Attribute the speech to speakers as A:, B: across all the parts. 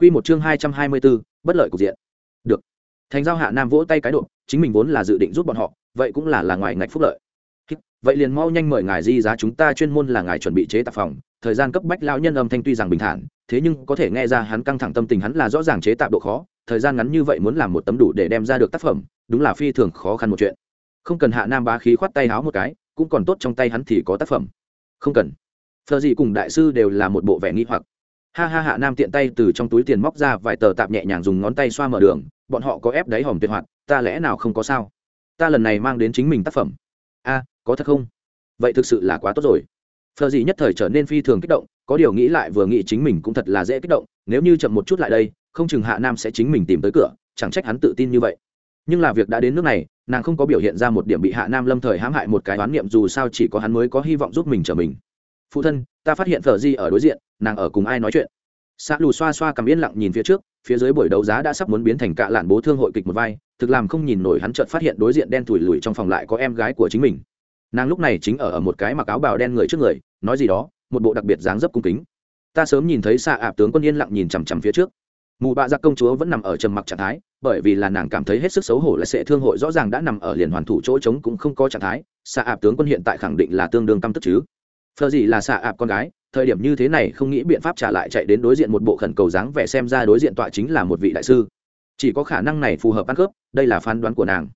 A: Quy một chương 224, bất lợi cục diện. Được. Thành giao Hạ Nam vỗ tay cái độ, chính mình vốn là dự định giúp bọn họ, vậy cũng là là ngoài ngạch phúc lợi. Vậy liền mau nhanh mời ngài di giá chúng ta chuyên môn là ngài chuẩn bị chế tác phòng, thời gian cấp bách lão nhân âm thanh tuy rằng bình thản, thế nhưng có thể nghe ra hắn căng thẳng tâm tình hắn là rõ ràng chế tạo độ khó, thời gian ngắn như vậy muốn làm một tấm đủ để đem ra được tác phẩm, đúng là phi thường khó khăn một chuyện. Không cần Hạ Nam bá khí khoát tay háo một cái, cũng còn tốt trong tay hắn thì có tác phẩm. Không cần. Phở gì cùng đại sư đều là một bộ vẻ nghi hoặc ha ha hạ nam tiện tay từ trong túi tiền móc ra vài tờ tạp nhẹ nhàng dùng ngón tay xoa mở đường, bọn họ có ép đáy hòm tuyệt hoạt, ta lẽ nào không có sao? Ta lần này mang đến chính mình tác phẩm. A, có thật không? Vậy thực sự là quá tốt rồi. Phờ gì nhất thời trở nên phi thường kích động, có điều nghĩ lại vừa nghĩ chính mình cũng thật là dễ kích động, nếu như chậm một chút lại đây, không chừng hạ nam sẽ chính mình tìm tới cửa, chẳng trách hắn tự tin như vậy. Nhưng là việc đã đến nước này, nàng không có biểu hiện ra một điểm bị hạ nam lâm thời hãm hại một cái oán niệm dù sao chỉ có hắn mới có hy vọng giúp mình trở mình. Phụ thân, ta phát hiện phở di ở đối diện nàng ở cùng ai nói chuyện. Xạ lù xoa xoa cầm yên lặng nhìn phía trước, phía dưới buổi đấu giá đã sắp muốn biến thành cạ lạn bố thương hội kịch một vai, thực làm không nhìn nổi hắn chợt phát hiện đối diện đen thùi lùi trong phòng lại có em gái của chính mình. Nàng lúc này chính ở ở một cái mặc áo bào đen người trước người, nói gì đó, một bộ đặc biệt dáng dấp cung kính. Ta sớm nhìn thấy xạ ạp tướng quân yên lặng nhìn chằm chằm phía trước. Mù bạ giặc công chúa vẫn nằm ở trầm mặc trạng thái, bởi vì là nàng cảm thấy hết sức xấu hổ là sẽ thương hội rõ ràng đã nằm ở liền hoàn thủ chỗ trống cũng không có trạng thái xạ ạp tướng quân hiện tại khẳng định là tương đương tâm tức chứ. Phờ gì là xạ ạp con gái? Thời điểm như thế này không nghĩ biện pháp trả lại chạy đến đối diện một bộ khẩn cầu dáng vẻ xem ra đối diện tọa chính là một vị đại sư. Chỉ có khả năng này phù hợp ăn cướp, đây là phán đoán của nàng.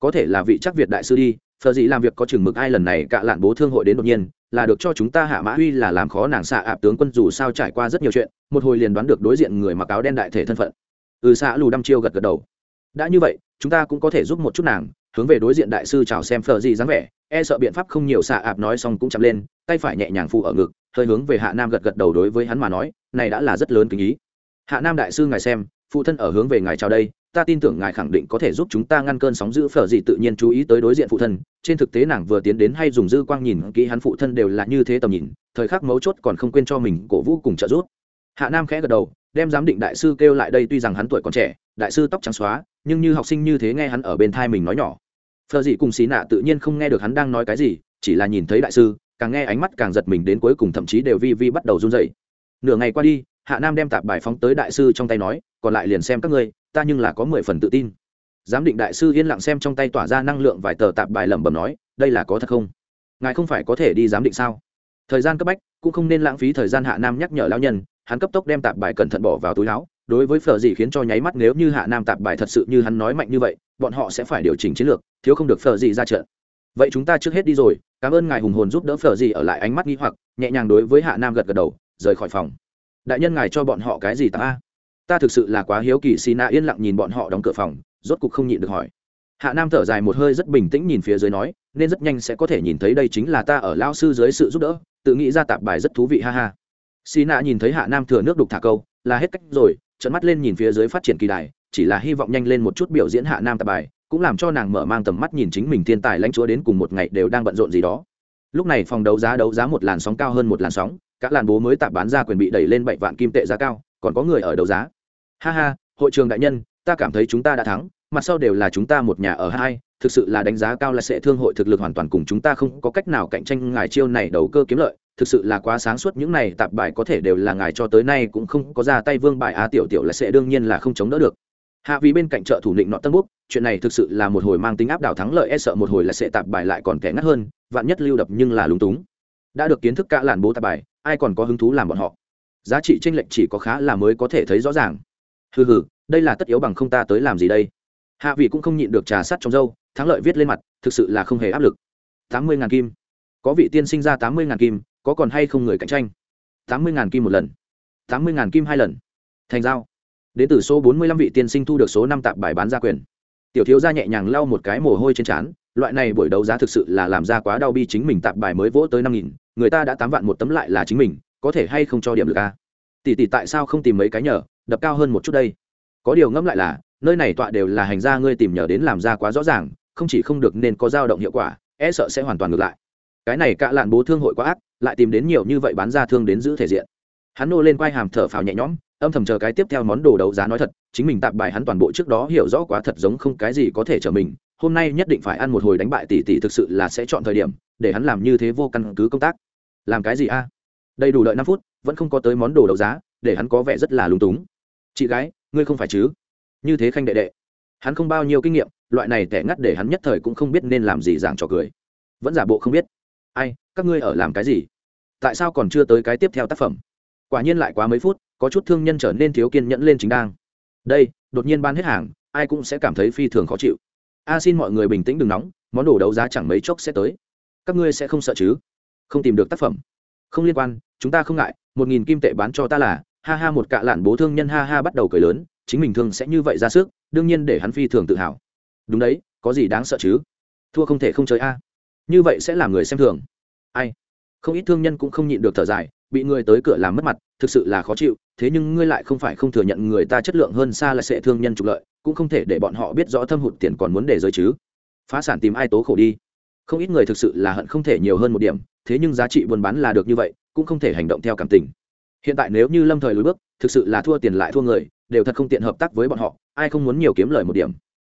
A: Có thể là vị chắc việt đại sư đi, phờ gì làm việc có chừng mực ai lần này cạ lạn bố thương hội đến đột nhiên, là được cho chúng ta hạ mã huy là làm khó nàng xạ ạp tướng quân dù sao trải qua rất nhiều chuyện, một hồi liền đoán được đối diện người mặc áo đen đại thể thân phận. Ừ xạ lù đăm chiêu gật gật đầu. Đã như vậy, chúng ta cũng có thể giúp một chút nàng, hướng về đối diện đại sư chào xem phờ gì dáng vẻ e sợ biện pháp không nhiều xạ ạp nói xong cũng chậm lên, tay phải nhẹ nhàng phụ ở ngực hơi hướng về hạ nam gật gật đầu đối với hắn mà nói, này đã là rất lớn kính ý. Hạ nam đại sư ngài xem, phụ thân ở hướng về ngài chào đây, ta tin tưởng ngài khẳng định có thể giúp chúng ta ngăn cơn sóng giữ phở gì tự nhiên chú ý tới đối diện phụ thân. Trên thực tế nàng vừa tiến đến hay dùng dư quang nhìn kỹ hắn phụ thân đều là như thế tầm nhìn, thời khắc mấu chốt còn không quên cho mình cổ vũ cùng trợ giúp. Hạ nam khẽ gật đầu, đem giám định đại sư kêu lại đây tuy rằng hắn tuổi còn trẻ, đại sư tóc trắng xóa, nhưng như học sinh như thế nghe hắn ở bên thai mình nói nhỏ. Phở dị cùng xí nạ tự nhiên không nghe được hắn đang nói cái gì, chỉ là nhìn thấy đại sư càng nghe ánh mắt càng giật mình đến cuối cùng thậm chí đều vi vi bắt đầu run dậy nửa ngày qua đi, hạ nam đem tạp bài phóng tới đại sư trong tay nói, còn lại liền xem các ngươi, ta nhưng là có mười phần tự tin. Giám định đại sư yên lặng xem trong tay tỏa ra năng lượng vài tờ tạp bài lẩm bẩm nói, đây là có thật không? Ngài không phải có thể đi giám định sao? Thời gian cấp bách, cũng không nên lãng phí thời gian hạ nam nhắc nhở lão nhân, hắn cấp tốc đem tạp bài cẩn thận bỏ vào túi áo. Đối với phở gì khiến cho nháy mắt nếu như hạ nam tạp bài thật sự như hắn nói mạnh như vậy, bọn họ sẽ phải điều chỉnh chiến lược, thiếu không được phở gì ra trận vậy chúng ta trước hết đi rồi, cảm ơn ngài hùng hồn giúp đỡ phở gì ở lại ánh mắt nghi hoặc, nhẹ nhàng đối với hạ nam gật gật đầu, rời khỏi phòng. Đại nhân ngài cho bọn họ cái gì ta? Ta thực sự là quá hiếu kỳ xì na yên lặng nhìn bọn họ đóng cửa phòng, rốt cục không nhịn được hỏi. Hạ nam thở dài một hơi rất bình tĩnh nhìn phía dưới nói, nên rất nhanh sẽ có thể nhìn thấy đây chính là ta ở lao sư dưới sự giúp đỡ, tự nghĩ ra tạp bài rất thú vị, ha ha. Xì na nhìn thấy hạ nam thừa nước đục thả câu, là hết cách rồi trận mắt lên nhìn phía dưới phát triển kỳ đài, chỉ là hy vọng nhanh lên một chút biểu diễn hạ nam tạp bài cũng làm cho nàng mở mang tầm mắt nhìn chính mình thiên tài lãnh chúa đến cùng một ngày đều đang bận rộn gì đó. Lúc này phòng đấu giá đấu giá một làn sóng cao hơn một làn sóng, các làn bố mới tạp bán ra quyền bị đẩy lên bảy vạn kim tệ giá cao, còn có người ở đấu giá. Ha ha, hội trường đại nhân, ta cảm thấy chúng ta đã thắng, mặt sau đều là chúng ta một nhà ở hai, thực sự là đánh giá cao là sẽ thương hội thực lực hoàn toàn cùng chúng ta không có cách nào cạnh tranh ngài chiêu này đầu cơ kiếm lợi, thực sự là quá sáng suốt, những này tạp bài có thể đều là ngài cho tới nay cũng không có ra tay vương bài a tiểu tiểu là sẽ đương nhiên là không chống đỡ được hạ vì bên cạnh trợ thủ định nọ tân quốc chuyện này thực sự là một hồi mang tính áp đảo thắng lợi e sợ một hồi là sẽ tạp bài lại còn kẻ ngắt hơn, vạn nhất lưu đập nhưng là lúng túng. Đã được kiến thức cả làn bố tạp bài, ai còn có hứng thú làm bọn họ? Giá trị tranh lệch chỉ có khá là mới có thể thấy rõ ràng. Hừ hừ, đây là tất yếu bằng không ta tới làm gì đây? Hạ vị cũng không nhịn được trà sắt trong dâu thắng lợi viết lên mặt, thực sự là không hề áp lực. Tám mươi ngàn kim. Có vị tiên sinh ra tám mươi ngàn kim, có còn hay không người cạnh tranh? Tám mươi ngàn kim một lần. Tám mươi ngàn kim hai lần. Thành giao đến từ số bốn mươi lăm vị tiên sinh thu được số năm tạp bài bán ra quyền. Tiểu thiếu gia nhẹ nhàng lau một cái mồ hôi trên trán, loại này buổi đấu giá thực sự là làm ra quá đau bi chính mình tạp bài mới vỗ tới năm nghìn, người ta đã tám vạn một tấm lại là chính mình, có thể hay không cho điểm được a? Tỷ tỷ tại sao không tìm mấy cái nhờ, đập cao hơn một chút đây. Có điều ngẫm lại là, nơi này tọa đều là hành gia ngươi tìm nhờ đến làm ra quá rõ ràng, không chỉ không được nên có dao động hiệu quả e sợ sẽ hoàn toàn ngược lại. Cái này cạ lạn bố thương hội quá ác, lại tìm đến nhiều như vậy bán ra thương đến giữ thể diện. Hắn nô lên quay hàm thở phào nhẹ nhõm âm thầm chờ cái tiếp theo món đồ đấu giá nói thật, chính mình tạp bài hắn toàn bộ trước đó hiểu rõ quá thật giống không cái gì có thể trở mình, hôm nay nhất định phải ăn một hồi đánh bại tỷ tỷ thực sự là sẽ chọn thời điểm, để hắn làm như thế vô căn cứ công tác. Làm cái gì a? Đầy đủ đợi năm phút, vẫn không có tới món đồ đấu giá, để hắn có vẻ rất là lúng túng. Chị gái, ngươi không phải chứ? Như thế khanh đệ đệ. Hắn không bao nhiêu kinh nghiệm, loại này tẻ ngắt để hắn nhất thời cũng không biết nên làm gì giảng trò cười. Vẫn giả bộ không biết. Ai, các ngươi ở làm cái gì? Tại sao còn chưa tới cái tiếp theo tác phẩm? Quả nhiên lại quá mấy phút có chút thương nhân trở nên thiếu kiên nhẫn lên chính đang. Đây, đột nhiên bán hết hàng, ai cũng sẽ cảm thấy phi thường khó chịu. A, xin mọi người bình tĩnh đừng nóng, món đồ đấu giá chẳng mấy chốc sẽ tới. Các ngươi sẽ không sợ chứ? Không tìm được tác phẩm. Không liên quan, chúng ta không ngại, một nghìn kim tệ bán cho ta là, ha ha, một cạ lạn bố thương nhân ha ha bắt đầu cười lớn, chính mình thường sẽ như vậy ra sức, đương nhiên để hắn phi thường tự hào. Đúng đấy, có gì đáng sợ chứ? Thua không thể không chơi a. Như vậy sẽ làm người xem thường. Ai? Không ít thương nhân cũng không nhịn được thở dài bị người tới cửa làm mất mặt, thực sự là khó chịu, thế nhưng ngươi lại không phải không thừa nhận người ta chất lượng hơn xa là sẽ thương nhân trục lợi, cũng không thể để bọn họ biết rõ thâm hụt tiền còn muốn để giới chứ. Phá sản tìm ai tố khổ đi. Không ít người thực sự là hận không thể nhiều hơn một điểm, thế nhưng giá trị buôn bán là được như vậy, cũng không thể hành động theo cảm tình. Hiện tại nếu như lâm thời lùi bước, thực sự là thua tiền lại thua người, đều thật không tiện hợp tác với bọn họ, ai không muốn nhiều kiếm lời một điểm.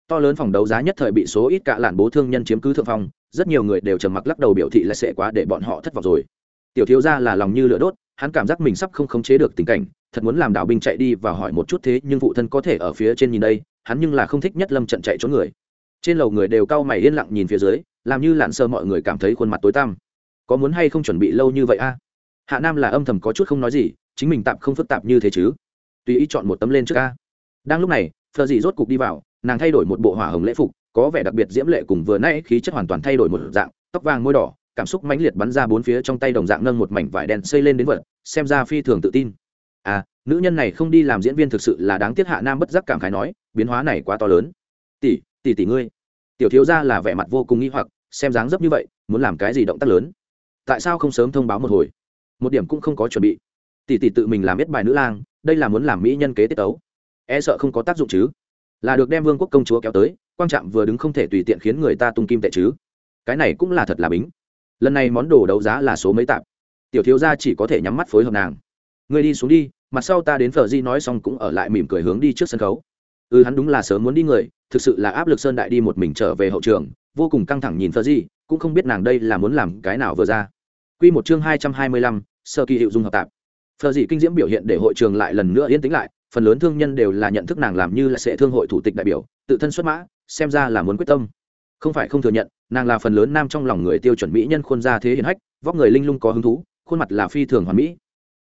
A: To lớn phòng đấu giá nhất thời bị số ít cả làn bố thương nhân chiếm cứ thượng phong, rất nhiều người đều trầm mặc lắc đầu biểu thị là sẽ quá để bọn họ thất vọng rồi tiểu thiếu gia là lòng như lửa đốt, hắn cảm giác mình sắp không khống chế được tình cảnh, thật muốn làm đạo binh chạy đi và hỏi một chút thế nhưng phụ thân có thể ở phía trên nhìn đây, hắn nhưng là không thích nhất lâm trận chạy trốn người. Trên lầu người đều cau mày yên lặng nhìn phía dưới, làm như lặn sơ mọi người cảm thấy khuôn mặt tối tăm. Có muốn hay không chuẩn bị lâu như vậy a? Hạ nam là âm thầm có chút không nói gì, chính mình tạm không phức tạp như thế chứ. Tùy ý chọn một tấm lên trước a. Đang lúc này phờ dị rốt cục đi vào, nàng thay đổi một bộ hỏa hồng lễ phục, có vẻ đặc biệt diễm lệ cùng vừa nãy khí chất hoàn toàn thay đổi một dạng, tóc vàng môi đỏ cảm xúc mãnh liệt bắn ra bốn phía trong tay đồng dạng nâng một mảnh vải đen xây lên đến vật, xem ra phi thường tự tin. À nữ nhân này không đi làm diễn viên thực sự là đáng tiếc hạ nam bất giác cảm khái nói, biến hóa này quá to lớn. Tỷ tỷ tỷ ngươi. Tiểu thiếu gia là vẻ mặt vô cùng nghi hoặc, xem dáng dấp như vậy, muốn làm cái gì động tác lớn? Tại sao không sớm thông báo một hồi? Một điểm cũng không có chuẩn bị. Tỷ tỷ tự mình làm biết bài nữ lang, đây là muốn làm mỹ nhân kế tiết tấu. E sợ không có tác dụng chứ. Là được đem vương quốc công chúa kéo tới quan trạm vừa đứng không thể tùy tiện khiến người ta tung kim tệ chứ. Cái này cũng là thật là bính lần này món đồ đấu giá là số mấy tạp? Tiểu thiếu gia chỉ có thể nhắm mắt phối hợp nàng. Người đi xuống đi, mặt sau ta đến phở di nói xong cũng ở lại mỉm cười hướng đi trước sân khấu. Ừ hắn đúng là sớm muốn đi người, thực sự là áp lực sơn đại đi một mình trở về hậu trường, vô cùng căng thẳng nhìn phở di, cũng không biết nàng đây là muốn làm cái nào vừa ra. Quy một chương hai trăm hai mươi lăm, sơ kỳ hiệu dung hợp tạp. Phở di kinh diễm biểu hiện để hội trường lại lần nữa yên tĩnh lại, phần lớn thương nhân đều là nhận thức nàng làm như là sẽ thương hội thủ tịch đại biểu, tự thân xuất mã, xem ra là muốn quyết tâm không phải không thừa nhận, nàng là phần lớn nam trong lòng người tiêu chuẩn mỹ nhân khuôn ra thế hiển hách, vóc người linh lung có hứng thú, khuôn mặt là phi thường hoàn mỹ.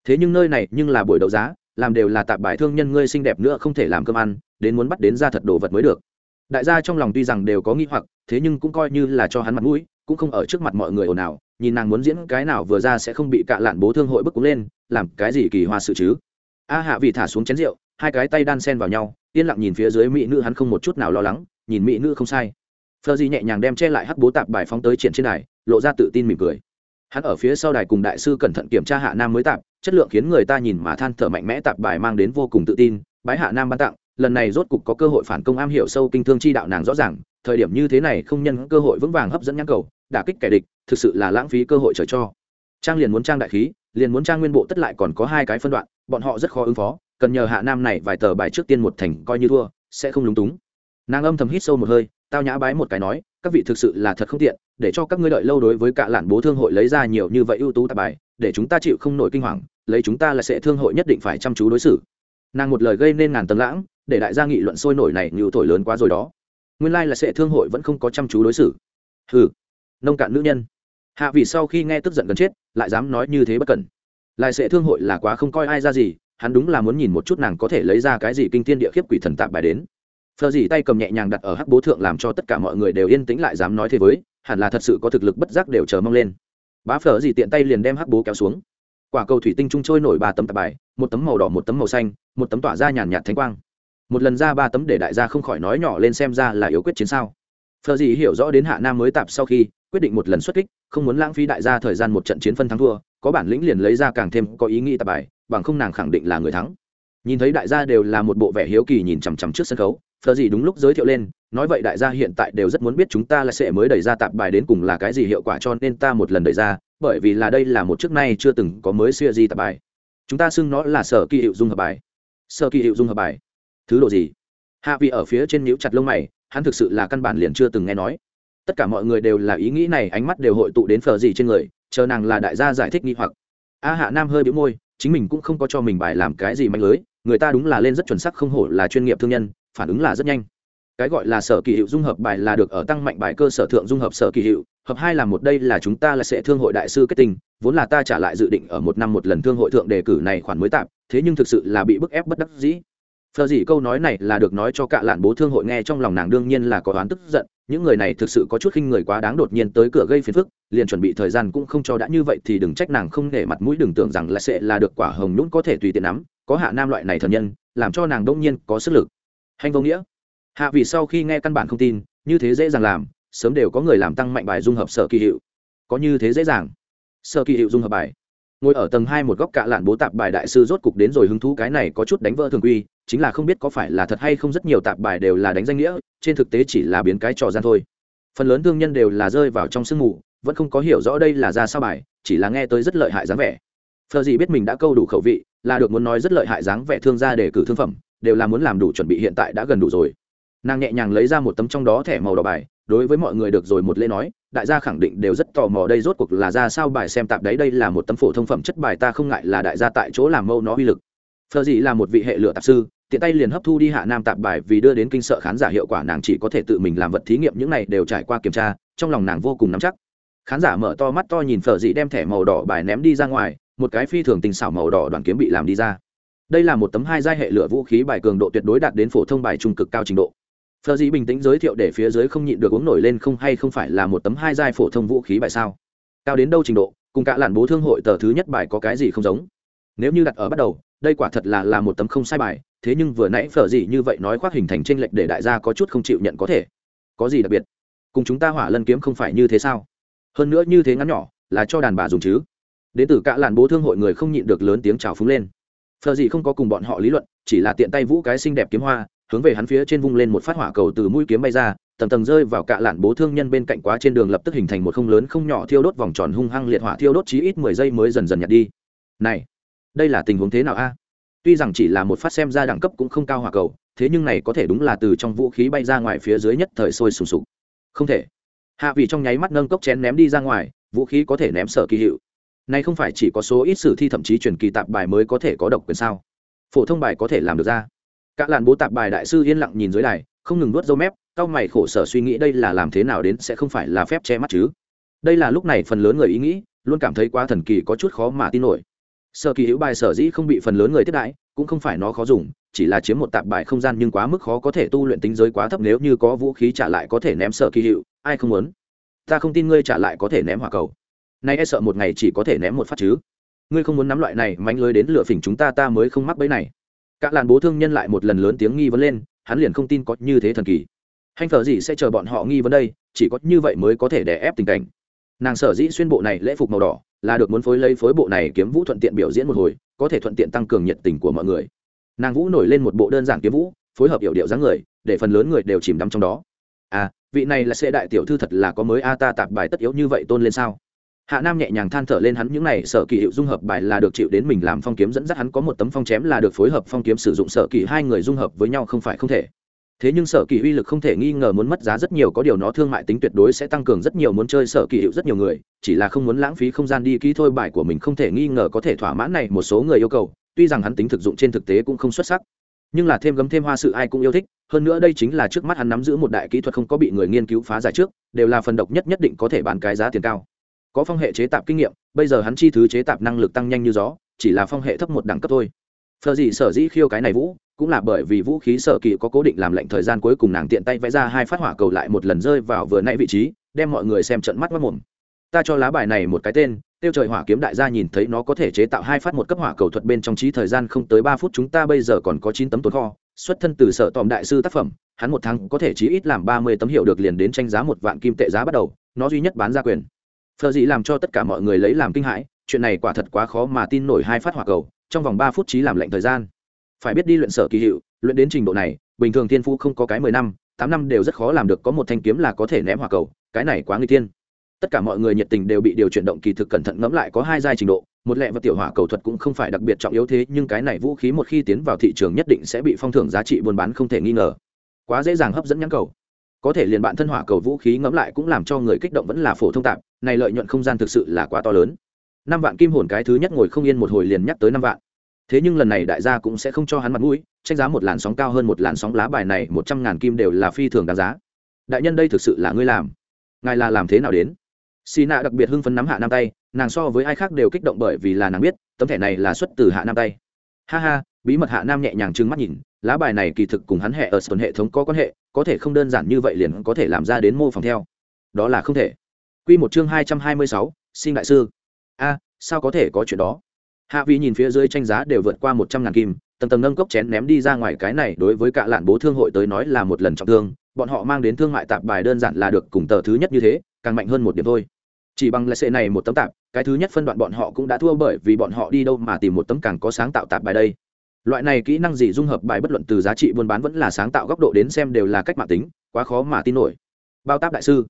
A: Thế nhưng nơi này nhưng là buổi đấu giá, làm đều là tạp bài thương nhân ngươi xinh đẹp nữa không thể làm cơm ăn, đến muốn bắt đến ra thật đồ vật mới được. Đại gia trong lòng tuy rằng đều có nghi hoặc, thế nhưng cũng coi như là cho hắn mặt mũi, cũng không ở trước mặt mọi người ồn ào, nhìn nàng muốn diễn cái nào vừa ra sẽ không bị cạ lạn bố thương hội bức cúng lên, làm cái gì kỳ hoa sự chứ? A hạ vị thả xuống chén rượu, hai cái tay đan sen vào nhau, yên lặng nhìn phía dưới mỹ nữ hắn không một chút nào lo lắng, nhìn mỹ nữ không sai phờ di nhẹ nhàng đem che lại hắc bố tạp bài phóng tới triển trên đài, lộ ra tự tin mỉm cười. Hắn ở phía sau đài cùng đại sư cẩn thận kiểm tra hạ nam mới tạp, chất lượng khiến người ta nhìn mà than thở mạnh mẽ tạp bài mang đến vô cùng tự tin, bái hạ nam ban tặng, lần này rốt cục có cơ hội phản công am hiểu sâu kinh thương chi đạo nàng rõ ràng, thời điểm như thế này không nhân cơ hội vững vàng hấp dẫn nhãn cầu, đả kích kẻ địch, thực sự là lãng phí cơ hội trời cho. Trang liền muốn trang đại khí, liền muốn trang nguyên bộ tất lại còn có hai cái phân đoạn, bọn họ rất khó ứng phó, cần nhờ hạ nam này vài tờ bài trước tiên một thành coi như thua, sẽ không lúng túng. Nàng âm thầm hít sâu một hơi tao nhã bái một cái nói, các vị thực sự là thật không tiện, để cho các ngươi đợi lâu đối với cả lản bố thương hội lấy ra nhiều như vậy ưu tú tạp bài, để chúng ta chịu không nổi kinh hoàng, lấy chúng ta là sẽ thương hội nhất định phải chăm chú đối xử. Nàng một lời gây nên ngàn tầng lãng, để đại gia nghị luận sôi nổi này như thổi lớn quá rồi đó. Nguyên lai là sẽ thương hội vẫn không có chăm chú đối xử. Hừ, nông cạn nữ nhân. Hạ vì sau khi nghe tức giận gần chết, lại dám nói như thế bất cẩn. Lại sẽ thương hội là quá không coi ai ra gì, hắn đúng là muốn nhìn một chút nàng có thể lấy ra cái gì kinh thiên địa khiếp quỷ thần tạp bài đến phờ dì tay cầm nhẹ nhàng đặt ở hắc bố thượng làm cho tất cả mọi người đều yên tĩnh lại dám nói thế với, hẳn là thật sự có thực lực bất giác đều chờ mong lên. Bá phở dì tiện tay liền đem hắc bố kéo xuống. Quả cầu thủy tinh trung trôi nổi ba tấm tạp bài, một tấm màu đỏ, một tấm màu xanh, một tấm tỏa ra nhàn nhạt thánh quang. Một lần ra ba tấm để đại gia không khỏi nói nhỏ lên xem ra là yếu quyết chiến sao. Phờ dì hiểu rõ đến hạ nam mới tạp sau khi, quyết định một lần xuất kích, không muốn lãng phí đại gia thời gian một trận chiến phân thắng thua, có bản lĩnh liền lấy ra càng thêm có ý nghĩ tạp bài, bằng không nàng khẳng định là người thắng. Nhìn thấy đại gia đều là một bộ vẻ hiếu kỳ nhìn chằm chằm trước sân khấu thờ gì đúng lúc giới thiệu lên, nói vậy đại gia hiện tại đều rất muốn biết chúng ta là sẽ mới đẩy ra tạp bài đến cùng là cái gì hiệu quả cho nên ta một lần đẩy ra, bởi vì là đây là một trước nay chưa từng có mới xưa gì tạp bài. Chúng ta xưng nó là sở kỳ hiệu dung hợp bài. Sở kỳ hiệu dung hợp bài. Thứ độ gì? Hạ vị ở phía trên nhíu chặt lông mày, hắn thực sự là căn bản liền chưa từng nghe nói. Tất cả mọi người đều là ý nghĩ này, ánh mắt đều hội tụ đến phờ gì trên người, chờ nàng là đại gia giải thích nghi hoặc. A hạ nam hơi bĩu môi, chính mình cũng không có cho mình bài làm cái gì mạnh lưới, người ta đúng là lên rất chuẩn xác không hổ là chuyên nghiệp thương nhân phản ứng là rất nhanh. Cái gọi là sở kỳ hiệu dung hợp bài là được ở tăng mạnh bài cơ sở thượng dung hợp sở kỳ hiệu, hợp hai là một đây là chúng ta là sẽ thương hội đại sư kết tinh, vốn là ta trả lại dự định ở một năm một lần thương hội thượng đề cử này khoản mới tạm, thế nhưng thực sự là bị bức ép bất đắc dĩ. Phờ gì câu nói này là được nói cho cả lạn bố thương hội nghe trong lòng nàng đương nhiên là có oán tức giận, những người này thực sự có chút khinh người quá đáng đột nhiên tới cửa gây phiền phức, liền chuẩn bị thời gian cũng không cho đã như vậy thì đừng trách nàng không để mặt mũi đừng tưởng rằng là sẽ là được quả hồng nhũng có thể tùy tiện nắm, có hạ nam loại này thần nhân, làm cho nàng đông nhiên có sức lực hành vô nghĩa. Hạ vì sau khi nghe căn bản không tin, như thế dễ dàng làm, sớm đều có người làm tăng mạnh bài dung hợp sở kỳ hiệu. Có như thế dễ dàng. Sở kỳ hiệu dung hợp bài. Ngồi ở tầng hai một góc cạ lạn bố tạp bài đại sư rốt cục đến rồi hứng thú cái này có chút đánh vỡ thường quy, chính là không biết có phải là thật hay không rất nhiều tạp bài đều là đánh danh nghĩa, trên thực tế chỉ là biến cái trò gian thôi. Phần lớn thương nhân đều là rơi vào trong sương mù, vẫn không có hiểu rõ đây là ra sao bài, chỉ là nghe tới rất lợi hại dáng vẻ. Phờ gì biết mình đã câu đủ khẩu vị, là được muốn nói rất lợi hại dáng vẻ thương gia để cử thương phẩm đều là muốn làm đủ chuẩn bị hiện tại đã gần đủ rồi. Nàng nhẹ nhàng lấy ra một tấm trong đó thẻ màu đỏ bài, đối với mọi người được rồi một lễ nói, đại gia khẳng định đều rất tò mò đây rốt cuộc là ra sao bài xem tạp đấy, đây là một tấm phổ thông phẩm chất bài, ta không ngại là đại gia tại chỗ làm mâu nó uy lực. Phờ gì là một vị hệ lửa tạp sư, tiện tay liền hấp thu đi hạ nam tạp bài vì đưa đến kinh sợ khán giả hiệu quả, nàng chỉ có thể tự mình làm vật thí nghiệm, những này đều trải qua kiểm tra, trong lòng nàng vô cùng nắm chắc. Khán giả mở to mắt to nhìn phở dị đem thẻ màu đỏ bài ném đi ra ngoài, một cái phi thường tình xảo màu đỏ đoàn kiếm bị làm đi ra đây là một tấm hai giai hệ lửa vũ khí bài cường độ tuyệt đối đạt đến phổ thông bài trung cực cao trình độ. Phờ dĩ bình tĩnh giới thiệu để phía dưới không nhịn được uống nổi lên không hay không phải là một tấm hai giai phổ thông vũ khí bài sao? Cao đến đâu trình độ, cùng cả làn bố thương hội tờ thứ nhất bài có cái gì không giống? Nếu như đặt ở bắt đầu, đây quả thật là là một tấm không sai bài, thế nhưng vừa nãy phở gì như vậy nói khoác hình thành tranh lệch để đại gia có chút không chịu nhận có thể. Có gì đặc biệt? Cùng chúng ta hỏa lân kiếm không phải như thế sao? Hơn nữa như thế ngắn nhỏ, là cho đàn bà dùng chứ? Đến từ cả làn bố thương hội người không nhịn được lớn tiếng chào phúng lên phở gì không có cùng bọn họ lý luận, chỉ là tiện tay vũ cái xinh đẹp kiếm hoa, hướng về hắn phía trên vung lên một phát hỏa cầu từ mũi kiếm bay ra, tầng tầng rơi vào cạ lạn bố thương nhân bên cạnh quá trên đường lập tức hình thành một không lớn không nhỏ thiêu đốt vòng tròn hung hăng liệt hỏa thiêu đốt chí ít mười giây mới dần dần nhạt đi. Này, đây là tình huống thế nào a? Tuy rằng chỉ là một phát xem ra đẳng cấp cũng không cao hỏa cầu, thế nhưng này có thể đúng là từ trong vũ khí bay ra ngoài phía dưới nhất thời sôi sùng sục. Không thể. Hạ vị trong nháy mắt nâng cốc chén ném đi ra ngoài, vũ khí có thể ném sở kỳ hiệu này không phải chỉ có số ít sử thi thậm chí truyền kỳ tạp bài mới có thể có độc quyền sao? Phổ thông bài có thể làm được ra. Các làn bố tạp bài đại sư yên lặng nhìn dưới đài, không ngừng nuốt dâu mép cao mày khổ sở suy nghĩ đây là làm thế nào đến sẽ không phải là phép che mắt chứ? Đây là lúc này phần lớn người ý nghĩ, luôn cảm thấy quá thần kỳ có chút khó mà tin nổi. Sở kỳ hữu bài sở dĩ không bị phần lớn người tiếp đãi, cũng không phải nó khó dùng, chỉ là chiếm một tạp bài không gian nhưng quá mức khó có thể tu luyện tính giới quá thấp nếu như có vũ khí trả lại có thể ném sở kỳ hiệu ai không muốn? Ta không tin ngươi trả lại có thể ném hỏa cầu nay e sợ một ngày chỉ có thể ném một phát chứ. Ngươi không muốn nắm loại này mánh lưới đến lựa phỉnh chúng ta ta mới không mắc bẫy này. Các làn bố thương nhân lại một lần lớn tiếng nghi vấn lên, hắn liền không tin có như thế thần kỳ. Hành thờ gì sẽ chờ bọn họ nghi vấn đây, chỉ có như vậy mới có thể đè ép tình cảnh. Nàng sở dĩ xuyên bộ này lễ phục màu đỏ, là được muốn phối lấy phối bộ này kiếm vũ thuận tiện biểu diễn một hồi, có thể thuận tiện tăng cường nhiệt tình của mọi người. Nàng vũ nổi lên một bộ đơn giản kiếm vũ, phối hợp hiệu điệu dáng người, để phần lớn người đều chìm đắm trong đó. À vị này là sẽ đại tiểu thư thật là có mới a, ta tạp bài tất yếu như vậy tôn lên sao? Hạ nam nhẹ nhàng than thở lên hắn những này sở kỳ hiệu dung hợp bài là được chịu đến mình làm phong kiếm dẫn dắt hắn có một tấm phong chém là được phối hợp phong kiếm sử dụng sở kỳ hai người dung hợp với nhau không phải không thể. Thế nhưng sở kỳ uy lực không thể nghi ngờ muốn mất giá rất nhiều, có điều nó thương mại tính tuyệt đối sẽ tăng cường rất nhiều, muốn chơi sở kỳ hiệu rất nhiều người, chỉ là không muốn lãng phí không gian đi ký thôi bài của mình không thể nghi ngờ có thể thỏa mãn này một số người yêu cầu, tuy rằng hắn tính thực dụng trên thực tế cũng không xuất sắc, nhưng là thêm gấm thêm hoa sự ai cũng yêu thích, hơn nữa đây chính là trước mắt hắn nắm giữ một đại kỹ thuật không có bị người nghiên cứu phá giải trước, đều là phần độc nhất nhất định có thể bán cái giá tiền cao có phong hệ chế tạp kinh nghiệm, bây giờ hắn chi thứ chế tạp năng lực tăng nhanh như gió, chỉ là phong hệ thấp một đẳng cấp thôi. Phờ gì sở dĩ khiêu cái này vũ, cũng là bởi vì vũ khí sở kỳ có cố định làm lệnh thời gian cuối cùng nàng tiện tay vẽ ra hai phát hỏa cầu lại một lần rơi vào vừa nãy vị trí, đem mọi người xem trận mắt mất mồm. Ta cho lá bài này một cái tên, tiêu trời hỏa kiếm đại gia nhìn thấy nó có thể chế tạo hai phát một cấp hỏa cầu thuật bên trong trí thời gian không tới ba phút, chúng ta bây giờ còn có chín tấm tồn kho, xuất thân từ sở tòm đại sư tác phẩm, hắn một tháng có thể chí ít làm ba mươi tấm hiệu được liền đến tranh giá một vạn kim tệ giá bắt đầu, nó duy nhất bán ra quyền phờ dị làm cho tất cả mọi người lấy làm kinh hãi, chuyện này quả thật quá khó mà tin nổi hai phát hỏa cầu, trong vòng ba phút trí làm lệnh thời gian. Phải biết đi luyện sở kỳ hiệu, luyện đến trình độ này, bình thường tiên phu không có cái mười năm, tám năm đều rất khó làm được có một thanh kiếm là có thể ném hỏa cầu, cái này quá nguy tiên tất cả mọi người nhiệt tình đều bị điều chuyển động kỳ thực cẩn thận ngẫm lại có hai giai trình độ, một lẹ và tiểu hỏa cầu thuật cũng không phải đặc biệt trọng yếu thế, nhưng cái này vũ khí một khi tiến vào thị trường nhất định sẽ bị phong thưởng giá trị buôn bán không thể nghi ngờ. Quá dễ dàng hấp dẫn nhãn cầu có thể liền bạn thân hỏa cầu vũ khí ngẫm lại cũng làm cho người kích động vẫn là phổ thông tạp, này lợi nhuận không gian thực sự là quá to lớn. Năm vạn kim hồn cái thứ nhất ngồi không yên một hồi liền nhắc tới năm vạn. Thế nhưng lần này đại gia cũng sẽ không cho hắn mặt mũi, tranh giá một làn sóng cao hơn một làn sóng lá bài này một trăm ngàn kim đều là phi thường đáng giá. Đại nhân đây thực sự là ngươi làm. Ngài là làm thế nào đến? Xì nạ đặc biệt hưng phấn nắm hạ nam tay, nàng so với ai khác đều kích động bởi vì là nàng biết, tấm thẻ này là xuất từ hạ nam tay. Ha ha, bí mật hạ nam nhẹ nhàng trừng mắt nhìn, lá bài này kỳ thực cùng hắn hệ ở tuần hệ thống có quan hệ có thể không đơn giản như vậy liền có thể làm ra đến mô phỏng theo. Đó là không thể. Q một chương hai trăm hai mươi sáu xin đại sư. A, sao có thể có chuyện đó? Hạ vị nhìn phía dưới tranh giá đều vượt qua một trăm ngàn kim, tầng tầng nâng cốc chén ném đi ra ngoài cái này đối với cả lạn bố thương hội tới nói là một lần trọng thương, bọn họ mang đến thương mại tạp bài đơn giản là được cùng tờ thứ nhất như thế, càng mạnh hơn một điểm thôi. Chỉ bằng lại xệ này một tấm tạp, cái thứ nhất phân đoạn bọn họ cũng đã thua bởi vì bọn họ đi đâu mà tìm một tấm càng có sáng tạo tạp bài đây loại này kỹ năng gì dung hợp bài bất luận từ giá trị buôn bán vẫn là sáng tạo góc độ đến xem đều là cách mạng tính, quá khó mà tin nổi. Bao táp đại sư.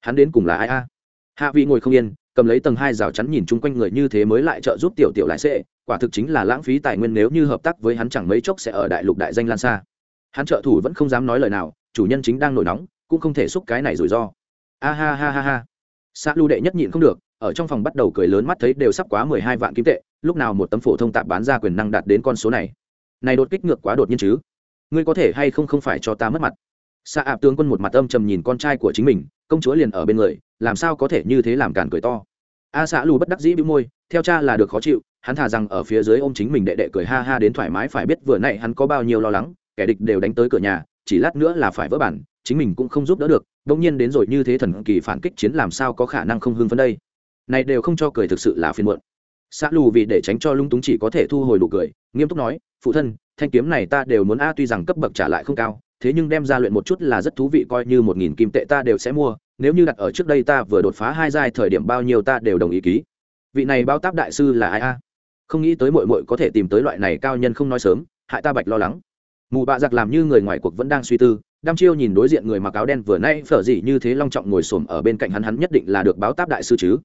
A: Hắn đến cùng là ai a? Hạ vị ngồi không yên, cầm lấy tầng hai rào chắn nhìn chung quanh người như thế mới lại trợ giúp tiểu tiểu lại sệ quả thực chính là lãng phí tài nguyên nếu như hợp tác với hắn chẳng mấy chốc sẽ ở đại lục đại danh lan xa. Hắn trợ thủ vẫn không dám nói lời nào, chủ nhân chính đang nổi nóng, cũng không thể xúc cái này rủi ro. A ha ha ha ha. Xã lưu đệ nhất nhịn không được, ở trong phòng bắt đầu cười lớn mắt thấy đều sắp quá mười hai vạn kim tệ, lúc nào một tấm phổ thông tạp bán ra quyền năng đạt đến con số này này đột kích ngược quá đột nhiên chứ? Ngươi có thể hay không không phải cho ta mất mặt? Xạ ạp tướng quân một mặt âm trầm nhìn con trai của chính mình, công chúa liền ở bên người, làm sao có thể như thế làm càn cười to? A xạ lù bất đắc dĩ bĩu môi, theo cha là được khó chịu, hắn thà rằng ở phía dưới ôm chính mình đệ đệ cười ha ha đến thoải mái phải biết vừa nãy hắn có bao nhiêu lo lắng, kẻ địch đều đánh tới cửa nhà, chỉ lát nữa là phải vỡ bản, chính mình cũng không giúp đỡ được đông nhiên đến rồi như thế thần kỳ phản kích chiến làm sao có khả năng không hưng phấn đây? Này đều không cho cười thực sự là phiền muộn. Xạ lù vì để tránh cho lung túng chỉ có thể thu hồi nụ cười, nghiêm túc nói phụ thân, thanh kiếm này ta đều muốn a, tuy rằng cấp bậc trả lại không cao, thế nhưng đem ra luyện một chút là rất thú vị, coi như một nghìn kim tệ ta đều sẽ mua, nếu như đặt ở trước đây ta vừa đột phá hai giai thời điểm bao nhiêu ta đều đồng ý ký. Vị này bao táp đại sư là ai a? Không nghĩ tới mội mội có thể tìm tới loại này cao nhân không nói sớm, hại ta bạch lo lắng. Mù bạ giặc làm như người ngoài cuộc vẫn đang suy tư, đăm chiêu nhìn đối diện người mặc áo đen vừa nay phở dị như thế long trọng ngồi xổm ở bên cạnh hắn hắn nhất định là được báo táp đại sư chứ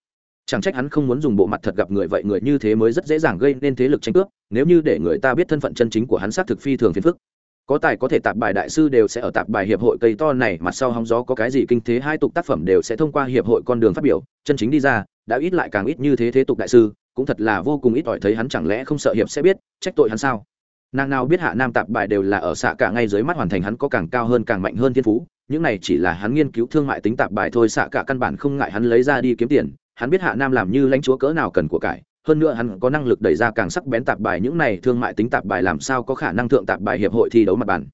A: chẳng trách hắn không muốn dùng bộ mặt thật gặp người vậy, người như thế mới rất dễ dàng gây nên thế lực tranh cướp, nếu như để người ta biết thân phận chân chính của hắn xác thực phi thường phiền phức. Có tài có thể tạp bài đại sư đều sẽ ở tạp bài hiệp hội cây to này mặt sau hóng gió có cái gì kinh thế hai tục tác phẩm đều sẽ thông qua hiệp hội con đường phát biểu, chân chính đi ra, đã ít lại càng ít như thế thế tục đại sư, cũng thật là vô cùng ít ỏi thấy hắn chẳng lẽ không sợ hiệp sẽ biết, trách tội hắn sao? Nàng nào biết hạ nam tạp bài đều là ở xạ cả ngay dưới mắt hoàn thành hắn có càng cao hơn càng mạnh hơn thiên phú, những này chỉ là hắn nghiên cứu thương mại tính tạp bài thôi, xạ cả căn bản không ngại hắn lấy ra đi kiếm tiền hắn biết hạ nam làm như lãnh chúa cỡ nào cần của cải, hơn nữa hắn có năng lực đẩy ra càng sắc bén tạp bài những này thương mại tính tạp bài làm sao có khả năng thượng tạp bài hiệp hội thi đấu mặt bàn.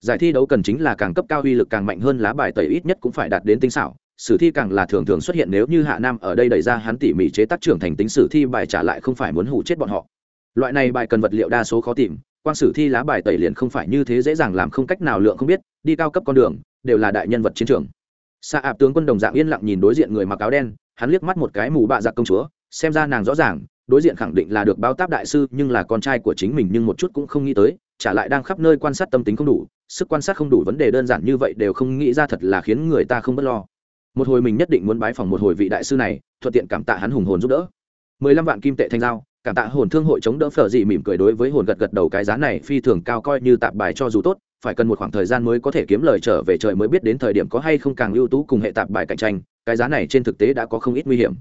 A: Giải thi đấu cần chính là càng cấp cao uy lực càng mạnh hơn lá bài tẩy ít nhất cũng phải đạt đến tinh xảo, sử thi càng là thường thường xuất hiện nếu như hạ nam ở đây đẩy ra hắn tỉ mỉ chế tác trưởng thành tính sử thi bài trả lại không phải muốn hủ chết bọn họ. Loại này bài cần vật liệu đa số khó tìm quan sử thi lá bài tẩy liền không phải như thế dễ dàng làm không cách nào lượng không biết, đi cao cấp con đường, đều là đại nhân vật chiến trường. Sa ạp tướng quân đồng dạng yên lặng nhìn đối diện người mặc áo đen hắn liếc mắt một cái mù bạ giặc công chúa, xem ra nàng rõ ràng, đối diện khẳng định là được báo táp đại sư, nhưng là con trai của chính mình nhưng một chút cũng không nghĩ tới, trả lại đang khắp nơi quan sát tâm tính không đủ, sức quan sát không đủ vấn đề đơn giản như vậy đều không nghĩ ra thật là khiến người ta không b ấ t lo. Một hồi mình nhất định muốn bái phòng một hồi vị đại sư này, thuận tiện cảm tạ hắn hùng hồn giúp đỡ. Mười lăm vạn kim tệ thanh giao, cảm tạ hồn thương hội chống đỡ phở dị mỉm cười đối với hồn gật gật đầu cái giá này phi thường cao coi như tạp bài cho dù tốt phải cần một khoảng thời gian mới có thể kiếm lời trở về trời mới biết đến thời điểm có hay không càng ưu tú cùng hệ tạp bài cạnh tranh, cái giá này trên thực tế đã có không ít nguy hiểm.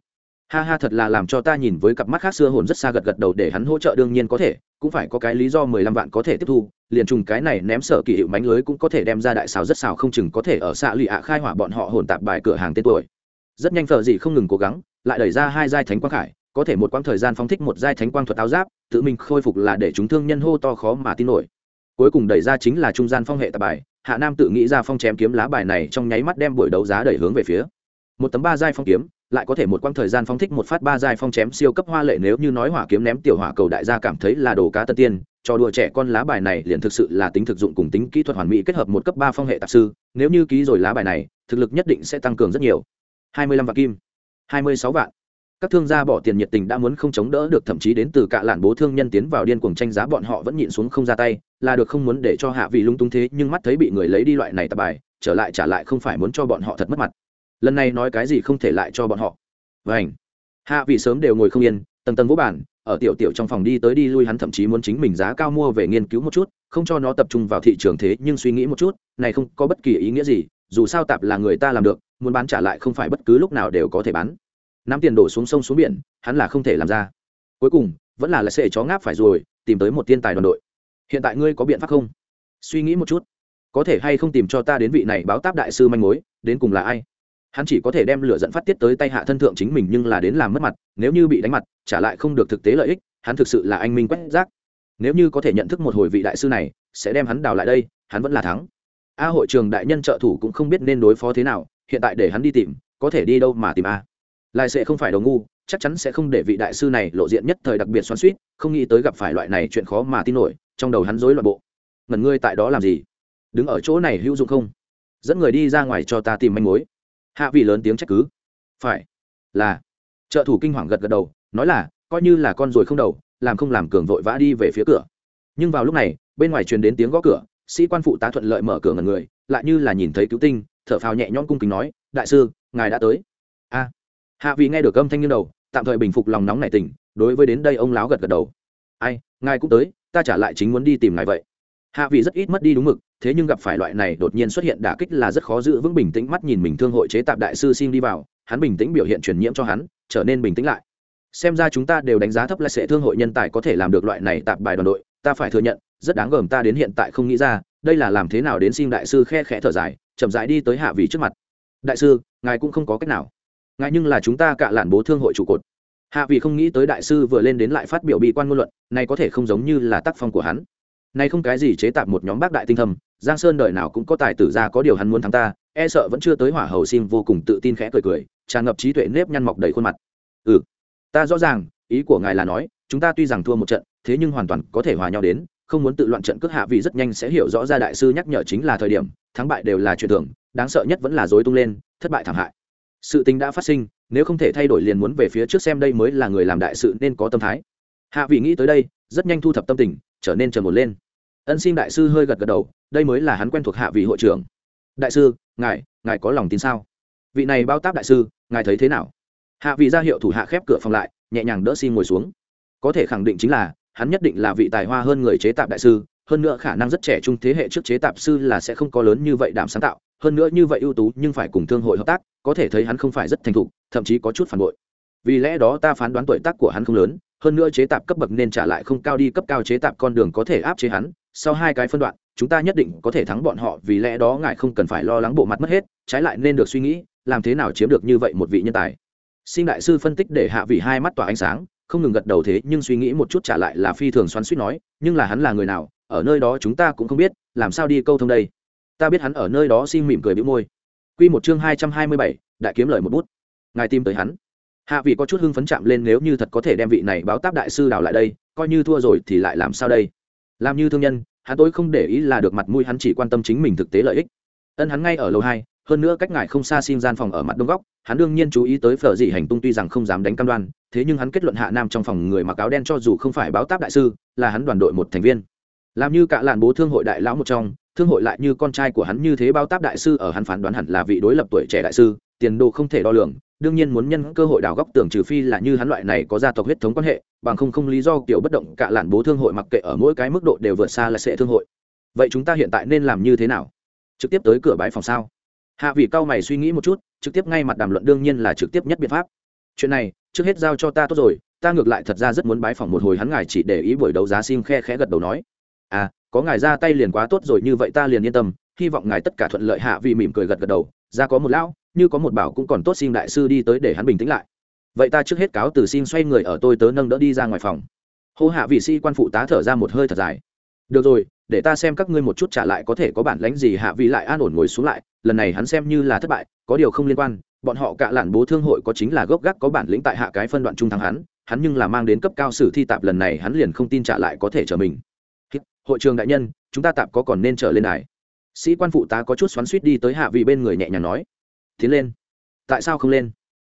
A: Ha ha, thật là làm cho ta nhìn với cặp mắt khác xưa hồn rất xa gật gật đầu để hắn hỗ trợ đương nhiên có thể, cũng phải có cái lý do mười lăm vạn có thể tiếp thu, liền trùng cái này ném sở kỳ hiệu mánh lưới cũng có thể đem ra đại xào rất xào không chừng có thể ở xạ lụy ạ khai hỏa bọn họ hồn tạp bài cửa hàng tên tuổi. Rất nhanh phở gì không ngừng cố gắng, lại đẩy ra hai giai thánh quang khải, có thể một quãng thời gian phóng thích một giai thánh quang thuật áo giáp, tự mình khôi phục là để chúng thương nhân hô to khó mà tin nổi cuối cùng đẩy ra chính là trung gian phong hệ tạp bài, hạ nam tự nghĩ ra phong chém kiếm lá bài này trong nháy mắt đem buổi đấu giá đẩy hướng về phía. Một tấm ba giai phong kiếm, lại có thể một quãng thời gian phong thích một phát ba giai phong chém siêu cấp hoa lệ nếu như nói hỏa kiếm ném tiểu hỏa cầu đại gia cảm thấy là đồ cá tân tiên trò đùa trẻ con lá bài này liền thực sự là tính thực dụng cùng tính kỹ thuật hoàn mỹ kết hợp một cấp ba phong hệ tạp sư, nếu như ký rồi lá bài này, thực lực nhất định sẽ tăng cường rất nhiều. Hai mươi lăm vạn kim. Hai mươi sáu vạn các thương gia bỏ tiền nhiệt tình đã muốn không chống đỡ được, thậm chí đến từ cả lạn bố thương nhân tiến vào điên cuồng tranh giá, bọn họ vẫn nhịn xuống không ra tay, là được không muốn để cho hạ vị lung tung thế, nhưng mắt thấy bị người lấy đi loại này tạp bài, trở lại trả lại không phải muốn cho bọn họ thật mất mặt. Lần này nói cái gì không thể lại cho bọn họ. Vảnh hạ vị sớm đều ngồi không yên, tầng tầng vô bản ở tiểu tiểu trong phòng đi tới đi lui, hắn thậm chí muốn chính mình giá cao mua về nghiên cứu một chút, không cho nó tập trung vào thị trường thế, nhưng suy nghĩ một chút, này không có bất kỳ ý nghĩa gì, dù sao tạp là người ta làm được, muốn bán trả lại không phải bất cứ lúc nào đều có thể bán nắm tiền đổ xuống sông xuống biển, hắn là không thể làm ra. Cuối cùng, vẫn là lại sệ chó ngáp phải rồi, tìm tới một thiên tài đoàn đội. Hiện tại ngươi có biện pháp không? Suy nghĩ một chút. Có thể hay không tìm cho ta đến vị này báo táp đại sư manh mối, đến cùng là ai? Hắn chỉ có thể đem lửa dẫn phát tiết tới tay hạ thân thượng chính mình nhưng là đến làm mất mặt, nếu như bị đánh mặt, trả lại không được thực tế lợi ích, hắn thực sự là anh minh quét rác. Nếu như có thể nhận thức một hồi vị đại sư này, sẽ đem hắn đào lại đây, hắn vẫn là thắng. A hội trường đại nhân trợ thủ cũng không biết nên đối phó thế nào, hiện tại để hắn đi tìm, có thể đi đâu mà tìm a lại sẽ không phải đầu ngu, chắc chắn sẽ không để vị đại sư này lộ diện nhất thời đặc biệt xoắn suýt không nghĩ tới gặp phải loại này chuyện khó mà tin nổi, trong đầu hắn rối loạn bộ. Ngẩn ngươi tại đó làm gì? Đứng ở chỗ này hữu dụng không? Dẫn người đi ra ngoài cho ta tìm manh mối. Hạ vị lớn tiếng trách cứ. Phải. Là. Trợ thủ kinh hoàng gật gật đầu, nói là, coi như là con ruồi không đầu, làm không làm cường vội vã đi về phía cửa. Nhưng vào lúc này, bên ngoài truyền đến tiếng gõ cửa, sĩ quan phụ tá thuận lợi mở cửa ngần người, lại như là nhìn thấy cứu tinh, thở phào nhẹ nhõm cung kính nói, đại sư, ngài đã tới. A hạ vị nghe được âm thanh như đầu, tạm thời bình phục lòng nóng này tỉnh đối với đến đây ông láo gật gật đầu. Ai, ngài cũng tới, ta trả lại chính muốn đi tìm ngài vậy. Hạ vị rất ít mất đi đúng mực, thế nhưng gặp phải loại này đột nhiên xuất hiện đả kích là rất khó giữ vững bình tĩnh mắt nhìn mình thương hội chế tạp đại sư xin đi vào, hắn bình tĩnh biểu hiện truyền nhiễm cho hắn, trở nên bình tĩnh lại. Xem ra chúng ta đều đánh giá thấp lại sẽ thương hội nhân tài có thể làm được loại này tạp bài đoàn đội, ta phải thừa nhận, rất đáng gờm ta đến hiện tại không nghĩ ra, đây là làm thế nào đến xin đại sư khe khẽ thở dài, chậm rãi đi tới hạ vị trước mặt. Đại sư, ngài cũng không có cách nào ngài nhưng là chúng ta cả lản bố thương hội trụ cột. Hạ vị không nghĩ tới đại sư vừa lên đến lại phát biểu bi quan ngôn luận, này có thể không giống như là tác phong của hắn. Này không cái gì chế tạp một nhóm bác đại tinh thầm, giang sơn đời nào cũng có tài tử ra có điều hắn muốn thắng ta e sợ vẫn chưa tới hỏa hầu sim vô cùng tự tin khẽ cười cười, tràn ngập trí tuệ nếp nhăn mọc đầy khuôn mặt. Ừ ta rõ ràng, ý của ngài là nói, chúng ta tuy rằng thua một trận, thế nhưng hoàn toàn có thể hòa nhau đến, không muốn tự loạn trận cước hạ vị rất nhanh sẽ hiểu rõ ra đại sư nhắc nhở chính là thời điểm, thắng bại đều là chuyện thường, đáng sợ nhất vẫn là dối tung lên, thất bại thảm hại sự tình đã phát sinh, nếu không thể thay đổi liền muốn về phía trước xem đây mới là người làm đại sự nên có tâm thái. Hạ vị nghĩ tới đây, rất nhanh thu thập tâm tình, trở nên trầm một lên. Ân xin đại sư hơi gật gật đầu, đây mới là hắn quen thuộc hạ vị hội trưởng. Đại sư, ngài ngài có lòng tin sao? Vị này bao táp đại sư, ngài thấy thế nào? Hạ vị ra hiệu thủ hạ khép cửa phòng lại, nhẹ nhàng đỡ xin ngồi xuống. Có thể khẳng định chính là, hắn nhất định là vị tài hoa hơn người chế tạp đại sư, hơn nữa khả năng rất trẻ trung thế hệ trước chế tạp sư là sẽ không có lớn như vậy đảm sáng tạo hơn nữa như vậy ưu tú nhưng phải cùng thương hội hợp tác, có thể thấy hắn không phải rất thành thục, thậm chí có chút phản bội. Vì lẽ đó ta phán đoán tuổi tác của hắn không lớn, hơn nữa chế tạp cấp bậc nên trả lại không cao đi, cấp cao chế tạp con đường có thể áp chế hắn. Sau hai cái phân đoạn, chúng ta nhất định có thể thắng bọn họ, vì lẽ đó ngài không cần phải lo lắng bộ mặt mất hết, trái lại nên được suy nghĩ, làm thế nào chiếm được như vậy một vị nhân tài. Xin đại sư phân tích để hạ vị hai mắt tỏa ánh sáng, không ngừng gật đầu thế, nhưng suy nghĩ một chút trả lại là phi thường xoắn suýt nói, nhưng là hắn là người nào, ở nơi đó chúng ta cũng không biết, làm sao đi câu thông đây? Ta biết hắn ở nơi đó xin mỉm cười bĩu môi. Quy một chương hai trăm hai mươi bảy, đại kiếm lời một bút. Ngài tìm tới hắn. Hạ vị có chút hưng phấn chạm lên nếu như thật có thể đem vị này báo táp đại sư đào lại đây, coi như thua rồi thì lại làm sao đây? Làm như thương nhân, hắn tôi không để ý là được mặt mũi hắn chỉ quan tâm chính mình thực tế lợi ích. Ân hắn ngay ở lầu hai, hơn nữa cách ngài không xa xin gian phòng ở mặt đông góc, hắn đương nhiên chú ý tới phở dị hành tung tuy rằng không dám đánh cam đoan, thế nhưng hắn kết luận hạ nam trong phòng người mặc áo đen cho dù không phải báo táp đại sư, là hắn đoàn đội một thành viên. Làm như cả làn bố thương hội đại lão một trong thương hội lại như con trai của hắn như thế bao táp đại sư ở hắn phán đoán hẳn là vị đối lập tuổi trẻ đại sư, tiền đồ không thể đo lường, đương nhiên muốn nhân cơ hội đào góc tưởng trừ phi là như hắn loại này có gia tộc huyết thống quan hệ, bằng không không lý do kiểu bất động cả lản bố thương hội mặc kệ ở mỗi cái mức độ đều vượt xa là sẽ thương hội. Vậy chúng ta hiện tại nên làm như thế nào? Trực tiếp tới cửa bãi phòng sao? Hạ vị cao mày suy nghĩ một chút, trực tiếp ngay mặt đàm luận đương nhiên là trực tiếp nhất biện pháp. Chuyện này, trước hết giao cho ta tốt rồi, ta ngược lại thật ra rất muốn bái phòng một hồi hắn ngài chỉ để ý buổi đấu giá sim khe khẽ gật đầu nói. À có ngài ra tay liền quá tốt rồi, như vậy ta liền yên tâm, hy vọng ngài tất cả thuận lợi. Hạ vì mỉm cười gật gật đầu, ra có một lão, như có một bảo cũng còn tốt, xin đại sư đi tới để hắn bình tĩnh lại. Vậy ta trước hết cáo từ xin xoay người ở tôi tớ nâng đỡ đi ra ngoài phòng. Hô hạ vị sĩ quan phụ tá thở ra một hơi thật dài. Được rồi, để ta xem các ngươi một chút trả lại có thể có bản lánh gì. Hạ vị lại an ổn ngồi xuống lại, lần này hắn xem như là thất bại, có điều không liên quan, bọn họ cả lản bố thương hội có chính là gốc gác có bản lĩnh tại hạ cái phân đoạn trung thắng hắn hắn nhưng là mang đến cấp cao sử thi tạp lần này hắn liền không tin trả lại có thể trở mình hội trường đại nhân, chúng ta tạm có còn nên trở lên đài sĩ quan phụ tá có chút xoắn suýt đi tới hạ vị bên người nhẹ nhàng nói. Tiến lên. Tại sao không lên?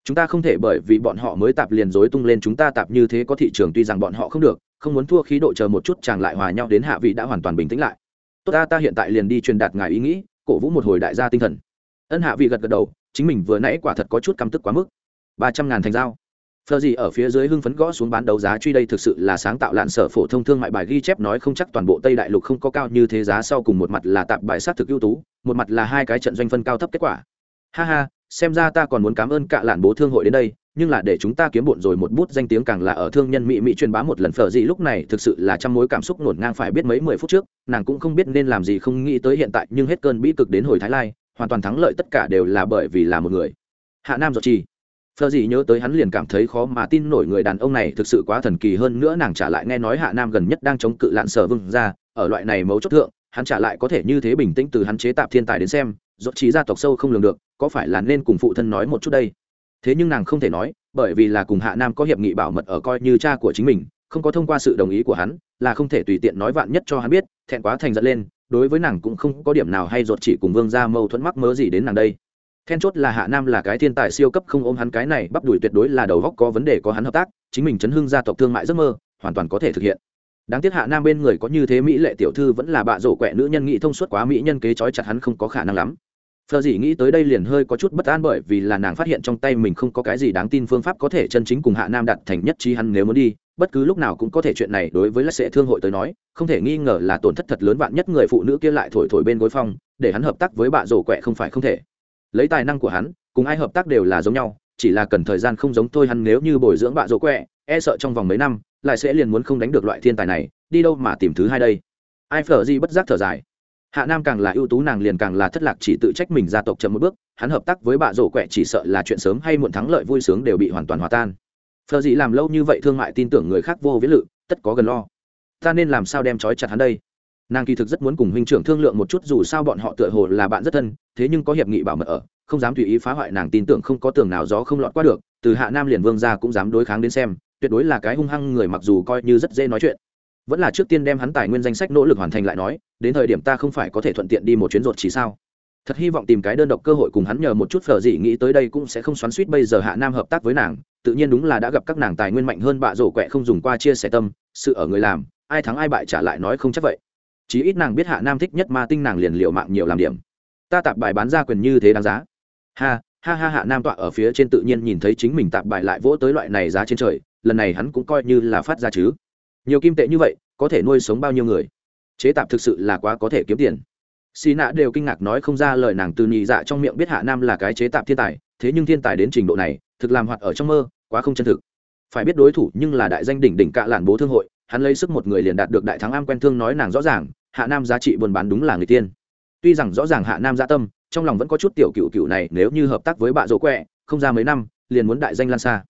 A: Chúng ta không thể bởi vì bọn họ mới tạp liền dối tung lên chúng ta tạp như thế có thị trường tuy rằng bọn họ không được, không muốn thua khí độ chờ một chút chàng lại hòa nhau đến hạ vị đã hoàn toàn bình tĩnh lại. Tốt, ta ta hiện tại liền đi truyền đạt ngài ý nghĩ, cổ vũ một hồi đại gia tinh thần. Ân hạ vị gật gật đầu, chính mình vừa nãy quả thật có chút căm tức quá mức. Ba trăm ngàn thành dao Phờ gì ở phía dưới hưng phấn gõ xuống bán đấu giá truy đây thực sự là sáng tạo lạn sở phổ thông thương mại bài ghi chép nói không chắc toàn bộ Tây Đại Lục không có cao như thế giá sau cùng một mặt là tạp bài sát thực ưu tú, một mặt là hai cái trận doanh phân cao thấp kết quả. Ha ha, xem ra ta còn muốn cảm ơn cả lạn bố thương hội đến đây nhưng là để chúng ta kiếm bộn rồi một bút danh tiếng càng là ở thương nhân mỹ mỹ truyền bá một lần phở gì lúc này thực sự là trăm mối cảm xúc nổn ngang phải biết mấy mười phút trước nàng cũng không biết nên làm gì không nghĩ tới hiện tại nhưng hết cơn bĩ cực đến hồi thái lai hoàn toàn thắng lợi tất cả đều là bởi vì là một người hạ nam giọt trì phở gì nhớ tới hắn liền cảm thấy khó mà tin nổi người đàn ông này thực sự quá thần kỳ hơn nữa nàng trả lại nghe nói hạ nam gần nhất đang chống cự lạn sở vương ra, ở loại này mấu chốt thượng, hắn trả lại có thể như thế bình tĩnh từ hắn chế tạp thiên tài đến xem, rốt trí gia tộc sâu không lường được, có phải là nên cùng phụ thân nói một chút đây? Thế nhưng nàng không thể nói, bởi vì là cùng hạ nam có hiệp nghị bảo mật ở coi như cha của chính mình, không có thông qua sự đồng ý của hắn, là không thể tùy tiện nói vạn nhất cho hắn biết, thẹn quá thành giận lên, đối với nàng cũng không có điểm nào hay rốt chỉ cùng vương gia mâu thuẫn mắc mớ gì đến nàng đây then chốt là hạ nam là cái thiên tài siêu cấp không ôm hắn cái này, bắp đùi tuyệt đối là đầu góc có vấn đề, có hắn hợp tác, chính mình chấn hưng gia tộc thương mại giấc mơ, hoàn toàn có thể thực hiện. Đáng tiếc hạ nam bên người có như thế mỹ lệ tiểu thư vẫn là bạ rổ quẹ nữ nhân, nghĩ thông suốt quá mỹ nhân kế trói chặt hắn không có khả năng lắm. Phờ dĩ nghĩ tới đây liền hơi có chút bất an bởi vì là nàng phát hiện trong tay mình không có cái gì đáng tin phương pháp có thể chân chính cùng hạ nam đặt thành nhất trí hắn nếu muốn đi, bất cứ lúc nào cũng có thể chuyện này đối với lắc sệ thương hội tới nói, không thể nghi ngờ là tổn thất thật lớn bạn nhất người phụ nữ kia lại thổi thổi bên gối phong, để hắn hợp tác với bạ rổ quẹ không phải không thể lấy tài năng của hắn, cùng ai hợp tác đều là giống nhau, chỉ là cần thời gian không giống thôi hắn nếu như bồi dưỡng bạ rỗ quẹ e sợ trong vòng mấy năm, lại sẽ liền muốn không đánh được loại thiên tài này, đi đâu mà tìm thứ hai đây. Ai phở gì bất giác thở dài. Hạ nam càng là ưu tú nàng liền càng là thất lạc chỉ tự trách mình gia tộc chậm một bước, hắn hợp tác với bạ rổ quẹ chỉ sợ là chuyện sớm hay muộn thắng lợi vui sướng đều bị hoàn toàn hòa tan. Phở gì làm lâu như vậy thương mại tin tưởng người khác vô viễn lự, tất có gần lo. Ta nên làm sao đem trói chặt hắn đây? Nàng kỳ thực rất muốn cùng huynh trưởng thương lượng một chút dù sao bọn họ tựa hồ là bạn rất thân, thế nhưng có hiệp nghị bảo mật ở, không dám tùy ý phá hoại nàng tin tưởng không có tường nào gió không lọt qua được, từ hạ nam liền vương ra cũng dám đối kháng đến xem, tuyệt đối là cái hung hăng người mặc dù coi như rất dễ nói chuyện. Vẫn là trước tiên đem hắn tài nguyên danh sách nỗ lực hoàn thành lại nói, đến thời điểm ta không phải có thể thuận tiện đi một chuyến ruột chỉ sao? Thật hy vọng tìm cái đơn độc cơ hội cùng hắn nhờ một chút phở gì nghĩ tới đây cũng sẽ không xoắn suýt bây giờ hạ nam hợp tác với nàng, tự nhiên đúng là đã gặp các nàng tài nguyên mạnh hơn bạ rổ quẹ không dùng qua chia sẻ tâm, sự ở người làm, ai thắng ai bại trả lại nói không chắc vậy chí ít nàng biết hạ nam thích nhất ma tinh nàng liền liệu mạng nhiều làm điểm. Ta tạp bài bán ra quyền như thế đáng giá. Ha ha ha hạ nam tọa ở phía trên tự nhiên nhìn thấy chính mình tạp bài lại vỗ tới loại này giá trên trời, lần này hắn cũng coi như là phát ra chứ. Nhiều kim tệ như vậy, có thể nuôi sống bao nhiêu người? Chế tạp thực sự là quá có thể kiếm tiền. Xì nạ đều kinh ngạc nói không ra lời nàng từ nhị dạ trong miệng biết hạ nam là cái chế tạp thiên tài, thế nhưng thiên tài đến trình độ này, thực làm hoạt ở trong mơ, quá không chân thực. Phải biết đối thủ nhưng là đại danh đỉnh đỉnh cạ làn bố thương hội, hắn lấy sức một người liền đạt được đại thắng am quen thương nói nàng rõ ràng hạ nam giá trị buôn bán đúng là người tiên. Tuy rằng rõ ràng hạ nam gia tâm, trong lòng vẫn có chút tiểu cựu cựu này, nếu như hợp tác với bạ dỗ quẹ, không ra mấy năm, liền muốn đại danh lan xa.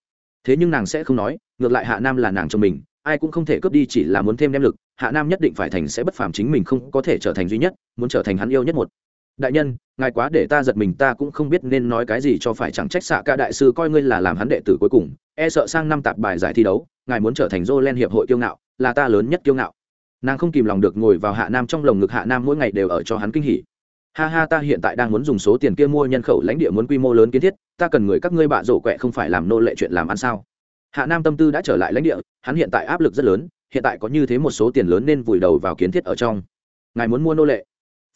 A: Thế nhưng nàng sẽ không nói, ngược lại hạ nam là nàng cho mình, ai cũng không thể cướp đi chỉ là muốn thêm đem lực, hạ nam nhất định phải thành sẽ bất phàm chính mình không có thể trở thành duy nhất, muốn trở thành hắn yêu nhất một. Đại nhân, ngài quá để ta giật mình, ta cũng không biết nên nói cái gì cho phải, chẳng trách xạ ca đại sư coi ngươi là làm hắn đệ tử cuối cùng e sợ sang năm tạp bài giải thi đấu, ngài muốn trở thành dô len hiệp hội kiêu ngạo, là ta lớn nhất kiêu ngạo nàng không kìm lòng được ngồi vào hạ nam trong lồng ngực hạ nam mỗi ngày đều ở cho hắn kinh hỉ. Ha ha, ta hiện tại đang muốn dùng số tiền kia mua nhân khẩu lãnh địa muốn quy mô lớn kiến thiết, ta cần người các ngươi bạ rổ quẹ không phải làm nô lệ chuyện làm ăn sao? Hạ nam tâm tư đã trở lại lãnh địa, hắn hiện tại áp lực rất lớn, hiện tại có như thế một số tiền lớn nên vùi đầu vào kiến thiết ở trong. Ngài muốn mua nô lệ?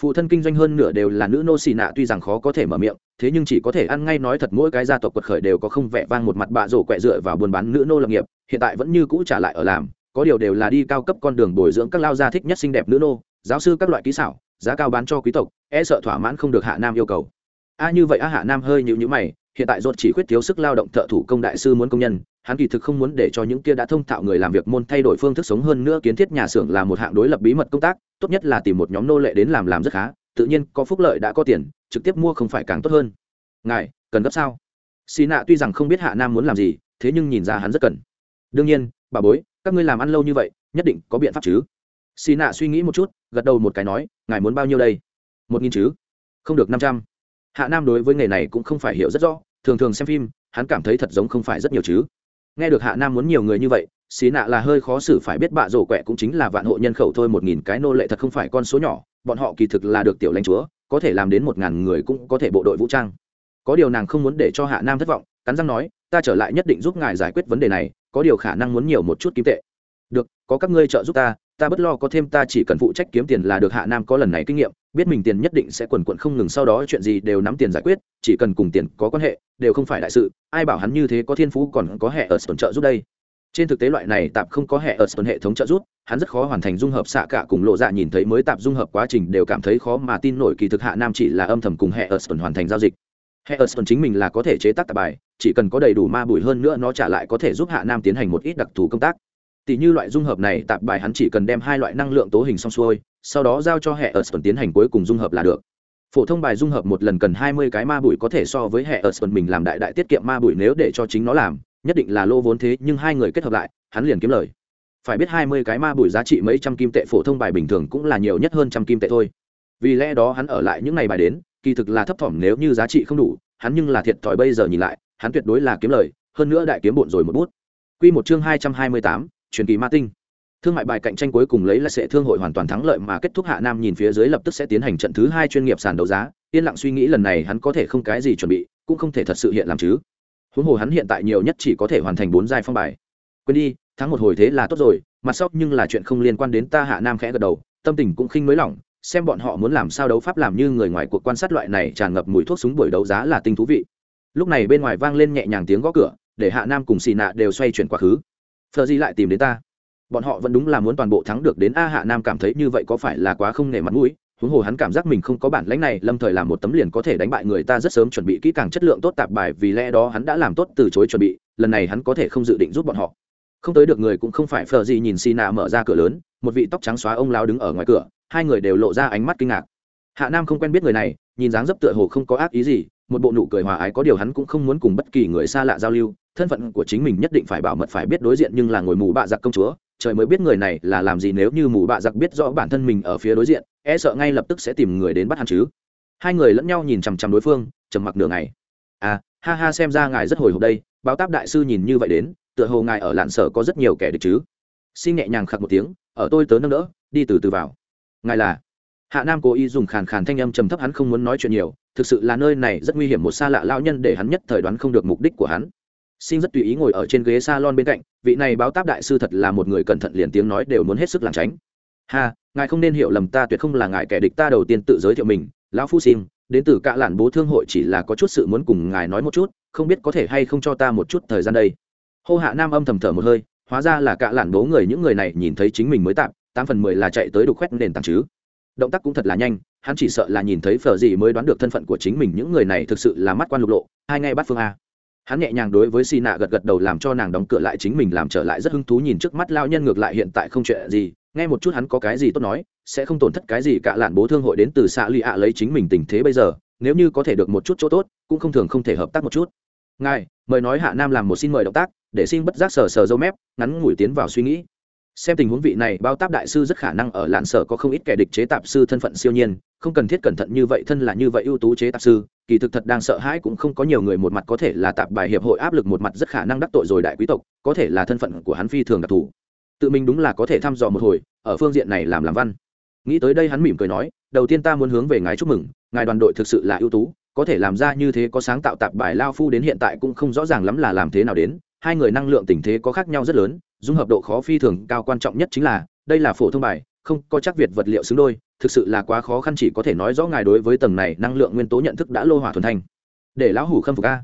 A: Phụ thân kinh doanh hơn nửa đều là nữ nô xì nạ, tuy rằng khó có thể mở miệng, thế nhưng chỉ có thể ăn ngay nói thật mỗi cái gia tộc quật khởi đều có không vẻ vang một mặt bạ rổ quẹ dựa vào buôn bán nữ nô lập nghiệp, hiện tại vẫn như cũ trả lại ở làm có điều đều là đi cao cấp con đường bồi dưỡng các lao gia thích nhất xinh đẹp nữ nô, giáo sư các loại kỹ xảo, giá cao bán cho quý tộc e sợ thỏa mãn không được hạ nam yêu cầu. A như vậy a hạ nam hơi nhịu nhữ mày, hiện tại dột chỉ khuyết thiếu sức lao động thợ thủ công đại sư muốn công nhân, hắn kỳ thực không muốn để cho những kia đã thông thạo người làm việc môn thay đổi phương thức sống hơn nữa kiến thiết nhà xưởng là một hạng đối lập bí mật công tác, tốt nhất là tìm một nhóm nô lệ đến làm làm rất khá, tự nhiên có phúc lợi đã có tiền, trực tiếp mua không phải càng tốt hơn. Ngài, cần gấp sao? Xì nạ tuy rằng không biết hạ nam muốn làm gì, thế nhưng nhìn ra hắn rất cần. Đương nhiên, bà bối các ngươi làm ăn lâu như vậy, nhất định có biện pháp chứ. Xì nạ suy nghĩ một chút, gật đầu một cái nói, ngài muốn bao nhiêu đây? Một nghìn chứ? Không được năm trăm. Hạ nam đối với nghề này cũng không phải hiểu rất rõ, thường thường xem phim, hắn cảm thấy thật giống không phải rất nhiều chứ. Nghe được hạ nam muốn nhiều người như vậy xí nạ là hơi khó xử phải biết bạ rổ quẹ cũng chính là vạn hộ nhân khẩu thôi một nghìn cái nô lệ thật không phải con số nhỏ, bọn họ kỳ thực là được tiểu lãnh chúa, có thể làm đến một ngàn người cũng có thể bộ đội vũ trang. Có điều nàng không muốn để cho hạ nam thất vọng, cắn răng nói, ta trở lại nhất định giúp ngài giải quyết vấn đề này có điều khả năng muốn nhiều một chút kim tệ. Được, có các ngươi trợ giúp ta ta bất lo có thêm ta chỉ cần phụ trách kiếm tiền là được hạ nam có lần này kinh nghiệm, biết mình tiền nhất định sẽ quần quận không ngừng, sau đó chuyện gì đều nắm tiền giải quyết, chỉ cần cùng tiền có quan hệ, đều không phải đại sự, ai bảo hắn như thế có thiên phú còn có hệ ở sân trợ giúp đây. Trên thực tế loại này tạp không có hệ ở sân hệ thống trợ giúp, hắn rất khó hoàn thành dung hợp xạ cả cùng lộ dạ nhìn thấy mới tạp dung hợp quá trình đều cảm thấy khó mà tin nổi kỳ thực hạ nam chỉ là âm thầm cùng hệ ở sân hoàn thành giao dịch. Hệ ở ớt chính mình là có thể chế tác tạp bài chỉ cần có đầy đủ ma bụi hơn nữa nó trả lại có thể giúp hạ nam tiến hành một ít đặc thù công tác. Tỷ như loại dung hợp này, tạp bài hắn chỉ cần đem hai loại năng lượng tố hình xong xuôi, sau đó giao cho hệ ớt tiến hành cuối cùng dung hợp là được. Phổ thông bài dung hợp một lần cần hai mươi cái ma bụi có thể so với hệ ớt mình làm đại đại tiết kiệm ma bụi nếu để cho chính nó làm, nhất định là lô vốn thế, nhưng hai người kết hợp lại, hắn liền kiếm lời. Phải biết hai mươi cái ma bụi giá trị mấy trăm kim tệ phổ thông bài bình thường cũng là nhiều nhất hơn trăm kim tệ thôi. Vì lẽ đó hắn ở lại những ngày bài đến, kỳ thực là thấp thỏm nếu như giá trị không đủ, hắn nhưng là thiệt thòi bây giờ nhìn lại hắn tuyệt đối là kiếm lời, hơn nữa đại kiếm bộn rồi một bút. Quy một chương hai trăm hai mươi tám, truyền kỳ ma tinh. Thương mại bài cạnh tranh cuối cùng lấy là sẽ thương hội hoàn toàn thắng lợi mà kết thúc hạ nam nhìn phía dưới lập tức sẽ tiến hành trận thứ hai chuyên nghiệp sàn đấu giá. Yên lặng suy nghĩ lần này hắn có thể không cái gì chuẩn bị, cũng không thể thật sự hiện làm chứ. Huống hồ hắn hiện tại nhiều nhất chỉ có thể hoàn thành bốn giai phong bài. Quên đi, thắng một hồi thế là tốt rồi mặt sóc nhưng là chuyện không liên quan đến ta hạ nam khẽ gật đầu, tâm tình cũng khinh mới lỏng, xem bọn họ muốn làm sao đấu pháp làm như người ngoài cuộc quan sát loại này tràn ngập mùi thuốc súng buổi đấu giá là tinh thú vị lúc này bên ngoài vang lên nhẹ nhàng tiếng gõ cửa, để hạ nam cùng xì nạ đều xoay chuyển quá khứ. Phờ di lại tìm đến ta. Bọn họ vẫn đúng là muốn toàn bộ thắng được đến a hạ nam cảm thấy như vậy có phải là quá không nể mặt mũi? Huống hồ hắn cảm giác mình không có bản lãnh này, lâm thời làm một tấm liền có thể đánh bại người ta rất sớm chuẩn bị kỹ càng chất lượng tốt tạp bài, vì lẽ đó hắn đã làm tốt từ chối chuẩn bị, lần này hắn có thể không dự định giúp bọn họ. Không tới được người cũng không phải phờ gì nhìn xì nạ mở ra cửa lớn, một vị tóc trắng xóa ông lao đứng ở ngoài cửa, hai người đều lộ ra ánh mắt kinh ngạc. Hạ nam không quen biết người này nhìn dáng dấp tựa hồ không có ác ý gì, một bộ nụ cười hòa ái có điều hắn cũng không muốn cùng bất kỳ người xa lạ giao lưu, thân phận của chính mình nhất định phải bảo mật phải biết đối diện nhưng là ngồi mù bạ giặc công chúa, trời mới biết người này là làm gì nếu như mù bạ giặc biết rõ bản thân mình ở phía đối diện e sợ ngay lập tức sẽ tìm người đến bắt hắn chứ. Hai người lẫn nhau nhìn chằm chằm đối phương, trầm mặc nửa ngày. À ha ha xem ra ngài rất hồi hộp đây, báo táp đại sư nhìn như vậy đến, tựa hồ ngài ở lạn sở có rất nhiều kẻ địch chứ. Xin nhẹ nhàng khặc một tiếng, ở tôi tớ nâng đỡ, đi từ từ vào. Ngài là? Hạ nam cố ý dùng khàn khàn thanh âm trầm thấp hắn không muốn nói chuyện nhiều, thực sự là nơi này rất nguy hiểm một xa lạ lao nhân để hắn nhất thời đoán không được mục đích của hắn. Xin rất tùy ý ngồi ở trên ghế salon bên cạnh, vị này báo táp đại sư thật là một người cẩn thận liền tiếng nói đều muốn hết sức lảng tránh. Ha, ngài không nên hiểu lầm ta tuyệt không là ngài kẻ địch ta đầu tiên tự giới thiệu mình, lão phu xin, đến từ cạ lản bố thương hội chỉ là có chút sự muốn cùng ngài nói một chút, không biết có thể hay không cho ta một chút thời gian đây. Hô hạ nam âm thầm thở một hơi, hóa ra là cạ lản bố người những người này nhìn thấy chính mình mới tạm, tám phần mười là chạy tới đục khoét nền tảng chứ động tác cũng thật là nhanh, hắn chỉ sợ là nhìn thấy phở gì mới đoán được thân phận của chính mình, những người này thực sự là mắt quan lục lộ, hai ngay bắt phương a. Hắn nhẹ nhàng đối với xì nạ gật gật đầu làm cho nàng đóng cửa lại chính mình làm trở lại rất hứng thú nhìn trước mắt lao nhân ngược lại hiện tại không chuyện gì, nghe một chút hắn có cái gì tốt nói, sẽ không tổn thất cái gì cả lạn bố thương hội đến từ xạ lụy ạ lấy chính mình tình thế bây giờ, nếu như có thể được một chút chỗ tốt, cũng không thường không thể hợp tác một chút. Ngài, mời nói hạ nam làm một xin mời động tác, để xin bất giác sờ sờ dâu mép, ngắn ngủi tiến vào suy nghĩ xem tình huống vị này, bao táp đại sư rất khả năng ở lạn sở có không ít kẻ địch chế tạp sư thân phận siêu nhiên, không cần thiết cẩn thận như vậy, thân là như vậy ưu tú chế tạp sư, kỳ thực thật đang sợ hãi cũng không có nhiều người một mặt có thể là tạp bài hiệp hội áp lực, một mặt rất khả năng đắc tội rồi đại quý tộc, có thể là thân phận của hắn phi thường đặc thù. Tự mình đúng là có thể thăm dò một hồi, ở phương diện này làm làm văn. Nghĩ tới đây hắn mỉm cười nói, đầu tiên ta muốn hướng về ngài chúc mừng, ngài đoàn đội thực sự là ưu tú, có thể làm ra như thế có sáng tạo tạp bài lao phu đến hiện tại cũng không rõ ràng lắm là làm thế nào đến hai người năng lượng tình thế có khác nhau rất lớn, dung hợp độ khó phi thường cao quan trọng nhất chính là, đây là phổ thông bài, không có chắc việt vật liệu xứng đôi, thực sự là quá khó khăn chỉ có thể nói rõ ngài đối với tầng này năng lượng nguyên tố nhận thức đã lô hỏa thuần thành. Để lão hủ khâm phục a.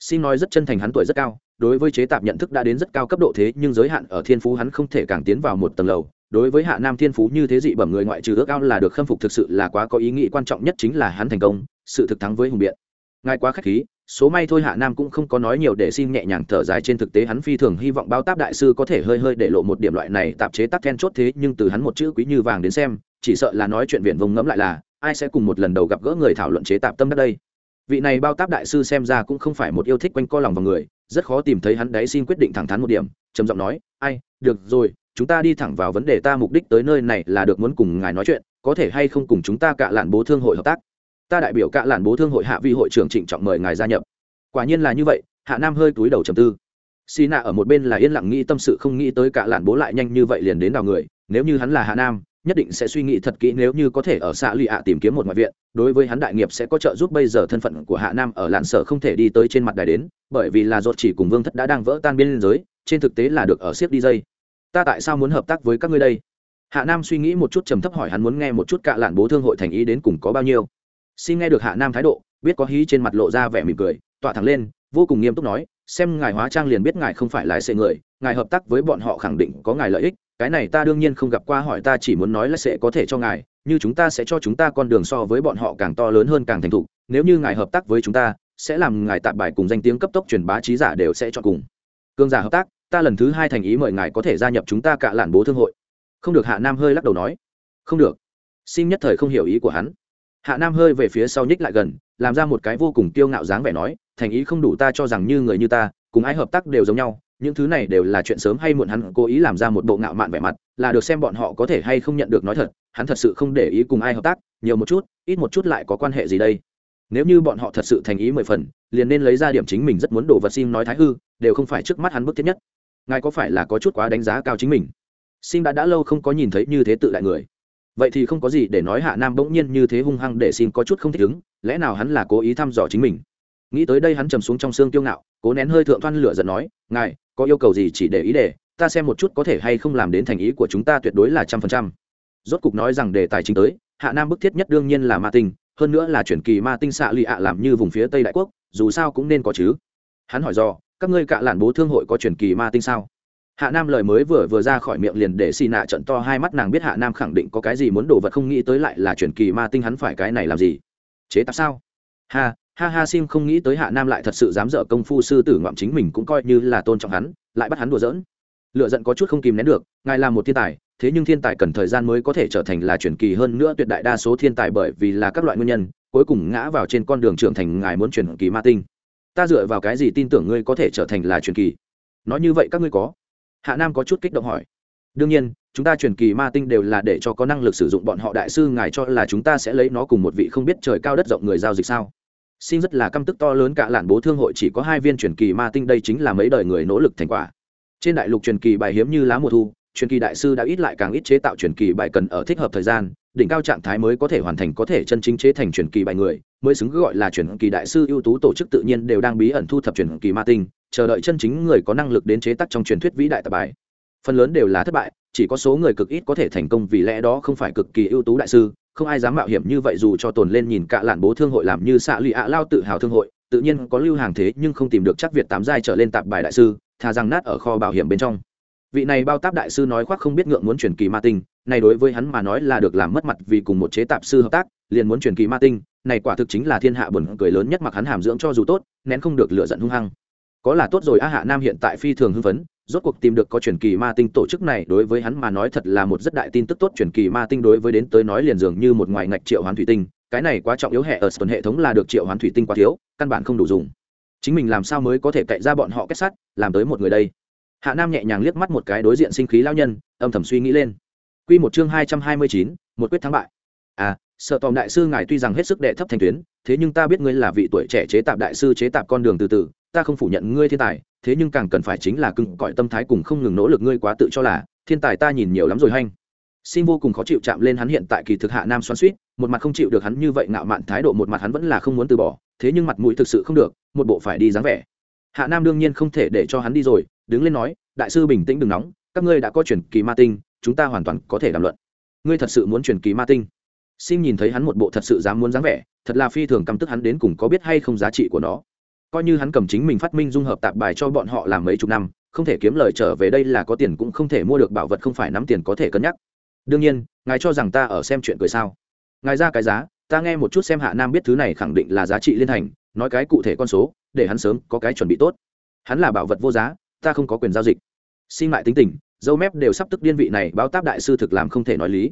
A: Xin nói rất chân thành hắn tuổi rất cao, đối với chế tạp nhận thức đã đến rất cao cấp độ thế, nhưng giới hạn ở thiên phú hắn không thể càng tiến vào một tầng lầu. Đối với hạ nam thiên phú như thế dị bẩm người ngoại trừ ước ao là được khâm phục thực sự là quá có ý nghĩ quan trọng nhất chính là hắn thành công, sự thực thắng với hùng biện. Ngài quá k h á c h khí số may thôi hạ nam cũng không có nói nhiều để xin nhẹ nhàng thở dài trên thực tế hắn phi thường hy vọng bao táp đại sư có thể hơi hơi để lộ một điểm loại này tạp chế tắc then chốt thế, nhưng từ hắn một chữ quý như vàng đến xem, chỉ sợ là nói chuyện viện vông ngẫm lại là, ai sẽ cùng một lần đầu gặp gỡ người thảo luận chế tạp tâm đất đây. Vị này bao táp đại sư xem ra cũng không phải một yêu thích quanh co lòng vào người, rất khó tìm thấy hắn đấy xin quyết định thẳng thắn một điểm, trầm giọng nói, ai, được rồi, chúng ta đi thẳng vào vấn đề ta mục đích tới nơi này là được muốn cùng ngài nói chuyện, có thể hay không cùng chúng ta cạ lạn bố thương hội hợp tác? Ta đại biểu cạ lạn bố thương hội hạ vi hội trưởng trịnh trọng mời ngài gia nhập. Quả nhiên là như vậy, hạ nam hơi túi đầu trầm tư. Xì nạ ở một bên là yên lặng nghĩ tâm sự, không nghĩ tới cạ lạn bố lại nhanh như vậy liền đến đào người. Nếu như hắn là hạ nam, nhất định sẽ suy nghĩ thật kỹ nếu như có thể ở xã lụy ạ tìm kiếm một ngoại viện. Đối với hắn đại nghiệp sẽ có trợ giúp, bây giờ thân phận của hạ nam ở lạn sở không thể đi tới trên mặt đài đến, bởi vì là dột chỉ cùng vương thất đã đang vỡ tan biên giới, trên thực tế là được ở siếc đi dây. Ta tại sao muốn hợp tác với các ngươi đây? Hạ nam suy nghĩ một chút trầm thấp hỏi hắn muốn nghe một chút cạ lạn bố thương hội thành ý đến cùng có bao nhiêu xin nghe được hạ nam thái độ, biết có hí trên mặt lộ ra vẻ mỉm cười, tọa thẳng lên, vô cùng nghiêm túc nói, xem ngài hóa trang liền biết ngài không phải lái xe người, ngài hợp tác với bọn họ khẳng định có ngài lợi ích, cái này ta đương nhiên không gặp qua hỏi ta chỉ muốn nói là sẽ có thể cho ngài, như chúng ta sẽ cho chúng ta con đường so với bọn họ càng to lớn hơn càng thành thục, nếu như ngài hợp tác với chúng ta, sẽ làm ngài tạp bài cùng danh tiếng cấp tốc truyền bá trí giả đều sẽ chọn cùng. Cương giả hợp tác, ta lần thứ hai thành ý mời ngài có thể gia nhập chúng ta cả làn bố thương hội. Không được hạ nam hơi lắc đầu nói. Không được. Xin nhất thời không hiểu ý của hắn hạ nam hơi về phía sau nhích lại gần, làm ra một cái vô cùng kiêu ngạo dáng vẻ nói, thành ý không đủ ta cho rằng như người như ta, cùng ai hợp tác đều giống nhau, những thứ này đều là chuyện sớm hay muộn hắn cố ý làm ra một bộ ngạo mạn vẻ mặt, là được xem bọn họ có thể hay không nhận được nói thật, hắn thật sự không để ý cùng ai hợp tác, nhiều một chút, ít một chút lại có quan hệ gì đây. Nếu như bọn họ thật sự thành ý mười phần, liền nên lấy ra điểm chính mình rất muốn đổ vật sim nói thái hư, đều không phải trước mắt hắn bức thiết nhất. Ngài có phải là có chút quá đánh giá cao chính mình? Sim đã đã lâu không có nhìn thấy như thế tự đại người vậy thì không có gì để nói hạ nam bỗng nhiên như thế hung hăng để xin có chút không thích ứng, lẽ nào hắn là cố ý thăm dò chính mình? Nghĩ tới đây hắn trầm xuống trong xương kiêu ngạo, cố nén hơi thượng thoăn lửa giận nói, ngài, có yêu cầu gì chỉ để ý để, ta xem một chút có thể hay không làm đến thành ý của chúng ta tuyệt đối là trăm phần trăm. Rốt cục nói rằng đề tài chính tới, hạ nam bức thiết nhất đương nhiên là ma tinh, hơn nữa là chuyển kỳ ma tinh xạ lụy ạ làm như vùng phía tây đại quốc, dù sao cũng nên có chứ. Hắn hỏi do các ngươi cạ lản bố thương hội có chuyển kỳ ma tinh sao? Hạ nam lời mới vừa vừa ra khỏi miệng liền để xì nạ trận to hai mắt, nàng biết hạ nam khẳng định có cái gì muốn đổ vật không nghĩ tới lại là chuyển kỳ ma tinh hắn phải cái này làm gì? Chế tạo sao? Ha ha ha, sim không nghĩ tới hạ nam lại thật sự dám dở công phu sư tử ngoạm chính mình cũng coi như là tôn trọng hắn, lại bắt hắn đùa giỡn. Lựa giận có chút không kìm nén được, ngài là một thiên tài, thế nhưng thiên tài cần thời gian mới có thể trở thành là truyền kỳ hơn nữa tuyệt đại đa số thiên tài bởi vì là các loại nguyên nhân, cuối cùng ngã vào trên con đường trưởng thành ngài muốn truyền kỳ ma tinh. Ta dựa vào cái gì tin tưởng ngươi có thể trở thành là truyền kỳ? Nói như vậy các ngươi có? Hạ nam có chút kích động hỏi. Đương nhiên, chúng ta truyền kỳ ma tinh đều là để cho có năng lực sử dụng bọn họ đại sư ngài cho là chúng ta sẽ lấy nó cùng một vị không biết trời cao đất rộng người giao dịch sao? Xin rất là căm tức to lớn cả lạn bố thương hội chỉ có hai viên truyền kỳ ma tinh đây chính là mấy đời người nỗ lực thành quả. Trên đại lục truyền kỳ bài hiếm như lá mùa thu truyền kỳ đại sư đã ít lại càng ít chế tạo truyền kỳ bài cần ở thích hợp thời gian, đỉnh cao trạng thái mới có thể hoàn thành có thể chân chính chế thành truyền kỳ bài người, mới xứng gọi là truyền kỳ đại sư ưu tú tổ chức tự nhiên đều đang bí ẩn thu thập truyền kỳ ma tinh, chờ đợi chân chính người có năng lực đến chế tác trong truyền thuyết vĩ đại tập bài. Phần lớn đều là thất bại, chỉ có số người cực ít có thể thành công vì lẽ đó không phải cực kỳ ưu tú đại sư, không ai dám mạo hiểm như vậy dù cho tồn lên nhìn cả lạn bố thương hội làm như xạ lụy ạ lao tự hào thương hội, tự nhiên có lưu hàng thế nhưng không tìm được chắc việt tám giai trở lên tạp bài đại sư, thà rằng nát ở kho bảo hiểm bên trong vị này bao táp đại sư nói khoác không biết ngượng muốn truyền kỳ ma tinh, này đối với hắn mà nói là được làm mất mặt vì cùng một chế tạp sư hợp tác, liền muốn truyền kỳ ma tinh, này quả thực chính là thiên hạ buồn cười lớn nhất mặc hắn hàm dưỡng cho dù tốt, nén không được lựa giận hung hăng. Có là tốt rồi, a hạ nam hiện tại phi thường hưng phấn, rốt cuộc tìm được có truyền kỳ ma tinh tổ chức này đối với hắn mà nói thật là một rất đại tin tức tốt, truyền kỳ ma tinh đối với đến tới nói liền dường như một ngoài ngạch triệu hoán thủy tinh, cái này quá trọng yếu, hệ ở tuần hệ thống là được triệu hoán thủy tinh quá thiếu, căn bản không đủ dùng. Chính mình làm sao mới có thể cậy ra bọn họ kết sắt làm tới một người đây? Hạ nam nhẹ nhàng liếc mắt một cái đối diện sinh khí lao nhân, âm thầm suy nghĩ lên. Q một chương hai trăm hai mươi chín, một quyết thắng bại. À sợ tòm đại sư ngài tuy rằng hết sức đệ thấp thành tuyến, thế nhưng ta biết ngươi là vị tuổi trẻ chế tạp đại sư chế tạp con đường từ từ, ta không phủ nhận ngươi thiên tài, thế nhưng càng cần phải chính là cưng cõi tâm thái cùng không ngừng nỗ lực ngươi quá tự cho là, thiên tài ta nhìn nhiều lắm rồi hanh. Xin vô cùng khó chịu chạm lên hắn hiện tại kỳ thực hạ nam xoắn suýt một mặt không chịu được hắn như vậy ngạo mạn thái độ, một mặt hắn vẫn là không muốn từ bỏ, thế nhưng mặt mũi thực sự không được, một bộ phải đi dáng vẻ. Hạ nam đương nhiên không thể để cho hắn đi rồi đứng lên nói, đại sư bình tĩnh đừng nóng, các ngươi đã có truyền kỳ ma tinh, chúng ta hoàn toàn có thể đàm luận. Ngươi thật sự muốn truyền kỳ ma tinh? Sim nhìn thấy hắn một bộ thật sự dám muốn dáng vẻ, thật là phi thường căm tức hắn đến cùng có biết hay không giá trị của nó. Coi như hắn cầm chính mình phát minh dung hợp tạp bài cho bọn họ làm mấy chục năm, không thể kiếm lời trở về đây là có tiền cũng không thể mua được bảo vật không phải nắm tiền có thể cân nhắc. Đương nhiên, ngài cho rằng ta ở xem chuyện cười sao? Ngài ra cái giá, ta nghe một chút xem hạ nam biết thứ này khẳng định là giá trị liên thành, nói cái cụ thể con số, để hắn sớm có cái chuẩn bị tốt. Hắn là bảo vật vô giá ta không có quyền giao dịch. Xin lại tính tình, dâu mép đều sắp tức điên vị này, báo táp đại sư thực làm không thể nói lý.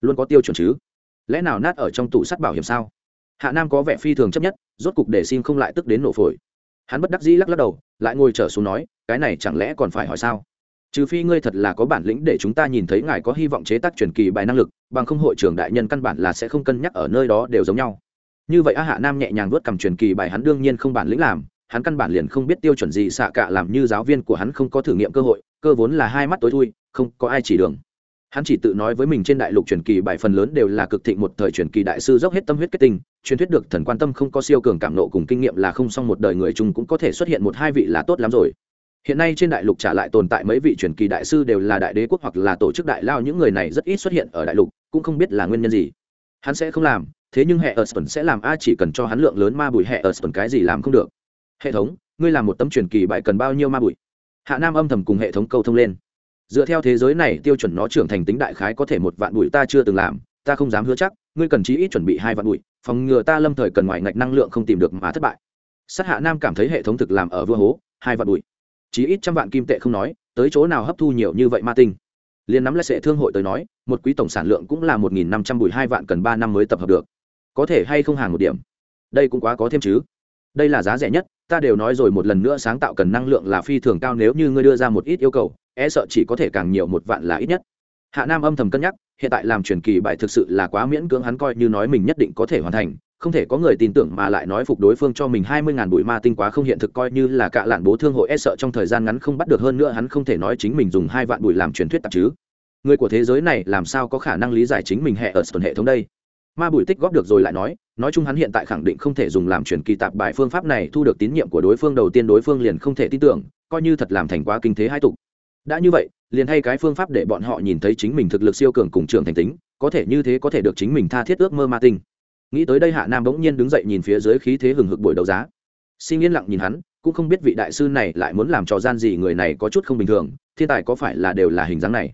A: Luôn có tiêu chuẩn chứ? Lẽ nào nát ở trong tủ sắt bảo hiểm sao? Hạ nam có vẻ phi thường chấp nhất, rốt cục để xin không lại tức đến nổ phổi. Hắn bất đắc dĩ lắc lắc đầu, lại ngồi trở xuống nói, cái này chẳng lẽ còn phải hỏi sao? Trừ phi ngươi thật là có bản lĩnh để chúng ta nhìn thấy ngài có hy vọng chế tác truyền kỳ bài năng lực, bằng không hội trưởng đại nhân căn bản là sẽ không cân nhắc ở nơi đó đều giống nhau. Như vậy a hạ nam nhẹ nhàng vớt cầm truyền kỳ bài hắn đương nhiên không bản lĩnh làm hắn căn bản liền không biết tiêu chuẩn gì xạ cả làm như giáo viên của hắn không có thử nghiệm cơ hội, cơ vốn là hai mắt tối thui, không có ai chỉ đường. Hắn chỉ tự nói với mình trên đại lục truyền kỳ bài phần lớn đều là cực thịnh một thời truyền kỳ đại sư dốc hết tâm huyết kết tinh, truyền thuyết được thần quan tâm không có siêu cường cảm nộ cùng kinh nghiệm là không xong một đời người chung cũng có thể xuất hiện một hai vị là tốt lắm rồi. Hiện nay trên đại lục trả lại tồn tại mấy vị truyền kỳ đại sư đều là đại đế quốc hoặc là tổ chức đại lao, những người này rất ít xuất hiện ở đại lục, cũng không biết là nguyên nhân gì. Hắn sẽ không làm, thế nhưng hệ ở sẽ làm, a chỉ cần cho hắn lượng lớn ma bụi hệ ở cái gì làm không được hệ thống, ngươi làm một tấm truyền kỳ bại cần bao nhiêu ma bụi? Hạ nam âm thầm cùng hệ thống câu thông lên. Dựa theo thế giới này, tiêu chuẩn nó trưởng thành tính đại khái có thể một vạn bụi ta chưa từng làm, ta không dám hứa chắc, ngươi cần chí ít chuẩn bị hai vạn bụi, phòng ngừa ta lâm thời cần ngoài ngạch năng lượng không tìm được mà thất bại. Sát hạ nam cảm thấy hệ thống thực làm ở vua hố, hai vạn bụi. Chí ít trăm vạn kim tệ không nói, tới chỗ nào hấp thu nhiều như vậy ma tinh? Liền nắm lại sẽ thương hội tới nói, một quý tổng sản lượng cũng là một nghìn năm trăm bụi hai vạn cần ba năm mới tập hợp được. Có thể hay không hàng một điểm? Đây cũng quá có thêm chứ. Đây là giá rẻ nhất ta đều nói rồi một lần nữa sáng tạo cần năng lượng là phi thường cao nếu như ngươi đưa ra một ít yêu cầu e sợ chỉ có thể càng nhiều một vạn là ít nhất. Hạ nam âm thầm cân nhắc, hiện tại làm truyền kỳ bài thực sự là quá miễn cưỡng hắn coi như nói mình nhất định có thể hoàn thành, không thể có người tin tưởng mà lại nói phục đối phương cho mình hai mươi ngàn bụi ma tinh quá không hiện thực coi như là cả lạn bố thương hội e sợ trong thời gian ngắn không bắt được hơn nữa hắn không thể nói chính mình dùng hai vạn bụi làm truyền thuyết tạp chứ. Người của thế giới này làm sao có khả năng lý giải chính mình hệ ở tuần hệ thống đây? Ma bụi tích góp được rồi lại nói nói chung hắn hiện tại khẳng định không thể dùng làm truyền kỳ tạp bài phương pháp này thu được tín nhiệm của đối phương, đầu tiên đối phương liền không thể tin tưởng, coi như thật làm thành quá kinh thế hai tục. Đã như vậy, liền hay cái phương pháp để bọn họ nhìn thấy chính mình thực lực siêu cường cùng trường thành tính, có thể như thế có thể được chính mình tha thiết ước mơ ma tinh. Nghĩ tới đây hạ nam bỗng nhiên đứng dậy nhìn phía dưới khí thế hừng hực buổi đấu giá. Sinh yên lặng nhìn hắn, cũng không biết vị đại sư này lại muốn làm trò gian gì người này có chút không bình thường, thiên tài có phải là đều là hình dáng này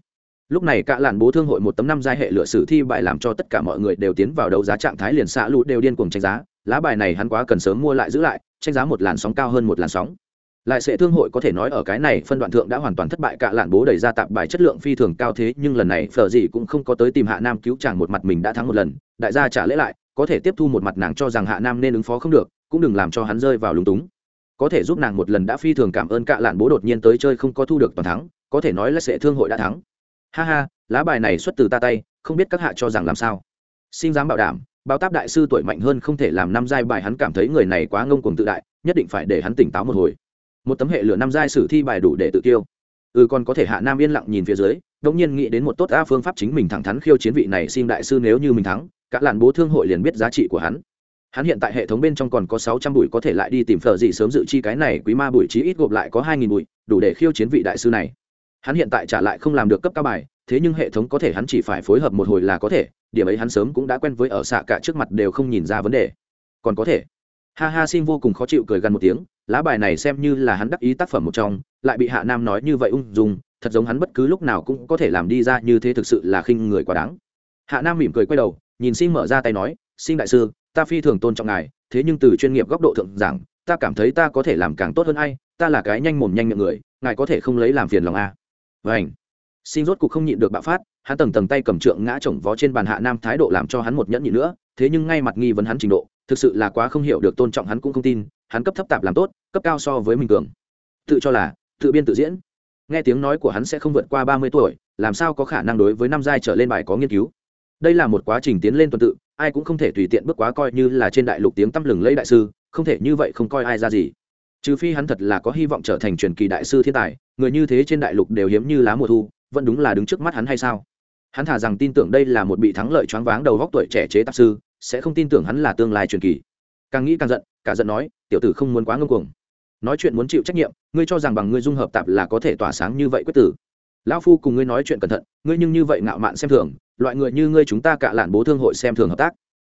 A: lúc này cả làn bố thương hội một tấm năm giai hệ lựa sử thi bài làm cho tất cả mọi người đều tiến vào đấu giá trạng thái liền xạ lũ đều điên cuồng tranh giá. Lá bài này hắn quá cần sớm mua lại giữ lại, tranh giá một làn sóng cao hơn một làn sóng. Lại sẽ thương hội có thể nói ở cái này phân đoạn thượng đã hoàn toàn thất bại, cả lạn bố đẩy ra tạp bài chất lượng phi thường cao thế, nhưng lần này phở gì cũng không có tới tìm hạ nam cứu chàng một mặt mình đã thắng một lần. Đại gia trả lễ lại, có thể tiếp thu một mặt nàng cho rằng hạ nam nên ứng phó không được, cũng đừng làm cho hắn rơi vào lúng túng. Có thể giúp nàng một lần đã phi thường cảm ơn cả lạn bố đột nhiên tới chơi không có thu được toàn thắng, có thể nói là sẽ thương hội đã thắng ha ha, lá bài này xuất từ ta tay, không biết các hạ cho rằng làm sao. Xin dám bảo đảm, bao táp đại sư tuổi mạnh hơn không thể làm năm giai bài, hắn cảm thấy người này quá ngông cuồng tự đại, nhất định phải để hắn tỉnh táo một hồi. Một tấm hệ lửa năm giai sử thi bài đủ để tự tiêu ừ còn có thể hạ nam yên lặng nhìn phía dưới, đống nhiên nghĩ đến một tốt a phương pháp chính mình thẳng thắn khiêu chiến vị này xin đại sư nếu như mình thắng các làn bố thương hội liền biết giá trị của hắn. Hắn hiện tại hệ thống bên trong còn có sáu trăm bụi có thể lại đi tìm phở gì sớm dự chi cái này, quý ma bụi chí ít gộp lại có hai nghìn bụi, đủ để khiêu chiến vị đại sư này hắn hiện tại trả lại không làm được cấp cao bài, thế nhưng hệ thống có thể hắn chỉ phải phối hợp một hồi là có thể, điểm ấy hắn sớm cũng đã quen với ở xạ cả trước mặt đều không nhìn ra vấn đề. Còn có thể. Ha ha xin vô cùng khó chịu cười gần một tiếng, lá bài này xem như là hắn đắc ý tác phẩm một trong, lại bị hạ nam nói như vậy ung dung, thật giống hắn bất cứ lúc nào cũng có thể làm đi ra như thế thực sự là khinh người quá đáng. Hạ nam mỉm cười quay đầu, nhìn xin mở ra tay nói xin đại sư, ta phi thường tôn trọng ngài, thế nhưng từ chuyên nghiệp góc độ thượng giảng, ta cảm thấy ta có thể làm càng tốt hơn ai, ta là cái nhanh mồm nhanh miệng người, ngài có thể không lấy làm phiền lòng a vảnh xin rốt cục không nhịn được bạo phát, hắn tầng tầng tay cầm trượng ngã chồng vó trên bàn hạ nam thái độ làm cho hắn một nhẫn nhị nữa, thế nhưng ngay mặt nghi vấn hắn trình độ, thực sự là quá không hiểu được tôn trọng hắn cũng không tin, hắn cấp thấp tạp làm tốt, cấp cao so với mình cường. Tự cho là, tự biên tự diễn. Nghe tiếng nói của hắn sẽ không vượt qua ba mươi tuổi, làm sao có khả năng đối với năm giai trở lên bài có nghiên cứu? Đây là một quá trình tiến lên tuần tự, ai cũng không thể tùy tiện bước quá coi như là trên đại lục tiếng tăm lừng lấy đại sư, không thể như vậy không coi ai ra gì trừ phi hắn thật là có hy vọng trở thành truyền kỳ đại sư thiên tài, người như thế trên đại lục đều hiếm như lá mùa thu, vẫn đúng là đứng trước mắt hắn hay sao? Hắn thả rằng tin tưởng đây là một bị thắng lợi choáng váng đầu góc tuổi trẻ chế tạp sư, sẽ không tin tưởng hắn là tương lai truyền kỳ. Càng nghĩ càng giận, cả giận nói, tiểu tử không muốn quá ngưng cuồng. Nói chuyện muốn chịu trách nhiệm, ngươi cho rằng bằng ngươi dung hợp tạp là có thể tỏa sáng như vậy quyết tử. Lão phu cùng ngươi nói chuyện cẩn thận, ngươi nhưng như vậy ngạo mạn xem thường, loại người như ngươi chúng ta cả lạn bố thương hội xem thường hợp tác.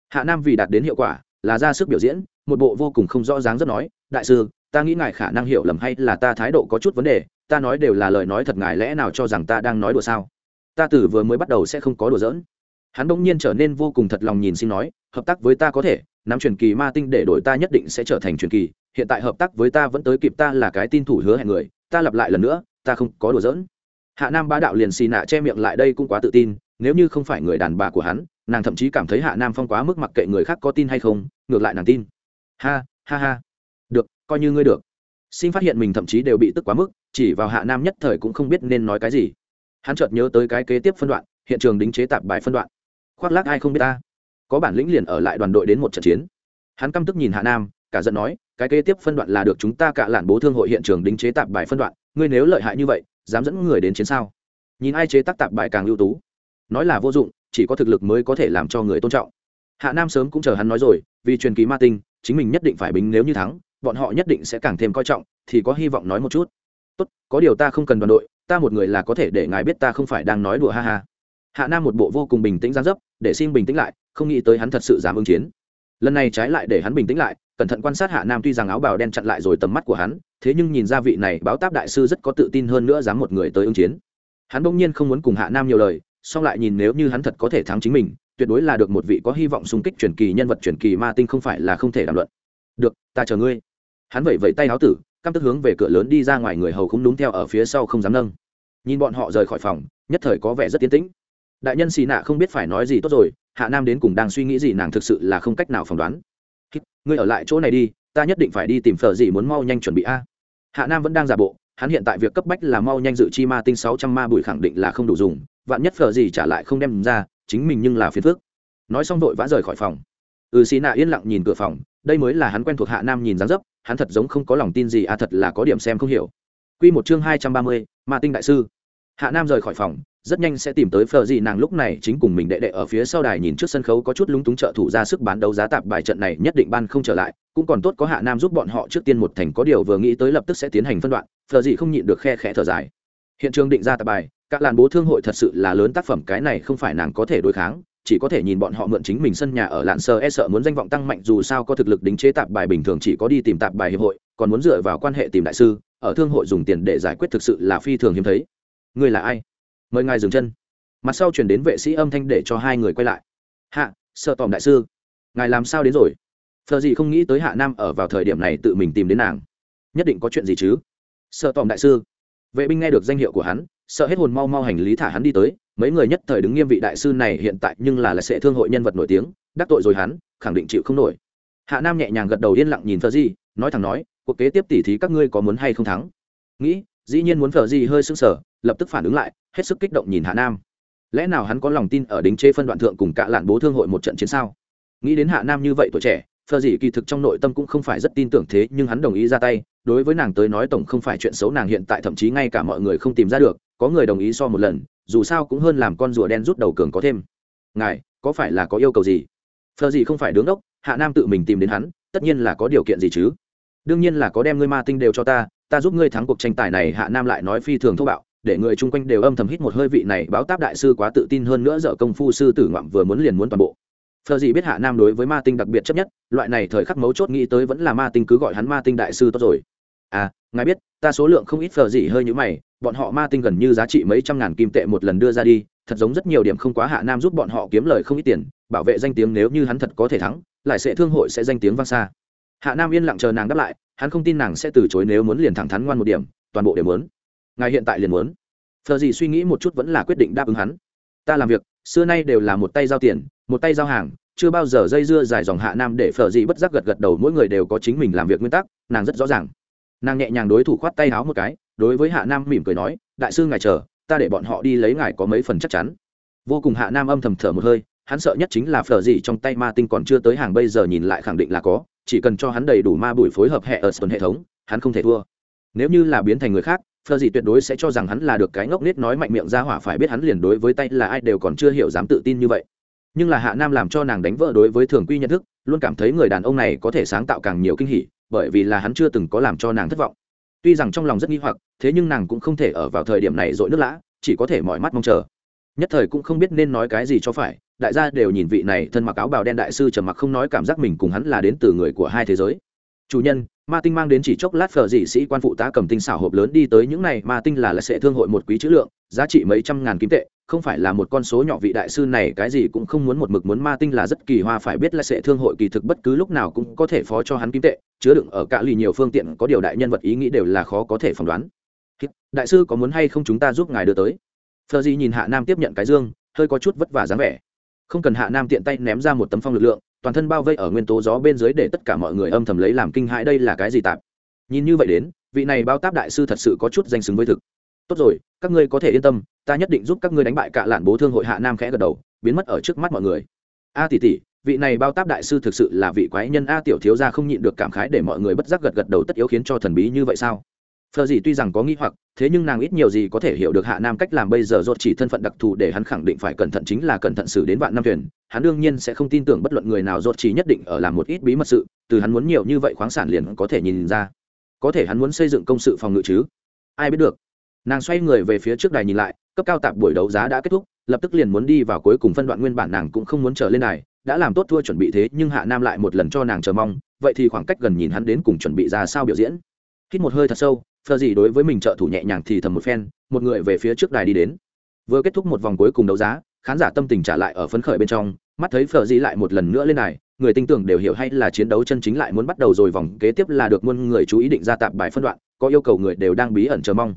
A: Hạ nam vì đạt đến hiệu quả, là ra sức biểu diễn, một bộ vô cùng không rõ ràng rất nói, đại sư ta nghĩ ngài khả năng hiểu lầm hay là ta thái độ có chút vấn đề, ta nói đều là lời nói thật, ngài lẽ nào cho rằng ta đang nói đùa sao? Ta từ vừa mới bắt đầu sẽ không có đùa giỡn. Hắn bỗng nhiên trở nên vô cùng thật lòng nhìn xin nói, hợp tác với ta có thể, nắm truyền kỳ ma tinh để đổi ta nhất định sẽ trở thành truyền kỳ, hiện tại hợp tác với ta vẫn tới kịp ta là cái tin thủ hứa hẹn người, ta lặp lại lần nữa, ta không có đùa giỡn. Hạ nam ba đạo liền xì nạ che miệng lại đây cũng quá tự tin, nếu như không phải người đàn bà của hắn, nàng thậm chí cảm thấy hạ nam phong quá mức mặc kệ người khác có tin hay không, ngược lại nàng tin. Ha ha ha coi như ngươi được. Xin phát hiện mình thậm chí đều bị tức quá mức, chỉ vào hạ nam nhất thời cũng không biết nên nói cái gì. Hắn chợt nhớ tới cái kế tiếp phân đoạn, hiện trường đính chế tạp bài phân đoạn. Khoác lác ai không biết ta. Có bản lĩnh liền ở lại đoàn đội đến một trận chiến. Hắn căm tức nhìn hạ nam, cả giận nói, cái kế tiếp phân đoạn là được chúng ta cả lản bố thương hội hiện trường đính chế tạp bài phân đoạn, ngươi nếu lợi hại như vậy, dám dẫn người đến chiến sao? Nhìn ai chế tác tạp bài càng ưu tú. Nói là vô dụng, chỉ có thực lực mới có thể làm cho người tôn trọng. Hạ nam sớm cũng chờ hắn nói rồi, vì truyền kỳ ma tinh, chính mình nhất định phải bính nếu như thắng bọn họ nhất định sẽ càng thêm coi trọng, thì có hy vọng nói một chút. Tốt, có điều ta không cần đoàn đội, ta một người là có thể để ngài biết ta không phải đang nói đùa ha ha. Hạ nam một bộ vô cùng bình tĩnh gián dấp, để xin bình tĩnh lại, không nghĩ tới hắn thật sự dám ứng chiến. Lần này trái lại để hắn bình tĩnh lại, cẩn thận quan sát hạ nam tuy rằng áo bào đen chặn lại rồi tầm mắt của hắn, thế nhưng nhìn ra vị này báo táp đại sư rất có tự tin hơn nữa dám một người tới ứng chiến. Hắn bỗng nhiên không muốn cùng hạ nam nhiều lời, song lại nhìn nếu như hắn thật có thể thắng chính mình, tuyệt đối là được một vị có hy vọng xung kích truyền kỳ nhân vật truyền kỳ ma tinh không phải là không thể đàm luận. Được, ta chờ ngươi hắn vẩy vẩy tay áo tử, căm tức hướng về cửa lớn đi ra ngoài người hầu không đúng theo ở phía sau không dám nâng. Nhìn bọn họ rời khỏi phòng, nhất thời có vẻ rất tiến tĩnh. Đại nhân xì nạ không biết phải nói gì tốt rồi, hạ nam đến cùng đang suy nghĩ gì nàng thực sự là không cách nào phỏng đoán. Ngươi ở lại chỗ này đi, ta nhất định phải đi tìm phở gì muốn mau nhanh chuẩn bị a. Hạ nam vẫn đang giả bộ, hắn hiện tại việc cấp bách là mau nhanh dự chi ma tinh sáu trăm ma bụi khẳng định là không đủ dùng, vạn nhất phở gì trả lại không đem ra, chính mình nhưng là phiền phức. Nói xong vội vã rời khỏi phòng. Ừ xì nạ yên lặng nhìn cửa phòng đây mới là hắn quen thuộc hạ nam nhìn dáng dấp hắn thật giống không có lòng tin gì à thật là có điểm xem không hiểu Quy một chương hai trăm ba mươi, Ma tinh đại sư. Hạ Nam rời khỏi phòng, rất nhanh sẽ tìm tới Phở Dị nàng lúc này chính cùng mình đệ đệ ở phía sau đài nhìn trước sân khấu có chút lúng túng trợ thủ ra sức bán đấu giá tạp bài trận này nhất định ban không trở lại, cũng còn tốt có Hạ Nam giúp bọn họ trước tiên một thành có điều vừa nghĩ tới lập tức sẽ tiến hành phân đoạn, Phở Dị không nhịn được khe khẽ thở dài. Hiện trường định ra tạp bài, các làn bố thương hội thật sự là lớn tác phẩm cái này không phải nàng có thể đối kháng, chỉ có thể nhìn bọn họ mượn chính mình sân nhà ở lạn sơ e sợ muốn danh vọng tăng mạnh dù sao có thực lực đính chế tạp bài bình thường chỉ có đi tìm tạp bài hiệp hội, còn muốn dựa vào quan hệ tìm đại sư, ở thương hội dùng tiền để giải quyết thực sự là phi thường hiếm thấy. Người là ai? Mời ngài dừng chân. Mặt sau chuyển đến vệ sĩ âm thanh để cho hai người quay lại. Hạ, sợ tòm đại sư. Ngài làm sao đến rồi? Phờ gì không nghĩ tới hạ nam ở vào thời điểm này tự mình tìm đến nàng. Nhất định có chuyện gì chứ? Sợ tòm đại sư. Vệ binh nghe được danh hiệu của hắn, sợ hết hồn mau mau hành lý thả hắn đi tới mấy người nhất thời đứng nghiêm vị đại sư này hiện tại nhưng là là sẽ thương hội nhân vật nổi tiếng, đắc tội rồi hắn, khẳng định chịu không nổi. Hạ nam nhẹ nhàng gật đầu yên lặng nhìn thờ di, nói thẳng nói, cuộc kế tiếp tỉ thí các ngươi có muốn hay không thắng? Nghĩ, dĩ nhiên muốn thờ di hơi sững sờ, lập tức phản ứng lại, hết sức kích động nhìn hạ nam. Lẽ nào hắn có lòng tin ở đính chế phân đoạn thượng cùng cả lạn bố thương hội một trận chiến sao? Nghĩ đến hạ nam như vậy tuổi trẻ phờ di kỳ thực trong nội tâm cũng không phải rất tin tưởng thế, nhưng hắn đồng ý ra tay, đối với nàng tới nói tổng không phải chuyện xấu, nàng hiện tại thậm chí ngay cả mọi người không tìm ra được, có người đồng ý so một lần dù sao cũng hơn làm con rùa đen rút đầu cường có thêm. Ngài, có phải là có yêu cầu gì? Phờ gì không phải đứng đốc, hạ nam tự mình tìm đến hắn, tất nhiên là có điều kiện gì chứ? Đương nhiên là có đem ngươi ma tinh đều cho ta ta giúp ngươi thắng cuộc tranh tài này, hạ nam lại nói phi thường thô bạo, để người chung quanh đều âm thầm hít một hơi vị này báo táp đại sư quá tự tin hơn nữa dở công phu sư tử ngoạm vừa muốn liền muốn toàn bộ. Phờ gì biết hạ nam đối với ma tinh đặc biệt chấp nhất, loại này thời khắc mấu chốt nghĩ tới vẫn là ma tinh cứ gọi hắn ma tinh đại sư tốt rồi. À ngài biết, ta số lượng không ít phờ gì hơi như mày, bọn họ ma tinh gần như giá trị mấy trăm ngàn kim tệ một lần đưa ra đi, thật giống rất nhiều điểm không quá hạ nam giúp bọn họ kiếm lời không ít tiền, bảo vệ danh tiếng nếu như hắn thật có thể thắng, lại sẽ thương hội sẽ danh tiếng vang xa. Hạ nam yên lặng chờ nàng đáp lại, hắn không tin nàng sẽ từ chối nếu muốn liền thẳng thắn ngoan một điểm, toàn bộ đều muốn. Ngài hiện tại liền muốn. Phờ gì suy nghĩ một chút vẫn là quyết định đáp ứng hắn. Ta làm việc, xưa nay đều là một tay giao tiền, một tay giao hàng, chưa bao giờ dây dưa dài dòng hạ nam để Phở Dị bất giác gật gật đầu, mỗi người đều có chính mình làm việc nguyên tắc, nàng rất rõ ràng nàng nhẹ nhàng đối thủ khoát tay háo một cái, đối với hạ nam mỉm cười nói, đại sư ngài chờ, ta để bọn họ đi lấy ngài có mấy phần chắc chắn. Vô cùng hạ nam âm thầm thở một hơi, hắn sợ nhất chính là phở gì trong tay ma tinh còn chưa tới hàng bây giờ nhìn lại khẳng định là có, chỉ cần cho hắn đầy đủ ma bùi phối hợp hệ ở hệ thống, hắn không thể thua. Nếu như là biến thành người khác, phở gì tuyệt đối sẽ cho rằng hắn là được cái ngốc nết nói mạnh miệng ra hỏa phải biết hắn liền đối với tay là ai đều còn chưa hiểu dám tự tin như vậy. Nhưng là hạ nam làm cho nàng đánh vỡ đối với thường quy nhận thức, luôn cảm thấy người đàn ông này có thể sáng tạo càng nhiều kinh hỉ bởi vì là hắn chưa từng có làm cho nàng thất vọng. Tuy rằng trong lòng rất nghi hoặc, thế nhưng nàng cũng không thể ở vào thời điểm này dội nước lã, chỉ có thể mọi mắt mong chờ. Nhất thời cũng không biết nên nói cái gì cho phải, đại gia đều nhìn vị này thân mặc áo bào đen đại sư trầm mặc không nói cảm giác mình cùng hắn là đến từ người của hai thế giới. Chủ nhân, ma tinh mang đến chỉ chốc lát phở dị sĩ quan phụ tá cầm tinh xảo hộp lớn đi tới những này, ma tinh là là sẽ thương hội một quý chữ lượng, giá trị mấy trăm ngàn kim tệ không phải là một con số nhỏ vị đại sư này, cái gì cũng không muốn một mực muốn ma tinh là rất kỳ hoa, phải biết là sẽ thương hội kỳ thực bất cứ lúc nào cũng có thể phó cho hắn kim tệ, chứa đựng ở cả lì nhiều phương tiện có điều đại nhân vật ý nghĩ đều là khó có thể phỏng đoán. Đại sư có muốn hay không chúng ta giúp ngài đưa tới? Phờ gì nhìn hạ nam tiếp nhận cái dương, hơi có chút vất vả dáng vẻ. Không cần hạ nam tiện tay ném ra một tấm phong lực lượng, toàn thân bao vây ở nguyên tố gió bên dưới để tất cả mọi người âm thầm lấy làm kinh hãi đây là cái gì tạp. Nhìn như vậy đến, vị này bao táp đại sư thật sự có chút danh xứng với thực. Tốt rồi, các ngươi có thể yên tâm ta nhất định giúp các ngươi đánh bại cả lạn bố thương hội hạ nam khẽ gật đầu, biến mất ở trước mắt mọi người. A tỷ tỷ, vị này bao táp đại sư thực sự là vị quái nhân a tiểu thiếu gia không nhịn được cảm khái để mọi người bất giác gật gật đầu tất yếu khiến cho thần bí như vậy sao? Phờ gì tuy rằng có nghi hoặc, thế nhưng nàng ít nhiều gì có thể hiểu được hạ nam cách làm bây giờ rốt chỉ thân phận đặc thù để hắn khẳng định phải cẩn thận chính là cẩn thận xử đến vạn năm thuyền. Hắn đương nhiên sẽ không tin tưởng bất luận người nào rốt chỉ nhất định ở làm một ít bí mật sự, từ hắn muốn nhiều như vậy khoáng sản liền có thể nhìn ra. Có thể hắn muốn xây dựng công sự phòng ngự chứ? Ai biết được. Nàng xoay người về phía trước đài nhìn lại cấp cao tạp buổi đấu giá đã kết thúc, lập tức liền muốn đi vào cuối cùng phân đoạn nguyên bản nàng cũng không muốn trở lên đài đã làm tốt thua chuẩn bị thế, nhưng hạ nam lại một lần cho nàng chờ mong, vậy thì khoảng cách gần nhìn hắn đến cùng chuẩn bị ra sao biểu diễn. Hít một hơi thật sâu, phờ gì đối với mình trợ thủ nhẹ nhàng thì thầm một phen, một người về phía trước đài đi đến. Vừa kết thúc một vòng cuối cùng đấu giá, khán giả tâm tình trả lại ở phấn khởi bên trong, mắt thấy phờ gì lại một lần nữa lên đài, người tin tưởng đều hiểu hay là chiến đấu chân chính lại muốn bắt đầu rồi, vòng kế tiếp là được muôn người chú ý định ra tạp bài phân đoạn, có yêu cầu người đều đang bí ẩn chờ mong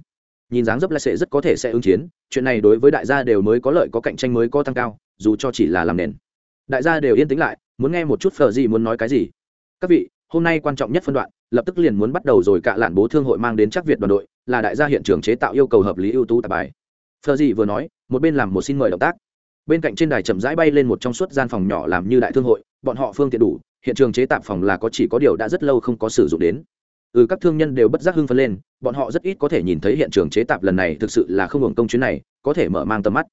A: nhìn dáng dấp là sẽ rất có thể sẽ ứng chiến, chuyện này đối với đại gia đều mới có lợi, có cạnh tranh mới có tăng cao, dù cho chỉ là làm nền. Đại gia đều yên tĩnh lại, muốn nghe một chút phở gì muốn nói cái gì. Các vị, hôm nay quan trọng nhất phân đoạn, lập tức liền muốn bắt đầu rồi, cả lạn bố thương hội mang đến chắc việt đoàn đội, là đại gia hiện trường chế tạo yêu cầu hợp lý ưu tú tạp bài. Phở gì vừa nói, một bên làm một xin mời động tác. Bên cạnh trên đài chậm rãi bay lên một trong suốt gian phòng nhỏ làm như đại thương hội, bọn họ phương tiện đủ, hiện trường chế tạp phòng là có chỉ có điều đã rất lâu không có sử dụng đến ừ các thương nhân đều bất giác hưng phấn lên, bọn họ rất ít có thể nhìn thấy hiện trường chế tạp lần này thực sự là không hưởng công chuyến này, có thể mở mang tầm mắt.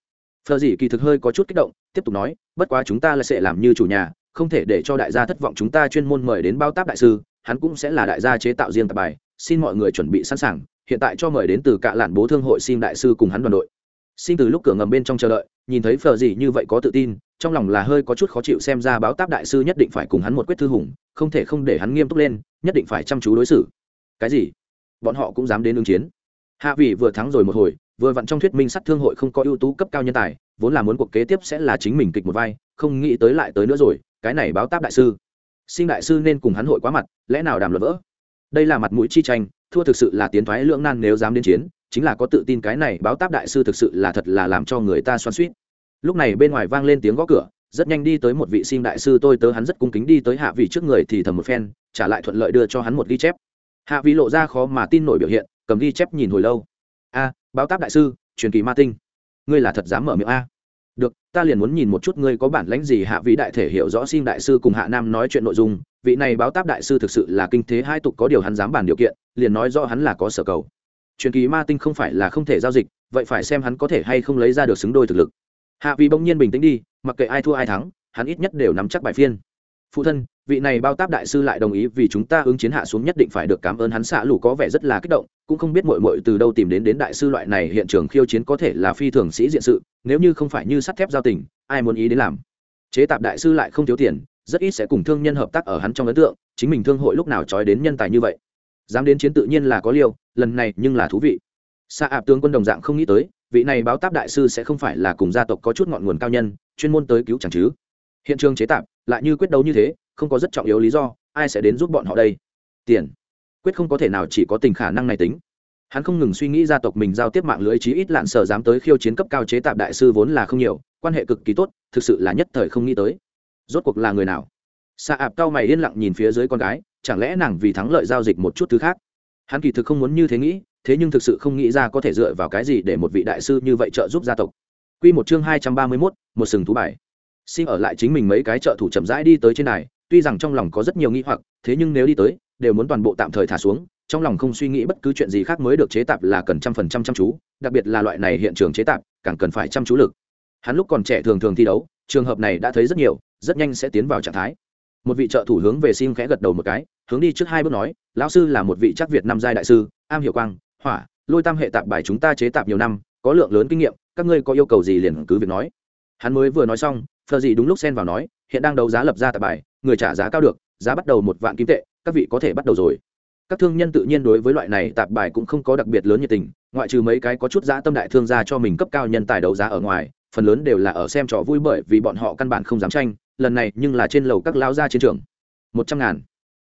A: Phờ dị kỳ thực hơi có chút kích động, tiếp tục nói, bất quá chúng ta là sẽ làm như chủ nhà, không thể để cho đại gia thất vọng. Chúng ta chuyên môn mời đến bao táp đại sư, hắn cũng sẽ là đại gia chế tạo riêng tạp bài, xin mọi người chuẩn bị sẵn sàng, hiện tại cho mời đến từ cạ lản bố thương hội xin đại sư cùng hắn đoàn đội. Xin từ lúc cửa ngầm bên trong chờ đợi, nhìn thấy phờ dị như vậy có tự tin trong lòng là hơi có chút khó chịu xem ra báo táp đại sư nhất định phải cùng hắn một quyết thư hùng, không thể không để hắn nghiêm túc lên, nhất định phải chăm chú đối xử. Cái gì? Bọn họ cũng dám đến ứng chiến. Hạ vị vừa thắng rồi một hồi, vừa vặn trong thuyết minh sắt thương hội không có ưu tú cấp cao nhân tài, vốn là muốn cuộc kế tiếp sẽ là chính mình kịch một vai, không nghĩ tới lại tới nữa rồi, cái này báo táp đại sư. Sinh đại sư nên cùng hắn hội quá mặt, lẽ nào đàm luận vỡ? Đây là mặt mũi chi tranh, thua thực sự là tiến thoái lưỡng nan nếu dám đến chiến, chính là có tự tin cái này báo táp đại sư thực sự là thật là làm cho người ta xoan suýt lúc này bên ngoài vang lên tiếng gõ cửa, rất nhanh đi tới một vị xin đại sư tôi tớ hắn rất cung kính đi tới hạ vị trước người thì thầm một phen, trả lại thuận lợi đưa cho hắn một ghi chép. Hạ vị lộ ra khó mà tin nổi biểu hiện, cầm ghi chép nhìn hồi lâu. A, báo táp đại sư, truyền kỳ ma tinh. Ngươi là thật dám mở miệng a. Được, ta liền muốn nhìn một chút ngươi có bản lãnh gì. Hạ vị đại thể hiểu rõ xin đại sư cùng hạ nam nói chuyện nội dung, vị này báo táp đại sư thực sự là kinh thế hai tục có điều hắn dám bàn điều kiện, liền nói rõ hắn là có sở cầu. Truyền kỳ ma tinh không phải là không thể giao dịch, vậy phải xem hắn có thể hay không lấy ra được xứng đôi thực lực hạ vì bỗng nhiên bình tĩnh đi, mặc kệ ai thua ai thắng, hắn ít nhất đều nắm chắc bài phiên. Phụ thân, vị này bao táp đại sư lại đồng ý vì chúng ta ứng chiến hạ xuống nhất định phải được cảm ơn hắn xạ lù có vẻ rất là kích động, cũng không biết mội mội từ đâu tìm đến đến đại sư loại này hiện trường khiêu chiến có thể là phi thường sĩ diện sự, nếu như không phải như sắt thép giao tình, ai muốn ý đến làm? Chế tạp đại sư lại không thiếu tiền, rất ít sẽ cùng thương nhân hợp tác ở hắn trong ấn tượng, chính mình thương hội lúc nào trói đến nhân tài như vậy. Dám đến chiến tự nhiên là có liêu, lần này nhưng là thú vị. Xạ ạp tướng quân đồng dạng không nghĩ tới vị này báo táp đại sư sẽ không phải là cùng gia tộc có chút ngọn nguồn cao nhân, chuyên môn tới cứu chẳng chứ? Hiện trường chế tạp, lại như quyết đấu như thế, không có rất trọng yếu lý do, ai sẽ đến giúp bọn họ đây? Tiền. Quyết không có thể nào chỉ có tình khả năng này tính. Hắn không ngừng suy nghĩ gia tộc mình giao tiếp mạng lưới chí ít lạn sở dám tới khiêu chiến cấp cao chế tạp đại sư vốn là không nhiều, quan hệ cực kỳ tốt, thực sự là nhất thời không nghĩ tới. Rốt cuộc là người nào? Xạ ạp cao mày yên lặng nhìn phía dưới con gái, chẳng lẽ nàng vì thắng lợi giao dịch một chút thứ khác? Hắn kỳ thực không muốn như thế nghĩ thế nhưng thực sự không nghĩ ra có thể dựa vào cái gì để một vị đại sư như vậy trợ giúp gia tộc Quy một chương hai trăm ba mươi 231, một sừng thú bài. Xin ở lại chính mình mấy cái trợ thủ chậm rãi đi tới trên này, tuy rằng trong lòng có rất nhiều nghi hoặc, thế nhưng nếu đi tới, đều muốn toàn bộ tạm thời thả xuống, trong lòng không suy nghĩ bất cứ chuyện gì khác mới được chế tạp là cần trăm phần trăm chăm chú, đặc biệt là loại này hiện trường chế tạp, càng cần phải chăm chú lực. Hắn lúc còn trẻ thường thường thi đấu, trường hợp này đã thấy rất nhiều, rất nhanh sẽ tiến vào trạng thái. Một vị trợ thủ hướng về Sim khẽ gật đầu một cái, hướng đi trước hai bước nói, lão sư là một vị chắc Việt năm giai đại sư, am hiểu quang, hỏa, lôi tam hệ tạp bài chúng ta chế tạp nhiều năm, có lượng lớn kinh nghiệm, các ngươi có yêu cầu gì liền cứ việc nói. Hắn mới vừa nói xong phờ gì đúng lúc xen vào nói hiện đang đấu giá lập ra tạp bài người trả giá cao được giá bắt đầu một vạn kim tệ các vị có thể bắt đầu rồi. Các thương nhân tự nhiên đối với loại này tạp bài cũng không có đặc biệt lớn nhiệt tình ngoại trừ mấy cái có chút giá tâm đại thương gia cho mình cấp cao nhân tài đấu giá ở ngoài phần lớn đều là ở xem trò vui bởi vì bọn họ căn bản không dám tranh lần này nhưng là trên lầu các lao gia chiến trường. Một trăm ngàn.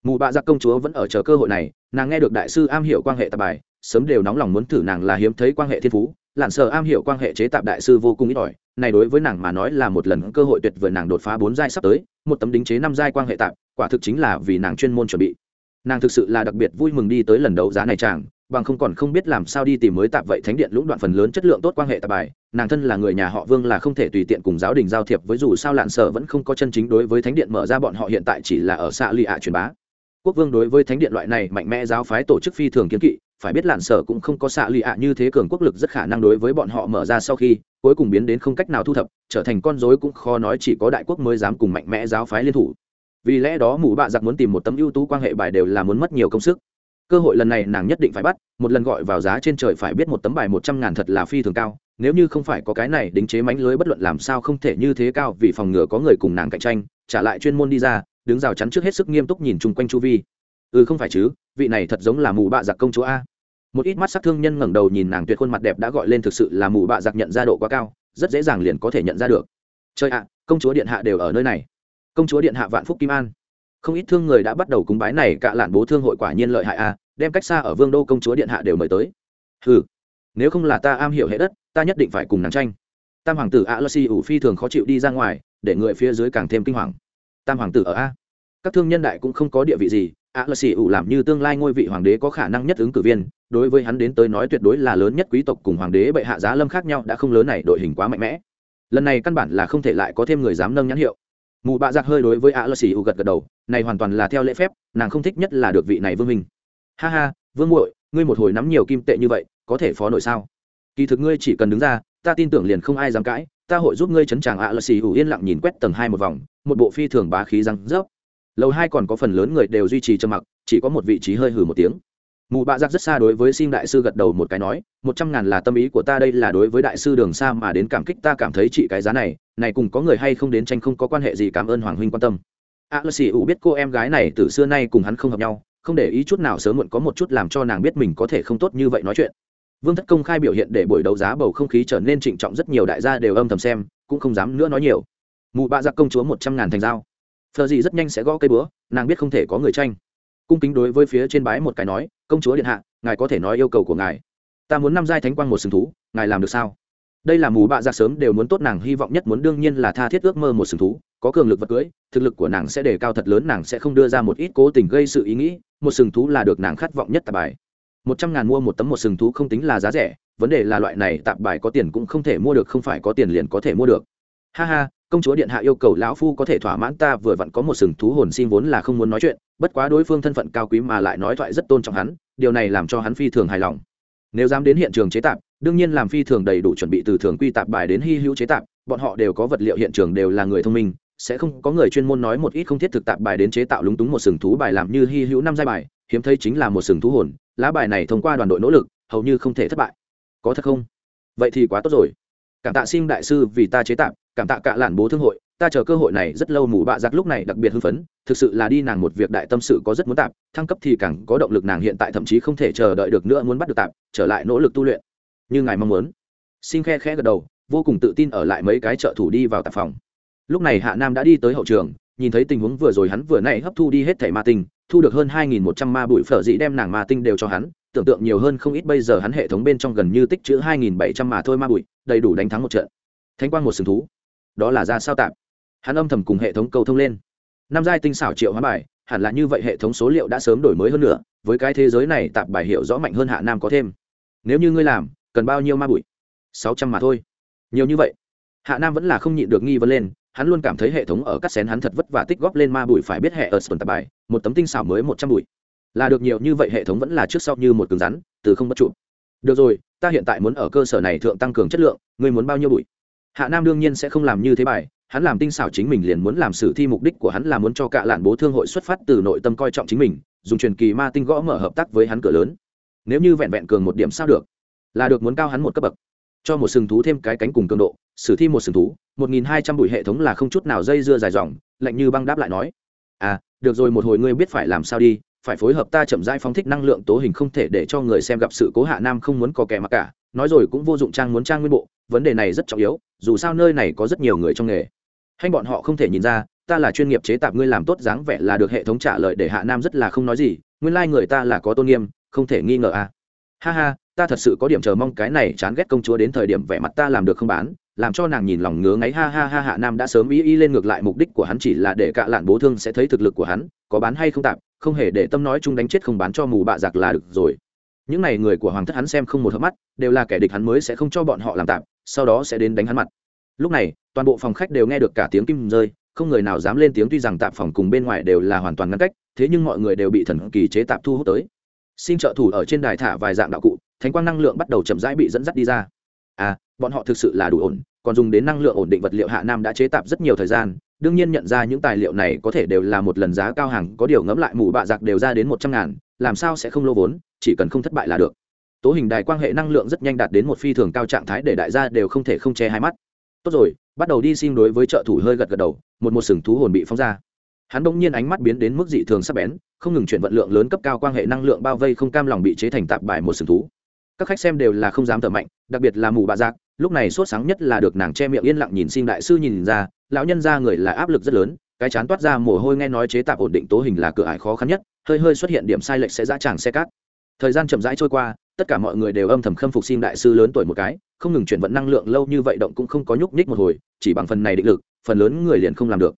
A: Mù bạ giặc công chúa vẫn ở chờ cơ hội này nàng nghe được đại sư am hiểu quan hệ tạp bài, sớm đều nóng lòng muốn thử nàng là hiếm thấy quan hệ thiên phú lặn sợ am hiểu quan hệ chế tạp đại sư vô cùng ít ỏi, này đối với nàng mà nói là một lần cơ hội tuyệt vời nàng đột phá bốn giai sắp tới, một tấm đính chế năm giai quan hệ tạp, quả thực chính là vì nàng chuyên môn chuẩn bị. Nàng thực sự là đặc biệt vui mừng đi tới lần đấu giá này chàng, bằng không còn không biết làm sao đi tìm mới tạp vậy thánh điện lũng đoạn phần lớn chất lượng tốt quan hệ tạp bài, nàng thân là người nhà họ vương là không thể tùy tiện cùng giáo đình giao thiệp với dù sao lạn sở vẫn không có chân chính đối với thánh điện mở ra bọn họ hiện tại chỉ là ở xạ lì ạ truyền bá quốc vương đối với thánh điện loại này mạnh mẽ giáo phái tổ chức phi thường kiến kỵ, phải biết lạn sở cũng không có xạ lì ạ như thế cường quốc lực rất khả năng đối với bọn họ mở ra sau khi, cuối cùng biến đến không cách nào thu thập, trở thành con dối cũng khó nói chỉ có đại quốc mới dám cùng mạnh mẽ giáo phái liên thủ. Vì lẽ đó mụ bạ giặc muốn tìm một tấm ưu tú quan hệ bài đều là muốn mất nhiều công sức. Cơ hội lần này nàng nhất định phải bắt, một lần gọi vào giá trên trời phải biết một tấm bài một trăm ngàn thật là phi thường cao, nếu như không phải có cái này đính chế mánh lưới bất luận làm sao không thể như thế cao vì phòng ngừa có người cùng nàng cạnh tranh, trả lại chuyên môn đi ra đứng rào chắn trước hết sức nghiêm túc nhìn chung quanh chu vi. Ừ không phải chứ, vị này thật giống là mù bạ giặc công chúa a. Một ít mắt sắc thương nhân ngẩng đầu nhìn nàng tuyệt khuôn mặt đẹp đã gọi lên thực sự là mù bạ giặc nhận ra độ quá cao, rất dễ dàng liền có thể nhận ra được. Chơi ạ, công chúa điện hạ đều ở nơi này. Công chúa điện hạ vạn phúc kim an. Không ít thương người đã bắt đầu cúng bái này, cả lạn bố thương hội quả nhiên lợi hại a, đem cách xa ở vương đô công chúa điện hạ đều mời tới. Ừ nếu không là ta am hiểu hệ đất, ta nhất định phải cùng nàng tranh. Tam hoàng tử a lơ si ủ phi thường khó chịu đi ra ngoài, để người phía dưới càng thêm kinh hoàng tam hoàng tử ở a. Các thương nhân đại cũng không có địa vị gì a lơ si ủ làm như tương lai ngôi vị hoàng đế có khả năng nhất ứng cử viên, đối với hắn đến tới nói tuyệt đối là lớn nhất quý tộc cùng hoàng đế bệ hạ giá lâm khác nhau đã không lớn này đội hình quá mạnh mẽ. Lần này căn bản là không thể lại có thêm người dám nâng nhãn hiệu. Mù bạ giặc hơi đối với a lơ xì u gật gật đầu, này hoàn toàn là theo lễ phép, nàng không thích nhất là được vị này vương minh ha ha, vương muội, ngươi một hồi nắm nhiều kim tệ như vậy, có thể phó nổi sao? Kỳ thực ngươi chỉ cần đứng ra ta tin tưởng liền không ai dám cãi, ta hội giúp ngươi chấn tràng ạ Lợi xì ủ yên lặng nhìn quét tầng hai một vòng, một bộ phi thường bá khí răng rớp. Lầu hai còn có phần lớn người đều duy trì trầm mặc, chỉ có một vị trí hơi hử một tiếng. Mù bạ giặc rất xa đối với sim đại sư gật đầu một cái nói, một trăm ngàn là tâm ý của ta, đây là đối với đại sư đường xa mà đến cảm kích, ta cảm thấy chị cái giá này này cùng có người hay không đến tranh không có quan hệ gì, cảm ơn hoàng huynh quan tâm. A lơ xì ủ biết cô em gái này từ xưa nay cùng hắn không hợp nhau, không để ý chút nào sớm muộn có một chút làm cho nàng biết mình có thể không tốt như vậy nói chuyện vương thất công khai biểu hiện để buổi đấu giá bầu không khí trở nên trịnh trọng rất nhiều, đại gia đều âm thầm xem, cũng không dám nữa nói nhiều. Mụ bạ giặc công chúa một trăm ngàn thành dao. Phờ gì rất nhanh sẽ gõ cây búa, nàng biết không thể có người tranh. Cung kính đối với phía trên bái một cái nói, công chúa điện hạ, ngài có thể nói yêu cầu của ngài. Ta muốn năm giai thánh quang một sừng thú, ngài làm được sao? Đây là mù bạ giặc sớm đều muốn tốt nàng hy vọng nhất, muốn đương nhiên là tha thiết ước mơ một sừng thú, có cường lực vật cưới, thực lực của nàng sẽ đề cao thật lớn, nàng sẽ không đưa ra một ít cố tình gây sự ý nghĩ, một sừng thú là được nàng khát vọng nhất tạp bài một trăm ngàn mua một tấm một sừng thú không tính là giá rẻ, vấn đề là loại này tạp bài có tiền cũng không thể mua được, không phải có tiền liền có thể mua được. Ha ha, công chúa điện hạ yêu cầu lão phu có thể thỏa mãn ta, vừa vặn có một sừng thú hồn xin vốn là không muốn nói chuyện, bất quá đối phương thân phận cao quý mà lại nói thoại rất tôn trọng hắn, điều này làm cho hắn phi thường hài lòng. Nếu dám đến hiện trường chế tạp, đương nhiên làm phi thường đầy đủ chuẩn bị từ thường quy tạp bài đến hy hữu chế tạp, bọn họ đều có vật liệu hiện trường đều là người thông minh, sẽ không có người chuyên môn nói một ít không thiết thực tạp bài đến chế tạo lúng túng một sừng thú bài làm như hy hữu năm giai bài, hiếm thấy chính là một sừng thú hồn lá bài này thông qua đoàn đội nỗ lực hầu như không thể thất bại. Có thật không? Vậy thì quá tốt rồi. Cảm tạ xin đại sư vì ta chế tạm, cảm tạ cả lản bố thương hội ta chờ cơ hội này rất lâu mù bạ giặc lúc này đặc biệt hưng phấn thực sự là đi nàng một việc đại tâm sự có rất muốn tạp thăng cấp thì càng có động lực nàng hiện tại thậm chí không thể chờ đợi được nữa muốn bắt được tạp trở lại nỗ lực tu luyện. Như ngài mong muốn. Xin khe khẽ gật đầu vô cùng tự tin ở lại mấy cái trợ thủ đi vào tạp phòng. Lúc này hạ nam đã đi tới hậu trường nhìn thấy tình huống vừa rồi hắn vừa nãy hấp thu đi hết thẻ ma tinh, thu được hơn hai nghìn một trăm ma bụi phở dĩ đem nàng ma tinh đều cho hắn, tưởng tượng nhiều hơn không ít bây giờ hắn hệ thống bên trong gần như tích chữ hai nghìn bảy trăm mà thôi ma bụi, đầy đủ đánh thắng một trận. Thanh quang một sừng thú. Đó là ra sao tạp hắn âm thầm cùng hệ thống cầu thông lên. Năm giai tinh xảo triệu hóa bài, hẳn là như vậy hệ thống số liệu đã sớm đổi mới hơn nữa, với cái thế giới này tạp bài hiệu rõ mạnh hơn hạ nam có thêm. Nếu như ngươi làm, cần bao nhiêu ma bụi? Sáu trăm mà thôi. Nhiều như vậy. Hạ nam vẫn là không nhịn được nghi vấn lên hắn luôn cảm thấy hệ thống ở cắt xén hắn thật vất vả tích góp lên ma bụi phải biết hệ ở sườn tạp bài, một tấm tinh xảo mới một trăm bụi. Là được nhiều như vậy hệ thống vẫn là trước sau như một cứng rắn, từ không bất trụ. Được rồi, ta hiện tại muốn ở cơ sở này thượng tăng cường chất lượng, ngươi muốn bao nhiêu bụi? Hạ nam đương nhiên sẽ không làm như thế bài, hắn làm tinh xảo chính mình liền muốn làm sử thi mục đích của hắn là muốn cho cả lạn bố thương hội xuất phát từ nội tâm coi trọng chính mình, dùng truyền kỳ ma tinh gõ mở hợp tác với hắn cửa lớn. Nếu như vẹn vẹn cường một điểm sao được? Là được muốn cao hắn một cấp bậc. Cho một sừng thú thêm cái cánh cùng cường độ, sử thi một sừng thú một nghìn hai trăm bụi hệ thống là không chút nào dây dưa dài dòng, lạnh như băng đáp lại nói à được rồi một hồi ngươi biết phải làm sao đi, phải phối hợp ta chậm rãi phóng thích năng lượng tố hình không thể để cho người xem gặp sự cố hạ nam không muốn có kẻ mặc cả, nói rồi cũng vô dụng trang muốn trang nguyên bộ, vấn đề này rất trọng yếu, dù sao nơi này có rất nhiều người trong nghề hay bọn họ không thể nhìn ra, ta là chuyên nghiệp chế tạp ngươi làm tốt dáng vẻ là được hệ thống trả lời để hạ nam rất là không nói gì, nguyên lai、like、người ta là có tôn nghiêm, không thể nghi ngờ à. ha ha, ta thật sự có điểm chờ mong cái này chán ghét công chúa đến thời điểm vẻ mặt ta làm được không bán làm cho nàng nhìn lòng ngứa ngáy, ha ha ha, hạ nam đã sớm ý ý lên ngược lại mục đích của hắn chỉ là để cạ lạn bố thương sẽ thấy thực lực của hắn, có bán hay không tạm không hề để tâm nói chung đánh chết không bán cho mù bạ giặc là được rồi. Những này người của hoàng thất hắn xem không một hớp mắt, đều là kẻ địch hắn mới sẽ không cho bọn họ làm tạm sau đó sẽ đến đánh hắn mặt. Lúc này, toàn bộ phòng khách đều nghe được cả tiếng kim rơi, không người nào dám lên tiếng tuy rằng tạp phòng cùng bên ngoài đều là hoàn toàn ngăn cách, thế nhưng mọi người đều bị thần kỳ chế tạp thu hút tới. Xin trợ thủ ở trên đài thả vài dạng đạo cụ, thánh quang năng lượng bắt đầu chậm rãi bị dẫn dắt đi ra à bọn họ thực sự là đủ ổn, còn dùng đến năng lượng ổn định vật liệu hạ nam đã chế tạp rất nhiều thời gian, đương nhiên nhận ra những tài liệu này có thể đều là một lần giá cao hàng, có điều ngẫm lại mù bạ giặc đều ra đến một trăm ngàn, làm sao sẽ không lô vốn, chỉ cần không thất bại là được. Tố hình đài quan hệ năng lượng rất nhanh đạt đến một phi thường cao trạng thái để đại gia đều không thể không che hai mắt. Tốt rồi, bắt đầu đi xin đối với trợ thủ hơi gật gật đầu, một một sừng thú hồn bị phóng ra. Hắn bỗng nhiên ánh mắt biến đến mức dị thường sắp bén, không ngừng chuyển vận lượng lớn cấp cao quan hệ năng lượng bao vây không cam lòng bị chế thành tạp bài một sừng thú các khách xem đều là không dám thở mạnh, đặc biệt là mù bạ giặc lúc này sốt sáng nhất là được nàng che miệng yên lặng nhìn xin đại sư nhìn ra, lão nhân ra người là áp lực rất lớn, cái chán toát ra mồ hôi nghe nói chế tạp ổn định tố hình là cửa ải khó khăn nhất, hơi hơi xuất hiện điểm sai lệch sẽ dã tràng xe cát. Thời gian chậm rãi trôi qua, tất cả mọi người đều âm thầm khâm phục xin đại sư lớn tuổi một cái, không ngừng chuyển vận năng lượng lâu như vậy động cũng không có nhúc nhích một hồi, chỉ bằng phần này định lực, phần lớn người liền không làm được.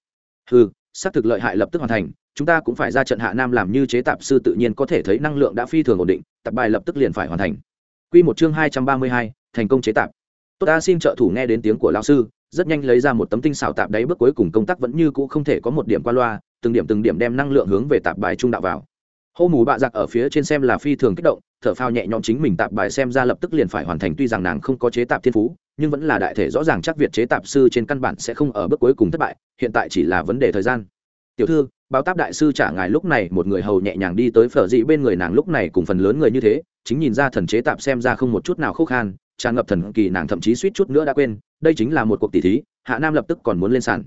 A: Ừ xác thực lợi hại lập tức hoàn thành, chúng ta cũng phải ra trận hạ nam làm như chế tạp sư tự nhiên có thể thấy năng lượng đã phi thường ổn định, tập bài lập tức liền phải hoàn thành. Quy một chương hai trăm ba mươi hai, thành công chế tạp. Tốt ta xin trợ thủ nghe đến tiếng của lão sư rất nhanh lấy ra một tấm tinh xảo tạp đáy bước cuối cùng công tác vẫn như cũ không thể có một điểm qua loa từng điểm từng điểm đem năng lượng hướng về tạp bài trung đạo vào. Hô mù bạ giặc ở phía trên xem là phi thường kích động thở phao nhẹ nhõm chính mình tạp bài xem ra lập tức liền phải hoàn thành tuy rằng nàng không có chế tạp thiên phú nhưng vẫn là đại thể rõ ràng chắc việc chế tạp sư trên căn bản sẽ không ở bước cuối cùng thất bại hiện tại chỉ là vấn đề thời gian. Tiểu thư báo táp đại sư trả ngài lúc này, một người hầu nhẹ nhàng đi tới phở dị bên người nàng lúc này cùng phần lớn người như thế, chính nhìn ra thần chế tạp xem ra không một chút nào khúc khan, tràn ngập thần kỳ nàng thậm chí suýt chút nữa đã quên, đây chính là một cuộc tỷ thí, hạ nam lập tức còn muốn lên sàn.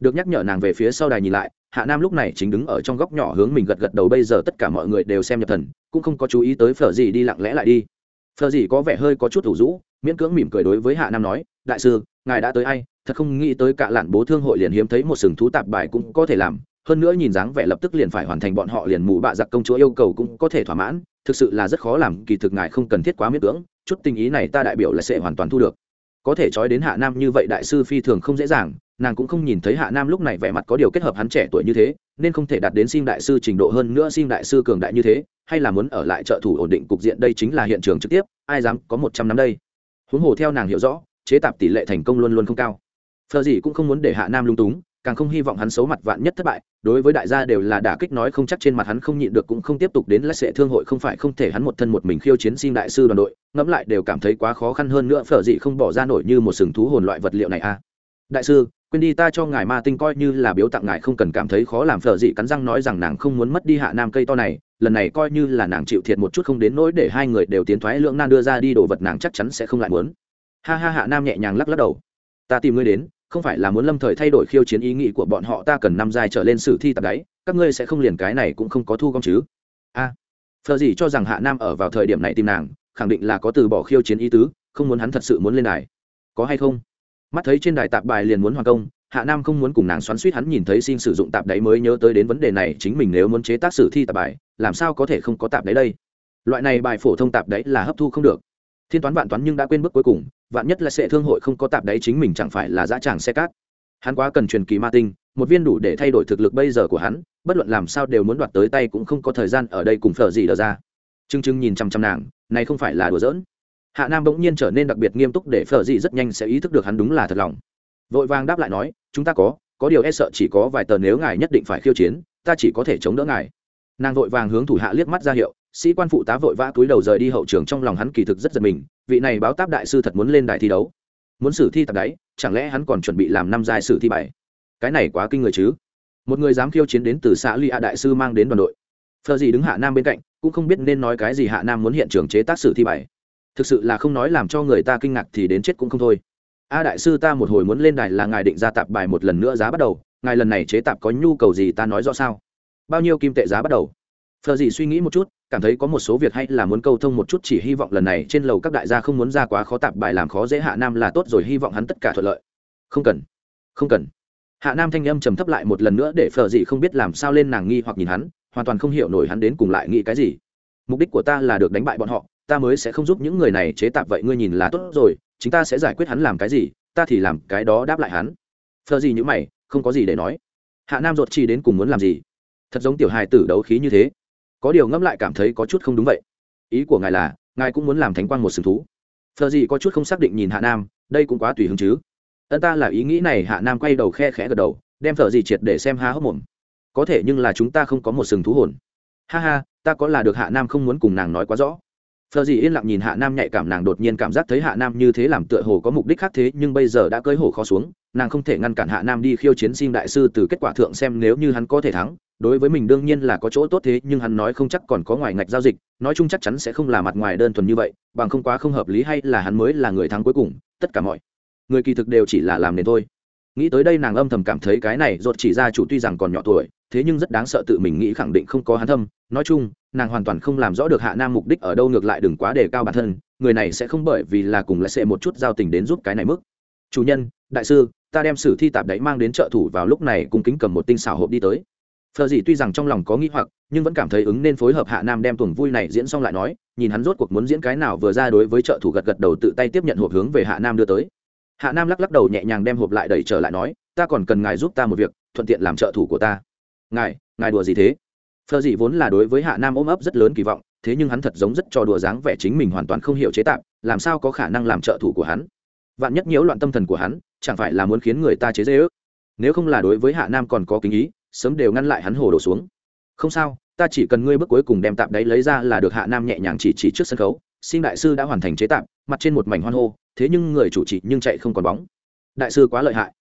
A: Được nhắc nhở nàng về phía sau đài nhìn lại, hạ nam lúc này chính đứng ở trong góc nhỏ hướng mình gật gật đầu, bây giờ tất cả mọi người đều xem nhập thần, cũng không có chú ý tới phở dị đi lặng lẽ lại đi. Phở dị có vẻ hơi có chút thủ rũ, miễn cưỡng mỉm cười đối với hạ nam nói, đại sư, ngài đã tới ai? Thật không nghĩ tới cả lạn bố thương hội liền hiếm thấy một sừng thú tạp bài cũng có thể làm hơn nữa nhìn dáng vẻ lập tức liền phải hoàn thành bọn họ liền mù bạ giặc công chúa yêu cầu cũng có thể thỏa mãn, thực sự là rất khó làm, kỳ thực ngài không cần thiết quá miễn cưỡng, chút tình ý này ta đại biểu là sẽ hoàn toàn thu được. Có thể trói đến hạ nam như vậy đại sư phi thường không dễ dàng, nàng cũng không nhìn thấy hạ nam lúc này vẻ mặt có điều kết hợp hắn trẻ tuổi như thế, nên không thể đạt đến sim đại sư trình độ hơn nữa sim đại sư cường đại như thế, hay là muốn ở lại trợ thủ ổn định cục diện đây chính là hiện trường trực tiếp, ai dám có một trăm năm đây? Huống hồ theo nàng hiểu rõ, chế tạp tỷ lệ thành công luôn luôn không cao. Phờ gì cũng không muốn để hạ nam lung túng càng không hy vọng hắn xấu mặt vạn nhất thất bại, đối với đại gia đều là đả kích nói không chắc trên mặt hắn không nhịn được cũng không tiếp tục đến lách sệ thương hội không phải không thể hắn một thân một mình khiêu chiến xin đại sư đoàn đội, ngẫm lại đều cảm thấy quá khó khăn hơn nữa phở dị không bỏ ra nổi như một sừng thú hồn loại vật liệu này a. À. đại sư, quên đi ta cho ngài ma tinh coi như là biếu tặng ngài không cần cảm thấy khó làm phở dị cắn răng nói rằng nàng không muốn mất đi hạ nam cây to này, lần này coi như là nàng chịu thiệt một chút không đến nỗi để hai người đều tiến thoái lưỡng nan đưa ra đi đồ vật nàng chắc chắn sẽ không lại muốn. Ha ha hạ nam nhẹ nhàng lắc lắc đầu. Ta tìm ngươi đến không phải là muốn lâm thời thay đổi khiêu chiến ý nghĩ của bọn họ ta cần năm giai trở lên sử thi tập đáy các ngươi sẽ không liền cái này cũng không có thu gom chứ? A. À, phờ gì cho rằng hạ nam ở vào thời điểm này tìm nàng khẳng định là có từ bỏ khiêu chiến ý tứ không muốn hắn thật sự muốn lên đài. Có hay không? Mắt thấy trên đài tạp bài liền muốn hoàn công hạ nam không muốn cùng nàng xoắn suýt hắn nhìn thấy xin sử dụng tạp đáy mới nhớ tới đến vấn đề này chính mình nếu muốn chế tác sử thi tạp bài làm sao có thể không có tạp đáy đây? Loại này bài phổ thông tạp đáy là hấp thu không được thiên toán vạn toán nhưng đã quên bước cuối cùng, vạn nhất là sẽ thương hội không có tạp đáy chính mình chẳng phải là dã tràng xe cát. Hắn quá cần truyền kỳ ma tinh, một viên đủ để thay đổi thực lực bây giờ của hắn, bất luận làm sao đều muốn đoạt tới tay cũng không có thời gian ở đây cùng phở gì đờ ra. Chưng chưng nhìn chăm chăm nàng, này không phải là đùa giỡn. Hạ nam bỗng nhiên trở nên đặc biệt nghiêm túc để phở gì rất nhanh sẽ ý thức được hắn đúng là thật lòng. Vội vàng đáp lại nói, chúng ta có có điều e sợ chỉ có vài tờ nếu ngài nhất định phải khiêu chiến, ta chỉ có thể chống đỡ ngài. Nàng vội vàng hướng thủ hạ liếc mắt ra hiệu sĩ quan phụ tá vội vã túi đầu rời đi hậu trường trong lòng hắn kỳ thực rất giật mình, vị này báo táp đại sư thật muốn lên đài thi đấu. Muốn xử thi tập đáy, chẳng lẽ hắn còn chuẩn bị làm năm giai sử thi bài? cái này quá kinh người chứ. Một người dám khiêu chiến đến từ xã ly a đại sư mang đến đoàn đội. Phờ gì đứng hạ nam bên cạnh, cũng không biết nên nói cái gì hạ nam muốn hiện trường chế tác sử thi bài. thực sự là không nói làm cho người ta kinh ngạc thì đến chết cũng không thôi. A đại sư ta một hồi muốn lên đài là ngài định ra tạp bài một lần nữa giá bắt đầu, ngài lần này chế tạp có nhu cầu gì ta nói rõ sao? Bao nhiêu kim tệ giá bắt đầu? Phờ gì suy nghĩ một chút cảm thấy có một số việc hay là muốn câu thông một chút chỉ hy vọng lần này trên lầu các đại gia không muốn ra quá khó tạp bài làm khó dễ hạ nam là tốt rồi, hy vọng hắn tất cả thuận lợi. Không cần không cần. Hạ nam thanh âm trầm thấp lại một lần nữa để phờ gì không biết làm sao lên nàng nghi hoặc nhìn hắn, hoàn toàn không hiểu nổi hắn đến cùng lại nghĩ cái gì. Mục đích của ta là được đánh bại bọn họ, ta mới sẽ không giúp những người này chế tạp, vậy ngươi nhìn là tốt rồi, chúng ta sẽ giải quyết hắn làm cái gì, ta thì làm cái đó đáp lại hắn. Phờ gì như mày, không có gì để nói. Hạ nam ruột chi đến cùng muốn làm gì? Thật giống tiểu hài tử đấu khí như thế có điều ngẫm lại cảm thấy có chút không đúng vậy. Ý của ngài là, ngài cũng muốn làm thánh quang một sừng thú. Thờ gì có chút không xác định nhìn hạ nam, đây cũng quá tùy hứng chứ. Ân ta là ý nghĩ này, hạ nam quay đầu khe khẽ gật đầu, đem phở gì triệt để xem há hốc mồm. Có thể nhưng là chúng ta không có một sừng thú hồn. Ha ha, ta có là được hạ nam không muốn cùng nàng nói quá rõ phờ gì yên lặng nhìn hạ nam nhạy cảm, nàng đột nhiên cảm giác thấy hạ nam như thế làm tựa hồ có mục đích khác thế, nhưng bây giờ đã cơi hồ khó xuống, nàng không thể ngăn cản hạ nam đi khiêu chiến sim đại sư từ kết quả thượng xem nếu như hắn có thể thắng. Đối với mình đương nhiên là có chỗ tốt thế, nhưng hắn nói không chắc còn có ngoài ngạch giao dịch, nói chung chắc chắn sẽ không là mặt ngoài đơn thuần như vậy, bằng không quá không hợp lý hay là hắn mới là người thắng cuối cùng, tất cả mọi người kỳ thực đều chỉ là làm nền thôi. Nghĩ tới đây nàng âm thầm cảm thấy cái này, rốt chỉ ra chủ tuy rằng còn nhỏ tuổi, thế nhưng rất đáng sợ tự mình nghĩ khẳng định không có hắn thâm. Nói chung nàng hoàn toàn không làm rõ được hạ nam mục đích ở đâu ngược lại đừng quá đề cao bản thân, người này sẽ không bởi vì là cùng lại sẽ một chút giao tình đến giúp cái này mức. Chủ nhân, đại sư, ta đem sử thi tạp đáy mang đến trợ thủ vào lúc này cùng kính cầm một tinh xảo hộp đi tới. Phờ gì tuy rằng trong lòng có nghĩ hoặc, nhưng vẫn cảm thấy ứng nên phối hợp hạ nam đem tuồng vui này diễn xong lại nói, nhìn hắn rốt cuộc muốn diễn cái nào vừa ra đối với trợ thủ gật gật đầu tự tay tiếp nhận hộp hướng về hạ nam đưa tới. Hạ nam lắc lắc đầu nhẹ nhàng đem hộp lại đẩy trở lại nói, ta còn cần ngài giúp ta một việc, thuận tiện làm trợ thủ của ta. Ngài ngài đùa gì thế? Phở dị vốn là đối với hạ nam ôm ấp rất lớn kỳ vọng thế nhưng hắn thật giống rất trò đùa dáng vẻ chính mình hoàn toàn không hiểu chế tạo, làm sao có khả năng làm trợ thủ của hắn? Vạn nhất nhiễu loạn tâm thần của hắn chẳng phải là muốn khiến người ta chế giễu? nếu không là đối với hạ nam còn có kính ý sớm đều ngăn lại hắn hồ đổ xuống. Không sao ta chỉ cần ngươi bước cuối cùng đem tạm đấy lấy ra là được hạ nam nhẹ nhàng chỉ chỉ trước sân khấu. Xin đại sư đã hoàn thành chế tạo, mặt trên một mảnh hoan hô thế nhưng người chủ trì nhưng chạy không còn bóng. Đại sư quá lợi hại.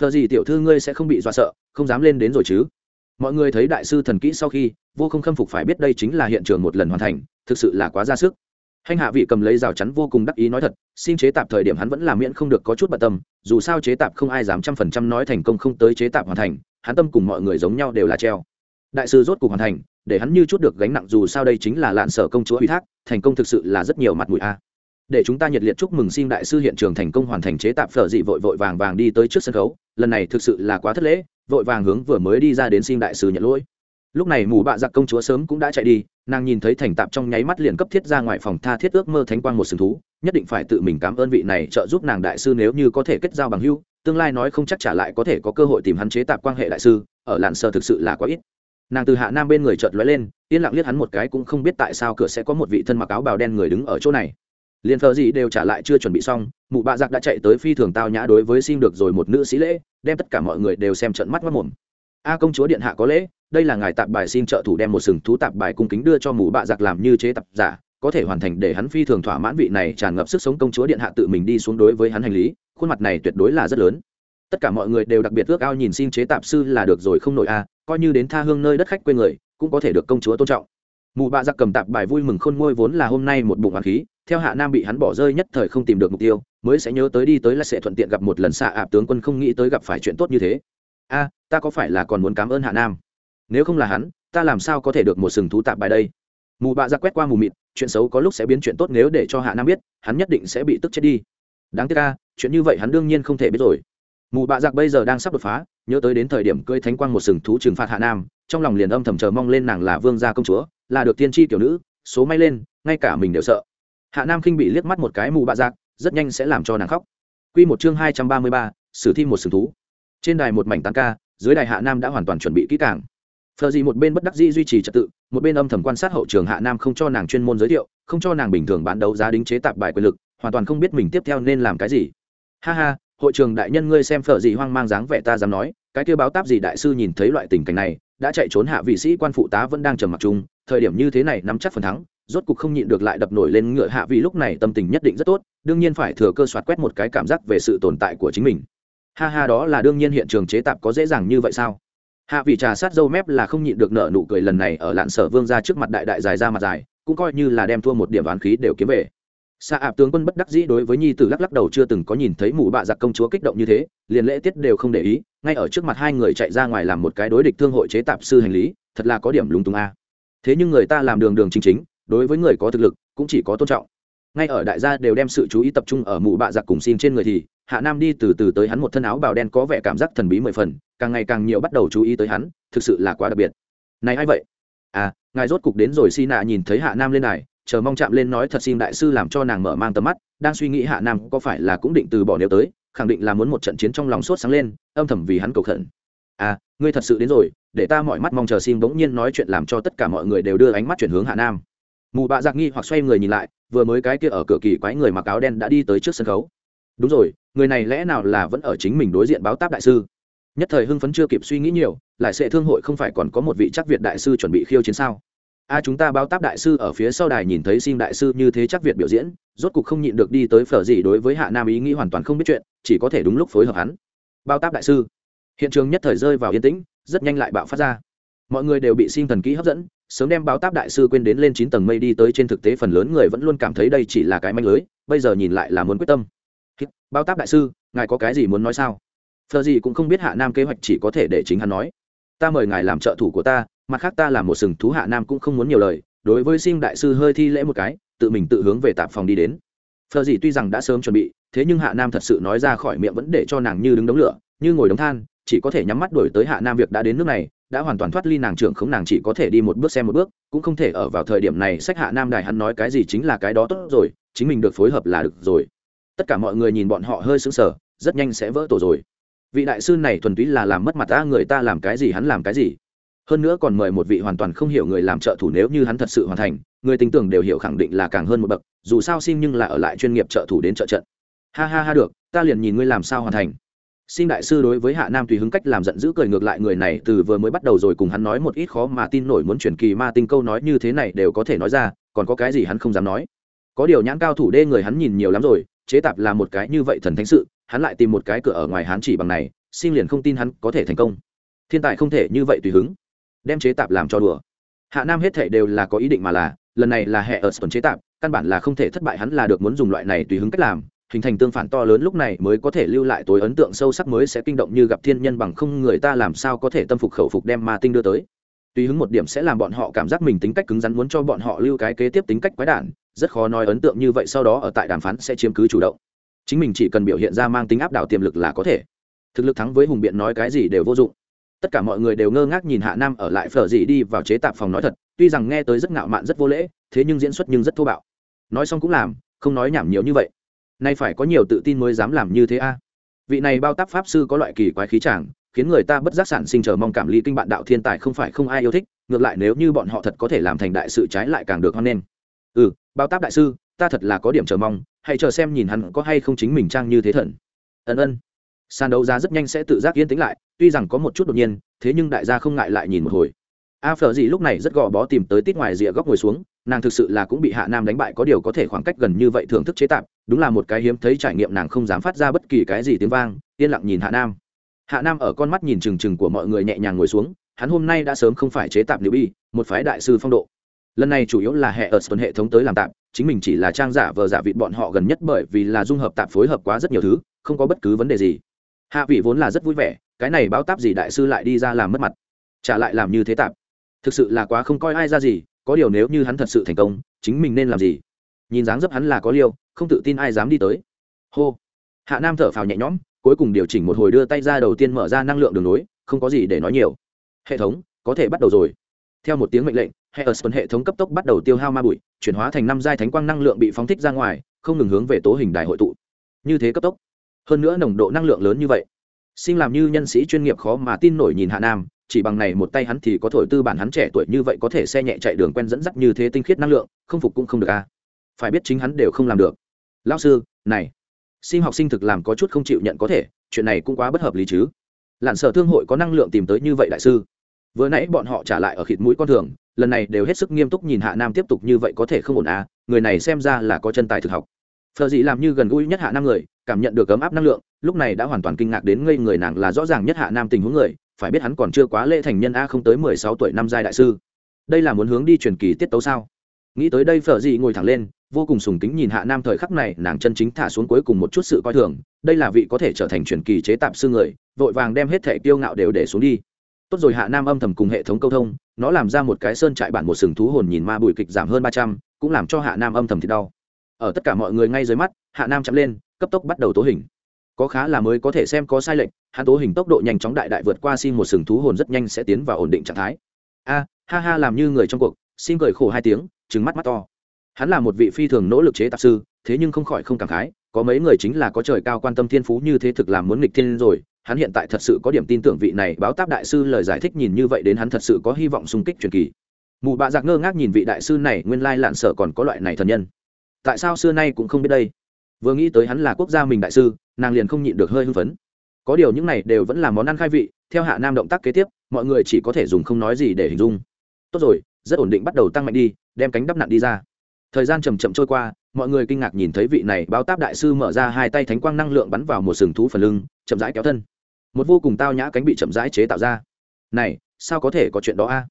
A: Phở gì tiểu thư ngươi sẽ không bị dọa sợ không dám lên đến rồi chứ? Mọi người thấy đại sư thần kỹ sau khi, vô không khâm phục phải biết đây chính là hiện trường một lần hoàn thành, thực sự là quá ra sức. Hành hạ vị cầm lấy rào chắn vô cùng đắc ý nói thật, xin chế tạp thời điểm hắn vẫn làm miễn không được có chút bận tâm, dù sao chế tạp không ai dám trăm phần trăm nói thành công không tới chế tạp hoàn thành, hắn tâm cùng mọi người giống nhau đều là treo. Đại sư rốt cuộc hoàn thành, để hắn như chút được gánh nặng dù sao đây chính là lạn sở công chúa ủy thác, thành công thực sự là rất nhiều mặt mũi a. Để chúng ta nhiệt liệt chúc mừng xin đại sư hiện trường thành công hoàn thành chế tạp phở dị vội vội vàng vàng đi tới trước sân khấu, lần này thực sự là quá thất lễ vội vàng hướng vừa mới đi ra đến xin đại sư nhận lỗi. Lúc này mù bạ giặc công chúa sớm cũng đã chạy đi, nàng nhìn thấy thành tạp trong nháy mắt liền cấp thiết ra ngoài phòng tha thiết ước mơ thánh quang một sừng thú, nhất định phải tự mình cảm ơn vị này trợ giúp nàng đại sư nếu như có thể kết giao bằng hưu tương lai nói không chắc trả lại có thể có cơ hội tìm hắn chế tạp quan hệ đại sư, ở lạn sơ thực sự là quá ít. Nàng từ hạ nam bên người chợt lóe lên, yên lặng liếc hắn một cái cũng không biết tại sao cửa sẽ có một vị thân mặc áo bào đen người đứng ở chỗ này liền thợ gì đều trả lại chưa chuẩn bị xong, mụ bạ giặc đã chạy tới phi thường tao nhã đối với xin được rồi một nữ sĩ lễ, đem tất cả mọi người đều xem trận mắt mất mồm a công chúa điện hạ có lễ, đây là ngài tạp bài xin trợ thủ đem một sừng thú tạp bài cung kính đưa cho mụ bạ giặc làm như chế tập giả, có thể hoàn thành để hắn phi thường thỏa mãn vị này tràn ngập sức sống công chúa điện hạ tự mình đi xuống đối với hắn hành lý, khuôn mặt này tuyệt đối là rất lớn. Tất cả mọi người đều đặc biệt ước ao nhìn xin chế tạp sư là được rồi không nổi a, coi như đến tha hương nơi đất khách quê người, cũng có thể được công chúa tôn trọng mù bạ giặc cầm tạp bài vui mừng khôn ngôi vốn là hôm nay một bụng hoàng khí, theo hạ nam bị hắn bỏ rơi nhất thời không tìm được mục tiêu, mới sẽ nhớ tới đi tới là sẽ thuận tiện gặp một lần xạ ạp tướng quân không nghĩ tới gặp phải chuyện tốt như thế. A, ta có phải là còn muốn cảm ơn hạ nam? Nếu không là hắn, ta làm sao có thể được một sừng thú tạp bài đây? Mù bạ ra quét qua mù mịt, chuyện xấu có lúc sẽ biến chuyện tốt nếu để cho hạ nam biết, hắn nhất định sẽ bị tức chết đi. Đáng tiếc ca chuyện như vậy hắn đương nhiên không thể biết rồi. Mù bạ giặc bây giờ đang sắp đột phá, nhớ tới đến thời điểm cưỡi thánh quang một sừng thú trừng phạt hạ nam, trong lòng liền âm thầm chờ mong lên nàng là vương gia công chúa là được tiên tri kiểu nữ, số may lên, ngay cả mình đều sợ. Hạ nam khinh bị liếc mắt một cái mù bạ giặc rất nhanh sẽ làm cho nàng khóc. Q một chương hai trăm ba mươi ba, sử thi một sừng thú. Trên đài một mảnh tán ca, dưới đài hạ nam đã hoàn toàn chuẩn bị kỹ càng. Phờ gì một bên bất đắc dĩ duy trì trật tự, một bên âm thầm quan sát hậu trường hạ nam không cho nàng chuyên môn giới thiệu, không cho nàng bình thường bán đấu giá đính chế tạp bài quyền lực, hoàn toàn không biết mình tiếp theo nên làm cái gì. Ha ha, hội trường đại nhân ngươi xem phở gì hoang mang dáng vẻ ta dám nói, cái kêu báo táp gì đại sư nhìn thấy loại tình cảnh này đã chạy trốn hạ vị sĩ quan phụ tá vẫn đang trầm mặc chung, thời điểm như thế này nắm chắc phần thắng, rốt cục không nhịn được lại đập nổi lên ngựa hạ vị lúc này tâm tình nhất định rất tốt, đương nhiên phải thừa cơ soạt quét một cái cảm giác về sự tồn tại của chính mình. Ha ha, đó là đương nhiên hiện trường chế tạp có dễ dàng như vậy sao? Hạ vị trà sát dâu mép là không nhịn được nợ nụ cười lần này ở lạn sở vương ra trước mặt đại đại dài ra mặt dài, cũng coi như là đem thua một điểm đoán khí đều kiếm về xạ ạp tướng quân bất đắc dĩ đối với nhi tử lắc lắc đầu chưa từng có nhìn thấy mụ bạ giặc công chúa kích động như thế, liền lễ tiết đều không để ý, ngay ở trước mặt hai người chạy ra ngoài làm một cái đối địch thương hội chế tạp sư hành lý, thật là có điểm lúng túng a. Thế nhưng người ta làm đường đường chính chính, đối với người có thực lực, cũng chỉ có tôn trọng. Ngay ở đại gia đều đem sự chú ý tập trung ở mụ bạ giặc cùng xin trên người thì, hạ nam đi từ từ tới hắn một thân áo bào đen có vẻ cảm giác thần bí mười phần, càng ngày càng nhiều bắt đầu chú ý tới hắn, thực sự là quá đặc biệt. Này a vậy? À ngài rốt cục đến rồi xi nạ nhìn thấy hạ nam lên này chờ mong chạm lên nói thật xin đại sư làm cho nàng mở mang tầm mắt, đang suy nghĩ hạ nam có phải là cũng định từ bỏ nếu tới, khẳng định là muốn một trận chiến trong lòng sốt sáng lên, âm thầm vì hắn cầu khẩn. À ngươi thật sự đến rồi, để ta mọi mắt mong chờ xin bỗng nhiên nói chuyện làm cho tất cả mọi người đều đưa ánh mắt chuyển hướng hạ nam. Mù bạ giặc nghi hoặc xoay người nhìn lại, vừa mới cái kia ở cửa kỳ quái người mặc áo đen đã đi tới trước sân khấu. Đúng rồi, người này lẽ nào là vẫn ở chính mình đối diện báo táp đại sư? Nhất thời hưng phấn chưa kịp suy nghĩ nhiều, lại sẽ thương hội không phải còn có một vị chắc việt đại sư chuẩn bị khiêu chiến sao? A à, chúng ta báo táp đại sư ở phía sau đài nhìn thấy xin đại sư như thế chắc việt biểu diễn, rốt cục không nhịn được đi tới phở gì đối với hạ nam ý nghĩ hoàn toàn không biết chuyện, chỉ có thể đúng lúc phối hợp hắn. Bao táp đại sư. Hiện trường nhất thời rơi vào yên tĩnh, rất nhanh lại bạo phát ra. Mọi người đều bị xin thần kỹ hấp dẫn, sớm đem báo táp đại sư quên đến lên chín tầng mây đi tới trên thực tế phần lớn người vẫn luôn cảm thấy đây chỉ là cái manh lưới, bây giờ nhìn lại là muốn quyết tâm. Bao táp đại sư, ngài có cái gì muốn nói sao? Phờ gì cũng không biết hạ nam kế hoạch chỉ có thể để chính hắn nói. Ta mời ngài làm trợ thủ của ta mặt khác ta là một sừng thú hạ nam cũng không muốn nhiều lời, đối với sim đại sư hơi thi lễ một cái, tự mình tự hướng về tạp phòng đi đến. Phờ gì tuy rằng đã sớm chuẩn bị, thế nhưng hạ nam thật sự nói ra khỏi miệng vẫn để cho nàng như đứng đống lửa, như ngồi đống than, chỉ có thể nhắm mắt đổi tới hạ nam việc đã đến nước này, đã hoàn toàn thoát ly nàng trưởng không, nàng chỉ có thể đi một bước xem một bước, cũng không thể ở vào thời điểm này sách hạ nam đài hắn nói cái gì chính là cái đó tốt rồi, chính mình được phối hợp là được rồi. Tất cả mọi người nhìn bọn họ hơi sững sờ, rất nhanh sẽ vỡ tổ rồi. Vị đại sư này thuần túy là làm mất mặt ta, người ta làm cái gì hắn làm cái gì hơn nữa còn mời một vị hoàn toàn không hiểu người làm trợ thủ nếu như hắn thật sự hoàn thành, người tình tưởng đều hiểu khẳng định là càng hơn một bậc, dù sao xin nhưng là ở lại chuyên nghiệp trợ thủ đến trợ trận. Ha ha ha được, ta liền nhìn ngươi làm sao hoàn thành. Xin đại sư đối với hạ nam tùy hứng cách làm giận dữ cười ngược lại người này từ vừa mới bắt đầu rồi cùng hắn nói một ít khó mà tin nổi muốn chuyển kỳ ma tinh câu nói như thế này đều có thể nói ra, còn có cái gì hắn không dám nói. Có điều nhãn cao thủ đê người hắn nhìn nhiều lắm rồi, chế tạp là một cái như vậy thần thánh sự, hắn lại tìm một cái cửa ở ngoài hắn chỉ bằng này, xin liền không tin hắn có thể thành công. Thiên tài không thể như vậy tùy hứng đem chế tạp làm cho đùa. Hạ nam hết thể đều là có ý định mà là, lần này là hệ ở tuần chế tạp, căn bản là không thể thất bại hắn là được muốn dùng loại này tùy hứng cách làm. Hình thành tương phản to lớn lúc này mới có thể lưu lại tối ấn tượng sâu sắc mới sẽ kinh động như gặp thiên nhân bằng không người ta làm sao có thể tâm phục khẩu phục đem ma tinh đưa tới. Tùy hứng một điểm sẽ làm bọn họ cảm giác mình tính cách cứng rắn muốn cho bọn họ lưu cái kế tiếp tính cách quái đản, rất khó nói ấn tượng như vậy sau đó ở tại đàm phán sẽ chiếm cứ chủ động. Chính mình chỉ cần biểu hiện ra mang tính áp đảo tiềm lực là có thể. Thực lực thắng với hùng biện nói cái gì đều vô dụng tất cả mọi người đều ngơ ngác nhìn hạ nam ở lại phở dị đi vào chế tạp phòng nói thật, tuy rằng nghe tới rất ngạo mạn, rất vô lễ, thế nhưng diễn xuất nhưng rất thô bạo. Nói xong cũng làm, không nói nhảm nhiều như vậy. Nay phải có nhiều tự tin mới dám làm như thế a. Vị này bao tác pháp sư có loại kỳ quái khí chàng, khiến người ta bất giác sản sinh chờ mong cảm ly kinh bạn đạo thiên tài không phải không ai yêu thích, ngược lại nếu như bọn họ thật có thể làm thành đại sự trái lại càng được hoan nghênh. Ừ bao tác đại sư, ta thật là có điểm chờ mong, hãy chờ xem nhìn hắn có hay không chính mình trang như thế thần. Ân ân sàn đấu giá rất nhanh sẽ tự giác yên tĩnh lại, tuy rằng có một chút đột nhiên, thế nhưng đại gia không ngại lại nhìn một hồi. A phở gì lúc này rất gò bó tìm tới tít ngoài rìa góc ngồi xuống, nàng thực sự là cũng bị hạ nam đánh bại có điều có thể khoảng cách gần như vậy thưởng thức chế tạp, đúng là một cái hiếm thấy trải nghiệm nàng không dám phát ra bất kỳ cái gì tiếng vang, yên lặng nhìn hạ nam. Hạ nam ở con mắt nhìn trừng trừng của mọi người nhẹ nhàng ngồi xuống, hắn hôm nay đã sớm không phải chế tạp nữ bi, một phái đại sư phong độ. Lần này chủ yếu là hệ ở tuần hệ thống tới làm tạp, chính mình chỉ là trang giả vờ giả vịt bọn họ gần nhất bởi vì là dung hợp tạp phối hợp quá rất nhiều thứ, không có bất cứ vấn đề gì hạ vị vốn là rất vui vẻ, cái này báo táp gì đại sư lại đi ra làm mất mặt. Trả lại làm như thế tạp. Thực sự là quá không coi ai ra gì, có điều nếu như hắn thật sự thành công, chính mình nên làm gì? Nhìn dáng dấp hắn là có liêu, không tự tin ai dám đi tới. Hô. Hạ nam thở phào nhẹ nhõm, cuối cùng điều chỉnh một hồi đưa tay ra đầu tiên mở ra năng lượng đường nối, không có gì để nói nhiều. Hệ thống, có thể bắt đầu rồi. Theo một tiếng mệnh lệnh, hệ ở hệ thống cấp tốc bắt đầu tiêu hao ma bụi, chuyển hóa thành năm giai thánh quang năng lượng bị phóng thích ra ngoài, không ngừng hướng về tố hình đài hội tụ. Như thế cấp tốc hơn nữa nồng độ năng lượng lớn như vậy. Sinh làm như nhân sĩ chuyên nghiệp khó mà tin nổi nhìn hạ nam, chỉ bằng này một tay hắn thì có thổi tư bản hắn trẻ tuổi như vậy có thể xe nhẹ chạy đường quen dẫn dắt như thế tinh khiết năng lượng, không phục cũng không được a phải biết chính hắn đều không làm được. Lao sư, này, sinh học sinh thực làm có chút không chịu nhận có thể, chuyện này cũng quá bất hợp lý chứ. Lặn sở thương hội có năng lượng tìm tới như vậy đại sư. Vừa nãy bọn họ trả lại ở khịt mũi con thường, lần này đều hết sức nghiêm túc nhìn hạ nam tiếp tục như vậy có thể không ổn à người này xem ra là có chân tài thực học. Phờ dị làm như gần gũi nhất hạ nam người cảm nhận được ấm áp năng lượng, lúc này đã hoàn toàn kinh ngạc đến ngây người nàng là rõ ràng nhất hạ nam tình huống người, phải biết hắn còn chưa quá lễ thành nhân a không tới mười sáu tuổi năm giai đại sư. Đây là muốn hướng đi truyền kỳ tiết tấu sao? Nghĩ tới đây, phở dị ngồi thẳng lên, vô cùng sùng kính nhìn hạ nam thời khắc này, nàng chân chính thả xuống cuối cùng một chút sự coi thường, đây là vị có thể trở thành truyền kỳ chế tạp sư người, vội vàng đem hết thẻ tiêu ngạo đều để xuống đi. Tốt rồi, hạ nam âm thầm cùng hệ thống câu thông, nó làm ra một cái sơn trại bản một sừng thú hồn nhìn ma bùi kịch giảm hơn ba trăm, cũng làm cho hạ nam âm thầm thì đau. Ở tất cả mọi người ngay dưới mắt, hạ nam chậm lên cấp tốc bắt đầu tố hình. Có khá là mới có thể xem có sai lệch, hắn tố hình tốc độ nhanh chóng đại đại vượt qua xin một sừng thú hồn rất nhanh sẽ tiến vào ổn định trạng thái. A, ha ha, làm như người trong cuộc, xin cười khổ hai tiếng trứng mắt mắt to. Hắn là một vị phi thường nỗ lực chế tạp sư, thế nhưng không khỏi không cảm khái, có mấy người chính là có trời cao quan tâm thiên phú như thế thực làm muốn nghịch thiên rồi, hắn hiện tại thật sự có điểm tin tưởng vị này báo táp đại sư lời giải thích nhìn như vậy đến hắn thật sự có hy vọng xung kích truyền kỳ. Mù bạ giặc ngơ ngác nhìn vị đại sư này, nguyên lai lạn sợ còn có loại này thần nhân. Tại sao xưa nay cũng không biết đây? Vừa nghĩ tới hắn là quốc gia mình đại sư, nàng liền không nhịn được hơi hưng phấn. Có điều những này đều vẫn là món ăn khai vị, theo hạ nam động tác kế tiếp, mọi người chỉ có thể dùng không nói gì để hình dung. Tốt rồi, rất ổn định bắt đầu tăng mạnh đi, đem cánh đắp nặn đi ra. Thời gian chầm chậm trôi qua, mọi người kinh ngạc nhìn thấy vị này báo táp đại sư mở ra hai tay thánh quang năng lượng bắn vào một sừng thú phần lưng, chậm rãi kéo thân. Một vô cùng tao nhã cánh bị chậm rãi chế tạo ra. Này, sao có thể có chuyện đó a?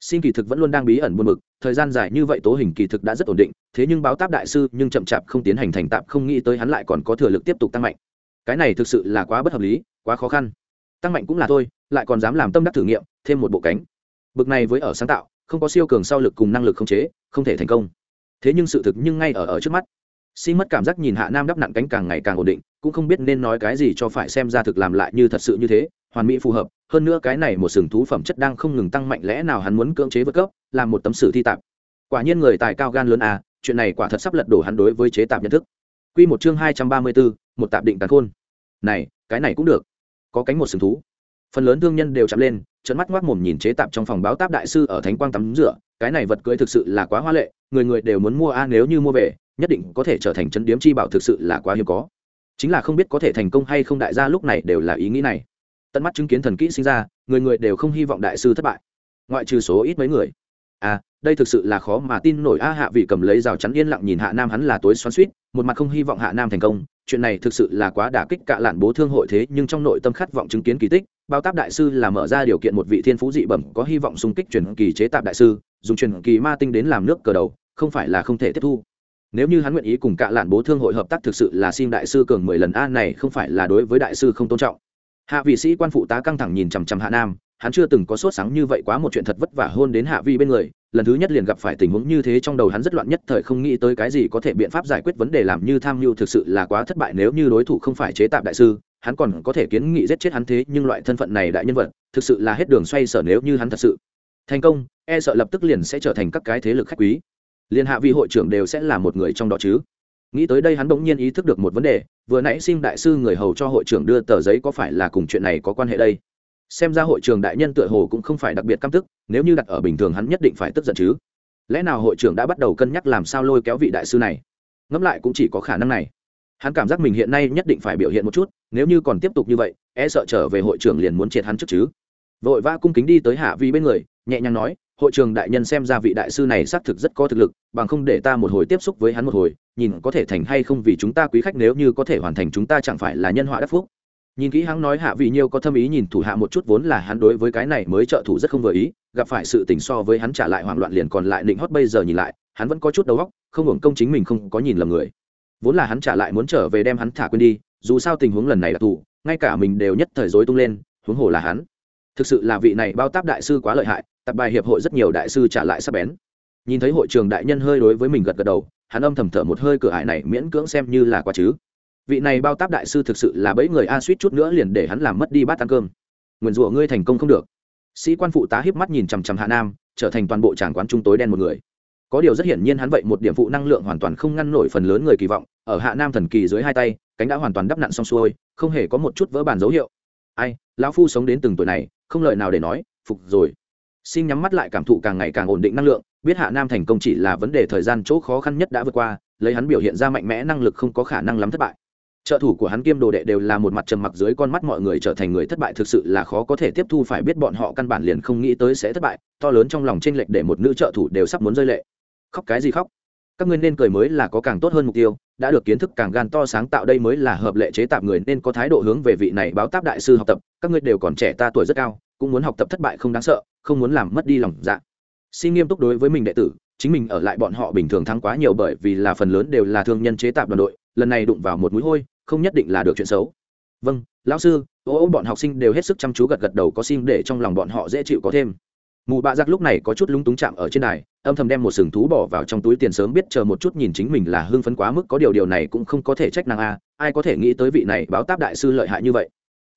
A: Xin kỳ thực vẫn luôn đang bí ẩn buôn mực, thời gian dài như vậy tố hình kỳ thực đã rất ổn định, thế nhưng báo táp đại sư nhưng chậm chạp không tiến hành thành tạp, không nghĩ tới hắn lại còn có thừa lực tiếp tục tăng mạnh. Cái này thực sự là quá bất hợp lý, quá khó khăn. Tăng mạnh cũng là thôi, lại còn dám làm tâm đắc thử nghiệm, thêm một bộ cánh. Bực này với ở sáng tạo, không có siêu cường sau lực cùng năng lực không chế, không thể thành công. Thế nhưng sự thực nhưng ngay ở ở trước mắt. Xin mất cảm giác nhìn hạ nam đắp nặng cánh càng ngày càng ổn định, cũng không biết nên nói cái gì cho phải xem ra thực làm lại như thật sự như thế hoàn mỹ phù hợp, hơn nữa cái này một sừng thú phẩm chất đang không ngừng tăng mạnh, lẽ nào hắn muốn cưỡng chế vượt cấp, làm một tấm sử thi tạp? Quả nhiên người tài cao gan lớn à chuyện này quả thật sắp lật đổ hắn đối với chế tạp nhận thức. Quy một chương hai trăm ba mươi bốn, một tạp định tàn khôn. Này, cái này cũng được. Có cánh một sừng thú. Phần lớn thương nhân đều chạm lên trận mắt ngoác mồm nhìn chế tạp trong phòng báo táp đại sư ở thánh quang tắm rửa. Cái này vật cưới thực sự là quá hoa lệ, người người đều muốn mua a, nếu như mua về, nhất định có thể trở thành chân điếm chi bảo thực sự là quá hiếm có. Chính là không biết có thể thành công hay không đại gia lúc này đều là ý nghĩ này tận mắt chứng kiến thần kỹ sinh ra, người người đều không hy vọng đại sư thất bại. Ngoại trừ số ít mấy người. À đây thực sự là khó mà tin nổi. A, hạ vị cầm lấy rào chắn yên lặng nhìn hạ nam, hắn là tối xoắn suýt một mặt không hy vọng hạ nam thành công. Chuyện này thực sự là quá đả kích cả lạn bố thương hội thế, nhưng trong nội tâm khát vọng chứng kiến kỳ tích, bao táp đại sư là mở ra điều kiện một vị thiên phú dị bẩm, có hy vọng xung kích truyền kỳ chế tạp đại sư, dùng truyền kỳ ma tinh đến làm nước cờ đầu, không phải là không thể tiếp thu. Nếu như hắn nguyện ý cùng cả lạn bố thương hội hợp tác thực sự là xin đại sư cường mười lần, a, này không phải là đối với đại sư không tôn trọng hạ vị sĩ quan phụ tá căng thẳng nhìn chằm chằm hạ nam, hắn chưa từng có sốt sáng như vậy quá một chuyện thật vất vả hôn đến hạ vi bên người, lần thứ nhất liền gặp phải tình huống như thế trong đầu hắn rất loạn nhất thời không nghĩ tới cái gì có thể biện pháp giải quyết vấn đề làm như tham mưu thực sự là quá thất bại nếu như đối thủ không phải chế tạp đại sư, hắn còn có thể kiến nghị giết chết hắn thế nhưng loại thân phận này đại nhân vật, thực sự là hết đường xoay sở nếu như hắn thật sự thành công e sợ lập tức liền sẽ trở thành các cái thế lực khách quý. Liên hạ vị hội trưởng đều sẽ là một người trong đó chứ nghĩ tới đây hắn bỗng nhiên ý thức được một vấn đề, vừa nãy xin đại sư người hầu cho hội trưởng đưa tờ giấy có phải là cùng chuyện này có quan hệ đây? Xem ra hội trưởng đại nhân tựa hồ cũng không phải đặc biệt căm tức, nếu như đặt ở bình thường hắn nhất định phải tức giận chứ. Lẽ nào hội trưởng đã bắt đầu cân nhắc làm sao lôi kéo vị đại sư này? Ngẫm lại cũng chỉ có khả năng này. Hắn cảm giác mình hiện nay nhất định phải biểu hiện một chút, nếu như còn tiếp tục như vậy e sợ trở về hội trưởng liền muốn triệt hắn trước chứ. Vội vã cung kính đi tới hạ vi bên người, nhẹ nhàng nói hội trường đại nhân xem ra vị đại sư này xác thực rất có thực lực, bằng không để ta một hồi tiếp xúc với hắn một hồi, nhìn có thể thành hay không vì chúng ta quý khách nếu như có thể hoàn thành chúng ta chẳng phải là nhân họa đắc phúc. Nhìn kỹ hắn nói hạ vị nhiêu có thâm ý nhìn thủ hạ một chút vốn là hắn đối với cái này mới trợ thủ rất không vừa ý, gặp phải sự tình so với hắn trả lại hoảng loạn liền còn lại định hót bây giờ nhìn lại, hắn vẫn có chút đầu óc, không hưởng công chính mình không có nhìn lầm người. Vốn là hắn trả lại muốn trở về đem hắn thả quên đi, dù sao tình huống lần này là thủ ngay cả mình đều nhất thời dối tung lên, huống hồ là hắn. Thực sự là vị này bao táp đại sư quá lợi hại tập bài hiệp hội rất nhiều đại sư trả lại sắp bén. Nhìn thấy hội trường đại nhân hơi đối với mình gật gật đầu, hắn âm thầm thở một hơi cửa ải này miễn cưỡng xem như là quá chứ. Vị này bao táp đại sư thực sự là bẫy người a, suýt chút nữa liền để hắn làm mất đi bát ăn cơm. Nguyền rủa ngươi thành công không được. Sĩ quan phụ tá hiếp mắt nhìn chằm chằm hạ nam, trở thành toàn bộ tràng quán trung tối đen một người. Có điều rất hiển nhiên hắn vậy một điểm phụ năng lượng hoàn toàn không ngăn nổi phần lớn người kỳ vọng, ở hạ nam thần kỳ dưới hai tay, cánh đã hoàn toàn đắp nặn xong xuôi, không hề có một chút vỡ bàn dấu hiệu. Ai, lão phu sống đến từng tuổi này, không lợi nào để nói, phục rồi xin nhắm mắt lại cảm thụ càng ngày càng ổn định năng lượng, biết hạ nam thành công chỉ là vấn đề thời gian chỗ khó khăn nhất đã vượt qua, lấy hắn biểu hiện ra mạnh mẽ năng lực không có khả năng lắm thất bại. Trợ thủ của hắn kiêm đồ đệ đều là một mặt trầm mặc dưới con mắt mọi người trở thành người thất bại thực sự là khó có thể tiếp thu, phải biết bọn họ căn bản liền không nghĩ tới sẽ thất bại, to lớn trong lòng tranh lệch để một nữ trợ thủ đều sắp muốn rơi lệ. Khóc cái gì khóc? Các ngươi nên cười mới là có càng tốt hơn mục tiêu, đã được kiến thức càng gan to sáng tạo đây mới là hợp lệ chế tạp người, nên có thái độ hướng về vị này báo táp đại sư học tập, các ngươi đều còn trẻ ta tuổi rất cao cũng muốn học tập thất bại không đáng sợ, không muốn làm mất đi lòng dạ. Xin nghiêm túc đối với mình đệ tử, chính mình ở lại bọn họ bình thường thắng quá nhiều bởi vì là phần lớn đều là thương nhân chế tạp đoàn đội, lần này đụng vào một mũi hôi, không nhất định là được chuyện xấu. Vâng lão sư, ô ô, bọn học sinh đều hết sức chăm chú gật gật đầu có xin để trong lòng bọn họ dễ chịu có thêm. Mù bạ giặc lúc này có chút lúng túng chạm ở trên đài, âm thầm đem một sừng thú bỏ vào trong túi tiền sớm biết chờ một chút nhìn chính mình là hưng phấn quá mức, có điều điều này cũng không có thể trách nàng a, ai có thể nghĩ tới vị này báo táp đại sư lợi hại như vậy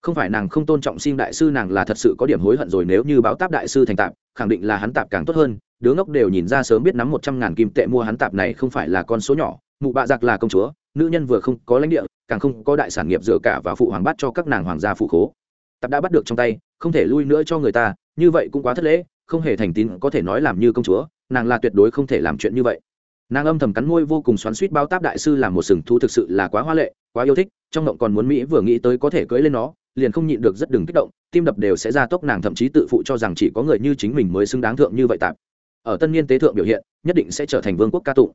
A: không phải nàng không tôn trọng xin đại sư, nàng là thật sự có điểm hối hận rồi, nếu như báo táp đại sư thành tạp, khẳng định là hắn tạp càng tốt hơn. Đứa ngốc đều nhìn ra sớm biết nắm một trăm ngàn kim tệ mua hắn tạp này không phải là con số nhỏ. Mụ bạ giặc là công chúa, nữ nhân vừa không có lãnh địa, càng không có đại sản nghiệp dựa cả và phụ hoàng bắt cho các nàng hoàng gia phụ khố. Tạp đã bắt được trong tay, không thể lui nữa cho người ta, như vậy cũng quá thất lễ, không hề thành tín có thể nói làm như công chúa, nàng là tuyệt đối không thể làm chuyện như vậy. Nàng âm thầm cắn môi vô cùng xoắn suýt bao táp đại sư làm một sừng thú thực sự là quá hoa lệ, quá yêu thích, trong động còn muốn mỹ vừa nghĩ tới có thể cưỡi lên nó liền không nhịn được rất đừng kích động, tim đập đều sẽ ra tốc nàng thậm chí tự phụ cho rằng chỉ có người như chính mình mới xứng đáng thượng như vậy tạp ở tân niên tế thượng biểu hiện, nhất định sẽ trở thành vương quốc ca tụng.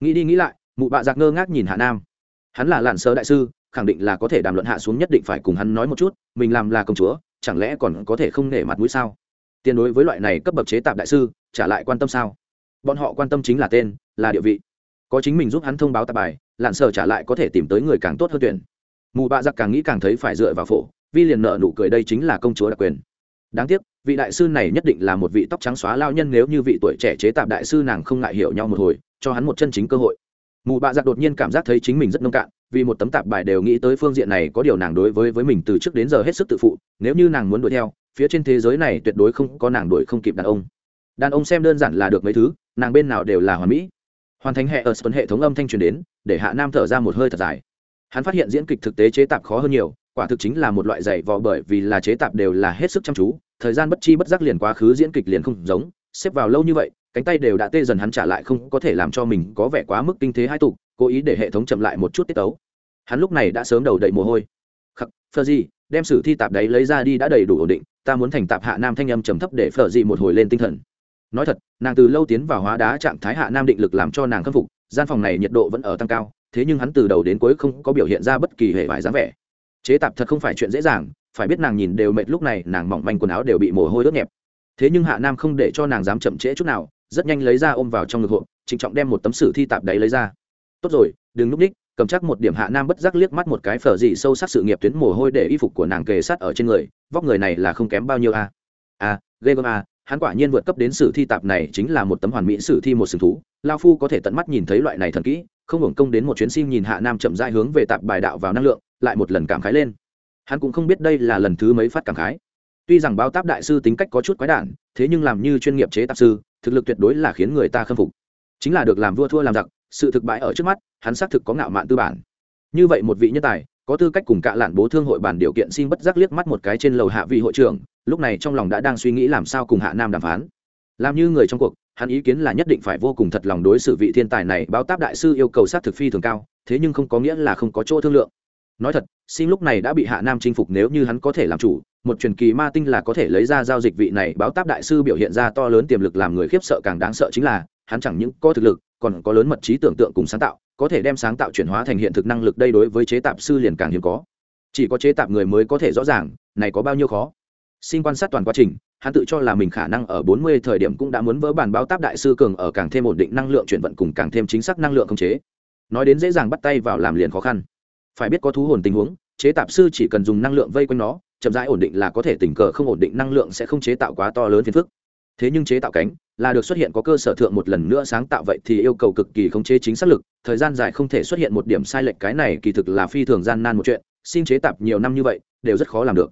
A: Nghĩ đi nghĩ lại, mụ bạ giặc ngơ ngác nhìn hạ nam. Hắn là lạn sơ đại sư, khẳng định là có thể đàm luận hạ xuống nhất định phải cùng hắn nói một chút, mình làm là công chúa, chẳng lẽ còn có thể không nể mặt mũi sao? Tiền đối với loại này cấp bậc chế tạp đại sư trả lại quan tâm sao? Bọn họ quan tâm chính là tên, là địa vị. Có chính mình giúp hắn thông báo tạp bài, lạn sơ trả lại có thể tìm tới người càng tốt hơn tuyển. Mù bạ giặc càng nghĩ càng thấy phải dựa vào phổ vi liền nợ nụ cười đây chính là công chúa đặc quyền. Đáng tiếc, vị đại sư này nhất định là một vị tóc trắng xóa lao nhân nếu như vị tuổi trẻ chế tạp đại sư nàng không ngại hiểu nhau một hồi, cho hắn một chân chính cơ hội. Mù bạ giặc đột nhiên cảm giác thấy chính mình rất nông cạn, vì một tấm tạp bài đều nghĩ tới phương diện này có điều nàng đối với với mình từ trước đến giờ hết sức tự phụ, nếu như nàng muốn đuổi theo, phía trên thế giới này tuyệt đối không có nàng đuổi không kịp đàn ông. Đàn ông xem đơn giản là được mấy thứ, nàng bên nào đều là hoàn mỹ. Hoàn thành hệ ở sân hệ thống âm thanh truyền đến, để hạ nam thở ra một hơi thật dài. Hắn phát hiện diễn kịch thực tế chế tạp khó hơn nhiều quả thực chính là một loại dạy vò bởi vì là chế tạp đều là hết sức chăm chú, thời gian bất chi bất giác liền quá khứ diễn kịch liền không giống, xếp vào lâu như vậy, cánh tay đều đã tê dần hắn trả lại không có thể làm cho mình có vẻ quá mức kinh thế hai tục, cố ý để hệ thống chậm lại một chút tiết tấu. Hắn lúc này đã sớm đầu đầy mồ hôi. Khắc phờ gì đem sử thi tạp đấy lấy ra đi đã đầy đủ ổn định, ta muốn thành tạp hạ nam thanh âm trầm thấp để phờ gì một hồi lên tinh thần. Nói thật, nàng từ lâu tiến vào hóa đá trạng thái hạ nam định lực làm cho nàng khâm phục, gian phòng này nhiệt độ vẫn ở tăng cao, thế nhưng hắn từ đầu đến cuối không có biểu hiện ra bất kỳ hệ vải dáng vẻ chế tạp thật không phải chuyện dễ dàng phải biết nàng nhìn đều mệt lúc này nàng mỏng manh quần áo đều bị mồ hôi ướt nhẹp. Thế nhưng hạ nam không để cho nàng dám chậm trễ chút nào rất nhanh lấy ra ôm vào trong ngực hộ trịnh trọng đem một tấm sử thi tạp đấy lấy ra. Tốt rồi đừng núp ních cầm chắc một điểm hạ nam bất giác liếc mắt một cái phở dị sâu sắc sự nghiệp tuyến mồ hôi để y phục của nàng kề sát ở trên người vóc người này là không kém bao nhiêu a. A à, ghê gớm a hắn quả nhiên vượt cấp đến sử thi tạp này chính là một tấm hoàn mỹ sử thi một sừng thú. Lao phu có thể tận mắt nhìn thấy loại này thần kỹ không hưởng công đến một chuyến sim nhìn hạ nam chậm rãi hướng về tạp bài đạo vào năng lượng lại một lần cảm khái lên. Hắn cũng không biết đây là lần thứ mấy phát cảm khái. Tuy rằng báo táp đại sư tính cách có chút quái đản, thế nhưng làm như chuyên nghiệp chế tạp sư, thực lực tuyệt đối là khiến người ta khâm phục. Chính là được làm vua thua làm giặc, sự thực bại ở trước mắt, hắn xác thực có ngạo mạn tư bản. Như vậy một vị nhân tài, có tư cách cùng cạ lạn bố thương hội bản điều kiện xin bất giác liếc mắt một cái trên lầu hạ vị hội trưởng, lúc này trong lòng đã đang suy nghĩ làm sao cùng hạ nam đàm phán. Làm như người trong cuộc, hắn ý kiến là nhất định phải vô cùng thật lòng đối xử vị thiên tài này báo táp đại sư yêu cầu sát thực phi thường cao, thế nhưng không có nghĩa là không có chỗ thương lượng nói thật xin lúc này đã bị hạ nam chinh phục nếu như hắn có thể làm chủ, một truyền kỳ ma tinh là có thể lấy ra giao dịch vị này báo táp đại sư biểu hiện ra to lớn tiềm lực làm người khiếp sợ càng đáng sợ chính là, hắn chẳng những có thực lực, còn có lớn mật trí tưởng tượng cùng sáng tạo, có thể đem sáng tạo chuyển hóa thành hiện thực năng lực đây đối với chế tạp sư liền càng hiếm có. Chỉ có chế tạp người mới có thể rõ ràng, này có bao nhiêu khó. Xin quan sát toàn quá trình, hắn tự cho là mình khả năng ở bốn mươi thời điểm cũng đã muốn vỡ bản báo táp đại sư cường ở càng thêm ổn định năng lượng chuyển vận cùng càng thêm chính xác năng lượng khống chế. Nói đến dễ dàng bắt tay vào làm liền khó khăn phải biết có thú hồn tình huống, chế tạp sư chỉ cần dùng năng lượng vây quanh nó, chậm rãi ổn định là có thể tình cờ không ổn định năng lượng sẽ không chế tạo quá to lớn phiền phức. Thế nhưng chế tạo cánh là được xuất hiện có cơ sở thượng một lần nữa sáng tạo vậy thì yêu cầu cực kỳ khống chế chính xác lực, thời gian dài không thể xuất hiện một điểm sai lệch, cái này kỳ thực là phi thường gian nan một chuyện, xin chế tạp nhiều năm như vậy, đều rất khó làm được.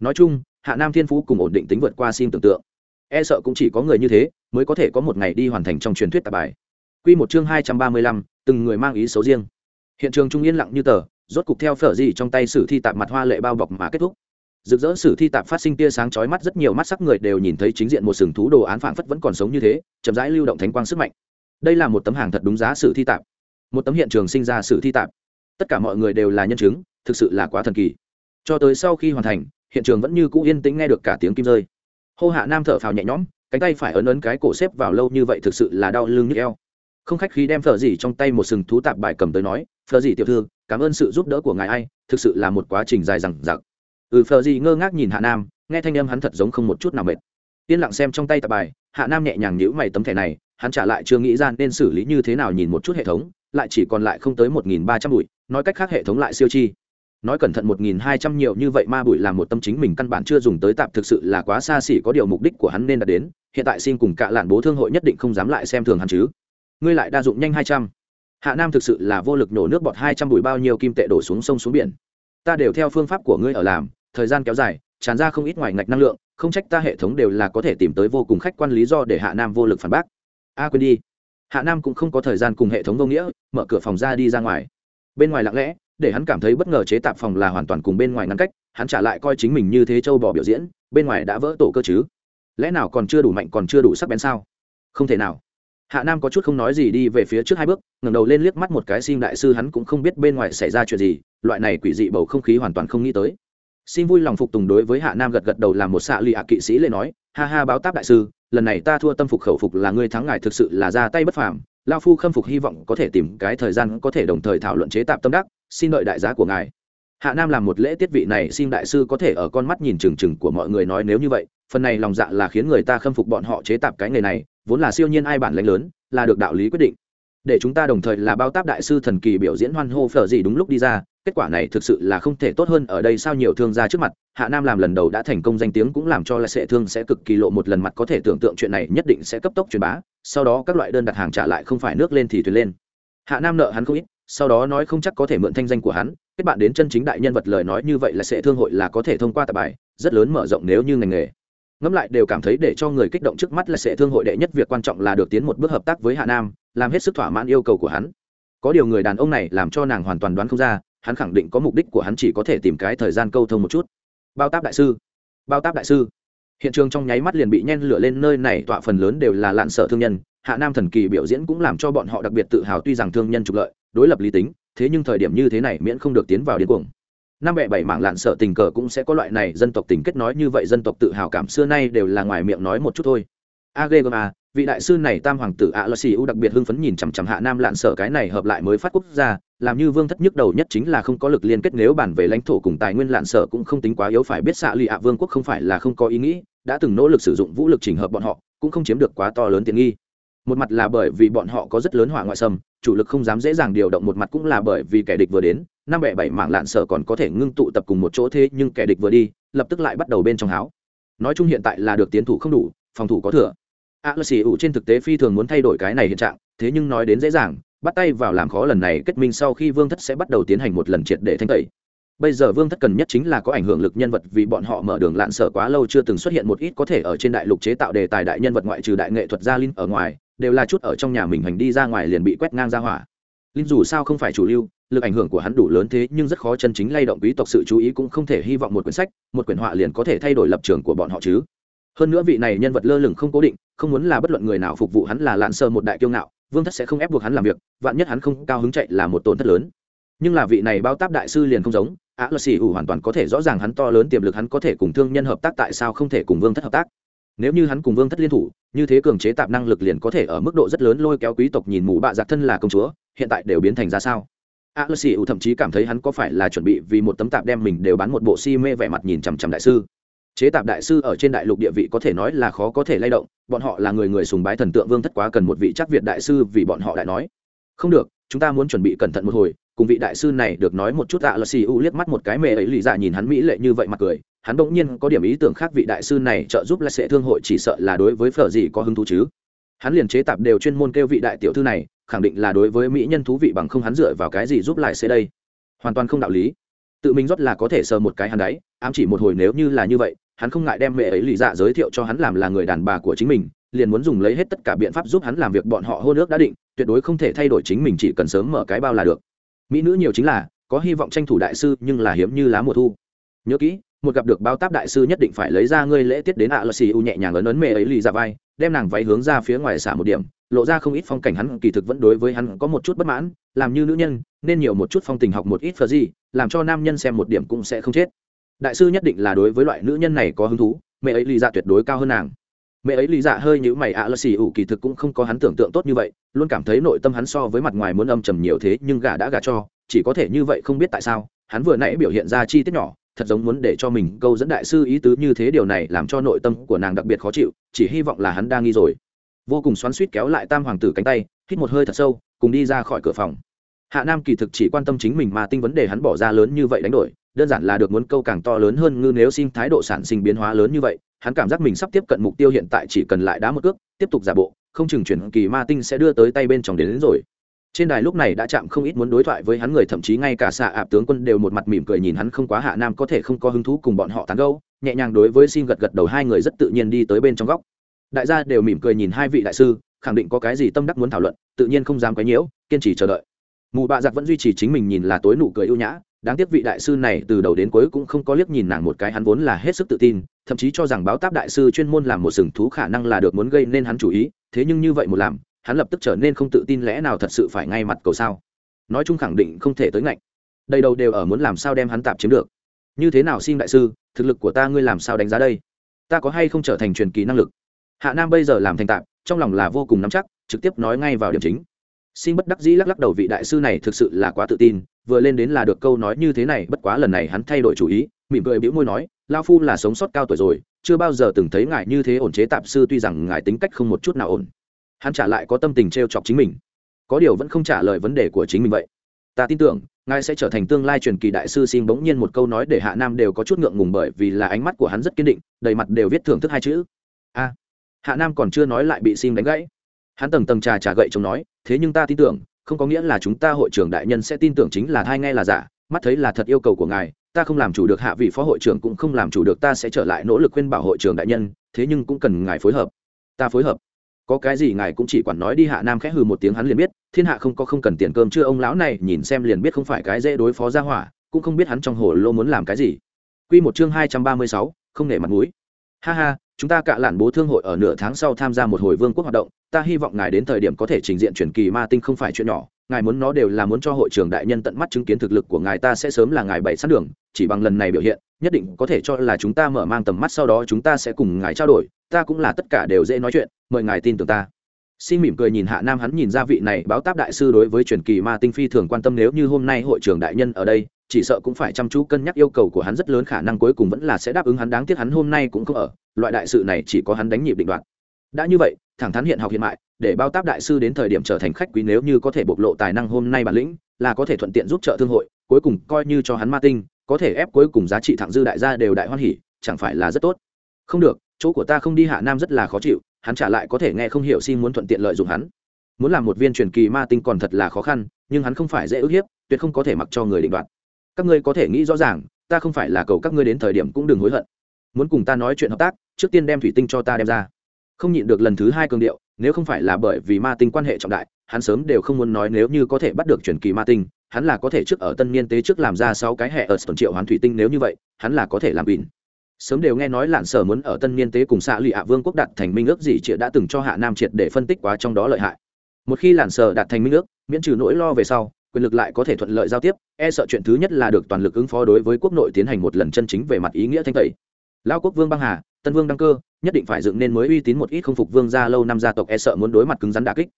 A: Nói chung, hạ nam thiên phú cùng ổn định tính vượt qua xin tưởng tượng. E sợ cũng chỉ có người như thế mới có thể có một ngày đi hoàn thành trong truyền thuyết tạp bài. Q một chương hai trăm ba mươi lăm, từng người mang ý xấu riêng. Hiện trường trung yên lặng như tờ rốt cục theo phở gì trong tay sử thi tạp mặt hoa lệ bao bọc mà kết thúc. Rực rỡ sử thi tạp phát sinh tia sáng chói mắt, rất nhiều mắt sắc người đều nhìn thấy chính diện một sừng thú đồ án phảng phất vẫn còn sống như thế, chậm rãi lưu động thánh quang sức mạnh. Đây là một tấm hàng thật đúng giá sử thi tạp. Một tấm hiện trường sinh ra sử thi tạp. Tất cả mọi người đều là nhân chứng, thực sự là quá thần kỳ. Cho tới sau khi hoàn thành, hiện trường vẫn như cũ yên tĩnh nghe được cả tiếng kim rơi. Hô hạ nam thở phào nhẹ nhõm, cánh tay phải ấn ấn cái cổ xếp vào lâu như vậy thực sự là đau lưng nhức eo. Không khách khí đem phở dỉ trong tay một sừng thú tạp bài cầm tới nói, phở dỉ tiểu thư cảm ơn sự giúp đỡ của ngài ai, thực sự là một quá trình dài dằng dặc. Ừ phờ gì ngơ ngác nhìn hạ nam, nghe thanh âm hắn thật giống không một chút nào mệt. Yên lặng xem trong tay tạp bài, hạ nam nhẹ nhàng nhữ mày tấm thẻ này, hắn trả lại chưa nghĩ ra nên xử lý như thế nào nhìn một chút hệ thống, lại chỉ còn lại không tới một nghìn ba trăm bụi, nói cách khác hệ thống lại siêu chi. Nói cẩn thận một nghìn hai trăm nhiều như vậy ma bụi là một tâm chính mình căn bản chưa dùng tới tạp thực sự là quá xa xỉ có điều mục đích của hắn nên đã đến, hiện tại xin cùng cạ lạn bố thương hội nhất định không dám lại xem thường hắn chứ. Ngươi lại đa dụng nhanh hai trăm hạ nam thực sự là vô lực nổ nước bọt hai trăm bụi bao nhiêu kim tệ đổ xuống sông xuống biển. Ta đều theo phương pháp của ngươi ở làm, thời gian kéo dài, tràn ra không ít ngoài ngạch năng lượng, không trách ta hệ thống đều là có thể tìm tới vô cùng khách quan lý do để hạ nam vô lực phản bác. A, quên đi. Hạ nam cũng không có thời gian cùng hệ thống vô nghĩa, mở cửa phòng ra đi ra ngoài. Bên ngoài lặng lẽ, để hắn cảm thấy bất ngờ chế tạp phòng là hoàn toàn cùng bên ngoài ngăn cách, hắn trả lại coi chính mình như thế châu bò biểu diễn, bên ngoài đã vỡ tổ cơ chứ. Lẽ nào còn chưa đủ mạnh còn chưa đủ sắc bén sao? Không thể nào hạ nam có chút không nói gì đi về phía trước hai bước, ngẩng đầu lên liếc mắt một cái sim đại sư hắn cũng không biết bên ngoài xảy ra chuyện gì, loại này quỷ dị bầu không khí hoàn toàn không nghĩ tới. Xin vui lòng phục tùng đối với hạ nam gật gật đầu làm một xạ lì hạ kỵ sĩ lê nói, ha ha, báo táp đại sư, lần này ta thua tâm phục khẩu phục là ngươi thắng ngài thực sự là ra tay bất phàm, lao phu khâm phục hy vọng có thể tìm cái thời gian có thể đồng thời thảo luận chế tạp tâm đắc, xin đợi đại giá của ngài. Hạ nam làm một lễ tiết vị này xin đại sư có thể ở con mắt nhìn trừng trừng của mọi người nói nếu như vậy, phần này lòng dạ là khiến người ta khâm phục bọn họ chế tạp cái nghề này vốn là siêu nhiên ai bản lãnh lớn, là được đạo lý quyết định. Để chúng ta đồng thời là bao táp đại sư thần kỳ biểu diễn hoan hô phở gì đúng lúc đi ra, kết quả này thực sự là không thể tốt hơn ở đây sao nhiều thương gia trước mặt, hạ nam làm lần đầu đã thành công danh tiếng cũng làm cho là sệ thương sẽ cực kỳ lộ một lần mặt có thể tưởng tượng chuyện này nhất định sẽ cấp tốc truyền bá, sau đó các loại đơn đặt hàng trả lại không phải nước lên thì thuyền lên. Hạ nam nợ hắn không ít, sau đó nói không chắc có thể mượn thanh danh của hắn, kết bạn đến chân chính đại nhân vật lời nói như vậy là sẽ thương hội là có thể thông qua tạp bài, rất lớn mở rộng nếu như ngành nghề ngẫm lại đều cảm thấy để cho người kích động trước mắt là sẽ thương hội đệ nhất, việc quan trọng là được tiến một bước hợp tác với hạ nam, làm hết sức thỏa mãn yêu cầu của hắn. Có điều người đàn ông này làm cho nàng hoàn toàn đoán không ra, hắn khẳng định có mục đích của hắn chỉ có thể tìm cái thời gian câu thông một chút. Bao táp đại sư, bao táp đại sư. Hiện trường trong nháy mắt liền bị nhen lửa lên, nơi này tọa phần lớn đều là lạn sợ thương nhân. Hạ nam thần kỳ biểu diễn cũng làm cho bọn họ đặc biệt tự hào, tuy rằng thương nhân trục lợi, đối lập lý tính, thế nhưng thời điểm như thế này miễn không được tiến vào điên cuồng năm bẻ bảy mảng lạn sợ tình cờ cũng sẽ có loại này dân tộc tình kết nói như vậy, dân tộc tự hào cảm xưa nay đều là ngoài miệng nói một chút thôi. Agma vị đại sư này tam hoàng tử a lơ xì u đặc biệt hưng phấn nhìn chằm chằm hạ nam lạn sợ cái này hợp lại mới phát quốc gia, làm như vương thất nhức đầu nhất chính là không có lực liên kết, nếu bản về lãnh thổ cùng tài nguyên lạn sợ cũng không tính quá yếu, phải biết xạ lì ạ vương quốc không phải là không có ý nghĩ, đã từng nỗ lực sử dụng vũ lực chỉnh hợp bọn họ, cũng không chiếm được quá to lớn tiện nghi. Một mặt là bởi vì bọn họ có rất lớn hỏa ngoại xâm, chủ lực không dám dễ dàng điều động, một mặt cũng là bởi vì kẻ địch vừa đến năm bẻ bảy mảng lạn sở còn có thể ngưng tụ tập cùng một chỗ thế nhưng kẻ địch vừa đi, lập tức lại bắt đầu bên trong háo. Nói chung hiện tại là được tiến thủ không đủ, phòng thủ có thừa. A lơ xì ủ trên thực tế phi thường muốn thay đổi cái này hiện trạng, thế nhưng nói đến dễ dàng, bắt tay vào làm khó lần này, kết minh sau khi vương thất sẽ bắt đầu tiến hành một lần triệt để thanh tẩy. Bây giờ vương thất cần nhất chính là có ảnh hưởng lực nhân vật vì bọn họ mở đường lạn sở quá lâu chưa từng xuất hiện một ít có thể ở trên đại lục chế tạo đề tài đại nhân vật ngoại trừ đại nghệ thuật gia linh ở ngoài, đều là chút ở trong nhà mình hành đi ra ngoài liền bị quét ngang ra hỏa. Linh dù sao không phải chủ lưu lực ảnh hưởng của hắn đủ lớn thế nhưng rất khó chân chính lay động quý tộc sự chú ý cũng không thể hy vọng một quyển sách, một quyển họa liền có thể thay đổi lập trường của bọn họ chứ. Hơn nữa vị này nhân vật lơ lửng không cố định, không muốn là bất luận người nào phục vụ hắn là lạn sơ một đại kiêu ngạo, vương thất sẽ không ép buộc hắn làm việc, vạn nhất hắn không cao hứng chạy là một tổn thất lớn. Nhưng là vị này bao táp đại sư liền không giống, á lơ xì ủ hoàn toàn có thể rõ ràng hắn to lớn tiềm lực hắn có thể cùng thương nhân hợp tác tại sao không thể cùng vương thất hợp tác. Nếu như hắn cùng vương thất liên thủ, như thế cường chế tạp năng lực liền có thể ở mức độ rất lớn lôi kéo quý tộc nhìn mù bạ giặc thân là công chúa, hiện tại đều biến thành ra sao? A lơ xì ủ thậm chí cảm thấy hắn có phải là chuẩn bị vì một tấm tạp đem mình đều bán một bộ si mê vẻ mặt nhìn chằm chằm đại sư. Chế tạp đại sư ở trên đại lục địa vị có thể nói là khó có thể lay động, bọn họ là người người sùng bái thần tượng vương thất quá cần một vị chắc việt đại sư vì bọn họ lại nói. Không được, chúng ta muốn chuẩn bị cẩn thận một hồi, cùng vị đại sư này được nói một chút ạ là xì u liếc mắt một cái mẹ ấy lì dạ nhìn hắn mỹ lệ như vậy mặt cười, hắn bỗng nhiên có điểm ý tưởng khác vị đại sư này trợ giúp là sẽ thương hội chỉ sợ là đối với phở gì có hứng thú chứ. Hắn liền chế tạp đều chuyên môn kêu vị đại tiểu thư này khẳng định là đối với mỹ nhân thú vị bằng không hắn dựa vào cái gì giúp lại sẽ đây? Hoàn toàn không đạo lý. Tự mình rót là có thể sờ một cái hắn đấy ám chỉ một hồi nếu như là như vậy, hắn không ngại đem mẹ ấy lì dạ giới thiệu cho hắn làm là người đàn bà của chính mình, liền muốn dùng lấy hết tất cả biện pháp giúp hắn làm việc bọn họ hôn ước đã định, tuyệt đối không thể thay đổi chính mình chỉ cần sớm mở cái bao là được. Mỹ nữ nhiều chính là, có hy vọng tranh thủ đại sư, nhưng là hiếm như lá mùa thu. Nhớ kỹ, một gặp được bao táp đại sư nhất định phải lấy ra ngươi lễ tiết đến ạ lờ xì u nhẹ nhàng ấn ấn mẹ ấy lì ra vai, đem nàng váy hướng ra phía ngoài xả một điểm lộ ra không ít phong cảnh hắn kỳ thực vẫn đối với hắn có một chút bất mãn, làm như nữ nhân, nên nhiều một chút phong tình học một ít phờ gì, làm cho nam nhân xem một điểm cũng sẽ không chết. Đại sư nhất định là đối với loại nữ nhân này có hứng thú, mẹ ấy lì dạ tuyệt đối cao hơn nàng. Mẹ ấy lý dạ hơi như mày, ạ à lơ xì ủ kỳ thực cũng không có hắn tưởng tượng tốt như vậy, luôn cảm thấy nội tâm hắn so với mặt ngoài muốn âm trầm nhiều thế, nhưng gà đã gà cho, chỉ có thể như vậy không biết tại sao, hắn vừa nãy biểu hiện ra chi tiết nhỏ, thật giống muốn để cho mình câu dẫn đại sư ý tứ như thế, điều này làm cho nội tâm của nàng đặc biệt khó chịu, chỉ hy vọng là hắn đang nghi rồi vô cùng xoắn suýt kéo lại tam hoàng tử cánh tay hít một hơi thật sâu cùng đi ra khỏi cửa phòng. Hạ nam kỳ thực chỉ quan tâm chính mình mà tinh vấn đề hắn bỏ ra lớn như vậy đánh đổi đơn giản là được muốn câu càng to lớn hơn ngư nếu xin thái độ sản sinh biến hóa lớn như vậy hắn cảm giác mình sắp tiếp cận mục tiêu hiện tại chỉ cần lại đá một cước tiếp tục giả bộ không chừng chuyển kỳ ma tinh sẽ đưa tới tay bên trong đến, đến rồi. Trên đài lúc này đã chạm không ít muốn đối thoại với hắn người thậm chí ngay cả xạ ạp tướng quân đều một mặt mỉm cười nhìn hắn không quá hạ nam có thể không có hứng thú cùng bọn họ tán gâu nhẹ nhàng đối với xin gật gật đầu hai người rất tự nhiên đi tới bên trong góc đại gia đều mỉm cười nhìn hai vị đại sư, khẳng định có cái gì tâm đắc muốn thảo luận, tự nhiên không dám quấy nhiễu, kiên trì chờ đợi. Mù bạ giặc vẫn duy trì chính mình nhìn là tối nụ cười ưu nhã, đáng tiếc vị đại sư này từ đầu đến cuối cũng không có liếc nhìn nàng một cái, hắn vốn là hết sức tự tin, thậm chí cho rằng báo táp đại sư chuyên môn làm một sừng thú khả năng là được muốn gây nên hắn chủ ý, thế nhưng như vậy một làm, hắn lập tức trở nên không tự tin lẽ nào thật sự phải ngay mặt cầu sao. Nói chung khẳng định không thể tới ngạnh. Đây đầu đều ở muốn làm sao đem hắn tạp chiếm được. Như thế nào xin đại sư, thực lực của ta ngươi làm sao đánh giá đây? Ta có hay không trở thành truyền kỳ năng lực? Hạ nam bây giờ làm thành tạp, trong lòng là vô cùng nắm chắc, trực tiếp nói ngay vào điểm chính. Xin bất đắc dĩ lắc lắc đầu vị đại sư này thực sự là quá tự tin, vừa lên đến là được câu nói như thế này, bất quá lần này hắn thay đổi chủ ý, mỉm cười bĩu môi nói lao phu là sống sót cao tuổi rồi, chưa bao giờ từng thấy ngài như thế ổn chế tạp sư tuy rằng ngài tính cách không một chút nào ổn. Hắn trả lại có tâm tình t r e o chọc chính mình. Có điều vẫn không trả lời vấn đề của chính mình vậy. Ta tin tưởng, ngài sẽ trở thành tương lai truyền kỳ đại sư. Xin bỗng nhiên một câu nói để hạ nam đều có chút ngượng ngùng bởi vì là ánh mắt của hắn rất kiên định, đầy mặt đều viết thưởng thức hai chữ. A hạ nam còn chưa nói lại bị xin đánh gãy. Hắn tầng tầng trà trà gậy chống nói thế nhưng ta tin tưởng không có nghĩa là chúng ta hội trưởng đại nhân sẽ tin tưởng chính là thai nghe là giả mắt thấy là thật yêu cầu của ngài ta không làm chủ được hạ vị phó hội trưởng cũng không làm chủ được ta sẽ trở lại nỗ lực khuyên bảo hội trưởng đại nhân thế nhưng cũng cần ngài phối hợp. Ta phối hợp? Có cái gì ngài cũng chỉ quản nói đi. Hạ nam khẽ hừ một tiếng hắn liền biết thiên hạ không có không cần tiền cơm chưa ông lão này nhìn xem liền biết không phải cái dễ đối phó ra hỏa cũng không biết hắn trong hồ lô muốn làm cái gì. Quy một chương hai trăm ba mươi sáu, không nể mặt mũi. Ha ha, chúng ta cả lạn bố thương hội ở nửa tháng sau tham gia một hồi vương quốc hoạt động, ta hy vọng ngài đến thời điểm có thể trình diện truyền kỳ ma tinh không phải chuyện nhỏ, ngài muốn nó đều là muốn cho hội trưởng đại nhân tận mắt chứng kiến thực lực của ngài ta sẽ sớm là ngài bảy sát đường, chỉ bằng lần này biểu hiện, nhất định có thể cho là chúng ta mở mang tầm mắt sau đó chúng ta sẽ cùng ngài trao đổi, ta cũng là tất cả đều dễ nói chuyện, mời ngài tin tưởng ta. Xin mỉm cười nhìn hạ nam hắn nhìn ra vị này báo táp đại sư đối với truyền kỳ ma tinh phi thường quan tâm nếu như hôm nay hội trưởng đại nhân ở đây chỉ sợ cũng phải chăm chú cân nhắc yêu cầu của hắn rất lớn, khả năng cuối cùng vẫn là sẽ đáp ứng hắn. Đáng tiếc hắn hôm nay cũng không ở, loại đại sự này chỉ có hắn đánh nhịp định đoạt. Đã như vậy, thẳng thắn hiện học hiện mại, để bao táp đại sư đến thời điểm trở thành khách quý nếu như có thể bộc lộ tài năng hôm nay bản lĩnh, là có thể thuận tiện giúp trợ thương hội, cuối cùng coi như cho hắn ma tinh, có thể ép cuối cùng giá trị thẳng dư đại gia đều đại hoan hỉ, chẳng phải là rất tốt. Không được, chỗ của ta không đi hạ nam rất là khó chịu, hắn trả lại có thể nghe không hiểu xin muốn thuận tiện lợi dụng hắn. Muốn làm một viên truyền kỳ ma tinh còn thật là khó khăn, nhưng hắn không phải dễ ức hiếp, tuyệt không có thể mặc cho người định đoạt các ngươi có thể nghĩ rõ ràng, ta không phải là cầu các ngươi đến thời điểm cũng đừng hối hận. Muốn cùng ta nói chuyện hợp tác, trước tiên đem thủy tinh cho ta đem ra. Không nhịn được lần thứ hai cường điệu, nếu không phải là bởi vì ma tinh quan hệ trọng đại, hắn sớm đều không muốn nói nếu như có thể bắt được truyền kỳ ma tinh, hắn là có thể trước ở tân niên tế trước làm ra sáu cái hệ ở tuần triệu hoán thủy tinh nếu như vậy, hắn là có thể làm bỉn. Sớm đều nghe nói lạn sở muốn ở tân niên tế cùng xạ lụy hạ vương quốc đặt thành minh ước gì triệt đã từng cho hạ nam triệt để phân tích quá trong đó lợi hại. Một khi lạn sở đạt thành minh ước, miễn trừ nỗi lo về sau quyền lực lại có thể thuận lợi giao tiếp e sợ chuyện thứ nhất là được toàn lực ứng phó đối với quốc nội tiến hành một lần chân chính về mặt ý nghĩa thanh tẩy. Lao quốc vương băng hà, tân vương đăng cơ, nhất định phải dựng nên mới uy tín một ít không phục vương gia lâu năm gia tộc e sợ muốn đối mặt cứng rắn đà kích.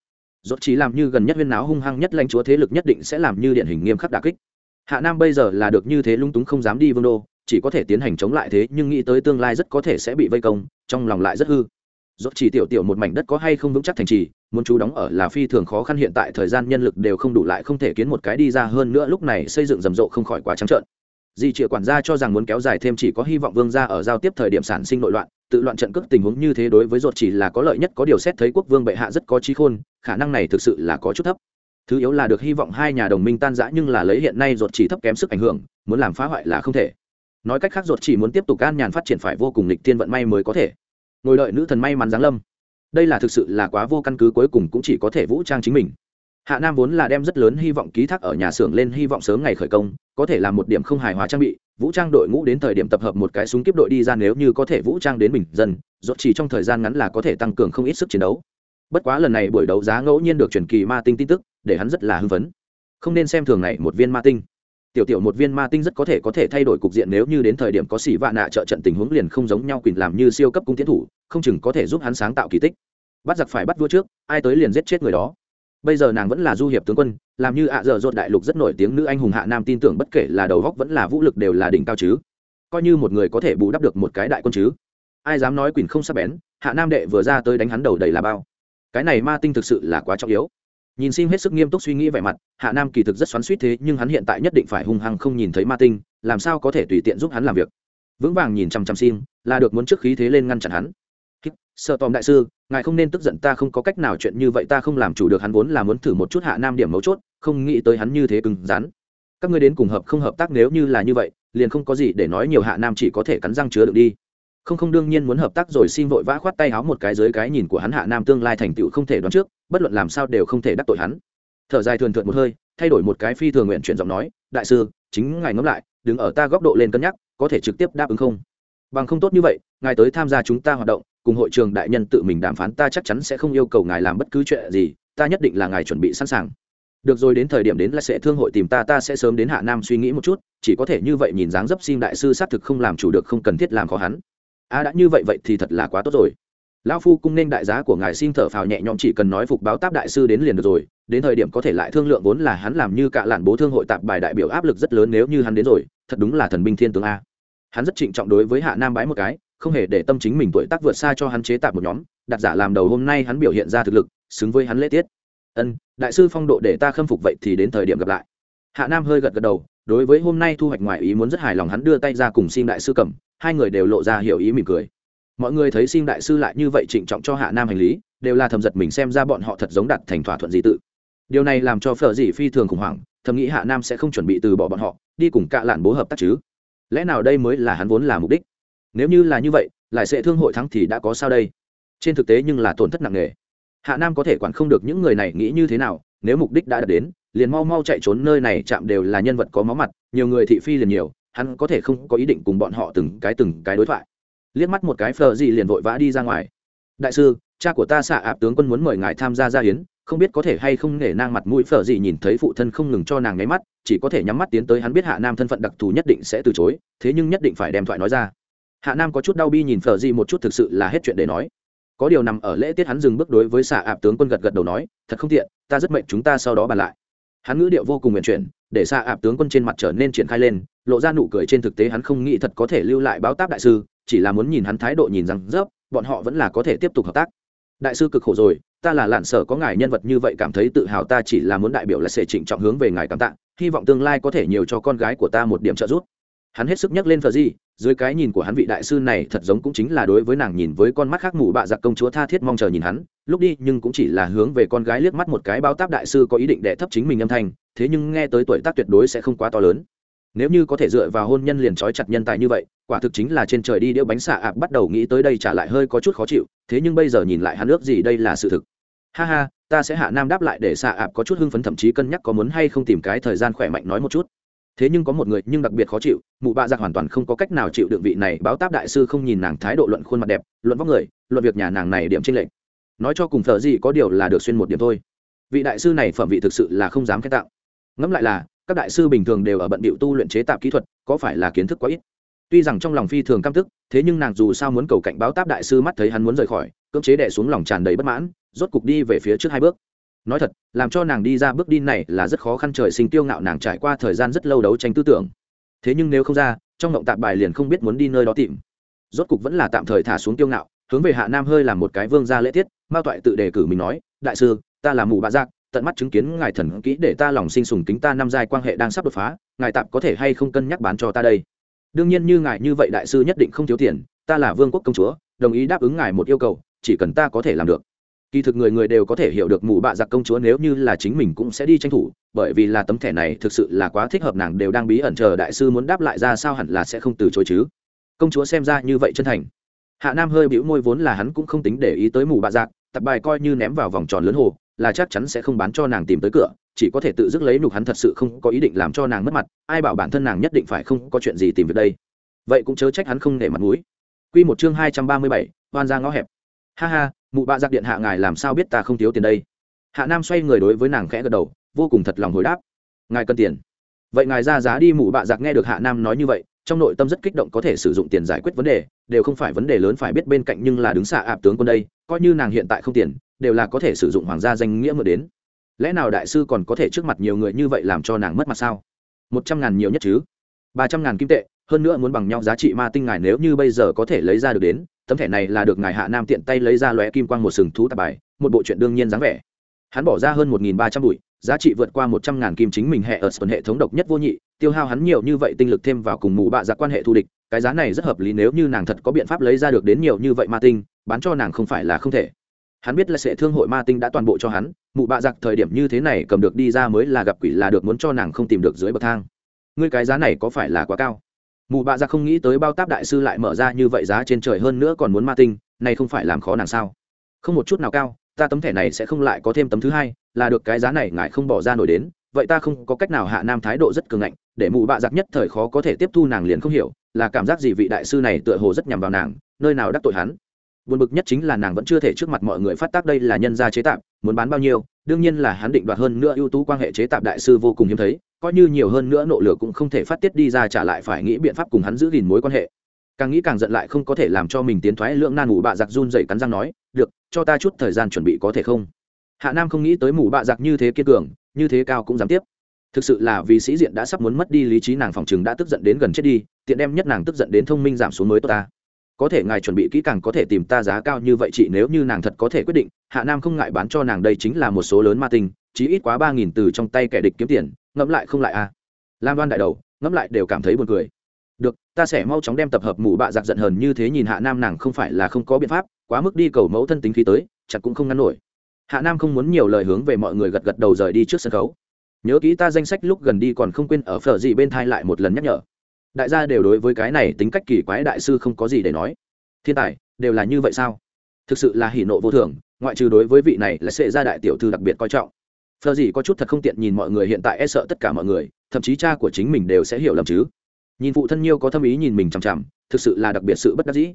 A: Dốt chỉ làm như gần nhất huyên náo hung hăng nhất lãnh chúa thế lực nhất định sẽ làm như điển hình nghiêm khắc đà kích. Hạ nam bây giờ là được như thế lung túng không dám đi vương đô, chỉ có thể tiến hành chống lại thế, nhưng nghĩ tới tương lai rất có thể sẽ bị vây công, trong lòng lại rất hư. Dốt chỉ tiểu tiểu một mảnh đất có hay không vững chắc thành trì muốn chú đóng ở là phi thường khó khăn hiện tại thời gian nhân lực đều không đủ lại không thể kiến một cái đi ra hơn nữa lúc này xây dựng rầm rộ không khỏi quá trắng trợn. Di trịa quản gia cho rằng muốn kéo dài thêm chỉ có hy vọng vương gia ở giao tiếp thời điểm sản sinh nội loạn, tự loạn trận cước tình huống như thế đối với ruột chỉ là có lợi nhất, có điều xét thấy quốc vương bệ hạ rất có trí khôn, khả năng này thực sự là có chút thấp. Thứ yếu là được hy vọng hai nhà đồng minh tan rã nhưng là lấy hiện nay ruột chỉ thấp kém sức ảnh hưởng, muốn làm phá hoại là không thể. Nói cách khác ruột chỉ muốn tiếp tục an nhàn phát triển phải vô cùng lịch thiên vận may mới có thể. Ngồi đợi nữ thần may mắn giáng lâm đây là thực sự là quá vô căn cứ, cuối cùng cũng chỉ có thể vũ trang chính mình. Hạ nam vốn là đem rất lớn hy vọng ký thác ở nhà xưởng lên, hy vọng sớm ngày khởi công, có thể làm một điểm không hài hòa trang bị, vũ trang đội ngũ đến thời điểm tập hợp một cái súng kiếp đội đi ra nếu như có thể vũ trang đến bình dân dốt chỉ trong thời gian ngắn là có thể tăng cường không ít sức chiến đấu. Bất quá lần này buổi đấu giá ngẫu nhiên được truyền kỳ ma tinh tin tức, để hắn rất là hưng phấn. Không nên xem thường này một viên ma tinh tiểu tiểu một viên ma tinh rất có thể có thể thay đổi cục diện nếu như đến thời điểm có xỉ vạ nạ trợ trận tình huống liền không giống nhau quỳnh làm như siêu cấp cung tiến thủ, không chừng có thể giúp hắn sáng tạo kỳ tích. Bắt giặc phải bắt vua trước, ai tới liền giết chết người đó. Bây giờ nàng vẫn là du hiệp tướng quân, làm như ạ dở dột đại lục rất nổi tiếng nữ anh hùng hạ nam tin tưởng bất kể là đầu góc vẫn là vũ lực đều là đỉnh cao chứ. Coi như một người có thể bù đắp được một cái đại quân chứ. Ai dám nói quỳnh không sắp bén, hạ nam đệ vừa ra tới đánh hắn đầu đầy là bao. Cái này ma tinh thực sự là quá trọng yếu nhìn sim hết sức nghiêm túc suy nghĩ vẻ mặt, hạ nam kỳ thực rất xoắn suýt thế, nhưng hắn hiện tại nhất định phải hung hăng không nhìn thấy ma tinh, làm sao có thể tùy tiện giúp hắn làm việc. Vững vàng nhìn chăm chăm sim, là được muốn trước khí thế lên ngăn chặn hắn. Sợ tòm đại sư, ngài không nên tức giận, ta không có cách nào chuyện như vậy, ta không làm chủ được, hắn vốn là muốn thử một chút hạ nam điểm mấu chốt, không nghĩ tới hắn như thế cứng rắn. Các ngươi đến cùng hợp không hợp tác, nếu như là như vậy, liền không có gì để nói nhiều, hạ nam chỉ có thể cắn răng chứa được đi không không đương nhiên muốn hợp tác rồi xin vội vã khoát tay háo một cái dưới cái nhìn của hắn hạ nam tương lai thành tựu không thể đoán trước, bất luận làm sao đều không thể đắc tội hắn. Thở dài thường thượt một hơi, thay đổi một cái phi thường nguyện chuyển giọng nói, đại sư, chính ngài ngẫm lại, đứng ở ta góc độ lên cân nhắc, có thể trực tiếp đáp ứng không? Bằng không tốt như vậy, ngài tới tham gia chúng ta hoạt động, cùng hội trường đại nhân tự mình đàm phán, ta chắc chắn sẽ không yêu cầu ngài làm bất cứ chuyện gì, ta nhất định là ngài chuẩn bị sẵn sàng. Được rồi, đến thời điểm đến là sẽ thương hội tìm ta ta sẽ sớm đến hạ nam suy nghĩ một chút, chỉ có thể như vậy nhìn dáng dấp xin đại sư xác thực không làm chủ được, không cần thiết làm khó hắn a à, đã như vậy vậy thì thật là quá tốt rồi. Lão phu cung nên đại giá của ngài xin thở phào nhẹ nhõm chỉ cần nói phục báo táp đại sư đến liền được rồi đến thời điểm có thể lại thương lượng vốn là hắn làm như cả làn bố thương hội tạp bài đại biểu áp lực rất lớn nếu như hắn đến rồi thật đúng là thần binh thiên tướng a. Hắn rất trịnh trọng đối với hạ nam bái một cái không hề để tâm chính mình tuổi tác vượt xa cho hắn chế tạp một nhóm đặt giả làm đầu hôm nay hắn biểu hiện ra thực lực xứng với hắn lễ tiết. Ân đại sư phong độ để ta khâm phục vậy thì đến thời điểm gặp lại. Hạ nam hơi gật gật đầu đối với hôm nay thu hoạch ngoài ý muốn rất hài lòng hắn đưa tay ra cùng xin đại sư cầm hai người đều lộ ra hiểu ý mỉm cười. Mọi người thấy xin đại sư lại như vậy trịnh trọng cho hạ nam hành lý, đều là thầm giật mình xem ra bọn họ thật giống đặt thành thỏa thuận gì tự. Điều này làm cho phở dị phi thường khủng hoảng, thầm nghĩ hạ nam sẽ không chuẩn bị từ bỏ bọn họ, đi cùng cạ lạn bố hợp tác chứ. Lẽ nào đây mới là hắn vốn là mục đích? Nếu như là như vậy, lại sẽ thương hội thắng thì đã có sao đây? Trên thực tế nhưng là tổn thất nặng nề. Hạ nam có thể quản không được những người này nghĩ như thế nào, nếu mục đích đã đạt đến, liền mau mau chạy trốn nơi này chạm đều là nhân vật có máu mặt, nhiều người thị phi liền nhiều hắn có thể không có ý định cùng bọn họ từng cái từng cái đối thoại. Liếc mắt một cái phờ gì liền vội vã đi ra ngoài. Đại sư, cha của ta xạ áp tướng quân muốn mời ngài tham gia gia hiến, không biết có thể hay không nể nang mặt mũi phở gì nhìn thấy phụ thân không ngừng cho nàng nháy mắt, chỉ có thể nhắm mắt tiến tới hắn biết hạ nam thân phận đặc thù nhất định sẽ từ chối, thế nhưng nhất định phải đem thoại nói ra. Hạ nam có chút đau bi nhìn phở gì một chút thực sự là hết chuyện để nói. Có điều nằm ở lễ tiết hắn dừng bước đối với xạ ạp tướng quân gật gật đầu nói, thật không tiện, ta rất mệnh chúng ta sau đó bàn lại hắn ngữ điệu vô cùng nguyện chuyển, để xa ạp tướng quân trên mặt trở nên triển khai lên, lộ ra nụ cười trên thực tế hắn không nghĩ thật có thể lưu lại báo táp đại sư, chỉ là muốn nhìn hắn thái độ nhìn rằng rớp bọn họ vẫn là có thể tiếp tục hợp tác. Đại sư cực khổ rồi, ta là lạn sở, có ngài nhân vật như vậy cảm thấy tự hào ta chỉ là muốn đại biểu là sẽ trịnh trọng hướng về ngài cảm tạ, hy vọng tương lai có thể nhiều cho con gái của ta một điểm trợ giúp. Hắn hết sức nhắc lên phờ di, dưới cái nhìn của hắn vị đại sư này thật giống cũng chính là đối với nàng nhìn với con mắt khác mù bạ giặc công chúa tha thiết mong chờ nhìn hắn lúc đi, nhưng cũng chỉ là hướng về con gái liếc mắt một cái báo táp đại sư có ý định đệ thấp chính mình âm thanh, thế nhưng nghe tới tuổi tác tuyệt đối sẽ không quá to lớn. Nếu như có thể dựa vào hôn nhân liền trói chặt nhân tài như vậy, quả thực chính là trên trời đi đĩa bánh xạ ạp bắt đầu nghĩ tới đây trả lại hơi có chút khó chịu, thế nhưng bây giờ nhìn lại hắn ước gì đây là sự thực. Ha ha, ta sẽ hạ nam đáp lại để xạ ạp có chút hưng phấn thậm chí cân nhắc có muốn hay không tìm cái thời gian khỏe mạnh nói một chút. Thế nhưng có một người nhưng đặc biệt khó chịu, mụ bạ giặc hoàn toàn không có cách nào chịu đựng vị này, báo táp đại sư không nhìn nàng thái độ luận khuôn mặt đẹp, luận vóc người, luận việc nhà nàng này điểm tranh lệch nói cho cùng thợ gì có điều là được xuyên một điểm thôi. Vị đại sư này phẩm vị thực sự là không dám khen tạo ngẫm lại là, các đại sư bình thường đều ở bận bịu tu luyện chế tạp kỹ thuật, có phải là kiến thức quá ít? Tuy rằng trong lòng phi thường căm tức, thế nhưng nàng dù sao muốn cầu cảnh báo táp đại sư mắt thấy hắn muốn rời khỏi, cưỡng chế đẻ xuống lòng tràn đầy bất mãn, rốt cục đi về phía trước hai bước. Nói thật, làm cho nàng đi ra bước đi này là rất khó khăn trời sinh tiêu ngạo nàng trải qua thời gian rất lâu đấu tranh tư tưởng. Thế nhưng nếu không ra, trong ngộng tạp bài liền không biết muốn đi nơi đó tìm. Rốt cục vẫn là tạm thời thả xuống tiêu ngạo, hướng về hạ nam hơi làm một cái vương ra lễ tiết mao toại tự đề cử mình nói, đại sư, ta là mù bạ giác, tận mắt chứng kiến ngài thần kỹ để ta lòng sinh sùng kính ta năm giai quan hệ đang sắp đột phá, ngài tạm có thể hay không cân nhắc bán cho ta đây? Đương nhiên như ngài như vậy đại sư nhất định không thiếu tiền, ta là vương quốc công chúa, đồng ý đáp ứng ngài một yêu cầu, chỉ cần ta có thể làm được. Kỳ thực người người đều có thể hiểu được mù bạ giặc công chúa nếu như là chính mình cũng sẽ đi tranh thủ, bởi vì là tấm thẻ này thực sự là quá thích hợp nàng đều đang bí ẩn chờ đại sư muốn đáp lại ra sao hẳn là sẽ không từ chối chứ. Công chúa xem ra như vậy chân thành hạ nam hơi bĩu môi vốn là hắn cũng không tính để ý tới mù bạ giặc tập bài coi như ném vào vòng tròn lớn hồ, là chắc chắn sẽ không bán cho nàng tìm tới cửa, chỉ có thể tự dứt lấy nục hắn thật sự không có ý định làm cho nàng mất mặt, ai bảo bản thân nàng nhất định phải không có chuyện gì tìm việc đây. Vậy cũng chớ trách hắn không để mặt mũi. Quy một chương hai trăm ba mươi bảy, oan ra ngõ hẹp. Ha ha, mụ bạ giặc điện hạ ngài làm sao biết ta không thiếu tiền đây? Hạ nam xoay người đối với nàng khẽ gật đầu, vô cùng thật lòng hồi đáp. Ngài cần tiền. Vậy ngài ra giá đi mụ bạ giặc nghe được hạ nam nói như vậy trong nội tâm rất kích động có thể sử dụng tiền giải quyết vấn đề, đều không phải vấn đề lớn phải biết bên cạnh nhưng là đứng xạ ạp tướng quân đây, coi như nàng hiện tại không tiền, đều là có thể sử dụng hoàng gia danh nghĩa mượn đến. Lẽ nào đại sư còn có thể trước mặt nhiều người như vậy làm cho nàng mất mặt sao? Một trăm ngàn nhiều nhất chứ? Ba trăm ngàn kim tệ, hơn nữa muốn bằng nhau giá trị ma tinh ngài nếu như bây giờ có thể lấy ra được đến, tấm thẻ này là được ngài hạ nam tiện tay lấy ra lóe kim quang một sừng thú tạp bài, một bộ chuyện đương nhiên dáng vẻ. Hắn bỏ ra hơn một nghìn ba trăm bụi giá trị vượt qua một trăm ngàn kim chính mình hệ ở phần hệ thống độc nhất vô nhị, tiêu hao hắn nhiều như vậy tinh lực thêm vào cùng mù bạ giặc quan hệ thù địch, cái giá này rất hợp lý nếu như nàng thật có biện pháp lấy ra được đến nhiều như vậy ma tinh, bán cho nàng không phải là không thể. Hắn biết là sẽ thương hội ma tinh đã toàn bộ cho hắn mụ bạ giặc thời điểm như thế này cầm được đi ra mới là gặp quỷ là được muốn cho nàng không tìm được dưới bậc thang. Ngươi cái giá này có phải là quá cao? Mụ bạ giặc không nghĩ tới bao táp đại sư lại mở ra như vậy giá trên trời hơn nữa còn muốn ma tinh, này không phải làm khó nàng sao? Không một chút nào cao, ta tấm thẻ này sẽ không lại có thêm tấm thứ hai là được cái giá này ngài không bỏ ra nổi đến, vậy ta không có cách nào hạ nam thái độ rất cường ngạnh, để mụ bạ giặc nhất thời khó có thể tiếp thu nàng liền không hiểu, là cảm giác gì vị đại sư này tựa hồ rất nhằm vào nàng, nơi nào đắc tội hắn. Buồn bực nhất chính là nàng vẫn chưa thể trước mặt mọi người phát tác đây là nhân gia chế tạp, muốn bán bao nhiêu, đương nhiên là hắn định đoạt hơn nữa ưu tú quan hệ chế tạp đại sư vô cùng hiếm thấy, coi như nhiều hơn nữa nộ lửa cũng không thể phát tiết đi ra trả lại phải nghĩ biện pháp cùng hắn giữ gìn mối quan hệ. Càng nghĩ càng giận lại không có thể làm cho mình tiến thoái lưỡng nan ngủ bạ giặc run dậy cắn răng nói, được, cho ta chút thời gian chuẩn bị có thể không? Hạ nam không nghĩ tới mù bạ giặc như thế kiên cường, như thế cao cũng dám tiếp. Thực sự là vì sĩ diện đã sắp muốn mất đi lý trí nàng phòng chừng đã tức giận đến gần chết đi, tiện đem nhất nàng tức giận đến thông minh giảm xuống mới tốt ta. Có thể ngài chuẩn bị kỹ càng có thể tìm ta giá cao như vậy chị, nếu như nàng thật có thể quyết định, hạ nam không ngại bán cho nàng đây chính là một số lớn ma tinh chí ít quá ba nghìn từ trong tay kẻ địch kiếm tiền, ngẫm lại không lại a à. lam đoan đại đầu, ngẫm lại đều cảm thấy buồn cười. Được, ta sẽ mau chóng đem tập hợp mù bạ giặc giận hờn như thế nhìn hạ nam nàng không phải là không có biện pháp, quá mức đi cầu mẫu thân tính khí tới, chặt cũng không ngăn nổi hạ nam không muốn nhiều lời hướng về mọi người gật gật đầu rời đi trước sân khấu. Nhớ kỹ ta danh sách lúc gần đi còn không quên ở phở gì bên thai lại một lần nhắc nhở. Đại gia đều đối với cái này tính cách kỳ quái đại sư không có gì để nói. Thiên tài, đều là như vậy sao? Thực sự là hỉ nộ vô thường, ngoại trừ đối với vị này là sẽ ra đại tiểu thư đặc biệt coi trọng. Phờ gì có chút thật không tiện nhìn mọi người hiện tại e sợ tất cả mọi người, thậm chí cha của chính mình đều sẽ hiểu lầm chứ. Nhìn phụ thân nhiêu có thâm ý nhìn mình chằm chằm, thực sự là đặc biệt sự bất đắc dĩ.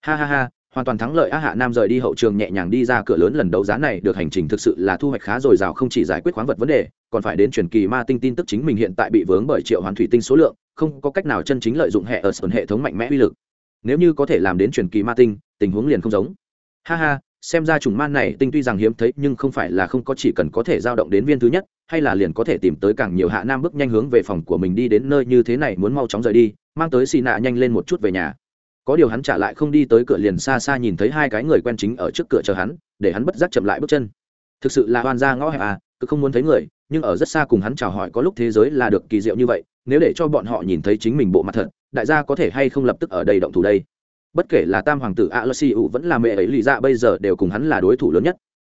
A: Ha ha ha hoàn toàn thắng lợi a hạ nam rời đi hậu trường nhẹ nhàng đi ra cửa lớn lần đấu giá này được hành trình thực sự là thu hoạch khá dồi dào không chỉ giải quyết khoáng vật vấn đề, còn phải đến truyền kỳ ma tinh tin tức chính mình hiện tại bị vướng bởi triệu hoàn thủy tinh số lượng, không có cách nào chân chính lợi dụng hệ ở sơn hệ thống mạnh mẽ uy lực. Nếu như có thể làm đến truyền kỳ ma tinh, tình huống liền không giống. Ha ha, xem ra trùng man này tinh tuy rằng hiếm thấy nhưng không phải là không có chỉ cần có thể giao động đến viên thứ nhất, hay là liền có thể tìm tới càng nhiều hạ nam bước nhanh hướng về phòng của mình đi đến nơi như thế này muốn mau chóng rời đi, mang tới xì nạ nhanh lên một chút về nhà có điều hắn trả lại không đi tới cửa liền xa xa nhìn thấy hai cái người quen chính ở trước cửa chờ hắn, để hắn bất giác chậm lại bước chân. Thực sự là hoan ra ngõ hẹp à cứ không muốn thấy người, nhưng ở rất xa cùng hắn chào hỏi có lúc thế giới là được kỳ diệu như vậy, nếu để cho bọn họ nhìn thấy chính mình bộ mặt thật, đại gia có thể hay không lập tức ở đây động thủ đây? Bất kể là tam hoàng tử a lơ si ủ vẫn là mẹ ấy lì dạ bây giờ đều cùng hắn là đối thủ lớn nhất.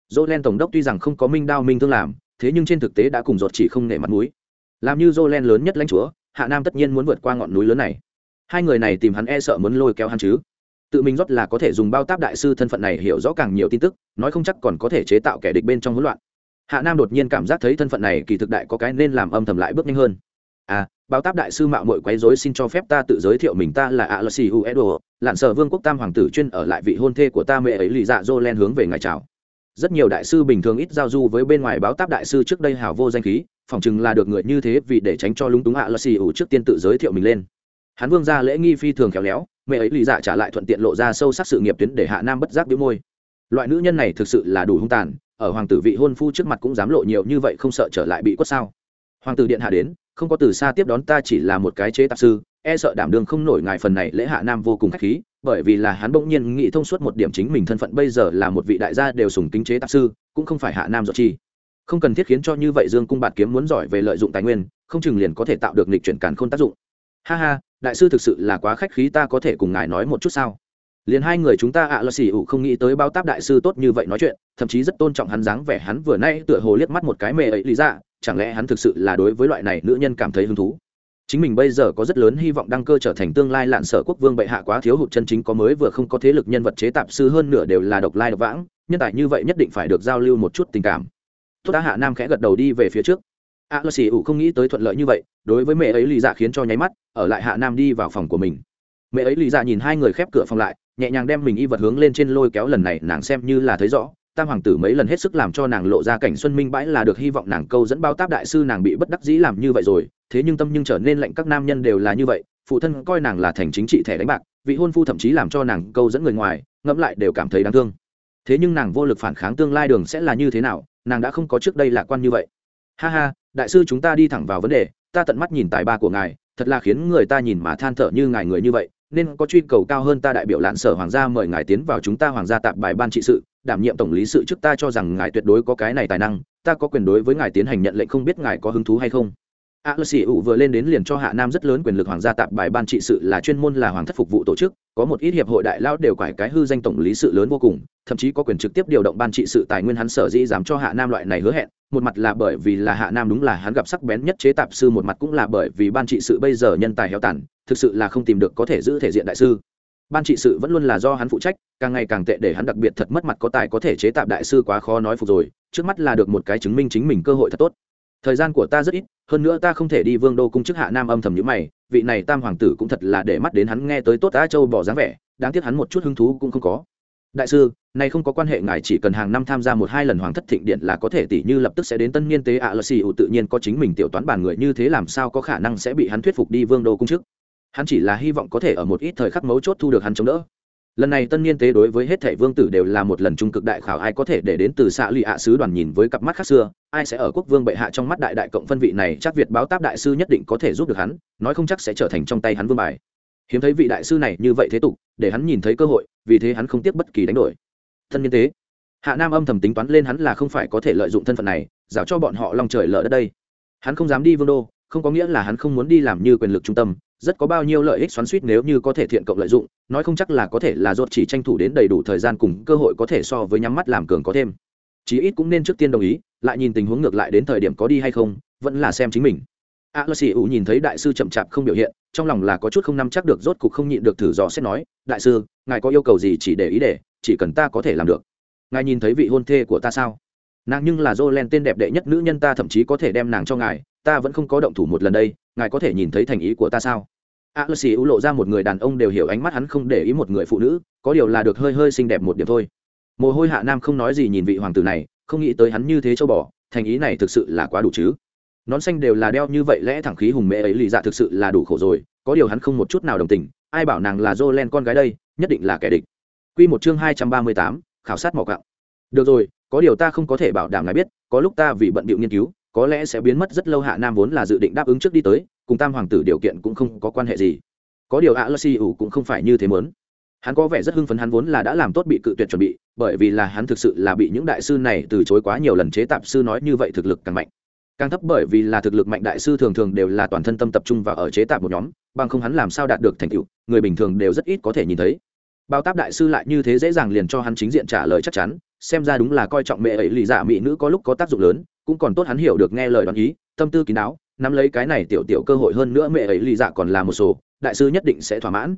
A: Dỗ len tổng đốc tuy rằng không có minh đao minh thương làm, thế nhưng trên thực tế đã cùng giọt chỉ không nể mặt núi làm như dỗ len lớn nhất lãnh chúa, hạ nam tất nhiên muốn vượt qua ngọn núi lớn này hai người này tìm hắn e sợ muốn lôi kéo hắn chứ. Tự mình rót là có thể dùng bao táp đại sư thân phận này hiểu rõ càng nhiều tin tức, nói không chắc còn có thể chế tạo kẻ địch bên trong hỗn loạn. Hạ nam đột nhiên cảm giác thấy thân phận này kỳ thực đại có cái nên làm âm thầm lại bước nhanh hơn. À bao táp đại sư mạo mội quấy dối xin cho phép ta tự giới thiệu mình ta là a l u edo lặn sở vương quốc tam hoàng tử chuyên ở lại vị hôn thê của ta mẹ ấy lì dạ dô len hướng về ngài chào. Rất nhiều đại sư bình thường ít giao du với bên ngoài báo táp đại sư trước đây hào vô danh khí, phỏng chừng là được người như thế vì để tránh cho lúng túng a xì ủ trước tiên tự giới thiệu mình lên hắn vương ra lễ nghi phi thường khéo léo, mẹ ấy lì dạ trả lại thuận tiện lộ ra sâu sắc sự nghiệp tuyến để hạ nam bất giác đĩu môi. Loại nữ nhân này thực sự là đủ hung tàn, ở hoàng tử vị hôn phu trước mặt cũng dám lộ nhiều như vậy không sợ trở lại bị quất sao. Hoàng tử điện hạ đến, không có từ xa tiếp đón ta chỉ là một cái chế tạp sư e sợ đảm đương không nổi ngài phần này lễ hạ nam vô cùng khách khí, bởi vì là hắn bỗng nhiên nghĩ thông suốt một điểm chính mình thân phận bây giờ là một vị đại gia đều sùng kính chế tạp sư, cũng không phải hạ nam giỏi chi. Không cần thiết khiến cho như vậy dương cung bạt kiếm muốn giỏi về lợi dụng tài nguyên, không chừng liền có thể tạo được lịch chuyển càn k h ô n tác dụng ha ha, đại sư thực sự là quá khách khí, ta có thể cùng ngài nói một chút sao? Liền hai người chúng ta ạ à là ủ không nghĩ tới bao táp đại sư tốt như vậy nói chuyện, thậm chí rất tôn trọng hắn dáng vẻ, hắn vừa nay tựa hồ liếc mắt một cái mề ấy lý ra, chẳng lẽ hắn thực sự là đối với loại này nữ nhân cảm thấy hứng thú? Chính mình bây giờ có rất lớn hy vọng đăng cơ trở thành tương lai lạn sở quốc vương bệ hạ quá thiếu hụt chân chính, có mới vừa không có thế lực nhân vật chế tạp sư hơn nửa đều là độc lai độc vãng, nhân tài như vậy nhất định phải được giao lưu một chút tình cảm. Tốt đã hạ nam khẽ gật đầu đi về phía trước a lơ xì ủ không nghĩ tới thuận lợi như vậy, đối với mẹ ấy lì dạ khiến cho nháy mắt, ở lại hạ nam đi vào phòng của mình. Mẹ ấy lì dạ nhìn hai người khép cửa phòng lại, nhẹ nhàng đem mình y vật hướng lên trên lôi kéo lần này, nàng xem như là thấy rõ, tam hoàng tử mấy lần hết sức làm cho nàng lộ ra cảnh xuân minh bãi là được hy vọng nàng câu dẫn bao táp đại sư nàng bị bất đắc dĩ làm như vậy rồi, thế nhưng tâm nhưng trở nên lạnh các nam nhân đều là như vậy, phụ thân coi nàng là thành chính trị thẻ đánh bạc, vị hôn phu thậm chí làm cho nàng câu dẫn người ngoài, ngẫm lại đều cảm thấy đáng thương. Thế nhưng nàng vô lực phản kháng tương lai đường sẽ là như thế nào, nàng đã không có trước đây lạc quan như vậy. Ha ha đại sư chúng ta đi thẳng vào vấn đề, ta tận mắt nhìn tài ba của ngài, thật là khiến người ta nhìn mà than thở như ngài người như vậy, nên có truy cầu cao hơn ta đại biểu lãn sở hoàng gia mời ngài tiến vào chúng ta hoàng gia tạp bài ban trị sự, đảm nhiệm tổng lý sự trước ta cho rằng ngài tuyệt đối có cái này tài năng, ta có quyền đối với ngài tiến hành nhận lệnh không biết ngài có hứng thú hay không a lơ xì ủ vừa lên đến liền cho hạ nam rất lớn quyền lực hoàng gia tạp bài ban trị sự là chuyên môn là hoàng thất phục vụ tổ chức, có một ít hiệp hội đại lao đều quải cái hư danh tổng lý sự lớn vô cùng, thậm chí có quyền trực tiếp điều động ban trị sự tài nguyên hắn sở dĩ dám cho hạ nam loại này hứa hẹn, một mặt là bởi vì là hạ nam đúng là hắn gặp sắc bén nhất chế tạp sư, một mặt cũng là bởi vì ban trị sự bây giờ nhân tài heo tàn, thực sự là không tìm được có thể giữ thể diện đại sư. Ban trị sự vẫn luôn là do hắn phụ trách, càng ngày càng tệ để hắn đặc biệt thật mất mặt có tài có thể chế tạp đại sư quá khó nói phục rồi, trước mắt là được một cái chứng minh chính mình cơ hội thật tốt thời gian của ta rất ít, hơn nữa ta không thể đi vương đô cung chức hạ nam âm thầm như mày, vị này tam hoàng tử cũng thật là để mắt đến hắn nghe tới tốt a châu bỏ dáng vẻ, đáng tiếc hắn một chút hứng thú cũng không có. Đại sư này không có quan hệ ngài chỉ cần hàng năm tham gia một hai lần hoàng thất thịnh điện là có thể tỷ như lập tức sẽ đến tân niên tế ạ à là xì ủ tự nhiên có chính mình tiểu toán bản người như thế làm sao có khả năng sẽ bị hắn thuyết phục đi vương đô cung chức. Hắn chỉ là hy vọng có thể ở một ít thời khắc mấu chốt thu được hắn chống đỡ lần này tân niên tế đối với hết thẻ vương tử đều là một lần trung cực đại khảo, ai có thể để đến từ xạ lụy hạ sứ đoàn nhìn với cặp mắt khác xưa, ai sẽ ở quốc vương bệ hạ trong mắt đại đại cộng phân vị này, chắc việt báo táp đại sư nhất định có thể giúp được hắn, nói không chắc sẽ trở thành trong tay hắn vương bài. Hiếm thấy vị đại sư này như vậy thế tục, để hắn nhìn thấy cơ hội, vì thế hắn không tiếc bất kỳ đánh đổi. Thân niên tế. Hạ nam âm thầm tính toán lên hắn là không phải có thể lợi dụng thân phận này rào cho bọn họ lòng trời lỡ đất đây. Hắn không dám đi vương đô, không có nghĩa là hắn không muốn đi làm như quyền lực trung tâm rất có bao nhiêu lợi ích xoắn suýt nếu như có thể thiện cộng lợi dụng, nói không chắc là có thể là dốt chỉ tranh thủ đến đầy đủ thời gian cùng cơ hội có thể so với nhắm mắt làm cường có thêm. Chí ít cũng nên trước tiên đồng ý, lại nhìn tình huống ngược lại đến thời điểm có đi hay không, vẫn là xem chính mình. A lơ xì ủ nhìn thấy đại sư chậm chạp không biểu hiện, trong lòng là có chút không nắm chắc được, rốt cục không nhịn được thử dò xét nói, đại sư, ngài có yêu cầu gì chỉ để ý để, chỉ cần ta có thể làm được. Ngài nhìn thấy vị hôn thê của ta sao? Nàng nhưng là dô len tên đẹp đệ nhất nữ nhân ta thậm chí có thể đem nàng cho ngài, ta vẫn không có động thủ một lần đây, ngài có thể nhìn thấy thành ý của ta sao? A lơ xì u lộ ra một người đàn ông đều hiểu ánh mắt hắn không để ý một người phụ nữ, có điều là được hơi hơi xinh đẹp một điểm thôi. Mồ hôi hạ nam không nói gì nhìn vị hoàng tử này, không nghĩ tới hắn như thế châu bò, thành ý này thực sự là quá đủ chứ. Nón xanh đều là đeo như vậy lẽ thẳng khí hùng mẹ ấy lì dạ thực sự là đủ khổ rồi, có điều hắn không một chút nào đồng tình, ai bảo nàng là dô len con gái đây, nhất định là kẻ địch. Q một chương hai trăm ba mươi tám, khảo sát mỏ cặng được rồi, có điều ta không có thể bảo đảm ngài biết, có lúc ta vì bận bịu nghiên cứu, có lẽ sẽ biến mất rất lâu hạ nam vốn là dự định đáp ứng trước đi tới cùng tam hoàng tử điều kiện cũng không có quan hệ gì. Có điều ạ lơ xì ủ cũng không phải như thế mớn hắn có vẻ rất hưng phấn, hắn vốn là đã làm tốt bị cự tuyệt chuẩn bị, bởi vì là hắn thực sự là bị những đại sư này từ chối quá nhiều lần chế tạp sư nói như vậy thực lực càng mạnh. Càng thấp bởi vì là thực lực mạnh đại sư thường thường đều là toàn thân tâm tập trung vào ở chế tạp một nhóm, bằng không hắn làm sao đạt được thành tựu, người bình thường đều rất ít có thể nhìn thấy. Bao táp đại sư lại như thế dễ dàng liền cho hắn chính diện trả lời chắc chắn, xem ra đúng là coi trọng mẹ ấy lì giả mỹ nữ có lúc có tác dụng lớn, cũng còn tốt hắn hiểu được nghe lời đoán ý, tâm tư kín đáo nắm lấy cái này tiểu tiểu cơ hội hơn nữa mẹ ấy lì dạ còn là một số đại sư nhất định sẽ thỏa mãn.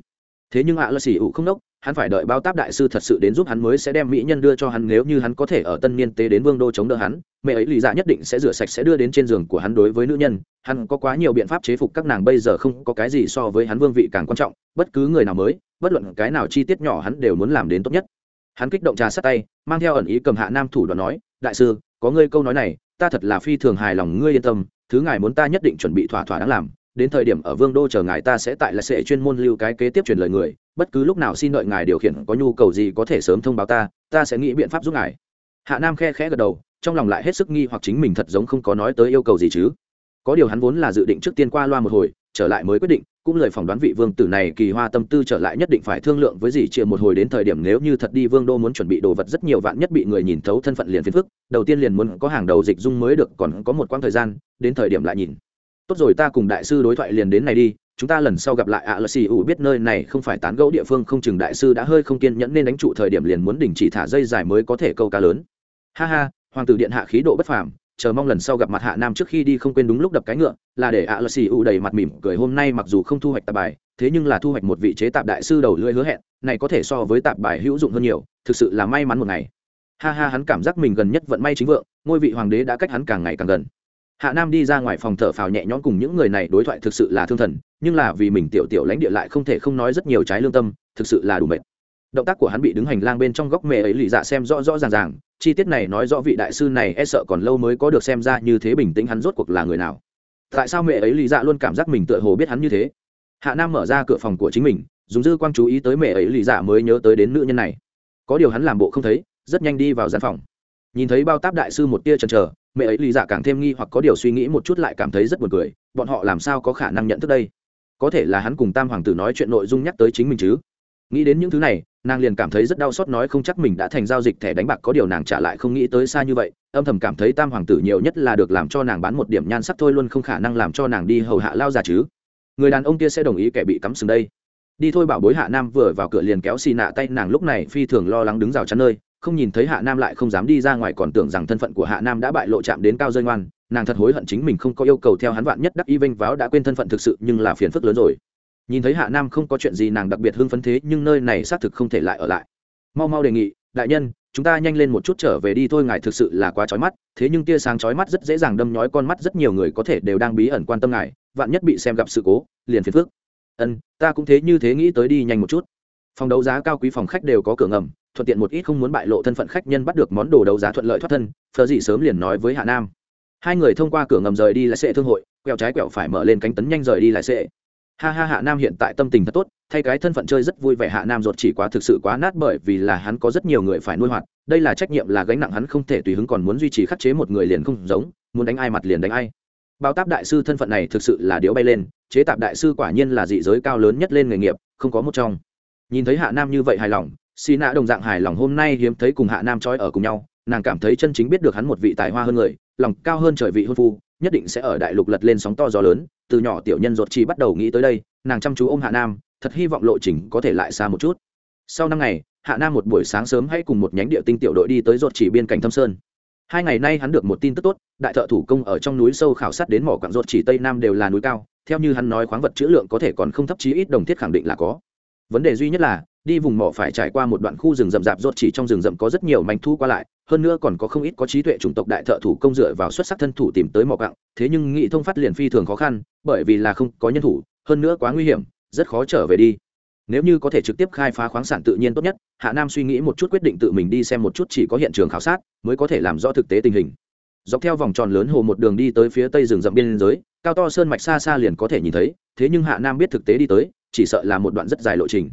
A: Thế nhưng ạ à, lơ xỉ ủ không đốc hắn phải đợi bao táp đại sư thật sự đến giúp hắn mới sẽ đem mỹ nhân đưa cho hắn nếu như hắn có thể ở tân niên tế đến vương đô chống đỡ hắn mẹ ấy lì dạ nhất định sẽ rửa sạch sẽ đưa đến trên giường của hắn đối với nữ nhân. Hắn có quá nhiều biện pháp chế phục các nàng bây giờ không có cái gì so với hắn vương vị càng quan trọng bất cứ người nào mới bất luận cái nào chi tiết nhỏ hắn đều muốn làm đến tốt nhất. Hắn kích động trà sát tay mang theo ẩn ý cầm hạ nam thủ đoàn nói đại sư có ngươi câu nói này ta thật là phi thường hài lòng ngươi yên tâm thứ ngài muốn ta nhất định chuẩn bị thỏa thỏa đáng làm, đến thời điểm ở vương đô chờ ngài ta sẽ tại là sẽ chuyên môn lưu cái kế tiếp truyền lời người, bất cứ lúc nào xin đợi ngài điều khiển có nhu cầu gì có thể sớm thông báo ta ta sẽ nghĩ biện pháp giúp ngài. Hạ nam khe khẽ gật đầu, trong lòng lại hết sức nghi hoặc chính mình thật giống không có nói tới yêu cầu gì chứ. Có điều hắn vốn là dự định trước tiên qua loa một hồi, trở lại mới quyết định cũng lời phỏng đoán vị vương tử này kỳ hoa tâm tư trở lại nhất định phải thương lượng với dì chia một hồi đến thời điểm nếu như thật đi vương đô muốn chuẩn bị đồ vật rất nhiều vạn nhất bị người nhìn thấu thân phận liền phiền phức, đầu tiên liền muốn có hàng đầu dịch dung mới được, còn có một quãng thời gian, đến thời điểm lại nhìn. Tốt rồi, ta cùng đại sư đối thoại liền đến này đi, chúng ta lần sau gặp lại ạ lờ xì ủ biết nơi này không phải tán gẫu địa phương, không chừng đại sư đã hơi không kiên nhẫn nên đánh trụ thời điểm liền muốn đình chỉ thả dây dài mới có thể câu cá lớn. Ha ha, hoàng tử điện hạ khí độ bất phàm chờ mong lần sau gặp mặt hạ nam trước khi đi không quên đúng lúc đập cái ngựa, là để ạ lờ xì ụ đầy mặt mỉm cười hôm nay mặc dù không thu hoạch tạp bài, thế nhưng là thu hoạch một vị chế tạp đại sư đầu lưỡi hứa hẹn, này có thể so với tạp bài hữu dụng hơn nhiều, thực sự là may mắn một ngày. Ha ha, hắn cảm giác mình gần nhất vận may chính vượng, ngôi vị hoàng đế đã cách hắn càng ngày càng gần. Hạ nam đi ra ngoài phòng thở phào nhẹ nhõm cùng những người này đối thoại thực sự là thương thần, nhưng là vì mình tiểu tiểu lãnh địa lại không thể không nói rất nhiều trái lương tâm, thực sự là đủ mệt động tác của hắn bị đứng hành lang bên trong góc mẹ ấy lì dạ xem rõ rõ ràng ràng, chi tiết này nói rõ vị đại sư này e sợ còn lâu mới có được xem ra như thế bình tĩnh hắn rốt cuộc là người nào. Tại sao mẹ ấy lì dạ luôn cảm giác mình tựa hồ biết hắn như thế? Hạ nam mở ra cửa phòng của chính mình, dùng dư quang chú ý tới mẹ ấy lì dạ mới nhớ tới đến nữ nhân này. Có điều hắn làm bộ không thấy, rất nhanh đi vào gian phòng. Nhìn thấy bao táp đại sư một tia chần chờ, mẹ ấy lì dạ càng thêm nghi hoặc có điều suy nghĩ một chút lại cảm thấy rất buồn cười, bọn họ làm sao có khả năng nhận thức đây? Có thể là hắn cùng tam hoàng tử nói chuyện nội dung nhắc tới chính mình chứ? Nghĩ đến những thứ này nàng liền cảm thấy rất đau xót nói không chắc mình đã thành giao dịch thẻ đánh bạc, có điều nàng trả lại không nghĩ tới xa như vậy, âm thầm cảm thấy tam hoàng tử nhiều nhất là được làm cho nàng bán một điểm nhan sắc thôi luôn không khả năng làm cho nàng đi hầu hạ lao già chứ. Người đàn ông kia sẽ đồng ý kẻ bị cắm sừng đây. Đi thôi bảo bối hạ nam vừa vào cửa liền kéo xì nạ tay, nàng lúc này phi thường lo lắng đứng rào chắn nơi, không nhìn thấy hạ nam lại không dám đi ra ngoài còn tưởng rằng thân phận của hạ nam đã bại lộ chạm đến cao rơi ngoan, nàng thật hối hận chính mình không có yêu cầu theo hắn vạn nhất đắc y vinh váo đã quên thân phận thực sự nhưng là phiền phức lớn rồi nhìn thấy hạ nam không có chuyện gì nàng đặc biệt hưng phấn thế, nhưng nơi này xác thực không thể lại ở lại. Mau mau đề nghị, đại nhân, chúng ta nhanh lên một chút trở về đi thôi, ngài thực sự là quá trói mắt, thế nhưng tia sáng trói mắt rất dễ dàng đâm nhói con mắt rất nhiều người có thể đều đang bí ẩn quan tâm ngài, vạn nhất bị xem gặp sự cố, liền phiền phước ân, ta cũng thế như thế nghĩ tới đi nhanh một chút. Phòng đấu giá cao quý phòng khách đều có cửa ngầm, thuận tiện một ít không muốn bại lộ thân phận khách nhân bắt được món đồ đấu giá thuận lợi thoát thân phờ dị sớm liền nói với hạ nam. Hai người thông qua cửa ngầm rời đi lại sệ thương hội, quẹo trái quẹo phải mở lên cánh tấn nhanh rời đi lại sệ ha ha hạ nam hiện tại tâm tình thật tốt, thay cái thân phận chơi rất vui vẻ hạ nam ruột chỉ quá thực sự quá nát bởi vì là hắn có rất nhiều người phải nuôi hoạt, đây là trách nhiệm là gánh nặng hắn không thể tùy hứng còn muốn duy trì khắc chế một người liền không giống, muốn đánh ai mặt liền đánh ai. Bao táp đại sư thân phận này thực sự là điếu bay lên, chế tạp đại sư quả nhiên là dị giới cao lớn nhất lên nghề nghiệp, không có một trong. Nhìn thấy hạ nam như vậy hài lòng xì nạ đồng dạng hài lòng hôm nay hiếm thấy cùng hạ nam trói ở cùng nhau, nàng cảm thấy chân chính biết được hắn một vị tài hoa hơn người, lòng cao hơn trời vị hôn phu, nhất định sẽ ở đại lục lật lên sóng to gió lớn từ nhỏ tiểu nhân ruột chỉ bắt đầu nghĩ tới đây, nàng chăm chú ô m hạ nam, thật hy vọng lộ trình có thể lại xa một chút. Sau năm ngày, hạ nam một buổi sáng sớm hãy cùng một nhánh địa tinh tiểu đội đi tới ruột chỉ biên cảnh thâm sơn. Hai ngày nay hắn được một tin tức tốt, đại thợ thủ công ở trong núi sâu khảo sát đến mỏ quặng ruột chỉ tây nam đều là núi cao, theo như hắn nói khoáng vật chữ lượng có thể còn không thấp chí ít đồng thiết khẳng định là có vấn đề duy nhất là, đi vùng mỏ phải trải qua một đoạn khu rừng rậm rạp rốt chỉ trong rừng rậm có rất nhiều manh thu qua lại, hơn nữa còn có không ít có trí tuệ chủng tộc đại thợ thủ công dựa vào xuất sắc thân thủ tìm tới mỏ cặng thế nhưng nghị thông phát liền phi thường khó khăn, bởi vì là không có nhân thủ, hơn nữa quá nguy hiểm, rất khó trở về đi. Nếu như có thể trực tiếp khai phá khoáng sản tự nhiên tốt nhất, hạ nam suy nghĩ một chút quyết định tự mình đi xem một chút chỉ có hiện trường khảo sát, mới có thể làm rõ thực tế tình hình. Dọc theo vòng tròn lớn hồ một đường đi tới phía tây rừng rậm biên giới, cao to sơn mạch xa xa liền có thể nhìn thấy, thế nhưng hạ nam biết thực tế đi tới chỉ sợ là một đoạn rất dài lộ trình.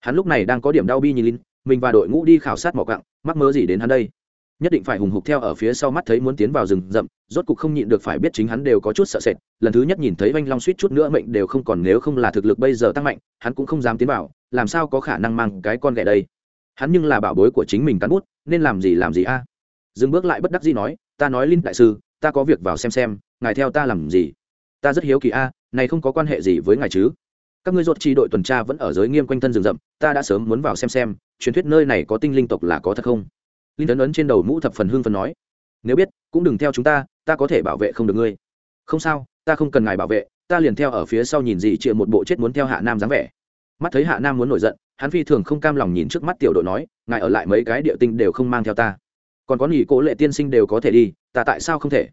A: Hắn lúc này đang có điểm đau bi nhìn linh mình và đội ngũ đi khảo sát mỏ cặng mắc mơ gì đến hắn đây? Nhất định phải hùng hục theo ở phía sau mắt thấy muốn tiến vào rừng rậm, rốt cục không nhịn được phải biết chính hắn đều có chút sợ sệt. Lần thứ nhất nhìn thấy vanh long suýt chút nữa mệnh đều không còn, nếu không là thực lực bây giờ tăng mạnh, hắn cũng không dám tiến vào, làm sao có khả năng mang cái con ghẻ đây? Hắn nhưng là bảo bối của chính mình cắn bút, nên làm gì làm gì a? Dừng bước lại bất đắc dĩ nói, ta nói linh đại sư, ta có việc vào xem xem, ngài theo ta làm gì? Ta rất hiếu kỳ a, này không có quan hệ gì với ngài chứ? Các ngươi ruột chi đội tuần tra vẫn ở giới nghiêm quanh thân rừng rậm, ta đã sớm muốn vào xem xem, truyền thuyết nơi này có tinh linh tộc là có thật không? Linh tấn ấn trên đầu mũ thập phần hương phần nói. Nếu biết, cũng đừng theo chúng ta ta có thể bảo vệ không được ngươi. Không sao, ta không cần ngài bảo vệ, ta liền theo ở phía sau nhìn gì chịa một bộ chết muốn theo hạ nam dáng vẻ. Mắt thấy hạ nam muốn nổi giận, hắn phi thường không cam lòng nhìn trước mắt tiểu đội nói, ngài ở lại mấy cái địa tinh đều không mang theo ta. Còn có nghỉ cố lệ tiên sinh đều có thể đi, ta tại sao không thể?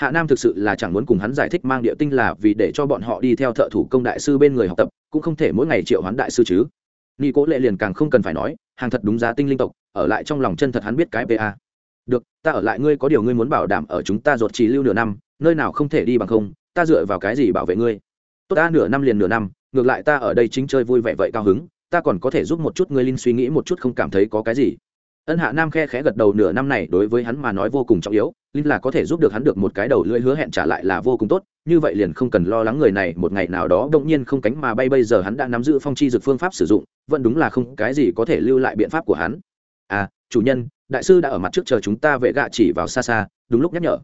A: Hạ nam thực sự là chẳng muốn cùng hắn giải thích mang địa tinh là vì để cho bọn họ đi theo thợ thủ công đại sư bên người học tập, cũng không thể mỗi ngày triệu hoán đại sư chứ. Nghi cố lệ liền càng không cần phải nói, hàng thật đúng giá tinh linh tộc, ở lại trong lòng chân thật hắn biết cái pa được, ta ở lại ngươi có điều ngươi muốn bảo đảm ở chúng ta ruột trì lưu nửa năm, nơi nào không thể đi bằng không, ta dựa vào cái gì bảo vệ ngươi? Tốt ta nửa năm liền nửa năm, ngược lại ta ở đây chính chơi vui vẻ vậy cao hứng, ta còn có thể giúp một chút ngươi linh suy nghĩ một chút không cảm thấy có cái gì ân hạ nam khe khẽ gật đầu, nửa năm này đối với hắn mà nói vô cùng trọng yếu, linh là có thể giúp được hắn được một cái đầu lưỡi hứa hẹn trả lại là vô cùng tốt, như vậy liền không cần lo lắng người này một ngày nào đó đông nhiên không cánh mà bay, bây giờ hắn đã nắm giữ phong chi dược phương pháp sử dụng, vẫn đúng là không cái gì có thể lưu lại biện pháp của hắn. À chủ nhân, đại sư đã ở mặt trước chờ chúng ta vệ gạ chỉ vào xa xa, đúng lúc nhắc nhở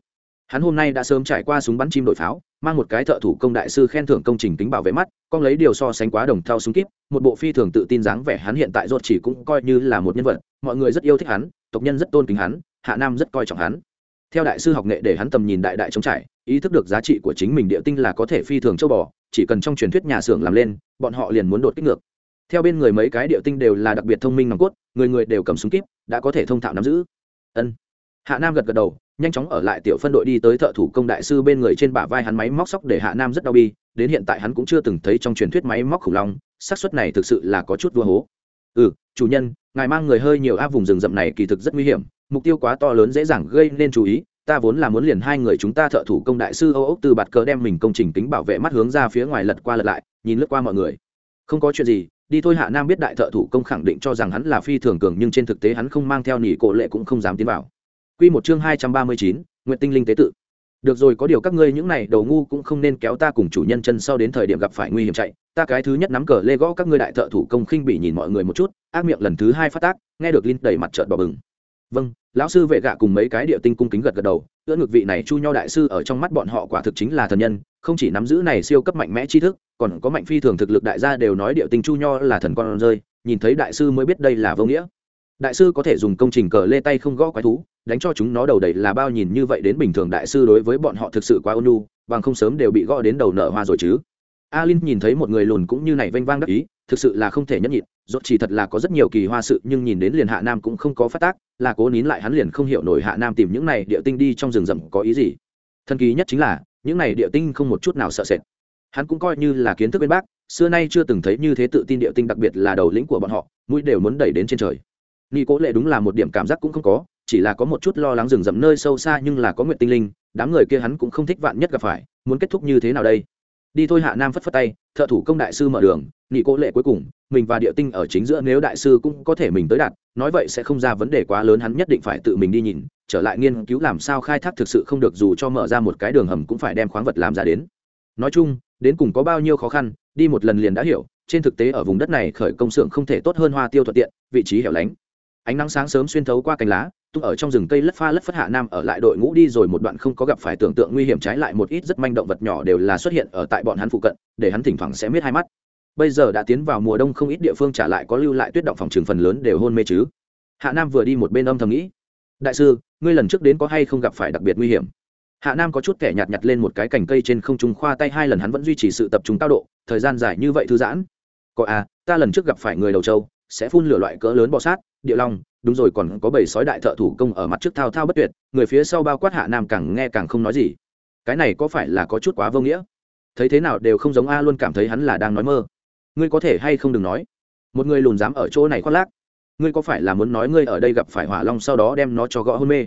A: hắn hôm nay đã sớm trải qua súng bắn chim đội pháo, mang một cái thợ thủ công đại sư khen thưởng công trình tính bảo vệ mắt, con lấy điều so sánh quá đồng thao súng kíp, một bộ phi thường tự tin dáng vẻ, hắn hiện tại ruột chỉ cũng coi như là một nhân vật, mọi người rất yêu thích hắn, tộc nhân rất tôn kính hắn, hạ nam rất coi trọng hắn. Theo đại sư học nghệ để hắn tầm nhìn đại đại trống trải, ý thức được giá trị của chính mình địa tinh là có thể phi thường châu bò, chỉ cần trong truyền thuyết nhà xưởng làm lên, bọn họ liền muốn đột kích ngược. Theo bên người mấy cái địa tinh đều là đặc biệt thông minh nòng cốt, người người đều cầm súng kíp, đã có thể thông thạo nắm giữ. Ân. Hạ nam gật gật đầu nhanh chóng ở lại tiểu phân đội đi tới thợ thủ công đại sư bên người trên bả vai hắn máy móc sóc để hạ nam rất đau bi, đến hiện tại hắn cũng chưa từng thấy trong truyền thuyết máy móc khủng long, xác suất này thực sự là có chút vua hố. Ừ chủ nhân, ngài mang người hơi nhiều áp vùng rừng rậm này kỳ thực rất nguy hiểm, mục tiêu quá to lớn dễ dàng gây nên chú ý, ta vốn là muốn liền hai người chúng ta thợ thủ công đại sư âu ốc từ bạt cờ đem mình công trình tính bảo vệ mắt hướng ra phía ngoài lật qua lật lại, nhìn lướt qua mọi người. Không có chuyện gì, đi thôi hạ nam biết đại thợ thủ công khẳng định cho rằng hắn là phi thường cường nhưng trên thực tế hắn không mang theo nỉ cổ lệ cũng không dám tiến vào. Quy một chương hai trăm ba mươi chín, Nguyệt Tinh Linh tế tự. Được rồi, có điều các ngươi những này đầu ngu cũng không nên kéo ta cùng chủ nhân chân sau đến thời điểm gặp phải nguy hiểm chạy. Ta cái thứ nhất nắm cờ lê gõ các ngươi đại thợ thủ công khinh bị nhìn mọi người một chút, ác miệng lần thứ hai phát tác, nghe được Linh đầy mặt trợn đỏ bừng. Vâng, lão sư vệ gạ cùng mấy cái địa tinh cung kính gật gật đầu, ưỡn ngược vị này Chu Nho đại sư ở trong mắt bọn họ quả thực chính là thần nhân, không chỉ nắm giữ này siêu cấp mạnh mẽ tri thức, còn có mạnh phi thường thực lực đại gia đều nói địa tinh Chu Nho là thần con rơi, nhìn thấy đại sư mới biết đây là vô nghĩa đại sư có thể dùng công trình cờ lê tay không gõ quái thú, đánh cho chúng nó đầu đầy là bao nhìn như vậy đến bình thường đại sư đối với bọn họ thực sự quá ônu bằng không sớm đều bị gõ đến đầu nở hoa rồi chứ. Alin nhìn thấy một người lùn cũng như này vênh vang đắc ý, thực sự là không thể nhẫn nhịn dốt chỉ thật là có rất nhiều kỳ hoa sự, nhưng nhìn đến liền hạ nam cũng không có phát tác, là cố nín lại hắn liền không hiểu nổi hạ nam tìm những này địa tinh đi trong rừng rậm có ý gì. Thần kỳ nhất chính là, những này địa tinh không một chút nào sợ sệt. Hắn cũng coi như là kiến thức bên bác, xưa nay chưa từng thấy như thế tự tin địa tinh đặc biệt là đầu lĩnh của bọn họ, mũi đều muốn đẩy đến trên trời nghi cố lệ đúng là một điểm cảm giác cũng không có, chỉ là có một chút lo lắng rừng rậm nơi sâu xa nhưng là có nguyện tinh linh, đám người kia hắn cũng không thích vạn nhất gặp phải, muốn kết thúc như thế nào đây? Đi thôi hạ nam phất phất tay, thợ thủ công đại sư mở đường nghị cố lệ cuối cùng, mình và địa tinh ở chính giữa nếu đại sư cũng có thể mình tới đạt, nói vậy sẽ không ra vấn đề quá lớn hắn nhất định phải tự mình đi nhìn, trở lại nghiên cứu làm sao khai thác thực sự không được dù cho mở ra một cái đường hầm cũng phải đem khoáng vật làm ra đến. Nói chung, đến cùng có bao nhiêu khó khăn, đi một lần liền đã hiểu, trên thực tế ở vùng đất này khởi công xưởng không thể tốt hơn hoa tiêu thuận tiện, vị trí hẻo lánh ánh nắng sáng sớm xuyên thấu qua cành lá tung ở trong rừng cây lất pha lất phất hạ nam ở lại đội ngũ đi rồi một đoạn không có gặp phải tưởng tượng nguy hiểm trái lại một ít rất manh động vật nhỏ đều là xuất hiện ở tại bọn hắn phụ cận, để hắn thỉnh thoảng sẽ miết hai mắt. Bây giờ đã tiến vào mùa đông không ít địa phương trả lại có lưu lại tuyết động phòng trường phần lớn đều hôn mê chứ. Hạ nam vừa đi một bên âm thầm nghĩ, đại sư, ngươi lần trước đến có hay không gặp phải đặc biệt nguy hiểm? Hạ nam có chút kẻ nhạt nhặt lên một cái cành cây trên không trung khoa tay hai lần hắn vẫn duy trì sự tập trung cao độ, thời gian dài như vậy thư giãn. Có à ta lần trước gặp phải người đầu châu sẽ phun lửa loại cỡ lớn bọ sát, địa long, đúng rồi, còn có bảy sói đại thợ thủ công ở mặt trước thao thao bất tuyệt, người phía sau bao quát hạ nam càng nghe càng không nói gì. Cái này có phải là có chút quá vô nghĩa? Thấy thế nào đều không giống a luôn cảm thấy hắn là đang nói mơ. Ngươi có thể hay không đừng nói? Một người lùn dám ở chỗ này khoác lác. Ngươi có phải là muốn nói ngươi ở đây gặp phải hỏa long sau đó đem nó cho gõ hôn mê?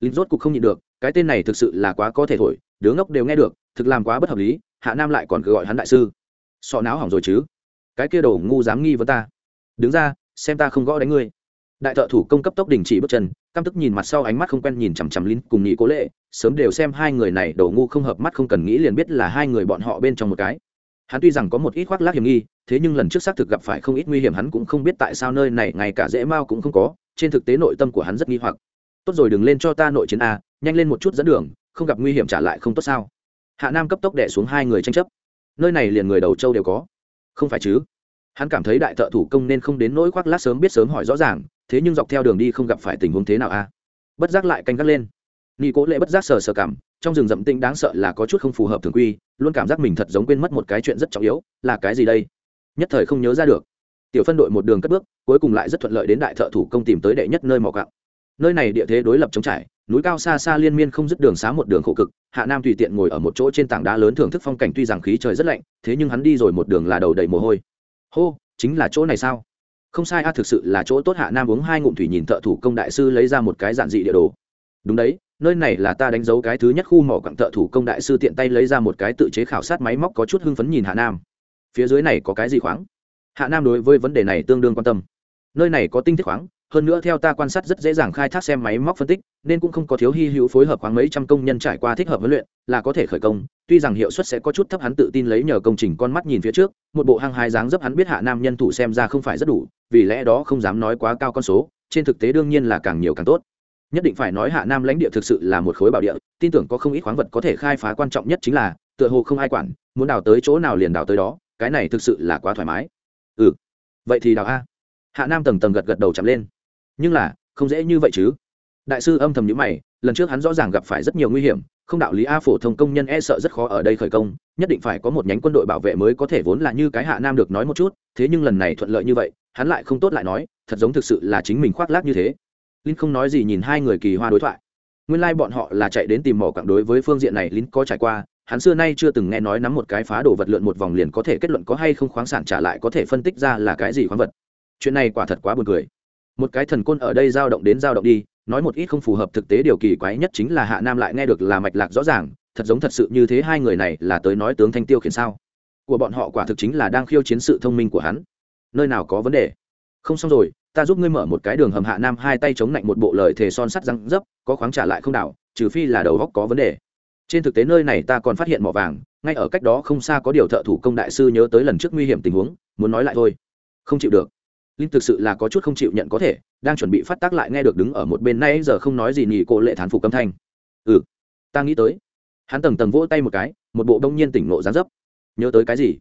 A: Lính rốt cục không nhịn được, cái tên này thực sự là quá có thể thổi, đứa ngốc đều nghe được, thực làm quá bất hợp lý, hạ nam lại còn cứ gọi hắn đại sư. Sọ não hỏng rồi chứ? Cái kia đồ ngu dám nghi với ta đứng ra, xem ta không gõ đánh ngươi. Đại thợ thủ công cấp tốc đình chỉ bước chân, căm tức nhìn mặt sau ánh mắt không quen nhìn chằm chằm lín cùng nhị cố lệ, sớm đều xem hai người này đồ ngu không hợp mắt không cần nghĩ liền biết là hai người bọn họ bên trong một cái. Hắn tuy rằng có một ít khoác lác hiểm nghi, thế nhưng lần trước xác thực gặp phải không ít nguy hiểm hắn cũng không biết tại sao nơi này ngay cả dễ mao cũng không có, trên thực tế nội tâm của hắn rất nghi hoặc. Tốt rồi, đừng lên cho ta nội chiến a, nhanh lên một chút dẫn đường, không gặp nguy hiểm trả lại không tốt sao? Hạ nam cấp tốc đẻ xuống hai người tranh chấp. Nơi này liền người đầu châu đều có. Không phải chứ? Hắn cảm thấy đại thợ thủ công nên không đến nỗi khoác lát sớm biết sớm hỏi rõ ràng, thế nhưng dọc theo đường đi không gặp phải tình huống thế nào a? Bất giác lại canh gắt lên. Nghi cố lệ bất giác sờ sờ cảm, trong rừng rậm tinh đáng sợ là có chút không phù hợp thường quy, luôn cảm giác mình thật giống quên mất một cái chuyện rất trọng yếu, là cái gì đây? Nhất thời không nhớ ra được. Tiểu phân đội một đường cất bước, cuối cùng lại rất thuận lợi đến đại thợ thủ công tìm tới đệ nhất nơi mỏ cạo nơi này địa thế đối lập chống trải, núi cao xa xa liên miên không dứt đường xá một đường khổ cực, hạ nam tùy tiện ngồi ở một chỗ trên tảng đá lớn thưởng thức phong cảnh tuy rằng khí trời rất lạnh, thế nhưng hắn đi rồi một đường là đầu đầy mồ hôi hô, chính là chỗ này sao? Không sai a, thực sự là chỗ tốt hạ nam uống hai ngụm thủy nhìn thợ thủ công đại sư lấy ra một cái giản dị địa đồ. Đúng đấy, nơi này là ta đánh dấu cái thứ nhất khu mỏ quặng thợ thủ công đại sư tiện tay lấy ra một cái tự chế khảo sát máy móc có chút hưng phấn nhìn hạ nam. Phía dưới này có cái gì khoáng? Hạ nam đối với vấn đề này tương đương quan tâm. Nơi này có tinh thiết khoáng hơn nữa theo ta quan sát rất dễ dàng khai thác xem máy móc phân tích, nên cũng không có thiếu hy hữu phối hợp khoảng mấy trăm công nhân trải qua thích hợp huấn luyện, là có thể khởi công. Tuy rằng hiệu suất sẽ có chút thấp hắn tự tin lấy nhờ công trình con mắt nhìn phía trước, một bộ hăng hai dáng dấp hắn biết hạ nam nhân thủ xem ra không phải rất đủ, vì lẽ đó không dám nói quá cao con số, trên thực tế đương nhiên là càng nhiều càng tốt. Nhất định phải nói hạ nam lãnh địa thực sự là một khối bảo địa, tin tưởng có không ít khoáng vật có thể khai phá quan trọng nhất chính là, tựa hồ không ai quản, muốn đào tới chỗ nào liền đào tới đó, cái này thực sự là quá thoải mái. Ừ vậy thì đào a. Hạ nam tầng tầng gật gật đầu chạm lên nhưng là, không dễ như vậy chứ. Đại sư âm thầm nhữ mày, lần trước hắn rõ ràng gặp phải rất nhiều nguy hiểm, không đạo lý a phổ thông công nhân e sợ rất khó ở đây khởi công, nhất định phải có một nhánh quân đội bảo vệ mới có thể vốn là như cái hạ nam được nói một chút, thế nhưng lần này thuận lợi như vậy, hắn lại không tốt lại nói, thật giống thực sự là chính mình khoác lác như thế. Linh không nói gì nhìn hai người kỳ hoa đối thoại. Nguyên lai、like、bọn họ là chạy đến tìm mỏ cặng đối với phương diện này lính có trải qua, hắn xưa nay chưa từng nghe nói nắm một cái phá đồ vật lượn một vòng liền có thể kết luận có hay không khoáng sản trả lại có thể phân tích ra là cái gì khoáng vật. Chuyện này quả thật quá buồn cười một cái thần côn ở đây dao động đến dao động đi, nói một ít không phù hợp thực tế điều kỳ quái nhất chính là hạ nam lại nghe được là mạch lạc rõ ràng, thật giống thật sự như thế hai người này là tới nói tướng thanh tiêu khiển sao? Của bọn họ quả thực chính là đang khiêu chiến sự thông minh của hắn. Nơi nào có vấn đề? Không xong rồi, ta giúp ngươi mở một cái đường hầm hạ nam hai tay chống lạnh một bộ lời thề son sắt răng dấp, có khoáng trả lại không đảo, trừ phi là đầu góc có vấn đề. Trên thực tế nơi này ta còn phát hiện mỏ vàng, ngay ở cách đó không xa có điều thợ thủ công đại sư nhớ tới lần trước nguy hiểm tình huống, muốn nói lại thôi. Không chịu được linh thực sự là có chút không chịu nhận có thể, đang chuẩn bị phát tác lại nghe được đứng ở một bên nay giờ không nói gì nhỉ cô lệ thán phục âm thanh. Ừ ta nghĩ tới. Hắn tầng tầng vỗ tay một cái, một bộ đông nhiên tỉnh ngộ gián dấp. Nhớ tới cái gì?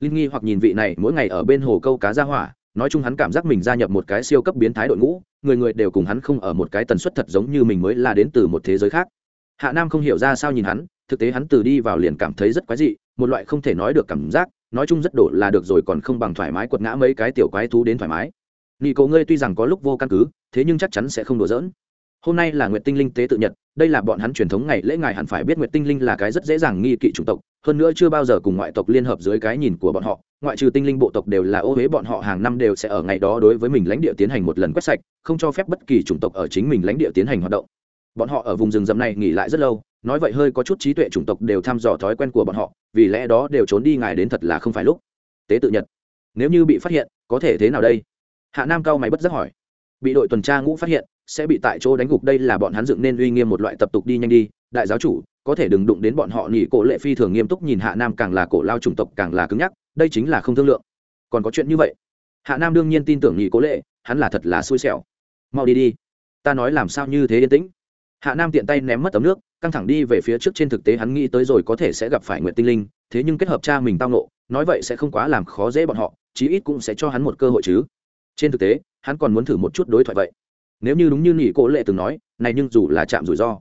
A: Linh nghi hoặc nhìn vị này, mỗi ngày ở bên hồ câu cá ra hỏa, nói chung hắn cảm giác mình gia nhập một cái siêu cấp biến thái đội ngũ, người người đều cùng hắn không ở một cái tần suất thật giống như mình mới là đến từ một thế giới khác. Hạ nam không hiểu ra sao nhìn hắn, thực tế hắn từ đi vào liền cảm thấy rất quái dị, một loại không thể nói được cảm giác nói chung rất đổ là được rồi còn không bằng thoải mái quật ngã mấy cái tiểu quái thú đến thoải mái. Nị cậu ngươi tuy rằng có lúc vô căn cứ, thế nhưng chắc chắn sẽ không đùa giỡn. Hôm nay là nguyệt tinh linh tế tự nhật, đây là bọn hắn truyền thống ngày lễ ngài hẳn phải biết nguyệt tinh linh là cái rất dễ dàng nghi kỵ chủng tộc, hơn nữa chưa bao giờ cùng ngoại tộc liên hợp dưới cái nhìn của bọn họ, ngoại trừ tinh linh bộ tộc đều là ô huế bọn họ hàng năm đều sẽ ở ngày đó đối với mình lãnh địa tiến hành một lần quét sạch, không cho phép bất kỳ chủng tộc ở chính mình lãnh địa tiến hành hoạt động. Bọn họ ở vùng rừng rậm này nghỉ lại rất lâu nói vậy hơi có chút trí tuệ chủng tộc đều thăm dò thói quen của bọn họ, vì lẽ đó đều trốn đi ngài đến thật là không phải lúc. Tế tự nhật, nếu như bị phát hiện, có thể thế nào đây? Hạ nam cao mày bất giác hỏi. Bị đội tuần tra ngũ phát hiện, sẽ bị tại chỗ đánh gục, đây là bọn hắn dựng nên uy nghiêm một loại tập tục đi nhanh đi. Đại giáo chủ, có thể đừng đụng đến bọn họ nhỉ cổ lệ phi thường nghiêm túc nhìn hạ nam càng là cổ lao chủng tộc càng là cứng nhắc, đây chính là không thương lượng. Còn có chuyện như vậy? Hạ nam đương nhiên tin tưởng nhỉ cổ lệ, hắn là thật là xui xẻo. Mau đi đi, ta nói làm sao như thế yên tĩnh? Hạ nam tiện tay ném mất tấm nước, căng thẳng đi về phía trước trên thực tế hắn nghĩ tới rồi có thể sẽ gặp phải nguyện tinh linh, thế nhưng kết hợp cha mình tao nộ nói vậy sẽ không quá làm khó dễ bọn họ, chí ít cũng sẽ cho hắn một cơ hội chứ. Trên thực tế, hắn còn muốn thử một chút đối thoại vậy. Nếu như đúng như nghỉ cố lệ từng nói, này nhưng dù là chạm rủi ro.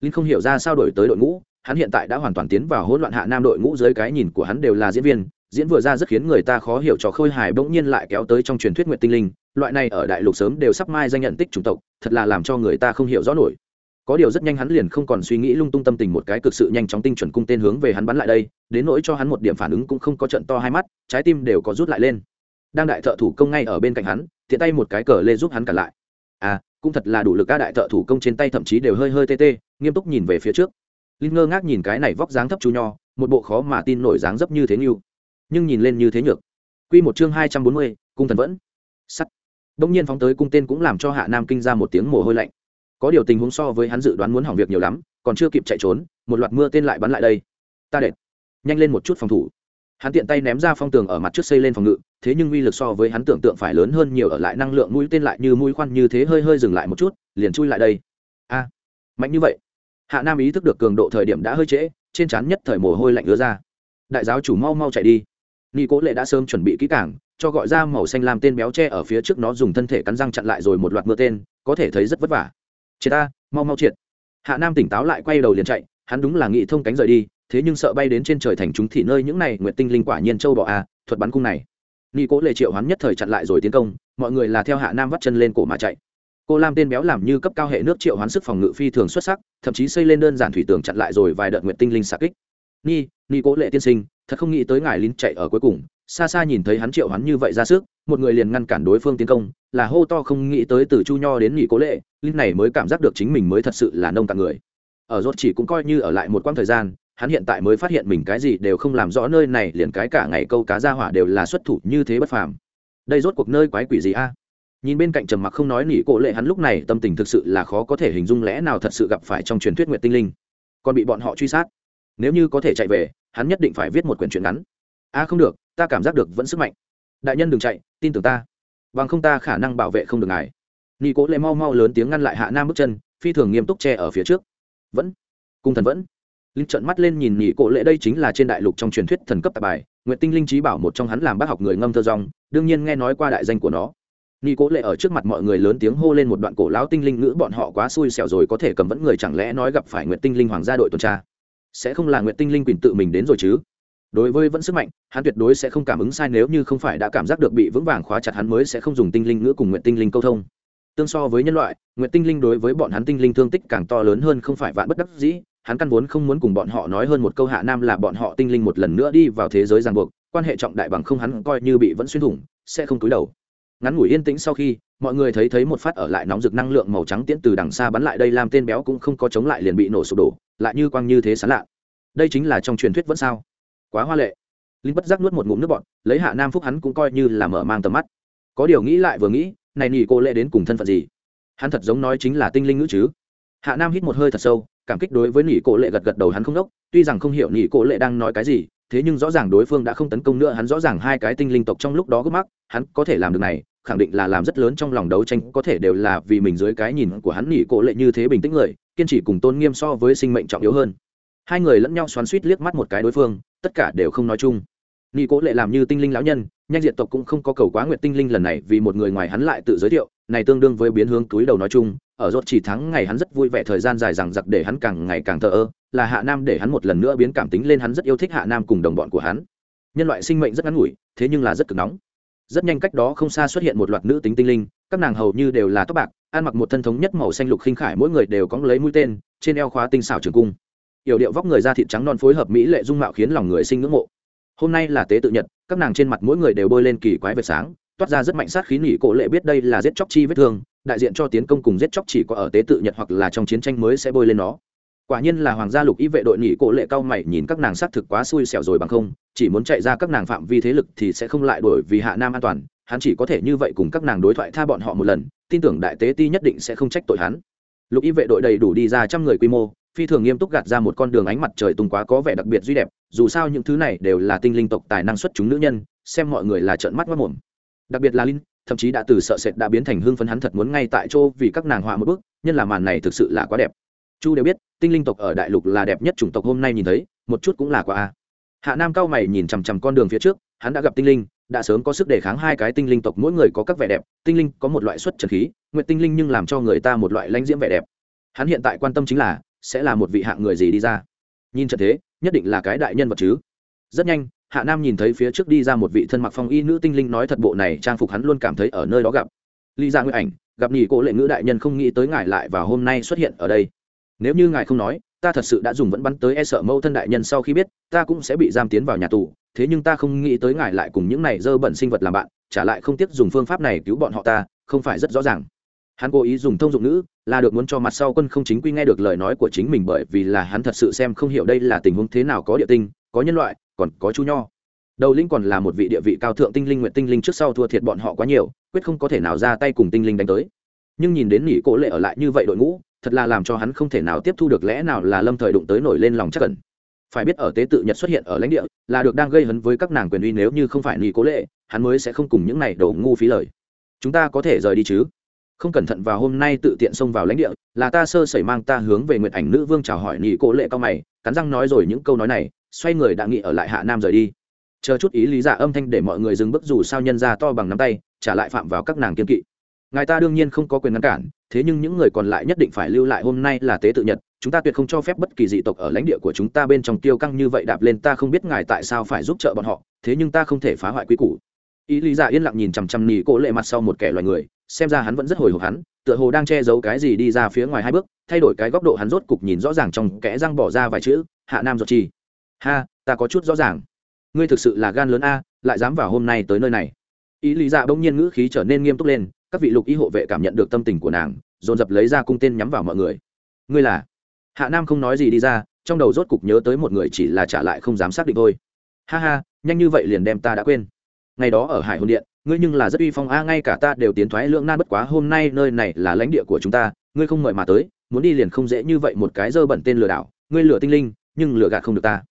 A: Linh không hiểu ra sao đổi tới đội ngũ, hắn hiện tại đã hoàn toàn tiến vào hỗn loạn hạ nam đội ngũ dưới cái nhìn của hắn đều là diễn viên, diễn vừa ra rất khiến người ta khó hiểu cho khôi hài bỗng nhiên lại kéo tới trong truyền thuyết nguyện tinh linh, loại này ở đại lục sớm đều sắp mai danh nhận tích chủng tộc, thật là làm cho người ta không hiểu rõ nổi có điều rất nhanh hắn liền không còn suy nghĩ lung tung tâm tình một cái cực sự nhanh chóng tinh chuẩn cung tên hướng về hắn bắn lại đây, đến nỗi cho hắn một điểm phản ứng cũng không có trận to hai mắt, trái tim đều có rút lại lên. Đang đại thợ thủ công ngay ở bên cạnh hắn thì tay một cái cờ lê giúp hắn cả lại. À cũng thật là đủ lực các đại thợ thủ công trên tay thậm chí đều hơi hơi tê tê, nghiêm túc nhìn về phía trước. Linh ngơ ngác nhìn cái này vóc dáng thấp chú nho, một bộ khó mà tin nổi dáng dấp như thế như nhưng nhìn lên như thế nhược. Quy một chương hai trăm bốn mươi, cung thần vẫn. Sắt. Đông nhiên phóng tới cung tên cũng làm cho hạ nam kinh ra một tiếng mồ hôi lạnh có điều tình huống so với hắn dự đoán muốn hỏng việc nhiều lắm, còn chưa kịp chạy trốn, một loạt mưa tên lại bắn lại đây. Ta đệt. Nhanh lên một chút phòng thủ. Hắn tiện tay ném ra phong tường ở mặt trước xây lên phòng ngự, thế nhưng uy lực so với hắn tưởng tượng phải lớn hơn nhiều, ở lại năng lượng mũi tên lại như mũi khoan như thế hơi hơi dừng lại một chút, liền chui lại đây. A. Mạnh như vậy. Hạ nam ý thức được cường độ thời điểm đã hơi trễ, trên trán nhất thời mồ hôi lạnh ứa ra. Đại giáo chủ mau mau chạy đi. Nghi cố lệ đã sớm chuẩn bị kỹ cảng cho gọi ra màu xanh làm tên béo tre ở phía trước nó dùng thân thể cắn răng chặn lại rồi một loạt mưa tên, có thể thấy rất vất vả chết ta, mau mau triệt. Hạ nam tỉnh táo lại quay đầu liền chạy, hắn đúng là nghĩ thông cánh rời đi, thế nhưng sợ bay đến trên trời thành chúng thị nơi những này nguyệt tinh linh quả nhiên châu bọ a à, thuật bắn cung này. Nghi cố lệ triệu hắn nhất thời chặn lại rồi tiến công, mọi người là theo hạ nam vắt chân lên cổ mà chạy. Cô lam tên béo làm như cấp cao hệ nước triệu hoán sức phòng ngự phi thường xuất sắc, thậm chí xây lên đơn giản thủy tường chặn lại rồi vài đợt nguyện tinh linh xạ kích. Ni ni cố lệ tiên sinh, thật không nghĩ tới ngài lín chạy ở cuối cùng. Xa xa nhìn thấy hắn triệu hắn như vậy ra sức, một người liền ngăn cản đối phương tiến công là hô to không nghĩ tới từ chu nho đến nghỉ cố lệ linh này mới cảm giác được chính mình mới thật sự là nông cạn người. Ở rốt chỉ cũng coi như ở lại một quãng thời gian, hắn hiện tại mới phát hiện mình cái gì đều không làm rõ nơi này, liền cái cả ngày câu cá ra hỏa đều là xuất thủ như thế bất phàm. Đây rốt cuộc nơi quái quỷ gì a? Nhìn bên cạnh trầm mặc không nói nỉ cổ lệ hắn lúc này tâm tình thực sự là khó có thể hình dung lẽ nào thật sự gặp phải trong truyền thuyết nguyện tinh linh. Còn bị bọn họ truy sát. Nếu như có thể chạy về, hắn nhất định phải viết một quyển truyện ngắn. A, không được, ta cảm giác được vẫn sức mạnh. Đại nhân đừng chạy, tin tưởng ta bằng không ta khả năng bảo vệ không được ngài. Nghi cố lệ mau mau lớn tiếng ngăn lại hạ nam bước chân, phi thường nghiêm túc che ở phía trước. Vẫn. Cung thần vẫn. Linh trợn mắt lên nhìn nhị cổ lệ đây chính là trên đại lục trong truyền thuyết thần cấp tạp bài nguyện tinh linh trí bảo một trong hắn làm bác học người ngâm thơ rong đương nhiên nghe nói qua đại danh của nó. Nhị cổ lệ ở trước mặt mọi người lớn tiếng hô lên một đoạn cổ lão tinh linh ngữ bọn họ quá xui xẻo rồi có thể cầm vẫn người chẳng lẽ nói gặp phải nguyện tinh linh hoàng gia đội tuần tra? Sẽ không là nguyện tinh linh quỳnh tự mình đến rồi chứ? Đối với vẫn sức mạnh, hắn tuyệt đối sẽ không cảm ứng sai nếu như không phải đã cảm giác được bị vững vàng khóa chặt hắn mới sẽ không dùng tinh linh ngữ cùng nguyện tinh linh câu thông. Tương so với nhân loại, nguyện tinh linh đối với bọn hắn tinh linh thương tích càng to lớn hơn không phải vạn bất đắc dĩ, hắn căn vốn không muốn cùng bọn họ nói hơn một câu hạ nam là bọn họ tinh linh một lần nữa đi vào thế giới ràng buộc, quan hệ trọng đại bằng không hắn coi như bị vẫn xuyên thủng, sẽ không túi đầu. Ngắn ngủi yên tĩnh sau khi, mọi người thấy thấy một phát ở lại nóng rực năng lượng màu trắng tiễn từ đằng xa bắn lại đây làm tên béo cũng không có chống lại liền bị nổ sụp đổ, lại như quang như thế sán lạ. Đây chính là trong truyền thuyết vẫn sao quá hoa lệ. Linh bất giác nuốt một ngụm nước bọt, lấy hạ nam phúc hắn cũng coi như là mở mang tầm mắt. Có điều nghĩ lại vừa nghĩ, này nhỉ cô lệ đến cùng thân phận gì? Hắn thật giống nói chính là tinh linh ngữ chứ. Hạ nam hít một hơi thật sâu, cảm kích đối với nỉ cô lệ gật gật đầu hắn không đốc, tuy rằng không hiểu nỉ cô lệ đang nói cái gì, thế nhưng rõ ràng đối phương đã không tấn công nữa, hắn rõ ràng hai cái tinh linh tộc trong lúc đó gấp mắc, hắn có thể làm được này, khẳng định là làm rất lớn trong lòng đấu tranh, có thể đều là vì mình dưới cái nhìn của hắn nỉ cô lệ như thế bình tĩnh người, kiên trì cùng tôn nghiêm so với sinh mệnh trọng yếu hơn. Hai người lẫn nhau xoắn suýt liếc mắt một cái đối phương tất cả đều không nói chung. Nghi cố lệ làm như tinh linh lão nhân, nhanh diện tộc cũng không có cầu quá nguyện tinh linh lần này vì một người ngoài hắn lại tự giới thiệu, này tương đương với biến hướng túi đầu nói chung, ở rốt chỉ thắng ngày hắn rất vui vẻ thời gian dài rằng giặc để hắn càng ngày càng thờ ơ, là hạ nam để hắn một lần nữa biến cảm tính lên hắn rất yêu thích hạ nam cùng đồng bọn của hắn. Nhân loại sinh mệnh rất ngắn ngủi, thế nhưng là rất cực nóng. Rất nhanh cách đó không xa xuất hiện một loạt nữ tính tinh linh, các nàng hầu như đều là tóc bạc, ăn mặc một thân thống nhất màu xanh lục khinh khải, mỗi người đều có lấy mũi tên, trên eo khóa tinh xảo trường cung yểu điệu vóc người da thịt trắng non phối hợp mỹ lệ dung mạo khiến lòng người sinh ngưỡng mộ. Hôm nay là tế tự nhật, các nàng trên mặt mỗi người đều bôi lên kỳ quái vệt sáng, toát ra rất mạnh sát khí nghỉ cổ lệ biết đây là giết chóc chi vết thương, đại diện cho tiến công cùng giết chóc chỉ có ở tế tự nhật hoặc là trong chiến tranh mới sẽ bôi lên nó. Quả nhiên là hoàng gia lục y vệ đội nghỉ cổ lệ cao mày nhìn các nàng xác thực quá xui xẻo rồi bằng không, chỉ muốn chạy ra các nàng phạm vi thế lực thì sẽ không lại đổi vì hạ nam an toàn, hắn chỉ có thể như vậy cùng các nàng đối thoại tha bọn họ một lần, tin tưởng đại tế ti nhất định sẽ không trách tội hắn. Lục y vệ đội đầy đủ đi ra trăm người quy mô phi thường nghiêm túc gạt ra một con đường ánh mặt trời tung quá có vẻ đặc biệt duy đẹp, dù sao những thứ này đều là tinh linh tộc tài năng xuất chúng nữ nhân, xem mọi người là trợn mắt mất mồm. Đặc biệt là linh thậm chí đã từ sợ sệt đã biến thành hưng phấn hắn thật muốn ngay tại chỗ vì các nàng họa một bước, nhân là màn này thực sự là quá đẹp. Chu đều biết, tinh linh tộc ở đại lục là đẹp nhất chủng tộc hôm nay nhìn thấy, một chút cũng là quá a. Hạ nam cao mày nhìn chằm chằm con đường phía trước, hắn đã gặp tinh linh, đã sớm có sức đề kháng hai cái tinh linh tộc, mỗi người có các vẻ đẹp, tinh linh có một loại xuất trần khí nguyện tinh linh nhưng làm cho người ta một loại lãnh diễm vẻ đẹp. Hắn hiện tại quan tâm chính là sẽ là một vị hạng người gì đi ra. Nhìn trận thế, nhất định là cái đại nhân vật chứ. Rất nhanh, hạ nam nhìn thấy phía trước đi ra một vị thân mặc phong y nữ tinh linh nói thật bộ này trang phục hắn luôn cảm thấy ở nơi đó gặp. Ly ra dạ nguyện ảnh, gặp nhì cổ lệ ngữ đại nhân không nghĩ tới ngài lại và hôm nay xuất hiện ở đây. Nếu như ngài không nói, ta thật sự đã dùng vẫn bắn tới e sợ mâu thân đại nhân sau khi biết, ta cũng sẽ bị giam tiến vào nhà tù. Thế nhưng ta không nghĩ tới ngài lại cùng những này dơ bẩn sinh vật làm bạn, trả lại không tiếc dùng phương pháp này cứu bọn họ ta, không phải rất rõ ràng hắn cố ý dùng thông dụng ngữ, là được muốn cho mặt sau quân không chính quy nghe được lời nói của chính mình bởi vì là hắn thật sự xem không hiểu đây là tình huống thế nào có địa tinh, có nhân loại, còn có chú nho. Đầu linh còn là một vị địa vị cao thượng tinh linh nguyện tinh linh trước sau thua thiệt bọn họ quá nhiều, quyết không có thể nào ra tay cùng tinh linh đánh tới. Nhưng nhìn đến nỉ cố lệ ở lại như vậy đội ngũ, thật là làm cho hắn không thể nào tiếp thu được lẽ nào là lâm thời đụng tới nổi lên lòng chắc cẩn phải biết ở tế tự nhật xuất hiện ở lãnh địa, là được đang gây hấn với các nàng quyền uy nếu như không phải nỉ cố lệ, hắn mới sẽ không cùng những này đổ ngu phí lời. Chúng ta có thể rời đi chứ? Không cẩn thận vào hôm nay tự tiện xông vào lãnh địa, là ta sơ sẩy mang ta hướng về nguyện ảnh nữ vương chào hỏi nhị cố lệ cao mày, cắn răng nói rồi những câu nói này, xoay người đã nghĩ ở lại hạ nam rời đi. Chờ chút ý lý giả âm thanh để mọi người dừng bước dù sao nhân ra to bằng nắm tay, trả lại phạm vào các nàng kiên kỵ. Ngài ta đương nhiên không có quyền ngăn cản, thế nhưng những người còn lại nhất định phải lưu lại hôm nay là tế tự nhật, chúng ta tuyệt không cho phép bất kỳ dị tộc ở lãnh địa của chúng ta bên trong tiêu căng như vậy đạp lên ta không biết ngài tại sao phải giúp trợ bọn họ, thế nhưng ta không thể phá hoại quy củ. Ý lý giả yên lặng nhìn chằm chằm nỉ cố lệ mặt sau một kẻ loài người xem ra hắn vẫn rất hồi hộp hắn, tựa hồ đang che giấu cái gì đi ra phía ngoài hai bước, thay đổi cái góc độ hắn rốt cục nhìn rõ ràng trong kẽ răng bỏ ra vài chữ, hạ nam giọt chi ha, ta có chút rõ ràng. Ngươi thực sự là gan lớn a, lại dám vào hôm nay tới nơi này. Ý lý dạ bỗng nhiên ngữ khí trở nên nghiêm túc lên, các vị lục y hộ vệ cảm nhận được tâm tình của nàng, dồn dập lấy ra cung tên nhắm vào mọi người. Ngươi là? Hạ nam không nói gì đi ra, trong đầu rốt cục nhớ tới một người chỉ là trả lại không dám xác định thôi. Ha ha, nhanh như vậy liền đem ta đã quên ngày đó ở hải hồn điện, ngươi nhưng là rất uy phong, a, ngay cả ta đều tiến thoái lưỡng nan bất quá, hôm nay nơi này là lãnh địa của chúng ta, ngươi không mời mà tới, muốn đi liền không dễ như vậy, một cái dơ bẩn tên lừa đảo, ngươi lừa tinh linh, nhưng lừa gạt không được ta.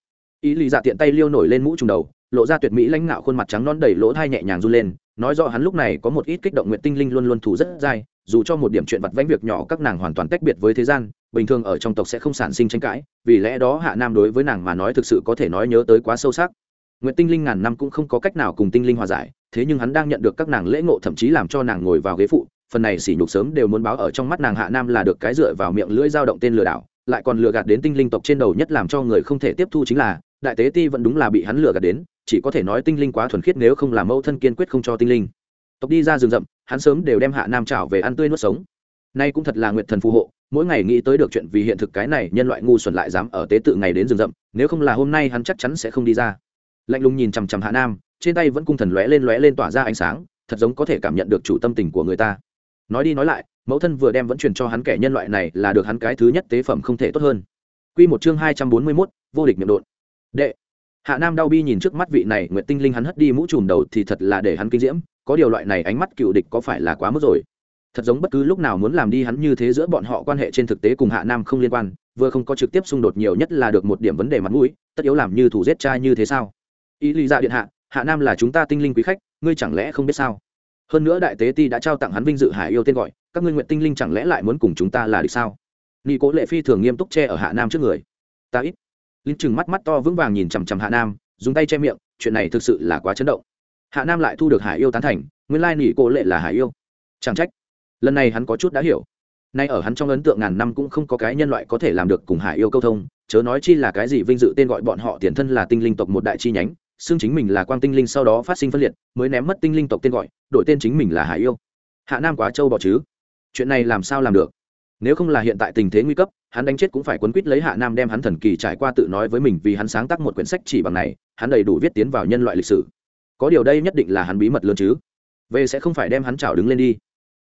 A: Ý lì dạ tiện tay liêu nổi lên mũ trùng đầu, lộ ra tuyệt mỹ lãnh ngạo khuôn mặt trắng non đầy lỗ thai nhẹ nhàng run lên, nói rõ hắn lúc này có một ít kích động nguyện tinh linh luôn luôn thủ rất dai, dù cho một điểm chuyện vặt vãnh việc nhỏ các nàng hoàn toàn tách biệt với thế gian, bình thường ở trong tộc sẽ không sản sinh tranh cãi, vì lẽ đó hạ nam đối với nàng mà nói thực sự có thể nói nhớ tới quá sâu sắc nguyện tinh linh ngàn năm cũng không có cách nào cùng tinh linh hòa giải, thế nhưng hắn đang nhận được các nàng lễ ngộ thậm chí làm cho nàng ngồi vào ghế phụ, phần này sỉ nhục sớm đều muốn báo ở trong mắt nàng hạ nam là được cái dựa vào miệng lưỡi dao động tên lừa đảo, lại còn lừa gạt đến tinh linh tộc trên đầu nhất làm cho người không thể tiếp thu chính là, đại tế ti vẫn đúng là bị hắn lừa gạt đến, chỉ có thể nói tinh linh quá thuần khiết nếu không làm mẫu thân kiên quyết không cho tinh linh. Tộc đi ra rừng rậm, hắn sớm đều đem hạ nam trảo về ăn tươi nuốt sống. Nay cũng thật là nguyệt thần phù hộ, mỗi ngày nghĩ tới được chuyện vì hiện thực cái này, nhân loại ngu xuẩn lại dám ở tế tự ngày đến rừng rậm, nếu không là hôm nay hắn chắc chắn sẽ không đi ra lạnh lùng nhìn chằm chằm hạ nam trên tay vẫn cung thần lóe lên lóe lên tỏa ra ánh sáng thật giống có thể cảm nhận được chủ tâm tình của người ta nói đi nói lại mẫu thân vừa đem vẫn truyền cho hắn kẻ nhân loại này là được hắn cái thứ nhất tế phẩm không thể tốt hơn Quy một chương hai trăm bốn mươi mốt vô địch miệng đột. Đệ. Hạ Nam đau bi nhìn trước mắt vị này, Nguyệt Tinh Linh hắn hất đi mũ trùm đầu thì thật là để hắn kinh diễm, có điều loại này ánh mắt cựu địch có phải là quá mức rồi. Thật giống bất cứ lúc nào muốn làm đi hắn như thế giữa bọn họ quan hệ trên thực tế cùng Hạ Nam không liên quan, vừa không có trực tiếp xung đột nhiều nhất là được một điểm vấn đề mặt mũi, tất yếu làm như thủ giết trai như thế sao? Ý lý dạ điện hạ, Hạ Nam là chúng ta tinh linh quý khách, ngươi chẳng lẽ không biết sao? Hơn nữa đại tế ti đã trao tặng hắn vinh dự hải yêu tên gọi, các ngươi nguyện tinh linh chẳng lẽ lại muốn cùng chúng ta là địch sao? Nghi Cố Lệ Phi thường nghiêm túc che ở Hạ Nam trước người. Ta ít linh chừng mắt mắt to vững vàng nhìn chằm chằm hạ nam dùng tay che miệng chuyện này thực sự là quá chấn động hạ nam lại thu được hải yêu tán thành nguyên lai nỉ cô lệ là hải yêu chẳng trách lần này hắn có chút đã hiểu nay ở hắn trong ấn tượng ngàn năm cũng không có cái nhân loại có thể làm được cùng hải yêu câu thông chớ nói chi là cái gì vinh dự tên gọi bọn họ tiền thân là tinh linh tộc một đại chi nhánh xưng chính mình là quang tinh linh sau đó phát sinh phân liệt, mới ném mất tinh linh tộc tên gọi, đổi tên chính mình là hải yêu. Hạ nam quá trâu bỏ chứ? Chuyện này làm sao làm được? Nếu không là hiện tại tình thế nguy cấp, hắn đánh chết cũng phải quấn quýt lấy hạ nam đem hắn thần kỳ trải qua tự nói với mình vì hắn sáng tác một quyển sách chỉ bằng này, hắn đầy đủ viết tiến vào nhân loại lịch sử. Có điều đây nhất định là hắn bí mật lớn chứ? Về sẽ không phải đem hắn chảo đứng lên đi.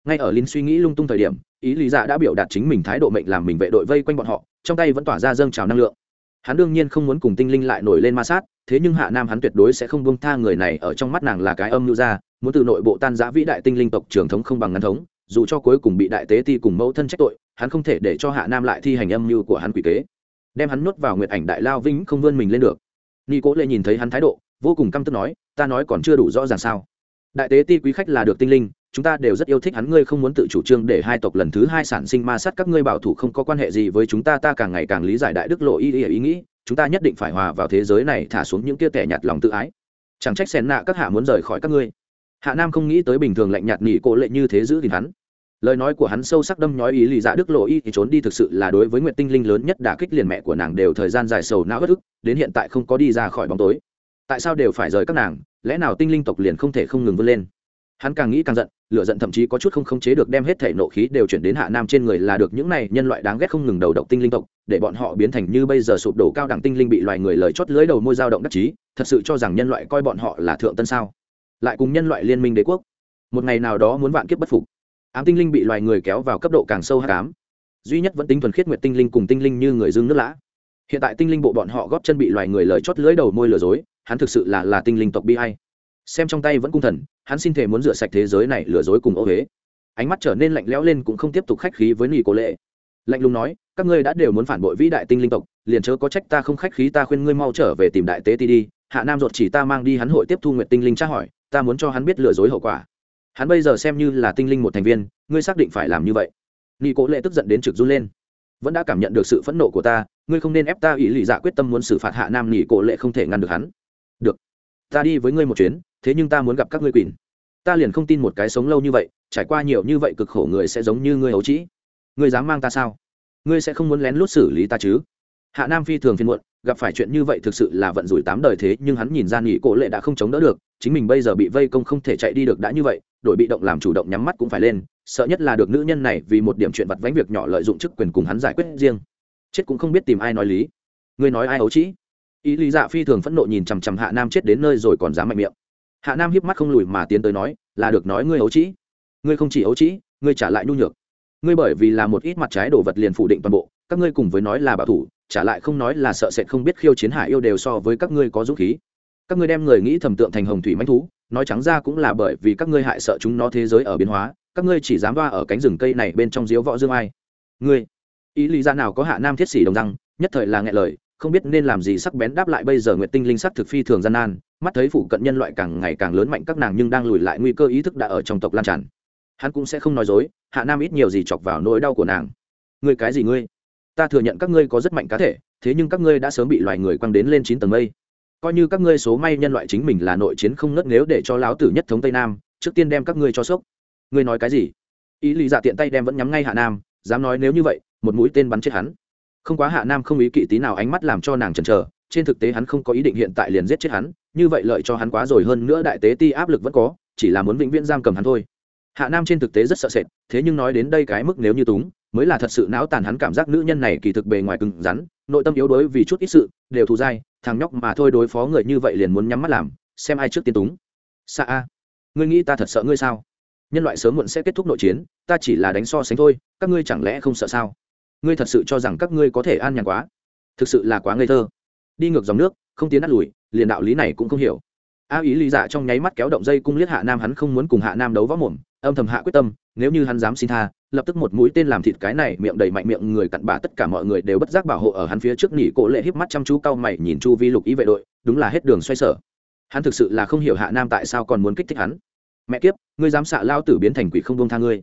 A: Ngay ở linh suy nghĩ lung tung thời điểm, ý lý dạ đã biểu đạt chính mình thái độ mệnh làm mình vệ đội vây quanh bọn họ, trong tay vẫn tỏa ra dâng trào năng lượng hắn đương nhiên không muốn cùng tinh linh lại nổi lên ma sát, thế nhưng hạ nam hắn tuyệt đối sẽ không buông tha người này, ở trong mắt nàng là cái âm lưu ra muốn từ nội bộ tan giã vĩ đại tinh linh tộc trưởng thống không bằng ngắn thống, dù cho cuối cùng bị đại tế ti cùng mẫu thân trách tội, hắn không thể để cho hạ nam lại thi hành âm mưu của hắn quỷ kế. Đem hắn nuốt vào nguyệt ảnh đại lao vĩnh không vươn mình lên được. Ni cố lệ nhìn thấy hắn thái độ, vô cùng căm tức nói, ta nói còn chưa đủ rõ ràng sao? Đại tế ti quý khách là được tinh linh chúng ta đều rất yêu thích hắn ngươi không muốn tự chủ trương để hai tộc lần thứ hai sản sinh ma sát các ngươi bảo thủ không có quan hệ gì với chúng ta ta càng ngày càng lý giải đại đức lộ ý ý, ý nghĩ chúng ta nhất định phải hòa vào thế giới này thả xuống những kia tẻ nhạt lòng tự ái. Chẳng trách xèn nạ các hạ muốn rời khỏi các ngươi. Hạ nam không nghĩ tới bình thường lạnh nhạt nghỉ cổ lệ như thế giữ thì hắn. Lời nói của hắn sâu sắc đâm nhói ý lì dạ đức lộ y thì trốn đi thực sự là đối với nguyện tinh linh lớn nhất đả kích liền mẹ của nàng đều thời gian dài sầu não bất ức đến hiện tại không có đi ra khỏi bóng tối. Tại sao đều phải rời các nàng? Lẽ nào tinh linh tộc liền không thể không ngừng vươn lên? Hắn càng nghĩ càng giận, lửa giận thậm chí có chút không khống chế được đem hết thể nộ khí đều chuyển đến hạ nam trên người là được những này nhân loại đáng ghét không ngừng đầu độc tinh linh tộc, để bọn họ biến thành như bây giờ sụp đổ cao đẳng tinh linh bị loài người lời chót lưới đầu môi dao động đắc chí, thật sự cho rằng nhân loại coi bọn họ là thượng tân sao? Lại cùng nhân loại liên minh đế quốc. Một ngày nào đó muốn vạn kiếp bất phục. Ám tinh linh bị loài người kéo vào cấp độ càng sâu hạ ám. Duy nhất vẫn tính thuần khiết nguyệt tinh linh cùng tinh linh như người dương nước lã. Hiện tại tinh linh bộ bọn họ góp chân bị loài người lời chót lưới đầu môi lừa dối, hắn thực sự là là tinh linh tộc bi hay xem trong tay vẫn cung thần, hắn xin thể muốn rửa sạch thế giới này lừa dối cùng ô huế ánh mắt trở nên lạnh lẽo lên cũng không tiếp tục khách khí với nỉ cô lệ. Lạnh lùng nói, các ngươi đã đều muốn phản bội vĩ đại tinh linh tộc, liền chớ có trách ta không khách khí, ta khuyên ngươi mau trở về tìm đại tế ti đi. Hạ nam ruột chỉ ta mang đi hắn hội tiếp thu nguyện tinh linh tra hỏi, ta muốn cho hắn biết lừa dối hậu quả. Hắn bây giờ xem như là tinh linh một thành viên, ngươi xác định phải làm như vậy. Nghi cố lệ tức giận đến trực run lên. Vẫn đã cảm nhận được sự phẫn nộ của ta, ngươi không nên ép ta ủy lì dạ quyết tâm muốn xử phạt hạ nam. Nghỉ cổ lệ không thể ngăn được hắn. Được, ta đi với ngươi một chuyến thế nhưng ta muốn gặp các ngươi quỳnh. Ta liền không tin một cái sống lâu như vậy, trải qua nhiều như vậy cực khổ người sẽ giống như ngươi hấu trĩ. Ngươi dám mang ta sao? Ngươi sẽ không muốn lén lút xử lý ta chứ? Hạ nam phi thường phiên muộn, gặp phải chuyện như vậy thực sự là vận rủi tám đời thế, nhưng hắn nhìn ra nghỉ cổ lệ đã không chống đỡ được, chính mình bây giờ bị vây công không thể chạy đi được đã như vậy đội bị động làm chủ động nhắm mắt cũng phải lên, sợ nhất là được nữ nhân này vì một điểm chuyện vặt vánh việc nhỏ lợi dụng chức quyền cùng hắn giải quyết riêng. Chết cũng không biết tìm ai nói lý. Ngươi nói ai ấu trĩ? Ý lý dạ phi thường phẫn nộ nhìn chằm chằm hạ nam chết đến nơi rồi còn dám mạnh miệng hạ nam hiếp mắt không lùi mà tiến tới nói, là được nói ngươi ấu trĩ. Ngươi không chỉ ấu trĩ, ngươi trả lại nhu nhược. Ngươi bởi vì là một ít mặt trái đồ vật liền phủ định toàn bộ, các ngươi cùng với nói là bảo thủ, trả lại không nói là sợ sệt không biết khiêu chiến hạ yêu đều so với các ngươi có dũng khí. Các ngươi đem người nghĩ thầm tượng thành hồng thủy manh thú, nói trắng ra cũng là bởi vì các ngươi hại sợ chúng nó thế giới ở biến hóa, các ngươi chỉ dám đoa ở cánh rừng cây này bên trong diếu võ dương ai. Ngươi, ý lý ra nào có hạ nam thiết sĩ đồng răng, nhất thời là nghe lời, không biết nên làm gì sắc bén đáp lại bây giờ nguyệt tinh linh sắc thực phi thường gian nan mắt thấy phụ cận nhân loại càng ngày càng lớn mạnh các nàng nhưng đang lùi lại nguy cơ ý thức đã ở trong tộc lan tràn. Hắn cũng sẽ không nói dối, hạ nam ít nhiều gì chọc vào nỗi đau của nàng. Ngươi cái gì ngươi? Ta thừa nhận các ngươi có rất mạnh cá thể, thế nhưng các ngươi đã sớm bị loài người quăng đến lên chín tầng mây. Coi như các ngươi số may nhân loại chính mình là nội chiến không ngất nếu để cho láo tử nhất thống tây nam, trước tiên đem các ngươi cho sốc. Ngươi nói cái gì? Ý lý dạ tiện tay đem vẫn nhắm ngay hạ nam, dám nói nếu như vậy, một mũi tên bắn chết hắn. Không quá hạ nam không ý kỵ tí nào ánh mắt làm cho nàng chần chờ, trên thực tế hắn không có ý định hiện tại liền giết chết hắn như vậy lợi cho hắn quá rồi hơn nữa đại tế ti áp lực vẫn có, chỉ là muốn vĩnh viễn giam cầm hắn thôi. Hạ nam trên thực tế rất sợ sệt, thế nhưng nói đến đây cái mức nếu như túng, mới là thật sự não tàn hắn cảm giác nữ nhân này kỳ thực bề ngoài cứng rắn, nội tâm yếu đuối vì chút ít sự, đều thù dai, thằng nhóc mà thôi đối phó người như vậy liền muốn nhắm mắt làm, xem ai trước tiên túng. Xa a, ngươi nghĩ ta thật sợ ngươi sao? Nhân loại sớm muộn sẽ kết thúc nội chiến, ta chỉ là đánh so sánh thôi, các ngươi chẳng lẽ không sợ sao? Ngươi thật sự cho rằng các ngươi có thể an nhàn quá? Thực sự là quá ngây thơ. Đi ngược dòng nước, không tiến át lùi liền đạo lý này cũng không hiểu. A ý lý dạ trong nháy mắt kéo động dây cung liếc hạ nam hắn không muốn cùng hạ nam đấu võ mồm, âm thầm hạ quyết tâm, nếu như hắn dám xin tha, lập tức một mũi tên làm thịt cái này, miệng đầy mạnh miệng người cặn bà tất cả mọi người đều bất giác bảo hộ ở hắn phía trước nỉ cổ lệ híp mắt chăm chú cau mày nhìn chu vi lục ý vệ đội, đúng là hết đường xoay sở. Hắn thực sự là không hiểu hạ nam tại sao còn muốn kích thích hắn. Mẹ kiếp, ngươi dám xạ lao tử biến thành quỷ không buông tha ngươi.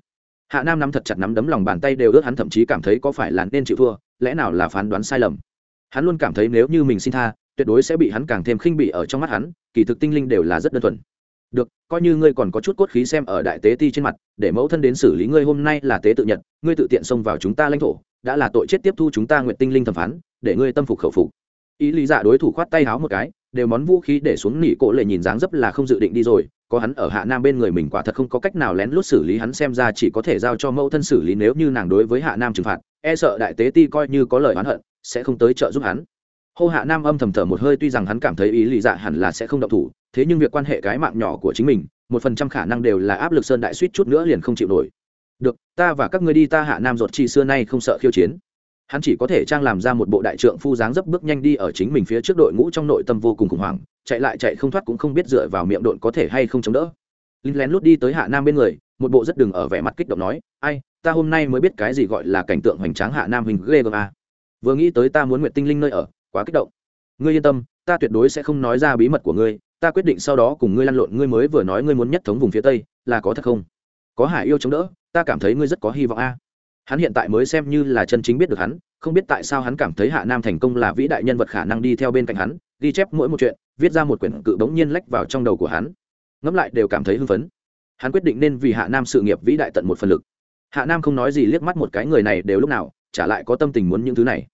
A: Hạ nam nắm thật chặt nắm đấm lòng bàn tay đều ướt, hắn thậm chí cảm thấy có phải là nên chịu thua, lẽ nào là phán đoán sai lầm. Hắn luôn cảm thấy nếu như mình xin tha tuyệt đối sẽ bị hắn càng thêm khinh bỉ ở trong mắt hắn, kỳ thực tinh linh đều là rất đơn thuần. Được, coi như ngươi còn có chút cốt khí xem ở đại tế ti trên mặt, để mẫu thân đến xử lý ngươi hôm nay là tế tự nhật, ngươi tự tiện xông vào chúng ta lãnh thổ, đã là tội chết tiếp thu chúng ta nguyện tinh linh thẩm phán, để ngươi tâm phục khẩu phục. Ý lý dạ đối thủ khoát tay háo một cái, đều món vũ khí để xuống nỉ cổ lệ nhìn dáng dấp là không dự định đi rồi, có hắn ở hạ nam bên người mình quả thật không có cách nào lén lút xử lý hắn xem ra chỉ có thể giao cho mẫu thân xử lý nếu như nàng đối với hạ nam trừng phạt e sợ đại tế ti coi như có lời oán hận, sẽ không tới trợ giúp hắn hô hạ nam âm thầm thở một hơi, tuy rằng hắn cảm thấy ý lì dạ hẳn là sẽ không động thủ, thế nhưng việc quan hệ cái mạng nhỏ của chính mình, một phần trăm khả năng đều là áp lực sơn đại suýt chút nữa liền không chịu nổi. Được, ta và các ngươi đi, ta hạ nam ruột chi xưa nay không sợ khiêu chiến. Hắn chỉ có thể trang làm ra một bộ đại trượng phu dáng dấp bước nhanh đi ở chính mình phía trước đội ngũ trong nội tâm vô cùng khủng hoảng, chạy lại chạy không thoát cũng không biết dựa vào miệng độn có thể hay không chống đỡ. Linh lén lút đi tới hạ nam bên người, một bộ rất đừng ở vẻ mặt kích động nói, ai, ta hôm nay mới biết cái gì gọi là cảnh tượng hoành tráng hạ nam hình ghê gớm a. Vừa nghĩ tới ta muốn nguyện tinh linh nơi ở quá kích động. Ngươi yên tâm, ta tuyệt đối sẽ không nói ra bí mật của ngươi, ta quyết định sau đó cùng ngươi lăn lộn, ngươi mới vừa nói ngươi muốn nhất thống vùng phía tây, là có thật không? Có hải yêu chống đỡ, ta cảm thấy ngươi rất có hy vọng a. Hắn hiện tại mới xem như là chân chính biết được hắn, không biết tại sao hắn cảm thấy hạ nam thành công là vĩ đại nhân vật khả năng đi theo bên cạnh hắn, ghi chép mỗi một chuyện, viết ra một quyển cự bỗng nhiên lách vào trong đầu của hắn. Ngẫm lại đều cảm thấy hưng phấn. Hắn quyết định nên vì hạ nam sự nghiệp vĩ đại tận một phần lực. Hạ nam không nói gì liếc mắt một cái người này đều lúc nào trả lại có tâm tình muốn những thứ này.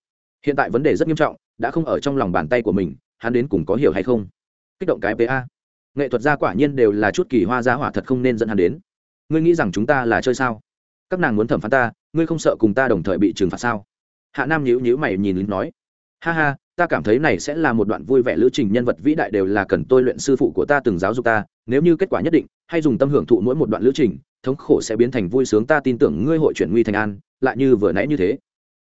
A: Hiện tại vấn đề rất nghiêm trọng đã không ở trong lòng bàn tay của mình, hắn đến cùng có hiểu hay không? Kích động cái pa nghệ thuật gia quả nhiên đều là chút kỳ hoa gia hỏa thật không nên dẫn hắn đến. Ngươi nghĩ rằng chúng ta là chơi sao? Các nàng muốn thẩm phán ta, ngươi không sợ cùng ta đồng thời bị trừng phạt sao? Hạ nam nhíu nhíu mày nhìn lính nói. Ha ha, ta cảm thấy này sẽ là một đoạn vui vẻ lữ trình nhân vật vĩ đại đều là cần tôi luyện sư phụ của ta từng giáo dục ta, nếu như kết quả nhất định, hay dùng tâm hưởng thụ mỗi một đoạn lữ trình, thống khổ sẽ biến thành vui sướng, ta tin tưởng ngươi hội chuyển nguy thành an, lại như vừa nãy như thế.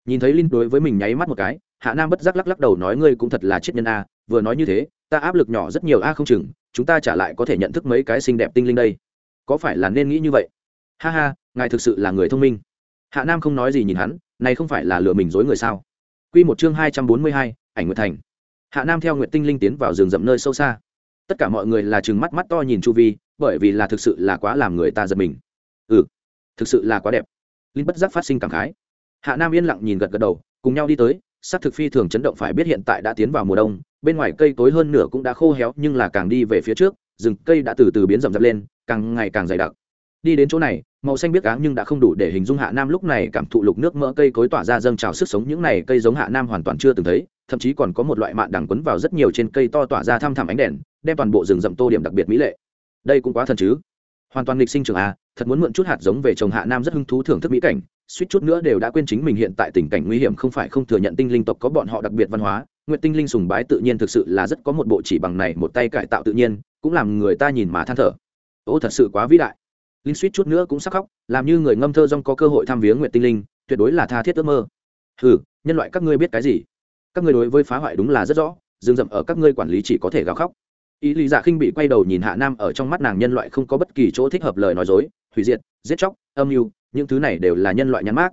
A: Nhìn thấy linh đối với mình nháy mắt một cái hạ nam bất giác lắc lắc đầu nói, ngươi cũng thật là chết nhân a, vừa nói như thế, ta áp lực nhỏ rất nhiều a, không chừng, chúng ta trả lại có thể nhận thức mấy cái xinh đẹp tinh linh đây. Có phải là nên nghĩ như vậy? Ha ha, ngài thực sự là người thông minh. Hạ nam không nói gì nhìn hắn, này không phải là lừa mình dối người sao? Q một chương hai trăm bốn mươi hai, ảnh nguyệt thành. Hạ nam theo nguyện tinh linh tiến vào rừng rậm nơi sâu xa. Tất cả mọi người là chừng mắt mắt to nhìn chu vi, bởi vì là thực sự là quá làm người ta giật mình. Ừ thực sự là quá đẹp. Linh bất giác phát sinh cảm khái. Hạ nam yên lặng nhìn gật gật đầu, cùng nhau đi tới sắc thực phi thường chấn động phải biết hiện tại đã tiến vào mùa đông, bên ngoài cây tối hơn nửa cũng đã khô héo nhưng là càng đi về phía trước, rừng cây đã từ từ biến rậm rạp lên, càng ngày càng dày đặc. Đi đến chỗ này, màu xanh biết áng nhưng đã không đủ để hình dung hạ nam lúc này cảm thụ lục nước mỡ cây cối tỏa ra dâng trào sức sống những này cây giống hạ nam hoàn toàn chưa từng thấy, thậm chí còn có một loại mạn đằng quấn vào rất nhiều trên cây to tỏa ra thăm thẳm ánh đèn, đem toàn bộ rừng rậm tô điểm đặc biệt mỹ lệ. Đây cũng quá thần chứ. Hoàn toàn lịch sinh trường a, thật muốn mượn chút hạt giống về trồng hạ nam rất hứng thú thưởng thức mỹ cảnh suýt chút nữa đều đã quên chính mình hiện tại tình cảnh nguy hiểm, không phải không thừa nhận tinh linh tộc có bọn họ đặc biệt văn hóa, nguyện tinh linh sùng bái tự nhiên thực sự là rất có một bộ chỉ bằng này, một tay cải tạo tự nhiên, cũng làm người ta nhìn mà than thở. Ô, thật sự quá vĩ đại. Linh suýt chút nữa cũng sắc khóc, làm như người ngâm thơ rong có cơ hội thăm viếng nguyện tinh linh, tuyệt đối là tha thiết ước mơ. Ừ nhân loại các ngươi biết cái gì? Các ngươi đối với phá hoại đúng là rất rõ dương dậm ở các ngươi quản lý chỉ có thể gào khóc. Ý lý dạ giả khinh bị quay đầu nhìn hạ nam ở trong mắt nàng nhân loại không có bất kỳ chỗ thích hợp lời nói dối, hủy diệt, giết chóc, âm mưu những thứ này đều là nhân loại nhắn mát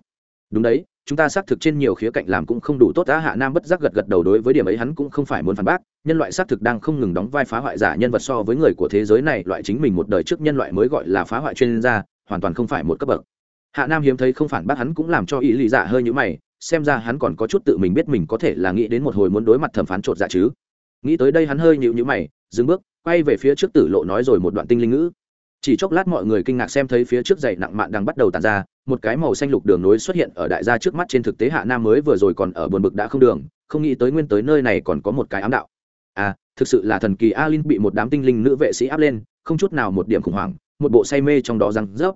A: đúng đấy, chúng ta xác thực trên nhiều khía cạnh làm cũng không đủ tốt đã hạ nam bất giác gật gật đầu đối với điểm ấy hắn cũng không phải muốn phản bác. Nhân loại xác thực đang không ngừng đóng vai phá hoại giả nhân vật so với người của thế giới này, loại chính mình một đời trước nhân loại mới gọi là phá hoại chuyên gia, hoàn toàn không phải một cấp bậc. Hạ nam hiếm thấy không phản bác hắn cũng làm cho ý lý giả dạ hơi như mày, xem ra hắn còn có chút tự mình biết mình có thể là nghĩ đến một hồi muốn đối mặt thẩm phán trột dạ chứ. Nghĩ tới đây hắn hơi nhịu nhữ mày, dừng bước, quay về phía trước tử lộ nói rồi một đoạn tinh linh ngữ chỉ chốc lát mọi người kinh ngạc xem thấy phía trước dậy nặng mạn đang bắt đầu tàn ra, một cái màu xanh lục đường nối xuất hiện ở đại gia trước mắt trên thực tế hạ nam mới vừa rồi còn ở buồn bực đã không đường, không nghĩ tới nguyên tới nơi này còn có một cái ám đạo. À thực sự là thần kỳ alin bị một đám tinh linh nữ vệ sĩ áp lên, không chút nào một điểm khủng hoảng, một bộ say mê trong đó răng rớp.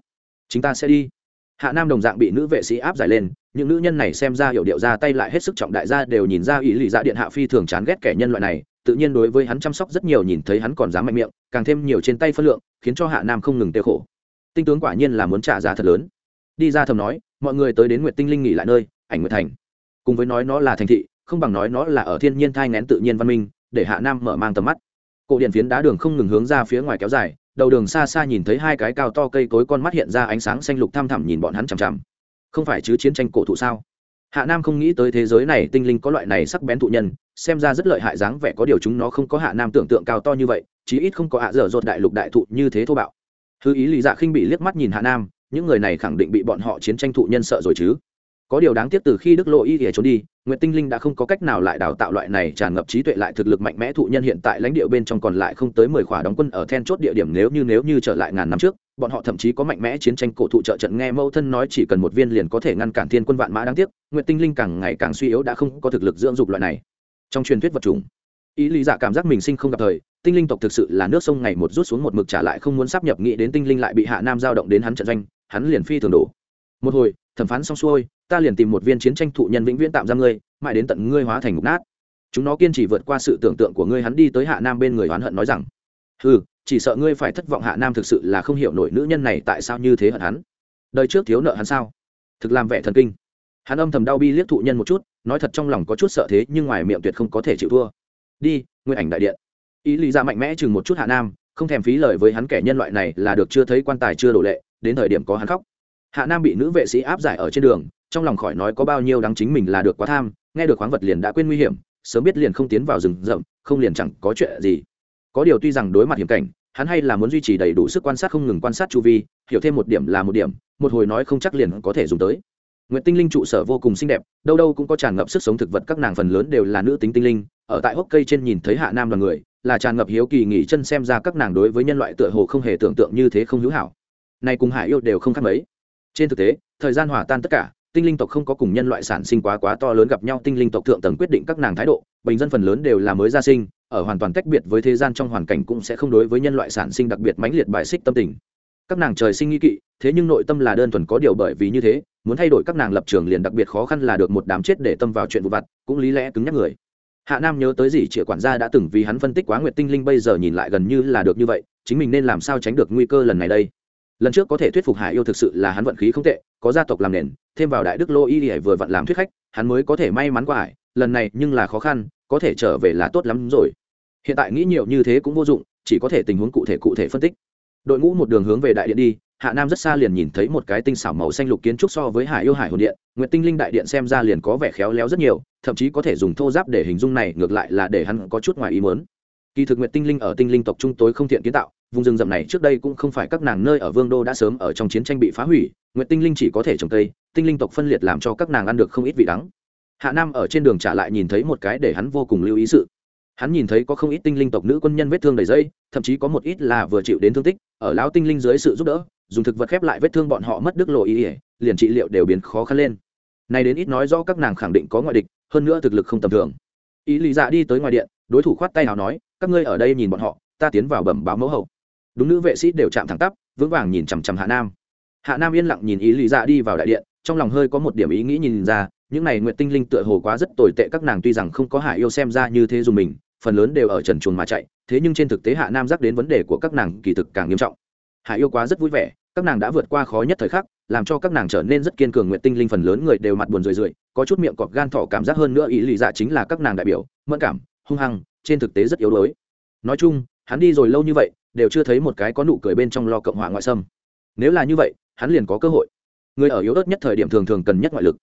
A: Chúng ta sẽ đi. Hạ nam đồng dạng bị nữ vệ sĩ áp giải lên, những nữ nhân này xem ra hiểu điệu ra tay lại hết sức trọng đại gia đều nhìn ra ý lì dạ điện hạ phi thường chán ghét kẻ nhân loại này tự nhiên đối với hắn chăm sóc rất nhiều nhìn thấy hắn còn dám mạnh miệng, càng thêm nhiều trên tay phân lượng, khiến cho hạ nam không ngừng tiêu khổ. Tinh tướng quả nhiên là muốn trả giá thật lớn. Đi ra thầm nói, mọi người tới đến nguyệt tinh linh nghỉ lại nơi, ảnh nguyện thành. Cùng với nói nó là thành thị, không bằng nói nó là ở thiên nhiên thai ngén tự nhiên văn minh, để hạ nam mở mang tầm mắt. Cổ điện phiến đá đường không ngừng hướng ra phía ngoài kéo dài, đầu đường xa xa nhìn thấy hai cái cao to cây cối con mắt hiện ra ánh sáng xanh lục thăm thẳm nhìn bọn hắn chằm chằm. Không phải chứ chiến tranh cổ thụ sao? Hạ nam không nghĩ tới thế giới này tinh linh có loại này sắc bén thụ nhân, xem ra rất lợi hại dáng vẻ có điều chúng nó không có hạ nam tưởng tượng cao to như vậy, chí ít không có hạ dở dột đại lục đại thụ như thế thô bạo. Hư ý lý dạ khinh bị liếc mắt nhìn hạ nam, những người này khẳng định bị bọn họ chiến tranh thụ nhân sợ rồi chứ có điều đáng tiếc từ khi đức lộ y ỉa trốn đi nguyễn tinh linh đã không có cách nào lại đào tạo loại này tràn ngập trí tuệ lại thực lực mạnh mẽ thụ nhân hiện tại lãnh địa bên trong còn lại không tới mười khỏa đóng quân ở then chốt địa điểm nếu như nếu như trở lại ngàn năm trước, bọn họ thậm chí có mạnh mẽ chiến tranh cổ thụ trợ trận nghe mâu thân nói chỉ cần một viên liền có thể ngăn cản thiên quân vạn mã đáng tiếc nguyễn tinh linh càng ngày càng suy yếu đã không có thực lực dưỡng dục loại này. Trong truyền thuyết vật chủng ý lý giả cảm giác mình sinh không gặp thời, tinh linh tộc thực sự là nước sông ngày một rút xuống một mực trả lại không muốn sắp nhập nghĩ đến tinh linh lại bị hạ nam giao động đến hắn trận doanh, hắn liền phi thường đổ. Một hồi, thẩm phán xong xuôi ta liền tìm một viên chiến tranh thụ nhân vĩnh viễn tạm giam ngươi, mãi đến tận ngươi hóa thành mục nát. Chúng nó kiên trì vượt qua sự tưởng tượng của ngươi, hắn đi tới hạ nam bên người oán hận nói rằng ừ chỉ sợ ngươi phải thất vọng hạ nam thực sự là không hiểu nổi nữ nhân này tại sao như thế hận hắn. Đời trước thiếu nợ hắn sao? Thực làm vẻ thần kinh. Hắn âm thầm đau bi liếc thụ nhân một chút, nói thật trong lòng có chút sợ thế, nhưng ngoài miệng tuyệt không có thể chịu thua. Đi nguyên ảnh đại điện. Ý lý ra mạnh mẽ chừng một chút hạ nam, không thèm phí lời với hắn kẻ nhân loại này là được chưa thấy quan tài chưa đổ lệ, đến thời điểm có hắn khóc. Hạ nam bị nữ vệ sĩ áp giải ở trên đường trong lòng khỏi nói có bao nhiêu đáng chính mình là được quá tham nghe được khoáng vật liền đã quên nguy hiểm sớm biết liền không tiến vào rừng rậm không liền chẳng có chuyện gì có điều tuy rằng đối mặt hiểm cảnh hắn hay là muốn duy trì đầy đủ sức quan sát không ngừng quan sát chu vi hiểu thêm một điểm là một điểm một hồi nói không chắc liền có thể dùng tới Nguyệt Tinh Linh trụ sở vô cùng xinh đẹp, đâu đâu cũng có tràn ngập sức sống thực vật các nàng phần lớn đều là nữ tính tinh linh, ở tại hốc cây trên nhìn thấy Hạ Nam đoàn người, là tràn ngập hiếu kỳ nghỉ chân xem ra các nàng đối với nhân loại tựa hồ không hề tưởng tượng như thế không hữu hảo. Này cùng Hải yêu đều không khác mấy. trên thực tế thời gian hòa tan tất cả tinh linh tộc không có cùng nhân loại sản sinh quá quá to lớn gặp nhau, tinh linh tộc thượng tầng quyết định các nàng thái độ, bình dân phần lớn đều là mới gia sinh, ở hoàn toàn cách biệt với thế gian trong hoàn cảnh cũng sẽ không đối với nhân loại sản sinh đặc biệt mãnh liệt bài xích tâm tình. Các nàng trời sinh nghi kỵ, thế nhưng nội tâm là đơn thuần có điều bởi vì như thế, muốn thay đổi các nàng lập trường liền đặc biệt khó khăn là được một đám chết để tâm vào chuyện vụ vặt, cũng lý lẽ cứng nhắc người. Hạ nam nhớ tới gì chĩa quản gia đã từng vì hắn phân tích quá nguyệt tinh linh bây giờ nhìn lại gần như là được như vậy, chính mình nên làm sao tránh được nguy cơ lần này đây? Lần trước có thể thuyết phục hải yêu thực sự là hắn vận khí không tệ, có gia tộc làm nền, thêm vào đại đức lô y hải vừa vận làm thuyết khách, hắn mới có thể may mắn qua hải, lần này nhưng là khó khăn, có thể trở về là tốt lắm rồi. Hiện tại nghĩ nhiều như thế cũng vô dụng, chỉ có thể tình huống cụ thể cụ thể phân tích. Đội ngũ một đường hướng về đại điện đi, hạ nam rất xa liền nhìn thấy một cái tinh xảo màu xanh lục kiến trúc so với hải yêu hải hồn điện n tinh linh đại điện xem ra liền có vẻ khéo léo rất nhiều, thậm chí có thể dùng thô giáp để hình dung này, ngược lại là để hắn có chút ngoài ý mớn kỳ thực nguyệt tinh linh ở tinh linh tộc trung tối không thiện kiến tạo vùng rừng rậm này trước đây cũng không phải các nàng nơi ở vương đô đã sớm ở trong chiến tranh bị phá hủy, nguyệt tinh linh chỉ có thể trồng cây, tinh linh tộc phân liệt làm cho các nàng ăn được không ít vị đắng. Hạ nam ở trên đường trả lại nhìn thấy một cái để hắn vô cùng lưu ý sự. Hắn nhìn thấy có không ít tinh linh tộc nữ quân nhân vết thương đầy dây, thậm chí có một ít là vừa chịu đến thương tích, ở lão tinh linh dưới sự giúp đỡ, dùng thực vật khép lại vết thương bọn họ mất đức lộ ý ỉa liền trị liệu đều biến khó khăn lên. Nay đến ít nói do các nàng khẳng định có ngoại địch, hơn nữa thực lực không tầm thường. Ý lý dạ đi tới ngoài điện, đối thủ khoát tay nào nói, các ngươi ở đây nhìn bọn họ, ta tiến vào bẩm báo mẫu hậu đúng nữ vệ sĩ đều chạm thẳng tắp, vững vàng nhìn chằm chằm hạ nam. Hạ nam yên lặng nhìn ý lý dạ đi vào đại điện, trong lòng hơi có một điểm ý nghĩ nhìn ra, những này nguyện tinh linh tựa hồ quá rất tồi tệ, các nàng tuy rằng không có hạ yêu xem ra như thế dùng mình, phần lớn đều ở trần chuồn mà chạy, thế nhưng trên thực tế hạ nam dắt đến vấn đề của các nàng kỳ thực càng nghiêm trọng. Hạ yêu quá rất vui vẻ, các nàng đã vượt qua khó nhất thời khắc, làm cho các nàng trở nên rất kiên cường. Nguyện tinh linh phần lớn người đều mặt buồn rười rượi, có chút miệng cọp gan thỏ cảm giác hơn nữa ý lì dạ chính là các nàng đại biểu, mẫn cảm, hung hăng, trên thực tế rất yếu đuối. Nói chung, hắn đi rồi lâu như vậy đều chưa thấy một cái có nụ cười bên trong lo cộng hòa ngoại xâm. Nếu là như vậy, hắn liền có cơ hội. Người ở yếu ớt nhất thời điểm thường thường cần nhất ngoại lực.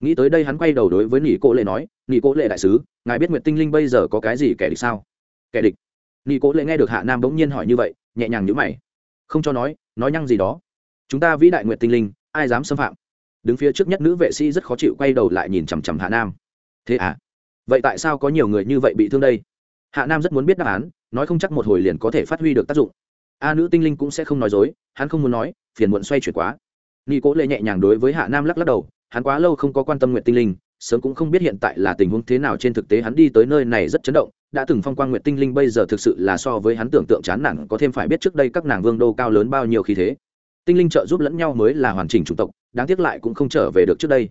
A: Nghĩ tới đây hắn quay đầu đối với nỉ cô lệ nói, nỉ cô lệ đại sứ, ngài biết nguyệt tinh linh bây giờ có cái gì kẻ địch sao? Kẻ địch? Nỉ cô lệ nghe được hạ nam bỗng nhiên hỏi như vậy, nhẹ nhàng nhữ mày. Không cho nói nói nhăng gì đó. Chúng ta vĩ đại nguyệt tinh linh, ai dám xâm phạm? Đứng phía trước nhất nữ vệ sĩ rất khó chịu quay đầu lại nhìn chằm chằm hạ nam. Thế à? Vậy tại sao có nhiều người như vậy bị thương đây? Hạ nam rất muốn biết đáp án, nói không chắc một hồi liền có thể phát huy được tác dụng. A nữ tinh linh cũng sẽ không nói dối, hắn không muốn nói, phiền muộn xoay chuyển quá. Nghi cố lệ nhẹ nhàng đối với hạ nam lắc lắc đầu, hắn quá lâu không có quan tâm nguyện tinh linh, sớm cũng không biết hiện tại là tình huống thế nào trên thực tế hắn đi tới nơi này rất chấn động, đã từng phong quang nguyện tinh linh bây giờ thực sự là so với hắn tưởng tượng chán nản, có thêm phải biết trước đây các nàng vương đô cao lớn bao nhiêu khí thế. Tinh linh trợ giúp lẫn nhau mới là hoàn chỉnh chủng tộc, đáng tiếc lại cũng không trở về được trước đây.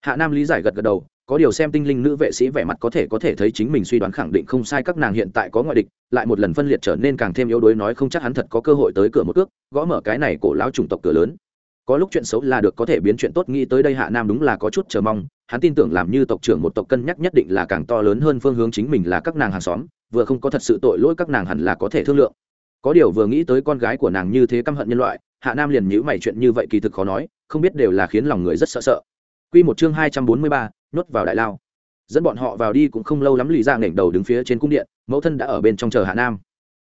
A: Hạ nam lý giải gật gật đầu có điều xem tinh linh nữ vệ sĩ vẻ mặt có thể có thể thấy chính mình suy đoán khẳng định không sai các nàng hiện tại có ngoại địch lại một lần phân liệt trở nên càng thêm yếu đuối nói không chắc hắn thật có cơ hội tới cửa một cước gõ mở cái này cổ lão chủng tộc cửa lớn. Có lúc chuyện xấu là được có thể biến chuyện tốt nghĩ tới đây hạ nam đúng là có chút chờ mong hắn tin tưởng làm như tộc trưởng một tộc cân nhắc nhất định là càng to lớn hơn phương hướng chính mình là các nàng hàng xóm vừa không có thật sự tội lỗi các nàng hẳn là có thể thương lượng. Có điều vừa nghĩ tới con gái của nàng như thế căm hận nhân loại hạ nam liền nhữ mày chuyện như vậy kỳ thực khó nói không biết đều là khiến lòng người rất sợ sợ. Quy một chương 243, nhốt vào đại lao. Dẫn bọn họ vào đi cũng không lâu lắm lì ra nghển đầu đứng phía trên cung điện, mẫu thân đã ở bên trong chờ hạ nam.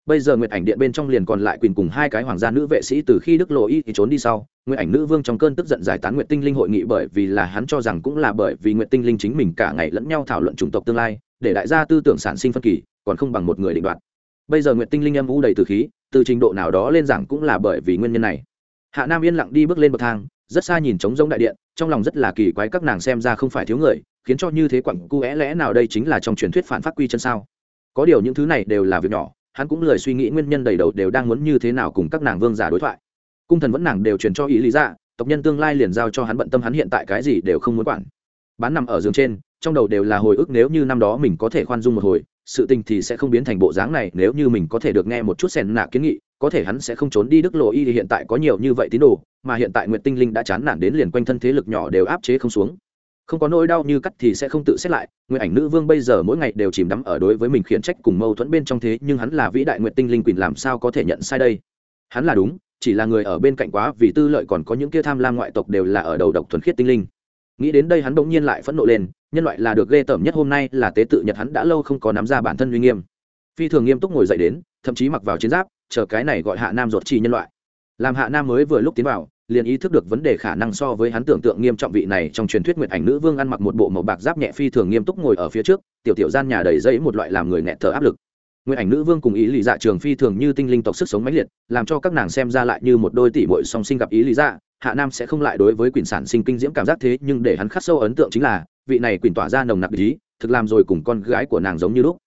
A: Bây giờ nguyệt ảnh điện bên trong liền còn lại quyền cùng hai cái hoàng gia nữ vệ sĩ từ khi đức lộ y thì trốn đi sau, nguyệt ảnh nữ vương trong cơn tức giận giải tán nguyệt tinh linh hội nghị bởi vì là hắn cho rằng cũng là bởi vì nguyệt tinh linh chính mình cả ngày lẫn nhau thảo luận chủng tộc tương lai, để đại gia tư tưởng sản sinh phân kỳ, còn không bằng một người định đoạt. Bây giờ nguyệt tinh linh âm u đầy từ khí, từ trình độ nào đó lên giảng cũng là bởi vì nguyên nhân này. Hạ nam yên lặng đi bước lên bậc thang rất xa nhìn trống rỗng đại điện, trong lòng rất là kỳ quái các nàng xem ra không phải thiếu người, khiến cho như thế quặng cu é lẽ nào đây chính là trong truyền thuyết phản phát quy chân sao? Có điều những thứ này đều là việc nhỏ, hắn cũng lười suy nghĩ nguyên nhân đầy đầu đều đang muốn như thế nào cùng các nàng vương giả đối thoại. Cung thần vẫn nàng đều truyền cho ý lý ra tộc nhân tương lai liền giao cho hắn bận tâm hắn hiện tại cái gì đều không muốn quản. Bán nằm ở giường trên, trong đầu đều là hồi ức nếu như năm đó mình có thể khoan dung một hồi sự tình thì sẽ không biến thành bộ dáng này, nếu như mình có thể được nghe một chút sen nạ kiến nghị, có thể hắn sẽ không trốn đi đức lộ y thì hiện tại có nhiều như vậy tín đồ, mà hiện tại Nguyệt tinh linh đã chán nản đến liền quanh thân thế lực nhỏ đều áp chế không xuống. Không có nỗi đau như cắt thì sẽ không tự xét lại nguyện ảnh nữ vương bây giờ mỗi ngày đều chìm đắm ở đối với mình khiển trách cùng mâu thuẫn bên trong thế, nhưng hắn là vĩ đại nguyện tinh linh quỳnh làm sao có thể nhận sai đây? Hắn là đúng, chỉ là người ở bên cạnh quá vì tư lợi còn có những kia tham lam ngoại tộc đều là ở đầu độc thuần khiết tinh linh. Nghĩ đến đây hắn bỗng nhiên lại phẫn nộ lên nhân loại là được ghê tởm nhất hôm nay là tế tự nhật hắn đã lâu không có nắm ra bản thân uy nghiêm. Phi thường nghiêm túc ngồi dậy đến, thậm chí mặc vào chiến giáp, chờ cái này gọi hạ nam ruột trì nhân loại. Làm hạ nam mới vừa lúc tiến vào, liền ý thức được vấn đề khả năng so với hắn tưởng tượng nghiêm trọng vị này trong truyền thuyết nguyệt ảnh nữ vương ăn mặc một bộ màu bạc giáp nhẹ phi thường nghiêm túc ngồi ở phía trước, tiểu tiểu gian nhà đầy dây một loại làm người nghẹt thở áp lực. Nguyệt ảnh nữ vương cùng ý lý dạ trường phi thường như tinh linh tộc sức sống mãnh liệt, làm cho các nàng xem ra lại như một đôi tỷ bội song sinh gặp ý lý dạ hạ nam sẽ không lại đối với quyền sản sinh kinh diễm cảm giác thế, nhưng để hắn khắc sâu ấn tượng chính là vị này quỳnh tỏa ra nồng nặc ý, thực làm rồi cùng con gái của nàng giống như lúc.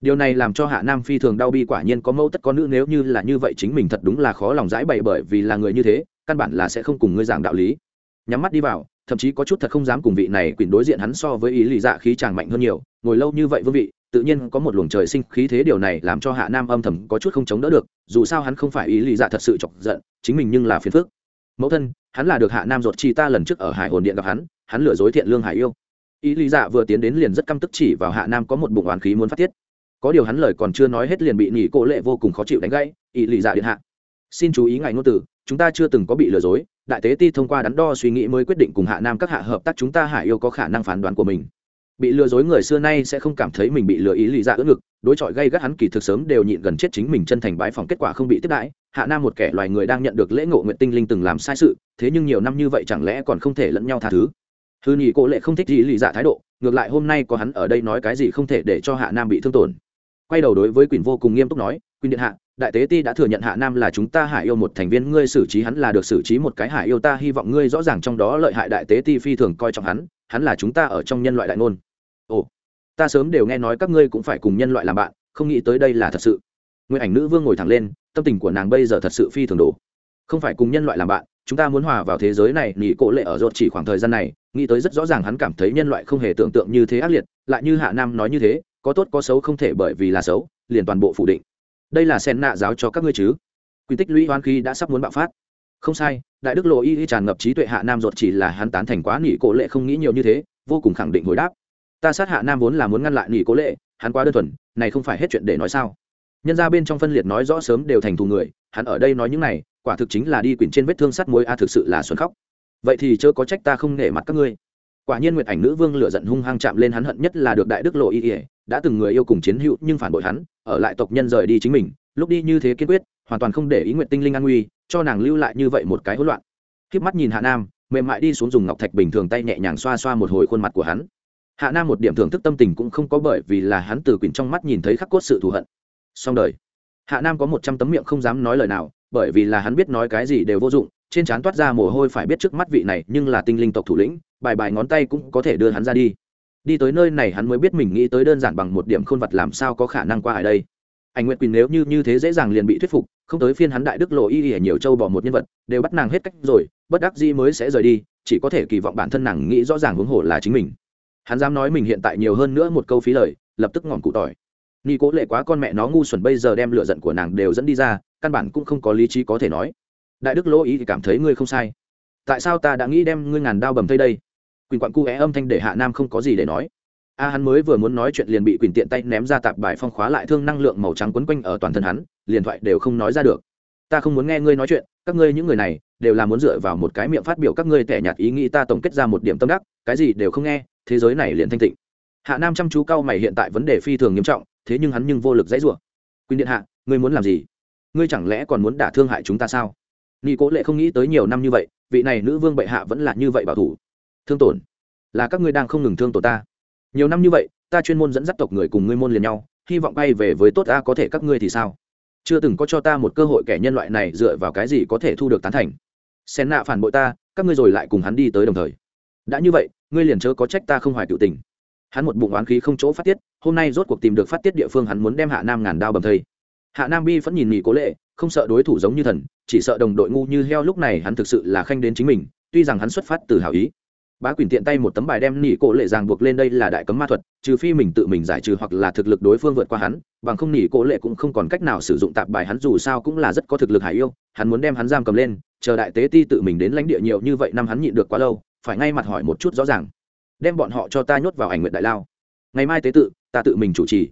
A: Điều này làm cho hạ nam phi thường đau bi quả nhiên có mẫu tất có nữ nếu như là như vậy chính mình thật đúng là khó lòng giải bày bởi vì là người như thế, căn bản là sẽ không cùng ngươi giảng đạo lý. Nhắm mắt đi vào, thậm chí có chút thật không dám cùng vị này quyền đối diện hắn so với ý lì dạ khí chàng mạnh hơn nhiều, ngồi lâu như vậy vương vị, tự nhiên có một luồng trời sinh khí thế điều này làm cho hạ nam âm thầm có chút không chống đỡ được, dù sao hắn không phải ý lì dạ thật sự chọc giận, chính mình nhưng là phiền phức. Mẫu thân, hắn là được hạ nam ruột chi ta lần trước ở hải hồn điện gặp hắn hắn lừa dối thiện lương hải yêu ý lý dạ vừa tiến đến liền rất căm tức chỉ vào hạ nam có một bụng oán khí muốn phát tiết. Có điều hắn lời còn chưa nói hết liền bị nghỉ cô lệ vô cùng khó chịu đánh gãy. Ý lý dạ điện hạ. Xin chú ý ngài ngôn từ, chúng ta chưa từng có bị lừa dối. Đại tế ti thông qua đắn đo suy nghĩ mới quyết định cùng hạ nam các hạ hợp tác chúng ta hải yêu có khả năng phán đoán của mình. Bị lừa dối người xưa nay sẽ không cảm thấy mình bị lừa ý lý dạ ưỡn ngực. Đối chọi gây gắt hắn kỳ thực sớm đều nhịn gần chết chính mình chân thành bái phòng kết quả không bị tiếp đãi. Hạ nam một kẻ loài người đang nhận được lễ ngộ nguyện tinh linh từng làm sai sự, thế nhưng nhiều năm như vậy chẳng lẽ còn không thể lẫn nhau tha thứ? Hư nhị cô lệ không thích gì lì dạ thái độ, ngược lại hôm nay có hắn ở đây nói cái gì không thể để cho hạ nam bị thương tổn. Quay đầu đối với quỳnh vô cùng nghiêm túc nói, quỳnh điện hạ, đại tế ti đã thừa nhận hạ nam là chúng ta hải yêu một thành viên, ngươi xử trí hắn là được xử trí một cái hải yêu ta, hy vọng ngươi rõ ràng trong đó lợi hại đại tế ti phi thường coi trọng hắn hắn là chúng ta ở trong nhân loại đại ngôn. Ồ, ta sớm đều nghe nói các ngươi cũng phải cùng nhân loại làm bạn, không nghĩ tới đây là thật sự. Nguyên ảnh nữ vương ngồi thẳng lên, tâm tình của nàng bây giờ thật sự phi thường đổ không phải cùng nhân loại làm bạn, chúng ta muốn hòa vào thế giới này nghỉ cổ lệ ở rột chỉ khoảng thời gian này, nghĩ tới rất rõ ràng hắn cảm thấy nhân loại không hề tưởng tượng như thế ác liệt, lại như hạ nam nói như thế, có tốt có xấu không thể bởi vì là xấu, liền toàn bộ phủ định. Đây là sen nạ giáo cho các ngươi chứ? Quy tích lũy hoan khi đã sắp muốn bạo phát. Không sai, đại đức lộ y y tràn ngập trí tuệ hạ nam ruột chỉ là hắn tán thành quá nghỉ cổ lệ không nghĩ nhiều như thế, vô cùng khẳng định hồi đáp. Ta sát hạ nam vốn là muốn ngăn lại nghỉ cố lệ, hắn quá đơn thuần, này không phải hết chuyện để nói sao? Nhân ra bên trong phân liệt nói rõ sớm đều thành thù người, hắn ở đây nói những này quả thực chính là đi quyển trên vết thương sắt muối a, thực sự là xuân khóc. Vậy thì chớ có trách ta không nể mặt các ngươi. Quả nhiên nguyệt ảnh nữ vương lựa giận hung hăng chạm lên hắn hận nhất là được đại đức lộ y ỉa đã từng người yêu cùng chiến hữu nhưng phản bội hắn, ở lại tộc nhân rời đi chính mình, lúc đi như thế kiên quyết, hoàn toàn không để ý nguyện tinh linh an nguy, cho nàng lưu lại như vậy một cái hỗn loạn. Khiếp mắt nhìn hạ nam, mềm mại đi xuống dùng ngọc thạch bình thường tay nhẹ nhàng xoa xoa một hồi khuôn mặt của hắn. Hạ nam một điểm thưởng thức tâm tình cũng không có bởi vì là hắn từ quyển trong mắt nhìn thấy khắc cốt sự thù hận. Xong đời. Hạ nam có một trăm tấm miệng không dám nói lời nào bởi vì là hắn biết nói cái gì đều vô dụng, trên trán toát ra mồ hôi phải biết trước mắt vị này, nhưng là tinh linh tộc thủ lĩnh, bài bài ngón tay cũng có thể đưa hắn ra đi. Đi tới nơi này hắn mới biết mình nghĩ tới đơn giản bằng một điểm khôn vật làm sao có khả năng qua ở đây. Anh nguyện quỳnh nếu như như thế dễ dàng liền bị thuyết phục, không tới phiên hắn đại đức lộ y ỉa nhiều châu bỏ một nhân vật, đều bắt nàng hết cách rồi, bất đắc dĩ mới sẽ rời đi, chỉ có thể kỳ vọng bản thân nàng nghĩ rõ ràng huống hồ là chính mình. Hắn dám nói mình hiện tại nhiều hơn nữa một câu phí lời, lập tức ngọn cụ tỏi. Ni cố lệ quá con mẹ nó ngu xuẩn bây giờ đem lựa giận của nàng đều dẫn đi ra căn bản cũng không có lý trí có thể nói. Đại đức lỗ ý thì cảm thấy ngươi không sai. Tại sao ta đã nghĩ đem ngươi ngàn đao bầm thây đây? Quỳnh quặn cu é âm thanh để hạ nam không có gì để nói. A, hắn mới vừa muốn nói chuyện liền bị quỳnh tiện tay ném ra tạp bài phong khóa lại thương năng lượng màu trắng quấn quanh ở toàn thân hắn, liền thoại đều không nói ra được. Ta không muốn nghe ngươi nói chuyện, các ngươi những người này đều là muốn dựa vào một cái miệng phát biểu các ngươi tẻ nhạt ý nghĩ ta tổng kết ra một điểm tâm đắc, cái gì đều không nghe, thế giới này liền thanh tịnh. Hạ nam chăm chú cao mày hiện tại vấn đề phi thường nghiêm trọng, thế nhưng hắn nhưng vô lực dãy rủa. Quỳnh điện hạ, ngươi muốn làm gì? Ngươi chẳng lẽ còn muốn đả thương hại chúng ta sao? Nghi cố lệ không nghĩ tới nhiều năm như vậy, vị này nữ vương bệ hạ vẫn là như vậy bảo thủ. Thương tổn? Là các ngươi đang không ngừng thương tổn ta. Nhiều năm như vậy, ta chuyên môn dẫn dắt tộc người cùng ngươi môn liền nhau, hy vọng bay về với tốt ta có thể các ngươi thì sao? Chưa từng có cho ta một cơ hội kẻ nhân loại này dựa vào cái gì có thể thu được tán thành. Xen nạ phản bội ta, các ngươi rồi lại cùng hắn đi tới đồng thời. Đã như vậy, ngươi liền chớ có trách ta không hoài cựu tình. Hắn một bụng oán khí không chỗ phát tiết, hôm nay rốt cuộc tìm được phát tiết địa phương hắn muốn đem hạ nam ngàn đao bầm thây hạ nam bi vẫn nhìn nghỉ cố lệ, không sợ đối thủ giống như thần, chỉ sợ đồng đội ngu như heo lúc này hắn thực sự là khanh đến chính mình, tuy rằng hắn xuất phát từ hảo ý. Bá quyền tiện tay một tấm bài đem nỉ cổ lệ ràng buộc lên đây là đại cấm ma thuật, trừ phi mình tự mình giải trừ hoặc là thực lực đối phương vượt qua hắn, bằng không nỉ cổ lệ cũng không còn cách nào sử dụng tạp bài hắn dù sao cũng là rất có thực lực hải yêu, hắn muốn đem hắn giam cầm lên, chờ đại tế ti tự mình đến lãnh địa nhiều như vậy năm hắn nhịn được quá lâu, phải ngay mặt hỏi một chút rõ ràng. Đem bọn họ cho ta nhốt vào ảnh nguyện đại lao. Ngày mai tế tự, ta tự mình chủ trì.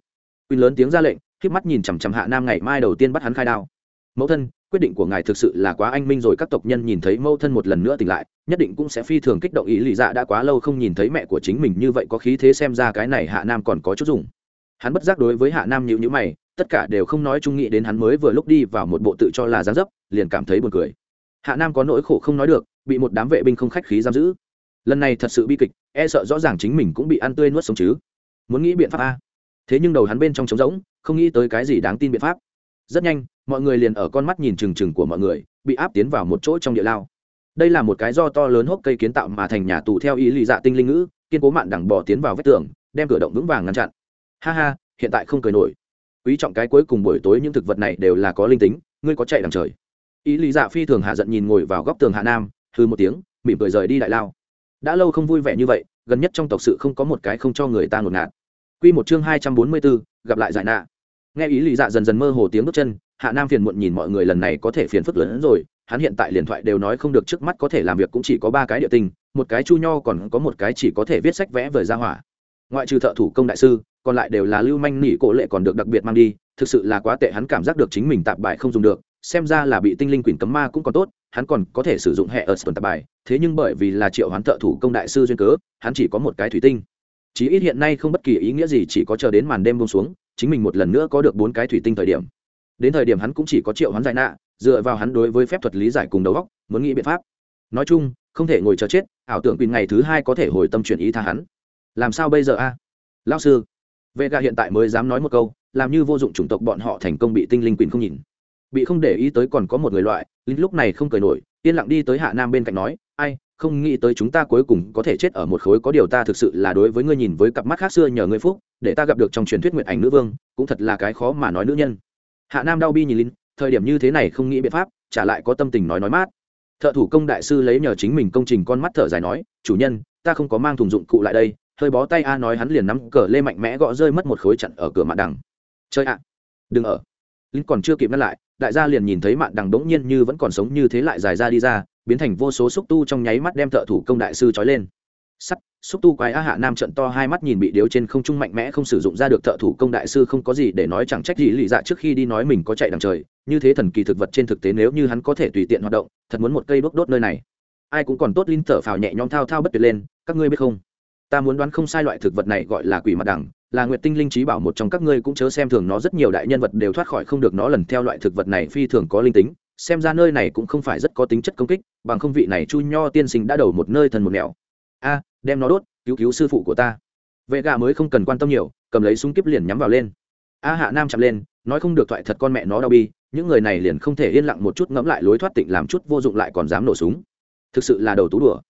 A: Quyền lớn tiếng ra lệnh k mắt nhìn chằm chằm hạ nam ngày mai đầu tiên bắt hắn khai đao. Mẫu thân, quyết định của ngài thực sự là quá anh minh rồi, các tộc nhân nhìn thấy mẫu thân một lần nữa tỉnh lại, nhất định cũng sẽ phi thường kích động ý lì dạ đã quá lâu không nhìn thấy mẹ của chính mình như vậy, có khí thế xem ra cái này hạ nam còn có chút dùng. Hắn bất giác đối với hạ nam nhịu nhữ mày, tất cả đều không nói chung nghĩ đến hắn mới vừa lúc đi vào một bộ tự cho là gián dấp, liền cảm thấy buồn cười. Hạ nam có nỗi khổ không nói được, bị một đám vệ binh không khách khí giam giữ. Lần này thật sự bi kịch e sợ rõ ràng chính mình cũng bị ăn tươi nuốt sống chứ. Muốn nghĩ biện pháp a. Thế nhưng đầu hắn bên trong trống rỗng không nghĩ tới cái gì đáng tin biện pháp. Rất nhanh, mọi người liền ở con mắt nhìn trừng trừng của mọi người, bị áp tiến vào một chỗ trong địa lao. Đây là một cái do to lớn hốc cây kiến tạo mà thành nhà tù theo ý lì dạ tinh linh ngữ, kiên cố mạn đằng bỏ tiến vào vách tường, đem cửa động vững vàng ngăn chặn. Ha ha, hiện tại không cười nổi. Quý trọng cái cuối cùng buổi tối những thực vật này đều là có linh tính, ngươi có chạy đằng trời. Ý lý dạ phi thường hạ giận nhìn ngồi vào góc tường hạ nam hư một tiếng, mỉm cười rời đi đại lao. Đã lâu không vui vẻ như vậy, gần nhất trong tộc sự không có một cái không cho người ta ngột ngạt. Quy một chương hai trăm bốn mươi bốn gặp lại giải nạ. Nghe ý lì Dạ dần dần mơ hồ tiếng bước chân, Hạ Nam phiền muộn nhìn mọi người lần này có thể phiền phức lớn hơn rồi, hắn hiện tại liền thoại đều nói không được trước mắt có thể làm việc cũng chỉ có ba cái địa tinh, một cái chu nho còn có một cái chỉ có thể viết sách vẽ vời ra hỏa. Ngoại trừ thợ thủ công đại sư, còn lại đều là lưu manh nỉ cổ lệ còn được đặc biệt mang đi, thực sự là quá tệ hắn cảm giác được chính mình tạp bài không dùng được, xem ra là bị tinh linh quỷ cấm ma cũng còn tốt, hắn còn có thể sử dụng hệ ở tạp bài, thế nhưng bởi vì là triệu hoán thợ thủ công đại sư duyên cớ, hắn chỉ có một cái thủy tinh chí ít hiện nay không bất kỳ ý nghĩa gì chỉ có chờ đến màn đêm buông xuống chính mình một lần nữa có được bốn cái thủy tinh thời điểm. Đến thời điểm hắn cũng chỉ có triệu hoán giải nạ, dựa vào hắn đối với phép thuật lý giải cùng đầu góc muốn nghĩ biện pháp. Nói chung, không thể ngồi chờ chết, ảo tưởng quỳnh ngày thứ hai có thể hồi tâm chuyển ý tha hắn. Làm sao bây giờ a? À? lao sư vệ gà hiện tại mới dám nói một câu, làm như vô dụng chủng tộc bọn họ thành công bị tinh linh quỳnh không nhìn. Bị không để ý tới còn có một người loại, linh lúc này không cười nổi, yên lặng đi tới hạ nam bên cạnh nói, ai không nghĩ tới chúng ta cuối cùng có thể chết ở một khối. Có điều ta thực sự là đối với ngươi nhìn với cặp mắt khác xưa nhờ ngươi phúc, để ta gặp được trong truyền thuyết nguyện ảnh nữ vương, cũng thật là cái khó mà nói nữ nhân. Hạ nam đau bi nhìn linh, thời điểm như thế này không nghĩ biện pháp, trả lại có tâm tình nói nói mát. Thợ thủ công đại sư lấy nhờ chính mình công trình con mắt thở dài nói, chủ nhân, ta không có mang thùng dụng cụ lại đây. Hơi bó tay a nói hắn liền nắm cờ lê mạnh mẽ gõ rơi mất một khối chặn ở cửa mạn đằng. Chơi ạ, đừng ở. Linh còn chưa kịp ngăn lại, đại gia liền nhìn thấy mạn đằng đống nhiên như vẫn còn sống như thế lại dài ra đi ra biến thành vô số xúc tu trong nháy mắt đem thợ thủ công đại sư trói lên. Sắt, xúc tu quái a hạ nam trận to hai mắt nhìn bị điếu trên không trung mạnh mẽ không sử dụng ra được thợ thủ công đại sư không có gì để nói chẳng trách gì lì dạ trước khi đi nói mình có chạy đằng trời. Như thế thần kỳ thực vật trên thực tế nếu như hắn có thể tùy tiện hoạt động, thật muốn một cây đốt đốt nơi này. Ai cũng còn tốt linh thở phào nhẹ nhõm thao thao bất tuyệt lên, các ngươi biết không? Ta muốn đoán không sai loại thực vật này gọi là quỷ mặt đằng, là nguyệt tinh linh trí bảo một trong các ngươi cũng chớ xem thường nó rất nhiều đại nhân vật đều thoát khỏi không được nó lần theo loại thực vật này phi thường có linh tính xem ra nơi này cũng không phải rất có tính chất công kích, bằng không vị này chu nho tiên sinh đã đầu một nơi thần một nẻo. A, đem nó đốt, cứu cứu sư phụ của ta. Vệ gà mới không cần quan tâm nhiều, cầm lấy súng kíp liền nhắm vào lên. A hạ nam chạm lên, nói không được thoại thật con mẹ nó đau bi, những người này liền không thể yên lặng một chút ngẫm lại lối thoát tịnh làm chút vô dụng lại còn dám nổ súng. Thực sự là đầu tú đùa.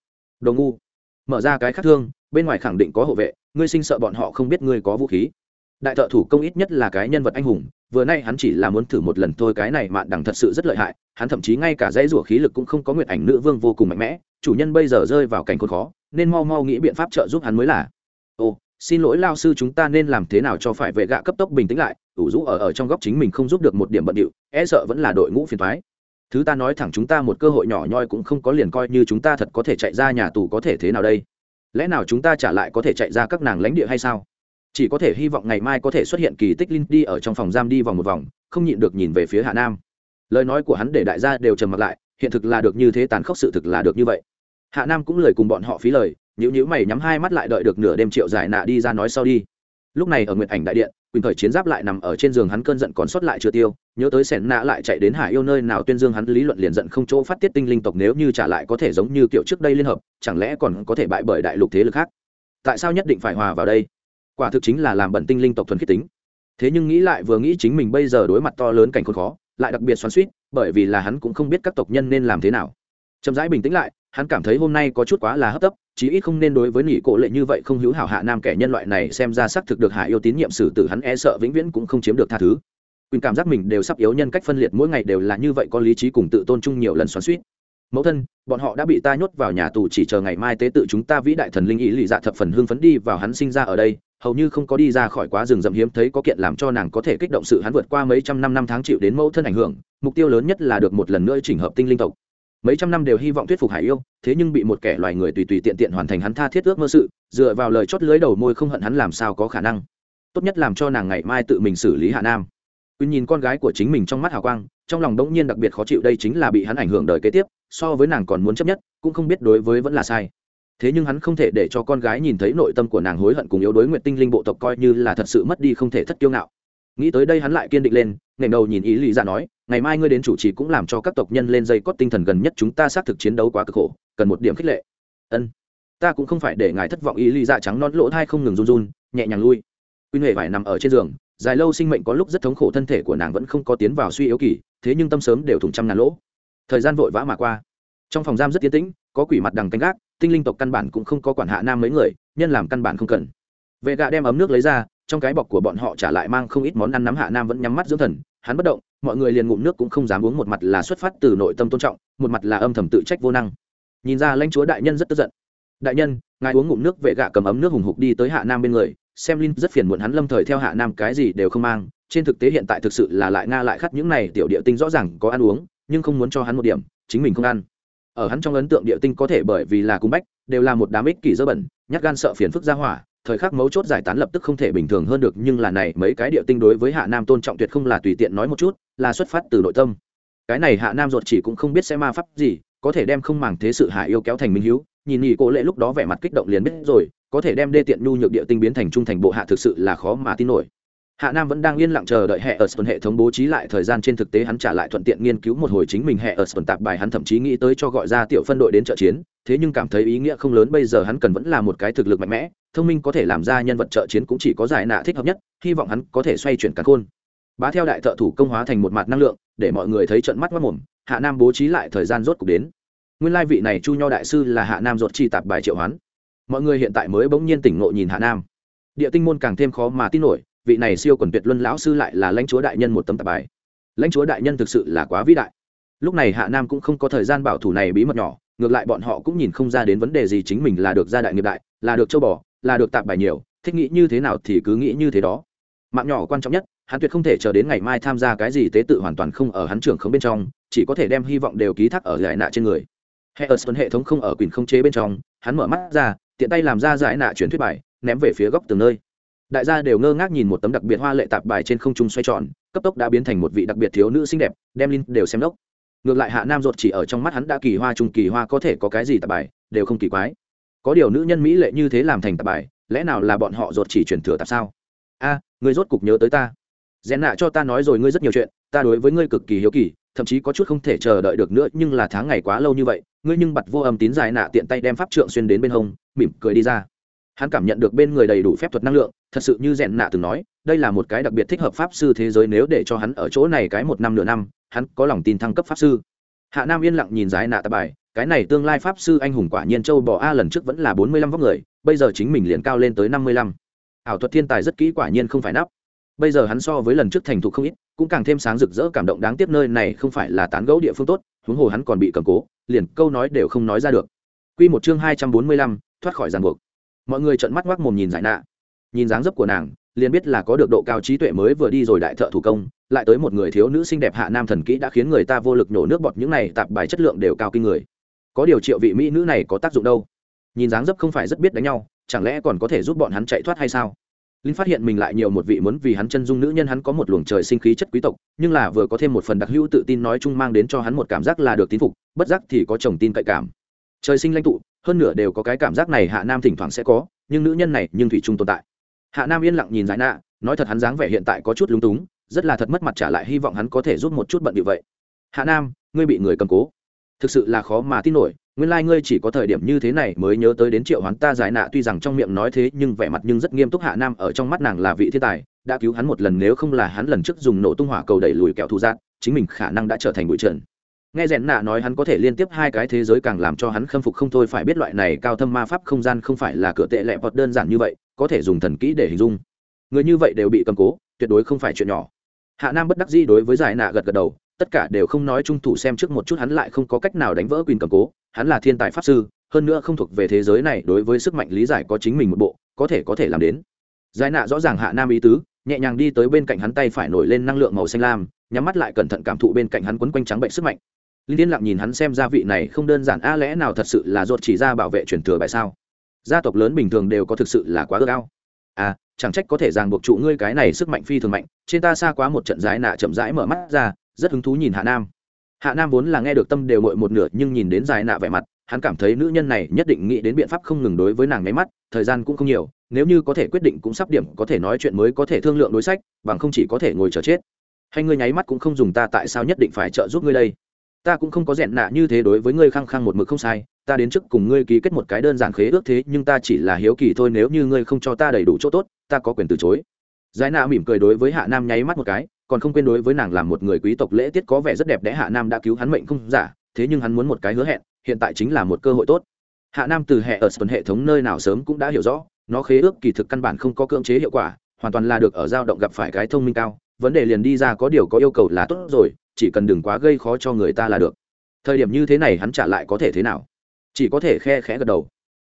A: Đồ ngu. Mở ra cái khác thương, bên ngoài khẳng định có hộ vệ, ngươi sinh sợ bọn họ không biết ngươi có vũ khí đại thợ thủ công ít nhất là cái nhân vật anh hùng, vừa nay hắn chỉ là muốn thử một lần thôi, cái này mạn đằng thật sự rất lợi hại, hắn thậm chí ngay cả dãy rủa khí lực cũng không có nguyện ảnh nữ vương vô cùng mạnh mẽ, chủ nhân bây giờ rơi vào cảnh khốn khó, nên mau mau nghĩ biện pháp trợ giúp hắn mới là. Ồ, xin lỗi lao sư chúng ta nên làm thế nào cho phải vệ gạ cấp tốc bình tĩnh lại, ủ rũ ở ở trong góc chính mình không giúp được một điểm bận điệu e sợ vẫn là đội ngũ phiền thoái thứ ta nói thẳng chúng ta một cơ hội nhỏ nhoi cũng không có liền coi như chúng ta thật có thể chạy ra nhà tù có thể thế nào đây? Lẽ nào chúng ta trả lại có thể chạy ra các nàng lãnh địa hay sao? Chỉ có thể hy vọng ngày mai có thể xuất hiện kỳ tích linh đi ở trong phòng giam đi vòng một vòng, không nhịn được nhìn về phía hạ nam. Lời nói của hắn để đại gia đều trầm mặt lại, hiện thực là được như thế, tàn khốc sự thực là được như vậy. Hạ nam cũng lời cùng bọn họ phí lời nhữ nhữ mày nhắm hai mắt lại đợi được nửa đêm triệu giải nạ đi ra nói sau đi. Lúc này ở nguyện ảnh đại điện quyền thời chiến giáp lại nằm ở trên giường hắn cơn giận còn sót lại chưa tiêu, nhớ tới sẻn nạ lại chạy đến hải yêu nơi nào tuyên dương hắn lý luận liền giận không chỗ phát tiết tinh linh tộc nếu như trả lại có thể giống như kiểu trước đây liên hợp, chẳng lẽ còn có thể bại bởi đại lục thế lực khác? Tại sao nhất định phải hòa vào đây? Quả thực chính là làm bẩn tinh linh tộc thuần khiết tính. Thế nhưng nghĩ lại vừa nghĩ chính mình bây giờ đối mặt to lớn cảnh khốn khó, lại đặc biệt xoắn suýt bởi vì là hắn cũng không biết các tộc nhân nên làm thế nào. Chậm rãi bình tĩnh lại, hắn cảm thấy hôm nay có chút quá là hấp tấp, chí ít không nên đối với nỉ cổ lệ như vậy không hữu hảo hạ nam kẻ nhân loại này xem ra xác thực được hạ yêu tín nhiệm xử tử hắn e sợ vĩnh viễn cũng không chiếm được tha thứ. Quyền cảm giác mình đều sắp yếu nhân cách phân liệt, mỗi ngày đều là như vậy có lý trí cùng tự tôn chung nhiều lần xoắn suýt mẫu thân, bọn họ đã bị ta nhốt vào nhà tù chỉ chờ ngày mai tế tự chúng ta vĩ đại thần linh ý lì dạ thập phần hương phấn đi vào hắn sinh ra ở đây hầu như không có đi ra khỏi quá rừng rậm hiếm thấy có kiện làm cho nàng có thể kích động sự hắn vượt qua mấy trăm năm năm tháng chịu đến mẫu thân ảnh hưởng, mục tiêu lớn nhất là được một lần nữa chỉnh hợp tinh linh tộc. Mấy trăm năm đều hy vọng thuyết phục hải yêu, thế nhưng bị một kẻ loài người tùy tùy tiện tiện hoàn thành hắn tha thiết ước mơ sự, dựa vào lời chót lưới đầu môi không hận hắn làm sao có khả năng. Tốt nhất làm cho nàng ngày mai tự mình xử lý hạ nam. Quyên nhìn con gái của chính mình trong mắt hào quang, trong lòng đống nhiên đặc biệt khó chịu đây chính là bị hắn ảnh hưởng đời kế tiếp, so với nàng còn muốn chấp nhất, cũng không biết đối với vẫn là sai thế nhưng hắn không thể để cho con gái nhìn thấy nội tâm của nàng hối hận cùng yếu đối nguyện tinh linh bộ tộc coi như là thật sự mất đi không thể thất kiêu ngạo. Nghĩ tới đây hắn lại kiên định lên ngày đầu nhìn ý lý ra dạ nói, ngày mai ngươi đến chủ trì cũng làm cho các tộc nhân lên dây cót tinh thần gần nhất chúng ta xác thực chiến đấu quá cực khổ, cần một điểm khích lệ. Ân, ta cũng không phải để ngài thất vọng. Ý lý dạ trắng non lỗ thai không ngừng run run, nhẹ nhàng lui. Quy huệ phải nằm ở trên giường, dài lâu sinh mệnh có lúc rất thống khổ thân thể của nàng vẫn không có tiến vào suy yếu kỳ, thế nhưng tâm sớm đều thủng trăm ngàn lỗ. Thời gian vội vã mà qua. Trong phòng giam rất tiến tĩnh có quỷ mặt đằng canh gác, tinh linh tộc căn bản cũng không có quản hạ nam mấy người, nhân làm căn bản không cần. Vệ gạ đem ấm nước lấy ra, trong cái bọc của bọn họ trả lại mang không ít món ăn nắm hạ nam vẫn nhắm mắt dưỡng thần, hắn bất động, mọi người liền ngụm nước cũng không dám uống, một mặt là xuất phát từ nội tâm tôn trọng, một mặt là âm thầm tự trách vô năng. Nhìn ra lãnh chúa đại nhân rất tức giận. Đại nhân, ngài uống ngụm nước. Vệ gạ cầm ấm nước hùng hục đi tới hạ nam bên người, xem linh rất phiền muộn, hắn lâm thời theo hạ nam cái gì đều không mang, trên thực tế hiện tại thực sự là lại nga lại khắt những này tiểu địa tinh rõ ràng có ăn uống, nhưng không muốn cho hắn một điểm, chính mình không ăn ở hắn trong ấn tượng địa tinh có thể bởi vì là cung bách, đều là một đám ích kỷ dơ bẩn, nhát gan sợ phiền phức ra hỏa, thời khắc mấu chốt giải tán lập tức không thể bình thường hơn được, nhưng là này, mấy cái địa tinh đối với hạ nam tôn trọng tuyệt không là tùy tiện nói một chút, là xuất phát từ nội tâm. Cái này hạ nam ruột chỉ cũng không biết sẽ ma pháp gì, có thể đem không màng thế sự hạ yêu kéo thành minh hiếu, nhìn nhị cố lệ lúc đó vẻ mặt kích động liền biết rồi, có thể đem đê tiện nhu nhược địa tinh biến thành trung thành bộ hạ thực sự là khó mà tin nổi hạ nam vẫn đang yên lặng chờ đợi hệ ở sân hệ thống bố trí lại thời gian trên thực tế hắn trả lại thuận tiện nghiên cứu một hồi chính mình hệ ở sân tạp bài hắn thậm chí nghĩ tới cho gọi ra tiểu phân đội đến trợ chiến, thế nhưng cảm thấy ý nghĩa không lớn bây giờ hắn cần vẫn là một cái thực lực mạnh mẽ, thông minh có thể làm ra nhân vật trợ chiến cũng chỉ có giải nạ thích hợp nhất, hy vọng hắn có thể xoay chuyển càn khôn. Bá theo đại thợ thủ công hóa thành một mặt năng lượng, để mọi người thấy trận mắt mất mồm, hạ nam bố trí lại thời gian rốt cục đến. Nguyên lai vị này chu nho đại sư là hạ nam ruột chi tạp bài triệu hoán. Mọi người hiện tại mới bỗng nhiên tỉnh ngộ nhìn hạ nam. Địa tinh môn càng thêm khó mà tin nổi vị này siêu quần tuyệt luân lão sư lại là lãnh chúa đại nhân một tấm tạp bài. Lãnh chúa đại nhân thực sự là quá vĩ đại. Lúc này hạ nam cũng không có thời gian bảo thủ này bí mật nhỏ, ngược lại bọn họ cũng nhìn không ra đến vấn đề gì chính mình là được gia đại nghiệp đại, là được châu bò, là được tạp bài nhiều, thích nghĩ như thế nào thì cứ nghĩ như thế đó. Mạng nhỏ quan trọng nhất, hắn tuyệt không thể chờ đến ngày mai tham gia cái gì tế tự hoàn toàn không ở hắn trưởng không bên trong, chỉ có thể đem hy vọng đều ký thác ở giải nạ trên người. Hệ ở hệ thống không ở quyền không chế bên trong, hắn mở mắt ra, tiện tay làm ra giải nạ chuyển thuyết bài, ném về phía góc từng nơi đại gia đều ngơ ngác nhìn một tấm đặc biệt hoa lệ tạp bài trên không trung xoay tròn cấp tốc đã biến thành một vị đặc biệt thiếu nữ xinh đẹp đem linh đều xem đốc. Ngược lại hạ nam ruột chỉ ở trong mắt hắn đã kỳ hoa trung kỳ hoa có thể có cái gì tạp bài đều không kỳ quái. Có điều nữ nhân mỹ lệ như thế làm thành tạp bài lẽ nào là bọn họ ruột chỉ chuyển thừa tạp sao? A à, ngươi rốt cục nhớ tới ta. Rèn nạ cho ta nói rồi ngươi rất nhiều chuyện ta đối với ngươi cực kỳ hiếu kỳ thậm chí có chút không thể chờ đợi được nữa nhưng là tháng ngày quá lâu như vậy ngươi nhưng bặt vô âm tín dài nạ tiện tay đem pháp trượng xuyên đến bên hông mỉm cười đi ra hắn cảm nhận được bên người đầy đủ phép thuật năng lượng, thật sự như rèn nạ từng nói, đây là một cái đặc biệt thích hợp pháp sư thế giới nếu để cho hắn ở chỗ này cái một năm nửa năm, hắn có lòng tin thăng cấp pháp sư. Hạ nam yên lặng nhìn giải nạ tạ bài, cái này tương lai pháp sư anh hùng quả nhiên châu bò a lần trước vẫn là bốn mươi lăm vóc người, bây giờ chính mình liền cao lên tới năm mươi lăm. Ảo thuật thiên tài rất kỹ quả nhiên không phải nắp. Bây giờ hắn so với lần trước thành thục không ít, cũng càng thêm sáng rực rỡ cảm động đáng tiếc nơi này không phải là tán gẫu địa phương tốt, huống hồ hắn còn bị cầm cố, liền câu nói đều không nói ra được. Quy một chương hai trăm bốn mươi lăm, thoát khỏi ràng buộc mọi người trợn mắt ngoác mồm nhìn giải nạ. Nhìn dáng dấp của nàng, liền biết là có được độ cao trí tuệ mới vừa đi rồi đại thợ thủ công, lại tới một người thiếu nữ xinh đẹp hạ nam thần kỹ đã khiến người ta vô lực nhổ nước bọt những này tạp bài chất lượng đều cao kinh người. Có điều triệu vị mỹ nữ này có tác dụng đâu? Nhìn dáng dấp không phải rất biết đánh nhau, chẳng lẽ còn có thể giúp bọn hắn chạy thoát hay sao? Linh phát hiện mình lại nhiều một vị muốn vì hắn chân dung nữ nhân hắn có một luồng trời sinh khí chất quý tộc, nhưng là vừa có thêm một phần đặc hữu tự tin nói chung mang đến cho hắn một cảm giác là được tín phục, bất giác thì có chồng tin cậy cảm trời sinh lãnh tụ, hơn nửa đều có cái cảm giác này hạ nam thỉnh thoảng sẽ có, nhưng nữ nhân này nhưng thủy chung tồn tại. Hạ nam yên lặng nhìn giải nạ, nói thật hắn dáng vẻ hiện tại có chút lúng túng, rất là thật mất mặt trả lại hy vọng hắn có thể giúp một chút bận như vậy. Hạ nam, ngươi bị người cầm cố. Thực sự là khó mà tin nổi, nguyên lai、like、ngươi chỉ có thời điểm như thế này mới nhớ tới đến triệu hoán ta giải nạ, tuy rằng trong miệng nói thế nhưng vẻ mặt nhưng rất nghiêm túc hạ nam ở trong mắt nàng là vị thiên tài, đã cứu hắn một lần nếu không là hắn lần trước dùng nổ tung hỏa cầu đẩy lùi kẹo thù giác chính mình khả năng đã trở thành bụi trần nghe rẽn nạ nói hắn có thể liên tiếp hai cái thế giới càng làm cho hắn khâm phục không thôi, phải biết loại này cao thâm ma pháp không gian không phải là cửa tệ lẹ bọt đơn giản như vậy, có thể dùng thần kỹ để hình dung. Người như vậy đều bị cầm cố, tuyệt đối không phải chuyện nhỏ. Hạ nam bất đắc dĩ đối với giải nạ gật gật đầu, tất cả đều không nói trung thủ xem trước một chút, hắn lại không có cách nào đánh vỡ quyền cầm cố. Hắn là thiên tài pháp sư, hơn nữa không thuộc về thế giới này, đối với sức mạnh lý giải có chính mình một bộ, có thể có thể làm đến. Giải nạ rõ ràng hạ nam ý tứ, nhẹ nhàng đi tới bên cạnh hắn, tay phải nổi lên năng lượng màu xanh lam, nhắm mắt lại cẩn thận cảm thụ bên cạnh hắn quấn quanh trắng bệnh sức mạnh linh tiên lặng nhìn hắn xem gia vị này không đơn giản, a, lẽ nào thật sự là ruột chỉ ra bảo vệ truyền thừa bài sao? Gia tộc lớn bình thường đều có thực sự là quá ước ao. À chẳng trách có thể ràng buộc trụ ngươi cái này sức mạnh phi thường mạnh, trên ta xa quá một trận giái nạ chậm rãi mở mắt ra, rất hứng thú nhìn hạ nam. Hạ nam vốn là nghe được tâm đều mội một nửa, nhưng nhìn đến dài nạ vẻ mặt, hắn cảm thấy nữ nhân này nhất định nghĩ đến biện pháp không ngừng đối với nàng nháy mắt, thời gian cũng không nhiều, nếu như có thể quyết định cũng sắp điểm, có thể nói chuyện mới có thể thương lượng đối sách, bằng không chỉ có thể ngồi chờ chết. Hay ngươi nháy mắt cũng không dùng ta tại sao nhất định phải trợ giúp ngươi đây? Ta cũng không có rèn nạ như thế đối với ngươi khăng khăng một mực không sai, ta đến trước cùng ngươi ký kết một cái đơn giản khế ước thế, nhưng ta chỉ là hiếu kỳ thôi, nếu như ngươi không cho ta đầy đủ chỗ tốt, ta có quyền từ chối. Giải nạ mỉm cười đối với hạ nam nháy mắt một cái, còn không quên đối với nàng làm một người quý tộc lễ tiết có vẻ rất đẹp đẽ, hạ nam đã cứu hắn mệnh không giả, thế nhưng hắn muốn một cái hứa hẹn, hiện tại chính là một cơ hội tốt. Hạ nam từ hệ ở tuần hệ thống nơi nào sớm cũng đã hiểu rõ, nó khế ước kỳ thực căn bản không có cưỡng chế hiệu quả, hoàn toàn là được ở dao động gặp phải cái thông minh cao, vấn đề liền đi ra có điều có yêu cầu là tốt rồi chỉ cần đừng quá gây khó cho người ta là được. Thời điểm như thế này hắn trả lại có thể thế nào? Chỉ có thể khe khẽ gật đầu.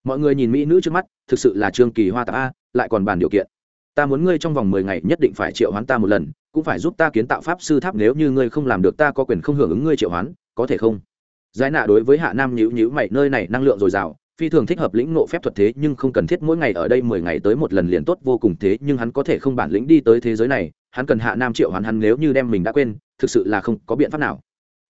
A: Mọi người nhìn mỹ nữ trước mắt, thực sự là trương kỳ hoa tạ a, lại còn bàn điều kiện. Ta muốn ngươi trong vòng mười ngày nhất định phải triệu hoán ta một lần, cũng phải giúp ta kiến tạo pháp sư tháp nếu như ngươi không làm được ta có quyền không hưởng ứng ngươi triệu hoán, có thể không? Giải nạ đối với hạ nam nhữ nhữ mày, nơi này năng lượng dồi dào, phi thường thích hợp lĩnh ngộ phép thuật thế, nhưng không cần thiết mỗi ngày ở đây mười ngày tới một lần liền tốt vô cùng thế, nhưng hắn có thể không bản lĩnh đi tới thế giới này, hắn cần hạ nam triệu hoán hắn nếu như đem mình đã quên thực sự là không có biện pháp nào.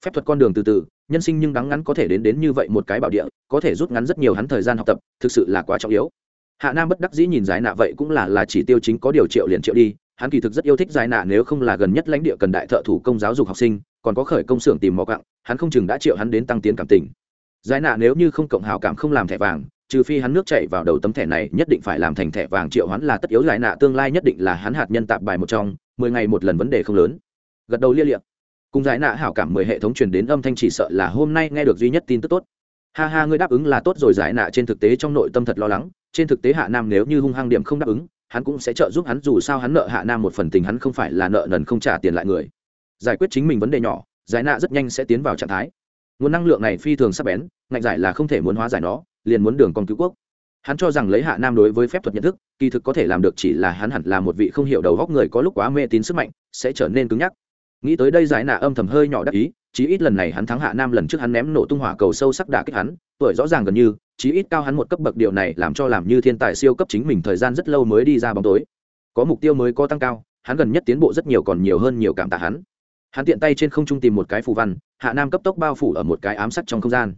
A: Phép thuật con đường từ từ, nhân sinh nhưng đắng ngắn có thể đến đến như vậy một cái bảo địa, có thể rút ngắn rất nhiều hắn thời gian học tập, thực sự là quá trọng yếu. Hạ nam bất đắc dĩ nhìn giải nạ vậy cũng là là chỉ tiêu chính có điều triệu liền triệu đi, hắn kỳ thực rất yêu thích giải nạ nếu không là gần nhất lãnh địa cần đại thợ thủ công giáo dục học sinh, còn có khởi công xưởng tìm mò cặng hắn không chừng đã triệu hắn đến tăng tiến cảm tình. Giải nạ nếu như không cộng hào cảm không làm thẻ vàng, trừ phi hắn nước chạy vào đầu tấm thẻ này, nhất định phải làm thành thẻ vàng triệu hắn là tất yếu giải nạ tương lai nhất định là hắn hạt nhân tạp bài một trong, mười ngày một lần vấn đề không lớn gật đầu lia liệm cùng giải nạ hảo cảm mười hệ thống truyền đến âm thanh chỉ sợ là hôm nay nghe được duy nhất tin tức tốt. Ha ha, ngươi đáp ứng là tốt rồi, giải nạ trên thực tế trong nội tâm thật lo lắng. Trên thực tế hạ nam nếu như hung hăng điểm không đáp ứng, hắn cũng sẽ trợ giúp hắn, dù sao hắn nợ hạ nam một phần tình, hắn không phải là nợ nần không trả tiền lại người. Giải quyết chính mình vấn đề nhỏ, giải nạ rất nhanh sẽ tiến vào trạng thái. Nguồn năng lượng này phi thường sắp bén, ngạnh giải là không thể muốn hóa giải nó, liền muốn đường con cứu quốc. Hắn cho rằng lấy hạ nam đối với phép thuật nhận thức, kỳ thực có thể làm được chỉ là hắn hẳn là một vị không hiểu đầu góc người có lúc quá mê tín sức mạnh, sẽ trở nên cứng nhắc nghĩ tới đây giải nạ âm thầm hơi nhỏ đắc ý, chí ít lần này hắn thắng hạ nam lần trước hắn ném nổ tung hỏa cầu sâu sắc đả kích hắn, tuổi rõ ràng gần như, chí ít cao hắn một cấp bậc điều này làm cho làm như thiên tài siêu cấp chính mình thời gian rất lâu mới đi ra bóng tối. Có mục tiêu mới có tăng cao, hắn gần nhất tiến bộ rất nhiều còn nhiều hơn nhiều cảm tạ hắn. Hắn tiện tay trên không trung tìm một cái phù văn, hạ nam cấp tốc bao phủ ở một cái ám sắt trong không gian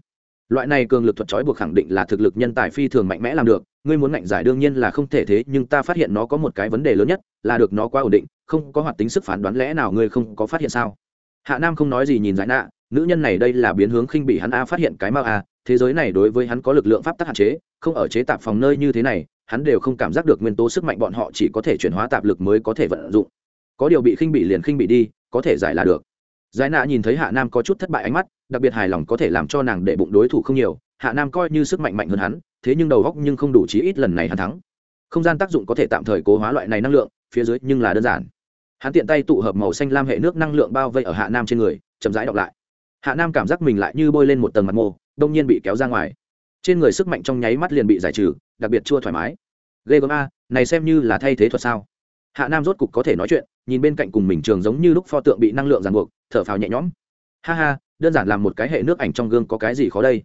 A: loại này cường lực thuật trói buộc khẳng định là thực lực nhân tài phi thường mạnh mẽ làm được, ngươi muốn ngạnh giải đương nhiên là không thể thế, nhưng ta phát hiện nó có một cái vấn đề lớn nhất, là được nó quá ổn định, không có hoạt tính sức phán đoán lẽ nào ngươi không có phát hiện sao? Hạ nam không nói gì nhìn giải nạ, nữ nhân này đây là biến hướng khinh bị hắn a, phát hiện cái mau a, thế giới này đối với hắn có lực lượng pháp tắc hạn chế, không ở chế tạp phòng nơi như thế này, hắn đều không cảm giác được nguyên tố sức mạnh bọn họ chỉ có thể chuyển hóa tạp lực mới có thể vận dụng. Có điều bị khinh bị liền khinh bị đi, có thể giải là được giải nạ nhìn thấy hạ nam có chút thất bại ánh mắt, đặc biệt hài lòng có thể làm cho nàng để bụng đối thủ không nhiều. Hạ nam coi như sức mạnh mạnh hơn hắn, thế nhưng đầu góc nhưng không đủ chí ít lần này hắn thắng. Không gian tác dụng có thể tạm thời cố hóa loại này năng lượng, phía dưới nhưng là đơn giản. Hắn tiện tay tụ hợp màu xanh lam hệ nước năng lượng bao vây ở hạ nam trên người, chậm rãi đọc lại. Hạ nam cảm giác mình lại như bôi lên một tầng mặt mô đông nhiên bị kéo ra ngoài. Trên người sức mạnh trong nháy mắt liền bị giải trừ, đặc biệt chưa thoải mái. Ghê gớm a, này xem như là thay thế thuật sao? Hạ nam rốt cục có thể nói chuyện nhìn bên cạnh cùng mình trường giống như lúc pho tượng bị năng lượng ràng buộc, thở phào nhẹ nhõm. Ha ha, đơn giản làm một cái hệ nước ảnh trong gương có cái gì khó đây?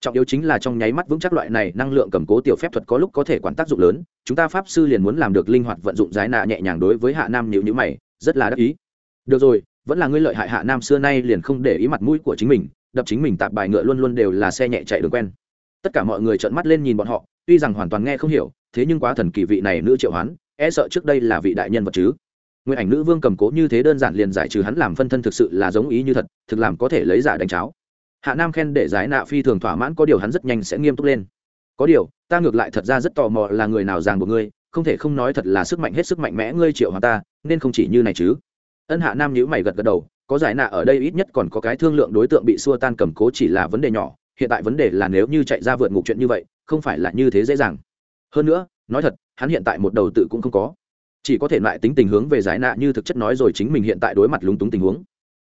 A: Trọng yếu chính là trong nháy mắt vững chắc loại này năng lượng cầm cố tiểu phép thuật có lúc có thể quản tác dụng lớn, chúng ta pháp sư liền muốn làm được linh hoạt vận dụng giải nạ nhẹ nhàng đối với hạ nam nhịu nhữ mày, rất là đắc ý. Được rồi, vẫn là ngươi lợi hại hạ nam xưa nay liền không để ý mặt mũi của chính mình, đập chính mình tạp bài ngựa luôn luôn đều là xe nhẹ chạy đường quen. Tất cả mọi người trợn mắt lên nhìn bọn họ, tuy rằng hoàn toàn nghe không hiểu, thế nhưng quá thần kỳ vị này nữ triệu hoán e sợ trước đây là vị đại nhân vật chứ nguyên ảnh nữ vương cầm cố như thế đơn giản liền giải trừ hắn làm phân thân thực sự là giống ý như thật, thực làm có thể lấy giả đánh cháo. Hạ nam khen để giải nạ phi thường thỏa mãn, có điều hắn rất nhanh sẽ nghiêm túc lên. Có điều, ta ngược lại thật ra rất tò mò là người nào ràng buộc ngươi, không thể không nói thật là sức mạnh hết sức mạnh mẽ ngươi triệu hòa ta, nên không chỉ như này chứ. Ân hạ nam nhữ mày gật gật đầu, có giải nạ ở đây ít nhất còn có cái thương lượng đối tượng bị xua tan cầm cố chỉ là vấn đề nhỏ, hiện tại vấn đề là nếu như chạy ra vượt ngục chuyện như vậy, không phải là như thế dễ dàng. Hơn nữa, nói thật, hắn hiện tại một đầu tự cũng không có chỉ có thể lại tính tình hướng về giải nạ như thực chất nói rồi chính mình hiện tại đối mặt lúng túng tình huống.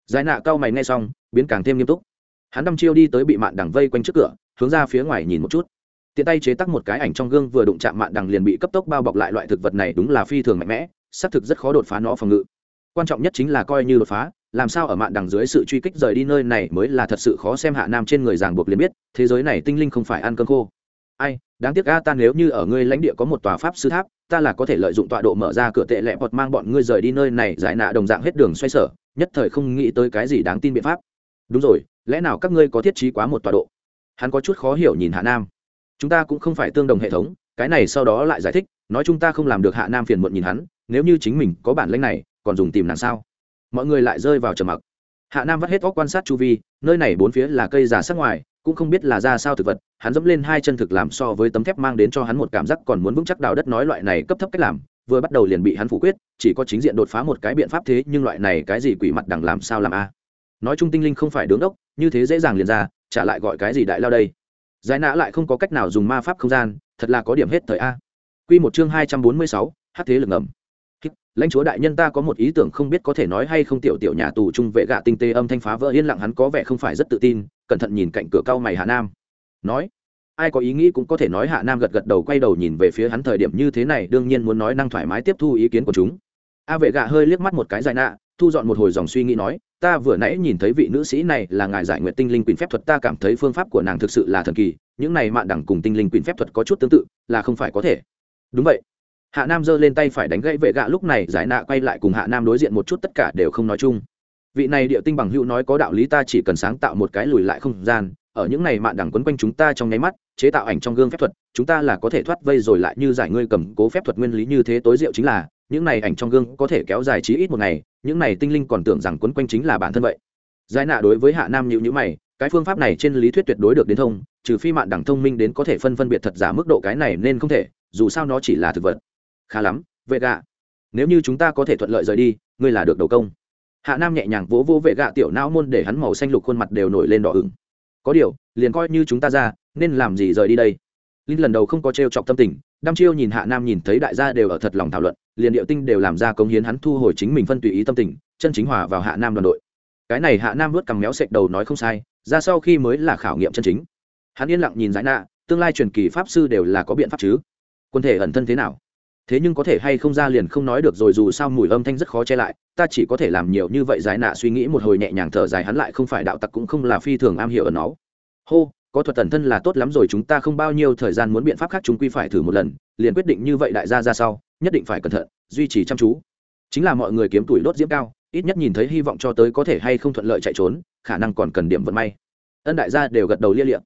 A: Giải nạ cao mày ngay xong, biến càng thêm nghiêm túc. Hắn đăm chiêu đi tới bị mạn đằng vây quanh trước cửa, hướng ra phía ngoài nhìn một chút. Tiện tay chế tắc một cái ảnh trong gương vừa đụng chạm mạn đằng liền bị cấp tốc bao bọc lại loại thực vật này đúng là phi thường mạnh mẽ, xác thực rất khó đột phá nó phòng ngự. Quan trọng nhất chính là coi như đột phá, làm sao ở mạn đằng dưới sự truy kích rời đi nơi này mới là thật sự khó xem hạ nam trên người ràng buộc liền biết, thế giới này tinh linh không phải ăn cơm khô. Ai đáng tiếc a, ta nếu như ở ngươi lãnh địa có một tòa pháp sư tháp, ta là có thể lợi dụng tọa độ mở ra cửa tệ lẹ bọt mang bọn ngươi rời đi nơi này, giải nạ đồng dạng hết đường xoay sở, nhất thời không nghĩ tới cái gì đáng tin biện pháp. Đúng rồi, lẽ nào các ngươi có thiết trí quá một tọa độ? Hắn có chút khó hiểu nhìn hạ nam. Chúng ta cũng không phải tương đồng hệ thống, cái này sau đó lại giải thích, nói chúng ta không làm được hạ nam phiền muộn nhìn hắn, nếu như chính mình có bản lãnh này, còn dùng tìm nàng sao? Mọi người lại rơi vào trầm mặc. Hạ nam vắt hết óc quan sát chu vi, nơi này bốn phía là cây già sắc ngoài cũng không biết là ra sao thực vật, hắn dẫm lên hai chân thực làm so với tấm thép mang đến cho hắn một cảm giác còn muốn vững chắc đào đất nói loại này cấp thấp cách làm, vừa bắt đầu liền bị hắn phủ quyết, chỉ có chính diện đột phá một cái biện pháp thế, nhưng loại này cái gì quỷ mặt đằng làm sao làm a? Nói chung tinh linh không phải đứng đốc, như thế dễ dàng liền ra trả lại gọi cái gì đại lao đây. Giải nã lại không có cách nào dùng ma pháp không gian, thật là có điểm hết thời a. Q một chương hai trăm bốn mươi sáu hát thế lực ngầm. Lãnh chúa đại nhân ta có một ý tưởng không biết có thể nói hay không, tiểu tiểu nhà tù trung vệ gạ tinh tế âm thanh phá vỡ yên lặng, hắn có vẻ không phải rất tự tin cẩn thận nhìn cạnh cửa cao mày hạ nam. Nói, ai có ý nghĩ cũng có thể nói hạ nam gật gật đầu quay đầu nhìn về phía hắn thời điểm như thế này, đương nhiên muốn nói năng thoải mái tiếp thu ý kiến của chúng. A vệ gạ hơi liếc mắt một cái dài nạ, thu dọn một hồi dòng suy nghĩ nói, ta vừa nãy nhìn thấy vị nữ sĩ này là ngài giải nguyện tinh linh quyền phép thuật, ta cảm thấy phương pháp của nàng thực sự là thần kỳ, những này mạn đẳng cùng tinh linh quyền phép thuật có chút tương tự, là không phải có thể. Đúng vậy. Hạ nam giơ lên tay phải đánh gãy vệ gạ, lúc này giải nạ quay lại cùng hạ nam đối diện một chút, tất cả đều không nói chung vị này địa tinh bằng hữu nói có đạo lý ta chỉ cần sáng tạo một cái lùi lại không gian, ở những này mạn đẳng quấn quanh chúng ta trong nháy mắt, chế tạo ảnh trong gương phép thuật, chúng ta là có thể thoát vây rồi lại như giải ngươi cầm cố phép thuật nguyên lý như thế tối diệu chính là, những này ảnh trong gương có thể kéo dài chí ít một ngày, những này tinh linh còn tưởng rằng quấn quanh chính là bản thân vậy. Giải nạ đối với hạ nam nhịu nhữ mày, cái phương pháp này trên lý thuyết tuyệt đối được đến thông, trừ phi mạn đẳng thông minh đến có thể phân phân biệt thật giả mức độ cái này nên không thể, dù sao nó chỉ là thực vật. Khá lắm vệ gạ nếu như chúng ta có thể thuận lợi rời đi, ngươi là được đầu công hạ nam nhẹ nhàng vỗ vỗ vệ gạ tiểu não môn để hắn màu xanh lục khuôn mặt đều nổi lên đỏ ửng. Có điều, liền coi như chúng ta ra, nên làm gì rời đi đây? Linh lần đầu không có t chọc tâm tình, đăm chiêu nhìn hạ nam nhìn thấy đại gia đều ở thật lòng thảo luận, liền điệu tinh đều làm ra công hiến hắn thu hồi chính mình phân tùy ý tâm tình, chân chính hòa vào hạ nam đoàn đội. Cái này hạ nam vớt cằm méo sệch đầu nói không sai, ra sau khi mới là khảo nghiệm chân chính. Hắn yên lặng nhìn giải nạ, tương lai truyền kỳ pháp sư đều là có biện pháp chứ? Quân thể ẩn thân thế nào? Thế nhưng có thể hay không ra liền không nói được rồi, dù sao mùi âm thanh rất khó che lại, ta chỉ có thể làm nhiều như vậy giải nạ suy nghĩ một hồi nhẹ nhàng thở dài, hắn lại không phải đạo tặc cũng không là phi thường am hiểu ở nó. Hô, có thuật tần thân là tốt lắm rồi, chúng ta không bao nhiêu thời gian muốn biện pháp khác, chúng quy phải thử một lần, liền quyết định như vậy đại gia ra sau, nhất định phải cẩn thận, duy trì chăm chú. Chính là mọi người kiếm tuổi đốt diễm cao, ít nhất nhìn thấy hy vọng cho tới có thể hay không thuận lợi chạy trốn, khả năng còn cần điểm vận may. Ân đại gia đều gật đầu lia liệm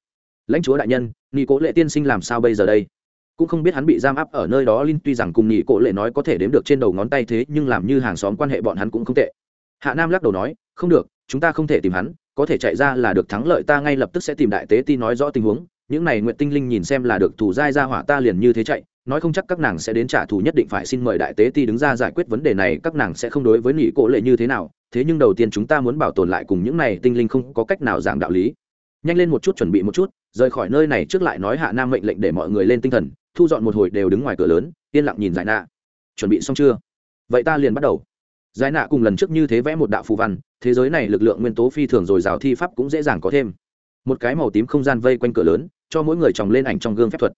A: lãnh chúa đại nhân nghi cố lệ tiên sinh làm sao bây giờ đây? Cũng không biết hắn bị giam áp ở nơi đó, linh tuy rằng cùng nhị cổ lệ nói có thể đếm được trên đầu ngón tay thế, nhưng làm như hàng xóm quan hệ bọn hắn cũng không tệ. Hạ nam lắc đầu nói, không được, chúng ta không thể tìm hắn, có thể chạy ra là được, thắng lợi ta ngay lập tức sẽ tìm đại tế ti nói rõ tình huống. Những này nguyện tinh linh nhìn xem là được thủ giai ra hỏa ta liền như thế chạy, nói không chắc các nàng sẽ đến trả thù nhất định phải xin mời đại tế ti đứng ra giải quyết vấn đề này, các nàng sẽ không đối với nhị cổ lệ như thế nào. Thế nhưng đầu tiên chúng ta muốn bảo tồn lại cùng những này tinh linh không có cách nào giảng đạo lý. Nhanh lên một chút, chuẩn bị một chút, rời khỏi nơi này trước lại nói hạ nam mệnh lệnh để mọi người lên tinh thần thu dọn một hồi đều đứng ngoài cửa lớn, yên lặng nhìn giải nạ. Chuẩn bị xong chưa? Vậy ta liền bắt đầu. Giải nạ cùng lần trước như thế vẽ một đạo phù văn, thế giới này lực lượng nguyên tố phi thường dồi dào thi pháp cũng dễ dàng có thêm. Một cái màu tím không gian vây quanh cửa lớn, cho mỗi người chồng lên ảnh trong gương phép thuật.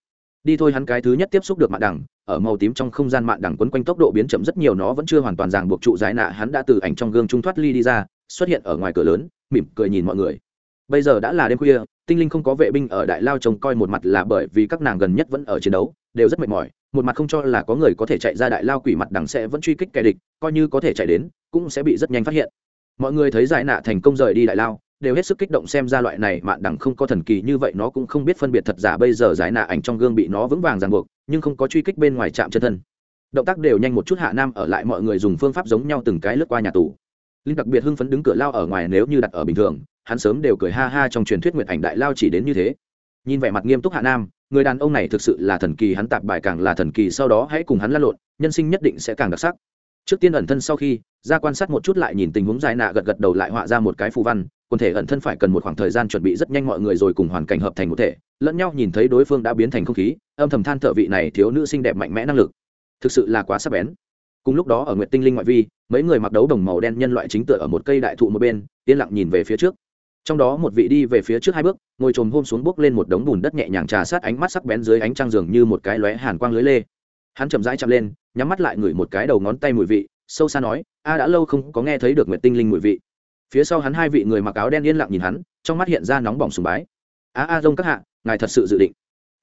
A: Đi thôi hắn cái thứ nhất tiếp xúc được mạng đẳng, ở màu tím trong không gian mạng đẳng quấn quanh tốc độ biến chậm rất nhiều nó vẫn chưa hoàn toàn ràng buộc trụ giải nạ, hắn đã từ ảnh trong gương trung thoát ly đi ra, xuất hiện ở ngoài cửa lớn, mỉm cười nhìn mọi người bây giờ đã là đêm khuya, tinh linh không có vệ binh ở đại lao trông coi một mặt là bởi vì các nàng gần nhất vẫn ở chiến đấu, đều rất mệt mỏi, một mặt không cho là có người có thể chạy ra đại lao quỷ mặt đằng sẽ vẫn truy kích kẻ địch, coi như có thể chạy đến, cũng sẽ bị rất nhanh phát hiện. Mọi người thấy giải nạ thành công rời đi đại lao, đều hết sức kích động xem ra loại này mạn đẳng không có thần kỳ như vậy nó cũng không biết phân biệt thật giả bây giờ giải nạ ảnh trong gương bị nó vững vàng ràng buộc, nhưng không có truy kích bên ngoài trạm chân thân. Động tác đều nhanh một chút hạ nam ở lại mọi người dùng phương pháp giống nhau từng cái lướt qua nhà tù. Linh đặc biệt hưng phấn đứng cửa lao ở ngoài nếu như đặt ở bình thường hắn sớm đều cười ha ha trong truyền thuyết nguyệt ảnh đại lao chỉ đến như thế. Nhìn vẻ mặt nghiêm túc hạ nam, người đàn ông này thực sự là thần kỳ, hắn tạp bài càng là thần kỳ, sau đó hãy cùng hắn lăn lộn, nhân sinh nhất định sẽ càng đặc sắc. Trước tiên ẩn thân sau khi, ra quan sát một chút lại nhìn tình huống dài nạ gật gật đầu lại họa ra một cái phù văn, quần thể ẩn thân phải cần một khoảng thời gian chuẩn bị rất nhanh mọi người rồi cùng hoàn cảnh hợp thành một thể, lẫn nhau nhìn thấy đối phương đã biến thành không khí, âm thầm than thợ vị này thiếu nữ xinh đẹp mạnh mẽ năng lực. Thực sự là quá sắc bén. Cùng lúc đó ở nguyệt tinh linh ngoại vi, mấy người mặc đấu đồng màu đen nhân loại chính tựa ở một cây đại thụ một bên, yên lặng nhìn về phía trước trong đó một vị đi về phía trước hai bước, ngồi trồm hôm xuống bước lên một đống bùn đất nhẹ nhàng trà sát ánh mắt sắc bén dưới ánh trăng giường như một cái lóe hàn quang lưới lê. Hắn chậm rãi chậm lên, nhắm mắt lại ngửi một cái đầu ngón tay mùi vị, sâu xa nói, a, đã lâu không có nghe thấy được nguyện tinh linh mùi vị. Phía sau hắn hai vị người mặc áo đen yên lặng nhìn hắn, trong mắt hiện ra nóng bỏng sùng bái. A a dông các hạ, ngài thật sự dự định.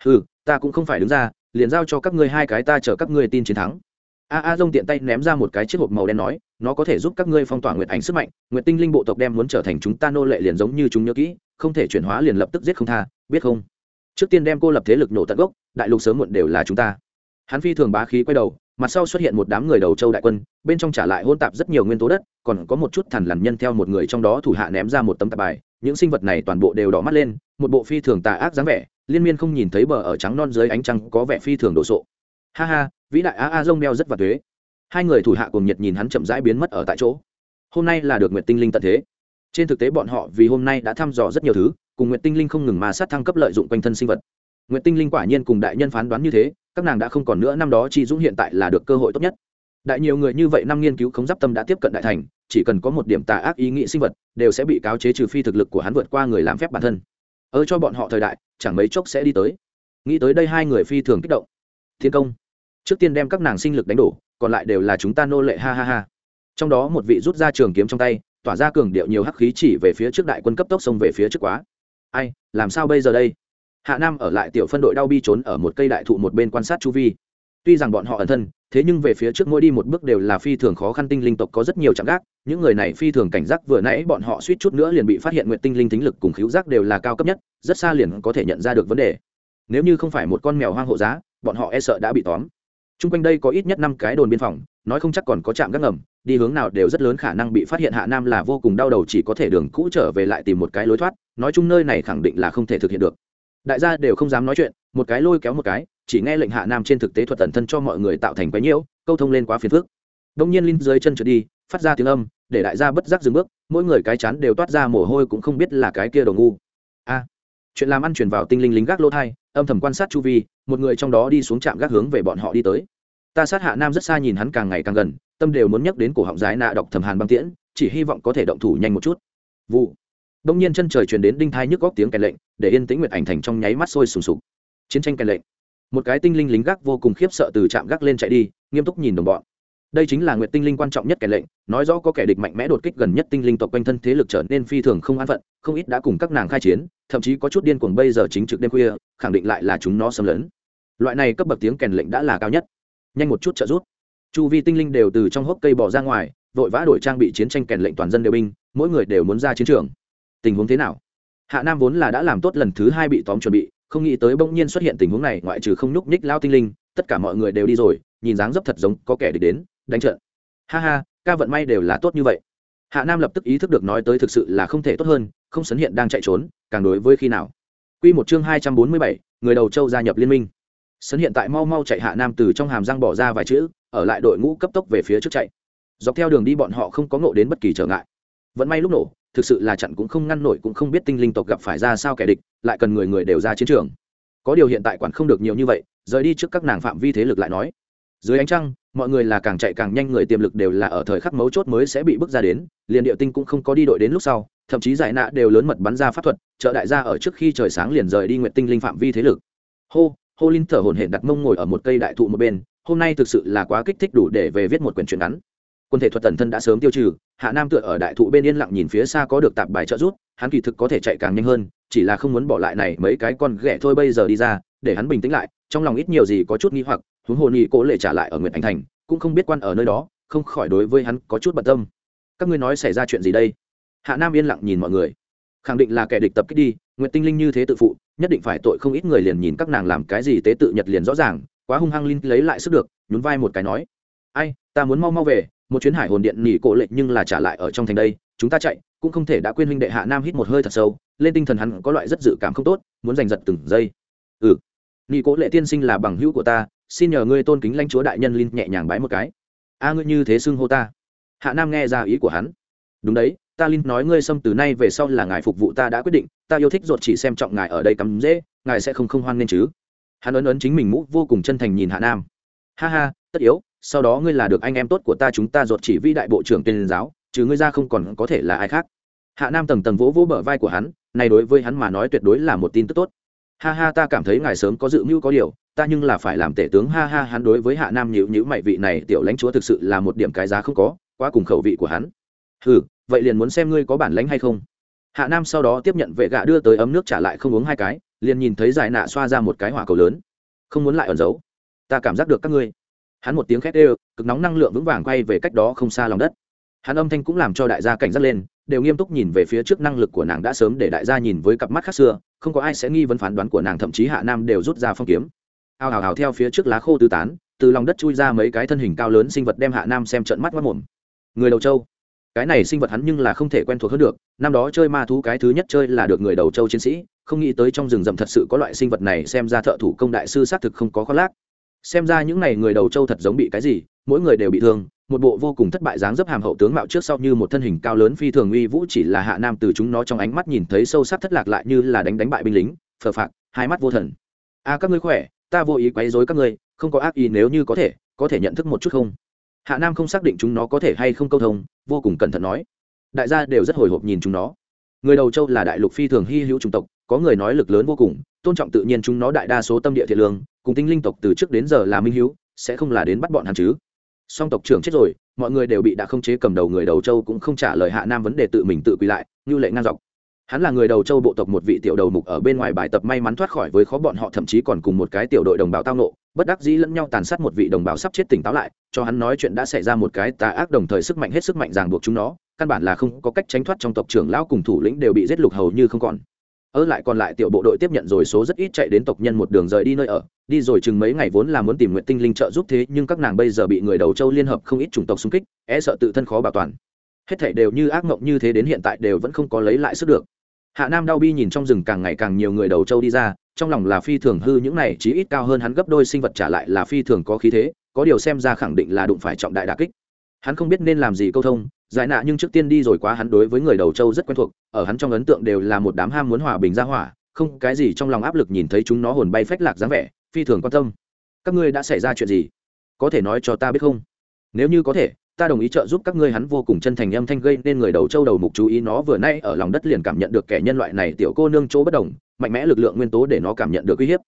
A: Ừ ta cũng không phải đứng ra, liền giao cho các ngươi hai cái ta chở các ngươi tin chiến thắng a a dông tiện tay ném ra một cái chiếc hộp màu đen nói, nó có thể giúp các ngươi phong tỏa nguyệt ảnh sức mạnh, nguyệt tinh linh bộ tộc đem muốn trở thành chúng ta nô lệ liền giống như chúng nhớ kỹ, không thể chuyển hóa liền lập tức giết không tha, biết không? Trước tiên đem cô lập thế lực nổ tận gốc, đại lục sớm muộn đều là chúng ta. Hắn phi thường bá khí quay đầu, mặt sau xuất hiện một đám người đầu châu đại quân, bên trong trả lại hôn tạp rất nhiều nguyên tố đất, còn có một chút thằn lằn nhân theo một người trong đó thủ hạ ném ra một tấm tạp bài, những sinh vật này toàn bộ đều đỏ mắt lên, một bộ phi thường tà ác dáng vẻ, liên miên không nhìn thấy bờ ở trắng non dưới ánh trăng có vẻ phi thường đồ sộ ha ha, vĩ đại a a dông đeo rất và thuế. Hai người thủ hạ cùng nhiệt nhìn hắn chậm rãi biến mất ở tại chỗ. Hôm nay là được nguyệt tinh linh tận thế. Trên thực tế bọn họ vì hôm nay đã thăm dò rất nhiều thứ, cùng nguyện tinh linh không ngừng mà sát thăng cấp lợi dụng quanh thân sinh vật. Nguyện tinh linh quả nhiên cùng đại nhân phán đoán như thế, các nàng đã không còn nữa năm đó chi dũng hiện tại là được cơ hội tốt nhất. Đại nhiều người như vậy năm nghiên cứu khống giáp tâm đã tiếp cận đại thành, chỉ cần có một điểm tà ác ý nghĩ sinh vật, đều sẽ bị cáo chế trừ phi thực lực của hắn vượt qua người làm phép bản thân. Ơ cho bọn họ thời đại, chẳng mấy chốc sẽ đi tới. Nghĩ tới đây hai người phi thường kích động. Thiên công trước tiên đem các nàng sinh lực đánh đổ, còn lại đều là chúng ta nô lệ, ha ha ha. Trong đó một vị rút ra trường kiếm trong tay, tỏa ra cường điệu nhiều hắc khí chỉ về phía trước đại quân cấp tốc xông về phía trước quá. Ai, làm sao bây giờ đây? Hạ nam ở lại tiểu phân đội đau bi trốn ở một cây đại thụ một bên quan sát chu vi. Tuy rằng bọn họ ẩn thân, thế nhưng về phía trước mỗi đi một bước đều là phi thường khó khăn, tinh linh tộc có rất nhiều chạm gác. Những người này phi thường cảnh giác, vừa nãy bọn họ suýt chút nữa liền bị phát hiện nguyện tinh linh tính lực cùng khíu giác đều là cao cấp nhất, rất xa liền có thể nhận ra được vấn đề. Nếu như không phải một con mèo hoang hộ giá, bọn họ e sợ đã bị tóm t r u n g quanh đây có ít nhất năm cái đồn biên phòng, nói không chắc còn có trạm gác ngầm, đi hướng nào đều rất lớn khả năng bị phát hiện hạ nam là vô cùng đau đầu chỉ có thể đường cũ trở về lại tìm một cái lối thoát, nói chung nơi này khẳng định là không thể thực hiện được. Đại gia đều không dám nói chuyện, một cái lôi kéo một cái, chỉ nghe lệnh hạ nam trên thực tế thuật tần thân cho mọi người tạo thành quái nhiễu, câu thông lên quá phiền phức. Đông nhiên linh dưới chân trượt đi, phát ra tiếng âm, để đại gia bất giác dừng bước, mỗi người cái chán đều toát ra mồ hôi cũng không biết là cái kia đầu ngu chuyện làm ăn truyền vào tinh linh lính gác lỗ thai, âm thầm quan sát chu vi, một người trong đó đi xuống trạm gác hướng về bọn họ đi tới. Ta sát hạ nam rất xa nhìn hắn càng ngày càng gần, tâm đều muốn nhắc đến cổ họng giái nạ đọc thầm hàn băng tiễn, chỉ hy vọng có thể động thủ nhanh một chút. Vụ. Đông nhiên chân trời truyền đến đinh thai nhức góc tiếng kèn lệnh, để yên tĩnh nguyệt ảnh thành trong nháy mắt sôi sùng sục. Chiến tranh kèn lệnh. Một cái tinh linh lính gác vô cùng khiếp sợ từ trạm gác lên chạy đi, nghiêm túc nhìn đồng bọn đây chính là nguyệt tinh linh quan trọng nhất kẻ lệnh, nói rõ có kẻ địch mạnh mẽ đột kích gần nhất tinh linh tộc quanh thân thế lực trở nên phi thường không an phận, không ít đã cùng các nàng khai chiến, thậm chí có chút điên cuồng bây giờ chính trực đêm khuya, khẳng định lại là chúng nó xâm lấn. Loại này cấp bậc tiếng kèn lệnh đã là cao nhất. Nhanh một chút trợ rút chu vi tinh linh đều từ trong hốc cây bỏ ra ngoài, vội vã đổi trang bị chiến tranh kèn lệnh toàn dân đều binh, mỗi người đều muốn ra chiến trường. Tình huống thế nào? Hạ nam vốn là đã làm tốt lần thứ hai bị tóm chuẩn bị, không nghĩ tới bỗng nhiên xuất hiện tình huống này, ngoại trừ không nhúc nhích lao tinh linh, tất cả mọi người đều đi rồi, nhìn dáng dấp thật giống có kẻ địch đến đánh trận ha ha ca vận may đều là tốt như vậy hạ nam lập tức ý thức được nói tới thực sự là không thể tốt hơn không sấn hiện đang chạy trốn càng đối với khi nào Quy một chương hai trăm bốn mươi bảy, người đầu châu gia nhập liên minh. Sấn hiện tại mau mau chạy Hạ Nam từ trong hàm răng bỏ ra vài chữ, ở lại đội ngũ cấp tốc về phía trước chạy. Dọc theo đường đi bọn họ không có ngộ đến bất kỳ trở ngại. Vẫn may lúc nổ, thực sự là chặn cũng không ngăn nổi cũng không biết tinh linh tộc gặp phải ra sao kẻ địch, lại cần người người đều ra chiến trường. Có điều hiện tại quản không được nhiều như vậy, rời đi trước các nàng phạm vi thế lực lại nói. Dưới ánh trăng, mọi người là càng chạy càng nhanh, người tiềm lực đều là ở thời khắc mấu chốt mới sẽ bị bước ra đến, liền điệu tinh cũng không có đi đội đến lúc sau, thậm chí giải nạ đều lớn mật bắn ra pháp thuật, trợ đại gia ở trước khi trời sáng liền rời đi nguyện tinh linh phạm vi thế lực. Hô hô linh thở hồn hển đặt mông ngồi ở một cây đại thụ một bên, hôm nay thực sự là quá kích thích đủ để về viết một quyển truyện ngắn. Quân thể thuật tần thân đã sớm tiêu trừ, hạ nam tựa ở đại thụ bên yên lặng nhìn phía xa có được tạp bài trợ rút hắn kỳ thực có thể chạy càng nhanh hơn, chỉ là không muốn bỏ lại này mấy cái con ghẻ thôi bây giờ đi ra, để hắn bình tĩnh lại, trong lòng ít nhiều gì có chút nghi hoặc huống hồ nghị cố lệ trả lại ở nguyện ảnh thành, cũng không biết quan ở nơi đó, không khỏi đối với hắn có chút bận tâm. Các ngươi nói xảy ra chuyện gì đây? Hạ nam yên lặng nhìn mọi người. Khẳng định là kẻ địch tập kích đi nguyện tinh linh như thế tự phụ, nhất định phải tội không ít người liền nhìn các nàng làm cái gì tế tự nhật liền rõ ràng, quá hung hăng linh lấy lại sức được, nhún vai một cái nói. Ai, ta muốn mau mau về, một chuyến hải hồn điện nghỉ cổ lệnh nhưng là trả lại ở trong thành đây, chúng ta chạy, cũng không thể đã quên huynh đệ hạ nam hít một hơi thật sâu, lên tinh thần hắn có loại rất dự cảm không tốt, muốn giành giật từng giây. Ừ nghỉ cổ lệ tiên sinh là bằng hữu của ta xin nhờ ngươi tôn kính lãnh chúa đại nhân linh nhẹ nhàng bái một cái. A, ngươi như thế xưng hô ta. Hạ nam nghe ra ý của hắn. Đúng đấy, ta linh nói ngươi xâm từ nay về sau là ngài phục vụ ta đã quyết định, ta yêu thích ruột chỉ xem trọng ngài ở đây cắm dễ, ngài sẽ không không hoan nên chứ. Hắn ấn ấn chính mình mũ vô cùng chân thành nhìn hạ nam. Ha ha, tất yếu, sau đó ngươi là được anh em tốt của ta chúng ta ruột chỉ vi đại bộ trưởng tên giáo chứ ngươi ra không còn có thể là ai khác. Hạ nam tầng tầng vỗ vỗ bờ vai của hắn, này đối với hắn mà nói tuyệt đối là một tin tức tốt. Ha ha, ta cảm thấy ngài sớm có dự mưu có điều ta nhưng là phải làm tể tướng, ha ha, hắn đối với hạ nam nhữ nhữ mày, vị này tiểu lãnh chúa thực sự là một điểm cái giá không có, quá cùng khẩu vị của hắn. Ừ vậy liền muốn xem ngươi có bản lãnh hay không. Hạ nam sau đó tiếp nhận vệ gạ đưa tới ấm nước trả lại không uống hai cái, liền nhìn thấy giải nạ xoa ra một cái hỏa cầu lớn. Không muốn lại ẩn giấu. Ta cảm giác được các ngươi. Hắn một tiếng khét ê cực nóng năng lượng vững vàng quay về cách đó không xa lòng đất. Hắn âm thanh cũng làm cho đại gia cảnh giác lên, đều nghiêm túc nhìn về phía trước năng lực của nàng đã sớm để đại gia nhìn với cặp mắt khác xưa, không có ai sẽ nghi vấn phán đoán của nàng, thậm chí hạ nam đều rút ra phong kiếm ao ào ào theo phía trước lá khô tứ tán, từ lòng đất chui ra mấy cái thân hình cao lớn sinh vật đem hạ nam xem trận mắt mất mồm. Người đầu châu cái này sinh vật hắn nhưng là không thể quen thuộc hơn được, năm đó chơi ma thú cái thứ nhất chơi là được người đầu châu chiến sĩ, không nghĩ tới trong rừng rậm thật sự có loại sinh vật này xem ra thợ thủ công đại sư xác thực không có khoác lác. Xem ra những n à y người đầu châu thật giống bị cái gì, mỗi người đều bị thương, một bộ vô cùng thất bại dáng dấp hàm hậu tướng mạo trước sau như một thân hình cao lớn phi thường uy vũ chỉ là hạ nam từ chúng nó trong ánh mắt nhìn thấy sâu sắc thất lạc lại như là đánh đánh bại binh lính, phờ phạc, hai mắt vô thần. A, các ngươi khỏe ta vô ý quấy rối các ngươi, không có ác ý nếu như có thể có thể nhận thức một chút không? Hạ nam không xác định chúng nó có thể hay không câu thông, vô cùng cẩn thận nói. Đại gia đều rất hồi hộp nhìn chúng nó. Người đầu châu là đại lục phi thường hy hữu chủng tộc, có người nói lực lớn vô cùng, tôn trọng tự nhiên chúng nó đại đa số tâm địa thiện lương, cùng tinh linh tộc từ trước đến giờ là minh hữu, sẽ không là đến bắt bọn hắn chứ. Song tộc trưởng chết rồi, mọi người đều bị đã không chế cầm đầu người đầu châu cũng không trả lời hạ nam vấn đề tự mình tự quy lại, như lệ ngang dọc hắn là người đầu châu bộ tộc một vị tiểu đầu mục ở bên ngoài bài tập may mắn thoát khỏi với khó bọn họ, thậm chí còn cùng một cái tiểu đội đồng bào tao nộ bất đắc dĩ lẫn nhau tàn sát một vị đồng bào sắp chết tỉnh táo lại, cho hắn nói chuyện đã xảy ra một cái tà ác đồng thời sức mạnh hết sức mạnh ràng buộc chúng nó, căn bản là không có cách tránh thoát trong tộc trưởng lão cùng thủ lĩnh đều bị giết lục hầu như không còn. Ở lại còn lại tiểu bộ đội tiếp nhận rồi số rất ít chạy đến tộc nhân một đường rời đi nơi ở, đi rồi chừng mấy ngày vốn là muốn tìm nguyện tinh linh trợ giúp thế, nhưng các nàng bây giờ bị người đầu châu liên hợp không ít chủng tộc xung kích e sợ tự thân khó bảo toàn. Hết thảy đều như ác mộng như thế đến hiện tại đều vẫn không có lấy lại sức được hạ nam đau bi nhìn trong rừng càng ngày càng nhiều người đầu châu đi ra, trong lòng là phi thường hư những này, chí ít cao hơn hắn gấp đôi sinh vật trả lại là phi thường có khí thế, có điều xem ra khẳng định là đụng phải trọng đại đà kích. Hắn không biết nên làm gì câu thông, giải nạ nhưng trước tiên đi rồi quá hắn đối với người đầu châu rất quen thuộc, ở hắn trong ấn tượng đều là một đám ham muốn hòa bình ra hỏa, không cái gì trong lòng áp lực nhìn thấy chúng nó hồn bay phách lạc dáng vẻ, phi thường quan tâm. Các ngươi đã xảy ra chuyện gì? Có thể nói cho ta biết không? Nếu như có thể ta đồng ý trợ giúp các ngươi hắn vô cùng chân thành âm thanh gây nên người đầu châu đầu mục chú ý nó vừa nay ở lòng đất liền cảm nhận được kẻ nhân loại này tiểu cô nương chỗ bất đồng, mạnh mẽ lực lượng nguyên tố để nó cảm nhận được uy hiếp.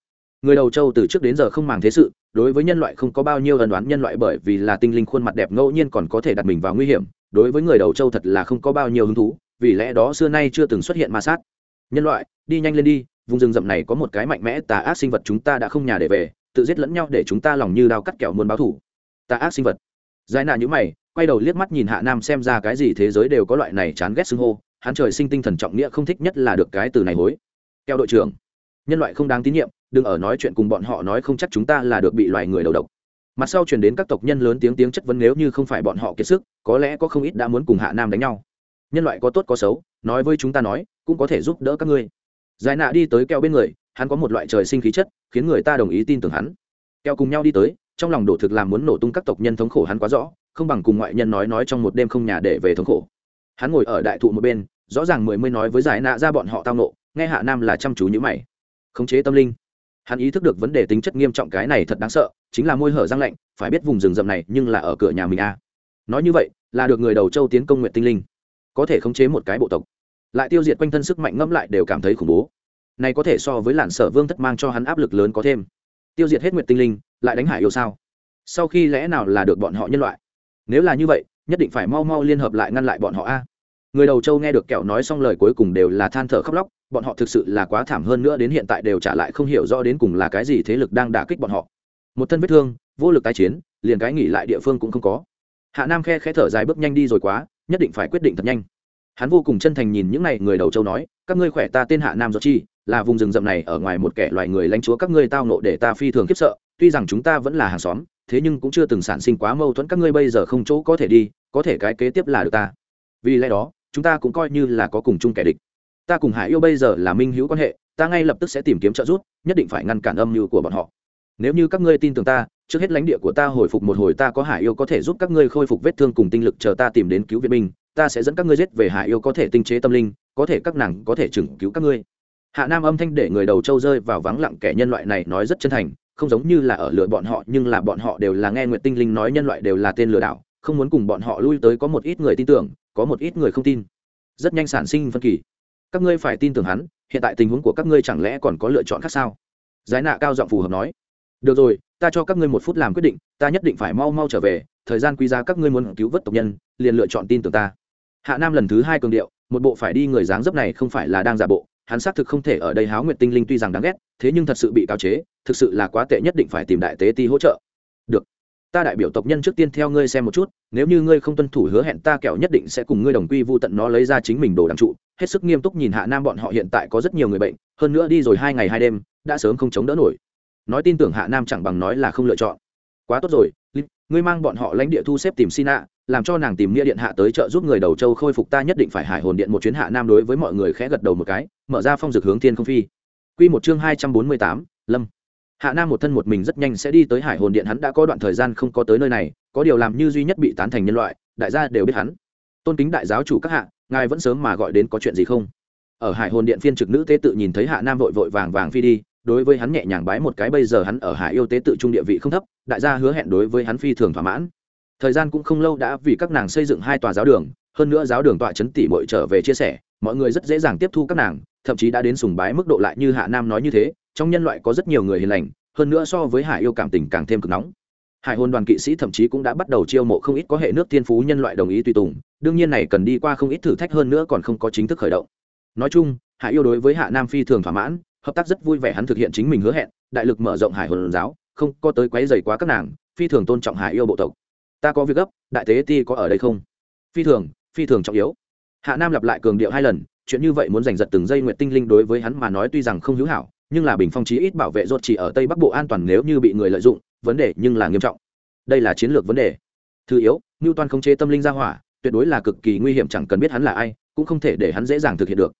A: Người đầu châu từ trước đến giờ không màng thế sự, đối với nhân loại không có bao nhiêu ân đoán nhân loại bởi vì là tinh linh khuôn mặt đẹp ngẫu nhiên còn có thể đặt mình vào nguy hiểm, đối với người đầu châu thật là không có bao nhiêu hứng thú, vì lẽ đó xưa nay chưa từng xuất hiện ma sát. Nhân loại, đi nhanh lên đi, vùng rừng rậm này có một cái mạnh mẽ tà ác sinh vật chúng ta đã không nhà để về, tự giết lẫn nhau để chúng ta lòng như đao cắt kẹo muốn báo thủ. Tà ác sinh vật. Giải nạ nhữ mày quay đầu liếc mắt nhìn hạ nam xem ra cái gì thế giới đều có loại này chán ghét xưng hô, hắn trời sinh tinh thần trọng nghĩa không thích nhất là được cái từ này hối. Keo đội trưởng, nhân loại không đáng tín nhiệm, đừng ở nói chuyện cùng bọn họ nói không chắc chúng ta là được bị loài người đầu độc. Mặt sau truyền đến các tộc nhân lớn tiếng tiếng chất vấn nếu như không phải bọn họ kiệt sức, có lẽ có không ít đã muốn cùng hạ nam đánh nhau. Nhân loại có tốt có xấu, nói với chúng ta nói, cũng có thể giúp đỡ các ngươi. Giải nạ đi tới keo bên người, hắn có một loại trời sinh khí chất, khiến người ta đồng ý tin tưởng hắn. Keo cùng nhau đi tới, trong lòng đổ thực làm muốn nổ tung các tộc nhân thống khổ hắn quá rõ không bằng cùng ngoại nhân nói nói trong một đêm không nhà để về thống khổ. Hắn ngồi ở đại thụ một bên, rõ ràng mười mươi nói với giải nạ ra bọn họ tao nộ nghe hạ nam là chăm chú như mày. Khống chế tâm linh. Hắn ý thức được vấn đề tính chất nghiêm trọng cái này thật đáng sợ, chính là môi hở răng lạnh, phải biết vùng rừng rậm này nhưng là ở cửa nhà mình a à. nói như vậy, là được người đầu châu tiến công nguyện tinh linh. Có thể khống chế một cái bộ tộc. Lại tiêu diệt quanh thân sức mạnh ngẫm lại đều cảm thấy khủng bố. Này có thể so với làn sở vương thất mang cho hắn áp lực lớn có thêm. Tiêu diệt hết nguyện tinh linh, lại đánh hải yêu sao? Sau khi lẽ nào là được bọn họ nhân loại? Nếu là như vậy, nhất định phải mau mau liên hợp lại ngăn lại bọn họ a. Người đầu châu nghe được kẹo nói xong lời cuối cùng đều là than thở khóc lóc, bọn họ thực sự là quá thảm hơn nữa đến hiện tại đều trả lại không hiểu rõ đến cùng là cái gì thế lực đang đả kích bọn họ. Một thân vết thương, vô lực tái chiến, liền cái nghỉ lại địa phương cũng không có. Hạ nam khe khẽ thở dài bước nhanh đi rồi quá, nhất định phải quyết định thật nhanh. Hắn vô cùng chân thành nhìn những n à y người đầu châu nói, các ngươi khỏe ta tên hạ nam do chi, là vùng rừng rậm này ở ngoài một kẻ loài người lãnh chúa, các ngươi tao nộ để ta phi thường khiếp sợ tuy rằng chúng ta vẫn là hàng xóm, thế nhưng cũng chưa từng sản sinh quá mâu thuẫn, các ngươi bây giờ không chỗ có thể đi, có thể cái kế tiếp là được ta. Vì lẽ đó, chúng ta cũng coi như là có cùng chung kẻ địch. Ta cùng hải yêu bây giờ là minh hữu quan hệ, ta ngay lập tức sẽ tìm kiếm trợ giúp, nhất định phải ngăn cản âm mưu của bọn họ. Nếu như các ngươi tin tưởng ta, trước hết lãnh địa của ta hồi phục một hồi, ta có hải yêu có thể giúp các ngươi khôi phục vết thương cùng tinh lực, chờ ta tìm đến cứu viện binh, ta sẽ dẫn các ngươi giết về hải yêu có thể tinh chế tâm linh, có thể các nàng có thể chừng cứu các ngươi. Hạ nam âm thanh để người đầu trâu rơi vào vắng lặng, kẻ nhân loại này nói rất chân thành không giống như là ở lừa bọn họ, nhưng là bọn họ đều là nghe nguyện tinh linh nói nhân loại đều là tên lừa đảo, không muốn cùng bọn họ lui tới có một ít người tin tưởng, có một ít người không tin. Rất nhanh sản sinh phân kỳ. Các ngươi phải tin tưởng hắn, hiện tại tình huống của các ngươi chẳng lẽ còn có lựa chọn khác sao? Giải nạ cao giọng phù hợp nói. Được rồi, ta cho các ngươi một phút làm quyết định, ta nhất định phải mau mau trở về, thời gian quý giá các ngươi muốn cứu vớt tộc nhân, liền lựa chọn tin tưởng ta. Hạ nam lần thứ hai cường điệu, một bộ phải đi người dáng dấp này không phải là đang giả bộ hắn xác thực không thể ở đây háo nguyệt tinh linh tuy rằng đáng ghét, thế nhưng thật sự bị cáo chế, thực sự là quá tệ nhất định phải tìm đại tế ti hỗ trợ. Được, ta đại biểu tộc nhân trước tiên theo ngươi xem một chút, nếu như ngươi không tuân thủ hứa hẹn ta kẹo nhất định sẽ cùng ngươi đồng quy vô tận nó lấy ra chính mình đồ đằng trụ. Hết sức nghiêm túc nhìn hạ nam bọn họ hiện tại có rất nhiều người bệnh, hơn nữa đi rồi hai ngày hai đêm, đã sớm không chống đỡ nổi. Nói tin tưởng hạ nam chẳng bằng nói là không lựa chọn. Quá tốt rồi ngươi mang bọn họ lãnh địa thu xếp tìm sina làm cho nàng tìm nghĩa điện hạ tới trợ giúp người đầu châu khôi phục ta nhất định phải hải hồn điện một chuyến hạ nam đối với mọi người khẽ gật đầu một cái, mở ra phong dực hướng thiên không phi. Quy một chương hai trăm bốn mươi tám, lâm. Hạ nam một thân một mình rất nhanh sẽ đi tới hải hồn điện, hắn đã có đoạn thời gian không có tới nơi này, có điều làm như duy nhất bị tán thành nhân loại, đại gia đều biết hắn. Tôn kính đại giáo chủ các hạ, ngài vẫn sớm mà gọi đến có chuyện gì không? Ở hải hồn điện phiên trực nữ tế tự nhìn thấy hạ nam vội vội vàng vàng phi đi, đối với hắn nhẹ nhàng bái một cái, bây giờ hắn ở hải yêu tế tự trung địa vị không thấp, đại gia hứa hẹn đối với hắn phi thường thỏa mãn thời gian cũng không lâu đã vì các nàng xây dựng hai tòa giáo đường, hơn nữa giáo đường tọa chấn tỷ mội trở về chia sẻ, mọi người rất dễ dàng tiếp thu các nàng, thậm chí đã đến sùng bái mức độ lại như hạ nam nói như thế, trong nhân loại có rất nhiều người hiền lành, hơn nữa so với hải yêu cảm tình càng thêm cực nóng. Hải Hôn đoàn kỵ sĩ thậm chí cũng đã bắt đầu chiêu mộ không ít có hệ nước thiên phú nhân loại đồng ý tùy tùng, đương nhiên này cần đi qua không ít thử thách hơn nữa còn không có chính thức khởi động. Nói chung, hải yêu đối với hạ nam phi thường thỏa mãn, hợp tác rất vui vẻ hắn thực hiện chính mình hứa hẹn, đại lực mở rộng hải hồn giáo, không có tới quấy dày quá các nàng, phi thường tôn trọng hải yêu bộ tộc ta có việc gấp, đại tế ti có ở đây không? Phi thường phi thường trọng yếu. Hạ nam lặp lại cường điệu hai lần, chuyện như vậy muốn giành giật từng giây nguyện tinh linh đối với hắn mà nói tuy rằng không hữu hảo, nhưng là bình phong chí ít bảo vệ rốt chỉ ở tây bắc bộ an toàn nếu như bị người lợi dụng, vấn đề nhưng là nghiêm trọng. Đây là chiến lược vấn đề. Thứ yếu ngưu toàn không chế tâm linh ra hỏa, tuyệt đối là cực kỳ nguy hiểm chẳng cần biết hắn là ai, cũng không thể để hắn dễ dàng thực hiện được.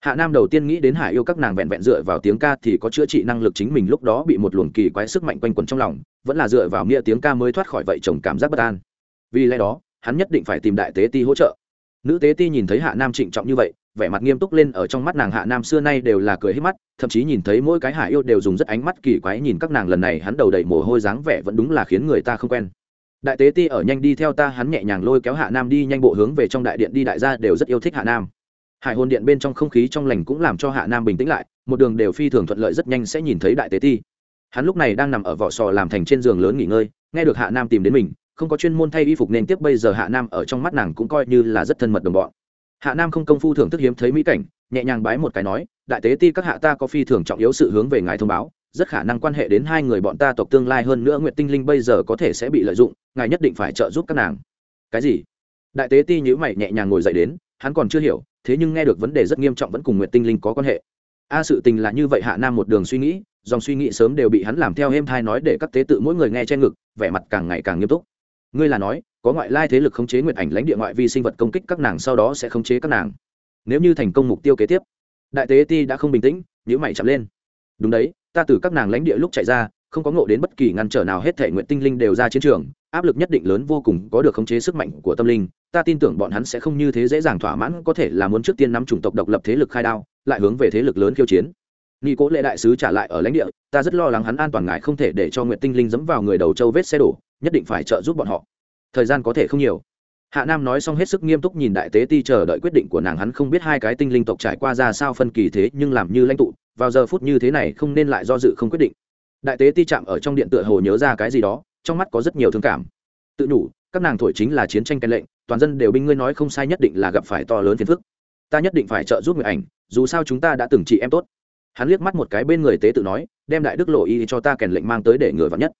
A: Hạ nam đầu tiên nghĩ đến hải yêu các nàng vẹn vẹn dựa vào tiếng ca thì có chữa trị năng lực chính mình lúc đó bị một luồng kỳ quái sức mạnh quanh quẩn trong lòng vẫn là dựa vào nghĩa tiếng ca mới thoát khỏi vậy chồng cảm giác bất an. Vì lẽ đó, hắn nhất định phải tìm đại tế ti hỗ trợ. Nữ tế ti nhìn thấy hạ nam trịnh trọng như vậy, vẻ mặt nghiêm túc lên ở trong mắt nàng hạ nam xưa nay đều là cười hết mắt, thậm chí nhìn thấy mỗi cái hạ yêu đều dùng rất ánh mắt kỳ quái nhìn các nàng lần này, hắn đầu đầy mồ hôi dáng vẻ vẫn đúng là khiến người ta không quen. Đại tế ti ở nhanh đi theo ta, hắn nhẹ nhàng lôi kéo hạ nam đi, nhanh bộ hướng về trong đại điện đi, đại gia đều rất yêu thích hạ nam. Hải hồn điện bên trong không khí trong lành cũng làm cho hạ nam bình tĩnh lại, một đường đều phi thường thuận lợi, rất nhanh sẽ nhìn thấy đại tế ti hắn lúc này đang nằm ở vỏ sò làm thành trên giường lớn nghỉ ngơi, nghe được hạ nam tìm đến mình, không có chuyên môn thay y phục nên tiếp bây giờ hạ nam ở trong mắt nàng cũng coi như là rất thân mật đồng bọn. Hạ nam không công phu thưởng thức hiếm thấy mỹ cảnh, nhẹ nhàng bái một cái nói, đại tế ti các hạ ta có phi thường trọng yếu sự hướng về ngài thông báo, rất khả năng quan hệ đến hai người bọn ta tộc tương lai hơn nữa nguyện tinh linh bây giờ có thể sẽ bị lợi dụng, ngài nhất định phải trợ giúp các nàng. Cái gì? Đại tế ti nhữ mày nhẹ nhàng ngồi dậy đến, hắn còn chưa hiểu, thế nhưng nghe được vấn đề rất nghiêm trọng vẫn cùng nguyện tinh linh có quan hệ a sự tình là như vậy hạ nam một đường suy nghĩ, dòng suy nghĩ sớm đều bị hắn làm theo êm thai nói để các tế tự mỗi người nghe trên ngực, vẻ mặt càng ngày càng nghiêm túc. Ngươi là nói, có ngoại lai thế lực khống chế nguyện ảnh lãnh địa ngoại vi sinh vật công kích các nàng sau đó sẽ khống chế các nàng. Nếu như thành công mục tiêu kế tiếp, đại tế ti đã không bình tĩnh nhữ mày chậm lên. Đúng đấy, ta từ các nàng lãnh địa lúc chạy ra không có ngộ đến bất kỳ ngăn trở nào hết thể nguyện tinh linh đều ra chiến trường, áp lực nhất định lớn vô cùng, có được khống chế sức mạnh của tâm linh. Ta tin tưởng bọn hắn sẽ không như thế dễ dàng thỏa mãn, có thể là muốn trước tiên nắm chủng tộc độc lập thế lực khai đao, lại hướng về thế lực lớn khiêu chiến. Nghi cố lệ đại sứ trả lại ở lãnh địa, ta rất lo lắng hắn an toàn ngại không thể để cho nguyện tinh linh dẫm vào người đầu châu vết xe đổ, nhất định phải trợ giúp bọn họ. Thời gian có thể không nhiều. Hạ nam nói xong hết sức nghiêm túc nhìn đại tế ti chờ đợi quyết định của nàng, hắn không biết hai cái tinh linh tộc trải qua ra sao phân kỳ thế, nhưng làm như lãnh tụ, vào giờ phút như thế này không nên lại do dự không quyết định đại tế ti chạm ở trong điện tựa hồ nhớ ra cái gì đó, trong mắt có rất nhiều thương cảm. Tự nhủ, các nàng thổi chính là chiến tranh cai lệnh, toàn dân đều binh ngươi nói không sai nhất định là gặp phải to lớn phiền phức. Ta nhất định phải trợ giúp người ảnh, dù sao chúng ta đã từng chị em tốt. Hắn liếc mắt một cái bên người tế tự nói, đem đại đức lộ y cho ta kèn lệnh mang tới để người vắn nhất.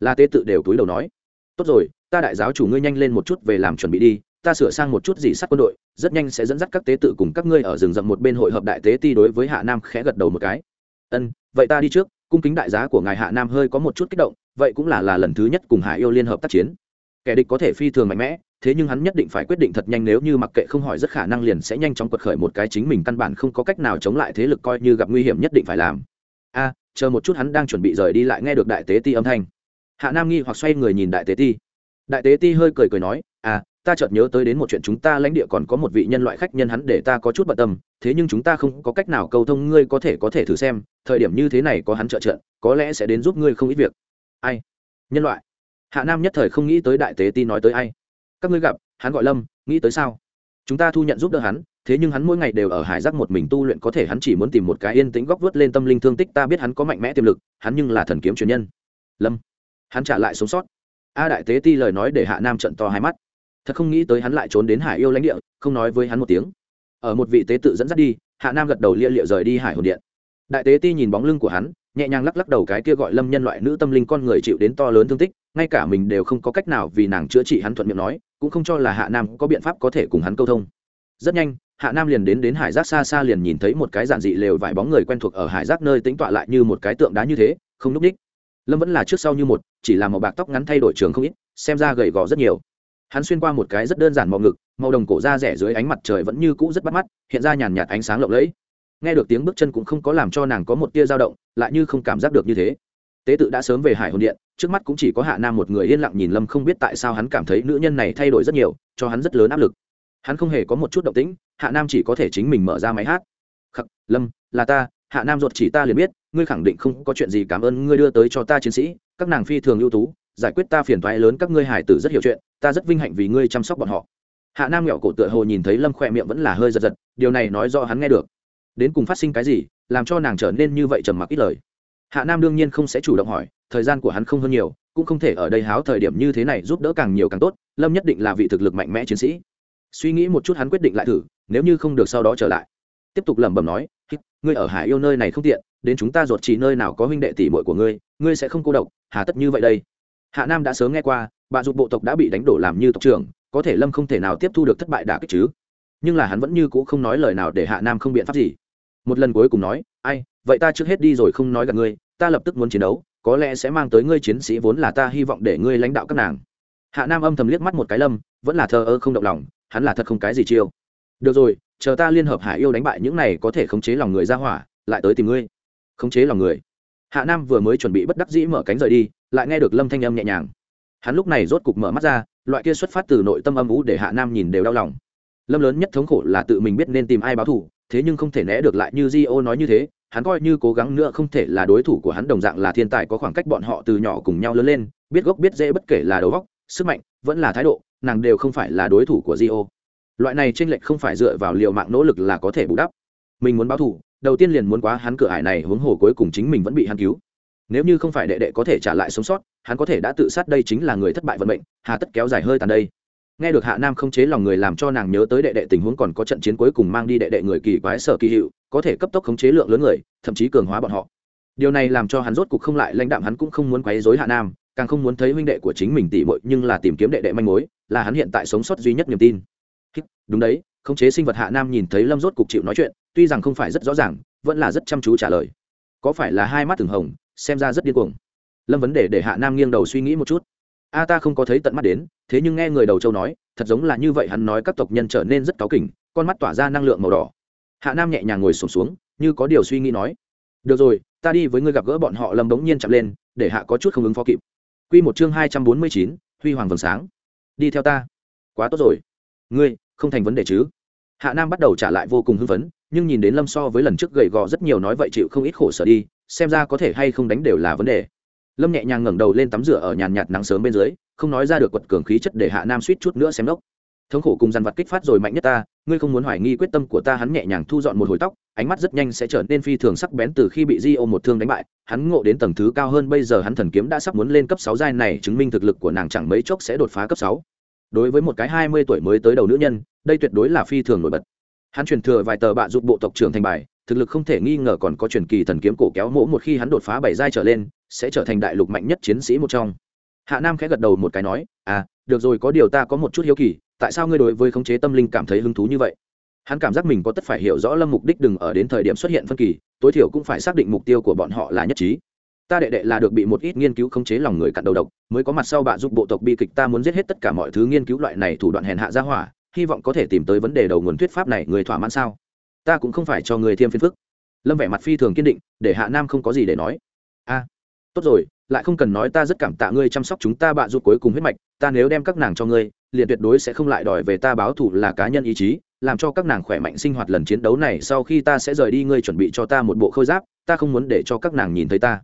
A: Là tế tự đều túi đầu nói, tốt rồi, ta đại giáo chủ ngươi nhanh lên một chút về làm chuẩn bị đi, ta sửa sang một chút gì sắt quân đội, rất nhanh sẽ dẫn dắt các tế tự cùng các ngươi ở rừng rậm một bên hội hợp đại tế ti đối với hạ nam khẽ gật đầu một cái. Ân, vậy ta đi trước cung kính đại giá của ngài hạ nam hơi có một chút kích động, vậy cũng là là lần thứ nhất cùng hạ yêu liên hợp tác chiến. Kẻ địch có thể phi thường mạnh mẽ, thế nhưng hắn nhất định phải quyết định thật nhanh nếu như mặc kệ không hỏi rất khả năng liền sẽ nhanh chóng quật khởi một cái chính mình căn bản không có cách nào chống lại thế lực coi như gặp nguy hiểm nhất định phải làm. A, chờ một chút hắn đang chuẩn bị rời đi lại nghe được đại tế ti âm thanh. Hạ nam nghi hoặc xoay người nhìn đại tế ti. Đại tế ti hơi cười cười nói à ta chợt nhớ tới đến một chuyện chúng ta lãnh địa còn có một vị nhân loại khách nhân hắn để ta có chút bận tâm, thế nhưng chúng ta không có cách nào cầu thông, ngươi có thể có thể thử xem thời điểm như thế này có hắn trợ trợ có lẽ sẽ đến giúp ngươi không ít việc. Ai? Nhân loại. Hạ nam nhất thời không nghĩ tới đại tế ti nói tới ai. Các ngươi gặp, hắn gọi lâm, nghĩ tới sao? Chúng ta thu nhận giúp đỡ hắn, thế nhưng hắn mỗi ngày đều ở hải giác một mình tu luyện, có thể hắn chỉ muốn tìm một cái yên tĩnh góc vớt lên tâm linh thương tích, ta biết hắn có mạnh mẽ tiềm lực, hắn nhưng là thần kiếm truyền nhân. Lâm. Hắn trả lại sống sót. A đại tế ti lời nói để hạ nam trận to hai mắt. Thật không nghĩ tới hắn lại trốn đến hải yêu lãnh địa, không nói với hắn một tiếng. Ở một vị tế tự dẫn dắt đi, hạ nam gật đầu lia liệu rời đi hải hồn điện đại tế ti nhìn bóng lưng của hắn, nhẹ nhàng lắc lắc đầu cái kia gọi lâm nhân loại nữ tâm linh con người chịu đến to lớn thương tích, ngay cả mình đều không có cách nào vì nàng chữa trị hắn thuận miệng nói, cũng không cho là hạ nam có biện pháp có thể cùng hắn câu thông. Rất nhanh, hạ nam liền đến đến hải giác xa xa liền nhìn thấy một cái giản dị lều vải bóng người quen thuộc ở hải giác nơi tính tọa lại như một cái tượng đá như thế, không núp đích. Lâm vẫn là trước sau như một, chỉ là màu bạc tóc ngắn thay đổi trường không ít, xem ra gầy gò rất nhiều. Hắn xuyên qua một cái rất đơn giản màu ngực, màu đồng cổ da rẻ dưới ánh mặt trời vẫn như cũ rất bắt mắt, hiện ra nhàn nhạt ánh sáng lộng lẫy nghe được tiếng bước chân cũng không có làm cho nàng có một tia dao động, lại như không cảm giác được như thế. Tế tự đã sớm về hải hồn điện, trước mắt cũng chỉ có hạ nam một người yên lặng nhìn lâm không biết tại sao hắn cảm thấy nữ nhân này thay đổi rất nhiều, cho hắn rất lớn áp lực. Hắn không hề có một chút động tĩnh, hạ nam chỉ có thể chính mình mở ra máy hát. Khắc, lâm, là ta, hạ nam ruột chỉ ta liền biết, ngươi khẳng định không có chuyện gì cảm ơn ngươi đưa tới cho ta chiến sĩ, các nàng phi thường ưu tú, giải quyết ta phiền thoái lớn, các ngươi hải tử rất hiểu chuyện, ta rất vinh hạnh vì ngươi chăm sóc bọn họ. Hạ nam nghẹo cổ tựa hồ nhìn thấy lâm khỏe miệng vẫn là hơi giật giật, điều này nói do hắn nghe được đến cùng phát sinh cái gì, làm cho nàng trở nên như vậy trầm mặc ít lời. Hạ nam đương nhiên không sẽ chủ động hỏi, thời gian của hắn không hơn nhiều, cũng không thể ở đây háo thời điểm như thế này giúp đỡ càng nhiều càng tốt, lâm nhất định là vị thực lực mạnh mẽ chiến sĩ. Suy nghĩ một chút hắn quyết định lại thử, nếu như không được sau đó trở lại. Tiếp tục lẩm bẩm nói ngươi ở hải yêu nơi này không tiện, đến chúng ta ruột chỉ nơi nào có huynh đệ tỷ muội của ngươi ngươi sẽ không cô độc, hà tất như vậy đây. Hạ nam đã sớm nghe qua, bà dục bộ tộc đã bị đánh đổ làm như tộc trưởng, có thể lâm không thể nào tiếp thu được thất bại đả kích chứ. Nhưng là hắn vẫn như cũ không nói lời nào để hạ nam không biện pháp gì một lần cuối cùng nói, ai, vậy ta trước hết đi rồi không nói gặp ngươi, ta lập tức muốn chiến đấu, có lẽ sẽ mang tới ngươi chiến sĩ vốn là ta hy vọng để ngươi lãnh đạo các nàng. Hạ nam âm thầm liếc mắt một cái lâm, vẫn là thờ ơ không động lòng, hắn là thật không cái gì chiêu. Được rồi, chờ ta liên hợp hải yêu đánh bại những này có thể khống chế lòng người ra hỏa, lại tới tìm ngươi. Khống chế lòng người? Hạ nam vừa mới chuẩn bị bất đắc dĩ mở cánh rời đi, lại nghe được lâm thanh âm nhẹ nhàng. Hắn lúc này rốt cục mở mắt ra, loại kia xuất phát từ nội tâm âm ú để hạ nam nhìn đều đau lòng. Lâm lớn nhất thống khổ là tự mình biết nên tìm ai báo thù thế nhưng không thể né được lại như Gio nói như thế hắn coi như cố gắng nữa không thể là đối thủ của hắn đồng dạng là thiên tài có khoảng cách bọn họ từ nhỏ cùng nhau lớn lên biết gốc biết dễ bất kể là đầu óc, sức mạnh vẫn là thái độ nàng đều không phải là đối thủ của Gio. loại này tranh lệch không phải dựa vào liều mạng nỗ lực là có thể bù đắp. Mình muốn báo thủ, đầu tiên liền muốn quá hắn cửa ải này huống hồ cuối cùng chính mình vẫn bị hắn cứu. Nếu như không phải đệ đệ có thể trả lại sống sót hắn có thể đã tự sát đây chính là người thất bại vận mệnh hà tất kéo dài hơi tàn đây nghe được hạ nam không chế lòng người làm cho nàng nhớ tới đệ đệ tình huống còn có trận chiến cuối cùng mang đi đệ đệ người kỳ quái sở kỳ hiệu, có thể cấp tốc khống chế lượng lớn người, thậm chí cường hóa bọn họ. Điều này làm cho hắn rốt cục không lại, lãnh đạm hắn cũng không muốn quấy dối hạ nam, càng không muốn thấy huynh đệ của chính mình tỉ mội nhưng là tìm kiếm đệ đệ manh mối, là hắn hiện tại sống sót duy nhất niềm tin. Đúng đấy, khống chế sinh vật hạ nam nhìn thấy lâm rốt cục chịu nói chuyện, tuy rằng không phải rất rõ ràng, vẫn là rất chăm chú trả lời. Có phải là hai mắt thường hồng, xem ra rất điên cuồng. Lâm vấn đề để hạ nam nghiêng đầu suy nghĩ một chút a ta không có thấy tận mắt đến thế nhưng nghe người đầu châu nói thật giống là như vậy hắn nói các tộc nhân trở nên rất cáu kỉnh con mắt tỏa ra năng lượng màu đỏ. Hạ nam nhẹ nhàng ngồi sổm xuống, xuống như có điều suy nghĩ nói. Được rồi ta đi với ngươi gặp gỡ bọn họ lâm đống nhiên chậm lên để hạ có chút không ứng phó kịp. Q một chương hai trăm bốn mươi chín huy hoàng vầng sáng. Đi theo ta. Quá tốt rồi. Ngươi không thành vấn đề chứ? Hạ nam bắt đầu trả lại vô cùng hưng phấn nhưng nhìn đến lâm so với lần trước gầy gò rất nhiều nói vậy chịu không ít khổ sở đi xem ra có thể hay không đánh đều là vấn đề lâm nhẹ nhàng ngẩng đầu lên tắm rửa ở nhàn nhạt nắng sớm bên dưới, không nói ra được quật cường khí chất để hạ nam suýt chút nữa xem lốc. Thống khổ cùng dằn vặt kích phát rồi mạnh nhất ta, ngươi không muốn hoài nghi quyết tâm của ta, hắn nhẹ nhàng thu dọn một hồi tóc, ánh mắt rất nhanh sẽ trở nên phi thường sắc bén từ khi bị di ô một thương đánh bại, hắn ngộ đến tầng thứ cao hơn, bây giờ hắn thần kiếm đã sắp muốn lên cấp sáu giai này, chứng minh thực lực của nàng chẳng mấy chốc sẽ đột phá cấp sáu. Đối với một cái hai mươi tuổi mới tới đầu nữ nhân, đây tuyệt đối là phi thường nổi bật. Hắn truyền thừa vài tờ bạ giúp bộ tộc trưởng thành bài, thực lực không thể nghi ngờ còn có truyền kỳ thần kiếm cổ kéo mỗ một khi hắn đột phá bảy giai trở lên sẽ trở thành đại lục mạnh nhất chiến sĩ một trong. Hạ nam khẽ gật đầu một cái nói à được rồi, có điều ta có một chút hiếu kỳ, tại sao ngươi đối với khống chế tâm linh cảm thấy hứng thú như vậy? Hắn cảm giác mình có tất phải hiểu rõ lâm mục đích đừng ở đến thời điểm xuất hiện phân kỳ, tối thiểu cũng phải xác định mục tiêu của bọn họ là nhất trí. Ta đệ đệ là được bị một ít nghiên cứu khống chế lòng người cặn đầu độc, mới có mặt sau bạ giúp bộ tộc bi kịch ta muốn giết hết tất cả mọi thứ nghiên cứu loại này thủ đoạn hèn hạ ra hỏa, hy vọng có thể tìm tới vấn đề đầu nguồn thuyết pháp này, người thỏa mãn sao? Ta cũng không phải cho người thêm phiền phức. Lâm vẻ mặt phi thường kiên định, để hạ nam không có gì để nói. A tốt rồi, lại không cần nói ta rất cảm tạ ngươi chăm sóc chúng ta bạ rụt cuối cùng huyết mạch, ta nếu đem các nàng cho ngươi, liền tuyệt đối sẽ không lại đòi về ta báo thù là cá nhân ý chí, làm cho các nàng khỏe mạnh sinh hoạt lần chiến đấu này sau khi ta sẽ rời đi ngươi chuẩn bị cho ta một bộ khôi giáp, ta không muốn để cho các nàng nhìn thấy ta.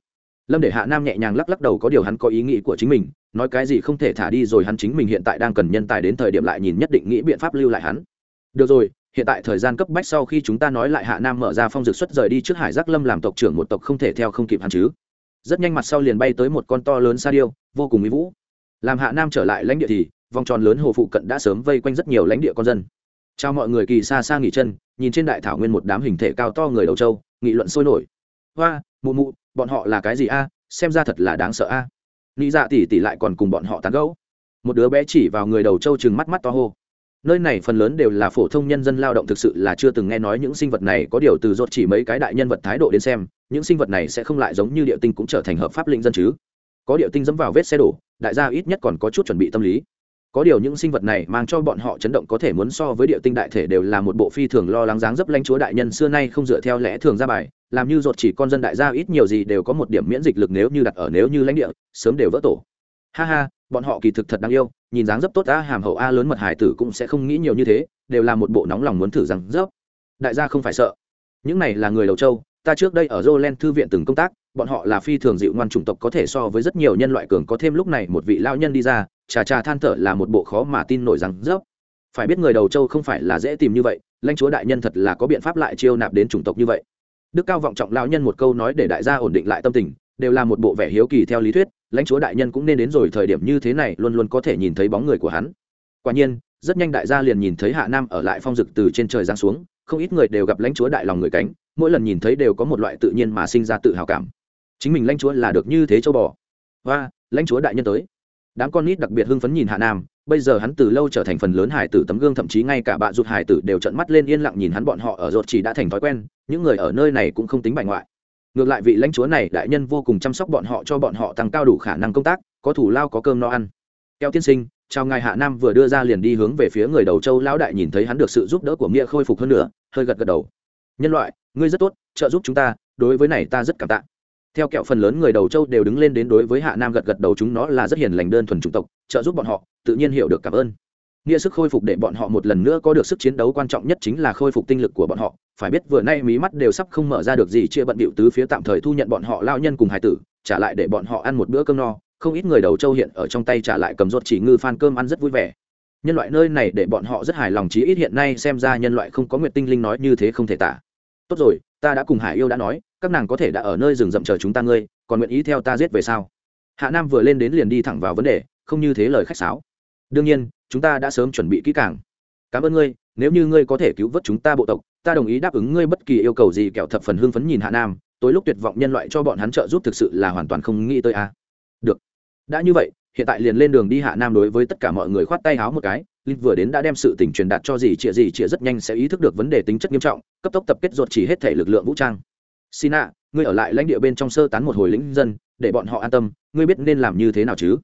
A: Lâm để hạ nam nhẹ nhàng lắc lắc đầu có điều hắn có ý nghĩ của chính mình, nói cái gì không thể thả đi rồi hắn chính mình hiện tại đang cần nhân tài đến thời điểm lại nhìn nhất định nghĩ biện pháp lưu lại hắn. Được rồi, hiện tại thời gian cấp bách sau khi chúng ta nói lại hạ nam mở ra phong dược xuất rời đi trước hải giác lâm làm tộc trưởng một tộc không thể theo không kịp hắn chứ rất nhanh mặt sau liền bay tới một con to lớn sa điêu, vô cùng mỹ vũ. Làm hạ nam trở lại lãnh địa thì, vòng tròn lớn hồ phụ cận đã sớm vây quanh rất nhiều lãnh địa con dân. Chào mọi người kỳ xa xa nghỉ chân, nhìn trên đại thảo nguyên một đám hình thể cao to người đầu châu nghị luận sôi nổi. Hoa, mụ mụ, bọn họ là cái gì a? Xem ra thật là đáng sợ a. À? nghĩ dạ tỉ tỉ lại còn cùng bọn họ tán gẫu. Một đứa bé chỉ vào người đầu châu chừng mắt mắt to hô nơi này phần lớn đều là phổ thông nhân dân lao động thực sự là chưa từng nghe nói những sinh vật này có điều từ rốt chỉ mấy cái đại nhân vật thái độ đến xem, những sinh vật này sẽ không lại giống như địa tinh cũng trở thành hợp pháp linh dân chứ. Có địa tinh dẫm vào vết xe đổ, đại gia ít nhất còn có chút chuẩn bị tâm lý. Có điều những sinh vật này mang cho bọn họ chấn động có thể muốn so với địa tinh đại thể đều là một bộ phi thường lo lắng dáng dấp lãnh chúa đại nhân xưa nay không dựa theo lẽ thường ra bài, làm như ruột chỉ con dân đại gia ít nhiều gì đều có một điểm miễn dịch lực nếu như đặt ở nếu như lãnh địa, sớm đều vỡ tổ ha ha bọn họ kỳ thực thật đáng yêu nhìn dáng dấp tốt a hàm hậu a lớn mật hải tử cũng sẽ không nghĩ nhiều như thế đều là một bộ nóng lòng muốn thử rằng dấp đại gia không phải sợ những này là người đầu châu ta trước đây ở Jolen thư viện từng công tác, bọn họ là phi thường dịu ngoan chủng tộc có thể so với rất nhiều nhân loại cường có thêm lúc này một vị lão nhân đi ra, trà trà than thở là một bộ khó mà tin nổi rằng dốc. Phải biết người đầu châu không phải là dễ tìm như vậy, lãnh chúa đại nhân thật là có biện pháp lại chiêu nạp đến chủng tộc như vậy. Đức cao vọng trọng lão nhân một câu nói để đại gia ổn định lại tâm tình, đều là một bộ vẻ hiếu kỳ theo lý thuyết, lãnh chúa đại nhân cũng nên đến rồi thời điểm như thế này luôn luôn có thể nhìn thấy bóng người của hắn. Quả nhiên, rất nhanh đại gia liền nhìn thấy Hạ Nam ở lại phong dực từ trên trời giáng xuống, không ít người đều gặp lãnh chúa đại lòng người cánh, mỗi lần nhìn thấy đều có một loại tự nhiên mà sinh ra tự hào cảm. Chính mình lãnh chúa là được như thế châu bò. Và lãnh chúa đại nhân tới. Đám con nít đặc biệt hưng phấn nhìn hạ nam bây giờ hắn từ lâu trở thành phần lớn hải tử tấm gương thậm chí ngay cả bạ rụt hải tử đều trận mắt lên yên lặng nhìn hắn bọn họ ở rột chỉ đã thành thói quen những người ở nơi này cũng không tính bài ngoại ngược lại vị lãnh chúa này đại nhân vô cùng chăm sóc bọn họ cho bọn họ tăng cao đủ khả năng công tác, có thủ lao, có cơm no ăn. Keo tiên sinh, chào ngài hạ nam vừa đưa ra liền đi hướng về phía người đầu châu lão đại nhìn thấy hắn được sự giúp đỡ của nghĩa khôi phục hơn nữa, hơi gật gật đầu. Nhân loại, ngươi rất tốt, trợ giúp chúng ta, đối với này ta rất cảm tạ. Theo kẹo phần lớn người đầu châu đều đứng lên đến đối với hạ nam gật gật đầu, chúng nó là rất hiền lành đơn thuần chủng tộc, trợ giúp bọn họ, tự nhiên hiểu được cảm ơn nghĩa sức khôi phục để bọn họ một lần nữa có được sức chiến đấu quan trọng nhất chính là khôi phục tinh lực của bọn họ. Phải biết vừa nay mí mắt đều sắp không mở ra được gì chia bận bịu tứ phía tạm thời thu nhận bọn họ lao nhân cùng hải tử, trả lại để bọn họ ăn một bữa cơm no. Không ít người đầu châu hiện ở trong tay trả lại cầm ruột chỉ ngư phan cơm ăn rất vui vẻ. Nhân loại nơi này để bọn họ rất hài lòng chí ít hiện nay xem ra nhân loại không có nguyệt tinh linh nói như thế không thể tả. Tốt rồi, ta đã cùng hải yêu đã nói, các nàng có thể đã ở nơi rừng rậm chờ chúng ta ngươi, còn nguyện ý theo ta giết về sao? Hạ nam vừa lên đến liền đi thẳng vào vấn đề, không như thế lời khách sáo đương nhiên, chúng ta đã sớm chuẩn bị kỹ càng. Cảm ơn ngươi, nếu như ngươi có thể cứu vớt chúng ta bộ tộc, ta đồng ý đáp ứng ngươi bất kỳ yêu cầu gì kẹo thập phần hưng phấn nhìn hạ nam, tối lúc tuyệt vọng nhân loại cho bọn hắn trợ giúp thực sự là hoàn toàn không nghĩ tới a. À. được. Đã như vậy, hiện tại liền lên đường đi hạ nam đối với tất cả mọi người khoát tay háo một cái, linh vừa đến đã đem sự tình truyền đạt cho gì chĩa gì chĩa rất nhanh sẽ ý thức được vấn đề tính chất nghiêm trọng, cấp tốc tập kết ruột chỉ hết thể lực lượng vũ trang. Xin ạ ngươi ở lại lãnh địa bên trong sơ tán một hồi lĩnh dân, để bọn họ an tâm, ngươi biết nên làm như thế nào chứ?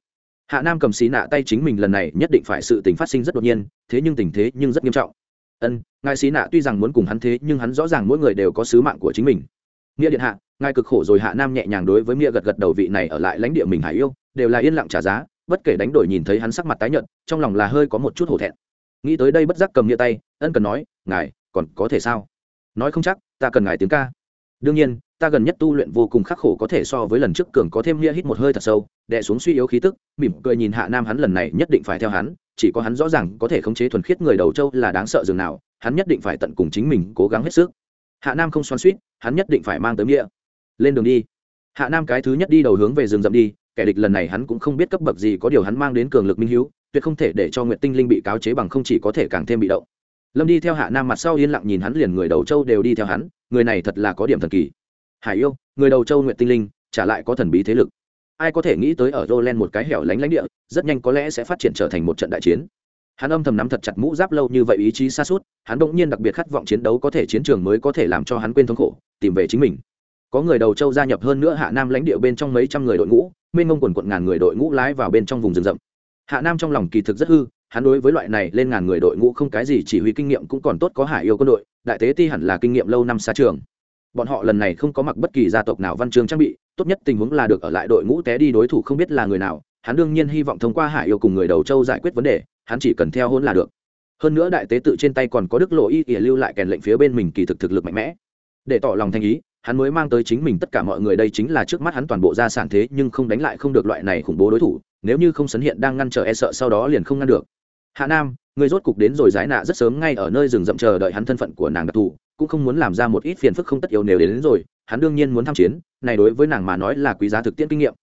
A: Hạ nam cầm xí nạ tay chính mình lần này nhất định phải sự tình phát sinh rất đột nhiên, thế nhưng tình thế nhưng rất nghiêm trọng. Ân, ngài xí nạ tuy rằng muốn cùng hắn thế, nhưng hắn rõ ràng mỗi người đều có sứ mạng của chính mình. Nghĩa điện hạ, ngài cực khổ rồi hạ nam nhẹ nhàng đối với nghĩa gật gật đầu vị này ở lại lãnh địa mình hải yêu, đều là yên lặng trả giá, bất kể đánh đổi nhìn thấy hắn sắc mặt tái nhợt, trong lòng là hơi có một chút hổ thẹn. Nghĩ tới đây bất giác cầm nghĩa tay, ân cần nói, ngài, còn có thể sao? Nói không chắc, ta cần ngài tiếng ca đương nhiên, ta gần nhất tu luyện vô cùng khắc khổ có thể so với lần trước cường có thêm nghĩa hít một hơi thật sâu đẻ xuống suy yếu khí tức, mỉm cười nhìn hạ nam hắn lần này nhất định phải theo hắn, chỉ có hắn rõ ràng có thể khống chế thuần khiết người đầu châu là đáng sợ dường nào, hắn nhất định phải tận cùng chính mình cố gắng hết sức. Hạ nam không xoắn suýt hắn nhất định phải mang tới nghĩa lên đường đi. Hạ nam cái thứ nhất đi đầu hướng về rừng rậm đi, kẻ địch lần này hắn cũng không biết cấp bậc gì có điều hắn mang đến cường lực minh hiếu, tuyệt không thể để cho nguyệt tinh linh bị cáo chế bằng không chỉ có thể càng thêm bị động lâm đi theo hạ nam mặt sau yên lặng nhìn hắn liền người đầu châu đều đi theo hắn người này thật là có điểm thần kỳ hải yêu người đầu châu nguyện tinh linh trả lại có thần bí thế lực ai có thể nghĩ tới ở Roland một cái hẻo lánh lánh địa, rất nhanh có lẽ sẽ phát triển trở thành một trận đại chiến. Hắn âm thầm nắm thật chặt mũ giáp lâu như vậy ý chí xa suốt, hắn đột nhiên đặc biệt khát vọng chiến đấu có thể chiến trường mới có thể làm cho hắn quên thống khổ, tìm về chính mình. Có người đầu châu gia nhập hơn nữa Hạ Nam lãnh địa bên trong mấy trăm người đội ngũ, mênh mông quần quận ngàn người đội ngũ lái vào bên trong vùng rừng rậm hạ nam trong lòng kỳ thực rất hư hắn đối với loại này lên ngàn người đội ngũ không cái gì chỉ huy kinh nghiệm cũng còn tốt, có hải yêu quân đội, đại tế ti hẳn là kinh nghiệm lâu năm xa trường. Bọn họ lần này không có mặc bất kỳ gia tộc nào văn chương trang bị, tốt nhất tình huống là được ở lại đội ngũ té đi đối thủ không biết là người nào, hắn đương nhiên hy vọng thông qua hải yêu cùng người đầu châu giải quyết vấn đề, hắn chỉ cần theo hôn là được. Hơn nữa đại tế tự trên tay còn có đức lộ y ỉa lưu lại kèn lệnh phía bên mình kỳ thực thực lực mạnh mẽ. Để tỏ lòng thành ý, hắn mới mang tới chính mình tất cả mọi người đây chính là trước mắt hắn toàn bộ gia sản thế nhưng không đánh lại không được loại này khủng bố đối thủ, nếu như không sấn hiện đang ngăn trở e sợ sau đó liền không ngăn được hạ nam người rốt cục đến rồi giải nạ rất sớm ngay ở nơi rừng rậm chờ đợi hắn thân phận của nàng đặc thù cũng không muốn làm ra một ít phiền phức không tất yếu nếu đến, đến rồi hắn đương nhiên muốn tham chiến này đối với nàng mà nói là quý giá thực tiễn kinh nghiệm.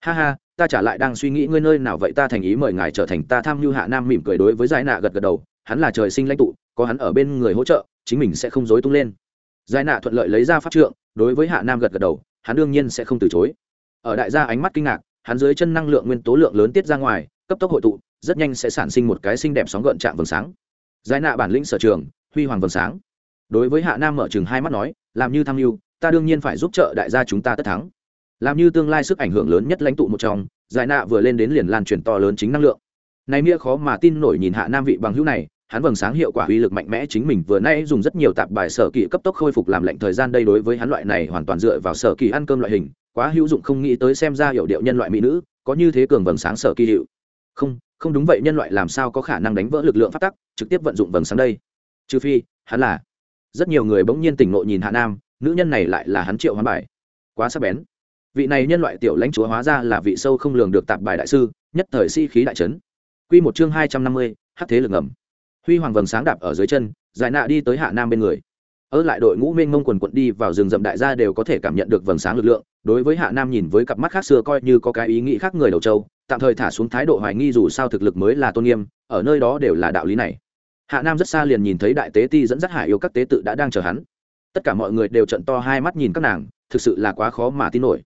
A: Ha ha ta trả lại đang suy nghĩ ngươi nơi nào vậy ta thành ý mời ngài trở thành ta tham mưu hạ nam mỉm cười đối với giải nạ gật gật đầu hắn là trời sinh lãnh tụ có hắn ở bên người hỗ trợ chính mình sẽ không dối tung lên. Giải nạ thuận lợi lấy ra pháp trượng đối với hạ nam gật gật đầu hắn đương nhiên sẽ không từ chối. Ở đại gia ánh mắt kinh ngạc hắn dưới chân năng lượng nguyên tố lượng lớn tiết ra ngoài cấp tốc hội tụ rất nhanh sẽ sản sinh một cái xinh đẹp sóng gợn chạm vầng sáng. Giải nạ bản lĩnh sở trường, huy hoàng vầng sáng. Đối với hạ nam mở chừng hai mắt nói, làm như tham mưu ta đương nhiên phải giúp trợ đại gia chúng ta tất thắng. Làm như tương lai sức ảnh hưởng lớn nhất lãnh tụ một trong, giải nạ vừa lên đến liền lan truyền to lớn chính năng lượng. Này nghĩa khó mà tin nổi nhìn hạ nam vị bằng hữu này, hắn vầng sáng hiệu quả uy lực mạnh mẽ chính mình vừa nay dùng rất nhiều tạp bài sở kỳ cấp tốc khôi phục làm lệnh thời gian đây đối với hắn loại này hoàn toàn dựa vào sở kỳ ăn cơm loại hình, quá hữu dụng không nghĩ tới xem ra hiểu điệu nhân loại mỹ nữ, có như thế cường vầng sáng sở kỳ hiệu. Không không đúng vậy nhân loại làm sao có khả năng đánh vỡ lực lượng phát tắc, trực tiếp vận dụng vầng sáng đây? Trừ phi, hắn là. Rất nhiều người bỗng nhiên tỉnh ngộ nhìn hạ nam, nữ nhân này lại là hắn triệu hoán bài. Quá sắc bén. Vị này nhân loại tiểu lãnh chúa hóa ra là vị sâu không lường được tạp bài đại sư, nhất thời sĩ khí đại trấn q một chương hai trăm năm mươi hát thế lực ngầm. Huy hoàng vầng sáng đạp ở dưới chân, giải nạ đi tới hạ nam bên người. Ở lại đội ngũ mênh mông quần quận đi vào rừng rậm đại gia đều có thể cảm nhận được vầng sáng lực lượng, đối với hạ nam nhìn với cặp mắt khác xưa coi như có cái ý nghĩ khác người đầu châu tạm thời thả xuống thái độ hoài nghi dù sao thực lực mới là tôn nghiêm, ở nơi đó đều là đạo lý này. Hạ nam rất xa liền nhìn thấy đại tế ti dẫn dắt hải yêu các tế tự đã đang chờ hắn. Tất cả mọi người đều trận to hai mắt nhìn các nàng, thực sự là quá khó mà tin nổi.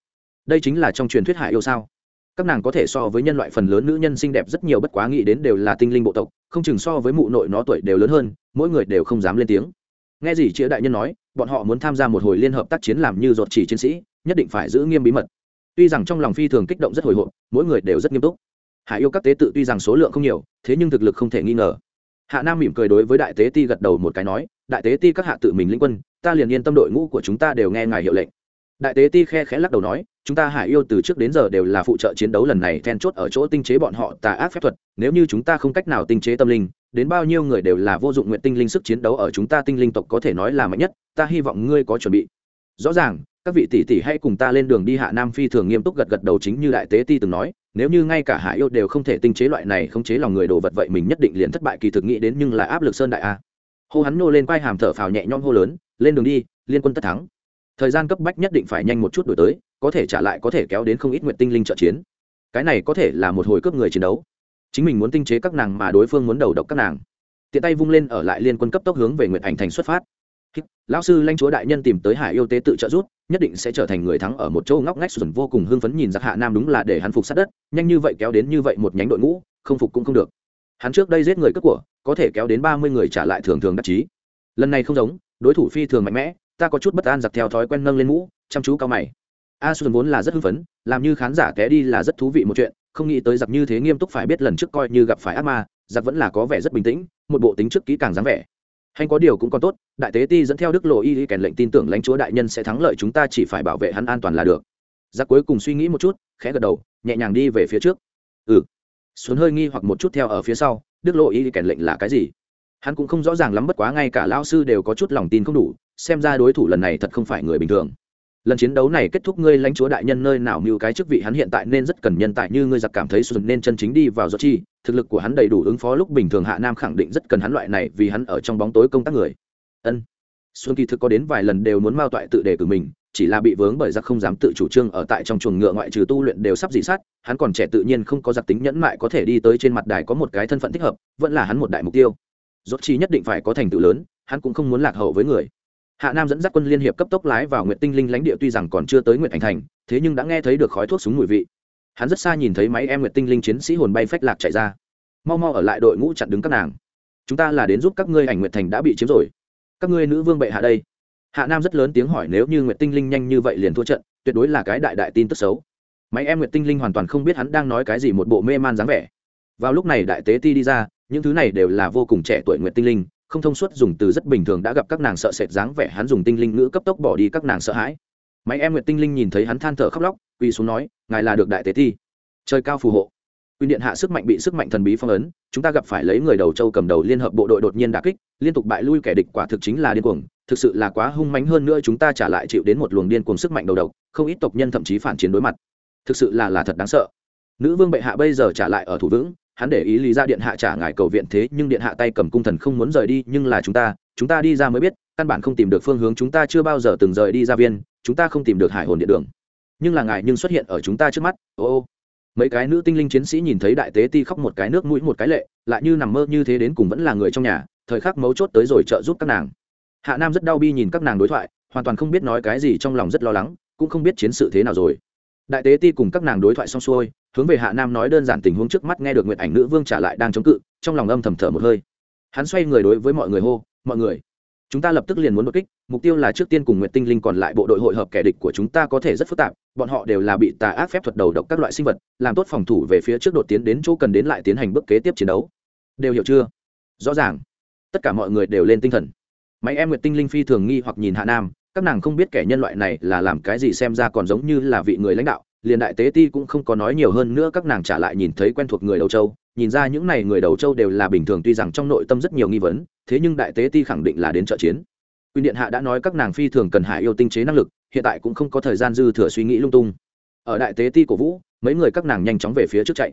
A: Đây chính là trong truyền thuyết hải yêu sao? Các nàng có thể so với nhân loại phần lớn nữ nhân xinh đẹp rất nhiều bất quá nghĩ đến đều là tinh linh bộ tộc, không chừng so với mụ nội nó tuổi đều lớn hơn, mỗi người đều không dám lên tiếng. Nghe gì chĩa đại nhân nói, bọn họ muốn tham gia một hồi liên hợp tác chiến làm như ruột chỉ chiến sĩ, nhất định phải giữ nghiêm bí mật tuy rằng trong lòng phi thường kích động rất hồi hộp, mỗi người đều rất nghiêm túc. Hạ yêu các tế tự tuy rằng số lượng không nhiều, thế nhưng thực lực không thể nghi ngờ. Hạ nam mỉm cười đối với đại tế ti gật đầu một cái nói, đại tế ti các hạ tự mình linh quân, ta liền yên tâm đội ngũ của chúng ta đều nghe ngài hiệu lệnh. Đại tế ti khe khẽ lắc đầu nói, chúng ta hải yêu từ trước đến giờ đều là phụ trợ chiến đấu lần này then chốt ở chỗ tinh chế bọn họ tà ác phép thuật, nếu như chúng ta không cách nào tinh chế tâm linh, đến bao nhiêu người đều là vô dụng nguyện tinh linh sức chiến đấu ở chúng ta tinh linh tộc có thể nói là mạnh nhất, ta hy vọng ngươi có chuẩn bị. Rõ ràng các vị tỷ tỷ hãy cùng ta lên đường đi hạ nam phi thường nghiêm túc gật gật đầu chính như đại tế ti từng nói, nếu như ngay cả hải yêu đều không thể tinh chế loại này không chế lòng người đồ vật vậy mình nhất định liền thất bại kỳ thực nghĩ đến nhưng là áp lực sơn đại a. Hô hắn nô lên quai hàm thở phào nhẹ nhõm hô lớn, lên đường đi, liên quân tất thắng. Thời gian cấp bách nhất định phải nhanh một chút đổi tới, có thể trả lại có thể kéo đến không ít nguyện tinh linh trợ chiến. Cái này có thể là một hồi cướp người chiến đấu. Chính mình muốn tinh chế các nàng mà đối phương muốn đầu độc các nàng. Tiện tay vung lên ở lại liên quân cấp tốc hướng về nguyện ảnh thành xuất phát. Lão sư, lãnh chúa đại nhân tìm tới hải yêu tế tự trợ giúp nhất định sẽ trở thành người thắng ở một châu ngóc ngách xuẩn vô cùng hưng phấn nhìn giặc hạ nam đúng là để hắn phục sát đất, nhanh như vậy kéo đến như vậy một nhánh đội ngũ, không phục cũng không được. Hắn trước đây giết người cướp của, có thể kéo đến ba mươi người trả lại thường thường đắc chí. Lần này không giống, đối thủ phi thường mạnh mẽ, ta có chút bất an giặc theo thói quen nâng lên mũ, chăm chú cao mày. A xuân vốn là rất hưng phấn, làm như khán giả té đi là rất thú vị một chuyện, không nghĩ tới giặc như thế nghiêm túc phải biết lần trước coi như gặp phải ác ma, giặc vẫn là có vẻ rất bình tĩnh, một bộ tính trước kỹ càng dáng vẻ hay có điều cũng còn tốt, đại tế ti dẫn theo đức lộ y y kèn lệnh tin tưởng lãnh chúa đại nhân sẽ thắng lợi chúng ta chỉ phải bảo vệ hắn an toàn là được. Giặc cuối cùng suy nghĩ một chút, khẽ gật đầu, nhẹ nhàng đi về phía trước. Ừ. Xuân hơi nghi hoặc một chút theo ở phía sau, đức lộ y y kèn lệnh là cái gì? Hắn cũng không rõ ràng lắm bất quá ngay cả lao sư đều có chút lòng tin không đủ, xem ra đối thủ lần này thật không phải người bình thường lần chiến đấu này kết thúc ngươi lãnh chúa đại nhân nơi nào mưu cái chức vị hắn hiện tại nên rất cần nhân tài như ngươi giặc cảm thấy sụt nên chân chính đi vào do chi, thực lực của hắn đầy đủ ứng phó lúc bình thường hạ nam khẳng định rất cần hắn loại này vì hắn ở trong bóng tối công tác người. Ân. Xuân kỳ thực có đến vài lần đều muốn mao toại tự đề cử mình, chỉ là bị vướng bởi giặc không dám tự chủ trương ở tại trong chuồng ngựa ngoại trừ tu luyện đều sắp dị sát, hắn còn trẻ tự nhiên không có giặc tính nhẫn mại có thể đi tới trên mặt đài có một cái thân phận thích hợp, vẫn là hắn một đại mục tiêu. Dốt chi nhất định phải có thành tựu lớn, hắn cũng không muốn lạc hậu với người hạ nam dẫn dắt quân liên hiệp cấp tốc lái vào nguyện tinh linh lãnh địa tuy rằng còn chưa tới nguyện thành thành, thế nhưng đã nghe thấy được khói thuốc súng mùi vị. Hắn rất xa nhìn thấy máy em nguyện tinh linh chiến sĩ hồn bay phách lạc chạy ra. Mau mau ở lại đội ngũ chặn đứng các nàng. Chúng ta là đến giúp các ngươi ảnh nguyện thành đã bị chiếm rồi. Các ngươi nữ vương bệ hạ đây. Hạ nam rất lớn tiếng hỏi nếu như nguyện tinh linh nhanh như vậy liền thua trận, tuyệt đối là cái đại đại tin tức xấu. Máy em nguyện tinh linh hoàn toàn không biết hắn đang nói cái gì một bộ mê man dáng vẻ. Vào lúc này đại tế ti đi ra, những thứ này đều là vô cùng trẻ tuổi nguyện tinh linh không thông suốt dùng từ rất bình thường đã gặp các nàng sợ sệt dáng vẻ hắn dùng tinh linh ngữ cấp tốc bỏ đi các nàng sợ hãi máy em nguyện tinh linh nhìn thấy hắn than thở khóc lóc quỳ xuống nói ngài là được đại tế thi trời cao phù hộ Quy điện hạ sức mạnh bị sức mạnh thần bí phong ấn, chúng ta gặp phải lấy người đầu châu cầm đầu liên hợp bộ đội đột nhiên đả kích, liên tục bại lui kẻ địch quả thực chính là điên cuồng, thực sự là quá hung mãnh hơn nữa chúng ta trả lại chịu đến một luồng điên cuồng sức mạnh đầu độc, không ít tộc nhân thậm chí phản chiến đối mặt. Thực sự là là thật đáng sợ. Nữ vương bệ hạ bây giờ trả lại ở thủ vững, hắn để ý lý ra điện hạ trả ngài cầu viện thế, nhưng điện hạ tay cầm cung thần không muốn rời đi, nhưng là chúng ta chúng ta đi ra mới biết, căn bản không tìm được phương hướng, chúng ta chưa bao giờ từng rời đi ra viên, chúng ta không tìm được hải hồn điện đường. Nhưng là ngài nhưng xuất hiện ở chúng ta trước mắt, ô ô. Mấy cái nữ tinh linh chiến sĩ nhìn thấy đại tế ti khóc một cái nước mũi một cái lệ, lại như nằm mơ như thế đến cùng vẫn là người trong nhà, thời khắc mấu chốt tới rồi trợ giúp các nàng. Hạ nam rất đau bi nhìn các nàng đối thoại, hoàn toàn không biết nói cái gì trong lòng rất lo lắng, cũng không biết chiến sự thế nào rồi. Đại tế ti cùng các nàng đối thoại xong xuôi hướng về hạ nam nói đơn giản tình huống trước mắt nghe được nguyện ảnh nữ vương trả lại đang chống cự, trong lòng âm thầm thở một hơi. Hắn xoay người đối với mọi người hô, mọi người, chúng ta lập tức liền muốn đột kích, mục tiêu là trước tiên cùng nguyện tinh linh còn lại bộ đội hội hợp kẻ địch của chúng ta có thể rất phức tạp, bọn họ đều là bị tà ác phép thuật đầu độc các loại sinh vật, làm tốt phòng thủ về phía trước đột tiến đến chỗ cần đến lại tiến hành bước kế tiếp chiến đấu. Đều hiểu chưa? Rõ ràng. Tất cả mọi người đều lên tinh thần. Máy em nguyệt tinh linh phi thường nghi hoặc nhìn hạ nam, các nàng không biết kẻ nhân loại này là làm cái gì xem ra còn giống như là vị người lãnh đạo liền đại tế ti cũng không có nói nhiều hơn nữa các nàng trả lại nhìn thấy quen thuộc người đầu châu nhìn ra những n à y người đầu châu đều là bình thường tuy rằng trong nội tâm rất nhiều nghi vấn thế nhưng đại tế ti khẳng định là đến trợ chiến Quyền điện hạ đã nói các nàng phi thường cần hải yêu tinh chế năng lực, hiện tại cũng không có thời gian dư thừa suy nghĩ lung tung. Ở đại tế ti cổ vũ, mấy người các nàng nhanh chóng về phía trước chạy.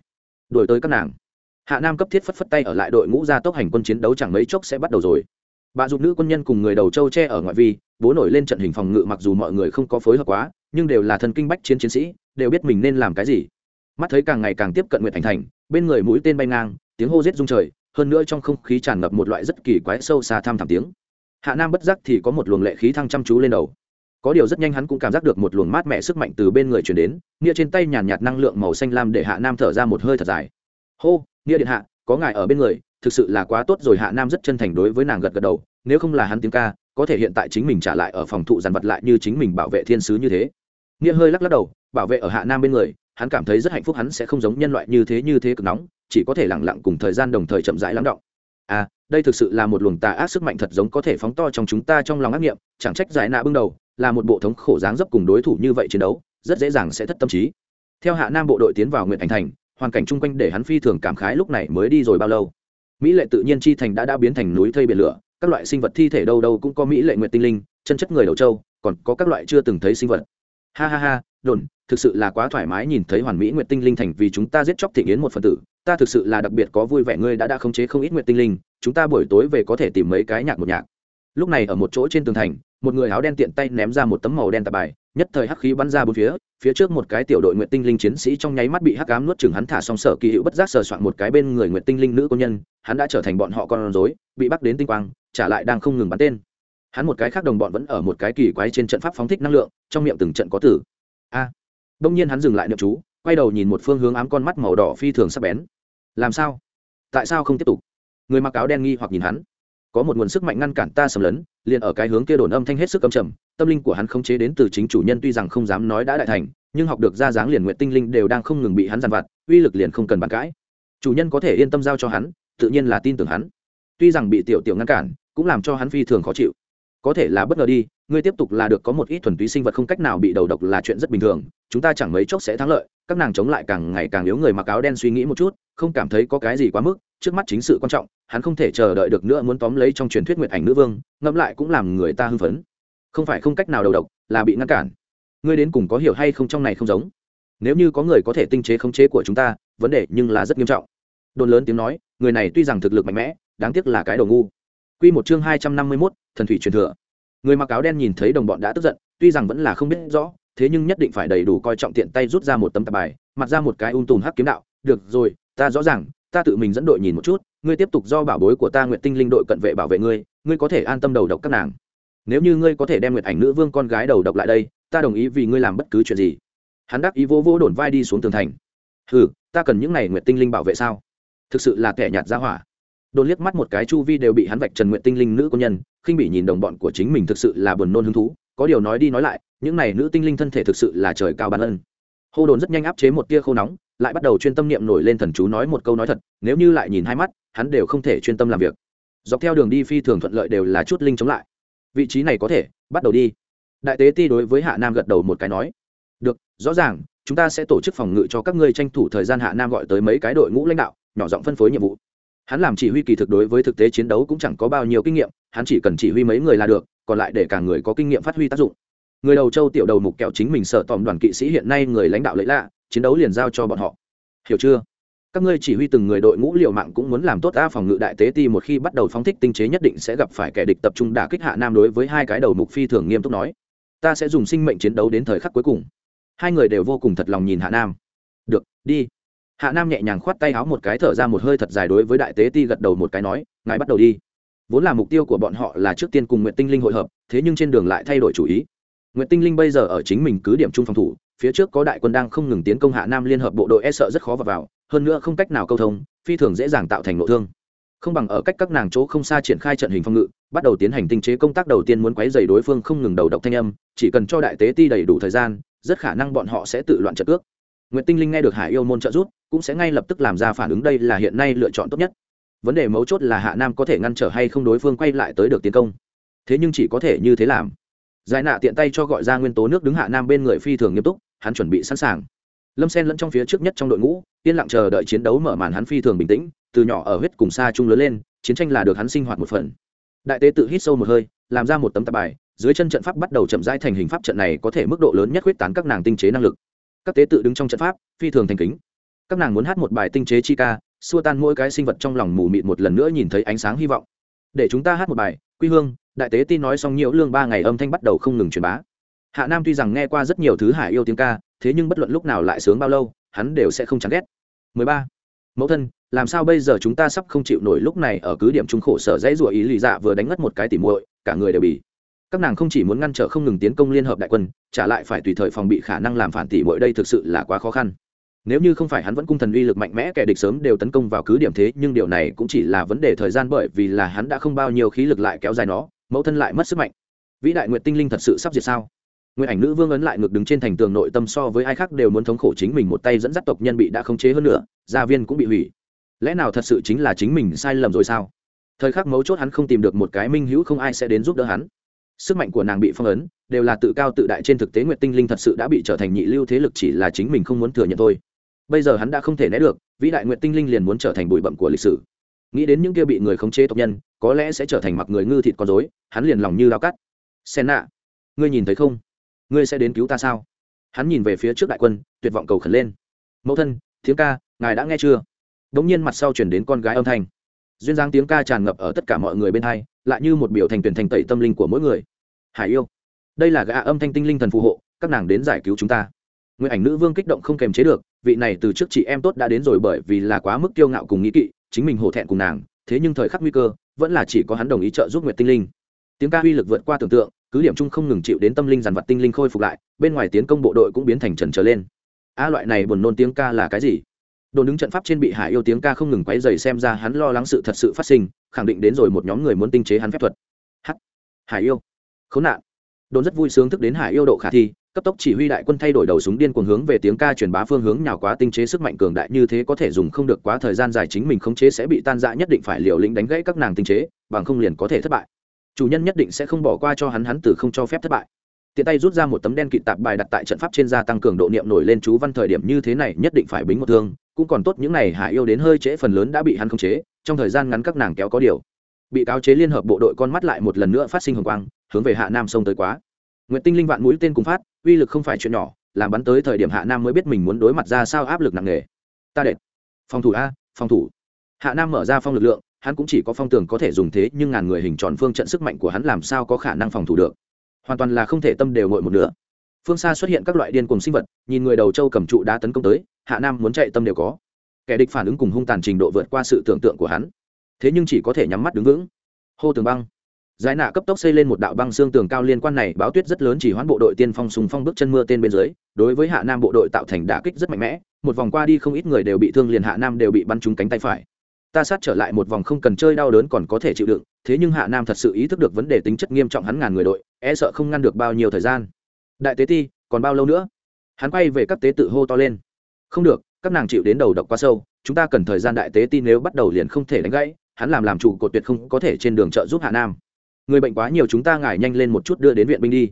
A: Đuổi tới các nàng. Hạ Nam cấp thiết phất phất tay ở lại đội ngũ ra tốc hành quân chiến đấu chẳng mấy chốc sẽ bắt đầu rồi. Bà dục nữ quân nhân cùng người đầu châu che ở ngoại vi, bố nổi lên trận hình phòng ngự mặc dù mọi người không có phối hợp quá, nhưng đều là thần kinh bách chiến chiến sĩ, đều biết mình nên làm cái gì. Mắt thấy càng ngày càng tiếp cận Nguyệt Thành thành, bên người mũi tên bay ngang, tiếng hô giết rung trời, hơn nữa trong không khí tràn ngập một loại rất kỳ quái sâu xa tham thảm tiếng. Hạ nam bất giác thì có một luồng lệ khí thăng chăm chú lên đầu. Có điều rất nhanh hắn cũng cảm giác được một luồng mát mẻ sức mạnh từ bên người chuyển đến nghĩa trên tay nhàn nhạt năng lượng màu xanh lam để hạ nam thở ra một hơi thật dài. Hô nghĩa điện hạ có ngài ở bên người thực sự là quá tốt rồi. Hạ nam rất chân thành đối với nàng gật gật đầu nếu không là hắn tiếng ca có thể hiện tại chính mình trả lại ở phòng thụ dàn vật lại như chính mình bảo vệ thiên sứ như thế nghĩa hơi lắc lắc đầu bảo vệ ở hạ nam bên người hắn cảm thấy rất hạnh phúc hắn sẽ không giống nhân loại như thế như thế cực nóng chỉ có thể lẳng lặng cùng thời gian đồng thời chậm rãi lắng động. À đây thực sự là một luồng tà ác sức mạnh thật giống có thể phóng to trong chúng ta trong lòng ác nghiệm chẳng trách giải nạ bưng đầu là một bộ thống khổ dáng dấp cùng đối thủ như vậy chiến đấu rất dễ dàng sẽ thất tâm trí. Theo hạ nam bộ đội tiến vào nguyện thành thành hoàn cảnh chung quanh để hắn phi thường cảm khái lúc này mới đi rồi bao lâu. Mỹ lệ tự nhiên chi thành đã đã biến thành núi thây biển lửa các loại sinh vật thi thể đâu đâu cũng có mỹ lệ nguyện tinh linh chân chất người đầu châu, còn có các loại chưa từng thấy sinh vật ha ha ha, đồn, thực sự là quá thoải mái nhìn thấy hoàn mỹ nguyệt tinh linh thành vì chúng ta giết chóc thị nghiến một phần tử. Ta thực sự là đặc biệt có vui vẻ ngươi đã đã khống chế không ít nguyệt tinh linh, chúng ta buổi tối về có thể tìm mấy cái nhạc một nhạc. Lúc này ở một chỗ trên tường thành, một người áo đen tiện tay ném ra một tấm màu đen tạp bài, nhất thời hắc khí bắn ra bốn phía phía trước một cái tiểu đội nguyệt tinh linh chiến sĩ trong nháy mắt bị hắc ám nuốt chừng hắn thả xong sở kỳ hữu bất giác sờ soạn một cái bên người nguyệt tinh linh nữ công nhân, hắn đã trở thành bọn họ con rối, bị bắt đến tinh quang, trả lại đang không ngừng bắn tên hắn một cái khác đồng bọn vẫn ở một cái kỳ quái trên trận pháp phóng thích năng lượng, trong miệng từng trận có tử a. Đông nhiên hắn dừng lại niệm chú, quay đầu nhìn một phương hướng ám con mắt màu đỏ phi thường sắp bén. Làm sao? Tại sao không tiếp tục? Người mặc áo đen nghi hoặc nhìn hắn. Có một nguồn sức mạnh ngăn cản ta xâm lấn, liền ở cái hướng kia đồn âm thanh hết sức âm trầm, tâm linh của hắn không chế đến từ chính chủ nhân tuy rằng không dám nói đã đại thành, nhưng học được ra dáng liền nguyện tinh linh đều đang không ngừng bị hắn giàn vặt, uy lực liền không cần bàn cãi. Chủ nhân có thể yên tâm giao cho hắn, tự nhiên là tin tưởng hắn. Tuy rằng bị tiểu tiểu ngăn cản, cũng làm cho hắn phi thường khó chịu có thể là bất ngờ đi, ngươi tiếp tục là được có một ít thuần túy sinh vật không cách nào bị đầu độc là chuyện rất bình thường, chúng ta chẳng mấy chốc sẽ thắng lợi, các nàng chống lại càng ngày càng yếu người mặc áo đen suy nghĩ một chút, không cảm thấy có cái gì quá mức, trước mắt chính sự quan trọng, hắn không thể chờ đợi được nữa muốn tóm lấy trong truyền thuyết nguyện ảnh nữ vương, ngẫm lại cũng làm người ta hưng phấn. Không phải không cách nào đầu độc, là bị ngăn cản. Ngươi đến cùng có hiểu hay không trong này không giống? Nếu như có người có thể tinh chế khống chế của chúng ta, vấn đề nhưng là rất nghiêm trọng. Đồn lớn tiếng nói, người này tuy rằng thực lực mạnh mẽ, đáng tiếc là cái đầu ngu. Quy một chương hai trăm năm mươi 251, thần thủy truyền thừa. Người mặc áo đen nhìn thấy đồng bọn đã tức giận, tuy rằng vẫn là không biết rõ, thế nhưng nhất định phải đầy đủ coi trọng tiện tay rút ra một tấm tạp bài, mặt ra một cái ung tùm hắc kiếm đạo, được rồi, ta rõ ràng, ta tự mình dẫn đội nhìn một chút, ngươi tiếp tục do bảo bối của ta Nguyệt Tinh Linh đội cận vệ bảo vệ ngươi, ngươi có thể an tâm đầu độc các nàng. Nếu như ngươi có thể đem Nguyệt Ảnh Nữ Vương con gái đầu độc lại đây, ta đồng ý vì ngươi làm bất cứ chuyện gì. Hắn đáp ý vô vô đổn vai đi xuống tường thành. Hừ, ta cần những này Nguyệt Tinh Linh bảo vệ sao? Thực sự là kẻ nhạt ra hỏa đồn liếc mắt một cái chu vi đều bị hắn vạch trần nguyện tinh linh nữ quân nhân, khinh bị nhìn đồng bọn của chính mình thực sự là buồn nôn hứng thú, có điều nói đi nói lại, những này nữ tinh linh thân thể thực sự là trời cao ban ân. Hô đồn rất nhanh áp chế một tia khô nóng, lại bắt đầu chuyên tâm niệm nổi lên thần chú nói một câu nói thật, nếu như lại nhìn hai mắt, hắn đều không thể chuyên tâm làm việc. Dọc theo đường đi phi thường thuận lợi đều là chút linh chống lại. Vị trí này có thể, bắt đầu đi. Đại tế ti đối với hạ nam gật đầu một cái nói. Được, rõ ràng, chúng ta sẽ tổ chức phòng ngự cho các ngươi tranh thủ thời gian hạ nam gọi tới mấy cái đội ngũ lãnh đạo, nhỏ giọng phân phối nhiệm vụ hắn làm chỉ huy kỳ thực đối với thực tế chiến đấu cũng chẳng có bao nhiêu kinh nghiệm, hắn chỉ cần chỉ huy mấy người là được, còn lại để cả người có kinh nghiệm phát huy tác dụng. Người đầu châu tiểu đầu mục kẹo chính mình sợ tòm đoàn kỵ sĩ hiện nay người lãnh đạo lấy lạ, chiến đấu liền giao cho bọn họ. Hiểu chưa? Các ngươi chỉ huy từng người đội ngũ liệu mạng cũng muốn làm tốt a phòng ngự đại tế ti một khi bắt đầu phóng thích tinh chế nhất định sẽ gặp phải kẻ địch tập trung đả kích hạ nam đối với hai cái đầu mục phi thường nghiêm túc nói. Ta sẽ dùng sinh mệnh chiến đấu đến thời khắc cuối cùng. Hai người đều vô cùng thật lòng nhìn hạ nam. Được, đi hạ nam nhẹ nhàng khoát tay áo một cái thở ra một hơi thật dài đối với đại tế ti gật đầu một cái nói ngài bắt đầu đi. Vốn là mục tiêu của bọn họ là trước tiên cùng nguyện tinh linh hội hợp thế nhưng trên đường lại thay đổi chủ ý. Nguyện tinh linh bây giờ ở chính mình cứ điểm chung phòng thủ phía trước có đại quân đang không ngừng tiến công hạ nam liên hợp bộ đội e sợ rất khó vào, vào hơn nữa không cách nào câu thông phi thường dễ dàng tạo thành nội thương. Không bằng ở cách các nàng chỗ không xa triển khai trận hình phòng ngự bắt đầu tiến hành tinh chế công tác đầu tiên muốn quấy dày đối phương không ngừng đầu độc thanh âm chỉ cần cho đại tế ti đầy đủ thời gian rất khả năng bọn họ sẽ tự loạn trận ước. Nguyệt Tinh Linh nghe được Hải Yêu môn trợ giúp, cũng sẽ ngay lập tức làm ra phản ứng đây là hiện nay lựa chọn tốt nhất. Vấn đề mấu chốt là Hạ Nam có thể ngăn trở hay không đối phương quay lại tới được tiến công. Thế nhưng chỉ có thể như thế làm. Giải nạ tiện tay cho gọi ra nguyên tố nước đứng Hạ Nam bên người phi thường nghiêm túc, hắn chuẩn bị sẵn sàng. Lâm Sen lẫn trong phía trước nhất trong đội ngũ, yên lặng chờ đợi chiến đấu mở màn hắn phi thường bình tĩnh, từ nhỏ ở huyết cùng xa chung lớn lên, chiến tranh là được hắn sinh hoạt một phần. Đại tế tự hít sâu một hơi, làm ra một tấm tạp bài, dưới chân trận pháp bắt đầu chậm rãi thành hình pháp trận này có thể mức độ lớn nhất huyết tán các nàng tinh chế năng lực các tế tự đứng trong trận pháp, phi thường thành kính. Các nàng muốn hát một bài tinh chế chi ca, xua tan mỗi cái sinh vật trong lòng mù mịt một lần nữa nhìn thấy ánh sáng hy vọng. Để chúng ta hát một bài, quy hương, đại tế tin nói xong nhiều lương ba ngày âm thanh bắt đầu không ngừng truyền bá. Hạ nam tuy rằng nghe qua rất nhiều thứ hải yêu tiếng ca, thế nhưng bất luận lúc nào lại sướng bao lâu, hắn đều sẽ không chán ghét. 13. mẫu thân, làm sao bây giờ chúng ta sắp không chịu nổi lúc này ở cứ điểm trung khổ sở dãy rủa ý lì dạ vừa đánh ngất một cái tỉ muội, cả người đều bị các nàng không chỉ muốn ngăn trở không ngừng tiến công liên hợp đại quân, trả lại phải tùy thời phòng bị khả năng làm phản tỷ mỗi đây thực sự là quá khó khăn. Nếu như không phải hắn vẫn cung thần uy lực mạnh mẽ, kẻ địch sớm đều tấn công vào cứ điểm thế, nhưng điều này cũng chỉ là vấn đề thời gian bởi vì là hắn đã không bao nhiêu khí lực lại kéo dài nó, mẫu thân lại mất sức mạnh. Vĩ đại nguyện tinh linh thật sự sắp diệt sao? Nguyện ảnh nữ vương ấn lại ngược đứng trên thành tường nội tâm so với ai khác đều muốn thống khổ chính mình một tay dẫn dắt tộc nhân bị đã khống chế hơn nữa, gia viên cũng bị hủy. Lẽ nào thật sự chính là chính mình sai lầm rồi sao? Thời khắc mấu chốt hắn không tìm được một cái minh hữu không ai sẽ đến giúp đỡ hắn sức mạnh của nàng bị phong ấn, đều là tự cao tự đại trên thực tế nguyệt tinh linh thật sự đã bị trở thành nhị lưu thế lực chỉ là chính mình không muốn thừa nhận thôi. Bây giờ hắn đã không thể né được, vĩ đại nguyệt tinh linh liền muốn trở thành bụi bậm của lịch sử. Nghĩ đến những kia bị người khống chế tộc nhân, có lẽ sẽ trở thành mặc người ngư thịt con dối hắn liền lòng như lao cắt. Sen nạ ngươi nhìn thấy không? Ngươi sẽ đến cứu ta sao? Hắn nhìn về phía trước đại quân, tuyệt vọng cầu khẩn lên. Mẫu thân tiếng ca, ngài đã nghe chưa? Đ ỗ n g nhiên mặt sau chuyển đến con gái âm thanh. Duyên dáng tiếng ca tràn ngập ở tất cả mọi người bên hai lại như một biểu thành tuyển thành tẩy tâm linh của mỗi người. Hải yêu, đây là gã âm thanh tinh linh thần phù hộ, các nàng đến giải cứu chúng ta. Nguyện ảnh nữ vương kích động không kềm chế được, vị này từ trước chị em tốt đã đến rồi bởi vì là quá mức kiêu ngạo cùng nghĩ kỵ, chính mình hổ thẹn cùng nàng, thế nhưng thời khắc nguy cơ, vẫn là chỉ có hắn đồng ý trợ giúp nguyệt tinh linh. Tiếng ca uy lực vượt qua tưởng tượng, cứ điểm chung không ngừng chịu đến tâm linh dàn vật tinh linh khôi phục lại, bên ngoài tiến công bộ đội cũng biến thành trần trở lên. A, loại này buồn nôn tiếng ca là cái gì? Đồn đứng trận pháp trên bị hải yêu tiếng ca không ngừng quấy dày xem ra hắn lo lắng sự thật sự phát sinh, khẳng định đến rồi một nhóm người muốn tinh chế hắn phép thuật. H hải yêu! Khốn nạn! Đồn rất vui sướng thức đến hải yêu độ khả thi, cấp tốc chỉ huy đại quân thay đổi đầu súng điên cuồng hướng về tiếng ca truyền bá phương hướng nhào quá tinh chế sức mạnh cường đại như thế có thể dùng không được quá thời gian dài chính mình khống chế sẽ bị tan rã nhất định phải liều lĩnh đánh gãy các nàng tinh chế, bằng không liền có thể thất bại. Chủ nhân nhất định sẽ không bỏ qua cho hắn hắn từ không cho phép thất bại. Tiện tay rút ra một tấm đen kịt tạp bài đặt tại trận pháp trên gia tăng cường độ niệm nổi lên chú văn thời điểm như thế này nhất định phải bính một thương cũng còn tốt những này hạ yêu đến hơi trễ phần lớn đã bị hắn khống chế, trong thời gian ngắn các nàng kéo có điều. Bị cáo chế liên hợp bộ đội con mắt lại một lần nữa phát sinh hồng quang, hướng về hạ nam sông tới quá. Nguyệt tinh linh vạn mũi tên cùng phát, uy lực không phải chuyện nhỏ, làm bắn tới thời điểm hạ nam mới biết mình muốn đối mặt ra sao áp lực nặng nề. Ta đệt. Phòng thủ a, phòng thủ. Hạ nam mở ra phong lực lượng, hắn cũng chỉ có phong tường có thể dùng thế, nhưng ngàn người hình tròn phương trận sức mạnh của hắn làm sao có khả năng phòng thủ được? Hoàn toàn là không thể tâm đều ngội một nửa. Phương xa xuất hiện các loại điên cùng sinh vật, nhìn người đầu châu cầm trụ đá tấn công tới hạ nam muốn chạy tâm đều có. Kẻ địch phản ứng cùng hung tàn trình độ vượt qua sự tưởng tượng của hắn. Thế nhưng chỉ có thể nhắm mắt đứng vững. Hô tường băng. Giải nạ cấp tốc xây lên một đạo băng xương tường cao liên quan này báo tuyết rất lớn chỉ hoãn bộ đội tiên phong sùng phong bước chân mưa tên bên dưới, đối với hạ nam bộ đội tạo thành đả kích rất mạnh mẽ, một vòng qua đi không ít người đều bị thương liền hạ nam đều bị bắn trúng cánh tay phải. Ta sát trở lại một vòng không cần chơi đau đớn còn có thể chịu đựng, thế nhưng hạ nam thật sự ý thức được vấn đề tính chất nghiêm trọng hắn ngàn người đội e sợ không ngăn được bao nhiêu thời gian. Đại tế ti, còn bao lâu nữa? Hắn quay về các tế tự hô to lên không được, các nàng chịu đến đầu độc quá sâu, chúng ta cần thời gian đại tế tin nếu bắt đầu liền không thể đánh gãy, hắn làm làm chủ cột tuyệt không có thể trên đường trợ giúp hạ nam. Người bệnh quá nhiều chúng ta ngài nhanh lên một chút đưa đến viện binh đi.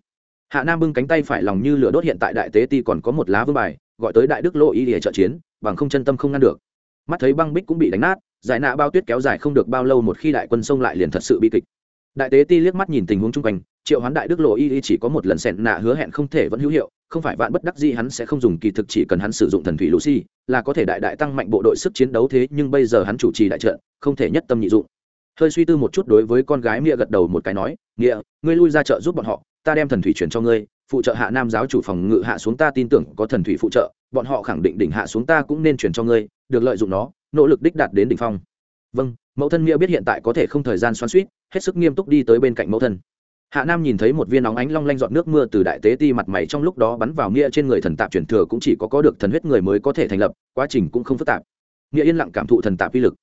A: Hạ nam bưng cánh tay phải lòng như lửa đốt hiện tại đại tế ti còn có một lá vương bài, gọi tới đại đức Lộ y để trợ chiến, bằng không chân tâm không ngăn được. Mắt thấy băng bích cũng bị đánh nát, giải nạ bao tuyết kéo dài không được bao lâu một khi đại quân sông lại liền thật sự bi kịch. Đại tế ti liếc mắt nhìn tình huống chung quanh triệu hoán đại đức lộ y chỉ có một lần xẹn nạ hứa hẹn không thể vẫn hữu hiệu, không phải vạn bất đắc gì hắn sẽ không dùng kỳ thực chỉ cần hắn sử dụng thần thủy lucy, là có thể đại đại tăng mạnh bộ đội sức chiến đấu thế, nhưng bây giờ hắn chủ trì đại trận, không thể nhất tâm nhị dụng. Hơi suy tư một chút đối với con gái nghĩa gật đầu một cái nói nghĩa ngươi lui ra chợ giúp bọn họ, ta đem thần thủy chuyển cho ngươi, phụ trợ hạ nam giáo chủ phòng ngự hạ xuống ta tin tưởng có thần thủy phụ trợ, bọn họ khẳng định đỉnh hạ xuống ta cũng nên chuyển cho ngươi, được lợi dụng nó, nỗ lực đích đạt đến đỉnh phong. Vâng mẫu thân nghĩa biết hiện tại có thể không thời gian xoắn suýt hết sức nghiêm túc đi tới bên cạnh mẫu thân hạ nam nhìn thấy một viên nóng ánh long lanh giọt nước mưa từ đại tế ti mặt mày trong lúc đó bắn vào nghĩa trên người thần tạp truyền thừa cũng chỉ có có được thần huyết người mới có thể thành lập, quá trình cũng không phức tạp. Nghĩa yên lặng cảm thụ thần tạp uy lực.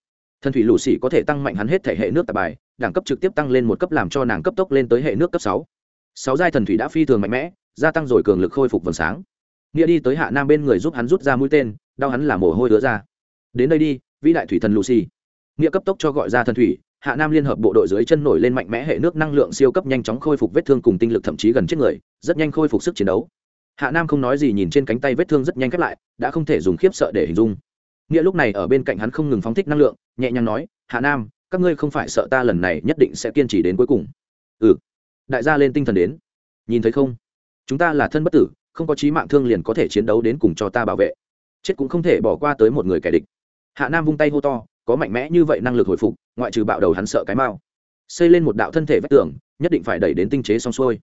A: Thần thủy lũ xỉ có thể tăng mạnh hắn hết thể hệ nước tạp bài, đẳng cấp trực tiếp tăng lên một cấp làm cho nàng cấp tốc lên tới hệ nước cấp sáu. Sáu giai thần thủy đã phi thường mạnh mẽ, gia tăng rồi cường lực khôi phục vầng sáng. Nghĩa đi tới hạ nam bên người giúp hắn rút ra mũi tên, đau hắn là mồ hôi đứa ra. Đến đây đi, vĩ đại thủy thần lucy nghĩa cấp tốc cho gọi ra thần thủy hạ nam liên hợp bộ đội dưới chân nổi lên mạnh mẽ hệ nước năng lượng siêu cấp nhanh chóng khôi phục vết thương cùng tinh lực thậm chí gần chết người, rất nhanh khôi phục sức chiến đấu. Hạ nam không nói gì nhìn trên cánh tay vết thương rất nhanh khép lại, đã không thể dùng khiếp sợ để hình dung. Nghĩa lúc này ở bên cạnh hắn không ngừng phóng thích năng lượng, nhẹ nhàng nói, hạ nam, các ngươi không phải sợ ta lần này nhất định sẽ kiên trì đến cuối cùng. Ừ. Đại gia lên tinh thần đến. Nhìn thấy không? Chúng ta là thân bất tử, không có trí mạng thương liền có thể chiến đấu đến cùng cho ta bảo vệ. Chết cũng không thể bỏ qua tới một người kẻ địch. Hạ nam vung tay hô to có mạnh mẽ như vậy năng lực hồi phục ngoại trừ bạo đầu hắn sợ cái mao xây lên một đạo thân thể vách tường nhất định phải đẩy đến tinh chế xong xuôi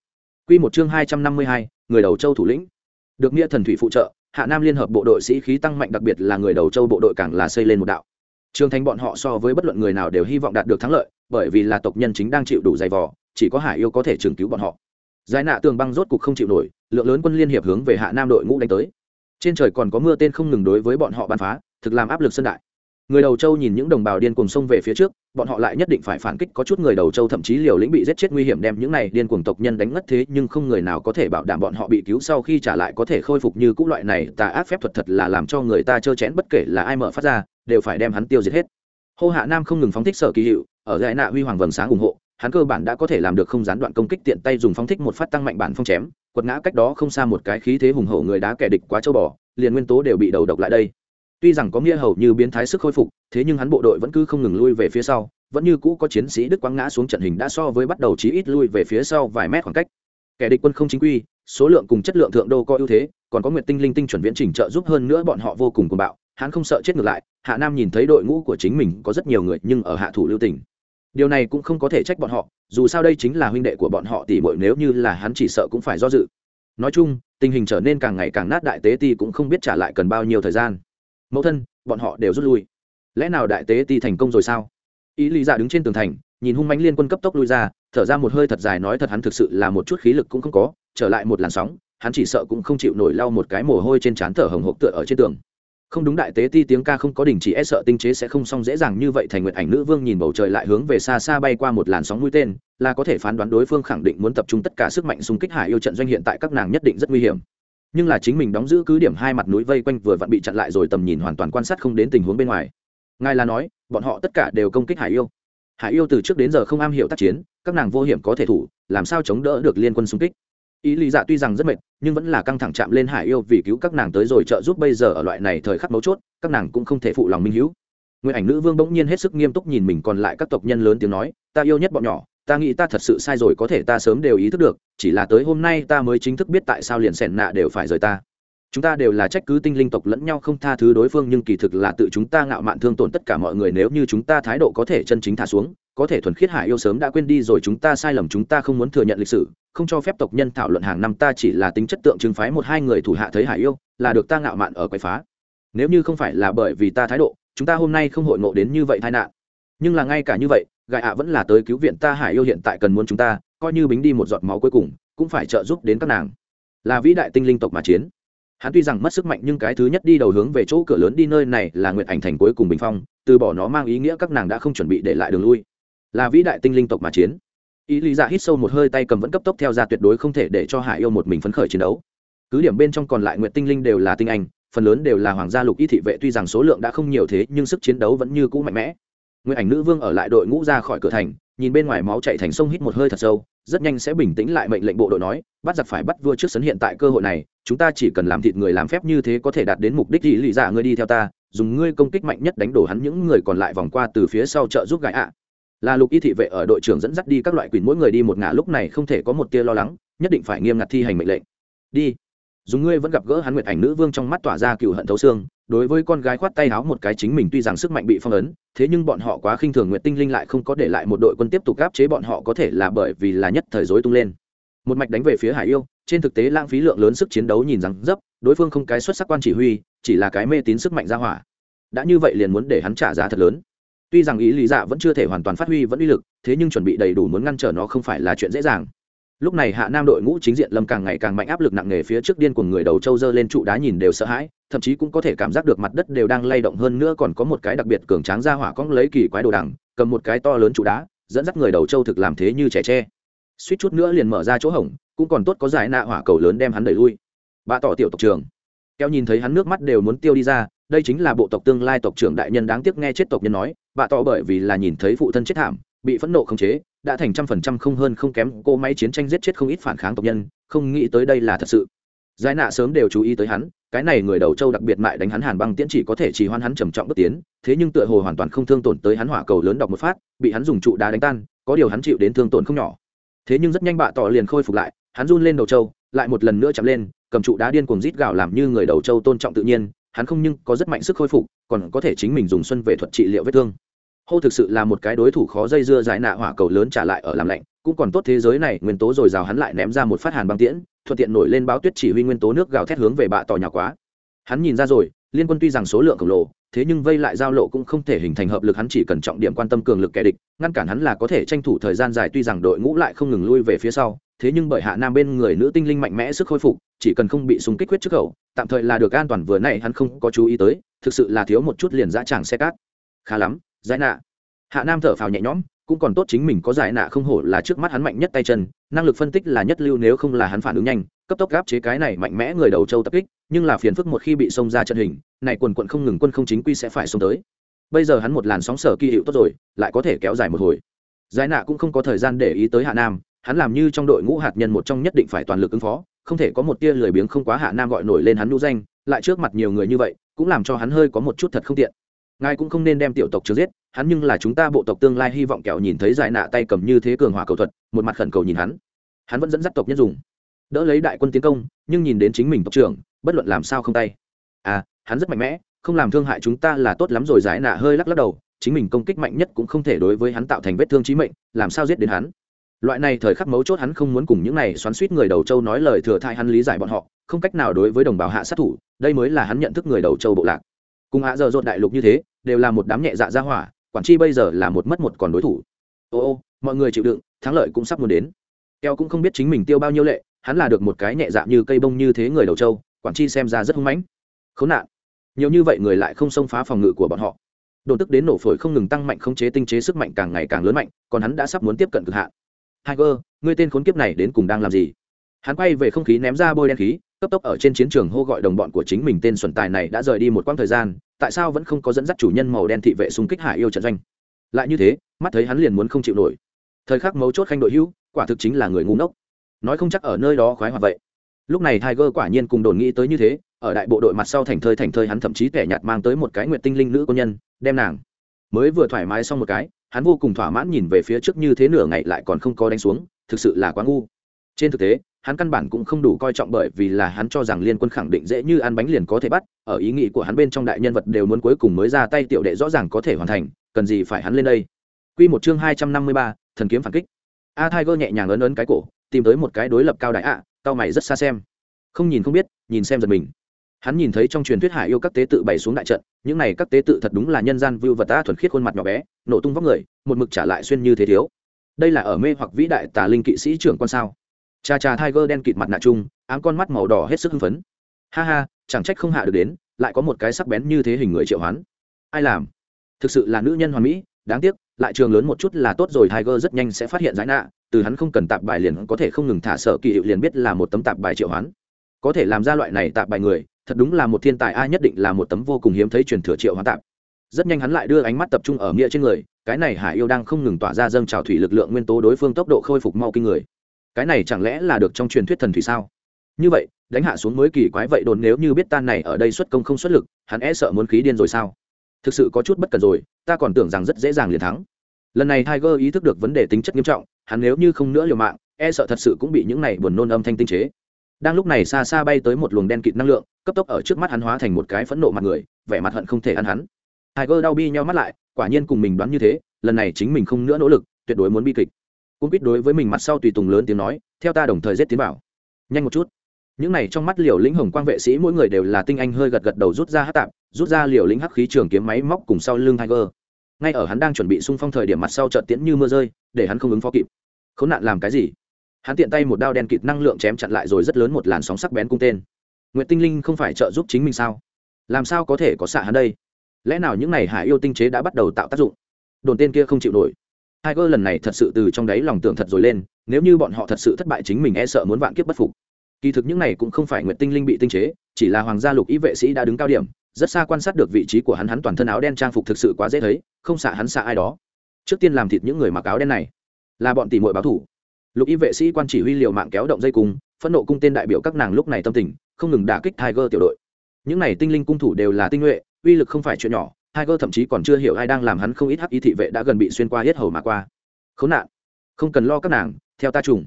A: Quy một chương hai trăm năm mươi hai, người đầu châu thủ lĩnh. Được nghĩa thần thủy phụ trợ, Hạ Nam liên hợp bộ đội sĩ khí tăng mạnh đặc biệt là người đầu châu bộ đội càng là xây lên một đạo. Trường thành bọn họ so với bất luận người nào đều hy vọng đạt được thắng lợi, bởi vì là tộc nhân chính đang chịu đủ dày vò, chỉ có Hải yêu có thể trường cứu bọn họ. Giải nạ tường băng rốt cục không chịu nổi, lượng lớn quân liên hiệp hướng về Hạ Nam đội ngũ đánh tới. Trên trời còn có mưa tên không ngừng đối với bọn họ bắn phá, thực làm áp lực sân đại người đầu châu nhìn những đồng bào điên cuồng xông về phía trước, bọn họ lại nhất định phải phản kích. Có chút người đầu châu thậm chí liều lĩnh bị giết chết nguy hiểm đem những này điên cuồng tộc nhân đánh ngất thế, nhưng không người nào có thể bảo đảm bọn họ bị cứu sau khi trả lại có thể khôi phục như cũ loại này. Tà ác phép thuật thật là làm cho người ta trơ chẽn, bất kể là ai mở phát ra, đều phải đem hắn tiêu diệt hết. Hô hạ nam không ngừng phóng thích sở kỳ hiệu, ở giải nạ huy hoàng vầng sáng ủng hộ, hắn cơ bản đã có thể làm được không gián đoạn công kích tiện tay dùng phóng thích một phát tăng mạnh bản phong chém, quật ngã cách đó không xa một cái khí thế hùng hổ người đá kẻ địch quá châu bò, liền nguyên tố đều bị đầu độc lại đây tuy rằng có nghĩa hầu như biến thái sức khôi phục, thế nhưng hắn bộ đội vẫn cứ không ngừng lui về phía sau, vẫn như cũ có chiến sĩ đức quang ngã xuống trận hình đã so với bắt đầu chí ít lui về phía sau vài mét khoảng cách. Kẻ địch quân không chính quy, số lượng cùng chất lượng thượng đô có ưu thế, còn có nguyệt tinh linh tinh chuẩn viễn trình trợ giúp hơn nữa bọn họ vô cùng cuồng bạo, hắn không sợ chết ngược lại, hạ nam nhìn thấy đội ngũ của chính mình có rất nhiều người nhưng ở hạ thủ lưu tỉnh điều này cũng không có thể trách bọn họ, dù sao đây chính là huynh đệ của bọn họ tỉ bội nếu như là hắn chỉ sợ cũng phải do dự. Nói chung, tình hình trở nên càng ngày càng nát đại tế ti cũng không biết trả lại cần bao nhiêu thời gian mẫu thân, bọn họ đều rút lui. Lẽ nào đại tế ti thành công rồi sao? Ý lý giả đứng trên tường thành, nhìn hung mánh liên quân cấp tốc lui ra, thở ra một hơi thật dài nói thật hắn thực sự là một chút khí lực cũng không có, trở lại một làn sóng, hắn chỉ sợ cũng không chịu nổi lau một cái mồ hôi trên trán thở hồng hộc tựa ở trên tường. Không đúng đại tế ti tiếng ca không có đình chỉ e sợ tinh chế sẽ không xong dễ dàng như vậy thành nguyện ảnh nữ vương nhìn bầu trời lại hướng về xa xa bay qua một làn sóng mũi tên, là có thể phán đoán đối phương khẳng định muốn tập trung tất cả sức mạnh xung kích hải yêu trận doanh hiện tại các nàng nhất định rất nguy hiểm nhưng là chính mình đóng giữ cứ điểm hai mặt núi vây quanh vừa vặn bị chặn lại rồi tầm nhìn hoàn toàn quan sát không đến tình huống bên ngoài. Ngài là nói, bọn họ tất cả đều công kích hải yêu. Hải yêu từ trước đến giờ không am hiểu tác chiến, các nàng vô hiểm có thể thủ, làm sao chống đỡ được liên quân xung kích? Ý lý dạ tuy rằng rất mệt, nhưng vẫn là căng thẳng chạm lên hải yêu vì cứu các nàng tới rồi trợ giúp bây giờ ở loại này thời khắc mấu chốt, các nàng cũng không thể phụ lòng minh hữu người ảnh nữ vương bỗng nhiên hết sức nghiêm túc nhìn mình, còn lại các tộc nhân lớn tiếng nói, ta yêu nhất bọn nhỏ ta nghĩ ta thật sự sai rồi, có thể ta sớm đều ý thức được, chỉ là tới hôm nay ta mới chính thức biết tại sao liền sẻn nạ đều phải rời ta. Chúng ta đều là trách cứ tinh linh tộc lẫn nhau không tha thứ đối phương, nhưng kỳ thực là tự chúng ta ngạo mạn thương tổn tất cả mọi người, nếu như chúng ta thái độ có thể chân chính thả xuống, có thể thuần khiết hải yêu sớm đã quên đi rồi, chúng ta sai lầm, chúng ta không muốn thừa nhận lịch sử, không cho phép tộc nhân thảo luận hàng năm, ta chỉ là tính chất tượng trưng phái một hai người thủ hạ thấy hải yêu, là được ta ngạo mạn ở quậy phá. Nếu như không phải là bởi vì ta thái độ, chúng ta hôm nay không hội ngộ đến như vậy tai nạn. Nhưng là ngay cả như vậy gài ạ vẫn là tới cứu viện ta hải yêu hiện tại cần muốn chúng ta, coi như bính đi một giọt máu cuối cùng, cũng phải trợ giúp đến các nàng. Là vĩ đại tinh linh tộc mà chiến. Hắn tuy rằng mất sức mạnh nhưng cái thứ nhất đi đầu hướng về chỗ cửa lớn đi nơi này là nguyện ảnh thành cuối cùng bình phong, từ bỏ nó mang ý nghĩa các nàng đã không chuẩn bị để lại đường lui. Là vĩ đại tinh linh tộc mà chiến. Ý lý giả hít sâu một hơi tay cầm vẫn cấp tốc theo ra tuyệt đối không thể để cho hải yêu một mình phấn khởi chiến đấu. Cứ điểm bên trong còn lại nguyện tinh linh đều là tinh anh, phần lớn đều là hoàng gia lục y thị vệ tuy rằng số lượng đã không nhiều thế nhưng sức chiến đấu vẫn như cũ mạnh mẽ. Nguyệt ảnh nữ vương ở lại đội ngũ ra khỏi cửa thành, nhìn bên ngoài máu chảy thành sông hít một hơi thật sâu, rất nhanh sẽ bình tĩnh lại mệnh lệnh bộ đội nói, bắt giặc phải bắt vua trước sấn hiện tại cơ hội này, chúng ta chỉ cần làm thịt người làm phép như thế có thể đạt đến mục đích gì lì giả ngươi đi theo ta, dùng ngươi công kích mạnh nhất đánh đổ hắn những người còn lại vòng qua từ phía sau trợ giúp gái ạ. Là Lục Y thị vệ ở đội trưởng dẫn dắt đi các loại quỷ mỗi người đi một ngả lúc này không thể có một tia lo lắng, nhất định phải nghiêm ngặt thi hành mệnh lệnh. Đi. Dùng ngươi vẫn gặp gỡ hắn Nguyệt ảnh nữ vương trong mắt tỏa ra cừu hận thấu xương, đối với con gái khoát tay háo một cái chính mình tuy rằng sức mạnh bị phong ấn, thế nhưng bọn họ quá khinh thường nguyện tinh linh lại không có để lại một đội quân tiếp tục gáp chế bọn họ có thể là bởi vì là nhất thời dối tung lên. Một mạch đánh về phía hải yêu, trên thực tế lãng phí lượng lớn sức chiến đấu nhìn rằng dấp, đối phương không cái xuất sắc quan chỉ huy, chỉ là cái mê tín sức mạnh ra hỏa. Đã như vậy liền muốn để hắn trả giá thật lớn. Tuy rằng ý lý dạ vẫn chưa thể hoàn toàn phát huy vẫn uy lực, thế nhưng chuẩn bị đầy đủ muốn ngăn trở nó không phải là chuyện dễ dàng. Lúc này hạ nam đội ngũ chính diện lâm càng ngày càng mạnh, áp lực nặng nề phía trước điên của người đầu châu dơ lên trụ đá nhìn đều sợ hãi thậm chí cũng có thể cảm giác được mặt đất đều đang lay động hơn nữa còn có một cái đặc biệt cường tráng ra hỏa cong lấy kỳ quái đồ đằng, cầm một cái to lớn trụ đá, dẫn dắt người đầu châu thực làm thế như trẻ tre. Suýt chút nữa liền mở ra chỗ hổng, cũng còn tốt có giải nạ hỏa cầu lớn đem hắn đẩy lui. Bà tỏ tiểu tộc trường kéo nhìn thấy hắn nước mắt đều muốn tiêu đi ra, đây chính là bộ tộc tương lai tộc trưởng đại nhân đáng tiếc nghe chết tộc nhân nói bà tỏ bởi vì là nhìn thấy phụ thân chết thảm, bị phẫn nộ khống chế, đã thành trăm phần trăm không hơn không kém cô máy chiến tranh giết chết không ít phản kháng tộc nhân, không nghĩ tới đây là thật sự. Giải nạ sớm đều chú ý tới hắn cái này người đầu châu đặc biệt mại đánh hắn hàn băng tiễn chỉ có thể chỉ hoan hắn trầm trọng bước tiến, thế nhưng tựa hồ hoàn toàn không thương tổn tới hắn hỏa cầu lớn đọc một phát, bị hắn dùng trụ đá đánh tan, có điều hắn chịu đến thương tổn không nhỏ. Thế nhưng rất nhanh bạ tỏ liền khôi phục lại, hắn run lên đầu châu lại một lần nữa chạm lên, cầm trụ đá điên cuồng rít gào làm như người đầu châu tôn trọng tự nhiên, hắn không nhưng có rất mạnh sức khôi phục, còn có thể chính mình dùng xuân về thuật trị liệu vết thương. Hô thực sự là một cái đối thủ khó dây dưa giải nạ hỏa cầu lớn trả lại ở làm lạnh, cũng còn tốt thế giới này nguyên tố rồi rào hắn lại ném ra một phát hàn băng tiễn thuận tiện nổi lên báo tuyết chỉ huy nguyên tố nước gào thét hướng về bạ tỏ nhỏ quá. Hắn nhìn ra rồi, liên quân tuy rằng số lượng khổng lồ, thế nhưng vây lại giao lộ cũng không thể hình thành hợp lực, hắn chỉ cần trọng điểm quan tâm cường lực kẻ địch, ngăn cản hắn là có thể tranh thủ thời gian dài, tuy rằng đội ngũ lại không ngừng lui về phía sau, thế nhưng bởi hạ nam bên người nữ tinh linh mạnh mẽ sức khôi phục, chỉ cần không bị súng kích huyết trước khẩu tạm thời là được an toàn, vừa này hắn không có chú ý tới, thực sự là thiếu một chút liền dã tràng xe cát. Khá lắm, giải nạ. Hạ nam thở phào nhẹ nhõm cũng còn tốt chính mình có giải nạ không hổ là trước mắt hắn mạnh nhất tay chân, năng lực phân tích là nhất lưu nếu không là hắn phản ứng nhanh, cấp tốc gáp chế cái này mạnh mẽ người đầu châu tập kích, nhưng là phiền phức một khi bị xông ra trận hình, này quần quận không ngừng quân không chính quy sẽ phải xông tới. Bây giờ hắn một làn sóng sở kỳ hiệu tốt rồi, lại có thể kéo dài một hồi. Giải nạ cũng không có thời gian để ý tới hạ nam, hắn làm như trong đội ngũ hạt nhân một trong nhất định phải toàn lực ứng phó, không thể có một tia lười biếng không quá hạ nam gọi nổi lên hắn nhũ danh, lại trước mặt nhiều người như vậy, cũng làm cho hắn hơi có một chút thật không tiện ngài cũng không nên đem tiểu tộc chưa giết, hắn nhưng là chúng ta bộ tộc tương lai hy vọng kẹo nhìn thấy giải nạ tay cầm như thế cường hỏa cầu thuật, một mặt khẩn cầu nhìn hắn. Hắn vẫn dẫn dắt tộc nhân dùng. Đỡ lấy đại quân tiến công, nhưng nhìn đến chính mình tộc trưởng, bất luận làm sao không tay. À hắn rất mạnh mẽ, không làm thương hại chúng ta là tốt lắm rồi, giải nạ hơi lắc lắc đầu, chính mình công kích mạnh nhất cũng không thể đối với hắn tạo thành vết thương trí mệnh, làm sao giết đến hắn? Loại này thời khắc mấu chốt hắn không muốn cùng những này xoắn suýt người đầu châu nói lời thừa thai hắn lý giải bọn họ, không cách nào đối với đồng bào hạ sát thủ, đây mới là hắn nhận thức người đầu châu bộ lạc cùng hạ giờ rột đại lục như thế đều là một đám nhẹ dạ ra hỏa quản chi bây giờ là một mất một còn đối thủ. Ô ô mọi người chịu đựng thắng lợi cũng sắp muốn đến. Keo cũng không biết chính mình tiêu bao nhiêu lệ hắn là được một cái nhẹ dạ như cây bông như thế người đầu châu quản chi xem ra rất hung mãnh. Khốn nạn. Nhiều như vậy người lại không xông phá phòng ngự của bọn họ. Đồn tức đến nổ phổi không ngừng tăng mạnh khống chế tinh chế sức mạnh càng ngày càng lớn mạnh còn hắn đã sắp muốn tiếp cận cực hạn. Cơ, ngươi tên khốn kiếp này đến cùng đang làm gì? Hắn quay về không khí ném ra bôi đen khí, cấp tốc ở trên chiến trường hô gọi đồng bọn của chính mình tên xuẩn tài này đã rời đi một quãng thời gian, tại sao vẫn không có dẫn dắt chủ nhân màu đen thị vệ xung kích hải yêu trận doanh? Lại như thế, mắt thấy hắn liền muốn không chịu nổi. Thời khắc mấu chốt khanh đội hữu, quả thực chính là người ngu ngốc. Nói không chắc ở nơi đó khoái hoạt vậy. Lúc này Tiger quả nhiên cùng đồn nghĩ tới như thế, ở đại bộ đội mặt sau thành thơi thành thơi hắn thậm chí kẻ nhạt mang tới một cái nguyệt tinh linh nữ cô nhân, đem nàng mới vừa thoải mái xong một cái hắn vô cùng thỏa mãn nhìn về phía trước như thế nửa ngày lại còn không có đánh xuống thực sự là quá ngu trên thực tế hắn căn bản cũng không đủ coi trọng bởi vì là hắn cho rằng liên quân khẳng định dễ như ăn bánh liền có thể bắt ở ý nghĩ của hắn bên trong đại nhân vật đều muốn cuối cùng mới ra tay tiểu đệ rõ ràng có thể hoàn thành cần gì phải hắn lên đây Quy một chương hai trăm năm mươi ba, thần kiếm phản kích. A Tiger nhẹ nhàng ấn ấn cái cổ, tìm tới một cái đối lập cao đại ạ, à, mày rất xa xem. Không nhìn không biết, nhìn xem giật mình hắn nhìn thấy trong truyền thuyết hải yêu các tế tự bày xuống đại trận những này các tế tự thật đúng là nhân gian vưu vật ta thuần khiết khuôn mặt nhỏ bé nổ tung vóc người một mực trả lại xuyên như thế thiếu đây là ở mê hoặc vĩ đại tà linh kỵ sĩ trưởng quan sao cha cha tiger đen kịt mặt nạ chung ám con mắt màu đỏ hết sức hưng phấn. Ha ha, chẳng trách không hạ được đến, lại có một cái sắc bén như thế hình người triệu hoán. Ai làm? Thực sự là nữ nhân hoàn mỹ, đáng tiếc, lại trường lớn một chút là tốt rồi, tiger rất nhanh sẽ phát hiện giải nạ, từ hắn không cần tạp bài liền có thể không ngừng thả sợ kỳ hiệu liền biết là một tấm tạp bài triệu hoán. Có thể làm ra loại này tạp bài người, thật đúng là một thiên tài, ai nhất định là một tấm vô cùng hiếm thấy truyền thừa triệu hoán tạp. Rất nhanh hắn lại đưa ánh mắt tập trung ở nghĩa trên người, cái này hải yêu đang không ngừng tỏa ra dâng trào thủy lực lượng nguyên tố đối phương tốc độ khôi phục mau kinh người cái này chẳng lẽ là được trong truyền thuyết thần thủy sao? Như vậy, đánh hạ xuống mới kỳ quái vậy đồn nếu như biết tan này ở đây xuất công không xuất lực, hắn e sợ muốn khí điên rồi sao? Thực sự có chút bất cần rồi, ta còn tưởng rằng rất dễ dàng liền thắng. Lần này tiger ý thức được vấn đề tính chất nghiêm trọng, hắn nếu như không nữa liều mạng e sợ thật sự cũng bị những này buồn nôn âm thanh tinh chế. Đang lúc này xa xa bay tới một luồng đen kịt năng lượng, cấp tốc ở trước mắt hắn hóa thành một cái phẫn nộ mặt người, vẻ mặt hận không thể ăn hắn. Tiger đau bi nhau mắt lại, quả nhiên cùng mình đoán như thế, lần này chính mình không nữa nỗ lực, tuyệt đối muốn bi kịch cũng biết đối với mình mặt sau tùy tùng lớn tiếng nói, theo ta đồng thời giết tiến bảo nhanh một chút. Những này trong mắt liều lĩnh hồng quang vệ sĩ mỗi người đều là tinh anh hơi gật gật đầu rút ra hát tạp, rút ra liều lĩnh hắc khí trường kiếm máy móc cùng sau lưng tiger. Ngay ở hắn đang chuẩn bị xung phong thời điểm mặt sau trận tiễn như mưa rơi, để hắn không ứng phó kịp. Khốn nạn làm cái gì? Hắn tiện tay một đao đen kịt năng lượng chém chặn lại rồi rất lớn một làn sóng sắc bén cung tên. N tinh linh không phải trợ giúp chính mình sao? Làm sao có thể có xạ hắn đây? Lẽ nào những n à y hải yêu tinh chế đã bắt đầu tạo tác dụng? Đồn tên kia không chịu nổi. Tiger lần này thật sự từ trong đáy lòng tưởng thật rồi lên, nếu như bọn họ thật sự thất bại chính mình e sợ muốn vạn kiếp bất phục. Kỳ thực những này cũng không phải nguyệt tinh linh bị tinh chế, chỉ là hoàng gia lục ý vệ sĩ đã đứng cao điểm, rất xa quan sát được vị trí của hắn hắn toàn thân áo đen trang phục thực sự quá dễ thấy, không xạ hắn xạ ai đó. Trước tiên làm thịt những người mặc áo đen này, là bọn tỷ muội báo thủ. Lục y vệ sĩ quan chỉ huy liều mạng kéo động dây cung, phẫn nộ cung tên đại biểu các nàng lúc này tâm tình, không ngừng đả kích tiger tiểu đội. Những này tinh linh cung thủ đều là tinh nhuệ, uy lực không phải chuyện nhỏ tiger thậm chí còn chưa hiểu ai đang làm hắn không ít hắc y thị vệ đã gần bị xuyên qua hết hầu mà qua. Khốn nạn. Không cần lo các nàng, theo ta trùng.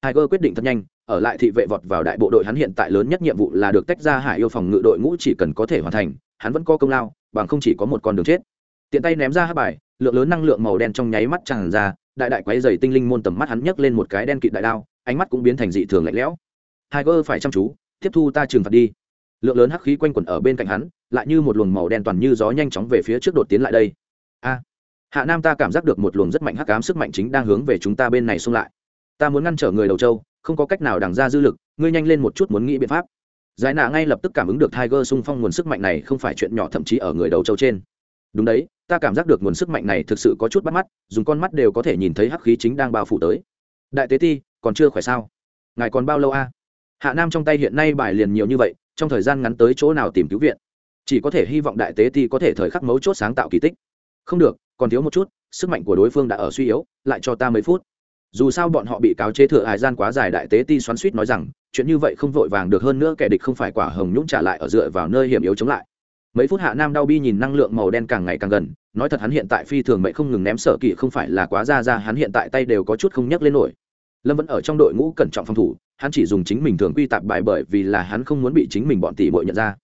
A: Tiger quyết định thật nhanh, ở lại thị vệ vọt vào đại bộ đội hắn hiện tại lớn nhất nhiệm vụ là được tách ra hải yêu phòng ngự đội ngũ chỉ cần có thể hoàn thành, hắn vẫn có công lao, bằng không chỉ có một con đường chết. Tiện tay ném ra hắc bài, lượng lớn năng lượng màu đen trong nháy mắt tràn ra, đại đại quái dày tinh linh môn tầm mắt hắn nhấc lên một cái đen kịt đại đao, ánh mắt cũng biến thành dị thường lạnh lẽo. Tiger phải chăm chú, tiếp thu ta trừng phạt đi lượng lớn hắc khí quanh quẩn ở bên cạnh hắn, lại như một luồng màu đen toàn như gió nhanh chóng về phía trước đột tiến lại đây. A, hạ nam ta cảm giác được một luồng rất mạnh hắc ám sức mạnh chính đang hướng về chúng ta bên này xung lại. Ta muốn ngăn trở người đầu châu không có cách nào đằng ra dư lực, ngươi nhanh lên một chút muốn nghĩ biện pháp. Giải nạ ngay lập tức cảm ứng được tiger xung phong nguồn sức mạnh này không phải chuyện nhỏ thậm chí ở người đầu châu trên. Đúng đấy, ta cảm giác được nguồn sức mạnh này thực sự có chút bắt mắt, dùng con mắt đều có thể nhìn thấy hắc khí chính đang bao phủ tới. Đại tế ti, còn chưa khỏe sao? Ngài còn bao lâu a? Hạ nam trong tay hiện nay bài liền nhiều như vậy trong thời gian ngắn tới chỗ nào tìm cứu viện. Chỉ có thể hy vọng đại tế ti có thể thời khắc mấu chốt sáng tạo kỳ tích. Không được, còn thiếu một chút, sức mạnh của đối phương đã ở suy yếu, lại cho ta mấy phút. Dù sao bọn họ bị cáo chế thừa hải gian quá dài, đại tế ti xoắn suýt nói rằng, chuyện như vậy không vội vàng được hơn nữa kẻ địch không phải quả hồng nhũng trả lại ở dựa vào nơi hiểm yếu chống lại. Mấy phút hạ nam đau bi nhìn năng lượng màu đen càng ngày càng gần, nói thật hắn hiện tại phi thường mệnh không ngừng ném sở kỵ không phải là quá ra ra, hắn hiện tại tay đều có chút không nhấc lên nổi lâm vẫn ở trong đội ngũ cẩn trọng phòng thủ, hắn chỉ dùng chính mình thường quy tạp bài bởi vì là hắn không muốn bị chính mình bọn tỷ bội nhận ra.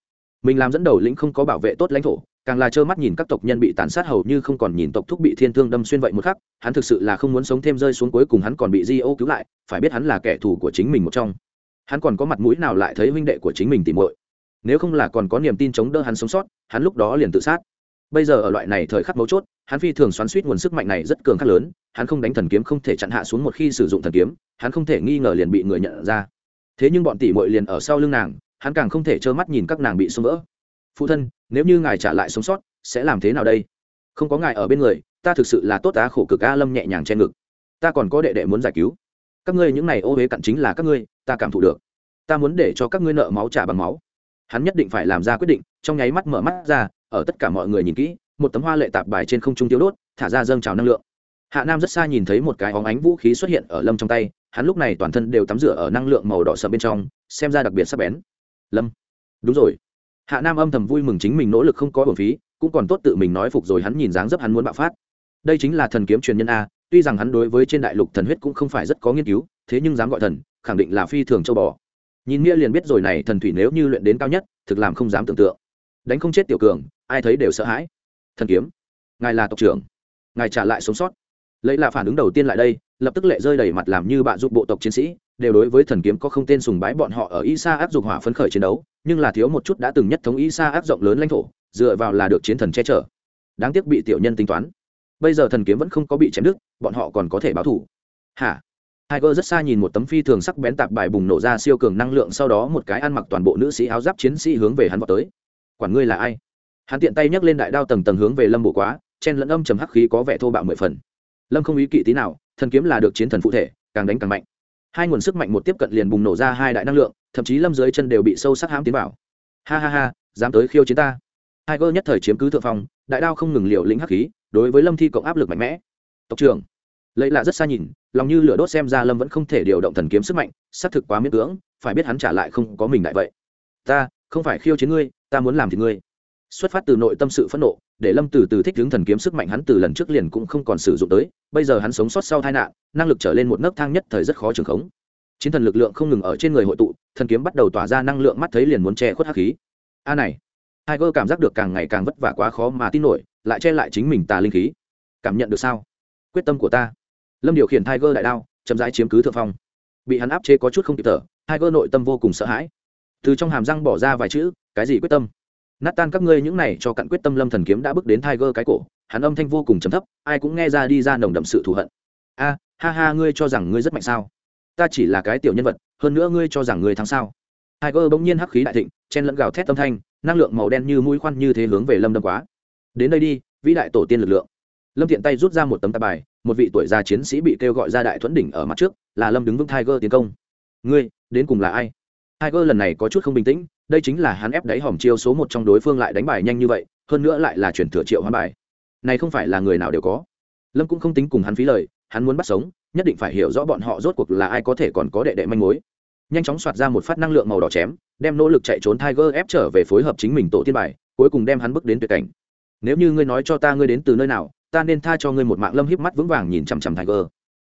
A: Mình làm dẫn đầu lĩnh không có bảo vệ tốt lãnh thổ, càng là trơ mắt nhìn các tộc nhân bị tàn sát hầu như không còn nhìn tộc thúc bị thiên thương đâm xuyên vậy một khắc, hắn thực sự là không muốn sống thêm rơi xuống cuối cùng hắn còn bị di ô cứu lại, phải biết hắn là kẻ thù của chính mình một trong. Hắn còn có mặt mũi nào lại thấy huynh đệ của chính mình tìm muội? Nếu không là còn có niềm tin chống đỡ hắn sống sót, hắn lúc đó liền tự sát. Bây giờ ở loại này thời khắc mấu chốt hắn phi thường xoắn suýt nguồn sức mạnh này rất cường khắc lớn, hắn không đánh thần kiếm không thể chặn hạ xuống một khi sử dụng thần kiếm, hắn không thể nghi ngờ liền bị người nhận ra. Thế nhưng bọn tỷ muội liền ở sau lưng nàng, hắn càng không thể trơ mắt nhìn các nàng bị xông vỡ. Phụ thân, nếu như ngài trả lại sống sót, sẽ làm thế nào đây? Không có ngài ở bên người, ta thực sự là tốt á khổ cực a lâm nhẹ nhàng che ngực. Ta còn có đệ đệ muốn giải cứu. Các ngươi những này ô huế cặn chính là các ngươi, ta cảm thụ được. Ta muốn để cho các ngươi nợ máu trả bằng máu. Hắn nhất định phải làm ra quyết định, trong nháy mắt mở mắt ra, ở tất cả mọi người nhìn kỹ một tấm hoa lệ tạp bài trên không trung tiêu đốt, thả ra dâng trào năng lượng. Hạ nam rất xa nhìn thấy một cái óng ánh vũ khí xuất hiện ở lâm trong tay, hắn lúc này toàn thân đều tắm rửa ở năng lượng màu đỏ sậm bên trong, xem ra đặc biệt sắc bén. Lâm. Đúng rồi. Hạ nam âm thầm vui mừng chính mình nỗ lực không có bổn phí, cũng còn tốt tự mình nói phục rồi hắn nhìn dáng dấp hắn muốn bạo phát. Đây chính là thần kiếm truyền nhân a, tuy rằng hắn đối với trên đại lục thần huyết cũng không phải rất có nghiên cứu, thế nhưng dám gọi thần, khẳng định là phi thường châu bò. Nhìn nghĩa liền biết rồi này, thần thủy nếu như luyện đến cao nhất, thực làm không dám tưởng tượng. Đánh không chết tiểu cường, ai thấy đều sợ hãi thần kiếm. Ngài là tộc trưởng. Ngài trả lại sống sót. Lấy là phản ứng đầu tiên lại đây, lập tức lệ rơi đầy mặt làm như bạn giúp bộ tộc chiến sĩ, đều đối với thần kiếm có không tên sùng bái bọn họ ở isa áp dụng hỏa phấn khởi chiến đấu, nhưng là thiếu một chút đã từng nhất thống isa áp rộng lớn lãnh thổ, dựa vào là được chiến thần che chở. Đáng tiếc bị tiểu nhân tính toán. Bây giờ thần kiếm vẫn không có bị chém đứt, bọn họ còn có thể báo thủ hả? Tiger rất xa nhìn một tấm phi thường sắc bén tạp bài bùng nổ ra siêu cường năng lượng, sau đó một cái ăn mặc toàn bộ nữ sĩ áo giáp chiến sĩ hướng về hắn vào tới. Quản ngươi là ai? Hắn tiện tay nhấc lên đại đao tầng tầng hướng về Lâm Bộ Quá, chen lẫn âm trầm hắc khí có vẻ thô bạo mười phần. Lâm không ý kỵ tí nào, thần kiếm là được chiến thần phụ thể, càng đánh càng mạnh. Hai nguồn sức mạnh một tiếp cận liền bùng nổ ra hai đại năng lượng, thậm chí Lâm dưới chân đều bị sâu sắc hãm tiến vào. Ha ha ha, dám tới khiêu chiến ta. hai gơ nhất thời chiếm cứ thượng phong, đại đao không ngừng liều lĩnh hắc khí, đối với Lâm Thi cộng áp lực mạnh mẽ. Tộc trưởng, lấy là rất xa nhìn lòng như lửa đốt xem ra lâm vẫn không thể điều động thần kiếm sức mạnh xác thực quá miễn cưỡng phải biết hắn trả lại không có mình đại vậy ta không phải khiêu chiến ngươi ta muốn làm thì ngươi xuất phát từ nội tâm sự phẫn nộ, để lâm từ từ thích hướng thần kiếm sức mạnh hắn từ lần trước liền cũng không còn sử dụng tới, bây giờ hắn sống sót sau tai nạn, năng lực trở lên một nấc thang nhất thời rất khó trường khống. Chiến thần lực lượng không ngừng ở trên người hội tụ, thần kiếm bắt đầu tỏa ra năng lượng mắt thấy liền muốn che khuất hắc khí. A này, Tiger cảm giác được càng ngày càng vất vả quá khó mà tin nổi, lại che lại chính mình tà linh khí. Cảm nhận được sao? Quyết tâm của ta. Lâm điều khiển tiger đại đao, chậm rãi chiếm cứ thượng phong. Bị hắn áp chế có chút không kịp thở, tiger nội tâm vô cùng sợ hãi. Từ trong hàm răng bỏ ra vài chữ, cái gì quyết tâm? Nát tan các ngươi những này cho cặn quyết tâm lâm thần kiếm đã bước đến tiger cái cổ, hắn âm thanh vô cùng trầm thấp, ai cũng nghe ra đi ra nồng đậm sự thù hận. A, ha ha, ngươi cho rằng ngươi rất mạnh sao? Ta chỉ là cái tiểu nhân vật, hơn nữa ngươi cho rằng ngươi thắng sao? Tiger bỗng nhiên hắc khí đại thịnh, chen lẫn gào thét âm thanh, năng lượng màu đen như mũi khoan như thế hướng về lâm đâm quá. Đến đây đi, vĩ đại tổ tiên lực lượng. Lâm tiện tay rút ra một tấm tạp bài, một vị tuổi già chiến sĩ bị kêu gọi ra đại thuẫn đỉnh ở mặt trước, là lâm đứng vững tiger tiến công. Ngươi, đến cùng là ai? Tiger lần này có chút không bình tĩnh đây chính là hắn ép đáy hòm chiêu số một trong đối phương lại đánh bài nhanh như vậy, hơn nữa lại là chuyển thừa triệu hoán bài. Này không phải là người nào đều có. Lâm cũng không tính cùng hắn phí lời, hắn muốn bắt sống, nhất định phải hiểu rõ bọn họ rốt cuộc là ai có thể còn có đệ đệ manh mối. Nhanh chóng soạt ra một phát năng lượng màu đỏ chém, đem nỗ lực chạy trốn tiger ép trở về phối hợp chính mình tổ tiên bài, cuối cùng đem hắn bước đến tuyệt cảnh. Nếu như ngươi nói cho ta ngươi đến từ nơi nào, ta nên tha cho ngươi một mạng lâm híp mắt vững vàng nhìn chằm chằm tiger.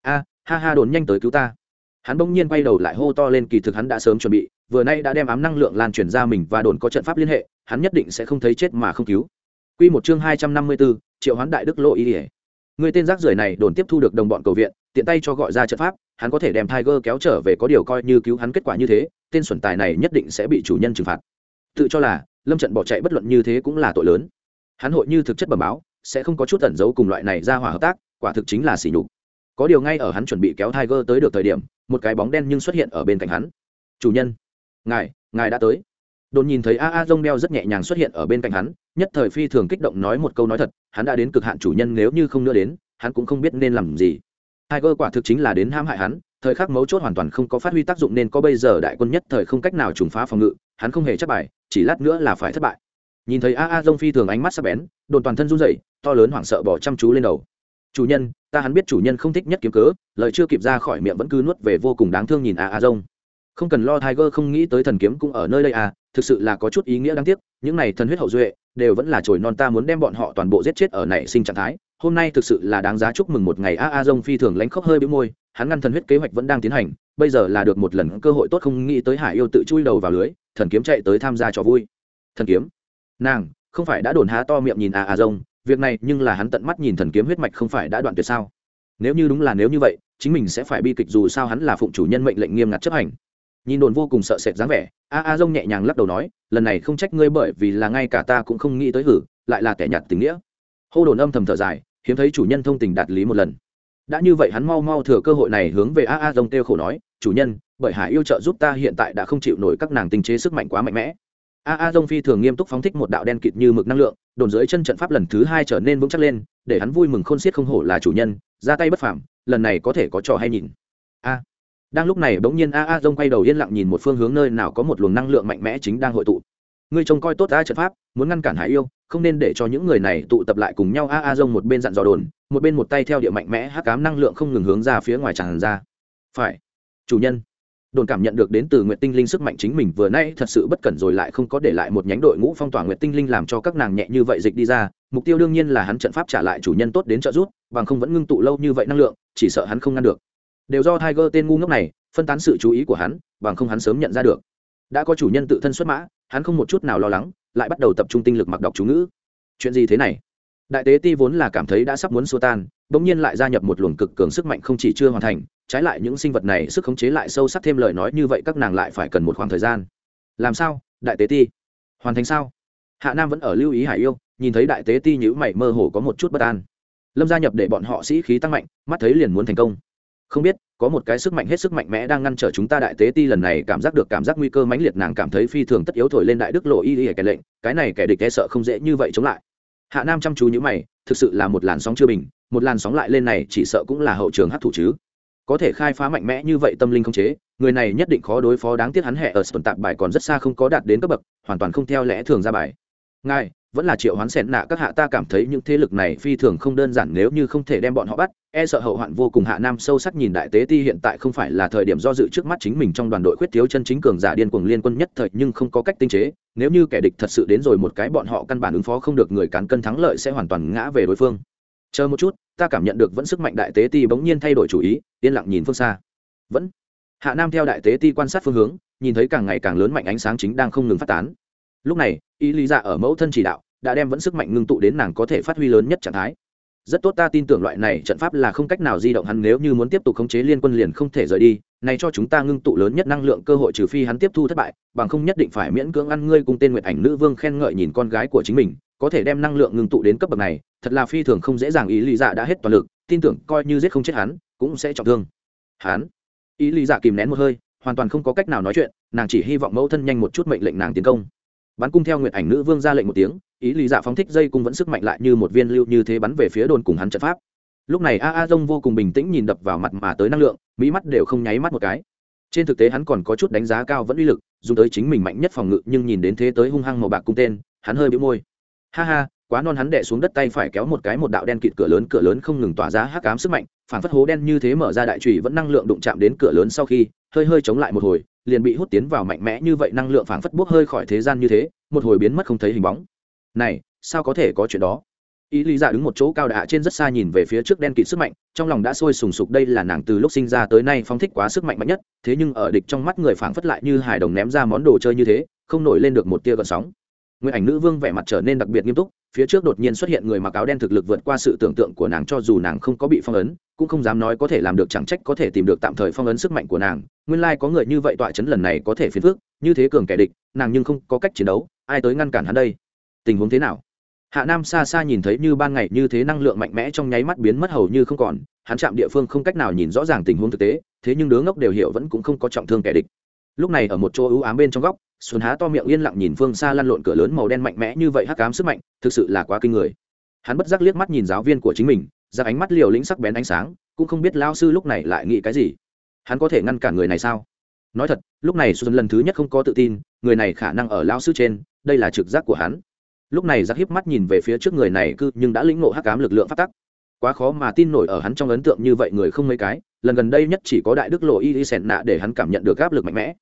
A: A, ha ha đồn nhanh tới cứu ta. Hắn bỗng nhiên quay đầu lại hô to lên, kỳ thực hắn đã sớm chuẩn bị vừa nay đã đem ám năng lượng lan truyền ra mình và đồn có trận pháp liên hệ hắn nhất định sẽ không thấy chết mà không cứu Quy một chương hai trăm năm mươi 254, Triệu Hoán Đại Đức Lộ ý. Ỉa. Người tên rác rưởi này đồn tiếp thu được đồng bọn cầu viện, tiện tay cho gọi ra trận pháp, hắn có thể đem Tiger kéo trở về có điều coi như cứu hắn kết quả như thế, tên xuẩn tài này nhất định sẽ bị chủ nhân trừng phạt. Tự cho là, Lâm Trận bỏ chạy bất luận như thế cũng là tội lớn. Hắn hội như thực chất bẩm báo, sẽ không có chút ẩn giấu cùng loại này ra hòa hợp tác, quả thực chính là sỉ nhục. Có điều ngay ở hắn chuẩn bị kéo Tiger tới được thời điểm, một cái bóng đen nhưng xuất hiện ở bên cạnh hắn. "Chủ nhân, ngài, ngài đã tới." đồn nhìn thấy a a dông đeo rất nhẹ nhàng xuất hiện ở bên cạnh hắn nhất thời phi thường kích động nói một câu nói thật hắn đã đến cực hạn chủ nhân nếu như không nữa đến hắn cũng không biết nên làm gì. Hai cơ quả thực chính là đến ham hại hắn thời khắc mấu chốt hoàn toàn không có phát huy tác dụng nên có bây giờ đại quân nhất thời không cách nào trùng phá phòng ngự hắn không hề chấp bài chỉ lát nữa là phải thất bại. Nhìn thấy a a dông phi thường ánh mắt sắc bén đồn toàn thân run rẩy to lớn hoảng sợ bỏ chăm chú lên đầu. Chủ nhân ta hắn biết chủ nhân không thích nhất kiếm cớ lời chưa kịp ra khỏi miệng vẫn cứ nuốt về vô cùng đáng thương nhìn a a dông không cần lo tiger, không nghĩ tới thần kiếm cũng ở nơi đây à thực sự là có chút ý nghĩa đáng tiếc, những này thần huyết hậu duệ đều vẫn là chồi non ta muốn đem bọn họ toàn bộ giết chết ở nảy sinh trạng thái. Hôm nay thực sự là đáng giá chúc mừng một ngày. A a dông phi thường lánh khóc hơi bĩu môi, hắn ngăn thần huyết kế hoạch vẫn đang tiến hành, bây giờ là được một lần cơ hội tốt không nghĩ tới hải yêu tự chui đầu vào lưới, thần kiếm chạy tới tham gia trò vui. Thần kiếm? Nàng, không phải đã đồn há to miệng nhìn a a dông việc này nhưng là hắn tận mắt nhìn thần kiếm huyết mạch không phải đã đoạn tuyệt sao? Nếu như đúng là nếu như vậy, chính mình sẽ phải bi kịch dù sao hắn là phụng chủ nhân mệnh lệnh nghiêm ngặt chấp hành nhìn đồn vô cùng sợ sệt dáng vẻ, a a dông nhẹ nhàng lắc đầu nói, lần này không trách ngươi bởi vì là ngay cả ta cũng không nghĩ tới hử, lại là kẻ nhạt tình nghĩa. Hô đồn âm thầm thở dài, hiếm thấy chủ nhân thông tình đạt lý một lần. Đã như vậy hắn mau mau thừa cơ hội này hướng về a a dông kêu khổ nói, chủ nhân, bởi hải yêu trợ giúp ta hiện tại đã không chịu nổi các nàng tinh chế sức mạnh quá mạnh mẽ. A a dông phi thường nghiêm túc phóng thích một đạo đen kịt như mực năng lượng, đồn dưới chân trận pháp lần thứ hai trở nên vững chắc lên, để hắn vui mừng khôn xiết không hổ là chủ nhân, ra tay bất phảm lần này có thể có trò hay nhìn. A đang lúc này bỗng nhiên a a dông quay đầu yên lặng nhìn một phương hướng nơi nào có một luồng năng lượng mạnh mẽ chính đang hội tụ. Ngươi trông coi tốt a trận pháp, muốn ngăn cản hải yêu, không nên để cho những người này tụ tập lại cùng nhau a a dông một bên dặn dò đồn, một bên một tay theo địa mạnh mẽ hắc cám năng lượng không ngừng hướng ra phía ngoài tràn ra. Phải. Chủ nhân. Đồn cảm nhận được đến từ nguyện tinh linh sức mạnh chính mình vừa nay thật sự bất cẩn rồi lại không có để lại một nhánh đội ngũ phong tỏa nguyện tinh linh làm cho các nàng nhẹ như vậy dịch đi ra, mục tiêu đương nhiên là hắn trận pháp trả lại chủ nhân tốt đến trợ giúp, bằng không vẫn ngưng tụ lâu như vậy năng lượng, chỉ sợ hắn không ngăn được đều do tiger tên ngu ngốc này phân tán sự chú ý của hắn, bằng không hắn sớm nhận ra được. Đã có chủ nhân tự thân xuất mã, hắn không một chút nào lo lắng, lại bắt đầu tập trung tinh lực mặc đọc chú ngữ. Chuyện gì thế này? Đại tế ti vốn là cảm thấy đã sắp muốn xua tan, bỗng nhiên lại gia nhập một luồng cực cường sức mạnh không chỉ chưa hoàn thành, trái lại những sinh vật này sức khống chế lại sâu sắc thêm lời nói như vậy các nàng lại phải cần một khoảng thời gian. Làm sao, đại tế ti? Hoàn thành sao? Hạ nam vẫn ở lưu ý hải yêu, nhìn thấy đại tế ti nhữ mày mơ hồ có một chút bất an. Lâm gia nhập để bọn họ sĩ khí tăng mạnh, mắt thấy liền muốn thành công không biết, có một cái sức mạnh hết sức mạnh mẽ đang ngăn trở chúng ta đại tế ti lần này cảm giác được cảm giác nguy cơ mãnh liệt nàng cảm thấy phi thường tất yếu thổi lên đại đức lộ y y kẻ lệnh, cái này kẻ địch e sợ không dễ như vậy chống lại. Hạ nam chăm chú như mày, thực sự là một làn sóng chưa bình, một làn sóng lại lên này chỉ sợ cũng là hậu trường hát thủ chứ. Có thể khai phá mạnh mẽ như vậy tâm linh không chế, người này nhất định khó đối phó, đáng tiếc hắn hệ ở sơn tạp bài còn rất xa không có đạt đến cấp bậc, hoàn toàn không theo lẽ thường ra bài. Ngài vẫn là triệu hoán xẹn nạ, các hạ ta cảm thấy những thế lực này phi thường không đơn giản, nếu như không thể đem bọn họ bắt e sợ hậu hoạn vô cùng hạ nam sâu sắc nhìn đại tế ti hiện tại không phải là thời điểm do dự trước mắt chính mình trong đoàn đội khuyết thiếu chân chính cường giả điên cuồng liên quân nhất thời, nhưng không có cách tinh chế. Nếu như kẻ địch thật sự đến rồi một cái, bọn họ căn bản ứng phó không được, người cán cân thắng lợi sẽ hoàn toàn ngã về đối phương. Chờ một chút, ta cảm nhận được vẫn sức mạnh đại tế ti bỗng nhiên thay đổi chủ ý, yên lặng nhìn phương xa. Vẫn. Hạ nam theo đại tế ti quan sát phương hướng, nhìn thấy càng ngày càng lớn mạnh ánh sáng chính đang không ngừng phát tán. Lúc này, ý lý dạ ở mẫu thân chỉ đạo đã đem vẫn sức mạnh ngưng tụ đến nàng có thể phát huy lớn nhất trạng thái. Rất tốt, ta tin tưởng loại này trận pháp là không cách nào di động hắn, nếu như muốn tiếp tục khống chế liên quân liền không thể rời đi, này cho chúng ta ngưng tụ lớn nhất năng lượng cơ hội trừ phi hắn tiếp thu thất bại, bằng không nhất định phải miễn cưỡng ăn ngươi cùng tên nguyệt ảnh nữ vương khen ngợi nhìn con gái của chính mình, có thể đem năng lượng ngưng tụ đến cấp bậc này, thật là phi thường không dễ dàng, ý lý dạ đã hết toàn lực, tin tưởng coi như giết không chết hắn, cũng sẽ trọng thương. Hắn, ý lý dạ kìm nén một hơi, hoàn toàn không có cách nào nói chuyện, nàng chỉ hy vọng mẫu thân nhanh một chút mệnh lệnh nàng tiến công. Bắn cung theo nguyệt ảnh nữ vương ra lệnh một tiếng ý lý dạ phóng thích dây cung vẫn sức mạnh lại như một viên lưu như thế bắn về phía đồn cùng hắn trận pháp. Lúc này a a dông vô cùng bình tĩnh nhìn đập vào mặt mà tới năng lượng, mỹ mắt đều không nháy mắt một cái. Trên thực tế hắn còn có chút đánh giá cao vẫn uy lực, dùng tới chính mình mạnh nhất phòng ngự, nhưng nhìn đến thế tới hung hăng màu bạc cung tên, hắn hơi bị môi. Ha ha, quá non hắn đẻ xuống đất tay phải kéo một cái một đạo đen kịt cửa lớn cửa lớn không ngừng tỏa ra hắc ám sức mạnh phản phất hố đen như thế mở ra đại trùy vẫn năng lượng đụng chạm đến cửa lớn sau khi, hơi hơi chống lại một hồi, liền bị hút tiến vào mạnh mẽ như vậy năng lượng phản phất bốc hơi khỏi thế gian như thế, một hồi biến mất không thấy hình bóng này sao có thể có chuyện đó ý lý giả đứng một chỗ cao đạ trên rất xa nhìn về phía trước đen kịt sức mạnh trong lòng đã sôi sùng sục đây là nàng từ lúc sinh ra tới nay phong thích quá sức mạnh mạnh nhất thế nhưng ở địch trong mắt người phảng phất lại như hài đồng ném ra món đồ chơi như thế không nổi lên được một tia gợn sóng Nguyên ảnh nữ vương vẻ mặt trở nên đặc biệt nghiêm túc, phía trước đột nhiên xuất hiện người mặc áo đen thực lực vượt qua sự tưởng tượng của nàng cho dù nàng không có bị phong ấn, cũng không dám nói có thể làm được chẳng trách có thể tìm được tạm thời phong ấn sức mạnh của nàng. Nguyên lai like có người như vậy tọa chấn lần này có thể phiền phước, như thế cường kẻ địch, nàng nhưng không có cách chiến đấu, ai tới ngăn cản hắn đây? Tình huống thế nào? Hạ Nam xa xa nhìn thấy như ban ngày như thế năng lượng mạnh mẽ trong nháy mắt biến mất hầu như không còn, hắn chạm địa phương không cách nào nhìn rõ ràng tình huống thực tế, thế nhưng đứa ngốc đều hiểu vẫn cũng không có trọng thương kẻ địch. Lúc này ở một chỗ ưu ám bên trong góc, xuân há to miệng yên lặng nhìn phương xa lăn lộn cửa lớn màu đen mạnh mẽ như vậy hắc ám sức mạnh thực sự là quá kinh người hắn bất giác liếc mắt nhìn giáo viên của chính mình ra ánh mắt liều lĩnh sắc bén ánh sáng cũng không biết lao sư lúc này lại nghĩ cái gì hắn có thể ngăn cản người này sao nói thật lúc này xuân lần thứ nhất không có tự tin người này khả năng ở lao sư trên đây là trực giác của hắn lúc này giặc hiếp mắt nhìn về phía trước người này cư nhưng đã lĩnh ngộ hắc ám lực lượng phát tắc. Quá khó mà tin nổi ở hắn trong ấn tượng như vậy người không mấy cái, lần gần đây nhất chỉ có đại đức lộ y y sẹn nạ để hắn cảm nhận được áp lực mạnh mẽ.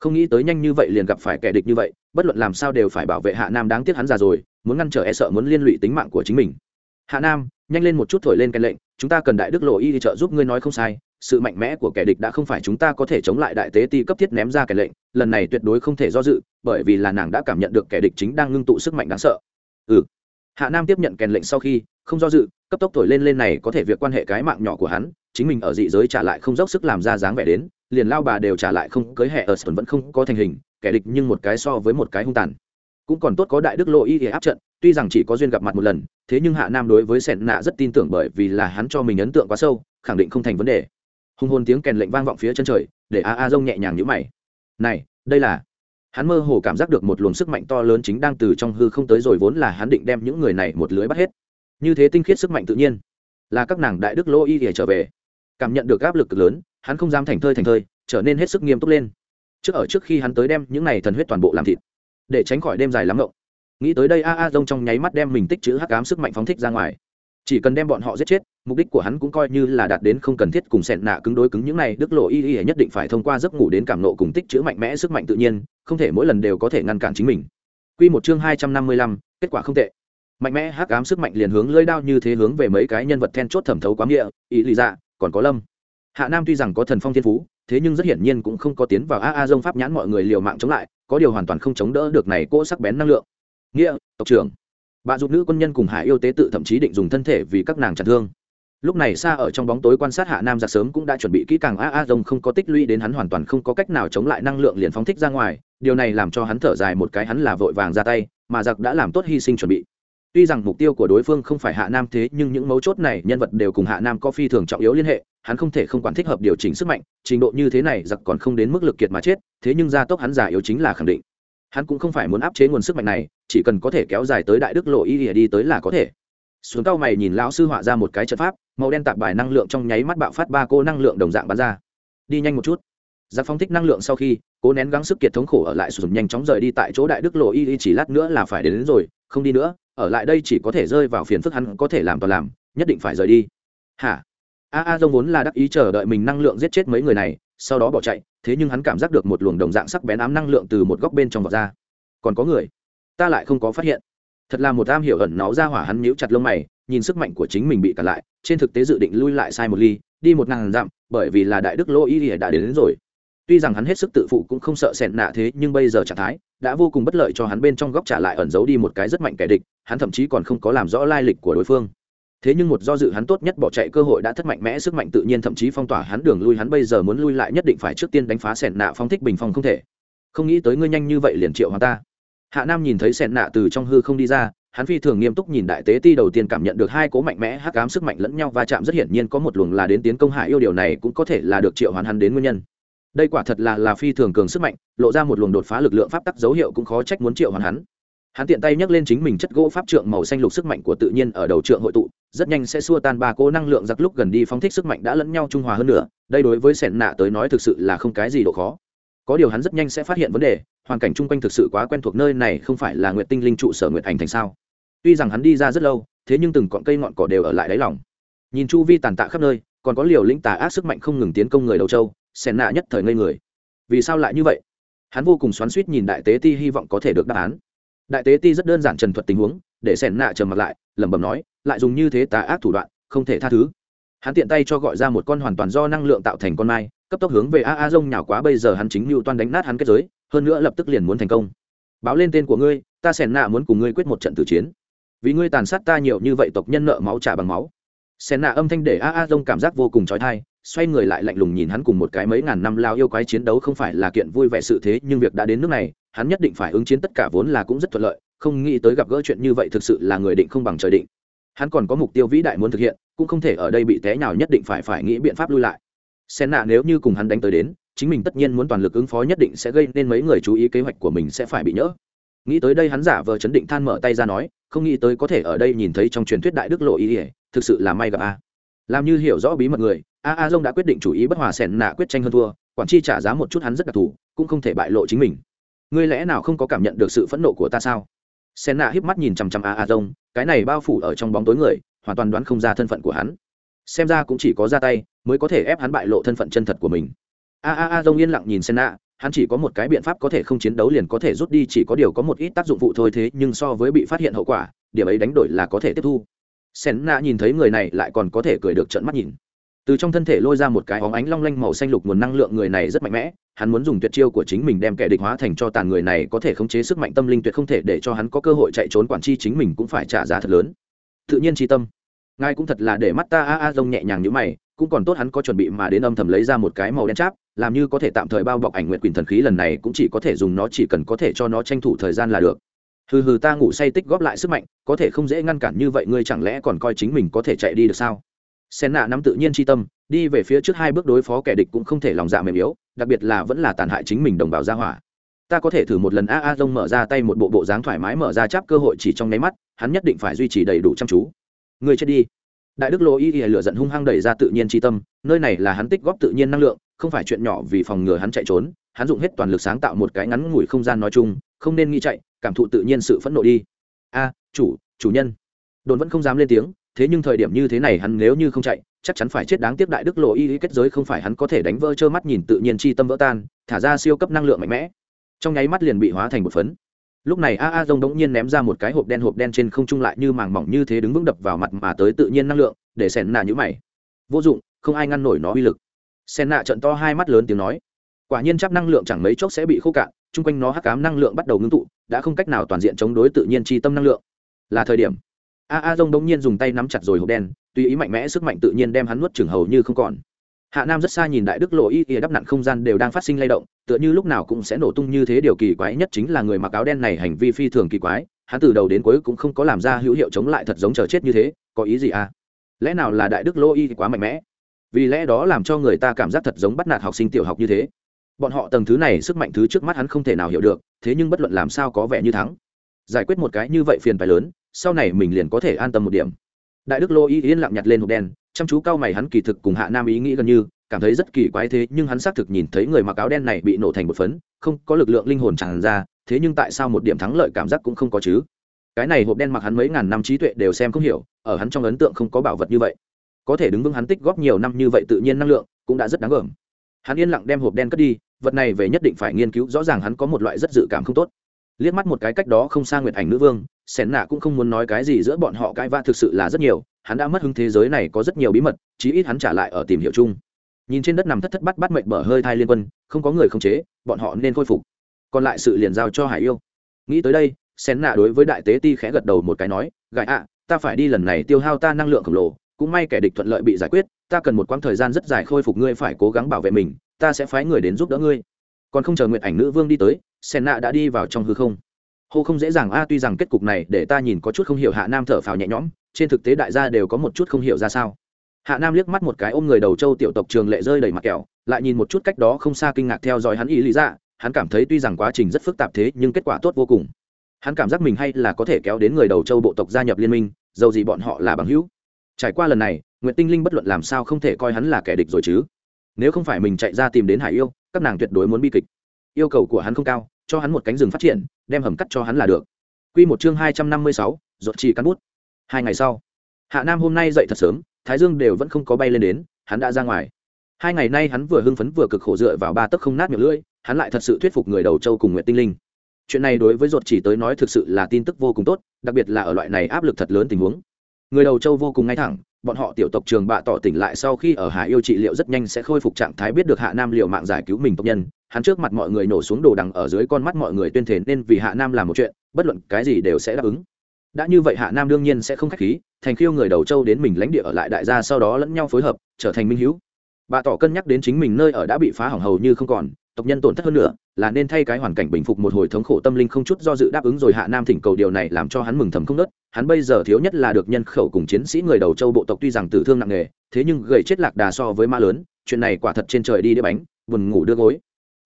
A: Không nghĩ tới nhanh như vậy liền gặp phải kẻ địch như vậy, bất luận làm sao đều phải bảo vệ hạ nam đáng tiếc hắn già rồi, muốn ngăn trở e sợ muốn liên lụy tính mạng của chính mình. Hạ nam, nhanh lên một chút thổi lên cái lệnh, chúng ta cần đại đức lộ y đi trợ giúp ngươi nói không sai, sự mạnh mẽ của kẻ địch đã không phải chúng ta có thể chống lại đại tế ti cấp thiết ném ra cái lệnh lần này tuyệt đối không thể do dự, bởi vì là nàng đã cảm nhận được kẻ địch chính đang ngưng tụ sức mạnh đáng sợ. Ừ. Hạ nam tiếp nhận kèn lệnh sau khi, không do dự, cấp tốc thổi lên lên này có thể việc quan hệ cái mạng nhỏ của hắn, chính mình ở dị giới trả lại không dốc sức làm ra dáng vẻ đến, liền lao bà đều trả lại không, cưới hẹ ở sơn vẫn không có thành hình, kẻ địch nhưng một cái so với một cái hung tàn. Cũng còn tốt có đại đức lộ y áp trận, tuy rằng chỉ có duyên gặp mặt một lần, thế nhưng hạ nam đối với sẹn nạ rất tin tưởng bởi vì là hắn cho mình ấn tượng quá sâu, khẳng định không thành vấn đề. Hùng hồn tiếng kèn lệnh vang vọng phía chân trời, để a a dông nhẹ nhàng nhữ mày này, đây là hắn mơ hồ cảm giác được một luồng sức mạnh to lớn chính đang từ trong hư không tới rồi vốn là hắn định đem những người này một lưới bắt hết. Như thế tinh khiết sức mạnh tự nhiên, là các nàng đại đức lỗ y để trở về. Cảm nhận được áp lực lớn, hắn không dám thành thơi thành thơi, trở nên hết sức nghiêm túc lên. Trước ở trước khi hắn tới đem những này thần huyết toàn bộ làm thịt, để tránh khỏi đêm dài lắm ngộng. Nghĩ tới đây a a dông trong nháy mắt đem mình tích chữ hắc cám sức mạnh phóng thích ra ngoài chỉ cần đem bọn họ giết chết mục đích của hắn cũng coi như là đạt đến không cần thiết cùng sẹn nạ cứng đối cứng những này đức lộ y y nhất định phải thông qua giấc ngủ đến cảm nộ cùng tích chữ mạnh mẽ sức mạnh tự nhiên không thể mỗi lần đều có thể ngăn cản chính mình. Quy một chương hai trăm năm mươi lăm, kết quả không tệ. Mạnh mẽ hắc ám sức mạnh liền hướng lưỡi đao như thế hướng về mấy cái nhân vật then chốt thẩm thấu quá nghĩa ý lì dạ còn có lâm. Hạ nam tuy rằng có thần phong thiên phú thế nhưng rất hiển nhiên cũng không có tiến vào a a dông pháp nhãn mọi người liều mạng chống lại có điều hoàn toàn không chống đỡ được này cỗ sắc bén năng lượng. Nghĩa tộc trưởng bà dục nữ quân nhân cùng hải yêu tế tự thậm chí định dùng thân thể vì các nàng chặn thương. Lúc này xa ở trong bóng tối quan sát hạ nam giặc sớm cũng đã chuẩn bị kỹ càng. A a dông không có tích lũy đến hắn hoàn toàn không có cách nào chống lại năng lượng liền phóng thích ra ngoài. Điều này làm cho hắn thở dài một cái, hắn là vội vàng ra tay, mà giặc đã làm tốt hy sinh chuẩn bị. Tuy rằng mục tiêu của đối phương không phải hạ nam thế, nhưng những mấu chốt này, nhân vật đều cùng hạ nam có phi thường trọng yếu liên hệ, hắn không thể không quản thích hợp điều chỉnh sức mạnh. Trình độ như thế này, giặc còn không đến mức lực kiệt mà chết, thế nhưng gia tốc hắn giả yếu chính là khẳng định. Hắn cũng không phải muốn áp chế nguồn sức mạnh này chỉ cần có thể kéo dài tới đại đức lộ y ỉa đi tới là có thể. Xuống cao mày nhìn lão sư họa ra một cái trận pháp màu đen tạp bài năng lượng trong nháy mắt bạo phát ba cô năng lượng đồng dạng bắn ra. Đi nhanh một chút. Giặc phong thích năng lượng sau khi cố nén gắng sức kiệt thống khổ ở lại sử dụng nhanh chóng rời đi tại chỗ đại đức lộ y chỉ lát nữa là phải đến, đến rồi không đi nữa ở lại đây chỉ có thể rơi vào phiền phức hắn có thể làm toàn làm nhất định phải rời đi. Hả? A a dông vốn là đắc ý chờ đợi mình năng lượng giết chết mấy người này sau đó bỏ chạy thế nhưng hắn cảm giác được một luồng đồng dạng sắc bén ám năng lượng từ một góc bên trong vọt ra. Còn có người ta lại không có phát hiện. Thật là một am hiểu ẩn nó ra hỏa hắn nhíu chặt lông mày nhìn sức mạnh của chính mình bị cản lại trên thực tế dự định lui lại sai một ly đi một ngàn dặm bởi vì là đại đức lô y đã đến, đến rồi. Tuy rằng hắn hết sức tự phụ cũng không sợ sẹn nạ thế nhưng bây giờ trạng thái đã vô cùng bất lợi cho hắn bên trong góc trả lại ẩn giấu đi một cái rất mạnh kẻ địch hắn thậm chí còn không có làm rõ lai lịch của đối phương. Thế nhưng một do dự hắn tốt nhất bỏ chạy cơ hội đã thất mạnh mẽ sức mạnh tự nhiên thậm chí phong tỏa hắn đường lui hắn bây giờ muốn lui lại nhất định phải trước tiên đánh phá sẹn nạ phong thích bình phong không thể. Không nghĩ tới ngươi nhanh như vậy liền triệu hoàng ta hạ nam nhìn thấy sẹn nạ từ trong hư không đi ra, hắn phi thường nghiêm túc nhìn đại tế ti đầu tiên cảm nhận được hai cố mạnh mẽ hắc ám sức mạnh lẫn nhau va chạm rất hiển nhiên có một luồng là đến tiến công hạ yêu điều này cũng có thể là được triệu hoàn hắn đến nguyên nhân. Đây quả thật là là phi thường cường sức mạnh, lộ ra một luồng đột phá lực lượng pháp tắc dấu hiệu cũng khó trách muốn triệu hoàn hắn. Hắn tiện tay nhấc lên chính mình chất gỗ pháp trượng màu xanh lục sức mạnh của tự nhiên ở đầu trượng hội tụ, rất nhanh sẽ xua tan ba cố năng lượng giặc lúc gần đi phóng thích sức mạnh đã lẫn nhau trung hòa hơn nữa, đây đối với sẻn nạ tới nói thực sự là không cái gì độ khó có điều hắn rất nhanh sẽ phát hiện vấn đề, hoàn cảnh chung quanh thực sự quá quen thuộc nơi này không phải là nguyện tinh linh trụ sở nguyện ảnh thành sao? Tuy rằng hắn đi ra rất lâu, thế nhưng từng cọn cây ngọn cỏ đều ở lại đáy lòng. Nhìn chu vi tàn tạ khắp nơi, còn có liều lĩnh tà ác sức mạnh không ngừng tiến công người đầu châu, xen nạ nhất thời ngây người. Vì sao lại như vậy? Hắn vô cùng xoắn suýt nhìn đại tế ti hy vọng có thể được đáp án. Đại tế ti rất đơn giản trần thuật tình huống, để xen nạ trầm mặt lại, lẩm bẩm nói, lại dùng như thế tà ác thủ đoạn, không thể tha thứ. Hắn tiện tay cho gọi ra một con hoàn toàn do năng lượng tạo thành con mai cấp tốc hướng về a a rông nhào quá, bây giờ hắn chính mưu toan đánh nát hắn kết giới, hơn nữa lập tức liền muốn thành công. Báo lên tên của ngươi, ta sẻn nạ muốn cùng ngươi quyết một trận tử chiến. Vì ngươi tàn sát ta nhiều như vậy tộc nhân nợ máu trả bằng máu. Sẻn nạ âm thanh để a a rông cảm giác vô cùng trói thai xoay người lại lạnh lùng nhìn hắn cùng một cái mấy ngàn năm lao yêu quái chiến đấu không phải là kiện vui vẻ sự thế, nhưng việc đã đến nước này, hắn nhất định phải ứng chiến tất cả vốn là cũng rất thuận lợi, không nghĩ tới gặp gỡ chuyện như vậy thực sự là người định không bằng trời định. Hắn còn có mục tiêu vĩ đại muốn thực hiện, cũng không thể ở đây bị té nào nhất định phải phải nghĩ biện pháp lui lại xen nạ nếu như cùng hắn đánh tới đến, chính mình tất nhiên muốn toàn lực ứng phó nhất định sẽ gây nên mấy người chú ý kế hoạch của mình sẽ phải bị nhỡ. Nghĩ tới đây hắn giả vờ chấn định than mở tay ra nói, không nghĩ tới có thể ở đây nhìn thấy trong truyền thuyết đại đức lộ ý ỉa, thực sự là may gặp a. Làm như hiểu rõ bí mật người, a a dông đã quyết định chủ ý bất hòa xẻn nạ quyết tranh hơn thua, quản chi trả giá một chút hắn rất đặc thù, cũng không thể bại lộ chính mình. Ngươi lẽ nào không có cảm nhận được sự phẫn nộ của ta sao? Xẻn nạ híp mắt nhìn chằm chằm a a dông, cái này bao phủ ở trong bóng tối người, hoàn toàn đoán không ra thân phận của hắn xem ra cũng chỉ có ra tay mới có thể ép hắn bại lộ thân phận chân thật của mình. A a a, dông yên lặng nhìn sena hắn chỉ có một cái biện pháp có thể không chiến đấu liền có thể rút đi, chỉ có điều có một ít tác dụng phụ thôi thế, nhưng so với bị phát hiện hậu quả, điểm ấy đánh đổi là có thể tiếp thu. Sena nhìn thấy người này lại còn có thể cười được trận mắt nhìn. Từ trong thân thể lôi ra một cái óng ánh long lanh màu xanh lục nguồn năng lượng người này rất mạnh mẽ, hắn muốn dùng tuyệt chiêu của chính mình đem kẻ địch hóa thành cho tàn người này có thể khống chế sức mạnh tâm linh tuyệt không thể để cho hắn có cơ hội chạy trốn, quản chi chính mình cũng phải trả giá thật lớn. Tự nhiên tri tâm ngài cũng thật là để mắt ta, a a, rông nhẹ nhàng như mày, cũng còn tốt hắn có chuẩn bị mà đến âm thầm lấy ra một cái màu đen cháp, làm như có thể tạm thời bao bọc ảnh nguyện quyền thần khí lần này cũng chỉ có thể dùng nó, chỉ cần có thể cho nó tranh thủ thời gian là được. Hừ hừ, ta ngủ say tích góp lại sức mạnh, có thể không dễ ngăn cản như vậy, ngươi chẳng lẽ còn coi chính mình có thể chạy đi được sao? Sen nạ nắm tự nhiên tri tâm, đi về phía trước hai bước đối phó kẻ địch cũng không thể lòng dạ mềm yếu, đặc biệt là vẫn là tàn hại chính mình đồng bào gia hỏa. Ta có thể thử một lần, a a dông mở ra tay một bộ bộ dáng thoải mái mở ra chắp cơ hội chỉ trong nháy mắt, hắn nhất định phải duy trì đầy đủ chăm chú người chết đi. Đại đức lô y y lửa giận hung hăng đẩy ra tự nhiên tri tâm, nơi này là hắn tích góp tự nhiên năng lượng, không phải chuyện nhỏ vì phòng ngừa hắn chạy trốn, hắn dùng hết toàn lực sáng tạo một cái ngắn ngủi không gian nói chung, không nên nghĩ chạy, cảm thụ tự nhiên sự phẫn nộ đi. A, chủ chủ nhân. Đồn vẫn không dám lên tiếng, thế nhưng thời điểm như thế này hắn nếu như không chạy, chắc chắn phải chết đáng tiếc đại đức lộ y y kết giới không phải hắn có thể đánh vỡ trơ mắt nhìn tự nhiên chi tâm vỡ tan, thả ra siêu cấp năng lượng mạnh mẽ. Trong nháy mắt liền bị hóa thành một phấn lúc này a a dông đống nhiên ném ra một cái hộp đen hộp đen trên không trung lại như màng mỏng như thế đứng vững đập vào mặt mà tới tự nhiên năng lượng, để xẻn nạ nhữ mày. Vô dụng, không ai ngăn nổi nó uy lực. Xẻn nạ trận to hai mắt lớn tiếng nói. Quả nhiên chắc năng lượng chẳng mấy chốc sẽ bị khô cạn, chung quanh nó hắc cám năng lượng bắt đầu ngưng tụ, đã không cách nào toàn diện chống đối tự nhiên chi tâm năng lượng. Là thời điểm. A a dông đống nhiên dùng tay nắm chặt rồi hộp đen, tùy ý mạnh mẽ sức mạnh tự nhiên đem hắn nuốt chừng hầu như không còn hạ nam rất xa nhìn đại đức lộ y ỉa đắp nặn không gian đều đang phát sinh lay động, tựa như lúc nào cũng sẽ nổ tung như thế điều kỳ quái nhất chính là người mặc áo đen này hành vi phi thường kỳ quái, hắn từ đầu đến cuối cũng không có làm ra hữu hiệu chống lại thật giống chờ chết như thế, có ý gì à? Lẽ nào là đại đức lộ y quá mạnh mẽ? Vì lẽ đó làm cho người ta cảm giác thật giống bắt nạt học sinh tiểu học như thế. Bọn họ tầng thứ này sức mạnh thứ trước mắt hắn không thể nào hiểu được, thế nhưng bất luận làm sao có vẻ như thắng. Giải quyết một cái như vậy phiền phải lớn, sau này mình liền có thể an tâm một điểm đại đức lô y yên lặng nhặt lên hộp đen, chăm chú cao mày hắn kỳ thực cùng hạ nam ý nghĩ gần như, cảm thấy rất kỳ quái thế, nhưng hắn xác thực nhìn thấy người mặc áo đen này bị nổ thành một phấn, không có lực lượng linh hồn tràn ra, thế nhưng tại sao một điểm thắng lợi cảm giác cũng không có chứ? Cái này hộp đen mặc hắn mấy ngàn năm trí tuệ đều xem không hiểu, ở hắn trong ấn tượng không có bảo vật như vậy. Có thể đứng vững hắn tích góp nhiều năm như vậy tự nhiên năng lượng, cũng đã rất đáng gờm hắn yên lặng đem hộp đen cất đi, vật này về nhất định phải nghiên cứu, rõ ràng hắn có một loại rất dự cảm không tốt liếc mắt một cái cách đó không xa nguyệt ảnh nữ vương, sẻn nạ cũng không muốn nói cái gì giữa bọn họ cãi vã thực sự là rất nhiều, hắn đã mất hứng thế giới này có rất nhiều bí mật, chí ít hắn trả lại ở tìm hiểu chung. Nhìn trên đất nằm thất thất bắt bắt mệnh bở hơi thai liên quân, không có người không chế, bọn họ nên khôi phục. Còn lại sự liền giao cho hải yêu. Nghĩ tới đây xén nạ đối với đại tế ti khẽ gật đầu một cái nói gại ạ, ta phải đi lần này tiêu hao ta năng lượng khổng lồ, cũng may kẻ địch thuận lợi bị giải quyết, ta cần một quãng thời gian rất dài khôi phục ngươi phải cố gắng bảo vệ mình, ta sẽ phái người đến giúp đỡ ngươi. Còn không chờ nguyện ảnh nữ vương đi tới sen nạ đã đi vào trong hư không. Hô không dễ dàng, a, tuy rằng kết cục này để ta nhìn có chút không hiểu hạ nam thở phào nhẹ nhõm, trên thực tế đại gia đều có một chút không hiểu ra sao. Hạ nam liếc mắt một cái ôm người đầu châu tiểu tộc trường lệ rơi đầy mặt kẹo, lại nhìn một chút cách đó không xa kinh ngạc theo dõi hắn ý lý ra hắn cảm thấy tuy rằng quá trình rất phức tạp thế, nhưng kết quả tốt vô cùng. Hắn cảm giác mình hay là có thể kéo đến người đầu châu bộ tộc gia nhập liên minh, dầu gì bọn họ là bằng hữu. Trải qua lần này n g u y ệ t tinh linh bất luận làm sao không thể coi hắn là kẻ địch rồi chứ. Nếu không phải mình chạy ra tìm đến hải yêu, các nàng tuyệt đối muốn bi kịch yêu cầu của hắn không cao, cho hắn một cánh rừng phát triển, đem hầm cắt cho hắn là được. Quy một chương hai trăm năm mươi sáu, ruột chỉ cắn bút. Hai ngày sau, hạ nam hôm nay dậy thật sớm, thái dương đều vẫn không có bay lên đến, hắn đã ra ngoài. Hai ngày nay hắn vừa hưng phấn vừa cực khổ dựa vào ba tấc không nát miệng lưỡi, hắn lại thật sự thuyết phục người đầu châu cùng Nguyệt tinh linh. Chuyện này đối với ruột chỉ tới nói thực sự là tin tức vô cùng tốt, đặc biệt là ở loại này áp lực thật lớn tình huống. Người đầu châu vô cùng ngay thẳng bọn họ tiểu tộc trường bạ tỏ tỉnh lại sau khi ở hạ yêu trị liệu rất nhanh sẽ khôi phục trạng thái biết được hạ nam liệu mạng giải cứu mình tộc nhân. Hắn trước mặt mọi người nổ xuống đồ đằng ở dưới con mắt mọi người tuyên thể nên vì hạ nam làm một chuyện, bất luận cái gì đều sẽ đáp ứng. Đã như vậy hạ nam đương nhiên sẽ không k h á c h khí, thành khiêu người đầu châu đến mình lãnh địa ở lại đại gia sau đó lẫn nhau phối hợp, trở thành minh hữu. Bà tỏ cân nhắc đến chính mình nơi ở đã bị phá hỏng hầu như không còn tộc nhân tổn thất hơn nữa, là nên thay cái hoàn cảnh bình phục một hồi thống khổ tâm linh không chút do dự đáp ứng rồi hạ nam thỉnh cầu điều này làm cho hắn mừng thầm không nớt. Hắn bây giờ thiếu nhất là được nhân khẩu cùng chiến sĩ người đầu châu bộ tộc tuy rằng tử thương nặng nề, thế nhưng gầy chết lạc đà so với ma lớn, chuyện này quả thật trên trời đi đĩa bánh, buồn ngủ đưa gối.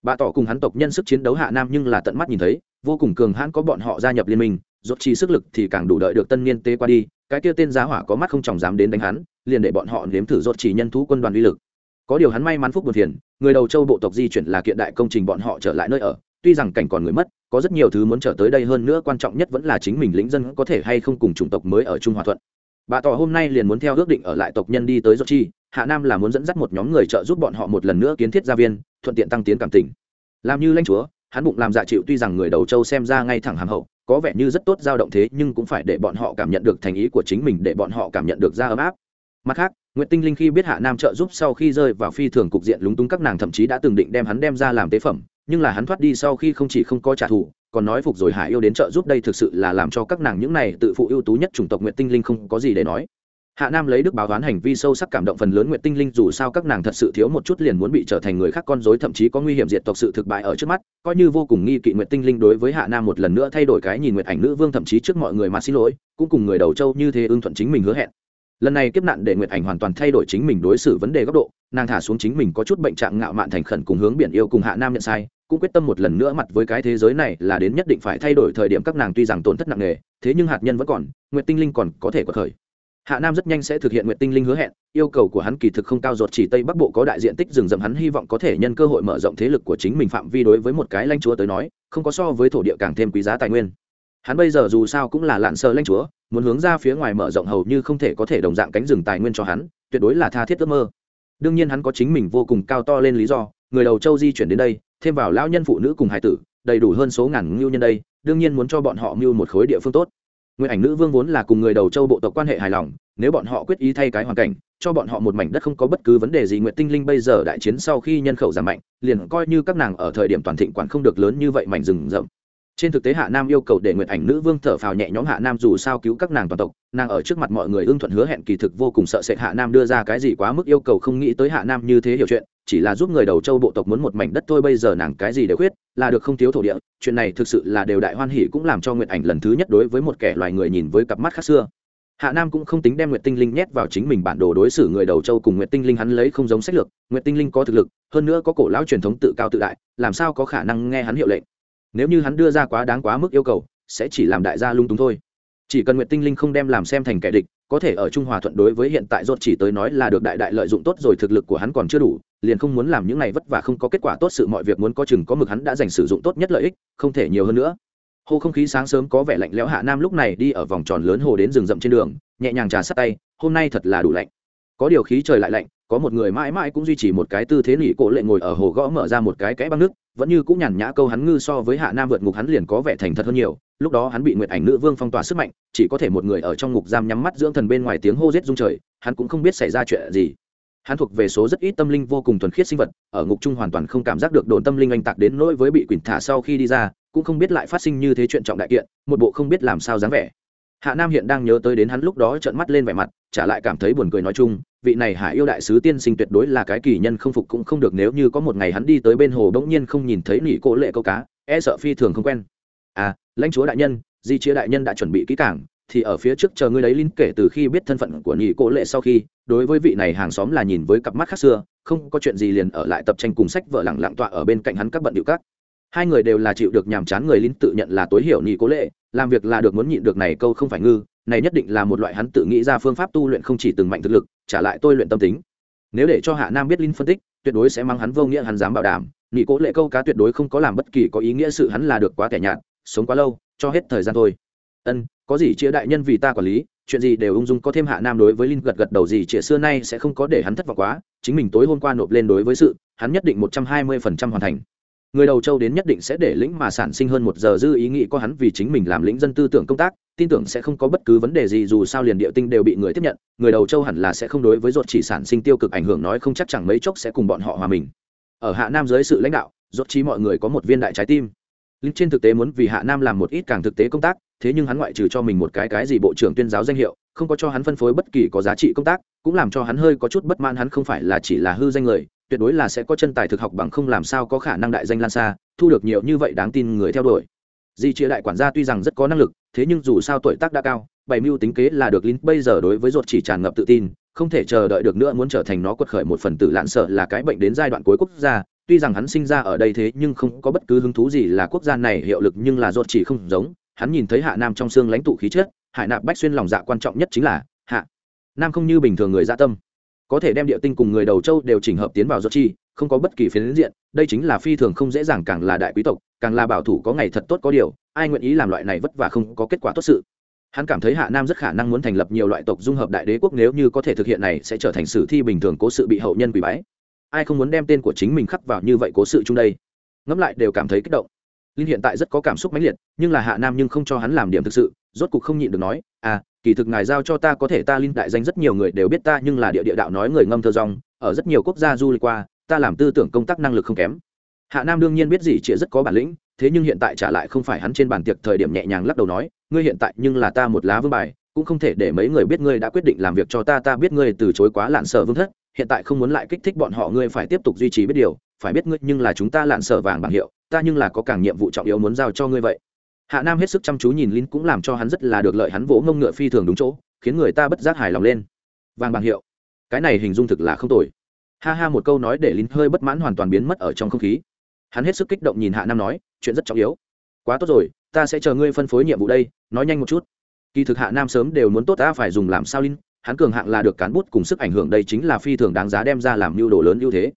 A: Bà tỏ cùng hắn tộc nhân sức chiến đấu hạ nam nhưng là tận mắt nhìn thấy, vô cùng cường hãn có bọn họ gia nhập liên minh, rốt chi sức lực thì càng đủ đợi được tân niên tế qua đi, cái kia tên giá hỏa có mắt không chồng dám đến đánh hắn, liền để bọn họ nếm thử rốt chỉ nhân thú quân đoàn uy lực. Có điều hắn may mắn phúc buồn phiền người đầu châu bộ tộc di chuyển là kiện đại công trình bọn họ trở lại nơi ở, tuy rằng cảnh còn người mất, có rất nhiều thứ muốn trở tới đây hơn nữa quan trọng nhất vẫn là chính mình lĩnh dân có thể hay không cùng chủng tộc mới ở trung hòa thuận. Bà tỏ hôm nay liền muốn theo ước định ở lại tộc nhân đi tới do chi, hạ nam là muốn dẫn dắt một nhóm người trợ giúp bọn họ một lần nữa kiến thiết gia viên, thuận tiện tăng tiến cảm tình. Làm như lãnh chúa, hắn bụng làm dạ chịu tuy rằng người đầu châu xem ra ngay thẳng hàng hậu, có vẻ như rất tốt dao động thế nhưng cũng phải để bọn họ cảm nhận được thành ý của chính mình, để bọn họ cảm nhận được ra ấm áp. Mặt khác Nguyệt Tinh Linh khi biết Hạ Nam trợ giúp sau khi rơi vào phi thường cục diện lúng túng các nàng thậm chí đã từng định đem hắn đem ra làm tế phẩm, nhưng là hắn thoát đi sau khi không chỉ không có trả thù, còn nói phục rồi Hạ yêu đến trợ giúp đây thực sự là làm cho các nàng những này tự phụ ưu tú nhất chủng tộc Nguyệt Tinh Linh không có gì để nói. Hạ Nam lấy đức báo đoán hành vi sâu sắc cảm động phần lớn Nguyệt Tinh Linh dù sao các nàng thật sự thiếu một chút liền muốn bị trở thành người khác con rối thậm chí có nguy hiểm diệt tộc sự thực bại ở trước mắt, coi như vô cùng nghi kỵ Nguyệt Tinh Linh đối với Hạ Nam một lần nữa thay đổi cái nhìn Nguyệt Ảnh Nữ Vương thậm chí trước mọi người mà xin lỗi, cũng cùng người đầu châu như thế ưng thuận chính mình hứa hẹn lần này kiếp nạn để nguyệt ảnh hoàn toàn thay đổi chính mình đối xử vấn đề góc độ. Nàng thả xuống chính mình có chút bệnh trạng ngạo mạn thành khẩn cùng hướng biển yêu cùng hạ nam nhận sai, cũng quyết tâm một lần nữa mặt với cái thế giới này là đến nhất định phải thay đổi thời điểm các nàng tuy rằng tổn thất nặng nề, thế nhưng hạt nhân vẫn còn, nguyệt tinh linh còn có thể có khởi. Hạ nam rất nhanh sẽ thực hiện nguyệt tinh linh hứa hẹn, yêu cầu của hắn kỳ thực không cao ruột chỉ tây bắc bộ có đại diện tích rừng rậm hắn hy vọng có thể nhân cơ hội mở rộng thế lực của chính mình phạm vi đối với một cái lãnh chúa tới nói, không có so với thổ địa càng thêm quý giá tài nguyên. Hắn bây giờ dù sao cũng là lạn sơ lãnh chúa muốn hướng ra phía ngoài mở rộng hầu như không thể có thể đồng dạng cánh rừng tài nguyên cho hắn tuyệt đối là tha thiết ước mơ. Đương nhiên hắn có chính mình vô cùng cao to lên lý do người đầu châu di chuyển đến đây thêm vào lão nhân phụ nữ cùng hải tử đầy đủ hơn số ngàn ngưu nhân đây đương nhiên muốn cho bọn họ mưu một khối địa phương tốt. Nguyên ảnh nữ vương vốn là cùng người đầu châu bộ tộc quan hệ hài lòng, nếu bọn họ quyết ý thay cái hoàn cảnh, cho bọn họ một mảnh đất không có bất cứ vấn đề gì Nguyệt Tinh Linh bây giờ đại chiến sau khi nhân khẩu giảm mạnh, liền coi như các nàng ở thời điểm toàn thịnh quản không được lớn như vậy mảnh rừng rậm trên thực tế hạ nam yêu cầu để nguyệt ảnh nữ vương thở phào nhẹ nhõm hạ nam dù sao cứu các nàng toàn tộc, nàng ở trước mặt mọi người ưng thuận hứa hẹn kỳ thực vô cùng sợ sệt hạ nam đưa ra cái gì quá mức yêu cầu không nghĩ tới hạ nam như thế hiểu chuyện, chỉ là giúp người đầu châu bộ tộc muốn một mảnh đất thôi bây giờ nàng cái gì đều khuyết, là được không thiếu thổ địa, chuyện này thực sự là đều đại hoan hỉ cũng làm cho nguyệt ảnh lần thứ nhất đối với một kẻ loài người nhìn với cặp mắt khác xưa. Hạ nam cũng không tính đem nguyệt tinh linh nhét vào chính mình bản đồ đối xử người đầu châu cùng nguyệt tinh linh hắn lấy không giống sách lược, nguyệt tinh linh có thực lực, hơn nữa có cổ lão truyền thống tự cao tự đại, làm sao có khả năng nghe hắn hiệu lệnh nếu như hắn đưa ra quá đáng quá mức yêu cầu, sẽ chỉ làm đại gia lung túng thôi. Chỉ cần nguyệt tinh linh không đem làm xem thành kẻ địch, có thể ở trung hòa thuận đối với hiện tại rốt chỉ tới nói là được đại đại lợi dụng tốt rồi, thực lực của hắn còn chưa đủ, liền không muốn làm những này vất vả không có kết quả tốt sự, mọi việc muốn có chừng có mực hắn đã dành sử dụng tốt nhất lợi ích, không thể nhiều hơn nữa. Hồ không khí sáng sớm có vẻ lạnh lẽo, hạ nam lúc này đi ở vòng tròn lớn hồ đến rừng rậm trên đường, nhẹ nhàng trà sát tay, hôm nay thật là đủ lạnh. Có điều khí trời lại lạnh có một người mãi mãi cũng duy trì một cái tư thế nỉ cổ lệ ngồi ở hồ gõ mở ra một cái kẽ băng nước, vẫn như cũng nhàn nhã câu hắn ngư so với hạ nam vượt ngục hắn liền có vẻ thành thật hơn nhiều, lúc đó hắn bị nguyệt ảnh nữ vương phong tỏa sức mạnh, chỉ có thể một người ở trong ngục giam nhắm mắt dưỡng thần bên ngoài tiếng hô rết rung trời, hắn cũng không biết xảy ra chuyện gì. Hắn thuộc về số rất ít tâm linh vô cùng thuần khiết sinh vật, ở ngục chung hoàn toàn không cảm giác được đồn tâm linh oanh tạc đến nỗi với bị quỳnh thả sau khi đi ra, cũng không biết lại phát sinh như thế chuyện trọng đại kiện, một bộ không biết làm sao dáng vẻ hạ nam hiện đang nhớ tới đến hắn lúc đó trợn mắt lên vẻ mặt trả lại cảm thấy buồn cười nói chung, vị này hạ yêu đại sứ tiên sinh tuyệt đối là cái kỳ nhân không phục cũng không được nếu như có một ngày hắn đi tới bên hồ bỗng nhiên không nhìn thấy nỉ cỗ lệ câu cá e sợ phi thường không quen. À lãnh chúa đại nhân, di chia đại nhân đã chuẩn bị kỹ cảng thì ở phía trước chờ ngươi lấy linh kể từ khi biết thân phận của nhị cô lệ sau khi, đối với vị này hàng xóm là nhìn với cặp mắt khác xưa, không có chuyện gì liền ở lại tập tranh cùng sách vợ lẳng lặng tọa ở bên cạnh hắn các bận điệu các hai người đều là chịu được nhàm chán người lính tự nhận là tối hiểu nhị cố lệ, làm việc là được muốn nhịn được này câu không phải ngư, này nhất định là một loại hắn tự nghĩ ra phương pháp tu luyện không chỉ từng mạnh thực lực, trả lại tôi luyện tâm tính. Nếu để cho hạ nam biết linh phân tích, tuyệt đối sẽ mang hắn vô nghĩa hắn dám bảo đảm, nhị cố lệ câu cá tuyệt đối không có làm bất kỳ có ý nghĩa sự hắn là được quá kẻ nhạt, sống quá lâu, cho hết thời gian thôi. Ân, có gì chia đại nhân vì ta quản lý, chuyện gì đều ung dung có thêm hạ nam đối với linh gật gật đầu gì chia xưa nay sẽ không có để hắn thất vọng quá, chính mình tối hôm qua nộp lên đối với sự, hắn nhất định một trăm hai mươi phần trăm hoàn thành người đầu châu đến nhất định sẽ để lĩnh mà sản sinh hơn một giờ dư ý nghĩ có hắn vì chính mình làm lĩnh dân tư tưởng công tác, tin tưởng sẽ không có bất cứ vấn đề gì dù sao liền địa tinh đều bị người tiếp nhận, người đầu châu hẳn là sẽ không đối với ruột chỉ sản sinh tiêu cực ảnh hưởng nói không chắc chẳng mấy chốc sẽ cùng bọn họ hòa mình. Ở hạ nam dưới sự lãnh đạo, ruột chỉ mọi người có một viên đại trái tim. Linh trên thực tế muốn vì hạ nam làm một ít càng thực tế công tác, thế nhưng hắn ngoại trừ cho mình một cái cái gì bộ trưởng tuyên giáo danh hiệu, không có cho hắn phân phối bất kỳ có giá trị công tác, cũng làm cho hắn hơi có chút bất mãn hắn không phải là chỉ là hư danh người tuyệt đối là sẽ có chân tài thực học bằng không làm sao có khả năng đại danh lan xa, thu được nhiều như vậy đáng tin người theo đuổi. Di chia đại quản gia tuy rằng rất có năng lực, thế nhưng dù sao tuổi tác đã cao, bảy mưu tính kế là được lính bây giờ đối với ruột chỉ tràn ngập tự tin, không thể chờ đợi được nữa muốn trở thành nó quật khởi một phần tử lạn sợ là cái bệnh đến giai đoạn cuối quốc gia. Tuy rằng hắn sinh ra ở đây thế nhưng không có bất cứ hứng thú gì là quốc gia này hiệu lực nhưng là ruột chỉ không giống. Hắn nhìn thấy hạ nam trong xương lãnh tụ khí chất, hải nạp bách xuyên lòng dạ quan trọng nhất chính là hạ. Nam không như bình thường người dạ tâm có thể đem địa tinh cùng người đầu châu đều chỉnh hợp tiến vào do chi, không có bất kỳ phiến diện, đây chính là phi thường không dễ dàng càng là đại quý tộc, càng là bảo thủ có ngày thật tốt có điều, ai nguyện ý làm loại này vất vả không có kết quả tốt sự. Hắn cảm thấy hạ nam rất khả năng muốn thành lập nhiều loại tộc dung hợp đại đế quốc nếu như có thể thực hiện này sẽ trở thành sử thi bình thường cố sự bị hậu nhân quỷ bái. Ai không muốn đem tên của chính mình khắc vào như vậy cố sự chung đây? Ngẫm lại đều cảm thấy kích động. Linh hiện tại rất có cảm xúc mãnh liệt, nhưng là hạ nam nhưng không cho hắn làm điểm thực sự, rốt cục không nhịn được nói à kỳ thực ngài giao cho ta có thể ta linh đại danh rất nhiều người đều biết ta nhưng là địa địa đạo nói người ngâm thơ rong, ở rất nhiều quốc gia du lịch qua, ta làm tư tưởng công tác năng lực không kém. Hạ nam đương nhiên biết gì chĩa rất có bản lĩnh, thế nhưng hiện tại trả lại không phải hắn trên bàn tiệc thời điểm nhẹ nhàng lắc đầu nói, ngươi hiện tại nhưng là ta một lá vương bài, cũng không thể để mấy người biết ngươi đã quyết định làm việc cho ta ta biết ngươi từ chối quá lạn sở vương thất, hiện tại không muốn lại kích thích bọn họ, ngươi phải tiếp tục duy trì biết điều, phải biết ngươi nhưng là chúng ta lạn sở vàng bảng hiệu, ta nhưng là có càng nhiệm vụ trọng yếu muốn giao cho ngươi vậy hạ nam hết sức chăm chú nhìn lín cũng làm cho hắn rất là được lợi, hắn vỗ ngông ngựa phi thường đúng chỗ, khiến người ta bất giác hài lòng lên. Vàng bảng hiệu. Cái này hình dung thực là không tồi. Ha ha, một câu nói để lín hơi bất mãn hoàn toàn biến mất ở trong không khí. Hắn hết sức kích động nhìn hạ nam nói, chuyện rất trọng yếu. Quá tốt rồi, ta sẽ chờ ngươi phân phối nhiệm vụ đây, nói nhanh một chút. Kỳ thực hạ nam sớm đều muốn tốt ta phải dùng làm sao linh hắn cường hạng là được cán bút cùng sức ảnh hưởng đây chính là phi thường đáng giá đem ra làm mưu đồ lớn ưu thế.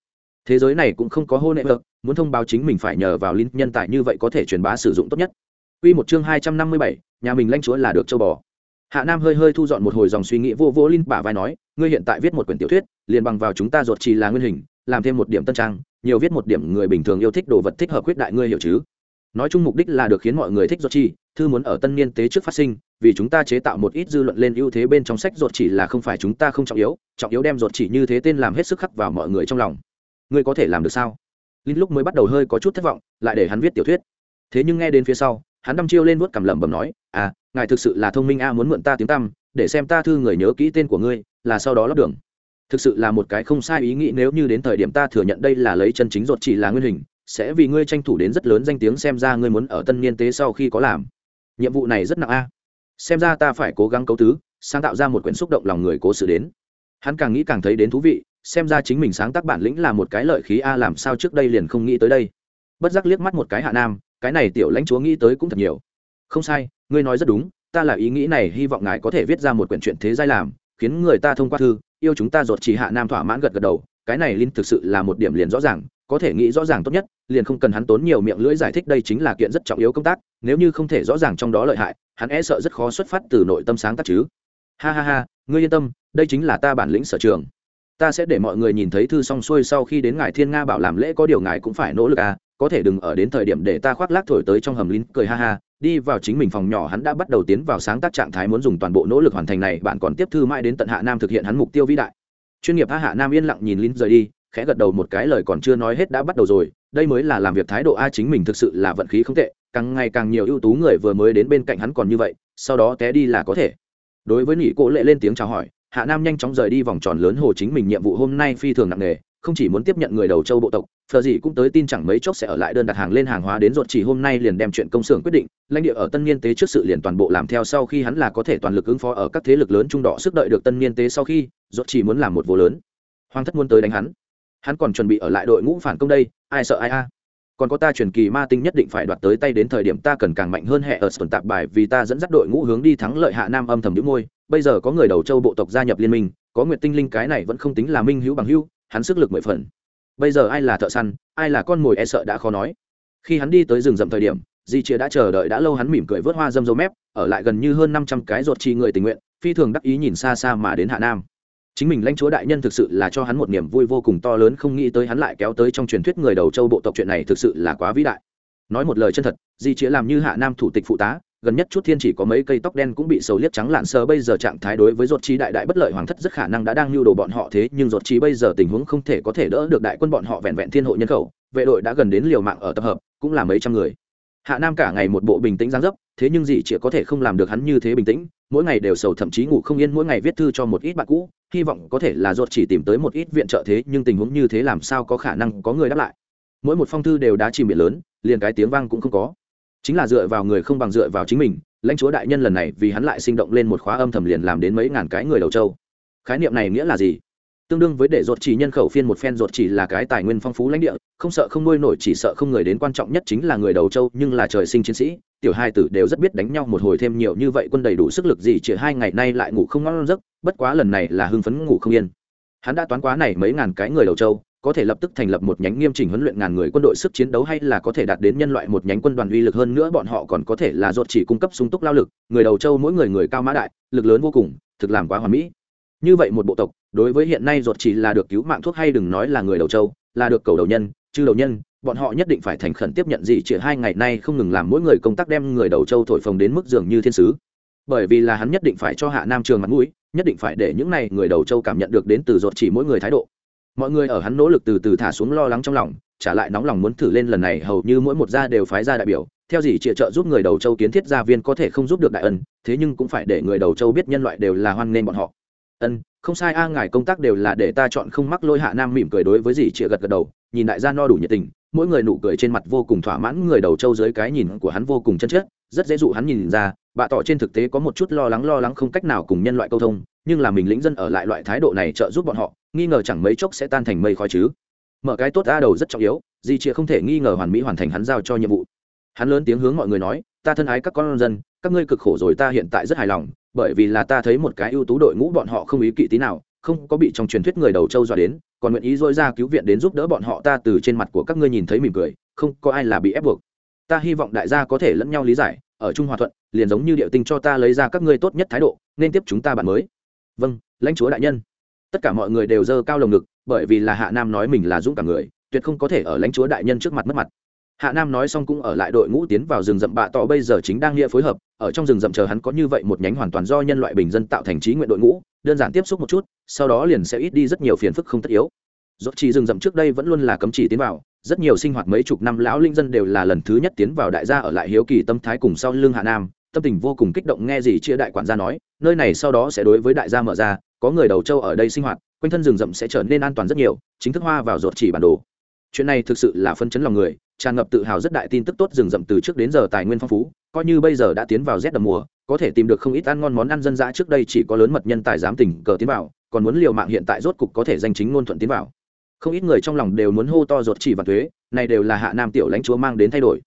A: Thế giới này cũng không có hô nệ vợ muốn thông báo chính mình phải nhờ vào linh nhân tài như vậy có thể truyền bá sử dụng tốt nhất. Quy một chương hai trăm năm mươi bảy, nhà mình lãnh chúa là được châu bò. Hạ Nam hơi hơi thu dọn một hồi dòng suy nghĩ vô vô linh bả vai nói, ngươi hiện tại viết một quyển tiểu thuyết, liền bằng vào chúng ta ruột chỉ là nguyên hình, làm thêm một điểm tân trang, nhiều viết một điểm người bình thường yêu thích đồ vật thích hợp quyết đại ngươi hiểu chứ? Nói chung mục đích là được khiến mọi người thích ruột chi, thư muốn ở tân niên tế trước phát sinh, vì chúng ta chế tạo một ít dư luận lên ưu thế bên trong sách ruột chỉ là không phải chúng ta không trọng yếu, trọng yếu đem ruột chỉ như thế tên làm hết sức khắc vào mọi người trong lòng. Ngươi có thể làm được sao? Linh lúc mới bắt đầu hơi có chút thất vọng, lại để hắn viết tiểu thuyết. Thế nhưng nghe đến phía sau, hắn đăm chiêu lên vuốt cầm lẩm bẩm nói à ngài thực sự là thông minh a, muốn mượn ta tiếng tăm, để xem ta thư người nhớ kỹ tên của ngươi, là sau đó lót đường. Thực sự là một cái không sai ý nghĩ nếu như đến thời điểm ta thừa nhận đây là lấy chân chính ruột chỉ là nguyên hình, sẽ vì ngươi tranh thủ đến rất lớn danh tiếng xem ra ngươi muốn ở tân niên tế sau khi có làm. Nhiệm vụ này rất nặng a. Xem ra ta phải cố gắng cấu tứ, sáng tạo ra một quyển xúc động lòng người cố sự đến. Hắn càng nghĩ càng thấy đến thú vị, xem ra chính mình sáng tác bản lĩnh là một cái lợi khí a, làm sao trước đây liền không nghĩ tới đây. Bất giác liếc mắt một cái hạ nam cái này tiểu lãnh chúa nghĩ tới cũng thật nhiều. Không sai, ngươi nói rất đúng, ta là ý nghĩ này, hy vọng ngài có thể viết ra một quyển chuyện thế giai làm, khiến người ta thông qua thư, yêu chúng ta ruột chỉ hạ nam thỏa mãn gật gật đầu, cái này linh thực sự là một điểm liền rõ ràng, có thể nghĩ rõ ràng tốt nhất, liền không cần hắn tốn nhiều miệng lưỡi giải thích, đây chính là kiện rất trọng yếu công tác, nếu như không thể rõ ràng trong đó lợi hại, hắn e sợ rất khó xuất phát từ nội tâm sáng tác chứ. Ha ha ha, ngươi yên tâm, đây chính là ta bản lĩnh sở trường. Ta sẽ để mọi người nhìn thấy thư xong xuôi sau khi đến ngài thiên nga bảo làm lễ có điều ngài cũng phải nỗ lực à có thể đừng ở đến thời điểm để ta khoác lác thổi tới trong hầm lín, cười ha ha, đi vào chính mình phòng nhỏ hắn đã bắt đầu tiến vào sáng tác trạng thái muốn dùng toàn bộ nỗ lực hoàn thành này, bạn còn tiếp thư mãi đến tận hạ nam thực hiện hắn mục tiêu vĩ đại. Chuyên nghiệp ha hạ nam yên lặng nhìn lín rời đi, khẽ gật đầu một cái lời còn chưa nói hết đã bắt đầu rồi, đây mới là làm việc thái độ a chính mình thực sự là vận khí không tệ, càng ngày càng nhiều ưu tú người vừa mới đến bên cạnh hắn còn như vậy, sau đó té đi là có thể. Đối với nỉ cô lệ lên tiếng chào hỏi, hạ nam nhanh chóng rời đi vòng tròn lớn hồ chính mình nhiệm vụ hôm nay phi thường nặng nề không chỉ muốn tiếp nhận người đầu châu bộ tộc phờ gì cũng tới tin chẳng mấy chốc sẽ ở lại đơn đặt hàng lên hàng hóa đến ruột chỉ hôm nay liền đem chuyện công xưởng quyết định, lãnh địa ở tân niên tế trước sự liền toàn bộ làm theo sau khi hắn là có thể toàn lực ứng phó ở các thế lực lớn trung đỏ sức đợi được tân niên tế sau khi, ruột chỉ muốn làm một vô lớn. Hoàng thất muốn tới đánh hắn. Hắn còn chuẩn bị ở lại đội ngũ phản công đây, ai sợ ai a? Còn có ta truyền kỳ ma tinh nhất định phải đoạt tới tay đến thời điểm ta cần càng mạnh hơn hệ ở sườn tạp bài vì ta dẫn dắt đội ngũ hướng đi thắng lợi hạ nam âm thầm nhũ môi. Bây giờ có người đầu châu bộ tộc gia nhập liên minh, có nguyệt tinh linh cái này vẫn không tính là minh hữu bằng hữu hắn sức lực mười phần. Bây giờ ai là thợ săn, ai là con mồi e sợ đã khó nói. Khi hắn đi tới rừng rậm thời điểm, di chia đã chờ đợi đã lâu hắn mỉm cười vớt hoa dâm dâu mép, ở lại gần như hơn năm trăm cái ruột chi người tình nguyện, phi thường đắc ý nhìn xa xa mà đến hạ nam. Chính mình lãnh chúa đại nhân thực sự là cho hắn một niềm vui vô cùng to lớn, không nghĩ tới hắn lại kéo tới trong truyền thuyết người đầu châu bộ tộc chuyện này thực sự là quá vĩ đại. Nói một lời chân thật, di chĩa làm như hạ nam thủ tịch phụ tá gần nhất chút thiên chỉ có mấy cây tóc đen cũng bị sầu liếc trắng lạn sơ bây giờ trạng thái đối với ruột trí đại đại bất lợi hoàng thất rất khả năng đã đang lưu đồ bọn họ thế, nhưng ruột trí bây giờ tình huống không thể có thể đỡ được đại quân bọn họ vẹn vẹn thiên hộ nhân khẩu. Vệ đội đã gần đến liều mạng ở tập hợp, cũng là mấy trăm người. Hạ nam cả ngày một bộ bình tĩnh giáng dấp, thế nhưng gì chỉ có thể không làm được hắn như thế bình tĩnh. Mỗi ngày đều sầu thậm chí ngủ không yên, mỗi ngày viết thư cho một ít bạn cũ, hy vọng có thể là ruột chỉ tìm tới một ít viện trợ thế, nhưng tình huống như thế làm sao có khả năng có người đáp lại. Mỗi một phong thư đều đã chìm biển lớn, liền cái tiếng vang cũng không có chính là dựa vào người không bằng dựa vào chính mình, lãnh chúa đại nhân lần này vì hắn lại sinh động lên một khóa âm thầm liền làm đến mấy ngàn cái người đầu châu. Khái niệm này nghĩa là gì? Tương đương với để ruột chỉ nhân khẩu phiên một phen ruột chỉ là cái tài nguyên phong phú lãnh địa, không sợ không nuôi nổi chỉ sợ không người đến quan trọng nhất chính là người đầu châu, nhưng là trời sinh chiến sĩ, tiểu hai tử đều rất biết đánh nhau một hồi thêm nhiều như vậy quân đầy đủ sức lực gì chỉ hai ngày nay lại ngủ không ngon giấc, bất quá lần này là hưng phấn ngủ không yên. Hắn đã toán quá này mấy ngàn cái người đầu châu có thể lập tức thành lập một nhánh nghiêm chỉnh huấn luyện ngàn người quân đội sức chiến đấu hay là có thể đạt đến nhân loại một nhánh quân đoàn uy lực hơn nữa, bọn họ còn có thể là ruột chỉ cung cấp sung túc lao lực, người đầu châu mỗi người người cao mã đại, lực lớn vô cùng, thực làm quá hoàn mỹ. Như vậy một bộ tộc, đối với hiện nay ruột chỉ là được cứu mạng thuốc hay đừng nói là người đầu châu, là được cầu đầu nhân, chư đầu nhân, bọn họ nhất định phải thành khẩn tiếp nhận gì chỉ hai ngày nay không ngừng làm mỗi người công tác đem người đầu châu thổi phồng đến mức dường như thiên sứ. Bởi vì là hắn nhất định phải cho hạ nam trường mặt mũi, nhất định phải để những này người đầu châu cảm nhận được đến từ ruột chỉ mỗi người thái độ mọi người ở hắn nỗ lực từ từ thả xuống lo lắng trong lòng, trả lại nóng lòng muốn thử lên lần này, hầu như mỗi một gia đều phái ra đại biểu, theo gì chịa trợ giúp người đầu châu kiến thiết gia viên có thể không giúp được đại ân, thế nhưng cũng phải để người đầu châu biết nhân loại đều là hoan nghênh bọn họ. Ân, không sai a, ngài công tác đều là để ta chọn không mắc lôi hạ nam mỉm cười đối với gì chịa gật gật đầu, nhìn đại gia no đủ nhiệt tình, mỗi người nụ cười trên mặt vô cùng thỏa mãn, người đầu châu dưới cái nhìn của hắn vô cùng chân chất, rất dễ dụ hắn nhìn ra, bà tỏ trên thực tế có một chút lo lắng lo lắng không cách nào cùng nhân loại câu thông, nhưng là mình lĩnh dân ở lại loại thái độ này trợ giúp bọn họ nghi ngờ chẳng mấy chốc sẽ tan thành mây khói chứ. Mở cái tốt a đầu rất trọng yếu, di chia không thể nghi ngờ hoàn mỹ hoàn thành hắn giao cho nhiệm vụ. Hắn lớn tiếng hướng mọi người nói, ta thân ái các con dân, các ngươi cực khổ rồi ta hiện tại rất hài lòng, bởi vì là ta thấy một cái ưu tú đội ngũ bọn họ không ý kỵ tí nào, không có bị trong truyền thuyết người đầu châu dọa đến, còn nguyện ý dôi ra cứu viện đến giúp đỡ bọn họ ta từ trên mặt của các ngươi nhìn thấy mỉm cười, không có ai là bị ép buộc. Ta hy vọng đại gia có thể lẫn nhau lý giải, ở trung hòa thuận, liền giống như điệu tinh cho ta lấy ra các ngươi tốt nhất thái độ, nên tiếp chúng ta bạn mới. Vâng lãnh chúa đại nhân tất cả mọi người đều dơ cao lồng ngực, bởi vì là hạ nam nói mình là dũng cả người, tuyệt không có thể ở lãnh chúa đại nhân trước mặt mất mặt. Hạ nam nói xong cũng ở lại đội ngũ tiến vào rừng rậm bạ tỏ bây giờ chính đang nghĩa phối hợp, ở trong rừng rậm chờ hắn có như vậy một nhánh hoàn toàn do nhân loại bình dân tạo thành trí nguyện đội ngũ, đơn giản tiếp xúc một chút, sau đó liền sẽ ít đi rất nhiều phiền phức không tất yếu. Dốt chỉ rừng rậm trước đây vẫn luôn là cấm chỉ tiến vào, rất nhiều sinh hoạt mấy chục năm lão linh dân đều là lần thứ nhất tiến vào đại gia ở lại hiếu kỳ tâm thái cùng sau lưng hạ nam, tâm tình vô cùng kích động nghe gì chia đại quản gia nói, nơi này sau đó sẽ đối với đại gia mở ra có người đầu châu ở đây sinh hoạt, quanh thân rừng rậm sẽ trở nên an toàn rất nhiều, chính thức hoa vào ruột chỉ bản đồ. Chuyện này thực sự là phân chấn lòng người, tràn ngập tự hào rất đại tin tức tốt rừng rậm từ trước đến giờ tài nguyên phong phú, coi như bây giờ đã tiến vào rét đầm mùa, có thể tìm được không ít ăn ngon món ăn dân dã trước đây chỉ có lớn mật nhân tài dám tình cờ tiến vào, còn muốn liều mạng hiện tại rốt cục có thể danh chính ngôn thuận tiến vào. Không ít người trong lòng đều muốn hô to ruột chỉ và thuế, này đều là hạ nam tiểu lãnh chúa mang đến thay đổi.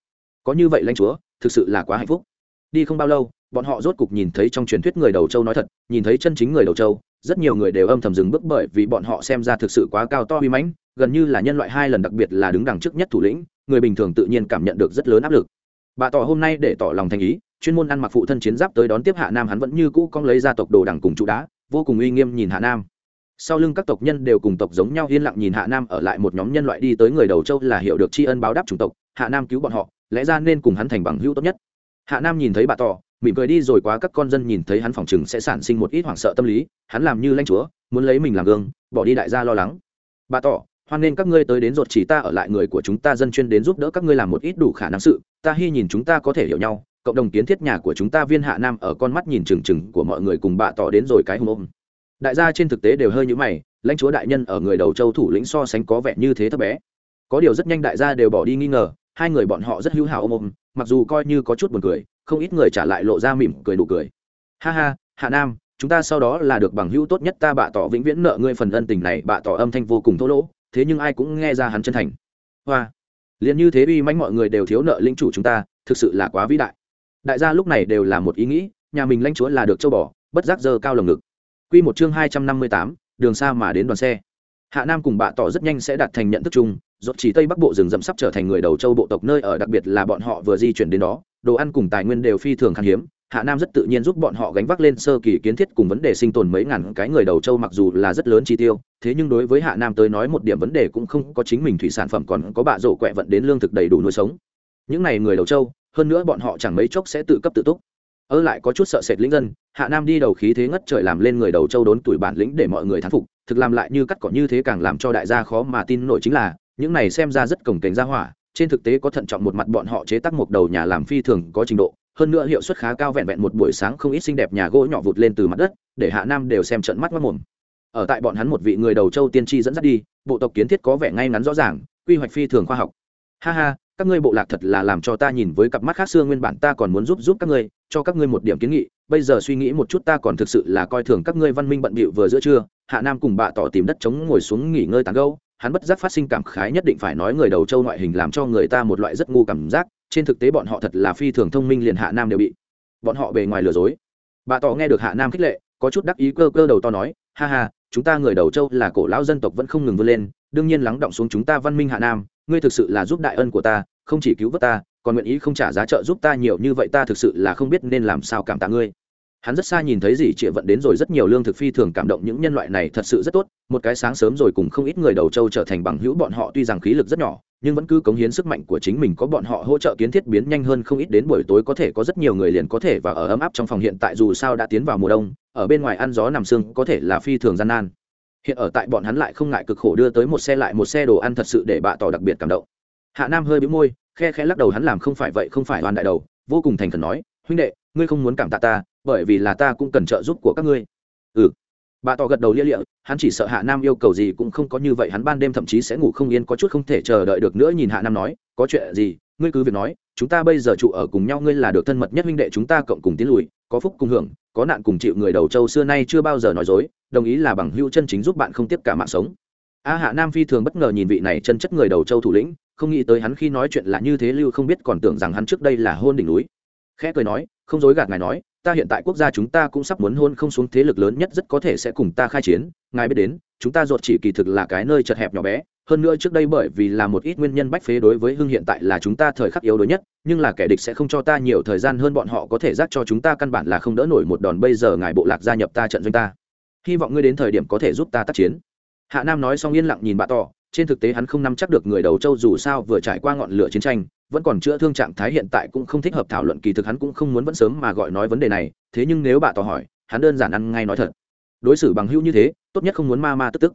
A: Có như vậy lãnh chúa, thực sự là quá hạnh phúc đi không bao lâu, bọn họ rốt cục nhìn thấy trong truyền thuyết người đầu châu nói thật, nhìn thấy chân chính người đầu châu rất nhiều người đều âm thầm dừng bước bởi vì bọn họ xem ra thực sự quá cao to uy mãnh, gần như là nhân loại hai lần đặc biệt là đứng đằng trước nhất thủ lĩnh, người bình thường tự nhiên cảm nhận được rất lớn áp lực. Bà tỏ hôm nay để tỏ lòng thành ý, chuyên môn ăn mặc phụ thân chiến giáp tới đón tiếp hạ nam hắn vẫn như cũ cong lấy ra tộc đồ đằng cùng trụ đá, vô cùng uy nghiêm nhìn hạ nam. Sau lưng các tộc nhân đều cùng tộc giống nhau yên lặng nhìn hạ nam ở lại một nhóm nhân loại đi tới người đầu châu là hiểu được tri ân báo đáp chủng tộc, hạ nam cứu bọn họ, lẽ ra nên cùng hắn thành bằng hữu tốt nhất hạ nam nhìn thấy bà tỏ, mỉm cười đi rồi quá các con dân nhìn thấy hắn phòng chừng sẽ sản sinh một ít hoảng sợ tâm lý, hắn làm như lãnh chúa, muốn lấy mình làm gương, bỏ đi đại gia lo lắng. Bà tỏ, hoan nên các ngươi tới đến ruột chỉ ta ở lại người của chúng ta dân chuyên đến giúp đỡ các ngươi làm một ít đủ khả năng sự, ta hy nhìn chúng ta có thể hiểu nhau, cộng đồng kiến thiết nhà của chúng ta viên hạ nam ở con mắt nhìn trừng trừng của mọi người cùng bà tỏ đến rồi cái hùng ôm. Đại gia trên thực tế đều hơi như mày, lãnh chúa đại nhân ở người đầu châu thủ lĩnh so sánh có vẻ như thế thấp bé. Có điều rất nhanh đại gia đều bỏ đi nghi ngờ, hai người bọn họ rất hữu hảo ôm ôm mặc dù coi như có chút buồn cười, không ít người trả lại lộ ra mỉm cười đủ cười. Ha ha, hạ nam, chúng ta sau đó là được bằng hữu tốt nhất ta bạ tỏ vĩnh viễn nợ ngươi phần ân tình này, bạ tỏ âm thanh vô cùng thô lỗ, thế nhưng ai cũng nghe ra hắn chân thành. Hoa. Liền như thế uy mãnh mọi người đều thiếu nợ lĩnh chủ chúng ta, thực sự là quá vĩ đại. Đại gia lúc này đều là một ý nghĩ, nhà mình lãnh chúa là được châu bò, bất giác dơ cao lồng ngực. Quy một chương hai trăm năm mươi tám, đường xa mà đến đoàn xe. Hạ nam cùng bạ tỏ rất nhanh sẽ đạt thành nhận thức chung Rốt chỉ tây bắc bộ rừng rậm sắp trở thành người đầu châu bộ tộc nơi ở đặc biệt là bọn họ vừa di chuyển đến đó, đồ ăn cùng tài nguyên đều phi thường khan hiếm, hạ nam rất tự nhiên giúp bọn họ gánh vác lên sơ kỳ kiến thiết cùng vấn đề sinh tồn mấy ngàn cái người đầu châu mặc dù là rất lớn chi tiêu, thế nhưng đối với hạ nam tới nói một điểm vấn đề cũng không có chính mình thủy sản phẩm còn có bạ rổ quẹ vận đến lương thực đầy đủ nuôi sống. Những n à y người đầu châu, hơn nữa bọn họ chẳng mấy chốc sẽ tự cấp tự túc. Ơ lại có chút sợ sệt lĩnh dân, hạ nam đi đầu khí thế ngất trời làm lên người đầu châu đốn tuổi bản lĩnh để mọi người thán phục, thực làm lại như cắt cỏ như thế càng làm cho đại gia khó mà tin nổi chính là những này xem ra rất cổng cảnh gia hỏa, trên thực tế có thận trọng một mặt bọn họ chế tác một đầu nhà làm phi thường có trình độ, hơn nữa hiệu suất khá cao vẹn vẹn một buổi sáng không ít xinh đẹp nhà gỗ nhỏ vụt lên từ mặt đất, để hạ nam đều xem trận mắt mất mồm. Ở tại bọn hắn một vị người đầu châu tiên tri dẫn dắt đi, bộ tộc kiến thiết có vẻ ngay ngắn rõ ràng, quy hoạch phi thường khoa học. Ha ha, các ngươi bộ lạc thật là làm cho ta nhìn với cặp mắt khác xưa nguyên bản ta còn muốn giúp giúp các ngươi, cho các ngươi một điểm kiến nghị, bây giờ suy nghĩ một chút ta còn thực sự là coi thường các ngươi văn minh bận bịu vừa giữa trưa, hạ nam cùng bạ tỏ tìm đất chống ngồi xuống nghỉ ngơi tán gâu hắn bất giác phát sinh cảm khái nhất định phải nói người đầu châu ngoại hình làm cho người ta một loại rất ngu cảm giác, trên thực tế bọn họ thật là phi thường thông minh liền hạ nam đều bị bọn họ bề ngoài lừa dối. Bà tỏ nghe được hạ nam khích lệ, có chút đắc ý cơ cơ đầu to nói, ha ha, chúng ta người đầu châu là cổ lão dân tộc vẫn không ngừng vươn lên, đương nhiên lắng động xuống chúng ta văn minh hạ nam, ngươi thực sự là giúp đại ân của ta, không chỉ cứu vớt ta, còn nguyện ý không trả giá trợ giúp ta nhiều như vậy ta thực sự là không biết nên làm sao cảm tạ ngươi hắn rất xa nhìn thấy gì triệu vận đến rồi rất nhiều lương thực phi thường cảm động những nhân loại này thật sự rất tốt, một cái sáng sớm rồi cùng không ít người đầu châu trở thành bằng hữu bọn họ tuy rằng khí lực rất nhỏ, nhưng vẫn cứ cống hiến sức mạnh của chính mình có bọn họ hỗ trợ kiến thiết biến nhanh hơn không ít đến buổi tối có thể có rất nhiều người liền có thể và ở ấm áp trong phòng hiện tại dù sao đã tiến vào mùa đông, ở bên ngoài ăn gió nằm sương có thể là phi thường gian nan. Hiện ở tại bọn hắn lại không ngại cực khổ đưa tới một xe lại một xe đồ ăn thật sự để bạ tỏ đặc biệt cảm động. Hạ nam hơi bĩu môi, khe khẽ lắc đầu hắn làm không phải vậy không phải hoàn đại đầu, vô cùng thành khẩn nói, huynh đệ, ngươi không muốn cảm tạ ta bởi vì là ta cũng cần trợ giúp của các ngươi. Ừ. Bà tỏ gật đầu lia lịa, hắn chỉ sợ hạ nam yêu cầu gì cũng không có như vậy, hắn ban đêm thậm chí sẽ ngủ không yên, có chút không thể chờ đợi được nữa, nhìn hạ nam nói, có chuyện gì? Ngươi cứ việc nói, chúng ta bây giờ trụ ở cùng nhau, ngươi là được thân mật nhất huynh đệ chúng ta cộng cùng tiến lùi, có phúc cùng hưởng, có nạn cùng chịu người đầu châu xưa nay chưa bao giờ nói dối, đồng ý là bằng hữu chân chính giúp bạn không tiếp cả mạng sống. A hạ nam phi thường bất ngờ nhìn vị này chân chất người đầu châu thủ lĩnh, không nghĩ tới hắn khi nói chuyện là như thế, lưu không biết còn tưởng rằng hắn trước đây là hôn đỉnh núi. Khẽ cười nói, không dối gạt ngài nói ta hiện tại quốc gia chúng ta cũng sắp muốn hôn không xuống thế lực lớn nhất rất có thể sẽ cùng ta khai chiến. Ngài biết đến, chúng ta ruột chỉ kỳ thực là cái nơi chật hẹp nhỏ bé. Hơn nữa trước đây bởi vì là một ít nguyên nhân bách phế đối với hưng hiện tại là chúng ta thời khắc yếu đuối nhất, nhưng là kẻ địch sẽ không cho ta nhiều thời gian hơn bọn họ có thể giác cho chúng ta căn bản là không đỡ nổi một đòn bây giờ ngài bộ lạc gia nhập ta trận doanh ta. Hy vọng ngươi đến thời điểm có thể giúp ta tác chiến. Hạ nam nói xong yên lặng nhìn bà tỏ, trên thực tế hắn không nắm chắc được người đầu châu dù sao vừa trải qua ngọn lửa chiến tranh vẫn còn chữa thương trạng thái hiện tại cũng không thích hợp thảo luận kỳ thực hắn cũng không muốn vẫn sớm mà gọi nói vấn đề này thế nhưng nếu bà tỏ hỏi hắn đơn giản ăn ngay nói thật. Đối xử bằng hữu như thế tốt nhất không muốn ma ma tức tức.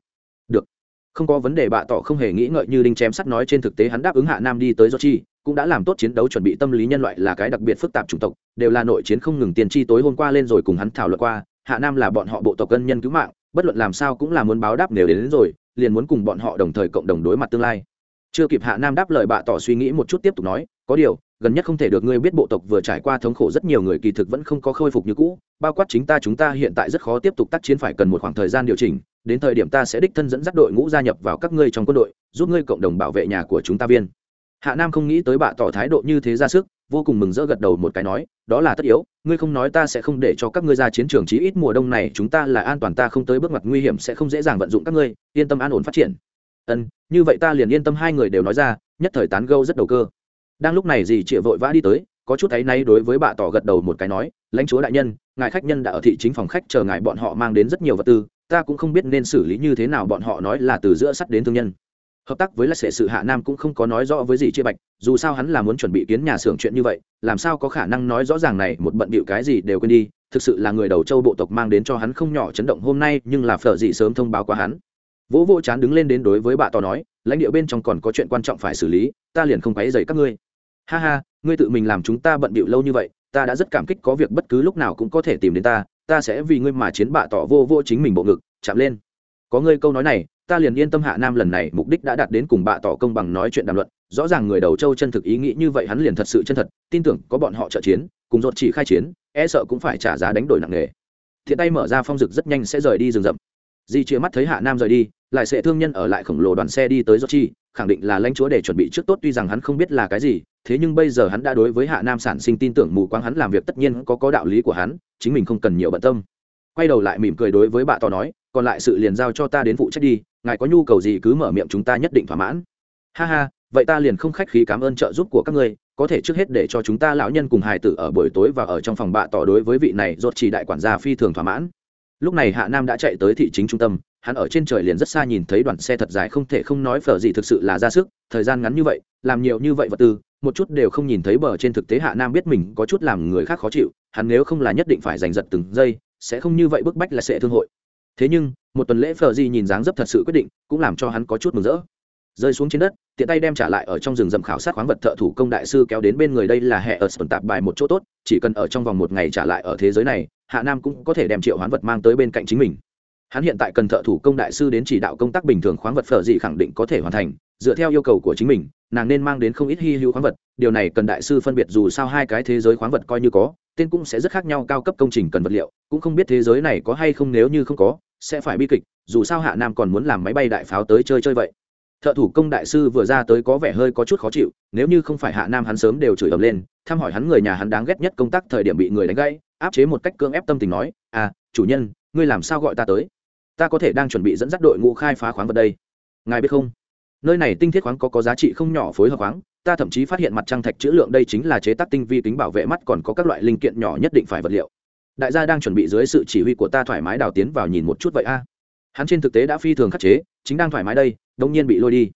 A: Được. Không có vấn đề bà tỏ không hề nghĩ ngợi như đinh chém sắt nói trên thực tế hắn đáp ứng hạ nam đi tới do chi cũng đã làm tốt chiến đấu chuẩn bị tâm lý nhân loại là cái đặc biệt phức tạp chủng tộc đều là nội chiến không ngừng tiền chi tối hôm qua lên rồi cùng hắn thảo luận qua hạ nam là bọn họ bộ tộc cân nhân cứu mạng bất luận làm sao cũng là muốn báo đáp nếu đến, đến rồi liền muốn cùng bọn họ đồng thời cộng đồng đối mặt tương lai chưa kịp hạ nam đáp lời bạ tỏ suy nghĩ một chút tiếp tục nói, có điều, gần nhất không thể được ngươi biết bộ tộc vừa trải qua thống khổ rất nhiều người kỳ thực vẫn không có khôi phục như cũ, bao quát chính ta chúng ta hiện tại rất khó tiếp tục tác chiến phải cần một khoảng thời gian điều chỉnh, đến thời điểm ta sẽ đích thân dẫn dắt đội ngũ gia nhập vào các ngươi trong quân đội, giúp ngươi cộng đồng bảo vệ nhà của chúng ta viên. Hạ nam không nghĩ tới bạ tỏ thái độ như thế ra sức, vô cùng mừng rỡ gật đầu một cái nói, đó là tất yếu, ngươi không nói ta sẽ không để cho các ngươi ra chiến trường, chí ít mùa đông này chúng ta là an toàn, ta không tới bước mặt nguy hiểm sẽ không dễ dàng vận dụng các ngươi, yên tâm an ổn phát triển ân, như vậy ta liền yên tâm hai người đều nói ra, nhất thời tán gâu rất đầu cơ. Đang lúc này dì chịa vội vã đi tới, có chút thấy nay đối với bà tỏ gật đầu một cái nói, lãnh chúa đại nhân, ngài khách nhân đã ở thị chính phòng khách chờ ngài bọn họ mang đến rất nhiều vật tư, ta cũng không biết nên xử lý như thế nào bọn họ nói là từ giữa sắt đến thương nhân. Hợp tác với lại sệ sự hạ nam cũng không có nói rõ với gì chia bạch, dù sao hắn là muốn chuẩn bị kiến nhà xưởng chuyện như vậy, làm sao có khả năng nói rõ ràng này một bận bịu cái gì đều quên đi, thực sự là người đầu châu bộ tộc mang đến cho hắn không nhỏ chấn động hôm nay, nhưng là phở dị sớm thông báo qua hắn vỗ vỗ chán đứng lên đến đối với bà to nói, lãnh địa bên trong còn có chuyện quan trọng phải xử lý, ta liền không quấy dày các ngươi. Ha ha, ngươi tự mình làm chúng ta bận bịu lâu như vậy, ta đã rất cảm kích có việc bất cứ lúc nào cũng có thể tìm đến ta ta sẽ vì ngươi mà chiến bạ tỏ vô vô chính mình bộ ngực, chạm lên. Có ngươi câu nói này, ta liền yên tâm hạ nam lần này mục đích đã đạt đến cùng bạ tỏ công bằng nói chuyện đàm luận, rõ ràng người đầu châu chân thực ý nghĩ như vậy hắn liền thật sự chân thật, tin tưởng có bọn họ trợ chiến, cùng dột chỉ khai chiến e sợ cũng phải trả giá đánh đổi nặng nề. Thiện tay mở ra phong rực rất nhanh sẽ rời đi rừng rậm. Di chia mắt thấy hạ nam rời đi lại sẽ thương nhân ở lại khổng lồ đoàn xe đi tới do chi khẳng định là lãnh chúa để chuẩn bị trước tốt, tuy rằng hắn không biết là cái gì, thế nhưng bây giờ hắn đã đối với hạ nam sản sinh tin tưởng mù quáng, hắn làm việc tất nhiên có có đạo lý của hắn, chính mình không cần nhiều bận tâm. Quay đầu lại mỉm cười đối với bà tỏ nói, còn lại sự liền giao cho ta đến phụ trách đi, ngài có nhu cầu gì cứ mở miệng chúng ta nhất định thỏa mãn. Ha ha, vậy ta liền không khách khí cảm ơn trợ giúp của các ngươi, có thể trước hết để cho chúng ta lão nhân cùng hài tử ở buổi tối và ở trong phòng bạ tỏ đối với vị này rốt chỉ đại quản gia phi thường thỏa mãn. Lúc này hạ nam đã chạy tới thị chính trung tâm hắn ở trên trời liền rất xa nhìn thấy đoàn xe thật dài không thể không nói phở gì thực sự là ra sức, thời gian ngắn như vậy, làm nhiều như vậy vật tư, một chút đều không nhìn thấy bờ trên thực tế hạ nam biết mình có chút làm người khác khó chịu, hắn nếu không là nhất định phải giành giật từng giây, sẽ không như vậy bức bách là sẽ thương hội. Thế nhưng, một tuần lễ phở gì nhìn dáng dấp thật sự quyết định, cũng làm cho hắn có chút mừng rỡ. Rơi xuống trên đất, tiện tay đem trả lại ở trong rừng rậm khảo sát khoáng vật thợ thủ công đại sư kéo đến bên người đây là hệ ở sườn tạp bài một chỗ tốt, chỉ cần ở trong vòng một ngày trả lại ở thế giới này, hạ nam cũng có thể đem triệu hoán vật mang tới bên cạnh chính mình hắn hiện tại cần thợ thủ công đại sư đến chỉ đạo công tác bình thường khoáng vật phở gì khẳng định có thể hoàn thành, dựa theo yêu cầu của chính mình, nàng nên mang đến không ít hy hữu khoáng vật. Điều này cần đại sư phân biệt dù sao hai cái thế giới khoáng vật coi như có, tên cũng sẽ rất khác nhau cao cấp công trình cần vật liệu, cũng không biết thế giới này có hay không nếu như không có, sẽ phải bi kịch, dù sao hạ nam còn muốn làm máy bay đại pháo tới chơi chơi vậy. Thợ thủ công đại sư vừa ra tới có vẻ hơi có chút khó chịu, nếu như không phải hạ nam hắn sớm đều chửi ầm lên, thăm hỏi hắn người nhà hắn đáng ghét nhất công tác thời điểm bị người đánh gãy, áp chế một cách cưỡng ép tâm tình nói à chủ nhân, ngươi làm sao gọi ta tới? Ta có thể đang chuẩn bị dẫn dắt đội ngũ khai phá khoáng vật đây. Ngài biết không? Nơi này tinh thiết khoáng có có giá trị không nhỏ phối hợp khoáng, ta thậm chí phát hiện mặt trăng thạch chữ lượng đây chính là chế tác tinh vi tính bảo vệ mắt còn có các loại linh kiện nhỏ nhất định phải vật liệu. Đại gia đang chuẩn bị dưới sự chỉ huy của ta thoải mái đào tiến vào nhìn một chút vậy a. Hắn trên thực tế đã phi thường khắc chế, chính đang thoải mái đây đông nhiên bị lôi đi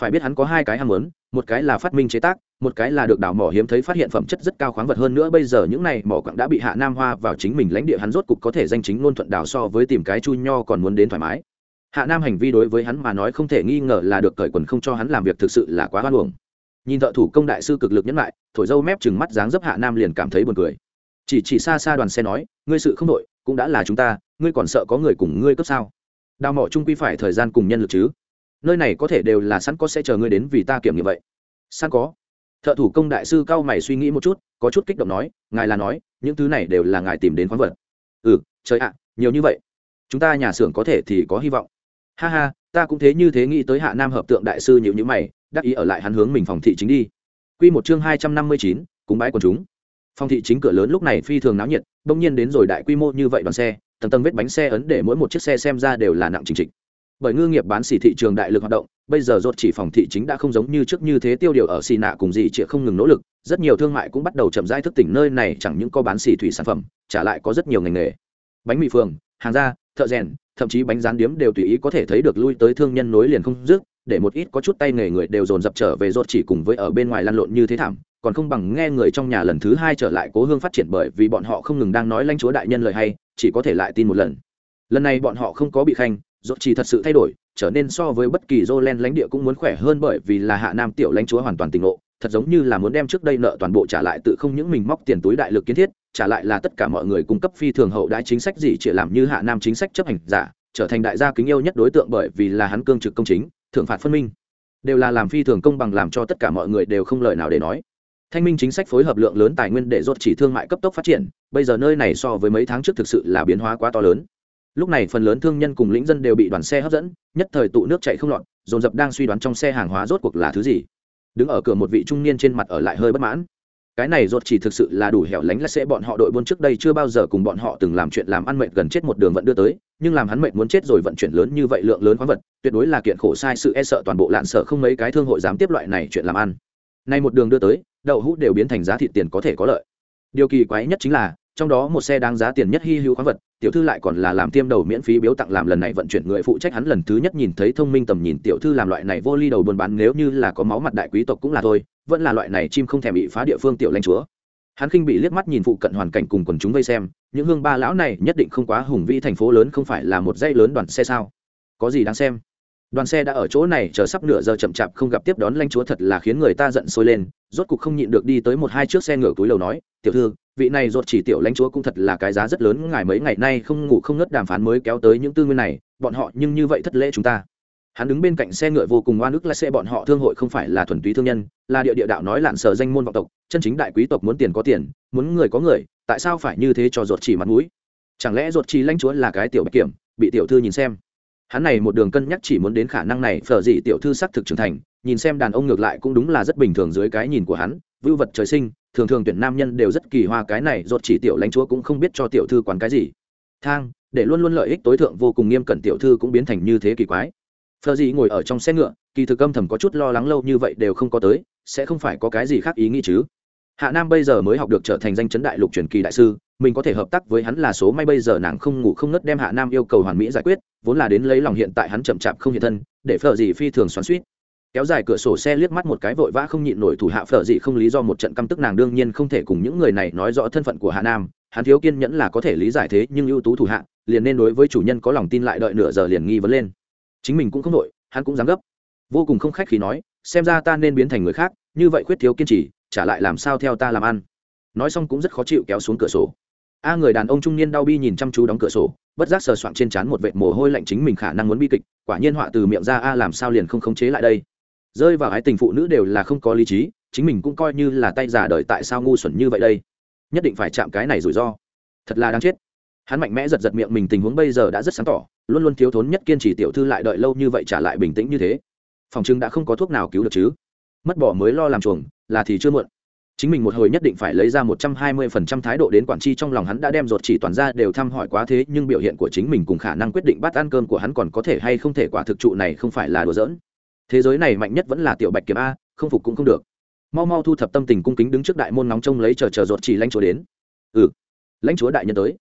A: phải biết hắn có hai cái ham muốn, một cái là phát minh chế tác, một cái là được đào mỏ hiếm thấy phát hiện phẩm chất rất cao khoáng vật. Hơn nữa bây giờ những này mỏ quặng đã bị hạ nam hoa vào chính mình lãnh địa, hắn rốt cục có thể danh chính ngôn thuận đào so với tìm cái chu nho còn muốn đến thoải mái. Hạ nam hành vi đối với hắn mà nói không thể nghi ngờ là được cởi quần không cho hắn làm việc thực sự là quá hoan hồng nhìn thợ thủ công đại sư cực lực nhẫn lại, thổi dâu mép chừng mắt dáng dấp hạ nam liền cảm thấy buồn cười. Chỉ chỉ xa xa đoàn xe nói, ngươi sự không đội, cũng đã là chúng ta, ngươi còn sợ có người cùng ngươi cấp sao? Đào mỏ trung quy phải thời gian cùng nhân lực chứ? Nơi này có thể đều là sẵn có sẽ chờ ngươi đến vì ta kiểm nghiệm vậy. Sẵn có. Thợ thủ công đại sư cao mày suy nghĩ một chút, có chút kích động nói, ngài là nói, những thứ này đều là ngài tìm đến khoáng vật. Ừ trời ạ, nhiều như vậy. Chúng ta nhà xưởng có thể thì có hy vọng. Ha ha, ta cũng thế như thế nghĩ tới hạ nam hợp tượng đại sư nhịu nhữ mày, đắc ý ở lại hắn hướng mình phòng thị chính đi. Q một chương hai trăm năm mươi chín, cúng bãi quần chúng. Phòng thị chính cửa lớn lúc này phi thường náo nhiệt, bỗng nhiên đến rồi đại quy mô như vậy đoàn xe, tầng tầng vết bánh xe ấn để mỗi một chiếc xe xem ra đều là nặng trình trịch bởi ngư nghiệp bán xỉ thị trường đại lực hoạt động, bây giờ rốt chỉ phòng thị chính đã không giống như trước như thế tiêu điều ở xì nạ cùng gì chỉ không ngừng nỗ lực, rất nhiều thương mại cũng bắt đầu chậm rãi thức tỉnh nơi này chẳng những có bán xỉ thủy sản phẩm, trả lại có rất nhiều ngành nghề. Bánh mì phường, hàng da thợ rèn, thậm chí bánh rán điếm đều tùy ý có thể thấy được lui tới thương nhân nối liền không dứt, để một ít có chút tay nghề người đều dồn dập trở về rốt chỉ cùng với ở bên ngoài lăn lộn như thế thảm, còn không bằng nghe người trong nhà lần thứ hai trở lại cố hương phát triển bởi vì bọn họ không ngừng đang nói lãnh chúa đại nhân lời hay, chỉ có thể lại tin một lần. Lần này bọn họ không có bị khanh rốt chỉ thật sự thay đổi trở nên so với bất kỳ Jolen lãnh địa cũng muốn khỏe hơn bởi vì là hạ nam tiểu lãnh chúa hoàn toàn tình ngộ, thật giống như là muốn đem trước đây nợ toàn bộ trả lại tự không những mình móc tiền túi đại lực kiến thiết, trả lại là tất cả mọi người cung cấp phi thường hậu đãi chính sách gì chỉ làm như hạ nam chính sách chấp hành giả, trở thành đại gia kính yêu nhất đối tượng bởi vì là hắn cương trực công chính, thượng phạt phân minh, đều là làm phi thường công bằng làm cho tất cả mọi người đều không lời nào để nói. Thanh minh chính sách phối hợp lượng lớn tài nguyên để rốt chỉ thương mại cấp tốc phát triển, bây giờ nơi này so với mấy tháng trước thực sự là biến hóa quá to lớn lúc này phần lớn thương nhân cùng lĩnh dân đều bị đoàn xe hấp dẫn, nhất thời tụ nước chạy không lọt, dồn dập đang suy đoán trong xe hàng hóa rốt cuộc là thứ gì. Đứng ở cửa một vị trung niên trên mặt ở lại hơi bất mãn. Cái này rốt chỉ thực sự là đủ hẻo lánh là sẽ bọn họ đội buôn trước đây chưa bao giờ cùng bọn họ từng làm chuyện làm ăn mệt gần chết một đường vận đưa tới, nhưng làm hắn mệt muốn chết rồi vận chuyển lớn như vậy lượng lớn khoáng vật, tuyệt đối là kiện khổ sai sự e sợ toàn bộ lạn sợ không mấy cái thương hội dám tiếp loại này chuyện làm ăn. Nay một đường đưa tới, đậu hũ đều biến thành giá thị tiền có thể có lợi. Điều kỳ quái nhất chính là trong đó một xe đáng giá tiền nhất hy hữu khoáng vật, tiểu thư lại còn là làm tiêm đầu miễn phí biếu tặng làm lần này vận chuyển người phụ trách hắn lần thứ nhất nhìn thấy thông minh tầm nhìn tiểu thư làm loại này vô ly đầu buôn bán nếu như là có máu mặt đại quý tộc cũng là thôi, vẫn là loại này chim không thèm bị phá địa phương tiểu lãnh chúa. Hắn khinh bị liếc mắt nhìn phụ cận hoàn cảnh cùng quần chúng vây xem, những hương ba lão này nhất định không quá hùng vĩ thành phố lớn không phải là một dây lớn đoàn xe sao? Có gì đáng xem? Đoàn xe đã ở chỗ này chờ sắp nửa giờ chậm chạp không gặp tiếp đón lãnh chúa thật là khiến người ta giận sôi lên, rốt cục không nhịn được đi tới một hai chiếc xe ngựa túi lầu nói, tiểu thư, vị này ruột chỉ tiểu lãnh chúa cũng thật là cái giá rất lớn, ngài mấy ngày nay không ngủ không ngớt đàm phán mới kéo tới những tư nguyên này, bọn họ nhưng như vậy thất lễ chúng ta. Hắn đứng bên cạnh xe ngựa vô cùng oan ức là xe bọn họ thương hội không phải là thuần túy thương nhân, là địa địa đạo nói lạn sở danh môn vọng tộc, chân chính đại quý tộc muốn tiền có tiền, muốn người có người, tại sao phải như thế cho ruột chỉ mặt mũi? Chẳng lẽ ruột chỉ lãnh chúa là cái tiểu bạch kiểm, bị tiểu thư nhìn xem? Hắn này một đường cân nhắc chỉ muốn đến khả năng này, phở dị tiểu thư xác thực trưởng thành, nhìn xem đàn ông ngược lại cũng đúng là rất bình thường dưới cái nhìn của hắn, vưu vật trời sinh, thường thường tuyển nam nhân đều rất kỳ hoa cái này dột chỉ tiểu lãnh chúa cũng không biết cho tiểu thư quán cái gì. Thang, để luôn luôn lợi ích tối thượng vô cùng nghiêm cẩn tiểu thư cũng biến thành như thế kỳ quái. Phờ gì ngồi ở trong xe ngựa, kỳ thực âm thầm có chút lo lắng lâu như vậy đều không có tới, sẽ không phải có cái gì khác ý nghĩ chứ. Hạ nam bây giờ mới học được trở thành danh chấn đại lục truyền kỳ đại sư mình có thể hợp tác với hắn là số may bây giờ nàng không ngủ không ngất đem hạ nam yêu cầu hoàn mỹ giải quyết, vốn là đến lấy lòng hiện tại hắn chậm chạp không hiện thân, để phở gì phi thường xoắn suýt kéo dài cửa sổ xe liếc mắt một cái vội vã không nhịn nổi thủ hạ phở gì không lý do một trận căm tức nàng đương nhiên không thể cùng những người này nói rõ thân phận của hạ nam, hắn thiếu kiên nhẫn là có thể lý giải thế nhưng ưu tú thủ hạ, liền nên đối với chủ nhân có lòng tin lại đợi nửa giờ liền nghi vấn lên. Chính mình cũng không đội hắn cũng dám gấp. Vô cùng không khách khi nói, xem ra ta nên biến thành người khác, như vậy khuyết thiếu kiên trì, trả lại làm sao theo ta làm ăn. Nói xong cũng rất khó chịu kéo xuống cửa sổ a người đàn ông trung niên đau bi nhìn chăm chú đóng cửa sổ, bất giác sờ soạn trên trán một vệt mồ hôi lạnh chính mình khả năng muốn bi kịch, quả nhiên họa từ miệng ra a làm sao liền không khống chế lại đây. Rơi vào ái tình phụ nữ đều là không có lý trí, chính mình cũng coi như là tay giả đời tại sao ngu xuẩn như vậy đây? Nhất định phải chạm cái này rủi ro. Thật là đáng chết. Hắn mạnh mẽ giật giật miệng mình tình huống bây giờ đã rất sáng tỏ, luôn luôn thiếu thốn nhất kiên trì tiểu thư lại đợi lâu như vậy trả lại bình tĩnh như thế. Phòng chứng đã không có thuốc nào cứu được chứ. Mất bỏ mới lo làm chuồng, là thì chưa muộn chính mình một hồi nhất định phải lấy ra một trăm hai mươi phần trăm thái độ đến quản tri trong lòng hắn đã đem ruột chỉ toàn ra đều thăm hỏi quá thế, nhưng biểu hiện của chính mình cùng khả năng quyết định bắt ăn cơm của hắn còn có thể hay không thể quả thực trụ này không phải là đùa giỡn. Thế giới này mạnh nhất vẫn là tiểu bạch kiếm a, không phục cũng không được. Mau mau thu thập tâm tình cung kính đứng trước đại môn nóng trông lấy chờ chờ ruột chỉ lãnh chúa đến. Ừ lãnh chúa đại nhân tới.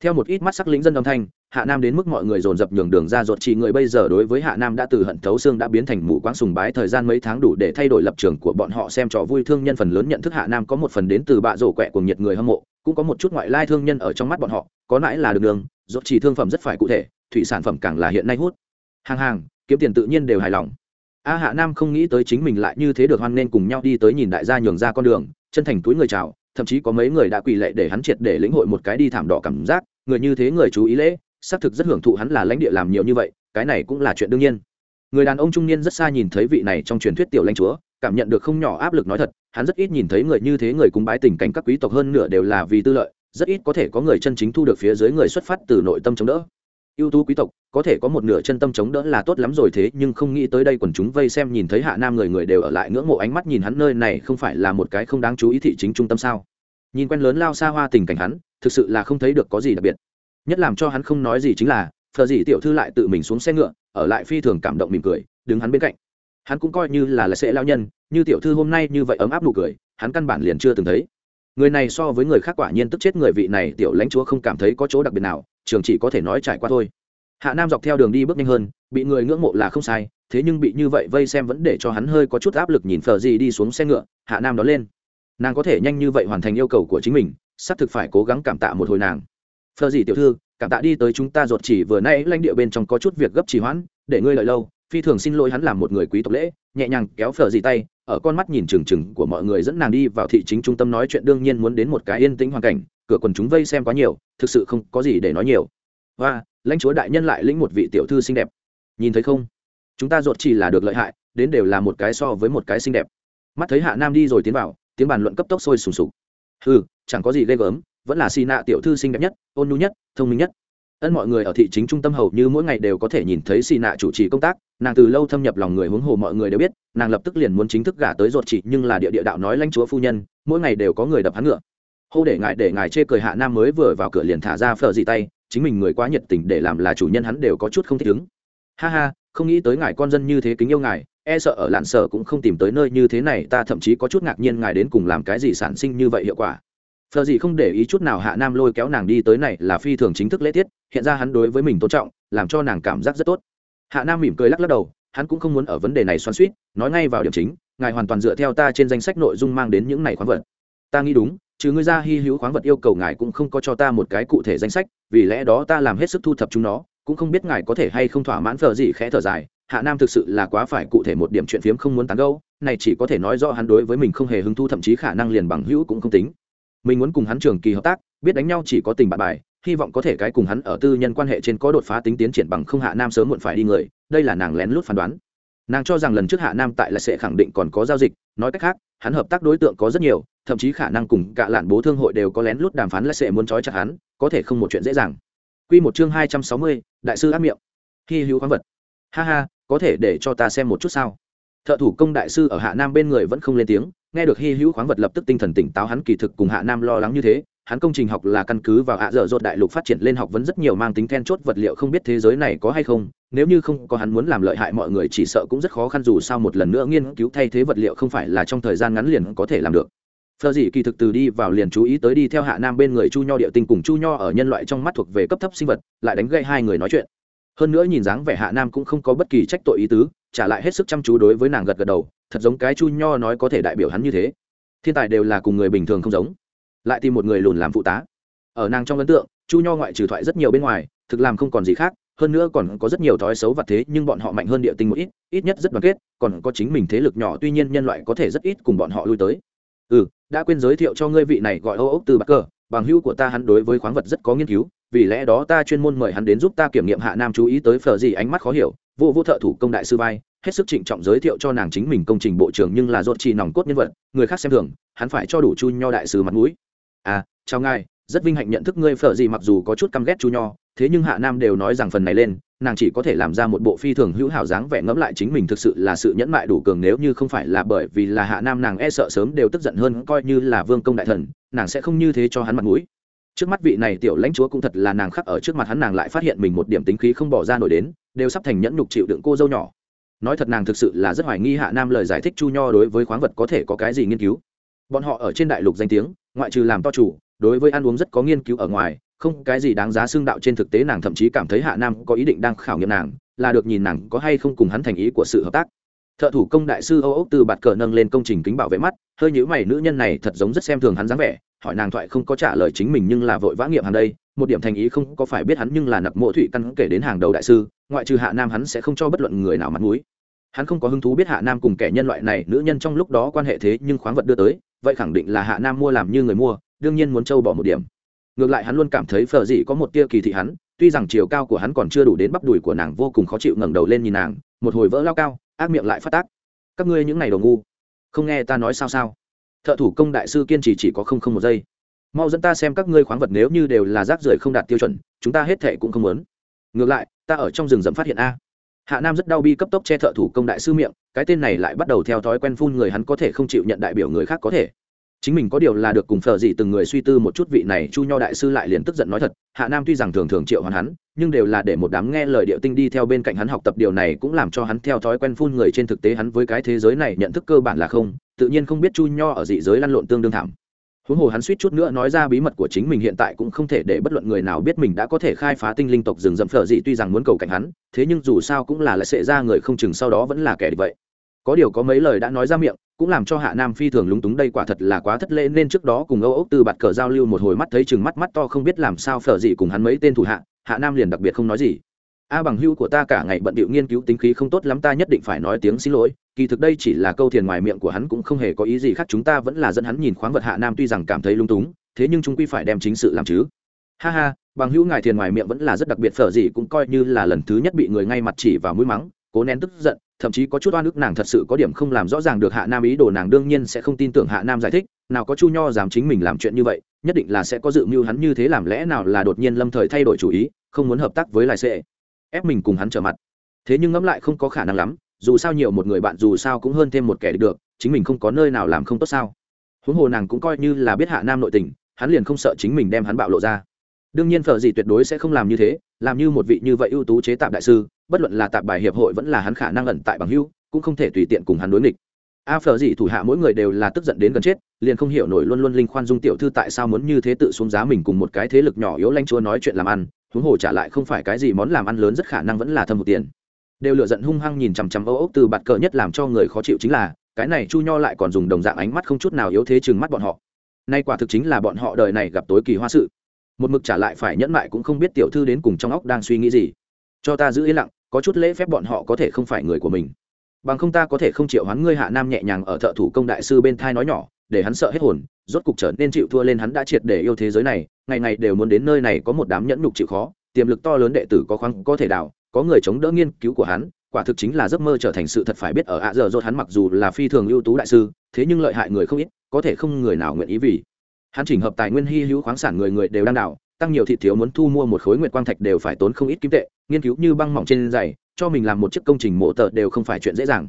A: Theo một ít mắt sắc lính dân âm thanh hạ nam đến mức mọi người dồn dập nhường đường ra ruột chỉ người bây giờ đối với hạ nam đã từ hận thấu xương đã biến thành mù quáng sùng bái thời gian mấy tháng đủ để thay đổi lập trường của bọn họ xem trò vui thương nhân phần lớn nhận thức hạ nam có một phần đến từ bạ rổ quẹ của nhiệt người hâm mộ, cũng có một chút ngoại lai thương nhân ở trong mắt bọn họ, có lãi là đường đường, ruột chỉ thương phẩm rất phải cụ thể, thủy sản phẩm càng là hiện nay hút. Hàng hàng, kiếm tiền tự nhiên đều hài lòng. A hạ nam không nghĩ tới chính mình lại như thế được hoan nên cùng nhau đi tới nhìn đại gia nhường ra con đường, chân thành túi người chào, thậm chí có mấy người đã quỳ lệ để hắn triệt để lĩnh hội một cái đi thảm đỏ cảm giác, người như thế người chú ý lễ xác thực rất hưởng thụ hắn là lãnh địa làm nhiều như vậy, cái này cũng là chuyện đương nhiên. Người đàn ông trung niên rất xa nhìn thấy vị này trong truyền thuyết tiểu lãnh chúa, cảm nhận được không nhỏ áp lực nói thật, hắn rất ít nhìn thấy người như thế người cúng bái tình cảnh các quý tộc hơn nửa đều là vì tư lợi, rất ít có thể có người chân chính thu được phía dưới người xuất phát từ nội tâm chống đỡ. Ưu tú quý tộc, có thể có một nửa chân tâm chống đỡ là tốt lắm rồi thế, nhưng không nghĩ tới đây quần chúng vây xem nhìn thấy hạ nam người người đều ở lại ngưỡng mộ ánh mắt nhìn hắn nơi này không phải là một cái không đáng chú ý thị chính trung tâm sao. Nhìn quen lớn lao xa hoa tình cảnh hắn, thực sự là không thấy được có gì đặc biệt nhất làm cho hắn không nói gì chính là phờ gì tiểu thư lại tự mình xuống xe ngựa, ở lại phi thường cảm động mỉm cười, đứng hắn bên cạnh. Hắn cũng coi như là là sẽ lao nhân, như tiểu thư hôm nay như vậy ấm áp nụ cười, hắn căn bản liền chưa từng thấy. Người này so với người khác quả nhiên tức chết người vị này, tiểu lãnh chúa không cảm thấy có chỗ đặc biệt nào, trường chỉ có thể nói trải qua thôi. Hạ nam dọc theo đường đi bước nhanh hơn, bị người ngưỡng mộ là không sai, thế nhưng bị như vậy vây xem vẫn để cho hắn hơi có chút áp lực nhìn phờ gì đi xuống xe ngựa, hạ nam đó lên. Nàng có thể nhanh như vậy hoàn thành yêu cầu của chính mình xác thực phải cố gắng cảm tạ một hồi nàng phờ gì tiểu thư, cảm tạ đi tới chúng ta ruột chỉ vừa nay lãnh địa bên trong có chút việc gấp trì hoãn, để ngươi lợi lâu, phi thường xin lỗi hắn làm một người quý tộc lễ, nhẹ nhàng kéo phờ gì tay, ở con mắt nhìn trừng trừng của mọi người dẫn nàng đi vào thị chính trung tâm nói chuyện đương nhiên muốn đến một cái yên tĩnh hoàn cảnh, cửa quần chúng vây xem quá nhiều, thực sự không có gì để nói nhiều. Và lãnh chúa đại nhân lại lĩnh một vị tiểu thư xinh đẹp. Nhìn thấy không? Chúng ta ruột chỉ là được lợi hại, đến đều là một cái so với một cái xinh đẹp. Mắt thấy hạ nam đi rồi tiến vào, tiếng bàn luận cấp tốc sôi sùng sục. Ừ chẳng có gì ghê gớm vẫn là xì nạ tiểu thư xinh đẹp nhất, ôn nhu nhất, thông minh nhất. Ân mọi người ở thị chính trung tâm hầu như mỗi ngày đều có thể nhìn thấy xì nạ chủ trì công tác, nàng từ lâu thâm nhập lòng người huống hồ mọi người đều biết, nàng lập tức liền muốn chính thức gả tới ruột chỉ nhưng là địa địa đạo nói lãnh chúa phu nhân, mỗi ngày đều có người đập hắn ngựa. Hô để ngại để ngài chê cười hạ nam mới vừa vào cửa liền thả ra phở dị tay, chính mình người quá nhiệt tình để làm là chủ nhân hắn đều có chút không thích ứng. Ha ha, không nghĩ tới ngài con dân như thế kính yêu ngài e sợ ở lạn sở cũng không tìm tới nơi như thế này, ta thậm chí có chút ngạc nhiên ngài đến cùng làm cái gì sản sinh như vậy hiệu quả phờ gì không để ý chút nào hạ nam lôi kéo nàng đi tới này là phi thường chính thức lễ tiết, hiện ra hắn đối với mình tôn trọng, làm cho nàng cảm giác rất tốt. Hạ nam mỉm cười lắc lắc đầu, hắn cũng không muốn ở vấn đề này xoắn suýt nói ngay vào điểm chính, ngài hoàn toàn dựa theo ta trên danh sách nội dung mang đến những này khoáng vật. Ta nghĩ đúng, chứ ngươi ra hy hữu khoáng vật yêu cầu ngài cũng không có cho ta một cái cụ thể danh sách, vì lẽ đó ta làm hết sức thu thập chúng nó, cũng không biết ngài có thể hay không thỏa mãn phờ gì khẽ thở dài, hạ nam thực sự là quá phải cụ thể một điểm chuyện phiếm không muốn tán gâu này chỉ có thể nói rõ hắn đối với mình không hề hứng thu thậm chí khả năng liền bằng hữu cũng không tính mình muốn cùng hắn trường kỳ hợp tác biết đánh nhau chỉ có tình bạn bài hy vọng có thể cái cùng hắn ở tư nhân quan hệ trên có đột phá tính tiến triển bằng không hạ nam sớm muộn phải đi người đây là nàng lén lút phán đoán nàng cho rằng lần trước hạ nam tại là sẽ khẳng định còn có giao dịch nói cách khác hắn hợp tác đối tượng có rất nhiều thậm chí khả năng cùng cả lạn bố thương hội đều có lén lút đàm phán là sẽ muốn trói chặt hắn có thể không một chuyện dễ dàng Quy một chương hai trăm sáu mươi, đại sư ác miệng. khi hữu khoáng vật. Ha ha, có thể để cho ta xem một chút sao? thợ thủ công đại sư ở hạ nam bên người vẫn không lên tiếng nghe được hy hữu khoáng vật lập tức tinh thần tỉnh táo, hắn kỳ thực cùng hạ nam lo lắng như thế. Hắn công trình học là căn cứ vào hạ dở dột đại lục phát triển lên học vấn rất nhiều mang tính then chốt vật liệu không biết thế giới này có hay không. Nếu như không có hắn muốn làm lợi hại mọi người chỉ sợ cũng rất khó khăn, dù sao một lần nữa nghiên cứu thay thế vật liệu không phải là trong thời gian ngắn liền có thể làm được. Phờ dị kỳ thực từ đi vào liền chú ý tới đi theo hạ nam bên người chu nho địa tinh cùng chu nho ở nhân loại trong mắt thuộc về cấp thấp sinh vật, lại đánh gây hai người nói chuyện. Hơn nữa nhìn dáng vẻ hạ nam cũng không có bất kỳ trách tội ý tứ trả lại hết sức chăm chú đối với nàng gật gật đầu, thật giống cái chu nho nói có thể đại biểu hắn như thế. Thiên tài đều là cùng người bình thường không giống. Lại tìm một người lùn làm phụ tá. Ở nàng trong ấn tượng, chu nho ngoại trừ thoại rất nhiều bên ngoài, thực làm không còn gì khác, hơn nữa còn có rất nhiều thói xấu và thế, nhưng bọn họ mạnh hơn địa tinh một ít ít nhất rất đoàn kết, còn có chính mình thế lực nhỏ, tuy nhiên nhân loại có thể rất ít cùng bọn họ lui tới. Ừ đã quên giới thiệu cho ngươi vị này gọi âu ốc từ bắc cờ, bằng hữu của ta hắn đối với khoáng vật rất có nghiên cứu, vì lẽ đó ta chuyên môn mời hắn đến giúp ta kiểm nghiệm hạ nam chú ý tới phở gì ánh mắt khó hiểu vô vô thợ thủ công đại sư vai, hết sức trịnh trọng giới thiệu cho nàng chính mình công trình bộ trưởng nhưng là dốt chỉ nòng cốt nhân vật, người khác xem thường, hắn phải cho đủ chu nho đại sư mặt mũi. À chào ngài, rất vinh hạnh nhận thức ngươi phở gì mặc dù có chút căm ghét chu nho, thế nhưng hạ nam đều nói rằng phần này lên, nàng chỉ có thể làm ra một bộ phi thường hữu hảo dáng vẻ ngẫm lại chính mình thực sự là sự nhẫn mại đủ cường nếu như không phải là bởi vì là hạ nam nàng e sợ sớm đều tức giận hơn coi như là vương công đại thần, nàng sẽ không như thế cho hắn mặt mũi. Trước mắt vị này tiểu lãnh chúa cũng thật là nàng khắc ở trước mặt hắn nàng lại phát hiện mình một điểm tính khí không bỏ ra nổi đến đều sắp thành nhẫn nhục chịu đựng cô dâu nhỏ. Nói thật nàng thực sự là rất hoài nghi hạ nam lời giải thích chu nho đối với khoáng vật có thể có cái gì nghiên cứu. Bọn họ ở trên đại lục danh tiếng, ngoại trừ làm to chủ, đối với ăn uống rất có nghiên cứu ở ngoài, không cái gì đáng giá xương đạo trên thực tế nàng thậm chí cảm thấy hạ nam có ý định đang khảo nghiệm nàng, là được nhìn nàng có hay không cùng hắn thành ý của sự hợp tác. Thợ thủ công đại sư âu ốc từ bạt cờ nâng lên công trình kính bảo vệ mắt, hơi nhữ mày, nữ nhân này thật giống rất xem thường hắn dáng vẻ, hỏi nàng thoại không có trả lời chính mình nhưng là vội vã nghiệm hàng đây một điểm thành ý không có phải biết hắn nhưng là nặc mộ thụy căn kể đến hàng đầu đại sư, ngoại trừ hạ nam hắn sẽ không cho bất luận người nào mặt mũi. Hắn không có hứng thú biết hạ nam cùng kẻ nhân loại này, nữ nhân trong lúc đó quan hệ thế nhưng khoáng vật đưa tới, vậy khẳng định là hạ nam mua làm như người mua, đương nhiên muốn trâu bỏ một điểm. Ngược lại hắn luôn cảm thấy phờ dị có một tia kỳ thị hắn, tuy rằng chiều cao của hắn còn chưa đủ đến bắp đùi của nàng vô cùng khó chịu ngẩng đầu lên nhìn nàng, một hồi vỡ lao cao, ác miệng lại phát tác. Các ngươi những này đồ ngu, không nghe ta nói sao sao? Thợ thủ công đại sư kiên trì chỉ có không không một giây mau dẫn ta xem các ngươi khoáng vật nếu như đều là rác rưởi không đạt tiêu chuẩn, chúng ta hết thệ cũng không muốn. Ngược lại, ta ở trong rừng rậm phát hiện a. Hạ nam rất đau bi cấp tốc che thợ thủ công đại sư miệng, cái tên này lại bắt đầu theo thói quen phun người hắn có thể không chịu nhận đại biểu người khác có thể. Chính mình có điều là được cùng phở gì từng người suy tư một chút vị này chu nho đại sư lại liền tức giận nói thật, hạ nam tuy rằng thường thường triệu hoàn hắn, nhưng đều là để một đám nghe lời điệu tinh đi theo bên cạnh hắn học tập điều này cũng làm cho hắn theo thói quen phun người trên thực tế hắn với cái thế giới này nhận thức cơ bản là không, tự nhiên không biết chu nho ở dị giới lăn lộn tương đương thảm huống hồ hắn suýt chút nữa nói ra bí mật của chính mình hiện tại cũng không thể để bất luận người nào biết mình đã có thể khai phá tinh linh tộc rừng rậm phở dị, tuy rằng muốn cầu cảnh hắn, thế nhưng dù sao cũng là lại sẽ ra người không chừng sau đó vẫn là kẻ địch vậy. Có điều có mấy lời đã nói ra miệng, cũng làm cho hạ nam phi thường lúng túng, đây quả thật là quá thất lễ, nên trước đó cùng âu ốc từ bạt cờ giao lưu một hồi mắt thấy chừng mắt mắt to không biết làm sao phở dị cùng hắn mấy tên thủ hạ hạ nam liền đặc biệt không nói gì a bằng hữu của ta cả ngày bận bịu nghiên cứu tính khí không tốt lắm, ta nhất định phải nói tiếng xin lỗi. Kỳ thực đây chỉ là câu thiền ngoài miệng của hắn, cũng không hề có ý gì khác, chúng ta vẫn là dẫn hắn nhìn khoáng vật hạ nam tuy rằng cảm thấy lung túng, thế nhưng chúng quy phải đem chính sự làm chứ. Ha ha, bằng hữu ngài thiền ngoài miệng vẫn là rất đặc biệt, phở gì cũng coi như là lần thứ nhất bị người ngay mặt chỉ vào mũi mắng, cố nén tức giận, thậm chí có chút oan ức nàng thật sự có điểm không làm rõ ràng được hạ nam ý đồ nàng đương nhiên sẽ không tin tưởng hạ nam giải thích, nào có chu nho dám chính mình làm chuyện như vậy, nhất định là sẽ có dự mưu hắn như thế, làm lẽ nào là đột nhiên lâm thời thay đổi chủ ý, không muốn hợp tác với lại sệ ép mình cùng hắn trở mặt. Thế nhưng ngẫm lại không có khả năng lắm, dù sao nhiều một người bạn dù sao cũng hơn thêm một kẻ được, chính mình không có nơi nào làm không tốt sao. Huống hồ nàng cũng coi như là biết hạ nam nội tình, hắn liền không sợ chính mình đem hắn bạo lộ ra. Đương nhiên phở gì tuyệt đối sẽ không làm như thế, làm như một vị như vậy ưu tú chế tạp đại sư, bất luận là tạp bài hiệp hội vẫn là hắn khả năng ẩn tại bằng hưu cũng không thể tùy tiện cùng hắn đối nghịch. A phở gì thủ hạ mỗi người đều là tức giận đến gần chết, liền không hiểu nổi luôn luôn linh khoan dung tiểu thư tại sao muốn như thế tự xuống giá mình cùng một cái thế lực nhỏ yếu lanh chúa nói chuyện làm ăn huống hồ trả lại không phải cái gì món làm ăn lớn rất khả năng vẫn là thâm một tiền. Đều lựa giận hung hăng nhìn chằm chằm âu ốc từ bạt cờ nhất làm cho người khó chịu chính là, cái này chu nho lại còn dùng đồng dạng ánh mắt không chút nào yếu thế chừng mắt bọn họ. Nay quả thực chính là bọn họ đời này gặp tối kỳ hoa sự. Một mực trả lại phải nhẫn mại cũng không biết tiểu thư đến cùng trong óc đang suy nghĩ gì. Cho ta giữ yên lặng, có chút lễ phép bọn họ có thể không phải người của mình. Bằng không ta có thể không chịu hắn ngươi hạ nam nhẹ nhàng ở thợ thủ công đại sư bên thai nói nhỏ, để hắn sợ hết hồn, rốt cục trở nên chịu thua lên hắn đã triệt để yêu thế giới này ngày ngày đều muốn đến nơi này có một đám nhẫn nhục chịu khó, tiềm lực to lớn đệ tử có khoáng có thể đào, có người chống đỡ nghiên cứu của hắn, quả thực chính là giấc mơ trở thành sự thật phải biết ở ạ giờ rốt hắn mặc dù là phi thường ưu tú đại sư, thế nhưng lợi hại người không ít, có thể không người nào nguyện ý vì. Hắn chỉnh hợp tài nguyên hy hữu khoáng sản người người đều đang đào, tăng nhiều thị thiếu muốn thu mua một khối nguyệt quang thạch đều phải tốn không ít kim tệ, nghiên cứu như băng mỏng trên dày cho mình làm một chiếc công trình mộ tờ đều không phải chuyện dễ dàng.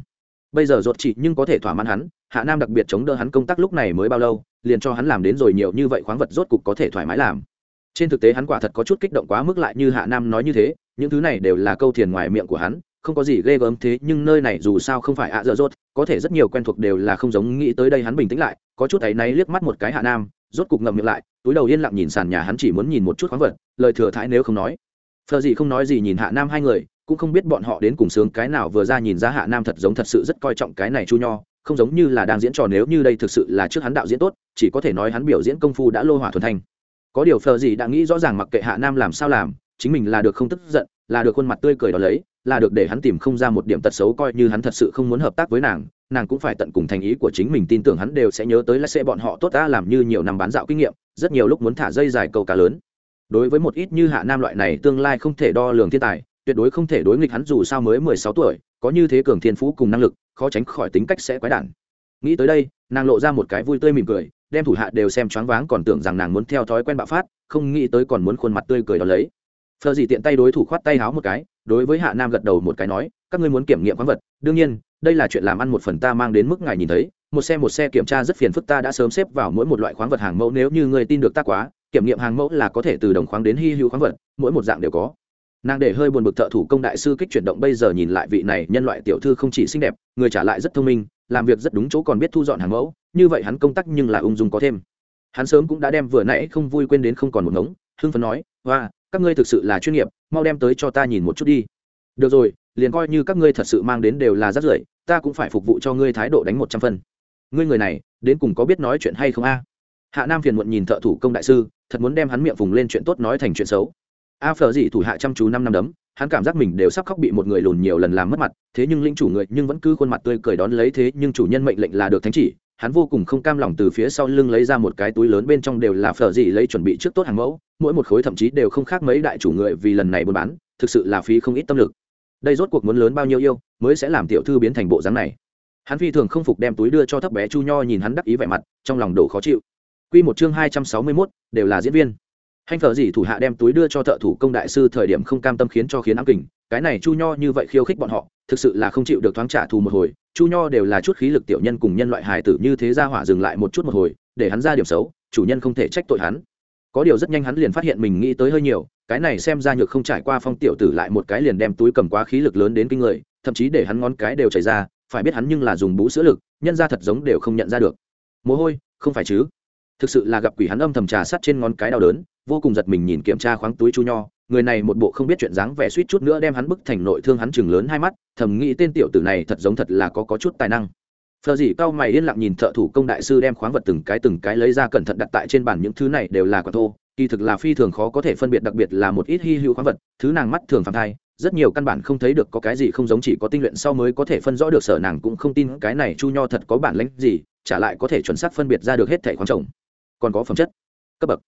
A: Bây giờ rột chỉ nhưng có thể thỏa mãn hắn hạ nam đặc biệt chống đỡ hắn công tác lúc này mới bao lâu, liền cho hắn làm đến rồi nhiều như vậy khoáng vật rốt cục có thể thoải mái làm. Trên thực tế hắn quả thật có chút kích động quá mức lại như hạ nam nói như thế, những thứ này đều là câu thiền ngoài miệng của hắn, không có gì ghê gớm thế, nhưng nơi này dù sao không phải ạ dở rốt có thể rất nhiều quen thuộc đều là không giống nghĩ tới đây hắn bình tĩnh lại, có chút áy náy liếc mắt một cái hạ nam, rốt cục ngậm miệng lại, túi đầu yên lặng nhìn sàn nhà hắn chỉ muốn nhìn một chút khoáng vật, lời thừa thãi nếu không nói. Phờ gì không nói gì nhìn hạ nam hai người, cũng không biết bọn họ đến cùng sướng cái nào vừa ra nhìn ra hạ nam thật giống thật sự rất coi trọng cái này chu nho không giống như là đang diễn trò nếu như đây thực sự là trước hắn đạo diễn tốt, chỉ có thể nói hắn biểu diễn công phu đã lô hỏa thuần thanh. Có điều phờ gì đã nghĩ rõ ràng mặc kệ hạ nam làm sao làm, chính mình là được không tức giận, là được khuôn mặt tươi cười đó lấy, là được để hắn tìm không ra một điểm tật xấu coi như hắn thật sự không muốn hợp tác với nàng nàng cũng phải tận cùng thành ý của chính mình tin tưởng hắn đều sẽ nhớ tới là sẽ bọn họ tốt ta làm như nhiều năm bán dạo kinh nghiệm, rất nhiều lúc muốn thả dây dài câu cá lớn. Đối với một ít như hạ nam loại này tương lai không thể đo lường thiên tài, tuyệt đối không thể đối nghịch hắn dù sao mới mười sáu tuổi có như thế cường thiên phú cùng năng lực, khó tránh khỏi tính cách sẽ quái đản. Nghĩ tới đây, nàng lộ ra một cái vui tươi mỉm cười, đem thủ hạ đều xem choáng váng còn tưởng rằng nàng muốn theo thói quen bạo phát, không nghĩ tới còn muốn khuôn mặt tươi cười đó lấy. Phờ gì tiện tay đối thủ khoát tay háo một cái, đối với hạ nam gật đầu một cái nói, các ngươi muốn kiểm nghiệm khoáng vật, đương nhiên, đây là chuyện làm ăn một phần ta mang đến mức ngài nhìn thấy, một xe một xe kiểm tra rất phiền phức ta đã sớm xếp vào mỗi một loại khoáng vật hàng mẫu, nếu như ngươi tin được ta quá, kiểm nghiệm hàng mẫu là có thể từ đồng khoáng đến hy hữu khoáng vật, mỗi một dạng đều có nàng để hơi buồn bực thợ thủ công đại sư kích chuyển động bây giờ nhìn lại vị này nhân loại tiểu thư không chỉ xinh đẹp, người trả lại rất thông minh, làm việc rất đúng chỗ còn biết thu dọn hàng mẫu, như vậy hắn công tác nhưng là ung dung có thêm. Hắn sớm cũng đã đem vừa nãy không vui quên đến không còn một ngống, hưng phấn nói và các ngươi thực sự là chuyên nghiệp, mau đem tới cho ta nhìn một chút đi. Được rồi, liền coi như các ngươi thật sự mang đến đều là rác rưởi, ta cũng phải phục vụ cho ngươi thái độ đánh một trăm phân. Ngươi người này, đến cùng có biết nói chuyện hay không a? Hạ nam phiền muộn nhìn thợ thủ công đại sư, thật muốn đem hắn miệng vùng lên chuyện tốt nói thành chuyện xấu a phở dị thủ hạ chăm chú năm năm đấm hắn cảm giác mình đều sắp khóc bị một người lùn nhiều lần làm mất mặt thế nhưng linh chủ người nhưng vẫn cứ khuôn mặt tươi cười đón lấy thế nhưng chủ nhân mệnh lệnh là được thánh chỉ hắn vô cùng không cam lòng từ phía sau lưng lấy ra một cái túi lớn bên trong đều là phở dị lấy chuẩn bị trước tốt hàng mẫu mỗi một khối thậm chí đều không khác mấy đại chủ người vì lần này buôn bán thực sự là phí không ít tâm lực. Đây rốt cuộc muốn lớn bao nhiêu yêu mới sẽ làm tiểu thư biến thành bộ dáng này? Hắn phi thường không phục đem túi đưa cho thấp bé chu nho nhìn hắn đắc ý vẻ mặt trong lòng đổ khó chịu. Quy một chương hai trăm sáu mươi 261, đều là diễn viên hành phở gì thủ hạ đem túi đưa cho thợ thủ công đại sư thời điểm không cam tâm khiến cho khiến ám kình, cái này chu nho như vậy khiêu khích bọn họ, thực sự là không chịu được thoáng trả thù một hồi. Chu nho đều là chút khí lực tiểu nhân cùng nhân loại hài tử như thế ra hỏa dừng lại một chút một hồi, để hắn ra điểm xấu, chủ nhân không thể trách tội hắn. Có điều rất nhanh hắn liền phát hiện mình nghĩ tới hơi nhiều, cái này xem ra nhược không trải qua phong tiểu tử lại một cái liền đem túi cầm quá khí lực lớn đến kinh người, thậm chí để hắn ngón cái đều chảy ra, phải biết hắn nhưng là dùng bú sữa lực, nhân ra thật giống đều không nhận ra được. Mồ hôi, không phải chứ? Thực sự là gặp quỷ hắn âm thầm trà sắt trên ngón cái đau đớn vô cùng giật mình nhìn kiểm tra khoáng túi chu nho. Người này một bộ không biết chuyện dáng vẻ suýt chút nữa đem hắn bức thành nội thương hắn chừng lớn hai mắt, thầm nghĩ tên tiểu tử này thật giống thật là có có chút tài năng. Phờ dỉ cao mày yên lặng nhìn thợ thủ công đại sư đem khoáng vật từng cái từng cái lấy ra cẩn thận đặt tại trên bàn những thứ này đều là quả thô. Kỳ thực là phi thường khó có thể phân biệt đặc biệt là một ít hy hữu khoáng vật, thứ nàng mắt thường phạm thai, rất nhiều căn bản không thấy được có cái gì không giống chỉ có tinh luyện sau mới có thể phân rõ được, sở nàng cũng không tin cái này chu nho thật có bản lãnh gì trả lại có thể chuẩn xác phân biệt ra được hết thẻ khoáng trồng còn có phẩm chất. Cấp bậc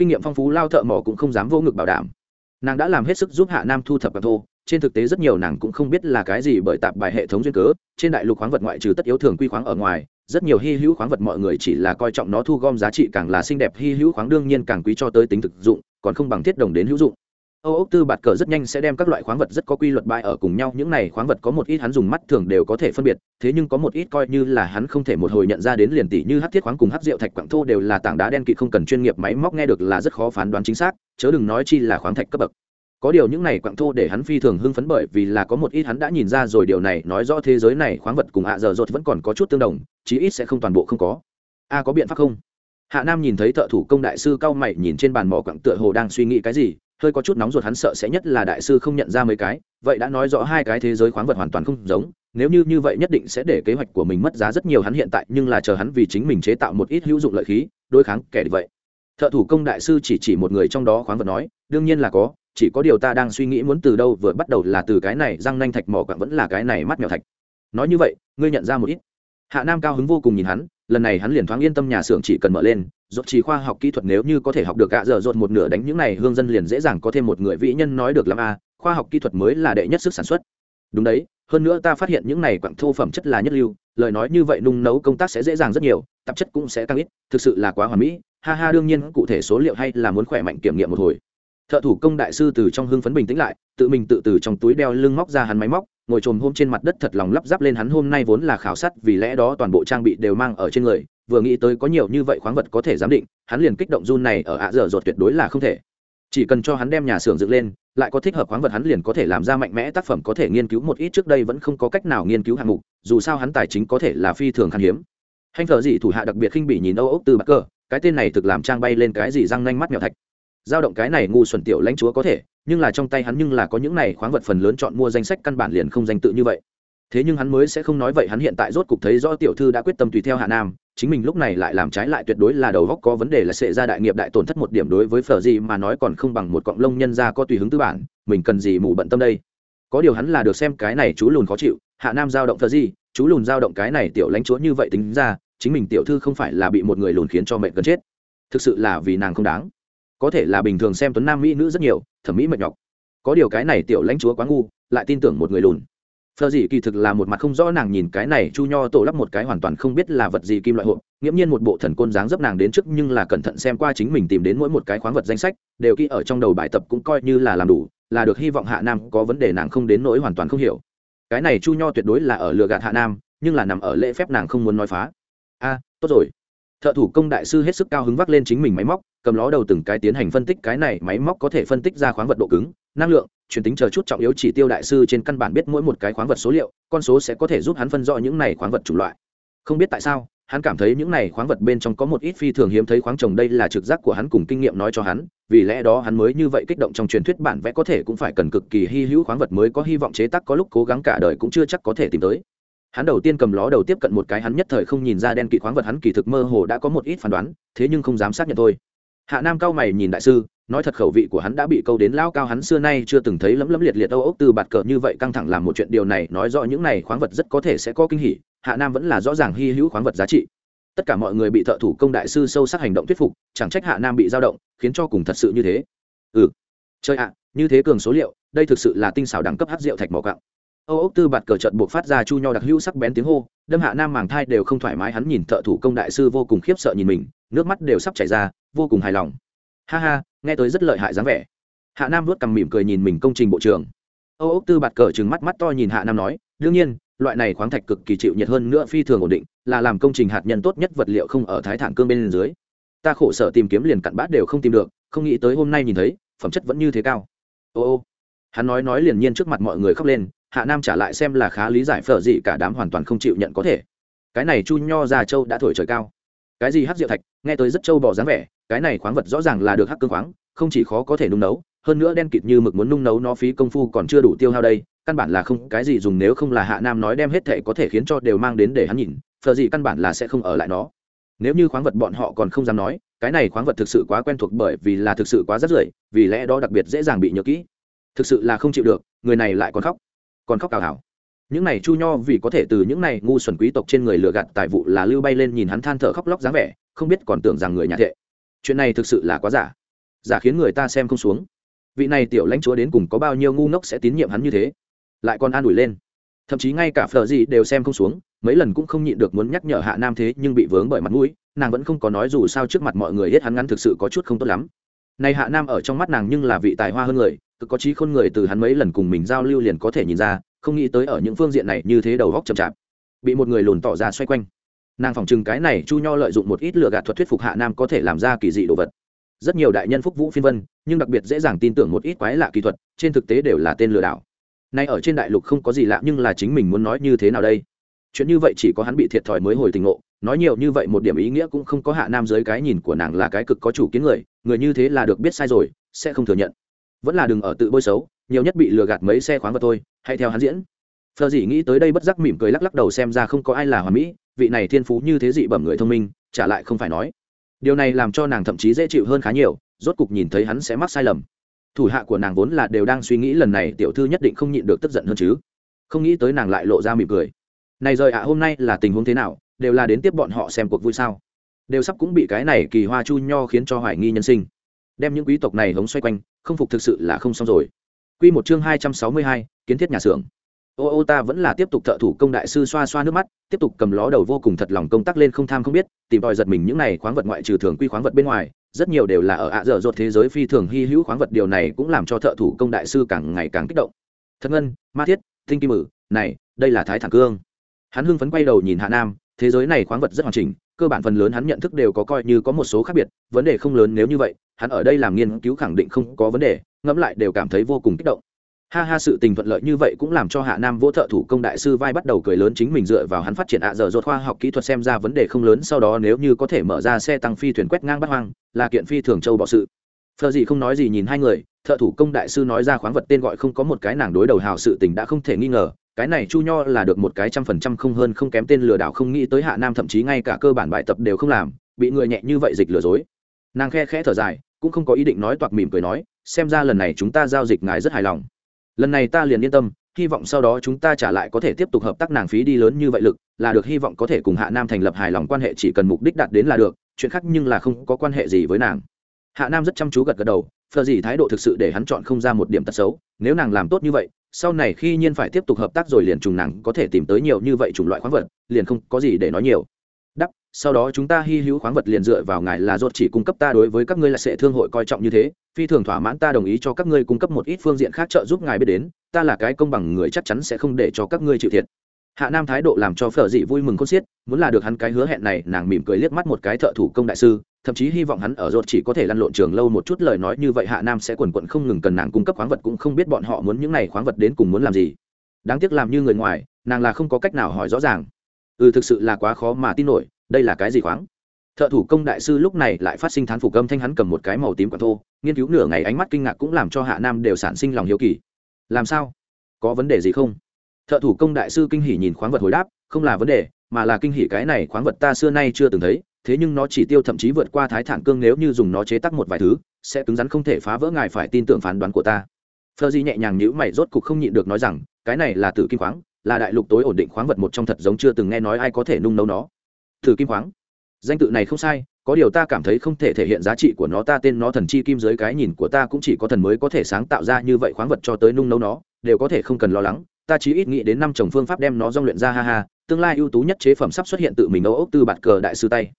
A: kinh nghiệm phong phú lao thợ mỏ cũng không dám vô ngực bảo đảm. Nàng đã làm hết sức giúp hạ nam thu thập và thô, trên thực tế rất nhiều nàng cũng không biết là cái gì bởi tạp bài hệ thống duyên cớ, trên đại lục khoáng vật ngoại trừ tất yếu thường quy khoáng ở ngoài, rất nhiều hy hữu khoáng vật mọi người chỉ là coi trọng nó thu gom giá trị càng là xinh đẹp, hy hữu khoáng đương nhiên càng quý cho tới tính thực dụng, còn không bằng thiết đồng đến hữu dụng. Âu Ốc Tư bạt cờ rất nhanh sẽ đem các loại khoáng vật rất có quy luật bại ở cùng nhau, những này khoáng vật có một ít hắn dùng mắt thường đều có thể phân biệt, thế nhưng có một ít coi như là hắn không thể một hồi nhận ra đến liền tỷ như hắc thiết khoáng cùng hắc rượu thạch quặng thô đều là tảng đá đen kịt không cần chuyên nghiệp máy móc nghe được là rất khó phán đoán chính xác, chớ đừng nói chi là khoáng thạch cấp bậc. Có điều những này quặng thô để hắn phi thường hưng phấn bởi vì là có một ít hắn đã nhìn ra rồi điều này nói rõ thế giới này khoáng vật cùng ạ giờ rột vẫn còn có chút tương đồng, chí ít sẽ không toàn bộ không có. A có biện pháp không? Hạ Nam nhìn thấy thợ thủ công đại sư cao mày nhìn trên bàn mỏ quặng tựa hồ đang suy nghĩ cái gì, hơi có chút nóng ruột hắn sợ sẽ nhất là đại sư không nhận ra mấy cái, vậy đã nói rõ hai cái thế giới khoáng vật hoàn toàn không giống, nếu như như vậy nhất định sẽ để kế hoạch của mình mất giá rất nhiều hắn hiện tại, nhưng là chờ hắn vì chính mình chế tạo một ít hữu dụng lợi khí, đối kháng kẻ địch vậy. Thợ thủ công đại sư chỉ chỉ một người trong đó khoáng vật nói, đương nhiên là có, chỉ có điều ta đang suy nghĩ muốn từ đâu vừa bắt đầu là từ cái này, răng nanh thạch mỏ quặng vẫn là cái này mắt mèo thạch. Nói như vậy, ngươi nhận ra một ít. Hạ nam cao hứng vô cùng nhìn hắn lần này hắn liền thoáng yên tâm nhà xưởng chỉ cần mở lên dốt chỉ khoa học kỹ thuật nếu như có thể học được gạ dở dột một nửa đánh những này, hương dân liền dễ dàng có thêm một người vĩ nhân nói được làm a, khoa học kỹ thuật mới là đệ nhất sức sản xuất. Đúng đấy, hơn nữa ta phát hiện những này quặng thô phẩm chất là nhất lưu, lời nói như vậy nung nấu công tác sẽ dễ dàng rất nhiều, tạp chất cũng sẽ tăng ít, thực sự là quá hoàn mỹ, ha ha, đương nhiên cụ thể số liệu hay là muốn khỏe mạnh kiểm nghiệm một hồi thợ thủ công đại sư từ trong hưng phấn bình tĩnh lại, tự mình tự từ trong túi đeo lưng móc ra hắn máy móc, ngồi trồm hôm trên mặt đất thật lòng lắp ráp lên hắn hôm nay vốn là khảo sát, vì lẽ đó toàn bộ trang bị đều mang ở trên người, vừa nghĩ tới có nhiều như vậy khoáng vật có thể giám định, hắn liền kích động run này ở ạ dở dột tuyệt đối là không thể. Chỉ cần cho hắn đem nhà xưởng dựng lên, lại có thích hợp khoáng vật hắn liền có thể làm ra mạnh mẽ tác phẩm có thể nghiên cứu một ít, trước đây vẫn không có cách nào nghiên cứu hạng mục, dù sao hắn tài chính có thể là phi thường khan hiếm. Hành thờ dị thủ hạ đặc biệt khinh bỉ nhìn âu ốc từ bắc cơ, cái tên này thực làm trang bay lên cái gì răng nanh mắt mèo thạch giao động cái này ngu xuẩn tiểu lãnh chúa có thể, nhưng là trong tay hắn nhưng là có những này khoáng vật phần lớn chọn mua danh sách căn bản liền không danh tự như vậy. Thế nhưng hắn mới sẽ không nói vậy, hắn hiện tại rốt cục thấy rõ tiểu thư đã quyết tâm tùy theo hạ nam, chính mình lúc này lại làm trái lại tuyệt đối là đầu góc có vấn đề là sẽ ra đại nghiệp đại tổn thất một điểm đối với phở gì mà nói còn không bằng một cọng lông nhân ra có tùy hứng tư bản, mình cần gì mù bận tâm đây. Có điều hắn là được xem cái này chú lùn khó chịu, hạ nam giao động phở gì, chú lùn giao động cái này tiểu lãnh chúa như vậy tính ra, chính mình tiểu thư không phải là bị một người lùn khiến cho mệnh gần chết. Thực sự là vì nàng không đáng có thể là bình thường xem tuấn nam mỹ nữ rất nhiều, thẩm mỹ mệt nhọc. Có điều cái này tiểu lãnh chúa quá ngu, lại tin tưởng một người lùn. Phờ dị kỳ thực là một mặt không rõ nàng nhìn cái này chu nho tổ lắp một cái hoàn toàn không biết là vật gì kim loại hộp, nghiễm nhiên một bộ thần côn dáng dấp nàng đến trước nhưng là cẩn thận xem qua chính mình tìm đến mỗi một cái khoáng vật danh sách, đều kỹ ở trong đầu bài tập cũng coi như là làm đủ, là được hy vọng hạ nam có vấn đề nàng không đến nỗi hoàn toàn không hiểu. Cái này chu nho tuyệt đối là ở lừa gạt hạ nam, nhưng là nằm ở lễ phép nàng không muốn nói phá. A, tốt rồi thợ thủ công đại sư hết sức cao hứng vác lên chính mình máy móc, cầm ló đầu từng cái tiến hành phân tích cái này máy móc có thể phân tích ra khoáng vật độ cứng, năng lượng, truyền tính chờ chút trọng yếu chỉ tiêu đại sư trên căn bản biết mỗi một cái khoáng vật số liệu, con số sẽ có thể giúp hắn phân rõ những này khoáng vật chủng loại. Không biết tại sao, hắn cảm thấy những này khoáng vật bên trong có một ít phi thường hiếm thấy khoáng trồng đây là trực giác của hắn cùng kinh nghiệm nói cho hắn, vì lẽ đó hắn mới như vậy kích động trong truyền thuyết bản vẽ có thể cũng phải cần cực kỳ hy hữu khoáng vật mới có hy vọng chế tác có lúc cố gắng cả đời cũng chưa chắc có thể tìm tới hắn đầu tiên cầm ló đầu tiếp cận một cái hắn nhất thời không nhìn ra đen kỵ khoáng vật, hắn kỳ thực mơ hồ đã có một ít phán đoán, thế nhưng không dám xác nhận thôi. Hạ nam cao mày nhìn đại sư, nói thật khẩu vị của hắn đã bị câu đến lao cao, hắn xưa nay chưa từng thấy lấm lấm liệt liệt âu ốc từ bạt cờ như vậy căng thẳng làm một chuyện điều này, nói rõ những này khoáng vật rất có thể sẽ có kinh hỉ, hạ nam vẫn là rõ ràng hy hữu khoáng vật giá trị. Tất cả mọi người bị thợ thủ công đại sư sâu sắc hành động thuyết phục, chẳng trách hạ nam bị dao động, khiến cho cùng thật sự như thế. Ừ. Chơi ạ, như thế cường số liệu, đây thực sự là tinh xảo đẳng cấp hát rượu thạch mỏ cặng âu ốc tư bạt cờ trận buộc phát ra chu nho đặc hữu sắc bén tiếng hô, đâm hạ nam màng thai đều không thoải mái hắn nhìn thợ thủ công đại sư vô cùng khiếp sợ nhìn mình, nước mắt đều sắp chảy ra, vô cùng hài lòng. Ha ha, nghe tới rất lợi hại dáng vẻ. Hạ nam vuốt cằm mỉm cười nhìn mình công trình bộ trưởng. Âu ốc tư bạt cờ trừng mắt mắt to nhìn hạ nam nói, đương nhiên, loại này khoáng thạch cực kỳ chịu nhiệt hơn nữa phi thường ổn định, là làm công trình hạt nhân tốt nhất vật liệu không ở thái thản cương bên dưới. Ta khổ sở tìm kiếm liền cặn bát đều không tìm được, không nghĩ tới hôm nay nhìn thấy, phẩm chất vẫn như thế cao. Ô ô. Hắn nói nói liền nhiên trước mặt mọi người khóc lên hạ nam trả lại xem là khá lý giải phở gì cả đám hoàn toàn không chịu nhận có thể. Cái này chu nho già châu đã thổi trời cao. Cái gì hắc diệu thạch, nghe tới rất châu bò dáng vẻ, cái này khoáng vật rõ ràng là được hắc cương khoáng, không chỉ khó có thể nung nấu, hơn nữa đen kịt như mực muốn nung nấu nó phí công phu còn chưa đủ tiêu hao đây, căn bản là không, cái gì dùng nếu không là hạ nam nói đem hết thệ có thể khiến cho đều mang đến để hắn nhìn, phở gì căn bản là sẽ không ở lại nó. Nếu như khoáng vật bọn họ còn không dám nói, cái này khoáng vật thực sự quá quen thuộc bởi vì là thực sự quá rất rưởi, vì lẽ đó đặc biệt dễ dàng bị nhớ kỹ. Thực sự là không chịu được, người này lại còn khóc còn khóc cào hảo những này chu nho vì có thể từ những này ngu xuẩn quý tộc trên người lừa gạt tài vụ là lưu bay lên nhìn hắn than thở khóc lóc dáng vẻ, không biết còn tưởng rằng người nhà thệ. Chuyện này thực sự là quá giả. Giả khiến người ta xem không xuống. Vị này tiểu lãnh chúa đến cùng có bao nhiêu ngu ngốc sẽ tín nhiệm hắn như thế? Lại còn an ủi lên. Thậm chí ngay cả phở gì đều xem không xuống, mấy lần cũng không nhịn được muốn nhắc nhở hạ nam thế nhưng bị vướng bởi mặt mũi, nàng vẫn không có nói dù sao trước mặt mọi người hết hắn ngắn thực sự có chút không tốt lắm. Này hạ nam ở trong mắt nàng nhưng là vị tài hoa hơn người cực có trí khôn người từ hắn mấy lần cùng mình giao lưu liền có thể nhìn ra, không nghĩ tới ở những phương diện này như thế đầu góc chậm chạp, bị một người lùn tỏ ra xoay quanh. Nàng phòng chừng cái này chu nho lợi dụng một ít lừa gạt thuật thuyết phục hạ nam có thể làm ra kỳ dị đồ vật. Rất nhiều đại nhân phúc vũ phiên vân, nhưng đặc biệt dễ dàng tin tưởng một ít quái lạ kỹ thuật, trên thực tế đều là tên lừa đảo. Nay ở trên đại lục không có gì lạ nhưng là chính mình muốn nói như thế nào đây? Chuyện như vậy chỉ có hắn bị thiệt thòi mới hồi tình ngộ, nói nhiều như vậy một điểm ý nghĩa cũng không có hạ nam dưới cái nhìn của nàng là cái cực có chủ kiến người người như thế là được biết sai rồi, sẽ không thừa nhận vẫn là đừng ở tự bôi xấu, nhiều nhất bị lừa gạt mấy xe khoáng vật thôi, hãy theo hắn diễn. Phờ dỉ nghĩ tới đây bất giác mỉm cười lắc lắc đầu xem ra không có ai là hoàn mỹ, vị này thiên phú như thế dị bẩm người thông minh, trả lại không phải nói. Điều này làm cho nàng thậm chí dễ chịu hơn khá nhiều, rốt cục nhìn thấy hắn sẽ mắc sai lầm. Thủ hạ của nàng vốn là đều đang suy nghĩ lần này tiểu thư nhất định không nhịn được tức giận hơn chứ. Không nghĩ tới nàng lại lộ ra mỉm cười. Này rời ạ à, hôm nay là tình huống thế nào, đều là đến tiếp bọn họ xem cuộc vui sao. Đều sắp cũng bị cái này kỳ hoa chu nho khiến cho hoài nghi nhân sinh đem những quý tộc này hống xoay quanh không phục thực sự là không xong rồi. Quy một chương hai trăm sáu mươi hai, kiến thiết nhà xưởng. Ô ô ta vẫn là tiếp tục thợ thủ công đại sư xoa xoa nước mắt tiếp tục cầm ló đầu vô cùng thật lòng công tác lên không tham không biết tìm tòi giật mình những này khoáng vật ngoại trừ thường quy khoáng vật bên ngoài rất nhiều đều là ở ạ dở dột thế giới phi thường hy hữu khoáng vật điều này cũng làm cho thợ thủ công đại sư càng ngày càng kích động. Thật ngân ma thiết tinh kim mử này đây là thái thản cương. Hắn hưng phấn quay đầu nhìn hạ nam thế giới này khoáng vật rất hoàn chỉnh cơ bản phần lớn hắn nhận thức đều có coi như có một số khác biệt vấn đề không lớn nếu như vậy hắn ở đây làm nghiên cứu khẳng định không có vấn đề, ngẫm lại đều cảm thấy vô cùng kích động. Ha ha, sự tình thuận lợi như vậy cũng làm cho hạ nam vỗ thợ thủ công đại sư vai bắt đầu cười lớn chính mình dựa vào hắn phát triển ạ dở dột khoa học kỹ thuật xem ra vấn đề không lớn, sau đó nếu như có thể mở ra xe tăng phi thuyền quét ngang bắt hoang, là kiện phi thường châu bỏ sự. Phờ gì không nói gì nhìn hai người, thợ thủ công đại sư nói ra khoáng vật tên gọi không có một cái nàng đối đầu hào sự tình đã không thể nghi ngờ, cái này chu nho là được một cái trăm phần trăm không hơn không kém tên lừa đảo không nghĩ tới hạ nam thậm chí ngay cả cơ bản bài tập đều không làm, bị người nhẹ như vậy dịch lừa dối. Nàng khe khẽ thở dài cũng không có ý định nói toạc mỉm cười nói, xem ra lần này chúng ta giao dịch ngài rất hài lòng. Lần này ta liền yên tâm, hy vọng sau đó chúng ta trả lại có thể tiếp tục hợp tác nàng phí đi lớn như vậy lực, là được hy vọng có thể cùng hạ nam thành lập hài lòng quan hệ chỉ cần mục đích đạt đến là được, chuyện khác nhưng là không có quan hệ gì với nàng. Hạ nam rất chăm chú gật gật đầu, phờ gì thái độ thực sự để hắn chọn không ra một điểm tật xấu, nếu nàng làm tốt như vậy, sau này khi nhiên phải tiếp tục hợp tác rồi liền trùng nàng có thể tìm tới nhiều như vậy chủng loại khoáng vật, liền không có gì để nói nhiều sau đó chúng ta hy hữu khoáng vật liền dựa vào ngài là ruột chỉ cung cấp ta đối với các ngươi là sẽ thương hội coi trọng như thế, phi thường thỏa mãn ta đồng ý cho các ngươi cung cấp một ít phương diện khác trợ giúp ngài biết đến, ta là cái công bằng người chắc chắn sẽ không để cho các ngươi chịu thiệt. Hạ nam thái độ làm cho phở dị vui mừng khôn xiết, muốn là được hắn cái hứa hẹn này, nàng mỉm cười liếc mắt một cái thợ thủ công đại sư, thậm chí hy vọng hắn ở ruột chỉ có thể lăn lộn trường lâu một chút lời nói như vậy hạ nam sẽ quần quận không ngừng cần nàng cung cấp khoáng vật cũng không biết bọn họ muốn những này khoáng vật đến cùng muốn làm gì. Đáng tiếc làm như người ngoài, nàng là không có cách nào hỏi rõ ràng. Ừ thực sự là quá khó mà tin nổi đây là cái gì khoáng? Thợ thủ công đại sư lúc này lại phát sinh thán phục âm thanh hắn cầm một cái màu tím quả thô, nghiên cứu nửa ngày ánh mắt kinh ngạc cũng làm cho hạ nam đều sản sinh lòng hiếu kỳ. Làm sao? Có vấn đề gì không? Thợ thủ công đại sư kinh hỉ nhìn khoáng vật hồi đáp, không là vấn đề, mà là kinh hỉ cái này khoáng vật ta xưa nay chưa từng thấy, thế nhưng nó chỉ tiêu thậm chí vượt qua thái thản cương nếu như dùng nó chế tắc một vài thứ, sẽ cứng rắn không thể phá vỡ ngài phải tin tưởng phán đoán của ta. Phơ di nhẹ nhàng nhữ mày rốt cục không nhịn được nói rằng, cái này là tử kim khoáng, là đại lục tối ổn định khoáng vật một trong thật giống chưa từng nghe nói ai có thể nung nấu nó. Thử kim khoáng. Danh tự này không sai, có điều ta cảm thấy không thể thể hiện giá trị của nó, ta tên nó thần chi kim dưới cái nhìn của ta cũng chỉ có thần mới có thể sáng tạo ra như vậy khoáng vật cho tới nung nấu nó, đều có thể không cần lo lắng, ta chỉ ít nghĩ đến năm chồng phương pháp đem nó rong luyện ra, ha ha, tương lai ưu tú nhất chế phẩm sắp xuất hiện tự mình âu ốc từ bạt cờ đại sư tay.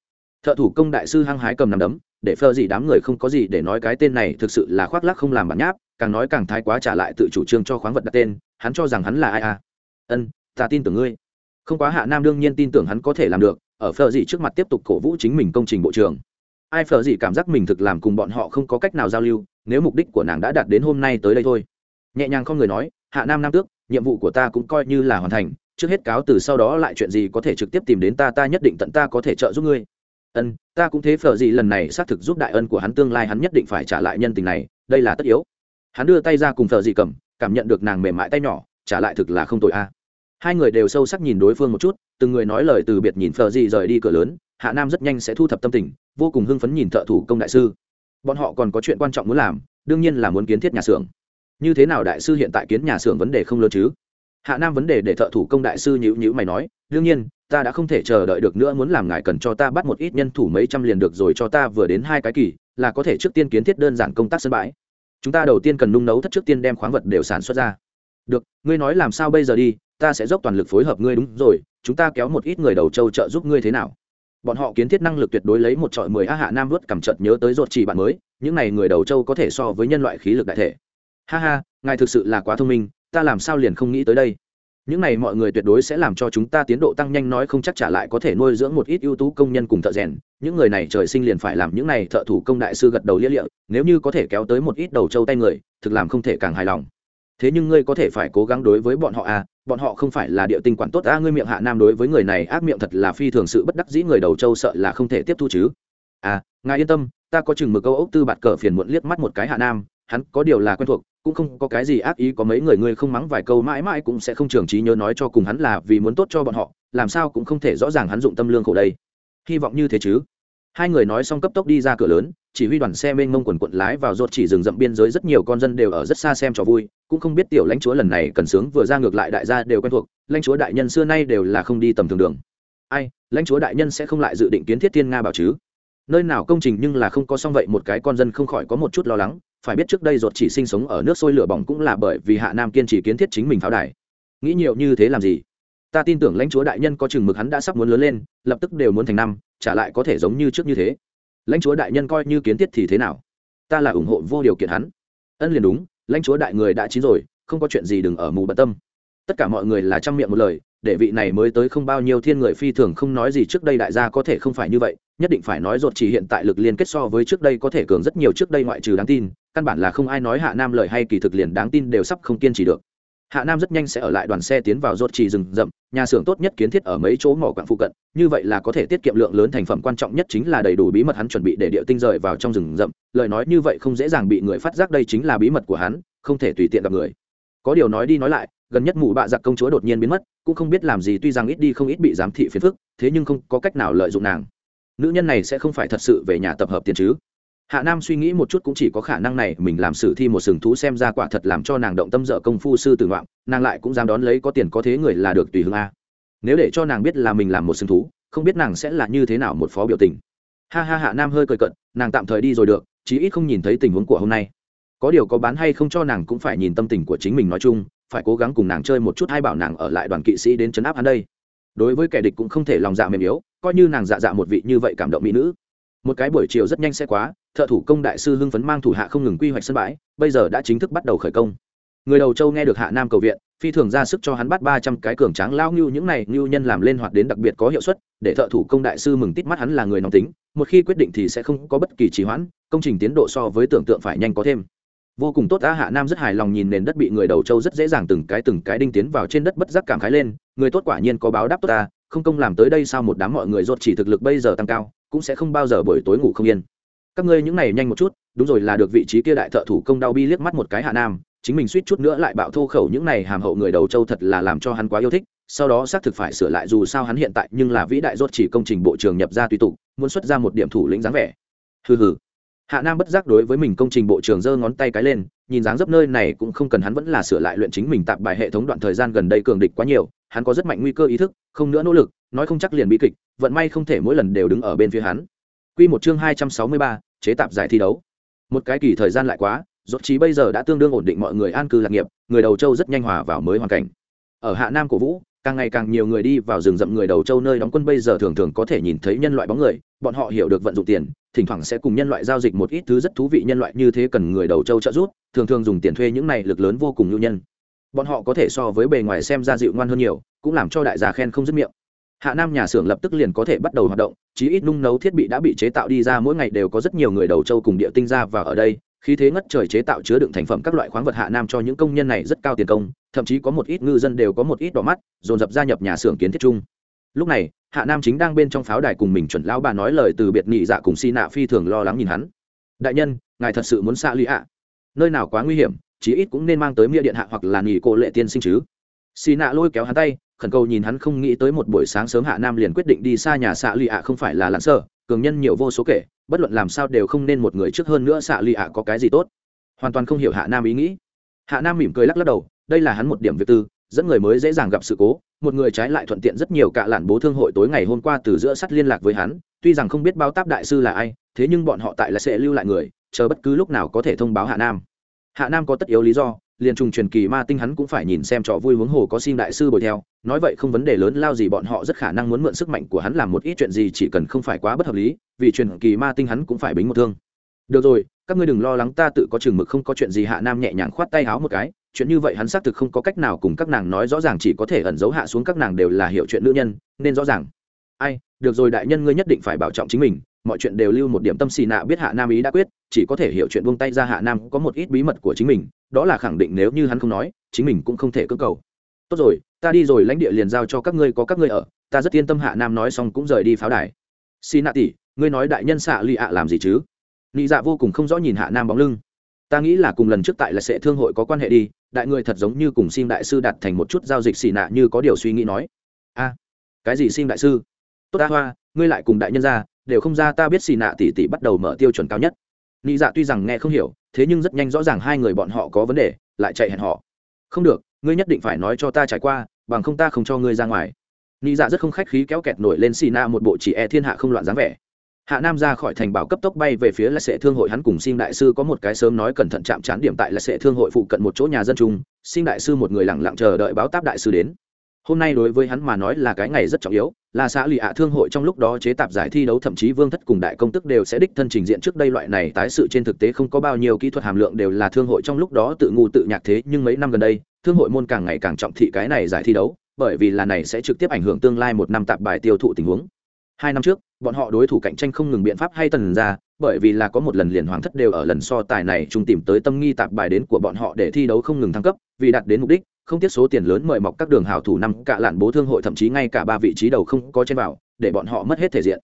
A: Thợ thủ công đại sư hăng hái cầm nằm đấm, để phơ gì đám người không có gì để nói cái tên này thực sự là khoác lác không làm bản nháp, càng nói càng thái quá trả lại tự chủ trương cho khoáng vật đặt tên, hắn cho rằng hắn là ai à? Ân, ta tin tưởng ngươi. Không quá hạ nam đương nhiên tin tưởng hắn có thể làm được ở phở gì trước mặt tiếp tục cổ vũ chính mình công trình bộ trưởng. Ai phở gì cảm giác mình thực làm cùng bọn họ không có cách nào giao lưu, nếu mục đích của nàng đã đạt đến hôm nay tới đây thôi. Nhẹ nhàng không người nói, hạ nam nam tước, nhiệm vụ của ta cũng coi như là hoàn thành, trước hết cáo từ sau đó lại chuyện gì có thể trực tiếp tìm đến ta ta nhất định tận ta có thể trợ giúp ngươi. Ân, ta cũng thế phở gì lần này xác thực giúp đại ân của hắn tương lai, hắn nhất định phải trả lại nhân tình này, đây là tất yếu. Hắn đưa tay ra cùng phở gì cầm, cảm nhận được nàng mềm mại tay nhỏ, trả lại thực là không tội a hai người đều sâu sắc nhìn đối phương một chút, từng người nói lời từ biệt nhìn phở gì rời đi cửa lớn, hạ nam rất nhanh sẽ thu thập tâm tình, vô cùng hưng phấn nhìn thợ thủ công đại sư. Bọn họ còn có chuyện quan trọng muốn làm, đương nhiên là muốn kiến thiết nhà xưởng. Như thế nào đại sư hiện tại kiến nhà xưởng vấn đề không lớn chứ? Hạ nam vấn đề để thợ thủ công đại sư nhữ nhữ mày nói, đương nhiên, ta đã không thể chờ đợi được nữa muốn làm ngài cần cho ta bắt một ít nhân thủ mấy trăm liền được rồi cho ta vừa đến hai cái kỳ, là có thể trước tiên kiến thiết đơn giản công tác sân bãi. Chúng ta đầu tiên cần nung nấu thất trước tiên đem khoáng vật đều sản xuất ra. Được, ngươi nói làm sao bây giờ đi ta sẽ dốc toàn lực phối hợp ngươi đúng rồi, chúng ta kéo một ít người đầu châu trợ giúp ngươi thế nào? Bọn họ kiến thiết năng lực tuyệt đối lấy một trọi mười á hạ nam vớt cầm trợt nhớ tới ruột chỉ bạn mới, những này người đầu châu có thể so với nhân loại khí lực đại thể. Ha ha, ngài thực sự là quá thông minh, ta làm sao liền không nghĩ tới đây? Những này mọi người tuyệt đối sẽ làm cho chúng ta tiến độ tăng nhanh nói không chắc trả lại có thể nuôi dưỡng một ít ưu tú công nhân cùng thợ rèn. Những người này trời sinh liền phải làm những này thợ thủ công đại sư gật đầu lia liệu nếu như có thể kéo tới một ít đầu trâu tay người, thực làm không thể càng hài lòng. Thế nhưng ngươi có thể phải cố gắng đối với bọn họ à bọn họ không phải là địa tinh quản tốt a ngươi miệng hạ nam đối với người này ác miệng thật là phi thường sự bất đắc dĩ, người đầu châu sợ là không thể tiếp thu chứ. À ngài yên tâm, ta có chừng mực câu ốc tư bạt cờ phiền muộn liếc mắt một cái hạ nam, hắn có điều là quen thuộc, cũng không có cái gì ác ý, có mấy người ngươi không mắng vài câu mãi mãi cũng sẽ không trường trí nhớ nói cho cùng hắn là vì muốn tốt cho bọn họ, làm sao cũng không thể rõ ràng hắn dụng tâm lương khổ đây. Hy vọng như thế chứ. Hai người nói xong cấp tốc đi ra cửa lớn, chỉ huy đoàn xe mênh mông quần quận lái vào rột chỉ rừng rậm biên giới, rất nhiều con dân đều ở rất xa xem trò vui cũng không biết tiểu lãnh chúa lần này cần sướng vừa ra ngược lại đại gia đều quen thuộc, lãnh chúa đại nhân xưa nay đều là không đi tầm thường đường. Ai, lãnh chúa đại nhân sẽ không lại dự định kiến thiết thiên nga bảo chứ? Nơi nào công trình nhưng là không có xong vậy một cái con dân không khỏi có một chút lo lắng, phải biết trước đây ruột chỉ sinh sống ở nước sôi lửa bỏng cũng là bởi vì hạ nam kiên trì kiến thiết chính mình pháo đài. Nghĩ nhiều như thế làm gì? Ta tin tưởng lãnh chúa đại nhân có chừng mực hắn đã sắp muốn lớn lên, lập tức đều muốn thành năm, trả lại có thể giống như trước như thế. Lãnh chúa đại nhân coi như kiến thiết thì thế nào? Ta là ủng hộ vô điều kiện hắn. Ân liền đúng lãnh chúa đại người đã chín rồi, không có chuyện gì đừng ở mù bận tâm. Tất cả mọi người là trăm miệng một lời, để vị này mới tới không bao nhiêu thiên người phi thường không nói gì trước đây đại gia có thể không phải như vậy, nhất định phải nói ruột chỉ hiện tại lực liên kết so với trước đây có thể cường rất nhiều trước đây ngoại trừ đáng tin, căn bản là không ai nói hạ nam lời hay kỳ thực liền đáng tin đều sắp không kiên trì được hạ nam rất nhanh sẽ ở lại đoàn xe tiến vào ruột trì rừng rậm, nhà xưởng tốt nhất kiến thiết ở mấy chỗ mỏ quặng phụ cận, như vậy là có thể tiết kiệm lượng lớn thành phẩm quan trọng nhất chính là đầy đủ bí mật hắn chuẩn bị để địa tinh rời vào trong rừng rậm. Lời nói như vậy không dễ dàng bị người phát giác đây chính là bí mật của hắn, không thể tùy tiện gặp người. Có điều nói đi nói lại, gần nhất mụ bạ giặc công chúa đột nhiên biến mất, cũng không biết làm gì tuy rằng ít đi không ít bị giám thị phiền phức, thế nhưng không có cách nào lợi dụng nàng. Nữ nhân này sẽ không phải thật sự về nhà tập hợp tiền chứ hạ nam suy nghĩ một chút cũng chỉ có khả năng này, mình làm sử thi một sừng thú xem ra quả thật làm cho nàng động tâm dở công phu sư tử ngoạn nàng lại cũng dám đón lấy có tiền có thế người là được tùy hương a. Nếu để cho nàng biết là mình làm một sừng thú, không biết nàng sẽ là như thế nào một phó biểu tình. Ha ha hạ nam hơi cười cận nàng tạm thời đi rồi được, chí ít không nhìn thấy tình huống của hôm nay. Có điều có bán hay không cho nàng cũng phải nhìn tâm tình của chính mình nói chung, phải cố gắng cùng nàng chơi một chút hay bảo nàng ở lại đoàn kỵ sĩ đến chấn áp hắn đây. Đối với kẻ địch cũng không thể lòng dạ mềm yếu, coi như nàng dạ dạ một vị như vậy cảm động mỹ nữ một cái buổi chiều rất nhanh sẽ quá, thợ thủ công đại sư hưng phấn mang thủ hạ không ngừng quy hoạch sân bãi, bây giờ đã chính thức bắt đầu khởi công. Người đầu châu nghe được hạ nam cầu viện, phi thường ra sức cho hắn bắt ba trăm cái cường tráng lao ngưu, những này ngưu nhân làm lên hoạt đến đặc biệt có hiệu suất, để thợ thủ công đại sư mừng tít mắt hắn là người nóng tính, một khi quyết định thì sẽ không có bất kỳ trì hoãn, công trình tiến độ so với tưởng tượng phải nhanh có thêm. Vô cùng tốt, á, hạ nam rất hài lòng nhìn nền đất bị người đầu châu rất dễ dàng từng cái từng cái đinh tiến vào trên đất bất giác cảm khái lên, người tốt quả nhiên có báo đáp tốt ta không công làm tới đây sao một đám mọi người rốt chỉ thực lực bây giờ tăng cao cũng sẽ không bao giờ buổi tối ngủ không yên. Các ngươi những này nhanh một chút, đúng rồi là được vị trí kia đại thợ thủ công đau bi liếc mắt một cái hạ nam, chính mình suýt chút nữa lại bạo thô khẩu những này hàm hậu người đầu châu thật là làm cho hắn quá yêu thích, sau đó xác thực phải sửa lại dù sao hắn hiện tại nhưng là vĩ đại rốt chỉ công trình bộ trưởng nhập ra tùy tục, muốn xuất ra một điểm thủ lĩnh dáng vẻ. Hừ hừ. Hạ nam bất giác đối với mình công trình bộ trưởng giơ ngón tay cái lên, nhìn dáng dấp nơi này cũng không cần hắn vẫn là sửa lại luyện chính mình tạp bài hệ thống đoạn thời gian gần đây cường địch quá nhiều, hắn có rất mạnh nguy cơ ý thức, không nữa nỗ lực nói không chắc liền bị kịch vận may không thể mỗi lần đều đứng ở bên phía hắn. Quy một chương hai trăm sáu mươi ba, chế tạp giải thi đấu. Một cái kỳ thời gian lại quá rốt trí bây giờ đã tương đương ổn định mọi người an cư lạc nghiệp người đầu châu rất nhanh hòa vào mới hoàn cảnh. Ở hạ nam cổ vũ càng ngày càng nhiều người đi vào rừng rậm người đầu châu nơi đóng quân bây giờ thường thường có thể nhìn thấy nhân loại bóng người bọn họ hiểu được vận dụng tiền thỉnh thoảng sẽ cùng nhân loại giao dịch một ít thứ rất thú vị nhân loại như thế cần người đầu châu trợ giúp thường thường dùng tiền thuê những này lực lớn vô cùng nhu nhân. Bọn họ có thể so với bề ngoài xem ra dịu ngoan hơn nhiều cũng làm cho đại gia khen không dứt miệng hạ nam nhà xưởng lập tức liền có thể bắt đầu hoạt động, chí ít nung nấu thiết bị đã bị chế tạo đi ra, mỗi ngày đều có rất nhiều người đầu châu cùng địa tinh ra và ở đây. Khi thế ngất trời chế tạo chứa đựng thành phẩm các loại khoáng vật hạ nam cho những công nhân này rất cao tiền công, thậm chí có một ít ngư dân đều có một ít đỏ mắt, dồn dập gia nhập nhà xưởng kiến thiết chung. Lúc này, hạ nam chính đang bên trong pháo đài cùng mình chuẩn lão bà nói lời từ biệt nghị dạ cùng si nạ phi thường lo lắng nhìn hắn. Đại nhân, ngài thật sự muốn xa lụy ạ? Nơi nào quá nguy hiểm, chí ít cũng nên mang tới mia điện hạ hoặc là nghỉ cô lệ tiên sinh chứ. Si nạ lôi kéo hắn tay khẩn cầu nhìn hắn không nghĩ tới một buổi sáng sớm hạ nam liền quyết định đi xa nhà xạ lụy ạ không phải là lãng sợ cường nhân nhiều vô số kể, bất luận làm sao đều không nên một người trước hơn nữa xạ lụy ạ có cái gì tốt. Hoàn toàn không hiểu hạ nam ý nghĩ. Hạ nam mỉm cười lắc lắc đầu, đây là hắn một điểm việc tư, dẫn người mới dễ dàng gặp sự cố, một người trái lại thuận tiện rất nhiều cả lản bố thương hội tối ngày hôm qua từ giữa sắt liên lạc với hắn, tuy rằng không biết báo táp đại sư là ai, thế nhưng bọn họ tại là sẽ lưu lại người, chờ bất cứ lúc nào có thể thông báo hạ nam. Hạ nam có tất yếu lý do liền trùng truyền kỳ ma tinh hắn cũng phải nhìn xem trò vui huống hồ có xin đại sư bồi theo. Nói vậy không vấn đề lớn, lao gì bọn họ rất khả năng muốn mượn sức mạnh của hắn làm một ít chuyện gì, chỉ cần không phải quá bất hợp lý, vì truyền kỳ ma tinh hắn cũng phải bính một thương. Được rồi, các ngươi đừng lo lắng, ta tự có chừng mực, không có chuyện gì, hạ nam nhẹ nhàng khoát tay háo một cái. Chuyện như vậy hắn xác thực không có cách nào cùng các nàng nói rõ ràng, chỉ có thể ẩn giấu hạ xuống các nàng đều là hiểu chuyện nữ nhân, nên rõ ràng. Ai, được rồi đại nhân, ngươi nhất định phải bảo trọng chính mình. Mọi chuyện đều lưu một điểm tâm xì nạ, biết hạ nam ý đã quyết, chỉ có thể hiểu chuyện buông tay ra, hạ nam có một ít bí mật của chính mình đó là khẳng định nếu như hắn không nói, chính mình cũng không thể cơ cầu. Tốt rồi, ta đi rồi, lãnh địa liền giao cho các ngươi, có các ngươi ở, ta rất yên tâm hạ nam nói xong cũng rời đi pháo đài. Xì nạ tỷ, ngươi nói đại nhân xạ lì ạ làm gì chứ? Nị dạ vô cùng không rõ nhìn hạ nam bóng lưng. Ta nghĩ là cùng lần trước tại là sẽ thương hội có quan hệ đi, đại người thật giống như cùng sim đại sư đặt thành một chút giao dịch xì nạ như có điều suy nghĩ nói. A, cái gì sim đại sư? Tốt ta hoa, ngươi lại cùng đại nhân ra, đều không ra, ta biết xì nạ tỷ tỷ bắt đầu mở tiêu chuẩn cao nhất. Nị dạ tuy rằng nghe không hiểu thế nhưng rất nhanh rõ ràng hai người bọn họ có vấn đề, lại chạy hẹn họ không được, ngươi nhất định phải nói cho ta trải qua, bằng không ta không cho ngươi ra ngoài. Nị dạ rất không khách khí kéo kẹt nổi lên xì na một bộ chỉ e thiên hạ không loạn dáng vẻ. Hạ nam ra khỏi thành bảo cấp tốc bay về phía là sệ thương hội, hắn cùng sim đại sư có một cái sớm nói cẩn thận chạm trán điểm tại là sệ thương hội phụ cận một chỗ nhà dân trung sim đại sư một người lặng lặng chờ đợi báo táp đại sư đến hôm nay đối với hắn mà nói là cái ngày rất trọng yếu, là xã lì ạ thương hội trong lúc đó chế tạp giải thi đấu, thậm chí vương thất cùng đại công tức đều sẽ đích thân trình diện trước đây loại này tái sự trên thực tế không có bao nhiêu kỹ thuật hàm lượng đều là thương hội trong lúc đó tự ngu tự nhạc thế, nhưng mấy năm gần đây, thương hội môn càng ngày càng trọng thị cái này giải thi đấu, bởi vì là này sẽ trực tiếp ảnh hưởng tương lai một năm tạp bài tiêu thụ tình huống. Hai năm trước, bọn họ đối thủ cạnh tranh không ngừng biện pháp hay tần ra, bởi vì là có một lần liền hoàng thất đều ở lần so tài này chung tìm tới tâm nghi tạp bài đến của bọn họ để thi đấu không ngừng thăng cấp, vì đạt đến mục đích không tiếc số tiền lớn mời mọc các đường hảo thủ năm cả lạn bố thương hội thậm chí ngay cả ba vị trí đầu không có trên bảo để bọn họ mất hết thể diện.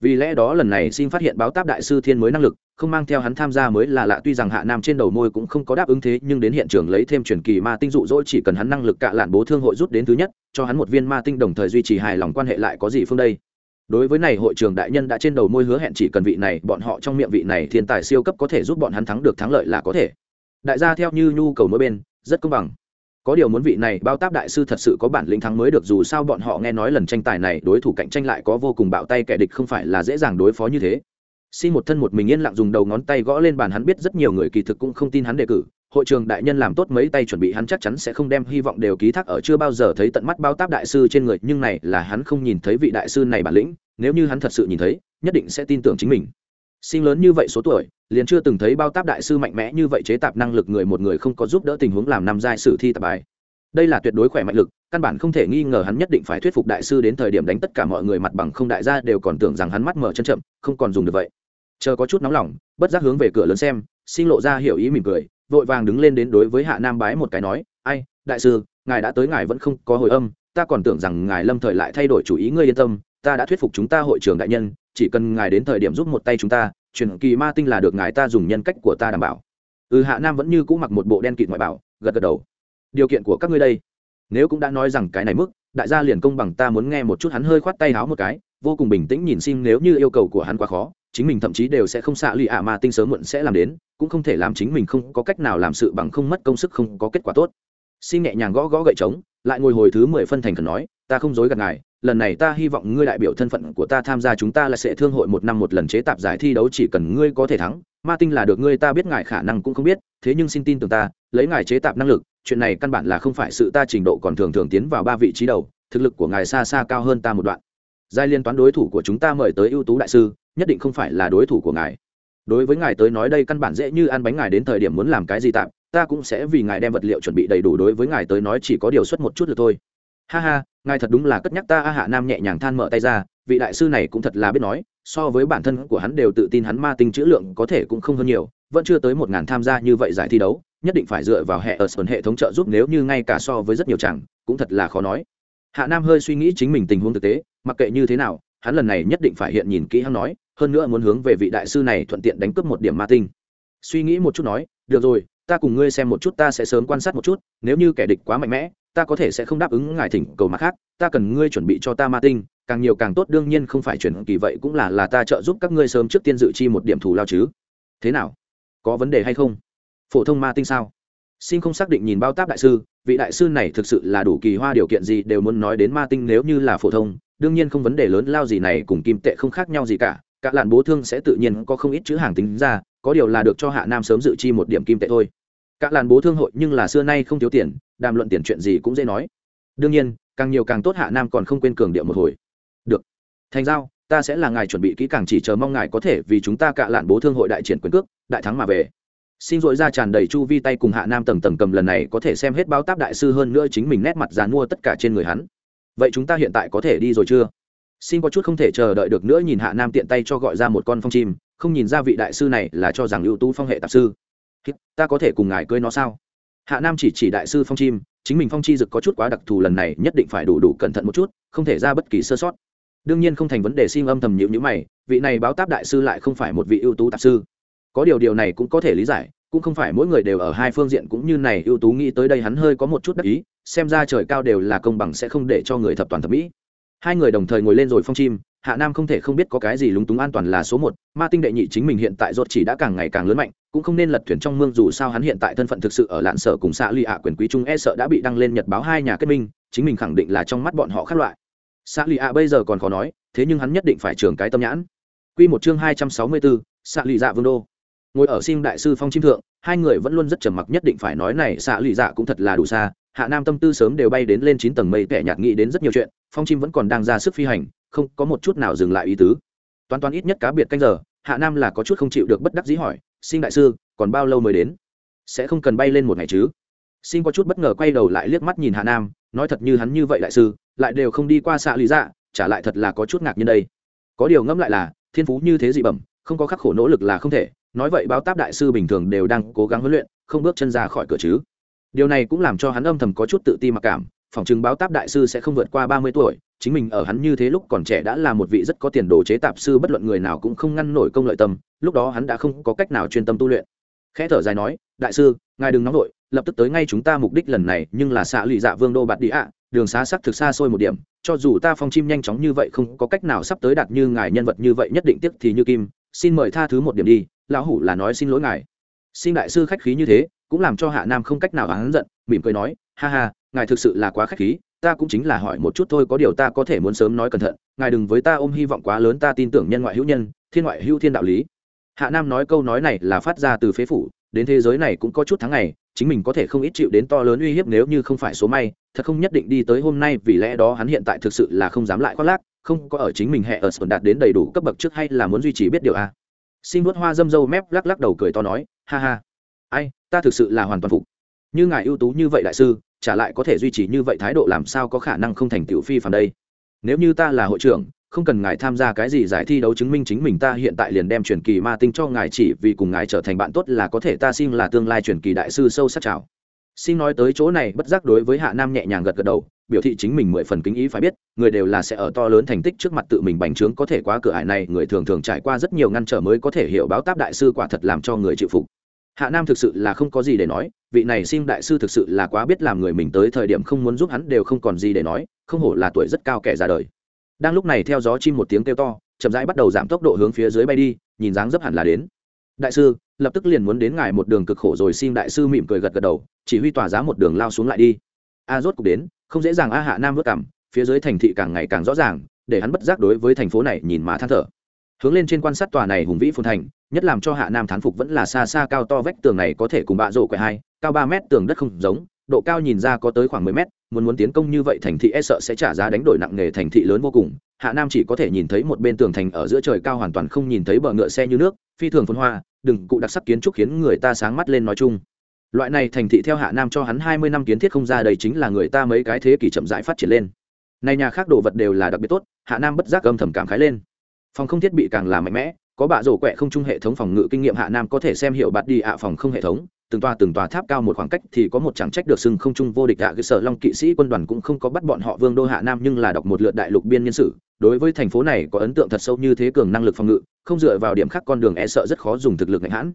A: Vì lẽ đó lần này xin phát hiện báo táp đại sư thiên mới năng lực, không mang theo hắn tham gia mới là lạ, tuy rằng hạ nam trên đầu môi cũng không có đáp ứng thế, nhưng đến hiện trường lấy thêm truyền kỳ ma tinh dụ dỗ chỉ cần hắn năng lực cạ lạn bố thương hội rút đến thứ nhất, cho hắn một viên ma tinh đồng thời duy trì hài lòng quan hệ lại có gì phương đây. Đối với này hội trường đại nhân đã trên đầu môi hứa hẹn chỉ cần vị này, bọn họ trong miệng vị này thiên tài siêu cấp có thể giúp bọn hắn thắng được thắng lợi là có thể. Đại gia theo như nhu cầu mỗi bên, rất công bằng có điều muốn vị này bao táp đại sư thật sự có bản lĩnh thắng mới được dù sao bọn họ nghe nói lần tranh tài này đối thủ cạnh tranh lại có vô cùng bạo tay kẻ địch không phải là dễ dàng đối phó như thế. Xin một thân một mình yên lặng dùng đầu ngón tay gõ lên bàn hắn biết rất nhiều người kỳ thực cũng không tin hắn đề cử. Hội trường đại nhân làm tốt mấy tay chuẩn bị hắn chắc chắn sẽ không đem hy vọng đều ký thác ở chưa bao giờ thấy tận mắt bao táp đại sư trên người, nhưng này là hắn không nhìn thấy vị đại sư này bản lĩnh, nếu như hắn thật sự nhìn thấy, nhất định sẽ tin tưởng chính mình. Sinh lớn như vậy số tuổi liền chưa từng thấy bao táp đại sư mạnh mẽ như vậy chế tạp năng lực người một người không có giúp đỡ tình huống làm năm giai sử thi tạp bài. Đây là tuyệt đối khỏe mạnh lực, căn bản không thể nghi ngờ hắn nhất định phải thuyết phục đại sư đến thời điểm đánh tất cả mọi người mặt bằng không đại gia đều còn tưởng rằng hắn mắt mở chân chậm, không còn dùng được vậy. Chờ có chút nóng lòng, bất giác hướng về cửa lớn xem, xin lộ ra hiểu ý mỉm cười, vội vàng đứng lên đến đối với hạ nam bái một cái nói, ai, đại sư, ngài đã tới ngài vẫn không có hồi âm, ta còn tưởng rằng ngài lâm thời lại thay đổi chủ ý, ngươi yên tâm, ta đã thuyết phục chúng ta hội trưởng đại nhân, chỉ cần ngài đến thời điểm giúp một tay chúng ta truyền kỳ ma tinh là được ngài ta dùng nhân cách của ta đảm bảo. Ừ hạ nam vẫn như cũ mặc một bộ đen kịt ngoại bảo, gật gật đầu. Điều kiện của các ngươi đây. Nếu cũng đã nói rằng cái này mức, đại gia liền công bằng ta muốn nghe một chút hắn hơi khoát tay háo một cái, vô cùng bình tĩnh nhìn xin nếu như yêu cầu của hắn quá khó, chính mình thậm chí đều sẽ không xạ lụy ạ mà tinh sớm muộn sẽ làm đến, cũng không thể làm chính mình không có cách nào làm sự bằng không mất công sức không có kết quả tốt. Xin nhẹ nhàng gõ gõ gậy trống, lại ngồi hồi thứ mười phân thành khẩn nói, ta không dối gạt ngài lần này ta hy vọng ngươi đại biểu thân phận của ta tham gia chúng ta là sẽ thương hội một năm một lần chế tạp giải thi đấu, chỉ cần ngươi có thể thắng, ma tinh là được ngươi ta biết ngài khả năng cũng không biết, thế nhưng xin tin tưởng ta, lấy ngài chế tạp năng lực, chuyện này căn bản là không phải sự ta trình độ còn thường thường tiến vào ba vị trí đầu, thực lực của ngài xa xa cao hơn ta một đoạn. Giai liên toán đối thủ của chúng ta mời tới ưu tú đại sư, nhất định không phải là đối thủ của ngài. Đối với ngài tới nói đây căn bản dễ như ăn bánh ngài đến thời điểm muốn làm cái gì tạm ta cũng sẽ vì ngài đem vật liệu chuẩn bị đầy đủ, đối với ngài tới nói chỉ có điều suất một chút được thôi. Ha ha ngài thật đúng là cất nhắc ta a hạ nam nhẹ nhàng than mở tay ra, vị đại sư này cũng thật là biết nói, so với bản thân của hắn đều tự tin hắn ma tinh chữ lượng có thể cũng không hơn nhiều, vẫn chưa tới một ngàn tham gia như vậy giải thi đấu, nhất định phải dựa vào hệ ở sơn hệ thống trợ giúp nếu như ngay cả so với rất nhiều chẳng cũng thật là khó nói. Hạ nam hơi suy nghĩ chính mình tình huống thực tế, mặc kệ như thế nào, hắn lần này nhất định phải hiện nhìn kỹ hắn nói, hơn nữa muốn hướng về vị đại sư này thuận tiện đánh cướp một điểm ma tinh. Suy nghĩ một chút nói, được rồi, ta cùng ngươi xem một chút, ta sẽ sớm quan sát một chút, nếu như kẻ địch quá mạnh mẽ ta có thể sẽ không đáp ứng ngài thỉnh cầu mặt khác, ta cần ngươi chuẩn bị cho ta ma tinh, càng nhiều càng tốt, đương nhiên không phải chuyển kỳ vậy cũng là là ta trợ giúp các ngươi sớm trước tiên dự chi một điểm thù lao chứ. Thế nào? Có vấn đề hay không? Phổ thông ma tinh sao? Xin không xác định nhìn bao táp đại sư, vị đại sư này thực sự là đủ kỳ hoa điều kiện gì đều muốn nói đến ma tinh nếu như là phổ thông, đương nhiên không vấn đề lớn lao gì này cùng kim tệ không khác nhau gì cả cả làn bố thương sẽ tự nhiên có không ít chữ hàng tính ra, có điều là được cho hạ nam sớm dự chi một điểm kim tệ thôi cả làn bố thương hội nhưng là xưa nay không thiếu tiền, đàm luận tiền chuyện gì cũng dễ nói. Đương nhiên, càng nhiều càng tốt hạ nam còn không quên cường điệu một hồi. Được. Thành giao, ta sẽ là ngài chuẩn bị kỹ càng chỉ chờ mong ngài có thể vì chúng ta cả lạn bố thương hội đại triển quyền cước, đại thắng mà về. Xin dội ra tràn đầy chu vi tay cùng hạ nam tầng tầng cầm lần này có thể xem hết báo táp đại sư hơn nữa chính mình nét mặt dàn mua tất cả trên người hắn. Vậy chúng ta hiện tại có thể đi rồi chưa? Xin có chút không thể chờ đợi được nữa nhìn hạ nam tiện tay cho gọi ra một con phong chim, không nhìn ra vị đại sư này là cho rằng ưu tú phong hệ tạp sư ta có thể cùng ngài cưới nó sao? Hạ nam chỉ chỉ đại sư phong chim, chính mình phong chi dực có chút quá đặc thù lần này nhất định phải đủ đủ cẩn thận một chút, không thể ra bất kỳ sơ sót. Đương nhiên không thành vấn đề sim âm thầm nhịu nhữ mày, vị này báo táp đại sư lại không phải một vị ưu tú tạp sư. Có điều điều này cũng có thể lý giải, cũng không phải mỗi người đều ở hai phương diện cũng như này ưu tú nghĩ tới đây hắn hơi có một chút đắc ý, xem ra trời cao đều là công bằng sẽ không để cho người thập toàn thẩm mỹ. Hai người đồng thời ngồi lên rồi phong chim hạ nam không thể không biết có cái gì lúng túng an toàn là số một, ma tinh đệ nhị chính mình hiện tại rốt chỉ đã càng ngày càng lớn mạnh, cũng không nên lật thuyền trong mương dù sao hắn hiện tại thân phận thực sự ở lạn sở cùng xã lì ạ quyền quý trung e sợ đã bị đăng lên nhật báo hai nhà kết minh, chính mình khẳng định là trong mắt bọn họ khác loại. Xã lì ạ bây giờ còn khó nói, thế nhưng hắn nhất định phải trường cái tâm nhãn. Quy một chương hai trăm sáu mươi bốn, xã lì dạ vương đô. Ngồi ở sim đại sư phong chim thượng, hai người vẫn luôn rất trầm mặc nhất định phải nói này, xã lì dạ cũng thật là đủ xa, hạ nam tâm tư sớm đều bay đến lên chín tầng mây kẻ nhạt nghĩ đến rất nhiều chuyện, phong chim vẫn còn đang ra sức phi hành không có một chút nào dừng lại ý tứ. Toán toán ít nhất cá biệt canh giờ, hạ nam là có chút không chịu được bất đắc dĩ hỏi xin đại sư, còn bao lâu mới đến? Sẽ không cần bay lên một ngày chứ? Xin có chút bất ngờ quay đầu lại liếc mắt nhìn hạ nam, nói thật như hắn như vậy đại sư, lại đều không đi qua xạ lý dạ trả lại thật là có chút ngạc nhiên đây. Có điều ngẫm lại là, thiên phú như thế dị bẩm, không có khắc khổ nỗ lực là không thể, nói vậy báo táp đại sư bình thường đều đang cố gắng huấn luyện, không bước chân ra khỏi cửa chứ. Điều này cũng làm cho hắn âm thầm có chút tự ti mặc cảm phòng chứng báo táp đại sư sẽ không vượt qua ba mươi tuổi, chính mình ở hắn như thế lúc còn trẻ đã là một vị rất có tiền đồ chế tạp sư, bất luận người nào cũng không ngăn nổi công lợi tâm, lúc đó hắn đã không có cách nào chuyên tâm tu luyện. Khẽ thở dài nói, đại sư, ngài đừng nóng nổi lập tức tới ngay chúng ta mục đích lần này, nhưng là xạ lụy dạ vương đô bạt đi ạ, đường xá sắc thực xa xôi một điểm, cho dù ta phong chim nhanh chóng như vậy không có cách nào sắp tới đạt như ngài nhân vật như vậy nhất định tiếp thì như kim, xin mời tha thứ một điểm đi, lão hủ là nói xin lỗi ngài. Xin đại sư khách khí như thế, cũng làm cho hạ nam không cách nào hắn giận, mỉm cười nói, ha ha ngài thực sự là quá khách khí, ta cũng chính là hỏi một chút thôi, có điều ta có thể muốn sớm nói cẩn thận, ngài đừng với ta ôm hy vọng quá lớn, ta tin tưởng nhân ngoại hữu nhân, thiên ngoại hữu thiên đạo lý hạ nam nói câu nói này là phát ra từ phế phủ, đến thế giới này cũng có chút tháng ngày, chính mình có thể không ít chịu đến to lớn uy hiếp nếu như không phải số may, thật không nhất định đi tới hôm nay, vì lẽ đó hắn hiện tại thực sự là không dám lại khoác lác, không có ở chính mình hẹ ở sườn đạt đến đầy đủ cấp bậc trước hay là muốn duy trì biết điều a à. xin vuốt hoa dâm dâu mép lắc lắc đầu cười to nói, ha ha, ai, ta thực sự là hoàn toàn phục như ngài ưu tú như vậy đại sư trả lại có thể duy trì như vậy thái độ làm sao có khả năng không thành tiểu phi phàm đây? Nếu như ta là hội trưởng, không cần ngài tham gia cái gì giải thi đấu chứng minh chính mình ta hiện tại liền đem truyền kỳ ma tinh cho ngài chỉ vì cùng ngài trở thành bạn tốt là có thể ta xin là tương lai truyền kỳ đại sư sâu sắc chào. Xin nói tới chỗ này, bất giác đối với hạ nam nhẹ nhàng gật gật đầu, biểu thị chính mình mười phần kính ý phải biết, người đều là sẽ ở to lớn thành tích trước mặt tự mình bành trướng, có thể qua cửa ải này, người thường thường trải qua rất nhiều ngăn trở mới có thể hiểu báo táp đại sư quả thật làm cho người chịu phục hạ nam thực sự là không có gì để nói, vị này sim đại sư thực sự là quá biết làm người mình tới thời điểm không muốn giúp hắn đều không còn gì để nói, không hổ là tuổi rất cao kẻ ra đời. Đang lúc này theo gió chim một tiếng kêu to, chậm rãi bắt đầu giảm tốc độ hướng phía dưới bay đi, nhìn dáng dấp hẳn là đến. Đại sư, lập tức liền muốn đến ngài một đường cực khổ rồi xin đại sư mỉm cười gật gật đầu, chỉ huy tỏa giá một đường lao xuống lại đi. A rốt cục đến, không dễ dàng a hạ nam vất cảm, phía dưới thành thị càng ngày càng rõ ràng, để hắn bất giác đối với thành phố này nhìn mà than thở hướng lên trên quan sát tòa này hùng vĩ phồn thành, nhất làm cho hạ nam thán phục vẫn là xa xa cao to vách tường này có thể cùng bạ rổ quẹ hai, cao ba mét tường đất không giống, độ cao nhìn ra có tới khoảng mười mét, muốn muốn tiến công như vậy thành thị e sợ sẽ trả giá đánh đổi nặng nề thành thị lớn vô cùng. Hạ nam chỉ có thể nhìn thấy một bên tường thành ở giữa trời cao hoàn toàn không nhìn thấy bờ ngựa xe như nước, phi thường phân hoa, đừng cụ đặc sắc kiến trúc khiến người ta sáng mắt lên nói chung. Loại này thành thị theo hạ nam cho hắn hai mươi năm kiến thiết không ra đây chính là người ta mấy cái thế kỷ chậm rãi phát triển lên. Này nhà khác đồ vật đều là đặc biệt tốt, hạ nam bất giác âm thầm cảm khái lên phòng không thiết bị càng là mạnh mẽ, có bạ rổ quẹ không chung hệ thống phòng ngự kinh nghiệm hạ nam có thể xem hiệu bạt đi ạ phòng không hệ thống, từng tòa từng tòa tháp cao một khoảng cách thì có một chẳng trách được sưng không chung vô địch ạ cơ sở long kỵ sĩ quân đoàn cũng không có bắt bọn họ vương đô hạ nam nhưng là đọc một lượt đại lục biên nhân sự. đối với thành phố này có ấn tượng thật sâu như thế cường năng lực phòng ngự, không dựa vào điểm khác con đường e sợ rất khó dùng thực lực ngạnh hãn.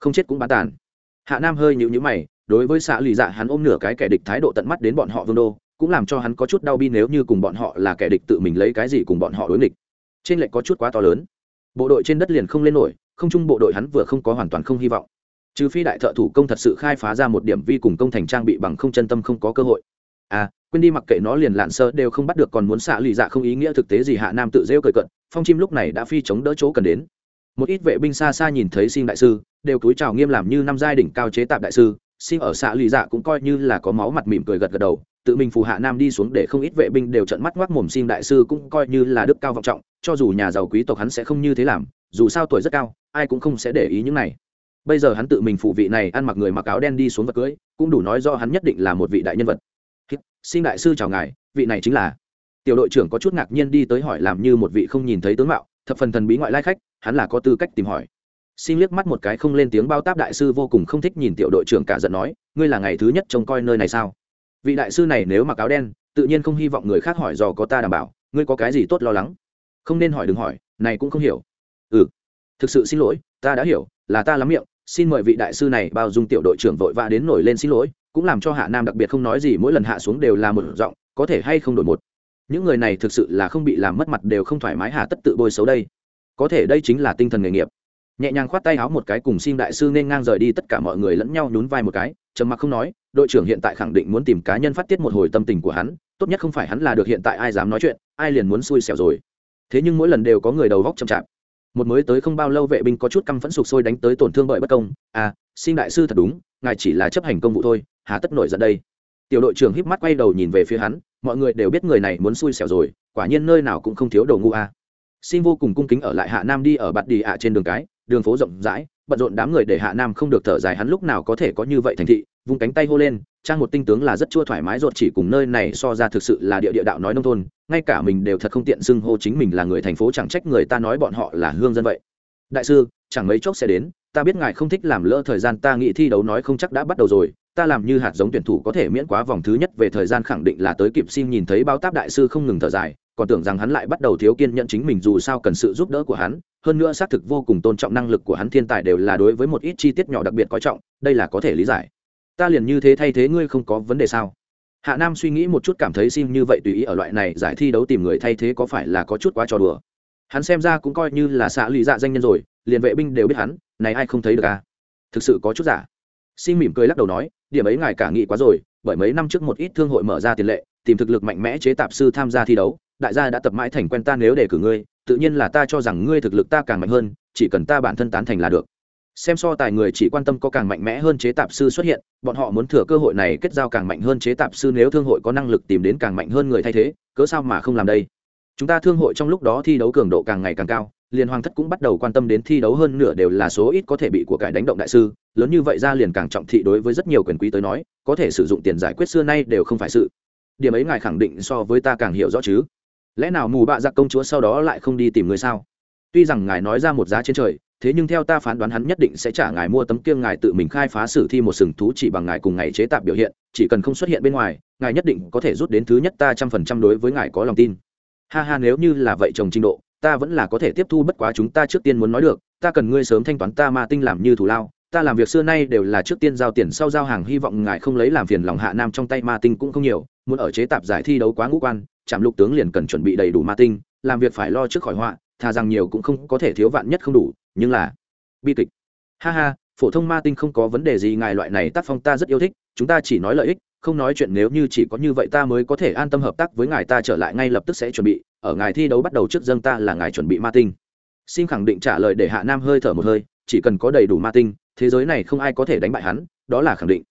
A: Không chết cũng bán tàn. Hạ nam hơi nhịu nhữ mày, đối với xã lì dạ hắn ôm nửa cái kẻ địch thái độ tận mắt đến bọn họ vương đô, cũng làm cho hắn có chút đau bi nếu như cùng bọn họ là kẻ địch tự mình lấy cái gì cùng bọn họ đối địch trên lệch có chút quá to lớn. Bộ đội trên đất liền không lên nổi, không chung bộ đội hắn vừa không có hoàn toàn không hy vọng. Trừ phi đại thợ thủ công thật sự khai phá ra một điểm vi cùng công thành trang bị bằng không chân tâm không có cơ hội. À quên đi mặc kệ nó liền lạn sơ đều không bắt được còn muốn xạ lì dạ không ý nghĩa thực tế gì hạ nam tự rêu cười cận, phong chim lúc này đã phi chống đỡ chỗ cần đến. Một ít vệ binh xa xa nhìn thấy xin đại sư, đều cúi chào nghiêm làm như năm giai đỉnh cao chế tạp đại sư, xin ở xạ lì dạ cũng coi như là có máu mặt mỉm cười gật gật đầu tự mình phù hạ nam đi xuống để không ít vệ binh đều trận mắt ngoác mồm xin đại sư cũng coi như là đức cao vọng trọng, cho dù nhà giàu quý tộc hắn sẽ không như thế làm, dù sao tuổi rất cao, ai cũng không sẽ để ý những này. Bây giờ hắn tự mình phụ vị này ăn mặc người mặc áo đen đi xuống vật cưới, cũng đủ nói do hắn nhất định là một vị đại nhân vật. Xin đại sư chào ngài, vị này chính là. Tiểu đội trưởng có chút ngạc nhiên đi tới hỏi làm như một vị không nhìn thấy tướng mạo, thập phần thần bí ngoại lai khách, hắn là có tư cách tìm hỏi. Xin liếc mắt một cái không lên tiếng bao táp đại sư vô cùng không thích nhìn tiểu đội trưởng cả giận nói, ngươi là ngày thứ nhất trông coi nơi này sao? Vị đại sư này nếu mặc áo đen, tự nhiên không hy vọng người khác hỏi dò có ta đảm bảo, ngươi có cái gì tốt lo lắng? Không nên hỏi đừng hỏi, này cũng không hiểu. Ừ. Thực sự xin lỗi, ta đã hiểu, là ta lắm miệng, xin mời vị đại sư này bao dung tiểu đội trưởng vội vã đến nổi lên xin lỗi, cũng làm cho hạ nam đặc biệt không nói gì, mỗi lần hạ xuống đều là một giọng, có thể hay không đổi một. Những người này thực sự là không bị làm mất mặt đều không thoải mái, hạ tất tự bôi xấu đây. Có thể đây chính là tinh thần nghề nghiệp. Nhẹ nhàng khoát tay áo một cái cùng xin đại sư nên ngang rời đi, tất cả mọi người lẫn nhau nhún vai một cái trầm mặc không nói, đội trưởng hiện tại khẳng định muốn tìm cá nhân phát tiết một hồi tâm tình của hắn, tốt nhất không phải hắn là được hiện tại ai dám nói chuyện, ai liền muốn xui xẻo rồi. Thế nhưng mỗi lần đều có người đầu góc chậm chạp. Một mới tới không bao lâu vệ binh có chút căm phẫn sục sôi đánh tới tổn thương bởi bất công à xin đại sư thật đúng, ngài chỉ là chấp hành công vụ thôi, hà tất nổi giận đây. Tiểu đội trưởng híp mắt quay đầu nhìn về phía hắn, mọi người đều biết người này muốn xui xẻo rồi, quả nhiên nơi nào cũng không thiếu đồ ngu a. Xin vô cùng cung kính ở lại hạ nam đi ở bạt đi ạ trên đường cái, đường phố rộng rãi bận rộn đám người để hạ nam không được thở dài, hắn lúc nào có thể có như vậy thành thị, vung cánh tay hô lên, trang một tinh tướng là rất chua thoải mái rột chỉ cùng nơi này so ra thực sự là địa địa đạo nói nông thôn, ngay cả mình đều thật không tiện xưng hô chính mình là người thành phố, chẳng trách người ta nói bọn họ là hương dân vậy. Đại sư, chẳng mấy chốc sẽ đến, ta biết ngài không thích làm lỡ thời gian, ta nghĩ thi đấu nói không chắc đã bắt đầu rồi, ta làm như hạt giống tuyển thủ có thể miễn quá vòng thứ nhất, về thời gian khẳng định là tới kịp, xin nhìn thấy báo táp đại sư không ngừng thở dài, còn tưởng rằng hắn lại bắt đầu thiếu kiên nhẫn chính mình, dù sao cần sự giúp đỡ của hắn hơn nữa xác thực vô cùng tôn trọng năng lực của hắn thiên tài đều là đối với một ít chi tiết nhỏ đặc biệt coi trọng, đây là có thể lý giải. Ta liền như thế thay thế ngươi không có vấn đề sao? Hạ nam suy nghĩ một chút cảm thấy sim như vậy tùy ý ở loại này giải thi đấu tìm người thay thế có phải là có chút quá trò đùa? Hắn xem ra cũng coi như là xạ lụy dạ danh nhân rồi, liền vệ binh đều biết hắn, này ai không thấy được à? Thực sự có chút giả. Sim mỉm cười lắc đầu nói, điểm ấy ngài cả nghĩ quá rồi, bởi mấy năm trước một ít thương hội mở ra tiền lệ, tìm thực lực mạnh mẽ chế tạp sư tham gia thi đấu đại gia đã tập mãi thành quen ta nếu để cử ngươi, tự nhiên là ta cho rằng ngươi thực lực ta càng mạnh hơn, chỉ cần ta bản thân tán thành là được. Xem so tài người chỉ quan tâm có càng mạnh mẽ hơn chế tạp sư xuất hiện, bọn họ muốn thừa cơ hội này kết giao càng mạnh hơn chế tạp sư nếu thương hội có năng lực tìm đến càng mạnh hơn người thay thế, cớ sao mà không làm đây? Chúng ta thương hội trong lúc đó thi đấu cường độ càng ngày càng cao liền hoàng thất cũng bắt đầu quan tâm đến thi đấu hơn nửa đều là số ít có thể bị của cải đánh động đại sư, lớn như vậy ra liền càng trọng thị đối với rất nhiều quyền quý tới nói, có thể sử dụng tiền giải quyết xưa nay đều không phải sự. Điểm ấy ngài khẳng định so với ta càng hiểu rõ chứ? Lẽ nào mù bạ giặc công chúa sau đó lại không đi tìm người sao? Tuy rằng ngài nói ra một giá trên trời, thế nhưng theo ta phán đoán hắn nhất định sẽ trả ngài mua tấm kiêng ngài tự mình khai phá sử thi một sừng thú chỉ bằng ngài cùng ngài chế tạp biểu hiện, chỉ cần không xuất hiện bên ngoài, ngài nhất định có thể rút đến thứ nhất ta trăm phần trăm đối với ngài có lòng tin. Ha ha, nếu như là vậy chồng trình độ, ta vẫn là có thể tiếp thu bất quá chúng ta trước tiên muốn nói được, ta cần ngươi sớm thanh toán ta ma tinh làm như thủ lao, ta làm việc xưa nay đều là trước tiên giao tiền sau giao hàng, hy vọng ngài không lấy làm phiền lòng hạ nam trong tay ma tinh cũng không nhiều, muốn ở chế tạp giải thi đấu quá ngũ quan trạm lục tướng liền cần chuẩn bị đầy đủ ma tinh, làm việc phải lo trước khỏi họa, thà rằng nhiều cũng không có thể thiếu vạn nhất không đủ, nhưng là, bi kịch. Ha ha, phổ thông ma tinh không có vấn đề gì, ngài loại này tác phong ta rất yêu thích, chúng ta chỉ nói lợi ích, không nói chuyện nếu như chỉ có như vậy ta mới có thể an tâm hợp tác với ngài, ta trở lại ngay lập tức sẽ chuẩn bị, ở ngài thi đấu bắt đầu trước dâng ta là ngài chuẩn bị ma tinh. Xin khẳng định trả lời để hạ nam hơi thở một hơi, chỉ cần có đầy đủ ma tinh, thế giới này không ai có thể đánh bại hắn, đó là khẳng định.